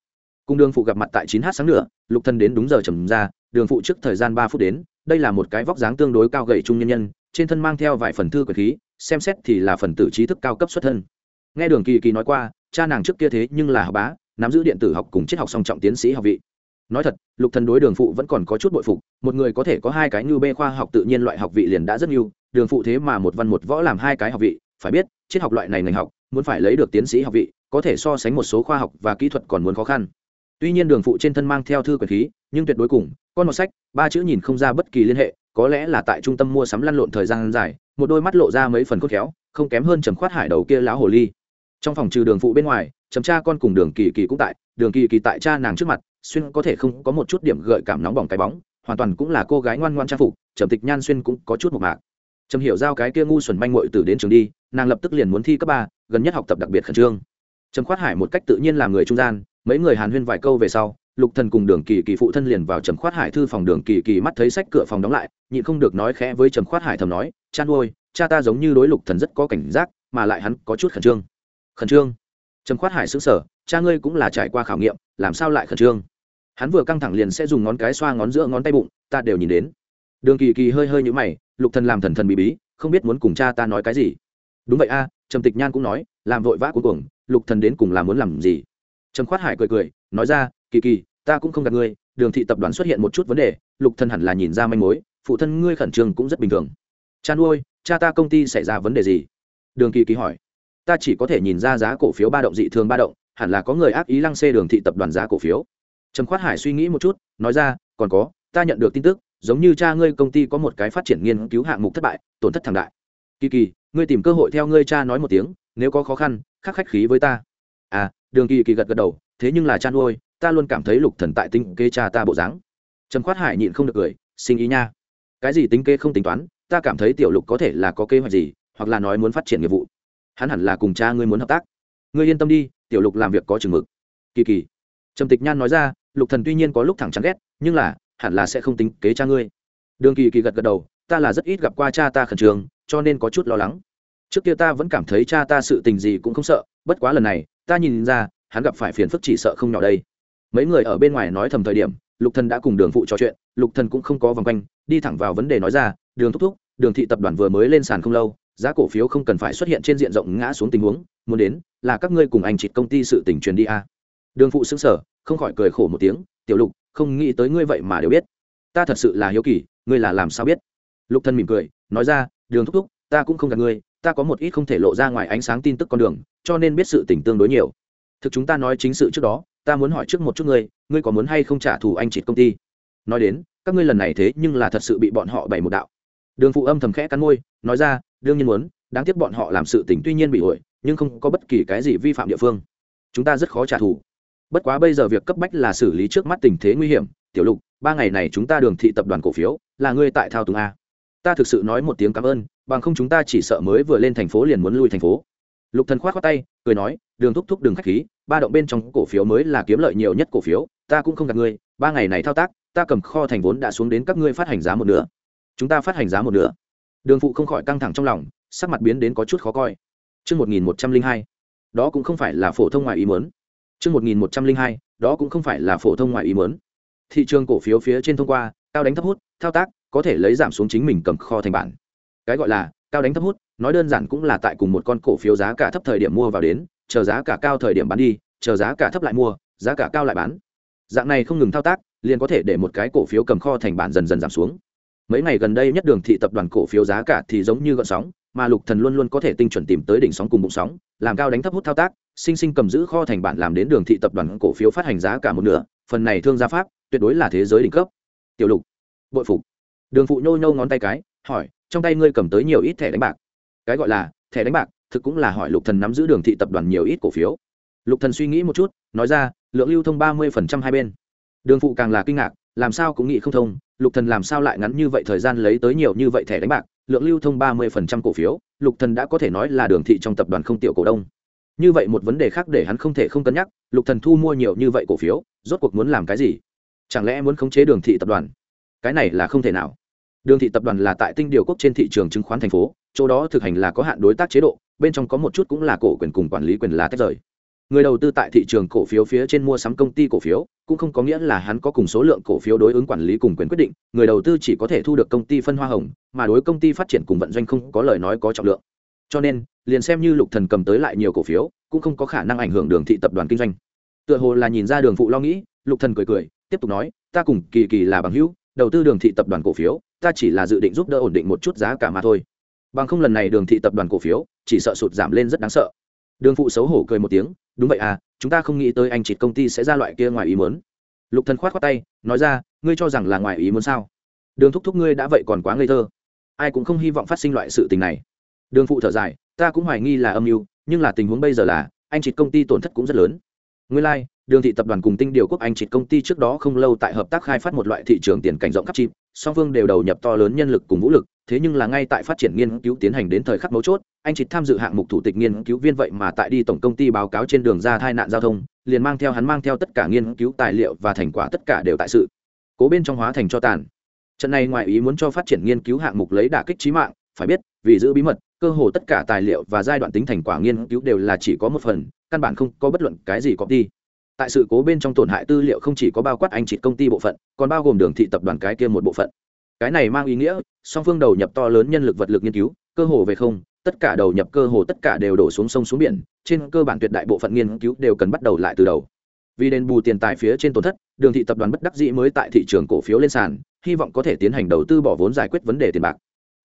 Cùng đường phụ gặp mặt tại chín h sáng nữa, lục thần đến đúng giờ trầm ra, đường phụ trước thời gian ba phút đến, đây là một cái vóc dáng tương đối cao gầy trung nhân nhân, trên thân mang theo vài phần thư quyền khí, xem xét thì là phần tử trí thức cao cấp xuất thân. Nghe đường kỳ kỳ nói qua, cha nàng trước kia thế nhưng là học bá, nắm giữ điện tử học cùng triết học song trọng tiến sĩ học vị nói thật, lục thần đối đường phụ vẫn còn có chút bội phục, một người có thể có hai cái như bê khoa học tự nhiên loại học vị liền đã rất nhiều, đường phụ thế mà một văn một võ làm hai cái học vị, phải biết, triết học loại này ngành học, muốn phải lấy được tiến sĩ học vị, có thể so sánh một số khoa học và kỹ thuật còn muốn khó khăn. Tuy nhiên đường phụ trên thân mang theo thư quyền khí, nhưng tuyệt đối cùng, con một sách, ba chữ nhìn không ra bất kỳ liên hệ, có lẽ là tại trung tâm mua sắm lăn lộn thời gian dài, một đôi mắt lộ ra mấy phần cốt khéo, không kém hơn trầm khoát hải đầu kia lão hồ ly. Trong phòng trừ đường phụ bên ngoài chấm cha con cùng đường kỳ kỳ cũng tại, đường kỳ kỳ tại cha nàng trước mặt, xuyên có thể không có một chút điểm gợi cảm nóng bỏng cái bóng, hoàn toàn cũng là cô gái ngoan ngoan trang phục, trầm tịch nhan xuyên cũng có chút một mạc. Trầm hiểu giao cái kia ngu xuẩn manh mội từ đến trường đi, nàng lập tức liền muốn thi cấp ba, gần nhất học tập đặc biệt khẩn trương. Trầm khoát hải một cách tự nhiên làm người trung gian, mấy người hàn huyên vài câu về sau, lục thần cùng đường kỳ kỳ phụ thân liền vào trầm khoát hải thư phòng đường kỳ kỳ mắt thấy sách cửa phòng đóng lại, nhịn không được nói khẽ với trầm khoát hải thầm nói chan ôi cha ta giống như đối lục thần rất có cảnh giác, mà lại hắn có chút khẩn trương. Khẩn trương? Trầm khoát hải sững sờ, cha ngươi cũng là trải qua khảo nghiệm, làm sao lại khẩn trương? Hắn vừa căng thẳng liền sẽ dùng ngón cái xoa ngón giữa ngón tay bụng, ta đều nhìn đến. Đường kỳ kỳ hơi hơi nhũ mày, lục thần làm thần thần bí bí, không biết muốn cùng cha ta nói cái gì. Đúng vậy a, trầm tịch nhan cũng nói, làm vội vã cuối cùng, lục thần đến cùng là muốn làm gì? Trầm khoát hải cười cười, nói ra, kỳ kỳ, ta cũng không gạt ngươi, đường thị tập đoàn xuất hiện một chút vấn đề, lục thần hẳn là nhìn ra manh mối, phụ thân ngươi khẩn trương cũng rất bình thường. Cha nuôi, cha ta công ty xảy ra vấn đề gì? Đường kỳ kỳ hỏi ta chỉ có thể nhìn ra giá cổ phiếu ba động dị thường ba động, hẳn là có người ác ý lăng xê đường thị tập đoàn giá cổ phiếu. Trầm khoát hải suy nghĩ một chút, nói ra, còn có, ta nhận được tin tức, giống như cha ngươi công ty có một cái phát triển nghiên cứu hạng mục thất bại, tổn thất thảm đại. Kỳ kỳ, ngươi tìm cơ hội theo ngươi cha nói một tiếng, nếu có khó khăn, khắc khách khí với ta. À đường kỳ kỳ gật gật đầu, thế nhưng là cha nuôi, ta luôn cảm thấy lục thần tại tinh kê cha ta bộ dáng. Trầm khoát hải nhịn không được cười sinh ý nha. Cái gì tính kê không tính toán, ta cảm thấy tiểu lục có thể là có kế hoạch gì, hoặc là nói muốn phát triển nghiệp vụ hắn hẳn là cùng cha ngươi muốn hợp tác. Ngươi yên tâm đi, tiểu lục làm việc có chừng mực. Kỳ kỳ. Trầm tịch nhan nói ra, lục thần tuy nhiên có lúc thẳng chán ghét, nhưng là, hẳn là sẽ không tính kế cha ngươi. Đường kỳ kỳ gật gật đầu, ta là rất ít gặp qua cha ta khẩn trương, cho nên có chút lo lắng. Trước kia ta vẫn cảm thấy cha ta sự tình gì cũng không sợ, bất quá lần này, ta nhìn ra, hắn gặp phải phiền phức chỉ sợ không nhỏ đây. Mấy người ở bên ngoài nói thầm thời điểm, lục thần đã cùng đường phụ trò chuyện, lục thần cũng không có vòng quanh, đi thẳng vào vấn đề nói ra, đường thúc thúc, đường thị tập đoàn vừa mới lên sàn không lâu giá cổ phiếu không cần phải xuất hiện trên diện rộng ngã xuống tình huống, muốn đến là các ngươi cùng anh chị công ty sự tình truyền đi a. À. đường phụ xứng sở không khỏi cười khổ một tiếng, tiểu lục, không nghĩ tới ngươi vậy mà đều biết. Ta thật sự là hiếu kỳ, ngươi là làm sao biết? Lục thân mỉm cười, nói ra, đường thúc thúc, ta cũng không gặp ngươi, ta có một ít không thể lộ ra ngoài ánh sáng tin tức con đường, cho nên biết sự tình tương đối nhiều. Thực chúng ta nói chính sự trước đó, ta muốn hỏi trước một chút ngươi ngươi có muốn hay không trả thù anh chị công ty? Nói đến, các ngươi lần này thế nhưng là thật sự bị bọn họ bày một đạo đường phụ âm thầm khẽ cắn môi, nói ra, đương nhiên muốn, đáng tiếc bọn họ làm sự tình tuy nhiên bị ổi nhưng không có bất kỳ cái gì vi phạm địa phương. Chúng ta rất khó trả thù. Bất quá bây giờ việc cấp bách là xử lý trước mắt tình thế nguy hiểm. Tiểu lục, ba ngày này chúng ta đường thị tập đoàn cổ phiếu, là ngươi tại thao túng a? Ta thực sự nói một tiếng cảm ơn, bằng không chúng ta chỉ sợ mới vừa lên thành phố liền muốn lui thành phố. Lục thần khoát khoát tay, cười nói, đường thúc thúc đường khách khí, ba động bên trong cổ phiếu mới là kiếm lợi nhiều nhất cổ phiếu, ta cũng không gạt ngươi, ba ngày này thao tác, ta cầm kho thành vốn đã xuống đến các ngươi phát hành giá một nửa chúng ta phát hành giá một nửa đường phụ không khỏi căng thẳng trong lòng sắc mặt biến đến có chút khó coi Trước 1102, đó cũng không phải là phổ thông ngoài ý muốn linh 1102, đó cũng không phải là phổ thông ngoài ý muốn. Thị trường cổ phiếu phía trên thông qua, cao đánh thấp hút, thao tác, có thể lấy giảm xuống chính mình cầm kho thành bản. Cái gọi là cao đánh thấp hút, nói đơn giản cũng là tại cùng một con cổ phiếu giá cả thấp thời điểm mua vào đến, chờ giá cả cao thời điểm bán đi, chờ giá cả thấp lại mua, giá cả cao lại bán. Dạng này không ngừng thao tác, liền có thể để một cái cổ phiếu cầm kho thành bản dần dần giảm xuống. Mấy ngày gần đây nhất đường thị tập đoàn cổ phiếu giá cả thì giống như gợn sóng, mà lục thần luôn luôn có thể tinh chuẩn tìm tới đỉnh sóng cùng bụng sóng làm cao đánh thấp hút thao tác sinh sinh cầm giữ kho thành bản làm đến đường thị tập đoàn cổ phiếu phát hành giá cả một nửa phần này thương gia pháp tuyệt đối là thế giới đỉnh cấp. Tiểu lục bội phục. Đường phụ nhô nhô ngón tay cái hỏi trong tay ngươi cầm tới nhiều ít thẻ đánh bạc? Cái gọi là thẻ đánh bạc thực cũng là hỏi lục thần nắm giữ đường thị tập đoàn nhiều ít cổ phiếu. Lục thần suy nghĩ một chút nói ra lượng lưu thông ba mươi phần trăm hai bên. Đường phụ càng là kinh ngạc làm sao cũng nghĩ không thông, lục thần làm sao lại ngắn như vậy thời gian lấy tới nhiều như vậy thẻ đánh bạc, lượng lưu thông ba mươi cổ phiếu, lục thần đã có thể nói là đường thị trong tập đoàn không tiểu cổ đông. Như vậy một vấn đề khác để hắn không thể không cân nhắc, lục thần thu mua nhiều như vậy cổ phiếu, rốt cuộc muốn làm cái gì? Chẳng lẽ muốn khống chế đường thị tập đoàn? Cái này là không thể nào. Đường thị tập đoàn là tại tinh điều quốc trên thị trường chứng khoán thành phố, chỗ đó thực hành là có hạn đối tác chế độ, bên trong có một chút cũng là cổ quyền cùng quản lý quyền là tách rời người đầu tư tại thị trường cổ phiếu phía trên mua sắm công ty cổ phiếu, cũng không có nghĩa là hắn có cùng số lượng cổ phiếu đối ứng quản lý cùng quyền quyết định. Người đầu tư chỉ có thể thu được công ty phân hoa hồng, mà đối công ty phát triển cùng vận doanh không có lời nói có trọng lượng. Cho nên, liền xem như lục thần cầm tới lại nhiều cổ phiếu, cũng không có khả năng ảnh hưởng đường thị tập đoàn kinh doanh. Tựa hồ là nhìn ra đường phụ lo nghĩ, lục thần cười cười, tiếp tục nói, ta cùng kỳ kỳ là bằng hữu, đầu tư đường thị tập đoàn cổ phiếu, ta chỉ là dự định giúp đỡ ổn định một chút giá cả mà thôi. Bằng không lần này đường thị tập đoàn cổ phiếu, chỉ sợ sụt giảm lên rất đáng sợ. Đường phụ xấu hổ cười một tiếng đúng vậy à chúng ta không nghĩ tới anh chị công ty sẽ ra loại kia ngoài ý muốn. Lục thần khoát khoát tay nói ra ngươi cho rằng là ngoài ý muốn sao? Đường thúc thúc ngươi đã vậy còn quá ngây thơ. Ai cũng không hy vọng phát sinh loại sự tình này. Đường phụ thở dài ta cũng hoài nghi là âm mưu nhưng là tình huống bây giờ là anh chị công ty tổn thất cũng rất lớn. Nguyên lai like, đường thị tập đoàn cùng tinh điều quốc anh chị công ty trước đó không lâu tại hợp tác khai phát một loại thị trường tiền cảnh rộng khắp chịp song phương đều đầu nhập to lớn nhân lực cùng vũ lực thế nhưng là ngay tại phát triển nghiên cứu tiến hành đến thời khắc mấu chốt, anh chị tham dự hạng mục thủ tịch nghiên cứu viên vậy mà tại đi tổng công ty báo cáo trên đường ra tai nạn giao thông, liền mang theo hắn mang theo tất cả nghiên cứu tài liệu và thành quả tất cả đều tại sự cố bên trong hóa thành cho tàn. Trận này ngoại ý muốn cho phát triển nghiên cứu hạng mục lấy đả kích trí mạng, phải biết, vì giữ bí mật, cơ hồ tất cả tài liệu và giai đoạn tính thành quả nghiên cứu đều là chỉ có một phần, căn bản không có bất luận cái gì có đi tại sự cố bên trong tổn hại tư liệu không chỉ có bao quát anh chị công ty bộ phận, còn bao gồm đường thị tập đoàn cái kia một bộ phận. Cái này mang ý nghĩa song phương đầu nhập to lớn nhân lực vật lực nghiên cứu, cơ hồ về không, tất cả đầu nhập cơ hồ tất cả đều đổ xuống sông xuống biển, trên cơ bản tuyệt đại bộ phận nghiên cứu đều cần bắt đầu lại từ đầu. Vì đền bù tiền tài phía trên tổn thất, đường thị tập đoàn bất đắc dĩ mới tại thị trường cổ phiếu lên sàn, hy vọng có thể tiến hành đầu tư bỏ vốn giải quyết vấn đề tiền bạc.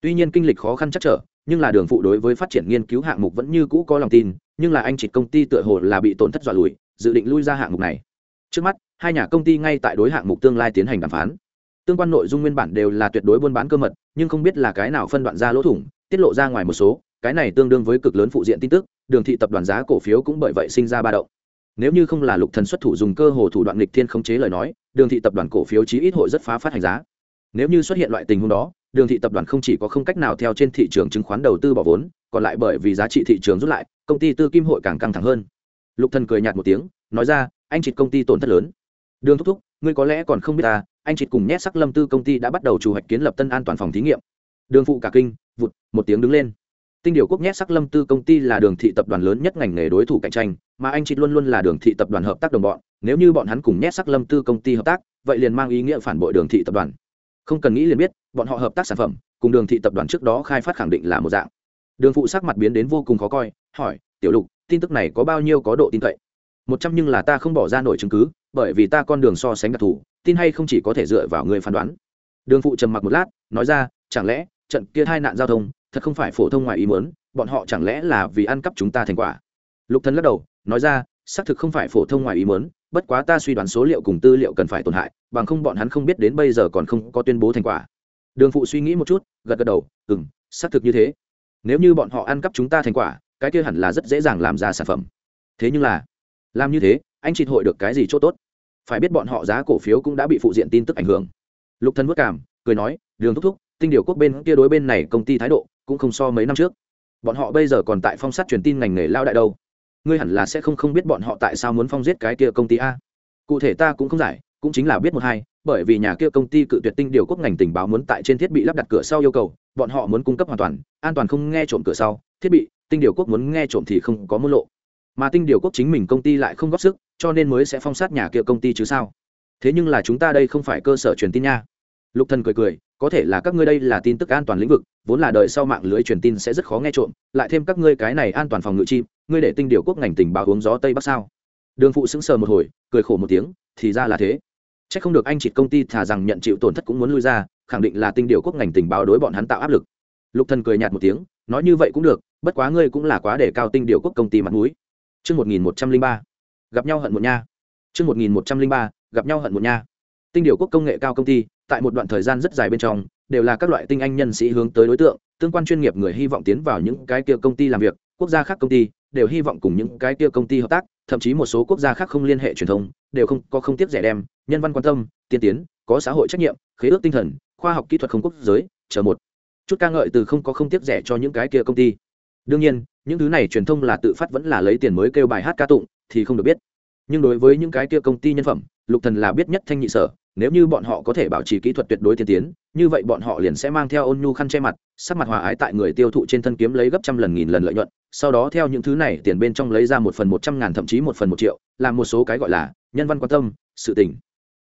Tuy nhiên kinh lịch khó khăn chắc trở, nhưng là đường phụ đối với phát triển nghiên cứu hạng mục vẫn như cũ có lòng tin, nhưng là anh chị công ty tựa hồ là bị tổn thất dọa lùi, dự định lui ra hạng mục này. Trước mắt, hai nhà công ty ngay tại đối hạng mục tương lai tiến hành đàm phán. Tương quan nội dung nguyên bản đều là tuyệt đối buôn bán cơ mật nhưng không biết là cái nào phân đoạn ra lỗ thủng, tiết lộ ra ngoài một số, cái này tương đương với cực lớn phụ diện tin tức, đường thị tập đoàn giá cổ phiếu cũng bởi vậy sinh ra ba động. Nếu như không là lục thần xuất thủ dùng cơ hồ thủ đoạn lịch thiên khống chế lời nói, đường thị tập đoàn cổ phiếu chí ít hội rất phá phát hành giá. Nếu như xuất hiện loại tình huống đó, đường thị tập đoàn không chỉ có không cách nào theo trên thị trường chứng khoán đầu tư bỏ vốn, còn lại bởi vì giá trị thị trường rút lại, công ty tư kim hội càng căng thẳng hơn. Lục thần cười nhạt một tiếng, nói ra, anh chị công ty tổn thất lớn. Đường thúc thúc ngươi có lẽ còn không biết ta, anh chị cùng nhét sắc lâm tư công ty đã bắt đầu chủ hoạch kiến lập tân an toàn phòng thí nghiệm. Đường phụ cả kinh, vụt, một tiếng đứng lên. Tinh điều quốc nhét sắc lâm tư công ty là đường thị tập đoàn lớn nhất ngành nghề đối thủ cạnh tranh, mà anh chị luôn luôn là đường thị tập đoàn hợp tác đồng bọn. Nếu như bọn hắn cùng nhét sắc lâm tư công ty hợp tác, vậy liền mang ý nghĩa phản bội đường thị tập đoàn. Không cần nghĩ liền biết, bọn họ hợp tác sản phẩm, cùng đường thị tập đoàn trước đó khai phát khẳng định là một dạng. Đường phụ sắc mặt biến đến vô cùng khó coi, hỏi, tiểu lục, tin tức này có bao nhiêu có độ tin cậy? Một trăm nhưng là ta không bỏ ra nổi chứng cứ bởi vì ta con đường so sánh đặc thù, tin hay không chỉ có thể dựa vào người phán đoán. Đường phụ trầm mặc một lát, nói ra, chẳng lẽ, trận kia hai nạn giao thông, thật không phải phổ thông ngoài ý muốn, bọn họ chẳng lẽ là vì ăn cắp chúng ta thành quả? Lục thần lắc đầu, nói ra, xác thực không phải phổ thông ngoài ý muốn, bất quá ta suy đoán số liệu cùng tư liệu cần phải tổn hại, bằng không bọn hắn không biết đến bây giờ còn không có tuyên bố thành quả. Đường phụ suy nghĩ một chút, gật gật đầu ừ xác thực như thế. Nếu như bọn họ ăn cắp chúng ta thành quả, cái kia hẳn là rất dễ dàng làm ra sản phẩm. Thế nhưng là, làm như thế anh chị hội được cái gì chỗ tốt, phải biết bọn họ giá cổ phiếu cũng đã bị phụ diện tin tức ảnh hưởng. Lục thân vất cảm cười nói đường thúc thúc tinh điều quốc bên kia đối bên này công ty thái độ cũng không so mấy năm trước. Bọn họ bây giờ còn tại phong sát truyền tin ngành nghề lao đại đâu. Ngươi hẳn là sẽ không không biết bọn họ tại sao muốn phong giết cái kia công ty a. Cụ thể ta cũng không giải cũng chính là biết một hai bởi vì nhà kia công ty cự tuyệt tinh điều quốc ngành tình báo muốn tại trên thiết bị lắp đặt cửa sau yêu cầu bọn họ muốn cung cấp hoàn toàn an toàn không nghe trộm cửa sau thiết bị tinh điều quốc muốn nghe trộm thì không có môn lộ. Mà tinh điều quốc chính mình công ty lại không góp sức cho nên mới sẽ phong sát nhà kia công ty chứ sao? Thế nhưng là chúng ta đây không phải cơ sở truyền tin nha. Lục thần cười cười, có thể là các ngươi đây là tin tức an toàn lĩnh vực, vốn là đời sau mạng lưới truyền tin sẽ rất khó nghe trộm, lại thêm các ngươi cái này an toàn phòng ngự chim ngươi để tinh điều quốc ngành tình báo uống gió tây bắc sao? Đường phụ sững sờ một hồi, cười khổ một tiếng, thì ra là thế. Chắc không được anh chị công ty thà rằng nhận chịu tổn thất cũng muốn lui ra, khẳng định là tinh điều quốc ngành tình báo đối bọn hắn tạo áp lực. Lục thần cười nhạt một tiếng, nói như vậy cũng được, bất quá ngươi cũng là quá để cao tinh điều quốc công ty mặt mũi. Chương một nghìn một trăm linh ba gặp nhau hận một nha. Chương một nghìn một trăm linh ba, gặp nhau hận một nha. Tinh điều quốc công nghệ cao công ty, tại một đoạn thời gian rất dài bên trong, đều là các loại tinh anh nhân sĩ hướng tới đối tượng, tương quan chuyên nghiệp người hy vọng tiến vào những cái kia công ty làm việc, quốc gia khác công ty đều hy vọng cùng những cái kia công ty hợp tác, thậm chí một số quốc gia khác không liên hệ truyền thông, đều không, có không tiếp rẻ đem, nhân văn quan tâm, tiên tiến, có xã hội trách nhiệm, khế ước tinh thần, khoa học kỹ thuật không quốc giới, chờ một. Chút ca ngợi từ không có không tiếp rẻ cho những cái kia công ty. Đương nhiên, những thứ này truyền thông là tự phát vẫn là lấy tiền mới kêu bài hát ca tụng thì không được biết. Nhưng đối với những cái kia công ty nhân phẩm, lục thần là biết nhất thanh nhị sở, nếu như bọn họ có thể bảo trì kỹ thuật tuyệt đối tiên tiến, như vậy bọn họ liền sẽ mang theo ôn nhu khăn che mặt, sắc mặt hòa ái tại người tiêu thụ trên thân kiếm lấy gấp trăm lần nghìn lần lợi nhuận, sau đó theo những thứ này tiền bên trong lấy ra một phần một trăm ngàn thậm chí một phần một triệu, làm một số cái gọi là nhân văn quan tâm, sự tình.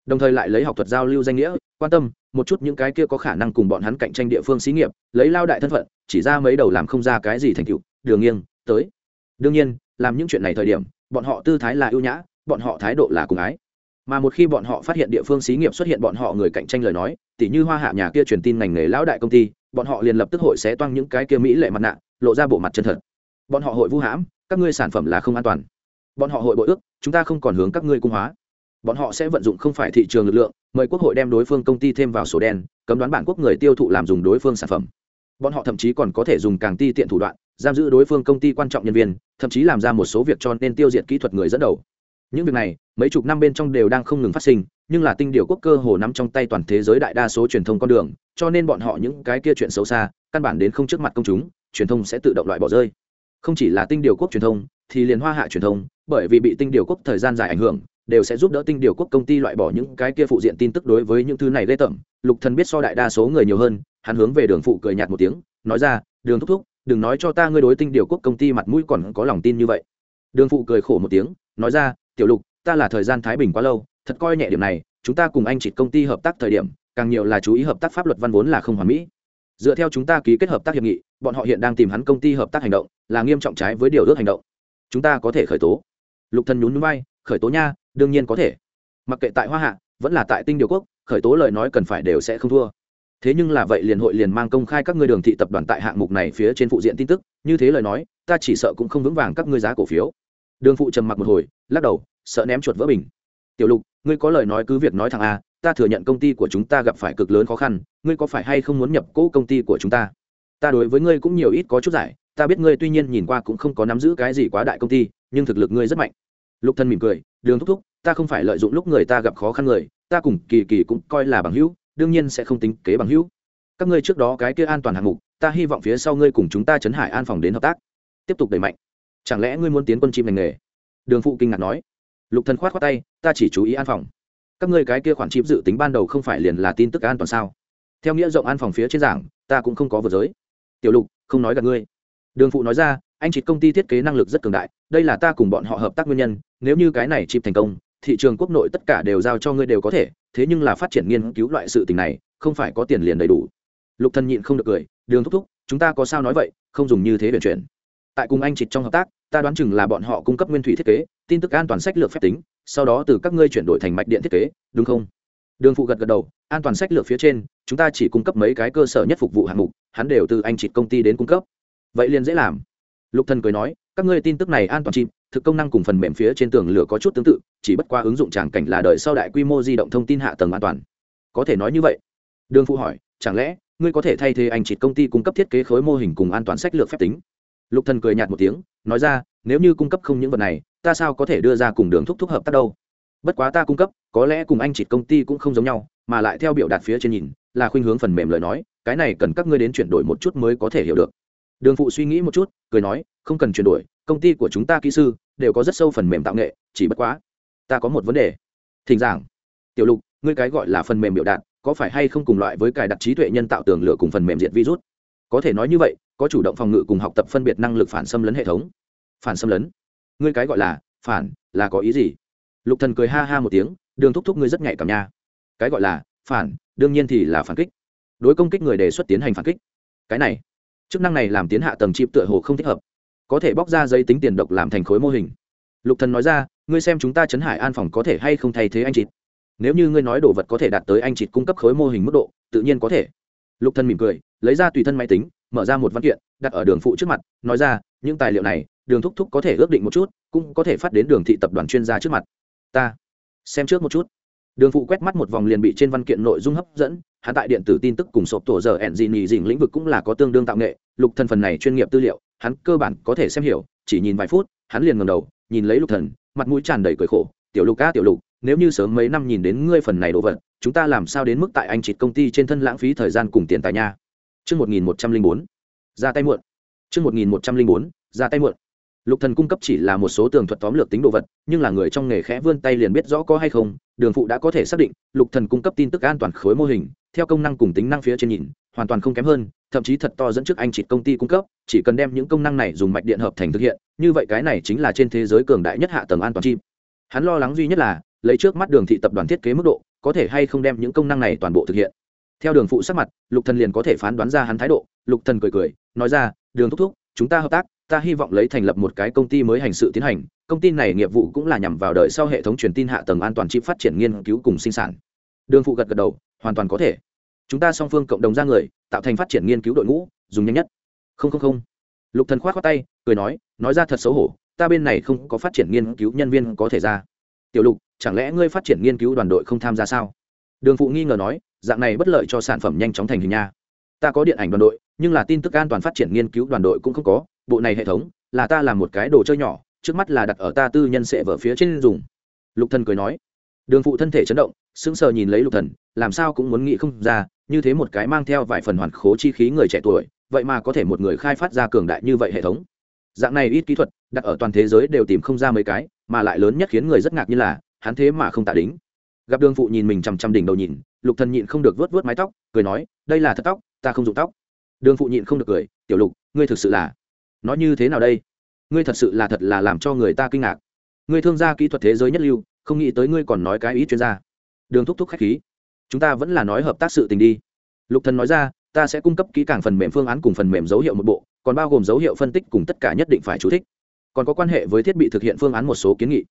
Đồng thời lại lấy học thuật giao lưu danh nghĩa, quan tâm, một chút những cái kia có khả năng cùng bọn hắn cạnh tranh địa phương xí nghiệp, lấy lao đại thân phận, chỉ ra mấy đầu làm không ra cái gì thành tựu, đường nghiêng, tới. Đương nhiên, làm những chuyện này thời điểm bọn họ tư thái là ưu nhã, bọn họ thái độ là cùng ái. Mà một khi bọn họ phát hiện địa phương xí nghiệp xuất hiện bọn họ người cạnh tranh lời nói, tỉ như hoa hạ nhà kia truyền tin ngành nghề lão đại công ty, bọn họ liền lập tức hội sẽ toang những cái kia mỹ lệ mặt nạ, lộ ra bộ mặt chân thật. Bọn họ hội vu hãm, các ngươi sản phẩm là không an toàn. Bọn họ hội bội ước, chúng ta không còn hướng các ngươi cung hóa. Bọn họ sẽ vận dụng không phải thị trường lực lượng, mời quốc hội đem đối phương công ty thêm vào sổ đen, cấm đoán bản quốc người tiêu thụ làm dùng đối phương sản phẩm. Bọn họ thậm chí còn có thể dùng càng ti tiện thủ đoạn giam giữ đối phương công ty quan trọng nhân viên, thậm chí làm ra một số việc cho nên tiêu diệt kỹ thuật người dẫn đầu. Những việc này, mấy chục năm bên trong đều đang không ngừng phát sinh, nhưng là tinh điều quốc cơ hồ nắm trong tay toàn thế giới đại đa số truyền thông con đường, cho nên bọn họ những cái kia chuyện xấu xa, căn bản đến không trước mặt công chúng, truyền thông sẽ tự động loại bỏ rơi. Không chỉ là tinh điều quốc truyền thông, thì liền hoa hạ truyền thông, bởi vì bị tinh điều quốc thời gian dài ảnh hưởng, đều sẽ giúp đỡ tinh điều quốc công ty loại bỏ những cái kia phụ diện tin tức đối với những thứ này lê tởm. Lục thần biết so đại đa số người nhiều hơn, hắn hướng về đường phụ cười nhạt một tiếng, nói ra, đường thúc thúc đừng nói cho ta ngươi đối tinh điều quốc công ty mặt mũi còn có lòng tin như vậy. Đường phụ cười khổ một tiếng nói ra tiểu lục ta là thời gian thái bình quá lâu thật coi nhẹ điểm này chúng ta cùng anh chị công ty hợp tác thời điểm càng nhiều là chú ý hợp tác pháp luật văn vốn là không hoàn mỹ. Dựa theo chúng ta ký kết hợp tác hiệp nghị bọn họ hiện đang tìm hắn công ty hợp tác hành động là nghiêm trọng trái với điều ước hành động. Chúng ta có thể khởi tố. Lục thần nhún nhún vai, khởi tố nha đương nhiên có thể. Mặc kệ tại hoa hạ vẫn là tại tinh điều quốc khởi tố lời nói cần phải đều sẽ không thua thế nhưng là vậy liền hội liền mang công khai các ngươi đường thị tập đoàn tại hạng mục này phía trên phụ diện tin tức, như thế lời nói, ta chỉ sợ cũng không vững vàng các ngươi giá cổ phiếu. Đường phụ trầm mặc một hồi, lắc đầu, sợ ném chuột vỡ bình. Tiểu lục, ngươi có lời nói cứ việc nói thẳng a, ta thừa nhận công ty của chúng ta gặp phải cực lớn khó khăn, ngươi có phải hay không muốn nhập cỗ công ty của chúng ta? Ta đối với ngươi cũng nhiều ít có chút giải, ta biết ngươi tuy nhiên nhìn qua cũng không có nắm giữ cái gì quá đại công ty, nhưng thực lực ngươi rất mạnh. Lục thân mỉm cười, đường thúc thúc, ta không phải lợi dụng lúc người ta gặp khó khăn người, ta cùng kỳ kỳ cũng coi là bằng hữu đương nhiên sẽ không tính kế bằng hữu. Các ngươi trước đó cái kia an toàn hạng mục, ta hy vọng phía sau ngươi cùng chúng ta chấn hải an phòng đến hợp tác. Tiếp tục đẩy mạnh. Chẳng lẽ ngươi muốn tiến quân chim ngành nghề? Đường phụ kinh ngạc nói. Lục thần khoát khoát tay, ta chỉ chú ý an phòng. Các ngươi cái kia khoản chim dự tính ban đầu không phải liền là tin tức an toàn sao? Theo nghĩa rộng an phòng phía trên giảng, ta cũng không có vượt giới. Tiểu lục, không nói gặp ngươi. Đường phụ nói ra, anh chị công ty thiết kế năng lực rất cường đại, đây là ta cùng bọn họ hợp tác nguyên nhân, nếu như cái này chim thành công thị trường quốc nội tất cả đều giao cho ngươi đều có thể, thế nhưng là phát triển nghiên cứu loại sự tình này, không phải có tiền liền đầy đủ. Lục thần nhịn không được cười, đường thúc thúc, chúng ta có sao nói vậy, không dùng như thế huyền chuyển. Tại cùng anh chị trong hợp tác, ta đoán chừng là bọn họ cung cấp nguyên thủy thiết kế, tin tức an toàn sách lược phép tính, sau đó từ các ngươi chuyển đổi thành mạch điện thiết kế, đúng không? Đường phụ gật gật đầu, an toàn sách lược phía trên, chúng ta chỉ cung cấp mấy cái cơ sở nhất phục vụ hạng mục, hắn đều từ anh chị công ty đến cung cấp. Vậy liền dễ làm. Lục thần cười nói, các ngươi tin tức này an toàn chìm thực công năng cùng phần mềm phía trên tường lửa có chút tương tự, chỉ bất qua ứng dụng tràng cảnh là đợi sau đại quy mô di động thông tin hạ tầng an toàn. Có thể nói như vậy. Đường phụ hỏi, chẳng lẽ ngươi có thể thay thế anh chị công ty cung cấp thiết kế khối mô hình cùng an toàn sách lược phép tính? Lục thần cười nhạt một tiếng, nói ra, nếu như cung cấp không những vật này, ta sao có thể đưa ra cùng đường thúc thúc hợp tác đâu? Bất quá ta cung cấp, có lẽ cùng anh chị công ty cũng không giống nhau, mà lại theo biểu đạt phía trên nhìn, là khuynh hướng phần mềm lời nói, cái này cần các ngươi đến chuyển đổi một chút mới có thể hiểu được đường phụ suy nghĩ một chút, cười nói, không cần chuyển đổi, công ty của chúng ta kỹ sư đều có rất sâu phần mềm tạo nghệ, chỉ bất quá, ta có một vấn đề. Thỉnh giảng. Tiểu lục, ngươi cái gọi là phần mềm biểu đạt, có phải hay không cùng loại với cài đặt trí tuệ nhân tạo tường lửa cùng phần mềm diệt virus? Có thể nói như vậy, có chủ động phòng ngự cùng học tập phân biệt năng lực phản xâm lấn hệ thống. Phản xâm lấn? Ngươi cái gọi là, phản, là có ý gì? Lục thần cười ha ha một tiếng, đường thúc thúc ngươi rất nhạy cảm nha. Cái gọi là, phản, đương nhiên thì là phản kích. Đối công kích người đề xuất tiến hành phản kích. Cái này chức năng này làm tiến hạ tầng chip tựa hồ không thích hợp. Có thể bóc ra giấy tính tiền độc làm thành khối mô hình. Lục thần nói ra, ngươi xem chúng ta chấn hải an phòng có thể hay không thay thế anh chị? nếu như ngươi nói đồ vật có thể đạt tới anh chị cung cấp khối mô hình mức độ, tự nhiên có thể. Lục thần mỉm cười, lấy ra tùy thân máy tính, mở ra một văn kiện, đặt ở đường phụ trước mặt, nói ra, những tài liệu này, đường thúc thúc có thể ước định một chút, cũng có thể phát đến đường thị tập đoàn chuyên gia trước mặt. Ta, xem trước một chút. Đường phụ quét mắt một vòng liền bị trên văn kiện nội dung hấp dẫn hạ tại điện tử tin tức cùng sộp tổ giờ ẹn dị nhì dình lĩnh vực cũng là có tương đương tạo nghệ lục thần phần này chuyên nghiệp tư liệu hắn cơ bản có thể xem hiểu chỉ nhìn vài phút hắn liền ngẩng đầu nhìn lấy lục thần mặt mũi tràn đầy cười khổ tiểu lục ca tiểu lục nếu như sớm mấy năm nhìn đến ngươi phần này đồ vật chúng ta làm sao đến mức tại anh chị công ty trên thân lãng phí thời gian cùng tiền tài nha Trước 1104, ra tay muộn. Trước 1104, ra tay muộn. Lục Thần cung cấp chỉ là một số tường thuật tóm lược tính đồ vật, nhưng là người trong nghề khẽ vươn tay liền biết rõ có hay không, Đường phụ đã có thể xác định, Lục Thần cung cấp tin tức an toàn khối mô hình, theo công năng cùng tính năng phía trên nhìn, hoàn toàn không kém hơn, thậm chí thật to dẫn trước anh chỉ công ty cung cấp, chỉ cần đem những công năng này dùng mạch điện hợp thành thực hiện, như vậy cái này chính là trên thế giới cường đại nhất hạ tầng an toàn chim Hắn lo lắng duy nhất là, lấy trước mắt Đường thị tập đoàn thiết kế mức độ, có thể hay không đem những công năng này toàn bộ thực hiện. Theo Đường phụ sắc mặt, Lục Thần liền có thể phán đoán ra hắn thái độ, Lục Thần cười cười, nói ra, "Đường thúc thúc, chúng ta hợp tác, ta hy vọng lấy thành lập một cái công ty mới hành sự tiến hành, công ty này nghiệp vụ cũng là nhằm vào đợi sau hệ thống truyền tin hạ tầng an toàn chip phát triển nghiên cứu cùng sinh sản. Đường phụ gật gật đầu, hoàn toàn có thể. Chúng ta song phương cộng đồng ra người, tạo thành phát triển nghiên cứu đội ngũ, dùng nhanh nhất. Không không không. Lục thần khoát khoát tay, cười nói nói ra thật xấu hổ, ta bên này không có phát triển nghiên cứu nhân viên có thể ra. Tiểu lục, chẳng lẽ ngươi phát triển nghiên cứu đoàn đội không tham gia sao? Đường phụ nghi ngờ nói, dạng này bất lợi cho sản phẩm nhanh chóng thành hình nha. Ta có điện ảnh đoàn đội, nhưng là tin tức an toàn phát triển nghiên cứu đoàn đội cũng không có bộ này hệ thống, là ta làm một cái đồ chơi nhỏ, trước mắt là đặt ở ta tư nhân sẽ vở phía trên dùng. Lục thần cười nói. Đường phụ thân thể chấn động, sững sờ nhìn lấy lục thần, làm sao cũng muốn nghĩ không ra, như thế một cái mang theo vài phần hoàn khố chi khí người trẻ tuổi, vậy mà có thể một người khai phát ra cường đại như vậy hệ thống. Dạng này ít kỹ thuật, đặt ở toàn thế giới đều tìm không ra mấy cái, mà lại lớn nhất khiến người rất ngạc như là, hắn thế mà không tạ đính. Gặp đường phụ nhìn mình chằm chằm đỉnh đầu nhìn, lục thần nhịn không được vớt vớt mái tóc, cười nói, đây là thật tóc, ta không dụng tóc. Đường phụ nhịn không được cười, tiểu lục, ngươi thực sự là nó như thế nào đây? Ngươi thật sự là thật là làm cho người ta kinh ngạc. Ngươi thương gia kỹ thuật thế giới nhất lưu, không nghĩ tới ngươi còn nói cái ý chuyên gia. Đường thúc thúc khách khí. Chúng ta vẫn là nói hợp tác sự tình đi. Lục thần nói ra, ta sẽ cung cấp kỹ càng phần mềm phương án cùng phần mềm dấu hiệu một bộ, còn bao gồm dấu hiệu phân tích cùng tất cả nhất định phải chú thích. Còn có quan hệ với thiết bị thực hiện phương án một số kiến nghị.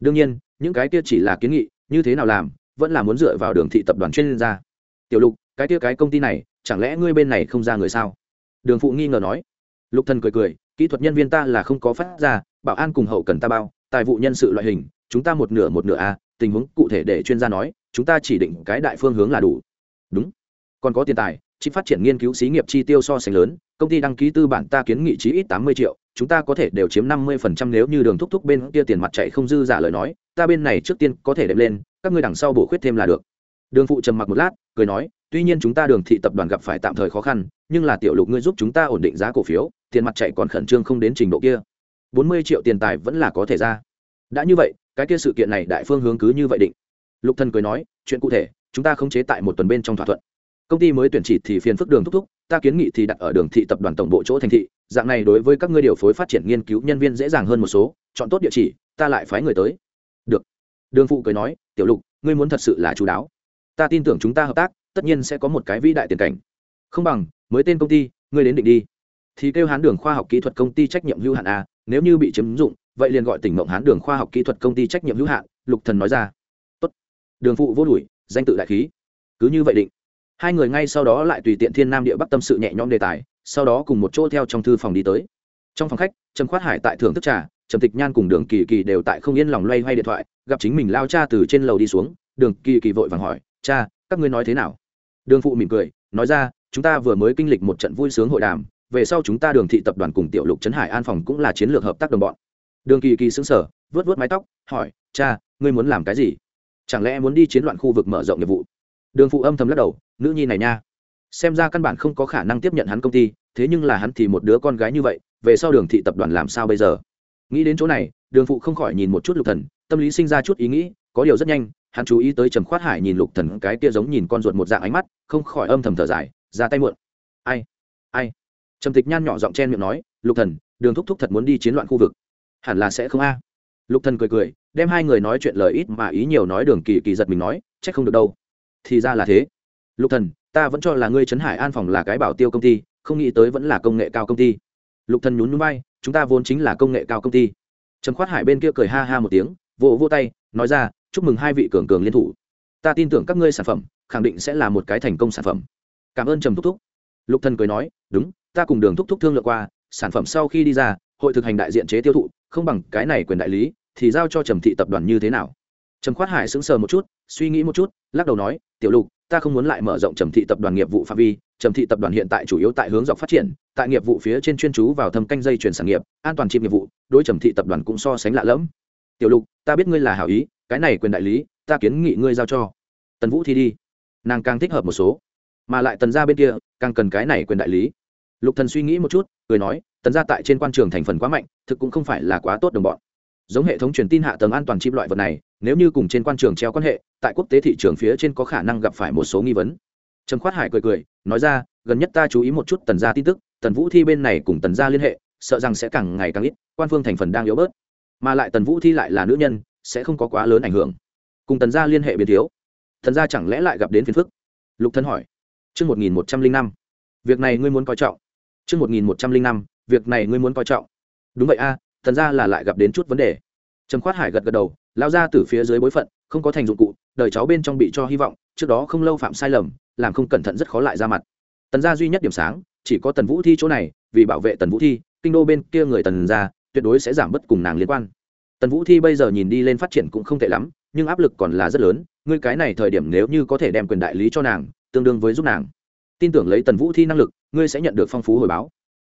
Đương nhiên, những cái kia chỉ là kiến nghị, như thế nào làm, vẫn là muốn dựa vào đường thị tập đoàn chuyên gia. Tiểu lục, cái kia cái công ty này, chẳng lẽ ngươi bên này không ra người sao? Đường phụ nghi ngờ nói lục thần cười cười, kỹ thuật nhân viên ta là không có phát ra, bảo an cùng hậu cần ta bao, tài vụ nhân sự loại hình, chúng ta một nửa một nửa a, tình huống cụ thể để chuyên gia nói, chúng ta chỉ định cái đại phương hướng là đủ. Đúng. Còn có tiền tài, chỉ phát triển nghiên cứu xí nghiệp chi tiêu so sánh lớn, công ty đăng ký tư bản ta kiến nghị chí ít tám mươi triệu, chúng ta có thể đều chiếm năm mươi phần trăm nếu như đường thúc thúc bên kia tiền mặt chạy không dư giả lời nói, ta bên này trước tiên có thể đệm lên, các ngươi đằng sau bổ khuyết thêm là được. Đường phụ trầm mặc một lát, cười nói tuy nhiên chúng ta đường thị tập đoàn gặp phải tạm thời khó khăn, nhưng là tiểu lục ngươi giúp chúng ta ổn định giá cổ phiếu, tiền mặt chạy còn khẩn trương không đến trình độ kia. Bốn mươi triệu tiền tài vẫn là có thể ra. Đã như vậy, cái kia sự kiện này đại phương hướng cứ như vậy định. Lục thần cười nói, chuyện cụ thể, chúng ta không chế tại một tuần bên trong thỏa thuận. Công ty mới tuyển chỉ thì phiền phức đường thúc thúc, ta kiến nghị thì đặt ở đường thị tập đoàn tổng bộ chỗ thành thị. Dạng này đối với các ngươi điều phối phát triển nghiên cứu nhân viên dễ dàng hơn một số, chọn tốt địa chỉ, ta lại phái người tới. Được. Đường phụ cười nói, tiểu lục, ngươi muốn thật sự là chú đáo. Ta tin tưởng chúng ta hợp tác tất nhiên sẽ có một cái vĩ đại tiền cảnh. Không bằng, mới tên công ty, ngươi đến định đi. Thì kêu hán đường khoa học kỹ thuật công ty trách nhiệm hữu hạn a, nếu như bị chiếm dụng, vậy liền gọi tỉnh mộng hán đường khoa học kỹ thuật công ty trách nhiệm hữu hạn, lục thần nói ra. Tốt. Đường phụ vô đuổi, danh tự đại khí. Cứ như vậy định. Hai người ngay sau đó lại tùy tiện thiên nam địa bắc tâm sự nhẹ nhõm đề tài, sau đó cùng một chỗ theo trong thư phòng đi tới. Trong phòng khách, trầm khoát hải tại thưởng thức trà, trầm tịch nhan cùng đường kỳ kỳ đều tại không yên lòng loay hoay điện thoại, gặp chính mình lao cha từ trên lầu đi xuống, đường kỳ kỳ vội vàng hỏi, cha, các ngươi nói thế nào? Đường phụ mỉm cười, nói ra, chúng ta vừa mới kinh lịch một trận vui sướng hội đàm, về sau chúng ta đường thị tập đoàn cùng tiểu lục trấn hải an phòng cũng là chiến lược hợp tác đồng bọn. Đường kỳ kỳ xứng sở vớt vớt mái tóc, hỏi, cha, ngươi muốn làm cái gì? Chẳng lẽ muốn đi chiến loạn khu vực mở rộng nghiệp vụ? Đường phụ âm thầm lắc đầu, nữ nhi này nha, xem ra căn bản không có khả năng tiếp nhận hắn công ty, thế nhưng là hắn thì một đứa con gái như vậy, về sau đường thị tập đoàn làm sao bây giờ? Nghĩ đến chỗ này, đường phụ không khỏi nhìn một chút lục thần, tâm lý sinh ra chút ý nghĩ, có điều rất nhanh hắn chú ý tới trầm khoát hải nhìn lục thần cái kia giống nhìn con ruột một dạng ánh mắt, không khỏi âm thầm thở dài, ra tay muộn. Ai? Ai? Trầm tịch nhan nhỏ giọng chen miệng nói, lục thần, đường thúc thúc thật muốn đi chiến loạn khu vực. Hẳn là sẽ không a. Lục thần cười cười, đem hai người nói chuyện lời ít mà ý nhiều nói đường kỳ kỳ giật mình nói trách không được đâu. Thì ra là thế. Lục thần, ta vẫn cho là ngươi trấn hải an phòng là cái bảo tiêu công ty, không nghĩ tới vẫn là công nghệ cao công ty. Lục thần nhún nhún vai, chúng ta vốn chính là công nghệ cao công ty. Trầm khoát hải bên kia cười ha ha một tiếng, vỗ vỗ tay, nói ra chúc mừng hai vị cường cường liên thủ. Ta tin tưởng các ngươi sản phẩm khẳng định sẽ là một cái thành công sản phẩm. Cảm ơn trầm thúc thúc. Lục thần cười nói, đúng, ta cùng đường thúc thúc thương lượng qua, sản phẩm sau khi đi ra, hội thực hành đại diện chế tiêu thụ, không bằng cái này quyền đại lý, thì giao cho trầm thị tập đoàn như thế nào? Trầm khoát hải sững sờ một chút, suy nghĩ một chút, lắc đầu nói, tiểu lục, ta không muốn lại mở rộng trầm thị tập đoàn nghiệp vụ phạm vi, trầm thị tập đoàn hiện tại chủ yếu tại hướng dọc phát triển, tại nghiệp vụ phía trên chuyên chú vào thâm canh dây chuyển sản nghiệp, an toàn chip nghiệp vụ, đối trầm thị tập đoàn cũng so sánh lạ lẫm. Tiểu lục, ta biết ngươi là hảo ý cái này quyền đại lý, ta kiến nghị ngươi giao cho. Tần vũ thi đi. Nàng càng thích hợp một số. Mà lại tần ra bên kia, càng cần cái này quyền đại lý. Lục thần suy nghĩ một chút, cười nói, tần ra tại trên quan trường thành phần quá mạnh, thực cũng không phải là quá tốt đồng bọn. Giống hệ thống truyền tin hạ tầng an toàn chip loại vật này, nếu như cùng trên quan trường treo quan hệ, tại quốc tế thị trường phía trên có khả năng gặp phải một số nghi vấn. Trầm khoát hải cười cười, nói ra, gần nhất ta chú ý một chút tần gia tin tức, tần vũ thi bên này cùng tần gia liên hệ, sợ rằng sẽ càng ngày càng ít, quan phương thành phần đang yếu bớt. Mà lại tần vũ thi lại là nữ nhân sẽ không có quá lớn ảnh hưởng. Cùng tần gia liên hệ biến thiếu. Thần gia chẳng lẽ lại gặp đến phiền phức? Lục thân hỏi. Chương một nghìn một trăm linh năm. Việc này ngươi muốn coi trọng. Chương một nghìn một trăm linh năm, việc này ngươi muốn coi trọng. Đúng vậy a thần gia là lại gặp đến chút vấn đề. Trầm khoát hải gật gật đầu, lao ra từ phía dưới bối phận, không có thành dụng cụ, đời cháu bên trong bị cho hy vọng, trước đó không lâu phạm sai lầm, làm không cẩn thận rất khó lại ra mặt. Tần gia duy nhất điểm sáng, chỉ có tần vũ thi chỗ này, vì bảo vệ tần vũ thi, kinh đô bên kia người tần gia, tuyệt đối sẽ giảm bớt cùng nàng liên quan tần vũ thi bây giờ nhìn đi lên phát triển cũng không tệ lắm, nhưng áp lực còn là rất lớn, ngươi cái này thời điểm nếu như có thể đem quyền đại lý cho nàng, tương đương với giúp nàng. Tin tưởng lấy tần vũ thi năng lực, ngươi sẽ nhận được phong phú hồi báo.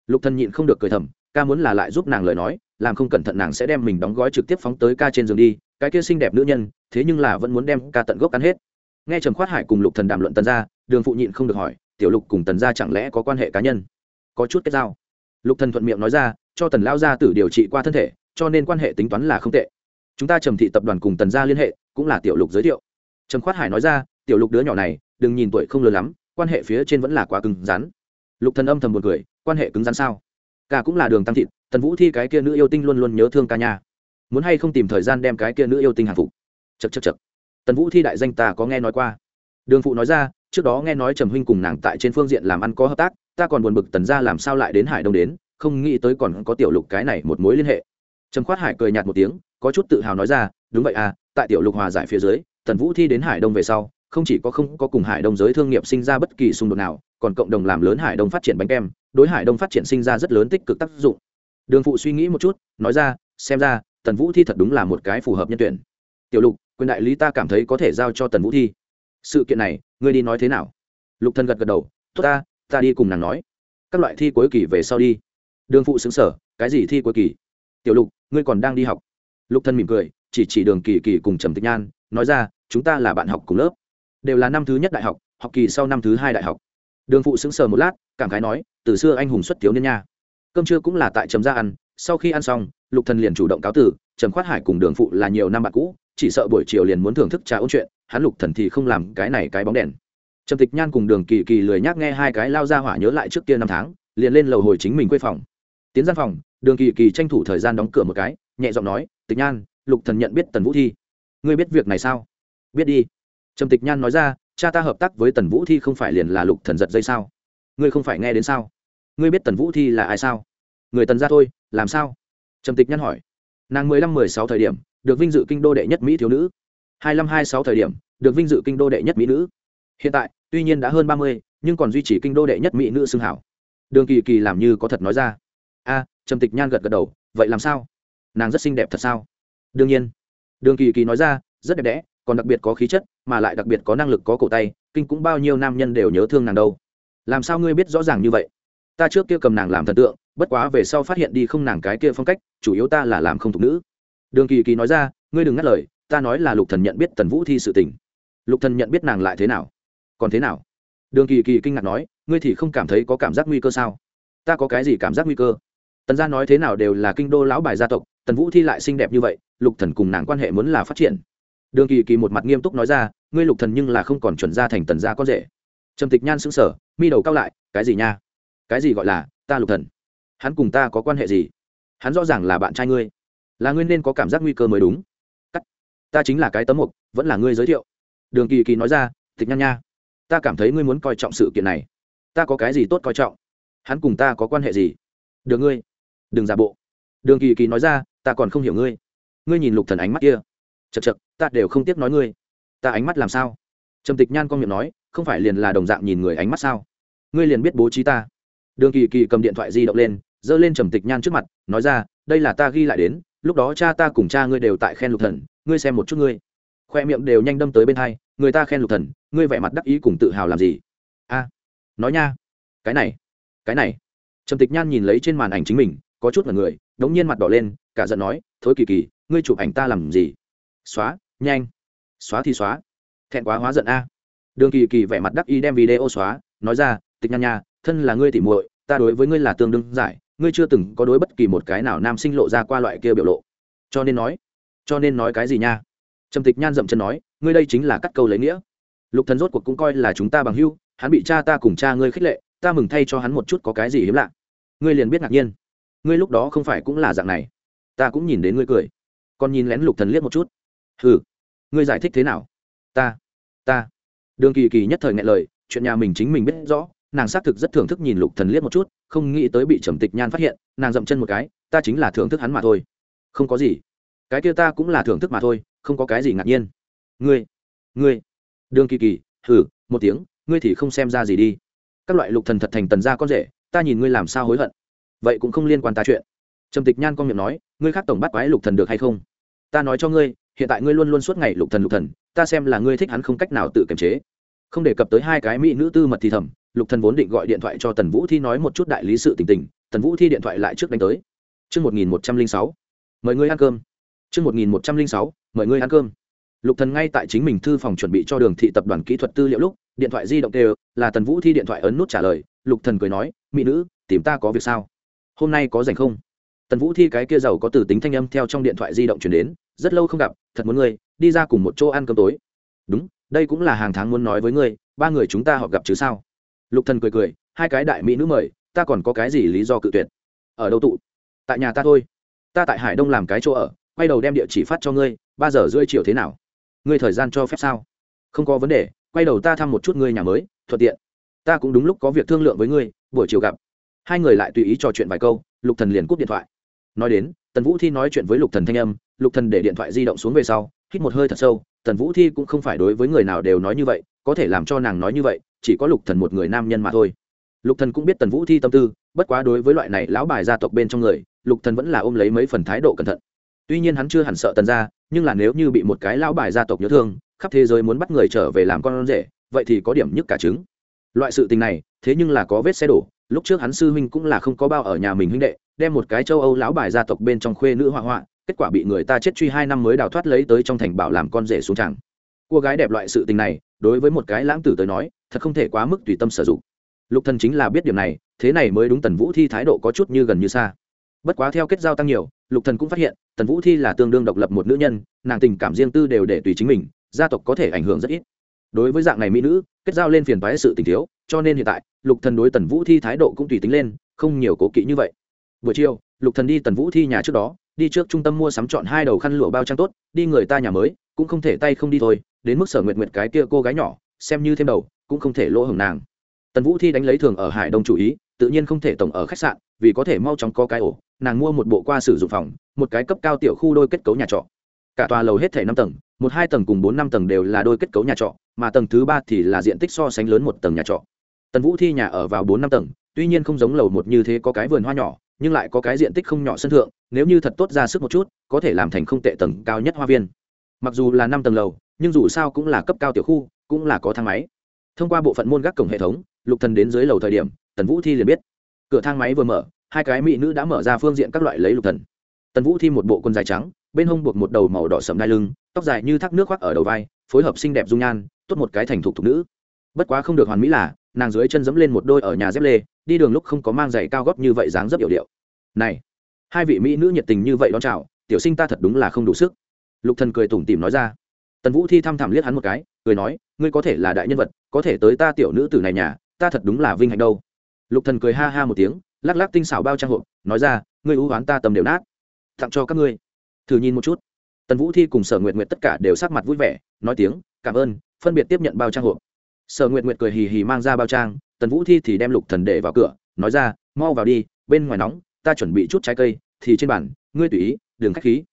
Lục thần nhịn không được cười thầm, ca muốn là lại giúp nàng lời nói, làm không cẩn thận nàng sẽ đem mình đóng gói trực tiếp phóng tới ca trên giường đi, cái kia xinh đẹp nữ nhân, thế nhưng là vẫn muốn đem ca tận gốc cắn hết. Nghe trầm khoát hải cùng lục thần đàm luận tần gia, đường phụ nhịn không được hỏi, tiểu lục cùng tần gia chẳng lẽ có quan hệ cá nhân? Có chút kết giao. Lục thần thuận miệng nói ra, cho tần lao gia tử điều trị qua thân thể cho nên quan hệ tính toán là không tệ. Chúng ta trầm thị tập đoàn cùng tần gia liên hệ, cũng là tiểu lục giới thiệu. Trầm khoát hải nói ra, tiểu lục đứa nhỏ này, đừng nhìn tuổi không lớn lắm, quan hệ phía trên vẫn là quá cứng rắn. Lục thần âm thầm buồn cười, quan hệ cứng rắn sao? Cả cũng là đường tăng thịt, tần vũ thi cái kia nữ yêu tinh luôn luôn nhớ thương ca nha muốn hay không tìm thời gian đem cái kia nữ yêu tinh hàng phục? Chật chật chật tần vũ thi đại danh ta có nghe nói qua. Đường phụ nói ra, trước đó nghe nói trầm huynh cùng nàng tại trên phương diện làm ăn có hợp tác, ta còn buồn bực tần ra làm sao lại đến hải đông đến, không nghĩ tới còn có tiểu lục cái này một mối liên hệ trầm khoát hải cười nhạt một tiếng, có chút tự hào nói ra, đúng vậy à tại tiểu lục hòa giải phía dưới, tần vũ thi đến hải đông về sau, không chỉ có không có cùng hải đông giới thương nghiệp sinh ra bất kỳ xung đột nào, còn cộng đồng làm lớn hải đông phát triển bánh kem, đối hải đông phát triển sinh ra rất lớn tích cực tác dụng. Đường phụ suy nghĩ một chút, nói ra, xem ra, tần vũ thi thật đúng là một cái phù hợp nhân tuyển. Tiểu lục, quyền đại lý ta cảm thấy có thể giao cho tần vũ thi. Sự kiện này, ngươi đi nói thế nào? Lục thần gật gật đầu, tốt ta ta đi cùng nàng nói. Các loại thi cuối kỳ về sau đi. Đường phụ xứng sở cái gì thi cuối kỳ? Tiểu lục ngươi còn đang đi học. Lục thân mỉm cười, chỉ chỉ đường kỳ kỳ cùng trầm tịch nhan, nói ra, chúng ta là bạn học cùng lớp. Đều là năm thứ nhất đại học học kỳ sau năm thứ hai đại học. Đường phụ sững sờ một lát, cảm khái nói, từ xưa anh hùng xuất thiếu niên nha. Cơm trưa cũng là tại trầm ra ăn, sau khi ăn xong, lục thần liền chủ động cáo tử trầm khoát hải cùng đường phụ là nhiều năm bạn cũ, chỉ sợ buổi chiều liền muốn thưởng thức trà ôn chuyện, hắn lục thần thì không làm cái này cái bóng đèn. Trầm tịch nhan cùng đường kỳ kỳ lười nhác nghe hai cái lao ra hỏa nhớ lại trước kia năm tháng, liền lên lầu hồi chính mình quê phòng. Tiến gian phòng đường kỳ kỳ tranh thủ thời gian đóng cửa một cái, nhẹ giọng nói, tịch nhan, lục thần nhận biết tần vũ thi. Ngươi biết việc này sao? Biết đi. Trầm tịch nhan nói ra, cha ta hợp tác với tần vũ thi không phải liền là lục thần giật dây sao? Ngươi không phải nghe đến sao? Ngươi biết tần vũ thi là ai sao? Người tần ra thôi, làm sao? Trầm tịch nhan hỏi. Nàng mười lăm, mười sáu thời điểm, được vinh dự kinh đô đệ nhất mỹ thiếu nữ. Hai mươi hai sáu thời điểm, được vinh dự kinh đô đệ nhất mỹ nữ. Hiện tại, tuy nhiên đã hơn ba mươi, nhưng còn duy trì kinh đô đệ nhất mỹ nữ xưng hảo. Đường kỳ kỳ làm như có thật nói ra a, trầm tịch nhan gật gật đầu, vậy làm sao? Nàng rất xinh đẹp thật sao? Đương nhiên. Đường kỳ kỳ nói ra, rất đẹp đẽ, còn đặc biệt có khí chất, mà lại đặc biệt có năng lực có cổ tay, kinh cũng bao nhiêu nam nhân đều nhớ thương nàng đâu. Làm sao ngươi biết rõ ràng như vậy? Ta trước kia cầm nàng làm thần tượng, bất quá về sau phát hiện đi không nàng cái kia phong cách, chủ yếu ta là làm không thục nữ. Đường kỳ kỳ nói ra, ngươi đừng ngắt lời, ta nói là lục thần nhận biết tần vũ thi sự tình. Lục thần nhận biết nàng lại thế nào? Còn thế nào? Đường kỳ kỳ kinh ngạc nói, ngươi thì không cảm thấy có cảm giác nguy cơ sao? Ta có cái gì cảm giác nguy cơ? Tần gia nói thế nào đều là kinh đô lão bài gia tộc, tần vũ thi lại xinh đẹp như vậy, lục thần cùng nàng quan hệ muốn là phát triển. Đường kỳ kỳ một mặt nghiêm túc nói ra, ngươi lục thần nhưng là không còn chuẩn ra thành tần gia con rể. Trầm tịch nhan sững sờ, mi đầu cao lại, cái gì nha? Cái gì gọi là, ta lục thần? Hắn cùng ta có quan hệ gì? Hắn rõ ràng là bạn trai ngươi. Là ngươi nên có cảm giác nguy cơ mới đúng. Cắt. Ta chính là cái tấm mục, vẫn là ngươi giới thiệu. Đường kỳ kỳ nói ra, tịch nhan nha, ta cảm thấy ngươi muốn coi trọng sự kiện này. Ta có cái gì tốt coi trọng? Hắn cùng ta có quan hệ gì? Được ngươi đừng giả bộ. Đường kỳ kỳ nói ra, ta còn không hiểu ngươi. Ngươi nhìn lục thần ánh mắt kia. Chật chật ta đều không tiếc nói ngươi. Ta ánh mắt làm sao? Trầm tịch nhan con miệng nói, không phải liền là đồng dạng nhìn người ánh mắt sao? Ngươi liền biết bố trí ta. Đường kỳ kỳ cầm điện thoại di động lên, giơ lên trầm tịch nhan trước mặt, nói ra, đây là ta ghi lại đến, lúc đó cha ta cùng cha ngươi đều tại khen lục thần, ngươi xem một chút ngươi. Khoe miệng đều nhanh đâm tới bên hai, người ta khen lục thần, ngươi vẻ mặt đắc ý cùng tự hào làm gì? A, nói nha, cái này cái này. Trầm tịch nhan nhìn lấy trên màn ảnh chính mình có chút là người, đống nhiên mặt đỏ lên, cả giận nói, thối kỳ kỳ, ngươi chụp ảnh ta làm gì? Xóa, nhanh. Xóa thì xóa. Thẹn quá hóa giận a. Đường kỳ kỳ vẻ mặt đắc ý đem video xóa, nói ra, tịch nhan nha, thân là ngươi tỉ muội, ta đối với ngươi là tương đương giải, ngươi chưa từng có đối bất kỳ một cái nào nam sinh lộ ra qua loại kia biểu lộ. Cho nên nói, cho nên nói cái gì nha? Trầm tịch nhan dậm chân nói, ngươi đây chính là cắt câu lấy nghĩa. Lục thần rốt cuộc cũng coi là chúng ta bằng hưu, hắn bị cha ta cùng cha ngươi khích lệ, ta mừng thay cho hắn một chút có cái gì hiếm lạ. Ngươi liền biết ngạc nhiên ngươi lúc đó không phải cũng là dạng này. Ta cũng nhìn đến ngươi cười. Còn nhìn lén lục thần liếc một chút. Hừ, ngươi giải thích thế nào? Ta ta. Đường kỳ kỳ nhất thời ngại lời, chuyện nhà mình chính mình biết rõ, nàng xác thực rất thưởng thức nhìn lục thần liếc một chút, không nghĩ tới bị trầm tịch nhan phát hiện, nàng dậm chân một cái, ta chính là thưởng thức hắn mà thôi. Không có gì. Cái kia ta cũng là thưởng thức mà thôi, không có cái gì ngạc nhiên. Ngươi ngươi. Đường kỳ kỳ, hừ, một tiếng, ngươi thì không xem ra gì đi. Các loại lục thần thật thành tần gia con rể, ta nhìn ngươi làm sao hối hận vậy cũng không liên quan ta chuyện. Trầm tịch nhan con miệng nói, ngươi khác tổng bắt quái lục thần được hay không? Ta nói cho ngươi, hiện tại ngươi luôn luôn suốt ngày lục thần lục thần, ta xem là ngươi thích hắn không cách nào tự kiềm chế. Không đề cập tới hai cái mỹ nữ tư mật thì thầm, lục thần vốn định gọi điện thoại cho tần vũ thi nói một chút đại lý sự tình tình, tần vũ thi điện thoại lại trước đánh tới. Chương một nghìn một trăm linh sáu, mời ngươi ăn cơm. Chương một nghìn một trăm linh sáu, mời ngươi ăn cơm. Lục thần ngay tại chính mình thư phòng chuẩn bị cho đường thị tập đoàn kỹ thuật tư liệu lúc, điện thoại di động đều, là tần vũ thi điện thoại ấn nút trả lời, lục thần cười nói, mỹ nữ, tìm ta có việc sao? Hôm nay có rảnh không? Tần vũ thi cái kia giàu có từ tính thanh âm theo trong điện thoại di động chuyển đến, rất lâu không gặp, thật muốn ngươi, đi ra cùng một chỗ ăn cơm tối. Đúng, đây cũng là hàng tháng muốn nói với ngươi, ba người chúng ta họ gặp chứ sao? Lục thần cười cười, hai cái đại mỹ nữ mời, ta còn có cái gì lý do cự tuyệt? Ở đâu tụ? Tại nhà ta thôi. Ta tại hải đông làm cái chỗ ở, quay đầu đem địa chỉ phát cho ngươi, ba giờ rưỡi chiều thế nào? Ngươi thời gian cho phép sao? Không có vấn đề, quay đầu ta thăm một chút ngươi nhà mới, thuận tiện. Ta cũng đúng lúc có việc thương lượng với ngươi, buổi chiều gặp hai người lại tùy ý trò chuyện vài câu, lục thần liền cúp điện thoại. Nói đến, tần vũ thi nói chuyện với lục thần thanh âm, lục thần để điện thoại di động xuống về sau, hít một hơi thật sâu, tần vũ thi cũng không phải đối với người nào đều nói như vậy, có thể làm cho nàng nói như vậy, chỉ có lục thần một người nam nhân mà thôi. Lục thần cũng biết tần vũ thi tâm tư, bất quá đối với loại này lão bài gia tộc bên trong người, lục thần vẫn là ôm lấy mấy phần thái độ cẩn thận. Tuy nhiên hắn chưa hẳn sợ tần gia, nhưng là nếu như bị một cái lão bài gia tộc nhớ thương, khắp thế giới muốn bắt người trở về làm con rể, vậy thì có điểm nhất cả trứng. Loại sự tình này, thế nhưng là có vết xe đổ lúc trước hắn sư huynh cũng là không có bao ở nhà mình huynh đệ, đem một cái châu âu lão bài gia tộc bên trong khuê nữ họa họa, kết quả bị người ta chết truy hai năm mới đào thoát lấy tới trong thành bảo làm con rể xuống chẳng. Cô gái đẹp loại sự tình này, đối với một cái lãng tử tới nói, thật không thể quá mức tùy tâm sử dụng. Lục thần chính là biết điểm này, thế này mới đúng tần vũ thi thái độ có chút như gần như xa. Bất quá theo kết giao tăng nhiều, lục thần cũng phát hiện, tần vũ thi là tương đương độc lập một nữ nhân, nàng tình cảm riêng tư đều để tùy chính mình, gia tộc có thể ảnh hưởng rất ít. Đối với dạng này mỹ nữ, kết giao lên phiền toái sự tình thiếu cho nên hiện tại, lục thần đối tần vũ thi thái độ cũng tùy tính lên, không nhiều cố kỵ như vậy. Buổi chiều, lục thần đi tần vũ thi nhà trước đó, đi trước trung tâm mua sắm chọn hai đầu khăn lụa bao trang tốt, đi người ta nhà mới, cũng không thể tay không đi thôi, đến mức sở nguyệt nguyệt cái kia cô gái nhỏ, xem như thêm đầu, cũng không thể lỗ hưởng nàng. Tần vũ thi đánh lấy thường ở hải đông chủ ý, tự nhiên không thể tổng ở khách sạn, vì có thể mau chóng có cái ổ, nàng mua một bộ qua sử dụng phòng, một cái cấp cao tiểu khu đôi kết cấu nhà trọ. Cả tòa lầu hết thể năm tầng, một hai tầng cùng bốn năm tầng đều là đôi kết cấu nhà trọ, mà tầng thứ ba thì là diện tích so sánh lớn một tầng nhà trọ tần vũ thi nhà ở vào bốn năm tầng, tuy nhiên không giống lầu một như thế có cái vườn hoa nhỏ, nhưng lại có cái diện tích không nhỏ sân thượng, nếu như thật tốt ra sức một chút, có thể làm thành không tệ tầng cao nhất hoa viên. Mặc dù là năm tầng lầu, nhưng dù sao cũng là cấp cao tiểu khu, cũng là có thang máy. Thông qua bộ phận môn gác cổng hệ thống, lục thần đến dưới lầu thời điểm, tần vũ thi liền biết. Cửa thang máy vừa mở, hai cái mỹ nữ đã mở ra phương diện các loại lấy lục thần. Tần vũ thi một bộ quần dài trắng, bên hông buộc một đầu màu đỏ sậm đai lưng, tóc dài như thác nước khoác ở đầu vai, phối hợp xinh đẹp dung nhan, tốt một cái thành thục thục nữ. Bất quá không được hoàn mỹ là nàng dưới chân dẫm lên một đôi ở nhà dép lê, đi đường lúc không có mang giày cao gót như vậy dáng dấp điệu điệu. Này, hai vị mỹ nữ nhiệt tình như vậy đón chào, tiểu sinh ta thật đúng là không đủ sức. Lục thần cười tủm tỉm nói ra. Tần vũ thi thăm thẳm liếc hắn một cái, cười nói, ngươi có thể là đại nhân vật, có thể tới ta tiểu nữ tử này nhà, ta thật đúng là vinh hạnh đâu. Lục thần cười ha ha một tiếng, lắc lắc tinh xảo bao trang hộp, nói ra, ngươi ưu oán ta tầm đều nát, tặng cho các ngươi. Thử nhìn một chút. Tần vũ thi cùng sở nguyện nguyện tất cả đều sắc mặt vui vẻ, nói tiếng, cảm ơn, phân biệt tiếp nhận bao trang hộp sở nguyện nguyện cười hì hì mang ra bao trang, tần vũ thi thì đem lục thần để vào cửa, nói ra, mau vào đi, bên ngoài nóng, ta chuẩn bị chút trái cây, thì trên bàn, ngươi tùy ý, đừng khách khí.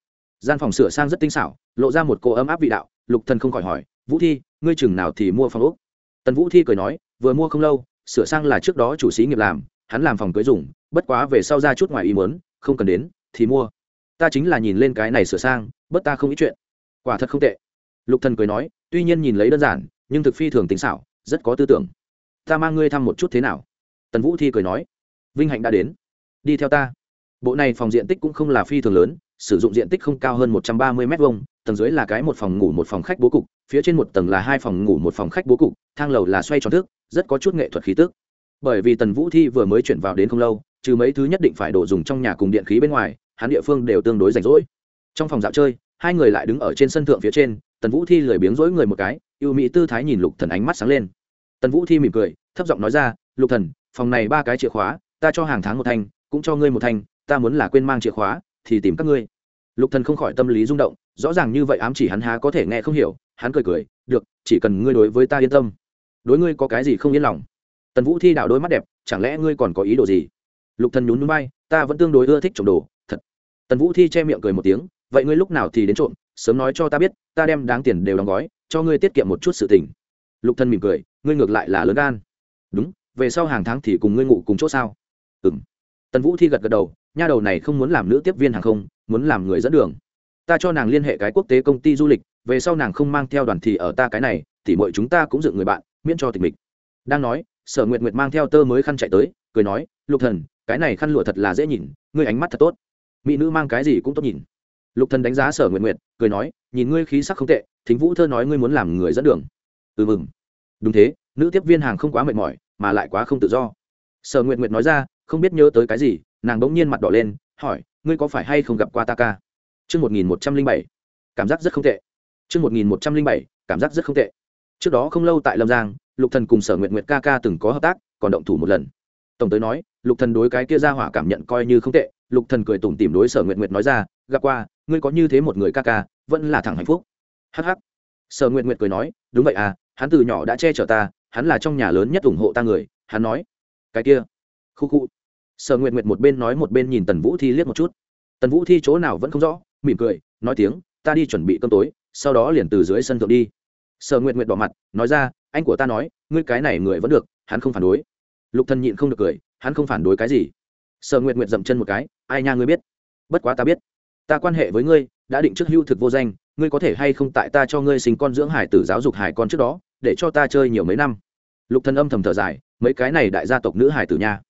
Gian phòng sửa sang rất tinh xảo, lộ ra một cô ấm áp vị đạo, lục thần không khỏi hỏi, vũ thi, ngươi chừng nào thì mua phòng úc tần vũ thi cười nói, vừa mua không lâu, sửa sang là trước đó chủ sĩ nghiệp làm, hắn làm phòng cưới dùng, bất quá về sau ra chút ngoài ý muốn, không cần đến, thì mua. Ta chính là nhìn lên cái này sửa sang, bất ta không ít chuyện. Quả thật không tệ. Lục thần cười nói, tuy nhiên nhìn lấy đơn giản nhưng thực phi thường tính xảo, rất có tư tưởng. Ta mang ngươi thăm một chút thế nào? Tần vũ thi cười nói. Vinh hạnh đã đến. Đi theo ta. Bộ này phòng diện tích cũng không là phi thường lớn, sử dụng diện tích không cao hơn một trăm ba mươi m hai tầng dưới là cái một phòng ngủ một phòng khách bố cục, phía trên một tầng là hai phòng ngủ một phòng khách bố cục, thang lầu là xoay tròn thước rất có chút nghệ thuật khí tức. Bởi vì tần vũ thi vừa mới chuyển vào đến không lâu, trừ mấy thứ nhất định phải đổ dùng trong nhà cùng điện khí bên ngoài, hắn địa phương đều tương đối rảnh rỗi. Trong phòng dạo chơi, hai người lại đứng ở trên sân thượng phía trên, tần vũ thi lười biếng rỗi người một cái ưu mỹ tư thái nhìn lục thần ánh mắt sáng lên. Tần vũ thi mỉm cười, thấp giọng nói ra, lục thần, phòng này ba cái chìa khóa, ta cho hàng tháng một thanh, cũng cho ngươi một thanh, ta muốn là quên mang chìa khóa, thì tìm các ngươi. Lục thần không khỏi tâm lý rung động, rõ ràng như vậy ám chỉ hắn há có thể nghe không hiểu, hắn cười cười, được, chỉ cần ngươi đối với ta yên tâm. Đối ngươi có cái gì không yên lòng. Tần vũ thi đảo đôi mắt đẹp, chẳng lẽ ngươi còn có ý đồ gì? Lục thần nhún núi bay ta vẫn tương đối ưa thích trộm đồ, thật. Tần vũ thi che miệng cười một tiếng, vậy ngươi lúc nào thì đến trộm, sớm nói cho ta biết, ta đem đáng tiền đều đóng gói cho ngươi tiết kiệm một chút sự tình. Lục thần mỉm cười, ngươi ngược lại là lớn gan. Đúng, về sau hàng tháng thì cùng ngươi ngủ cùng chỗ sao? Ừm. Tần vũ thi gật gật đầu, nha đầu này không muốn làm nữ tiếp viên hàng không, muốn làm người dẫn đường. Ta cho nàng liên hệ cái quốc tế công ty du lịch, về sau nàng không mang theo đoàn thì ở ta cái này, thì mọi chúng ta cũng dựng người bạn, miễn cho tịch mịch. Đang nói, sở nguyệt nguyệt mang theo tơ mới khăn chạy tới, cười nói, lục thần, cái này khăn lụa thật là dễ nhìn, ngươi ánh mắt thật tốt. Mỹ nữ mang cái gì cũng tốt nhìn lục thần đánh giá sở nguyệt nguyệt, cười nói, nhìn ngươi khí sắc không tệ, thính vũ thơ nói ngươi muốn làm người dẫn đường. Ừ mừng. Đúng thế, nữ tiếp viên hàng không quá mệt mỏi, mà lại quá không tự do. Sở nguyệt nguyệt nói ra, không biết nhớ tới cái gì, nàng bỗng nhiên mặt đỏ lên, hỏi, ngươi có phải hay không gặp qua ta ca? Chương một nghìn một trăm linh bảy. Cảm giác rất không tệ. Chương một nghìn một trăm linh bảy, cảm giác rất không tệ. Trước đó không lâu tại lâm giang, lục thần cùng sở nguyện nguyện ca ca từng có hợp tác, còn động thủ một lần. Tổng tới nói, lục thần đối cái kia ra hỏa cảm nhận coi như không tệ, lục thần cười tủm tìm đối sở nguyện nguyện nói ra, gặp qua ngươi có như thế một người ca ca, vẫn là thẳng hạnh phúc. Hh sở nguyện nguyện cười nói, đúng vậy à hắn từ nhỏ đã che chở ta, hắn là trong nhà lớn nhất ủng hộ ta người, hắn nói. Cái kia. Khu khu. Sở nguyện nguyện một bên nói một bên nhìn tần vũ thi liếc một chút. Tần vũ thi chỗ nào vẫn không rõ, mỉm cười, nói tiếng, ta đi chuẩn bị cơm tối, sau đó liền từ dưới sân thượng đi. Sở nguyện nguyện đỏ mặt, nói ra, anh của ta nói, ngươi cái này người vẫn được, hắn không phản đối. Lục thần nhịn không được cười, hắn không phản đối cái gì. Sở nguyện nguyện dậm chân một cái, ai nha ngươi biết. Bất quá ta biết ta quan hệ với ngươi, đã định trước hưu thực vô danh, ngươi có thể hay không tại ta cho ngươi sinh con dưỡng hải tử giáo dục hải con trước đó, để cho ta chơi nhiều mấy năm. Lục thần âm thầm thở dài, mấy cái này đại gia tộc nữ hải tử nha.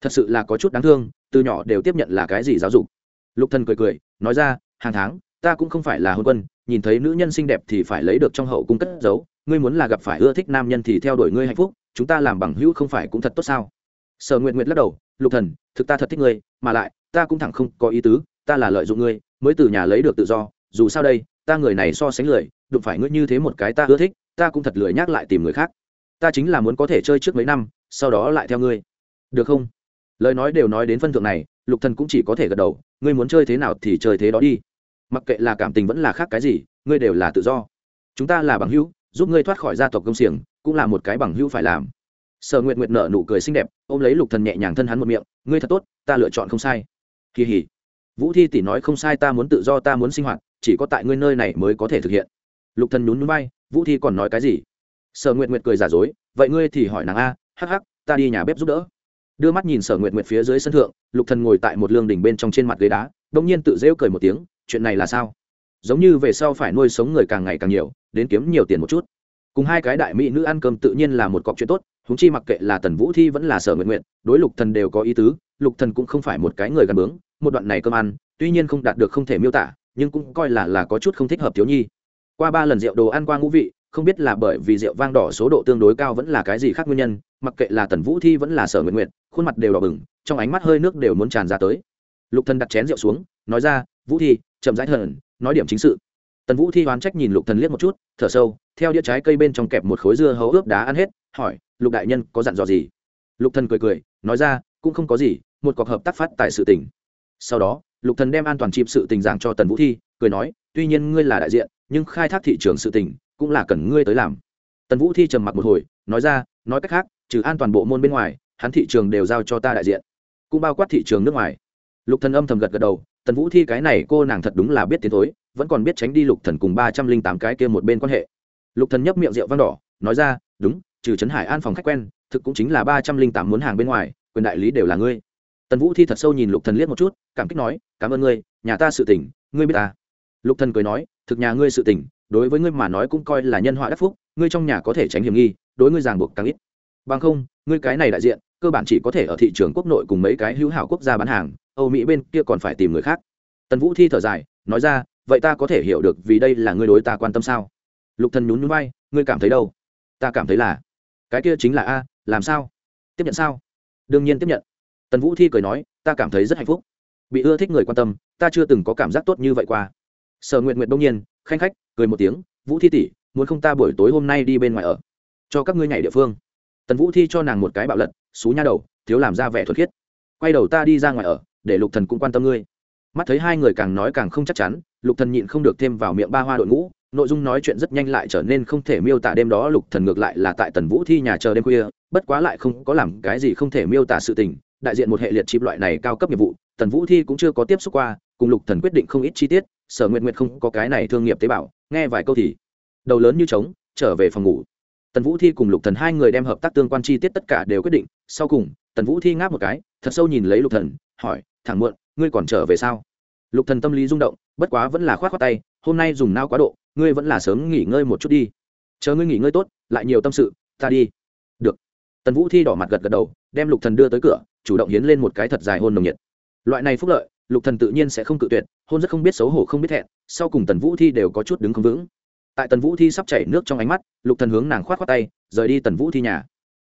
Thật sự là có chút đáng thương, từ nhỏ đều tiếp nhận là cái gì giáo dục. Lục thần cười cười, nói ra, hàng tháng, ta cũng không phải là hôn quân, nhìn thấy nữ nhân xinh đẹp thì phải lấy được trong hậu cung cất giấu, ngươi muốn là gặp phải ưa thích nam nhân thì theo đuổi ngươi hạnh phúc, chúng ta làm bằng hữu không phải cũng thật tốt sao? Sở nguyện nguyện lắc đầu, lục thần, thực ta thật thích ngươi, mà lại, ta cũng thẳng không có ý tứ, ta là lợi dụng ngươi mới từ nhà lấy được tự do, dù sao đây, ta người này so sánh lười, đụng phải ngươi như thế một cái ta ưa thích, ta cũng thật lười nhắc lại tìm người khác. Ta chính là muốn có thể chơi trước mấy năm, sau đó lại theo ngươi. Được không? Lời nói đều nói đến phân thượng này, lục thần cũng chỉ có thể gật đầu, ngươi muốn chơi thế nào thì chơi thế đó đi. Mặc kệ là cảm tình vẫn là khác cái gì, ngươi đều là tự do. Chúng ta là bằng hữu, giúp ngươi thoát khỏi gia tộc công xiềng, cũng là một cái bằng hữu phải làm. Sở nguyện nguyện nở nụ cười xinh đẹp, ôm lấy lục thần nhẹ nhàng thân hắn một miệng, ngươi thật tốt, ta lựa chọn không sai. Kỳ hỉ vũ thi tỷ nói không sai, ta muốn tự do, ta muốn sinh hoạt, chỉ có tại ngươi nơi này mới có thể thực hiện. Lục thần nhún nhún bay vũ thi còn nói cái gì? Sở Nguyệt Nguyệt cười giả dối, vậy ngươi thì hỏi nàng a, hắc hắc, ta đi nhà bếp giúp đỡ. Đưa mắt nhìn sở Nguyệt Nguyệt phía dưới sân thượng, lục thần ngồi tại một lương đỉnh bên trong trên mặt ghế đá đông nhiên tự rêu cười một tiếng, chuyện này là sao? Giống như về sau phải nuôi sống người càng ngày càng nhiều, đến kiếm nhiều tiền một chút. Cùng hai cái đại mỹ nữ ăn cơm tự nhiên là một cọc chuyện tốt húng chi mặc kệ là tần vũ thi vẫn là sở nguyện nguyện đối lục thần đều có ý tứ lục thần cũng không phải một cái người gần bướng, một đoạn này cơm ăn, tuy nhiên không đạt được không thể miêu tả, nhưng cũng coi là là có chút không thích hợp thiếu nhi. Qua ba lần rượu đồ ăn qua ngũ vị, không biết là bởi vì rượu vang đỏ số độ tương đối cao vẫn là cái gì khác nguyên nhân, mặc kệ là tần vũ thi vẫn là sở nguyện nguyện khuôn mặt đều đỏ bừng, trong ánh mắt hơi nước đều muốn tràn ra tới. Lục thần đặt chén rượu xuống, nói ra, vũ thi, chậm rãi thần nói điểm chính sự. Tần vũ thi oán trách nhìn lục thần liếc một chút, thở sâu, theo đĩa trái cây bên trong kẹp một khối dưa hấu ướp đá ăn hết, hỏi, lục đại nhân có dặn dò gì? Lục thần cười cười, nói ra, cũng không có gì một cuộc hợp tác phát tại sự tình. Sau đó, lục thần đem an toàn chịp sự tình giảng cho tần vũ thi, cười nói, tuy nhiên ngươi là đại diện, nhưng khai thác thị trường sự tình cũng là cần ngươi tới làm. Tần vũ thi trầm mặc một hồi, nói ra, nói cách khác, trừ an toàn bộ môn bên ngoài, hắn thị trường đều giao cho ta đại diện, cũng bao quát thị trường nước ngoài. Lục thần âm thầm gật gật đầu, tần vũ thi cái này cô nàng thật đúng là biết tiến thối, vẫn còn biết tránh đi lục thần cùng ba trăm linh tám cái kia một bên quan hệ. Lục thần nhấp miệng rượu vang đỏ, nói ra, đúng, trừ trấn hải an phòng khách quen, thực cũng chính là ba trăm linh tám muốn hàng bên ngoài, quyền đại lý đều là ngươi tần vũ thi thật sâu nhìn lục thần liếc một chút, cảm kích nói, cảm ơn ngươi, nhà ta sự tình, ngươi biết ta. Lục thần cười nói, thực nhà ngươi sự tình, đối với ngươi mà nói cũng coi là nhân họa đắc phúc, ngươi trong nhà có thể tránh hiểm nghi, đối ngươi ràng buộc càng ít. Bằng không, ngươi cái này đại diện, cơ bản chỉ có thể ở thị trường quốc nội cùng mấy cái hữu hảo quốc gia bán hàng, âu mỹ bên kia còn phải tìm người khác. Tần vũ thi thở dài, nói ra, vậy ta có thể hiểu được vì đây là ngươi đối ta quan tâm sao? Lục thần nhún nhún vai, ngươi cảm thấy đâu? Ta cảm thấy là. Cái kia chính là a, làm sao? Tiếp nhận sao? Đương nhiên tiếp nhận tần vũ thi cười nói, ta cảm thấy rất hạnh phúc. Bị ưa thích người quan tâm, ta chưa từng có cảm giác tốt như vậy qua. Sở nguyện nguyện đông nhiên, khanh khách, cười một tiếng, vũ thi tỷ, muốn không ta buổi tối hôm nay đi bên ngoài ở? Cho các ngươi nhảy địa phương. Tần vũ thi cho nàng một cái bạo lật, xú nha đầu, thiếu làm ra vẻ thuật khiết. Quay đầu ta đi ra ngoài ở, để lục thần cũng quan tâm ngươi. Mắt thấy hai người càng nói càng không chắc chắn, lục thần nhịn không được thêm vào miệng ba hoa đội ngũ, nội dung nói chuyện rất nhanh lại trở nên không thể miêu tả đêm đó lục thần ngược lại là tại tần vũ thi nhà chờ đêm khuya, bất quá lại không có làm cái gì không thể miêu tả sự tình đại diện một hệ liệt chip loại này cao cấp nghiệp vụ, tần vũ thi cũng chưa có tiếp xúc qua, cùng lục thần quyết định không ít chi tiết, sở nguyện nguyện không có cái này thương nghiệp tế bào, nghe vài câu thì đầu lớn như trống, trở về phòng ngủ. Tần vũ thi cùng lục thần hai người đem hợp tác tương quan chi tiết tất cả đều quyết định, sau cùng, tần vũ thi ngáp một cái, thật sâu nhìn lấy lục thần, hỏi, thẳng muộn, ngươi còn trở về sao? Lục thần tâm lý rung động, bất quá vẫn là khoát khoát tay, hôm nay dùng nao quá độ, ngươi vẫn là sớm nghỉ ngơi một chút đi. Chờ ngươi nghỉ ngơi tốt, lại nhiều tâm sự, ta đi. Được. Tần vũ thi đỏ mặt gật gật đầu, đem lục thần đưa tới cửa chủ động hiến lên một cái thật dài hôn nồng nhiệt. Loại này phúc lợi, lục thần tự nhiên sẽ không cự tuyệt, hôn rất không biết xấu hổ không biết thẹn, sau cùng tần vũ thi đều có chút đứng không vững. Tại tần vũ thi sắp chảy nước trong ánh mắt, lục thần hướng nàng khoát khoát tay, rời đi tần vũ thi nhà.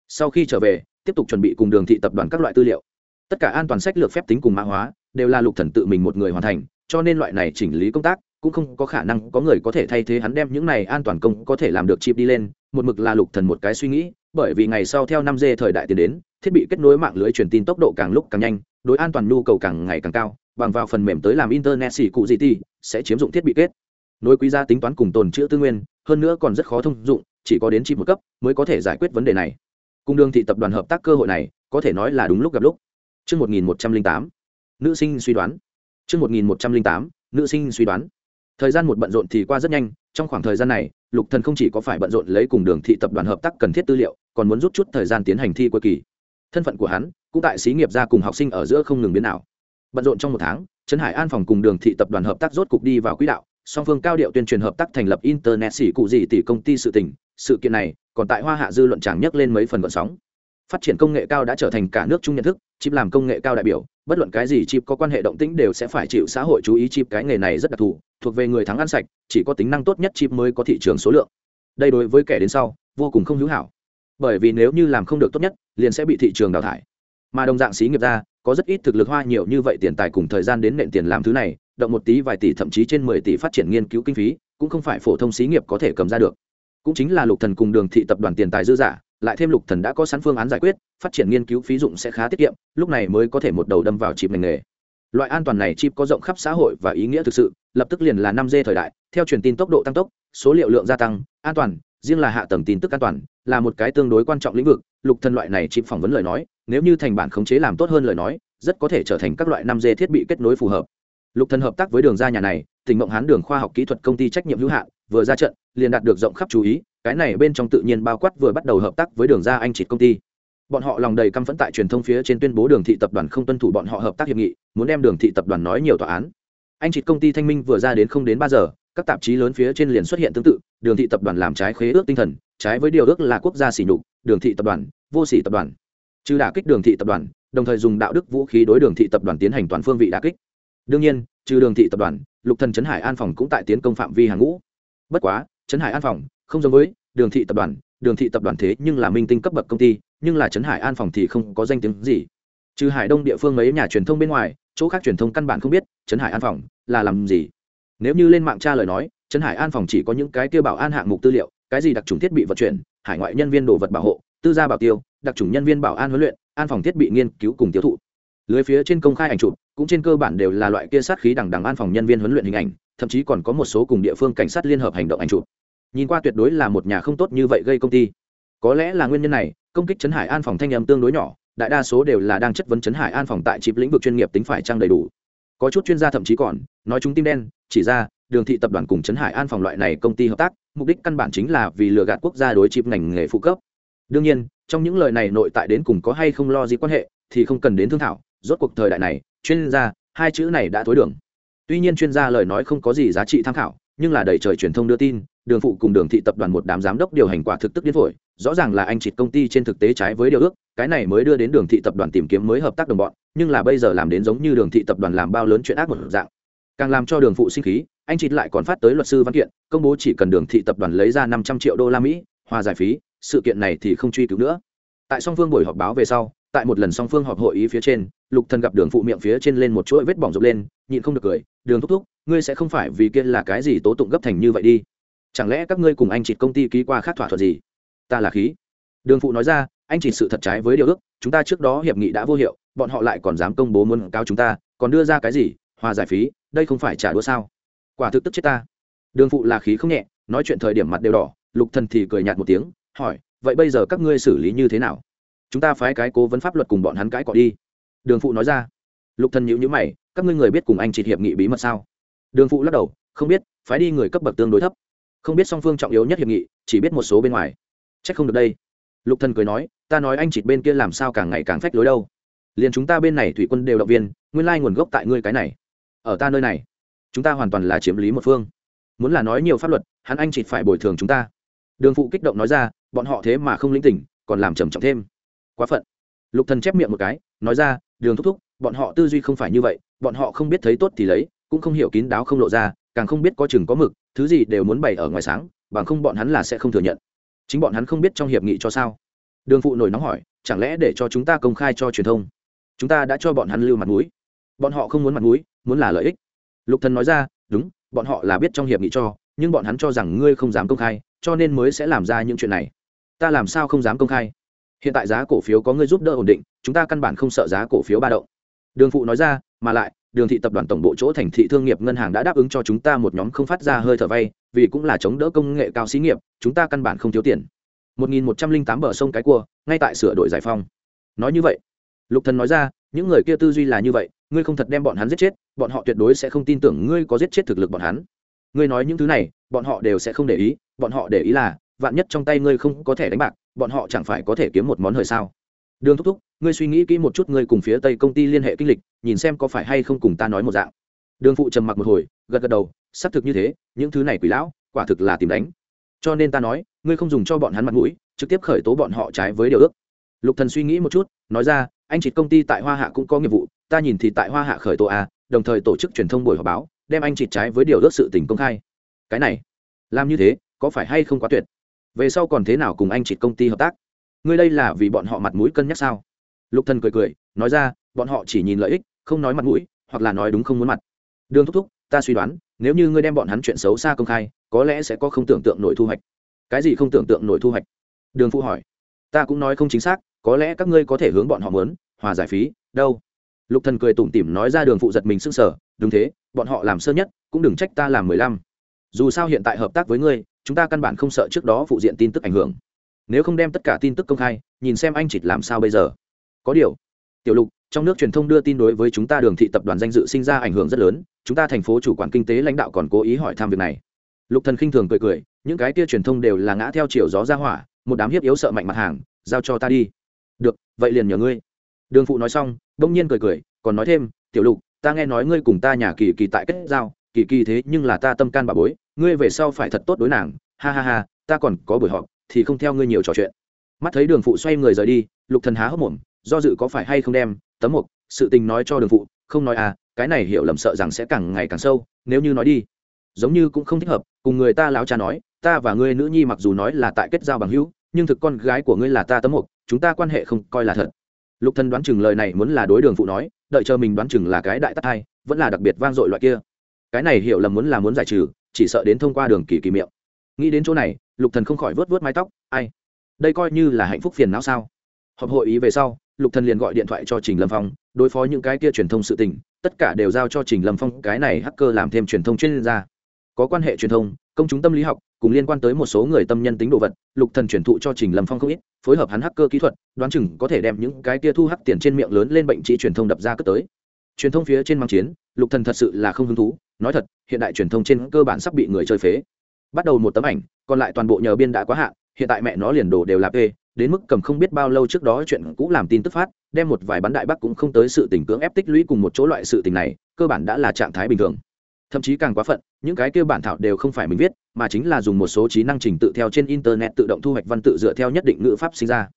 Sau khi trở về, tiếp tục chuẩn bị cùng đường thị tập đoàn các loại tư liệu. Tất cả an toàn sách lược phép tính cùng mã hóa, đều là lục thần tự mình một người hoàn thành, cho nên loại này chỉnh lý công tác, cũng không có khả năng có người có thể thay thế hắn đem những này an toàn công có thể làm được chip đi lên, một mực là lục thần một cái suy nghĩ, bởi vì ngày sau theo năm d thời đại tiến đến thiết bị kết nối mạng lưới truyền tin tốc độ càng lúc càng nhanh đối an toàn nhu cầu càng ngày càng cao bằng vào phần mềm tới làm internet xỉ cụ gì ti sẽ chiếm dụng thiết bị kết nối quý gia tính toán cùng tồn chữ tư nguyên hơn nữa còn rất khó thông dụng chỉ có đến chi một cấp mới có thể giải quyết vấn đề này cung đường thị tập đoàn hợp tác cơ hội này có thể nói là đúng lúc gặp lúc Trước 1108, nữ sinh suy đoán. Trước 1108, nữ sinh suy đoán. Thời gian một bận rộn thì qua rất nhanh, trong khoảng thời gian này, Lục Thần không chỉ có phải bận rộn lấy cùng Đường thị tập đoàn hợp tác cần thiết tư liệu, còn muốn rút chút thời gian tiến hành thi cuối kỳ. Thân phận của hắn, cũng tại xí nghiệp gia cùng học sinh ở giữa không ngừng biến nào. Bận rộn trong một tháng, Trấn Hải An phòng cùng Đường thị tập đoàn hợp tác rốt cục đi vào quỹ đạo, song phương cao điệu tuyên truyền hợp tác thành lập internet xỉ cụ gì tỷ công ty sự tình. Sự kiện này còn tại hoa hạ dư luận chẳng nhắc lên mấy phần vận sóng. Phát triển công nghệ cao đã trở thành cả nước chung nhận thức chip làm công nghệ cao đại biểu bất luận cái gì chip có quan hệ động tĩnh đều sẽ phải chịu xã hội chú ý chip cái nghề này rất đặc thù thuộc về người thắng ăn sạch chỉ có tính năng tốt nhất chip mới có thị trường số lượng. Đây đối với kẻ đến sau vô cùng không hữu hảo bởi vì nếu như làm không được tốt nhất, liền sẽ bị thị trường đào thải. Mà đồng dạng xí nghiệp ra, có rất ít thực lực hoa nhiều như vậy tiền tài cùng thời gian đến nện tiền làm thứ này, động một tí vài tỷ thậm chí trên mười tỷ phát triển nghiên cứu kinh phí, cũng không phải phổ thông xí nghiệp có thể cầm ra được. Cũng chính là lục thần cùng đường thị tập đoàn tiền tài dư giả, lại thêm lục thần đã có sẵn phương án giải quyết, phát triển nghiên cứu phí dụng sẽ khá tiết kiệm, lúc này mới có thể một đầu đâm vào chip ngành nghề. Loại an toàn này chip có rộng khắp xã hội và ý nghĩa thực sự, lập tức liền là năm g thời đại, theo truyền tin tốc độ tăng tốc, số liệu lượng gia tăng, an toàn, riêng là hạ tầng tin tức an toàn là một cái tương đối quan trọng lĩnh vực, lục thần loại này chịp phỏng vấn lời nói, nếu như thành bản khống chế làm tốt hơn lời nói, rất có thể trở thành các loại năm g thiết bị kết nối phù hợp. Lục thần hợp tác với đường ra nhà này, tỉnh mộng hán đường khoa học kỹ thuật công ty trách nhiệm hữu hạn, vừa ra trận, liền đạt được rộng khắp chú ý, cái này bên trong tự nhiên bao quát vừa bắt đầu hợp tác với đường ra anh chị công ty. Bọn họ lòng đầy căm phẫn tại truyền thông phía trên tuyên bố đường thị tập đoàn không tuân thủ bọn họ hợp tác hiệp nghị, muốn đem đường thị tập đoàn nói nhiều tòa án. Anh chị công ty thanh minh vừa ra đến không đến ba giờ các tạp chí lớn phía trên liền xuất hiện tương tự, đường thị tập đoàn làm trái khế ước tinh thần, trái với điều ước là quốc gia sỉ nhục, đường thị tập đoàn, vô sỉ tập đoàn. Trừ đả kích đường thị tập đoàn, đồng thời dùng đạo đức vũ khí đối đường thị tập đoàn tiến hành toàn phương vị đả kích. Đương nhiên, trừ đường thị tập đoàn, lục thần trấn hải an phòng cũng tại tiến công phạm vi hàng ngũ. Bất quá, trấn hải an phòng không giống với đường thị tập đoàn, đường thị tập đoàn thế nhưng là minh tinh cấp bậc công ty, nhưng là trấn hải an phòng thì không có danh tiếng gì. Trừ hải đông địa phương mấy nhà truyền thông bên ngoài, chỗ khác truyền thông căn bản không biết trấn hải an phòng là làm gì nếu như lên mạng tra lời nói, trấn hải an phòng chỉ có những cái tiêu bảo an hạng mục tư liệu, cái gì đặc trùng thiết bị vận chuyển, hải ngoại nhân viên đồ vật bảo hộ, tư gia bảo tiêu, đặc trùng nhân viên bảo an huấn luyện, an phòng thiết bị nghiên cứu cùng tiêu thụ. Lưới phía trên công khai ảnh chụp, cũng trên cơ bản đều là loại kia sát khí đằng đằng an phòng nhân viên huấn luyện hình ảnh, thậm chí còn có một số cùng địa phương cảnh sát liên hợp hành động ảnh chụp. Nhìn qua tuyệt đối là một nhà không tốt như vậy gây công ty. Có lẽ là nguyên nhân này, công kích Trấn hải an phòng thanh âm tương đối nhỏ, đại đa số đều là đang chất vấn Trấn hải an phòng tại chịp lĩnh vực chuyên nghiệp tính phải trang đầy đủ có chút chuyên gia thậm chí còn nói chúng tim đen, chỉ ra đường thị tập đoàn cùng Trấn hải an phòng loại này công ty hợp tác, mục đích căn bản chính là vì lừa gạt quốc gia đối chịp ngành nghề phụ cấp. Đương nhiên, trong những lời này nội tại đến cùng có hay không lo gì quan hệ thì không cần đến thương thảo, rốt cuộc thời đại này, chuyên gia, hai chữ này đã thối đường. Tuy nhiên chuyên gia lời nói không có gì giá trị tham khảo, nhưng là đầy trời truyền thông đưa tin, đường phụ cùng đường thị tập đoàn một đám giám đốc điều hành quả thực tức điên phổi, rõ ràng là anh chịt công ty trên thực tế trái với điều ước, cái này mới đưa đến đường thị tập đoàn tìm kiếm mới hợp tác đồng bọn nhưng là bây giờ làm đến giống như đường thị tập đoàn làm bao lớn chuyện ác một dạng. Càng làm cho đường phụ sinh khí, anh chị lại còn phát tới luật sư văn kiện, công bố chỉ cần đường thị tập đoàn lấy ra năm trăm triệu đô la mỹ, hòa giải phí, sự kiện này thì không truy cứu nữa. Tại song phương buổi họp báo về sau, tại một lần song phương họp hội ý phía trên, lục thần gặp đường phụ miệng phía trên lên một chuỗi vết bỏng rộp lên, nhịn không được cười, đường thúc thúc, ngươi sẽ không phải vì kia là cái gì tố tụng gấp thành như vậy đi. Chẳng lẽ các ngươi cùng anh chị công ty ký qua khác thỏa thuận gì? Ta là khí. Đường phụ nói ra, anh chỉ sự thật trái với điều ước, chúng ta trước đó hiệp nghị đã vô hiệu bọn họ lại còn dám công bố muốn cáo chúng ta, còn đưa ra cái gì? Hòa giải phí, đây không phải trả đũa sao? Quả thực tức chết ta. Đường phụ là khí không nhẹ, nói chuyện thời điểm mặt đều đỏ, lục thần thì cười nhạt một tiếng, hỏi, vậy bây giờ các ngươi xử lý như thế nào? Chúng ta phái cái cố vấn pháp luật cùng bọn hắn cãi cọ đi. Đường phụ nói ra. Lục thần nhíu nhíu mày, các ngươi người biết cùng anh chị hiệp nghị bí mật sao? Đường phụ lắc đầu, không biết, phái đi người cấp bậc tương đối thấp. Không biết song phương trọng yếu nhất hiệp nghị, chỉ biết một số bên ngoài. Trách không được đây. Lục thần cười nói, ta nói anh chị bên kia làm sao càng ngày càng phách lối đâu liền chúng ta bên này thủy quân đều động viên, nguyên lai nguồn gốc tại ngươi cái này. Ở ta nơi này, chúng ta hoàn toàn là chiếm lý một phương. Muốn là nói nhiều pháp luật, hắn anh chỉ phải bồi thường chúng ta. Đường phụ kích động nói ra, bọn họ thế mà không linh tỉnh, còn làm trầm trọng thêm. Quá phận. Lục thần chép miệng một cái, nói ra, đường thúc thúc, bọn họ tư duy không phải như vậy, bọn họ không biết thấy tốt thì lấy, cũng không hiểu kín đáo không lộ ra, càng không biết có chừng có mực, thứ gì đều muốn bày ở ngoài sáng, bằng không bọn hắn là sẽ không thừa nhận. Chính bọn hắn không biết trong hiệp nghị cho sao. Đường phụ nổi nóng hỏi, chẳng lẽ để cho chúng ta công khai cho truyền thông? Chúng ta đã cho bọn hắn lưu mặt mũi. Bọn họ không muốn mặt mũi, muốn là lợi ích. Lục thần nói ra, đúng, bọn họ là biết trong hiệp nghị cho, nhưng bọn hắn cho rằng ngươi không dám công khai, cho nên mới sẽ làm ra những chuyện này. Ta làm sao không dám công khai? Hiện tại giá cổ phiếu có ngươi giúp đỡ ổn định, chúng ta căn bản không sợ giá cổ phiếu ba động. Đường phụ nói ra, mà lại, đường thị tập đoàn tổng bộ chỗ thành thị thương nghiệp ngân hàng đã đáp ứng cho chúng ta một nhóm không phát ra hơi thở vay, vì cũng là chống đỡ công nghệ cao xí nghiệp, chúng ta căn bản không thiếu tiền. 1108 bờ sông cái cua, ngay tại sửa đổi giải phong nói như vậy lục thần nói ra, những người kia tư duy là như vậy, ngươi không thật đem bọn hắn giết chết, bọn họ tuyệt đối sẽ không tin tưởng ngươi có giết chết thực lực bọn hắn. Ngươi nói những thứ này, bọn họ đều sẽ không để ý, bọn họ để ý là, vạn nhất trong tay ngươi không có thể đánh bạc, bọn họ chẳng phải có thể kiếm một món hời sao? Đường thúc thúc, ngươi suy nghĩ kỹ một chút, ngươi cùng phía tây công ty liên hệ kinh lịch, nhìn xem có phải hay không cùng ta nói một dạng. Đường phụ trầm mặc một hồi, gật gật đầu, xác thực như thế, những thứ này quỷ lão, quả thực là tìm đánh. Cho nên ta nói, ngươi không dùng cho bọn hắn mặt mũi, trực tiếp khởi tố bọn họ trái với điều ước. Lục thần suy nghĩ một chút, nói ra anh chị công ty tại hoa hạ cũng có nghiệp vụ, ta nhìn thì tại hoa hạ khởi tố a, đồng thời tổ chức truyền thông buổi họp báo, đem anh chị trái với điều ước sự tình công khai. Cái này, làm như thế, có phải hay không quá tuyệt? Về sau còn thế nào cùng anh chị công ty hợp tác? Ngươi đây là vì bọn họ mặt mũi cân nhắc sao? Lục thần cười cười, nói ra, bọn họ chỉ nhìn lợi ích, không nói mặt mũi, hoặc là nói đúng không muốn mặt. Đường thúc thúc, ta suy đoán, nếu như ngươi đem bọn hắn chuyện xấu xa công khai, có lẽ sẽ có không tưởng tượng nổi thu hoạch. Cái gì không tưởng tượng nổi thu hoạch? Đường phụ hỏi. Ta cũng nói không chính xác có lẽ các ngươi có thể hướng bọn họ muốn, hòa giải phí, đâu? Lục thần cười tủm tỉm nói ra đường phụ giật mình sưng sở đúng thế, bọn họ làm sơ nhất, cũng đừng trách ta làm mười lăm. Dù sao hiện tại hợp tác với ngươi, chúng ta căn bản không sợ trước đó phụ diện tin tức ảnh hưởng. Nếu không đem tất cả tin tức công khai, nhìn xem anh chị làm sao bây giờ. Có điều, tiểu lục, trong nước truyền thông đưa tin đối với chúng ta đường thị tập đoàn danh dự sinh ra ảnh hưởng rất lớn, chúng ta thành phố chủ quản kinh tế lãnh đạo còn cố ý hỏi thăm việc này. Lục thần khinh thường cười cười, những cái kia truyền thông đều là ngã theo chiều gió ra hỏa, một đám hiếp yếu sợ mạnh mặt hàng, giao cho ta đi được, vậy liền nhờ ngươi. Đường phụ nói xong đông nhiên cười cười, còn nói thêm, tiểu lục, ta nghe nói ngươi cùng ta nhà kỳ kỳ tại kết giao, kỳ kỳ thế nhưng là ta tâm can bà bối, ngươi về sau phải thật tốt đối nàng, ha ha ha, ta còn có buổi họp, thì không theo ngươi nhiều trò chuyện. Mắt thấy đường phụ xoay người rời đi, lục thần há hốc mồm, do dự có phải hay không đem, tấm mục, sự tình nói cho đường phụ, không nói à cái này hiểu lầm sợ rằng sẽ càng ngày càng sâu, nếu như nói đi, giống như cũng không thích hợp, cùng người ta láo cha nói, ta và ngươi nữ nhi mặc dù nói là tại kết giao bằng hữu nhưng thực con gái của ngươi là ta tấm mục, chúng ta quan hệ không coi là thật. Lục thần đoán chừng lời này muốn là đối đường phụ nói, đợi chờ mình đoán chừng là cái đại tát hai vẫn là đặc biệt vang dội loại kia. Cái này hiểu lầm muốn là muốn giải trừ, chỉ sợ đến thông qua đường kỳ kỳ miệng. Nghĩ đến chỗ này, lục thần không khỏi vớt vớt mái tóc, ai? Đây coi như là hạnh phúc phiền não sao? Họp hội ý về sau, lục thần liền gọi điện thoại cho trình lâm phong, đối phó những cái kia truyền thông sự tình, tất cả đều giao cho trình lâm phong, cái này hacker làm thêm truyền thông chuyên gia. Có quan hệ truyền thông công chúng tâm lý học, cùng liên quan tới một số người tâm nhân tính đồ vật, lục thần chuyển thụ cho trình lâm phong không ít, phối hợp hắn hacker kỹ thuật, đoán chừng có thể đem những cái kia thu hắc tiền trên miệng lớn lên bệnh trị truyền thông đập ra cất tới. Truyền thông phía trên mang chiến, lục thần thật sự là không hứng thú, nói thật, hiện đại truyền thông trên cơ bản sắp bị người chơi phế. Bắt đầu một tấm ảnh, còn lại toàn bộ nhờ biên đã quá hạn, hiện tại mẹ nó liền đồ đều là p đến mức cầm không biết bao lâu trước đó chuyện cũ làm tin tức phát, đem một vài bắn đại bắc cũng không tới sự tình cưỡng ép tích lũy cùng một chỗ loại sự tình này, cơ bản đã là trạng thái bình thường. Thậm chí càng quá phận những cái kia bản thảo đều không phải mình viết, mà chính là dùng một số trí năng trình tự theo trên internet tự động thu hoạch văn tự dựa theo nhất định ngữ pháp sinh ra.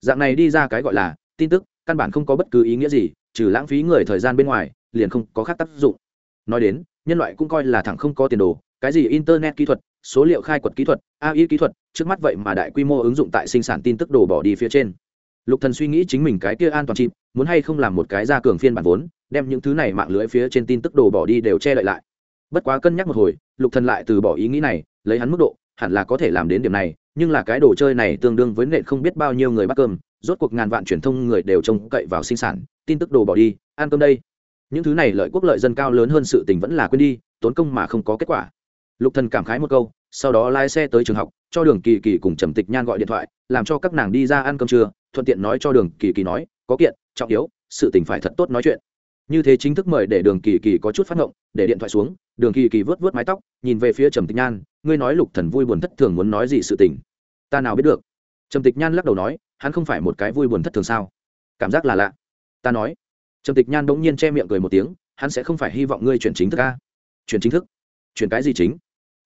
Dạng này đi ra cái gọi là tin tức, căn bản không có bất cứ ý nghĩa gì, trừ lãng phí người thời gian bên ngoài, liền không có khác tác dụng. Nói đến, nhân loại cũng coi là thẳng không có tiền đồ, cái gì internet kỹ thuật, số liệu khai quật kỹ thuật ai kỹ thuật, trước mắt vậy mà đại quy mô ứng dụng tại sinh sản tin tức đồ bỏ đi phía trên. Lục thần suy nghĩ chính mình cái kia an toàn chip, muốn hay không làm một cái ra cường phiên bản vốn, đem những thứ này mạng lưới phía trên tin tức đồ bỏ đi đều che đậy lại bất quá cân nhắc một hồi, lục thần lại từ bỏ ý nghĩ này, lấy hắn mức độ, hẳn là có thể làm đến điểm này, nhưng là cái đồ chơi này tương đương với nện không biết bao nhiêu người bắt cơm, rốt cuộc ngàn vạn truyền thông người đều trông cậy vào sinh sản, tin tức đồ bỏ đi, ăn cơm đây. Những thứ này lợi quốc lợi dân cao lớn hơn sự tình vẫn là quên đi, tốn công mà không có kết quả. Lục thần cảm khái một câu, sau đó lái xe tới trường học, cho đường kỳ kỳ cùng trầm tịch nhan gọi điện thoại, làm cho các nàng đi ra ăn cơm trưa, thuận tiện nói cho đường kỳ kỳ nói, có kiện, trọng yếu, sự tình phải thật tốt nói chuyện như thế chính thức mời để đường kỳ kỳ có chút phát ngộng, để điện thoại xuống, đường kỳ kỳ vớt vớt mái tóc, nhìn về phía trầm tịch nhan, ngươi nói lục thần vui buồn thất thường muốn nói gì sự tình? Ta nào biết được. Trầm tịch nhan lắc đầu nói, hắn không phải một cái vui buồn thất thường sao? Cảm giác là lạ. Ta nói. Trầm tịch nhan bỗng nhiên che miệng cười một tiếng, hắn sẽ không phải hy vọng ngươi chuyển chính thức ca chuyển chính thức? Chuyển cái gì chính?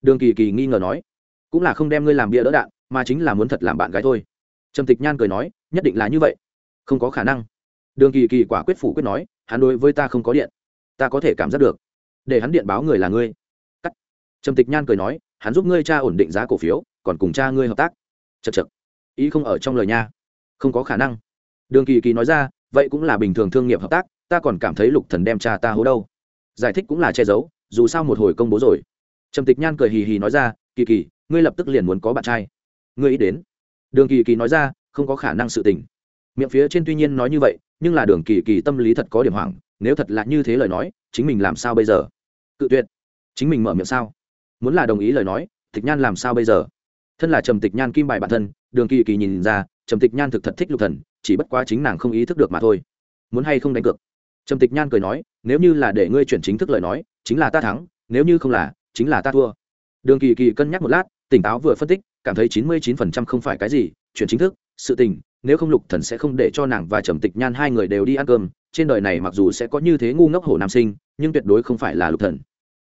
Đường kỳ kỳ nghi ngờ nói. Cũng là không đem ngươi làm bia đỡ đạn, mà chính là muốn thật làm bạn gái thôi. Trầm tịch nhan cười nói, nhất định là như vậy. Không có khả năng. Đường kỳ kỳ quả quyết phủ quyết nói hắn đối với ta không có điện. Ta có thể cảm giác được. Để hắn điện báo người là ngươi. Cắt. Trầm tịch nhan cười nói, hắn giúp ngươi cha ổn định giá cổ phiếu, còn cùng cha ngươi hợp tác. Chật chật ý không ở trong lời nha. Không có khả năng. Đường kỳ kỳ nói ra, vậy cũng là bình thường thương nghiệp hợp tác, ta còn cảm thấy lục thần đem cha ta hố đâu. Giải thích cũng là che giấu, dù sao một hồi công bố rồi. Trầm tịch nhan cười hì hì nói ra, kỳ kỳ, ngươi lập tức liền muốn có bạn trai. Ngươi ý đến. Đường kỳ kỳ nói ra, không có khả năng sự tình. Miệng phía trên tuy nhiên nói như vậy nhưng là đường kỳ kỳ tâm lý thật có điểm hoảng, nếu thật là như thế lời nói, chính mình làm sao bây giờ? Cự tuyệt. Chính mình mở miệng sao? Muốn là đồng ý lời nói tịch nhan làm sao bây giờ? Thân là trầm tịch nhan kim bài bản thân, đường kỳ kỳ nhìn ra, trầm tịch nhan thực thật thích lục thần, chỉ bất quá chính nàng không ý thức được mà thôi. Muốn hay không đánh cược? Trầm tịch nhan cười nói, nếu như là để ngươi chuyển chính thức lời nói, chính là ta thắng, nếu như không là, chính là ta thua. Đường kỳ kỳ cân nhắc một lát, tỉnh táo vừa phân tích, cảm thấy chín mươi chín phần trăm không phải cái gì, chuyển chính thức sự tình nếu không lục thần sẽ không để cho nàng và trầm tịch nhan hai người đều đi ăn cơm trên đời này mặc dù sẽ có như thế ngu ngốc hổ nam sinh nhưng tuyệt đối không phải là lục thần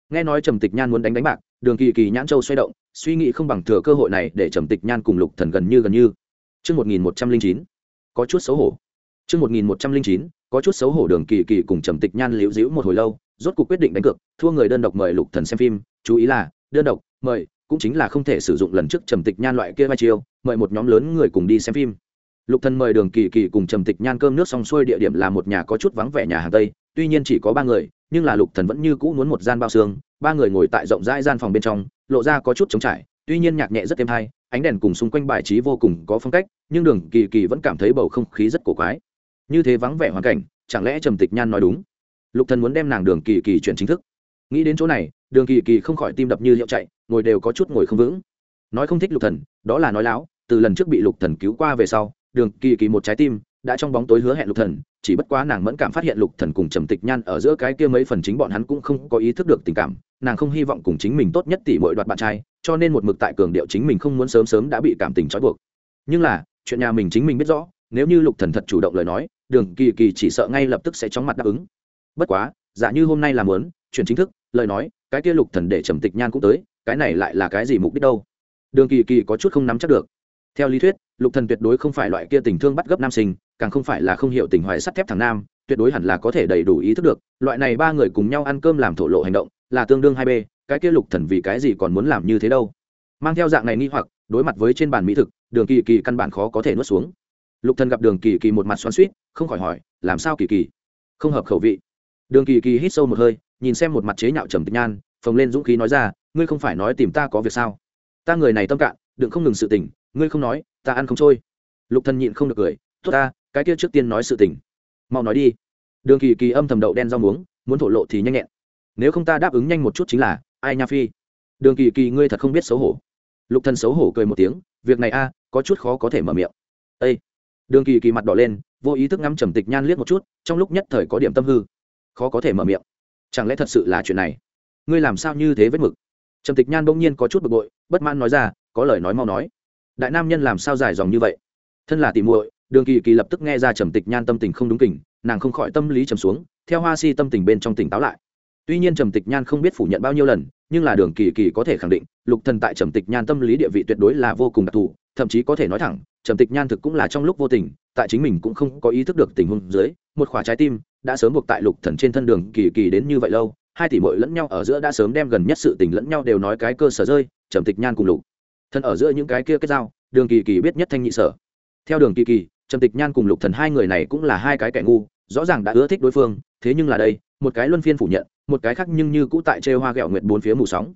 nghe nói trầm tịch nhan muốn đánh đánh bạc đường kỳ kỳ nhãn châu xoay động suy nghĩ không bằng thừa cơ hội này để trầm tịch nhan cùng lục thần gần như gần như Trước 1109, có chút xấu hổ. Trước 1109, có chút xấu hổ đường kỳ kỳ cùng trầm tịch nhan liễu dĩu một hồi lâu rốt cuộc quyết định đánh cược thua người đơn độc mời lục thần xem phim chú ý là đơn độc mời cũng chính là không thể sử dụng lần trước trầm tịch nhan loại kia vai chiêu, mời một nhóm lớn người cùng đi xem phim. Lục thần mời đường kỳ kỳ cùng trầm tịch nhan cơm nước xong xuôi địa điểm là một nhà có chút vắng vẻ nhà hàng tây, tuy nhiên chỉ có ba người, nhưng là lục thần vẫn như cũ muốn một gian bao xương, ba người ngồi tại rộng rãi gian phòng bên trong, lộ ra có chút trống trải, tuy nhiên nhạc nhẹ rất êm hay, ánh đèn cùng xung quanh bài trí vô cùng có phong cách, nhưng đường kỳ kỳ vẫn cảm thấy bầu không khí rất cổ quái. Như thế vắng vẻ hoàn cảnh, chẳng lẽ trầm tịch nhan nói đúng? Lục thần muốn đem nàng đường kỳ kỳ chuyển chính thức. Nghĩ đến chỗ này, đường kỳ kỳ không khỏi tim đập như liệu chạy ngồi đều có chút ngồi không vững. Nói không thích lục thần, đó là nói láo, từ lần trước bị lục thần cứu qua về sau, đường kỳ kỳ một trái tim, đã trong bóng tối hứa hẹn lục thần, chỉ bất quá nàng mẫn cảm phát hiện lục thần cùng trầm tịch nhan ở giữa cái kia mấy phần chính bọn hắn cũng không có ý thức được tình cảm, nàng không hy vọng cùng chính mình tốt nhất tỷ mọi đoạt bạn trai, cho nên một mực tại cường điệu chính mình không muốn sớm sớm đã bị cảm tình trói buộc. Nhưng là, chuyện nhà mình chính mình biết rõ, nếu như lục thần thật chủ động lời nói, đường kỳ kỳ chỉ sợ ngay lập tức sẽ chóng mặt đáp ứng. Bất quá, giả như hôm nay làm muốn, chuyện chính thức, lời nói, cái kia lục thần để trầm tịch nhan cũng tới cái này lại là cái gì mục đích đâu? Đường kỳ kỳ có chút không nắm chắc được. Theo lý thuyết, lục thần tuyệt đối không phải loại kia tình thương bắt gấp nam sinh, càng không phải là không hiểu tình hoài sắt thép thằng nam, tuyệt đối hẳn là có thể đầy đủ ý thức được, loại này ba người cùng nhau ăn cơm làm thổ lộ hành động, là tương đương hai b cái kia lục thần vì cái gì còn muốn làm như thế đâu? Mang theo dạng này nghi hoặc, đối mặt với trên bàn mỹ thực, đường kỳ kỳ căn bản khó có thể nuốt xuống. Lục thần gặp đường kỳ kỳ một mặt xoắn suýt không khỏi hỏi, làm sao kỳ kỳ? Không hợp khẩu vị. Đường kỳ kỳ hít sâu một hơi, nhìn xem một mặt chế nhạo trầm tịch nhan, phồng lên dũng khí nói ra ngươi không phải nói tìm ta có việc sao? Ta người này tâm cạn, đừng không ngừng sự tình, ngươi không nói, ta ăn không trôi. Lục thần nhịn không được cười, tốt ta, cái kia trước tiên nói sự tình. Mau nói đi. Đường kỳ kỳ âm thầm đậu đen rau muống, muốn thổ lộ thì nhanh nhẹn. Nếu không ta đáp ứng nhanh một chút chính là, ai nha phi? Đường kỳ kỳ ngươi thật không biết xấu hổ. Lục thần xấu hổ cười một tiếng, việc này a, có chút khó có thể mở miệng. Ây đường kỳ kỳ mặt đỏ lên, vô ý thức ngắm trầm tịch nhan liếc một chút, trong lúc nhất thời có điểm tâm hư. Khó có thể mở miệng. Chẳng lẽ thật sự là chuyện này? Ngươi làm sao như thế vết mực? Trầm tịch nhan bỗng nhiên có chút bực bội, bất mãn nói ra, có lời nói mau nói. Đại nam nhân làm sao dài dòng như vậy? Thân là tỉ muội, đường kỳ kỳ lập tức nghe ra trầm tịch nhan tâm tình không đúng kình, nàng không khỏi tâm lý trầm xuống, theo hoa si tâm tình bên trong tỉnh táo lại. Tuy nhiên trầm tịch nhan không biết phủ nhận bao nhiêu lần, nhưng là đường kỳ kỳ có thể khẳng định, lục thần tại trầm tịch nhan tâm lý địa vị tuyệt đối là vô cùng đặc thù, thậm chí có thể nói thẳng, trầm tịch nhan thực cũng là trong lúc vô tình, tại chính mình cũng không có ý thức được tình huống dưới, một khỏa trái tim đã sớm buộc tại lục thần trên thân đường kỳ kỳ đến như vậy lâu hai tỷ muội lẫn nhau ở giữa đã sớm đem gần nhất sự tình lẫn nhau đều nói cái cơ sở rơi, trầm tịch nhan cùng lục. Thần ở giữa những cái kia kết giao, đường kỳ kỳ biết nhất thanh nhị sở. Theo đường kỳ kỳ, trầm tịch nhan cùng lục thần hai người này cũng là hai cái kẻ ngu, rõ ràng đã ưa thích đối phương, thế nhưng là đây, một cái luân phiên phủ nhận, một cái khác nhưng như cũ tại trêu hoa ghẹo nguyệt bốn phía mù sóng.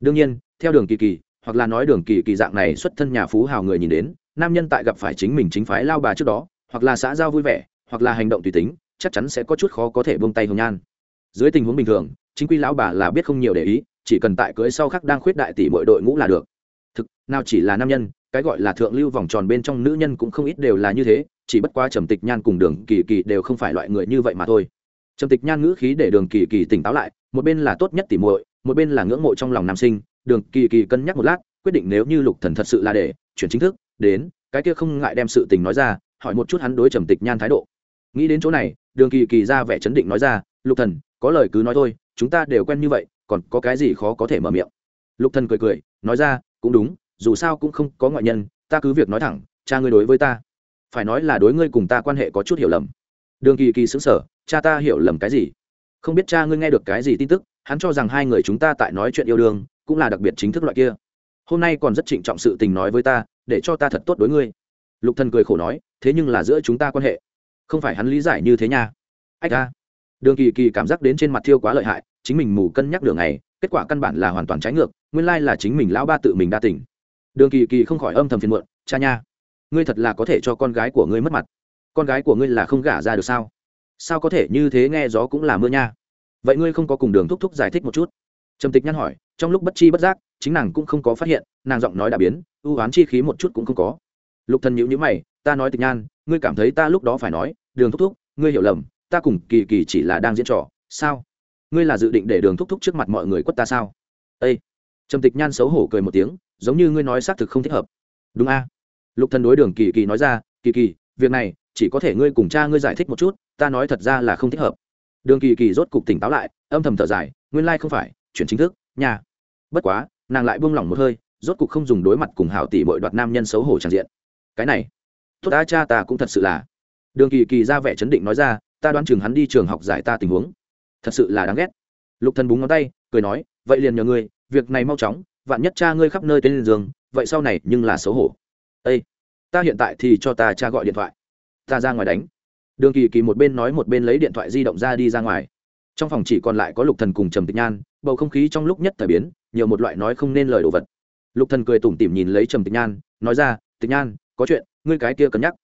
Đương nhiên, theo đường kỳ kỳ, hoặc là nói đường kỳ kỳ dạng này xuất thân nhà phú hào người nhìn đến, nam nhân tại gặp phải chính mình chính phái lao bà trước đó, hoặc là xã giao vui vẻ, hoặc là hành động tùy tính, chắc chắn sẽ có chút khó có thể buông tay hồng nhan. Dưới tình huống bình thường chính quy lão bà là biết không nhiều để ý, chỉ cần tại cưới sau khác đang khuyết đại tỷ mọi đội ngũ là được. Thực, nào chỉ là nam nhân, cái gọi là thượng lưu vòng tròn bên trong nữ nhân cũng không ít đều là như thế, chỉ bất quá trầm tịch nhan cùng đường kỳ kỳ đều không phải loại người như vậy mà thôi. Trầm tịch nhan ngữ khí để đường kỳ kỳ tỉnh táo lại, một bên là tốt nhất tỉ muội, một bên là ngưỡng mộ trong lòng nam sinh. Đường kỳ kỳ cân nhắc một lát, quyết định nếu như lục thần thật sự là để, chuyển chính thức, đến, cái kia không ngại đem sự tình nói ra, hỏi một chút hắn đối trầm tịch nhan thái độ. Nghĩ đến chỗ này, đường kỳ kỳ ra vẻ chấn định nói ra, lục thần, có lời cứ nói thôi chúng ta đều quen như vậy, còn có cái gì khó có thể mở miệng? Lục thần cười cười, nói ra, cũng đúng, dù sao cũng không có ngoại nhân, ta cứ việc nói thẳng, cha ngươi đối với ta, phải nói là đối ngươi cùng ta quan hệ có chút hiểu lầm. Đường kỳ kỳ xứng sở cha ta hiểu lầm cái gì? Không biết cha ngươi nghe được cái gì tin tức, hắn cho rằng hai người chúng ta tại nói chuyện yêu đương, cũng là đặc biệt chính thức loại kia. Hôm nay còn rất trịnh trọng sự tình nói với ta, để cho ta thật tốt đối ngươi. Lục thần cười khổ nói, thế nhưng là giữa chúng ta quan hệ. Không phải hắn lý giải như thế nha. Ách a đường kỳ kỳ cảm giác đến trên mặt thiêu quá lợi hại, chính mình mù cân nhắc đường này, kết quả căn bản là hoàn toàn trái ngược, nguyên lai là chính mình lão ba tự mình đa tỉnh đường kỳ kỳ không khỏi âm thầm phiền muộn, cha nha, ngươi thật là có thể cho con gái của ngươi mất mặt. Con gái của ngươi là không gả ra được sao? Sao có thể như thế nghe gió cũng là mưa nha? Vậy ngươi không có cùng đường thúc thúc giải thích một chút? Trầm tịch nhăn hỏi, trong lúc bất chi bất giác, chính nàng cũng không có phát hiện, nàng giọng nói đã biến ưu oán chi khí một chút cũng không có. Lục thần nhữ nhữ mày, ta nói tịch nhan, ngươi cảm thấy ta lúc đó phải nói, đường thúc thúc, ngươi hiểu lầm ta cùng kỳ kỳ chỉ là đang diễn trò, sao? Ngươi là dự định để đường thúc thúc trước mặt mọi người quất ta sao? Â trầm tịch nhan xấu hổ cười một tiếng, giống như ngươi nói xác thực không thích hợp. Đúng a. Lục thần đối đường kỳ kỳ nói ra, kỳ kỳ, việc này, chỉ có thể ngươi cùng cha ngươi giải thích một chút, ta nói thật ra là không thích hợp. Đường kỳ kỳ rốt cục tỉnh táo lại, âm thầm thở dài, nguyên lai không phải chuyển chính thức nhà bất quá, nàng lại buông lỏng một hơi, rốt cục không dùng đối mặt cùng hảo tỷ bội đoạt nam nhân xấu hổ tràn diện. Cái này, tốt ta, cha ta cũng thật sự là. Đường kỳ kỳ ra vẻ chấn định nói ra ta đoán chừng hắn đi trường học giải ta tình huống. Thật sự là đáng ghét. Lục thần búng ngón tay, cười nói, vậy liền nhờ ngươi, việc này mau chóng, vạn nhất cha ngươi khắp nơi tên giường, vậy sau này nhưng là xấu hổ. Ây ta hiện tại thì cho ta cha gọi điện thoại. Ta ra ngoài đánh. Đường kỳ kỳ một bên nói một bên lấy điện thoại di động ra đi ra ngoài. Trong phòng chỉ còn lại có lục thần cùng trầm tịch nhan, bầu không khí trong lúc nhất thời biến, nhiều một loại nói không nên lời đồ vật. Lục thần cười tủm tỉm nhìn lấy trầm tịch nhan, nói ra, tịch nhan, có chuyện, ngươi cái kia cân nhắc.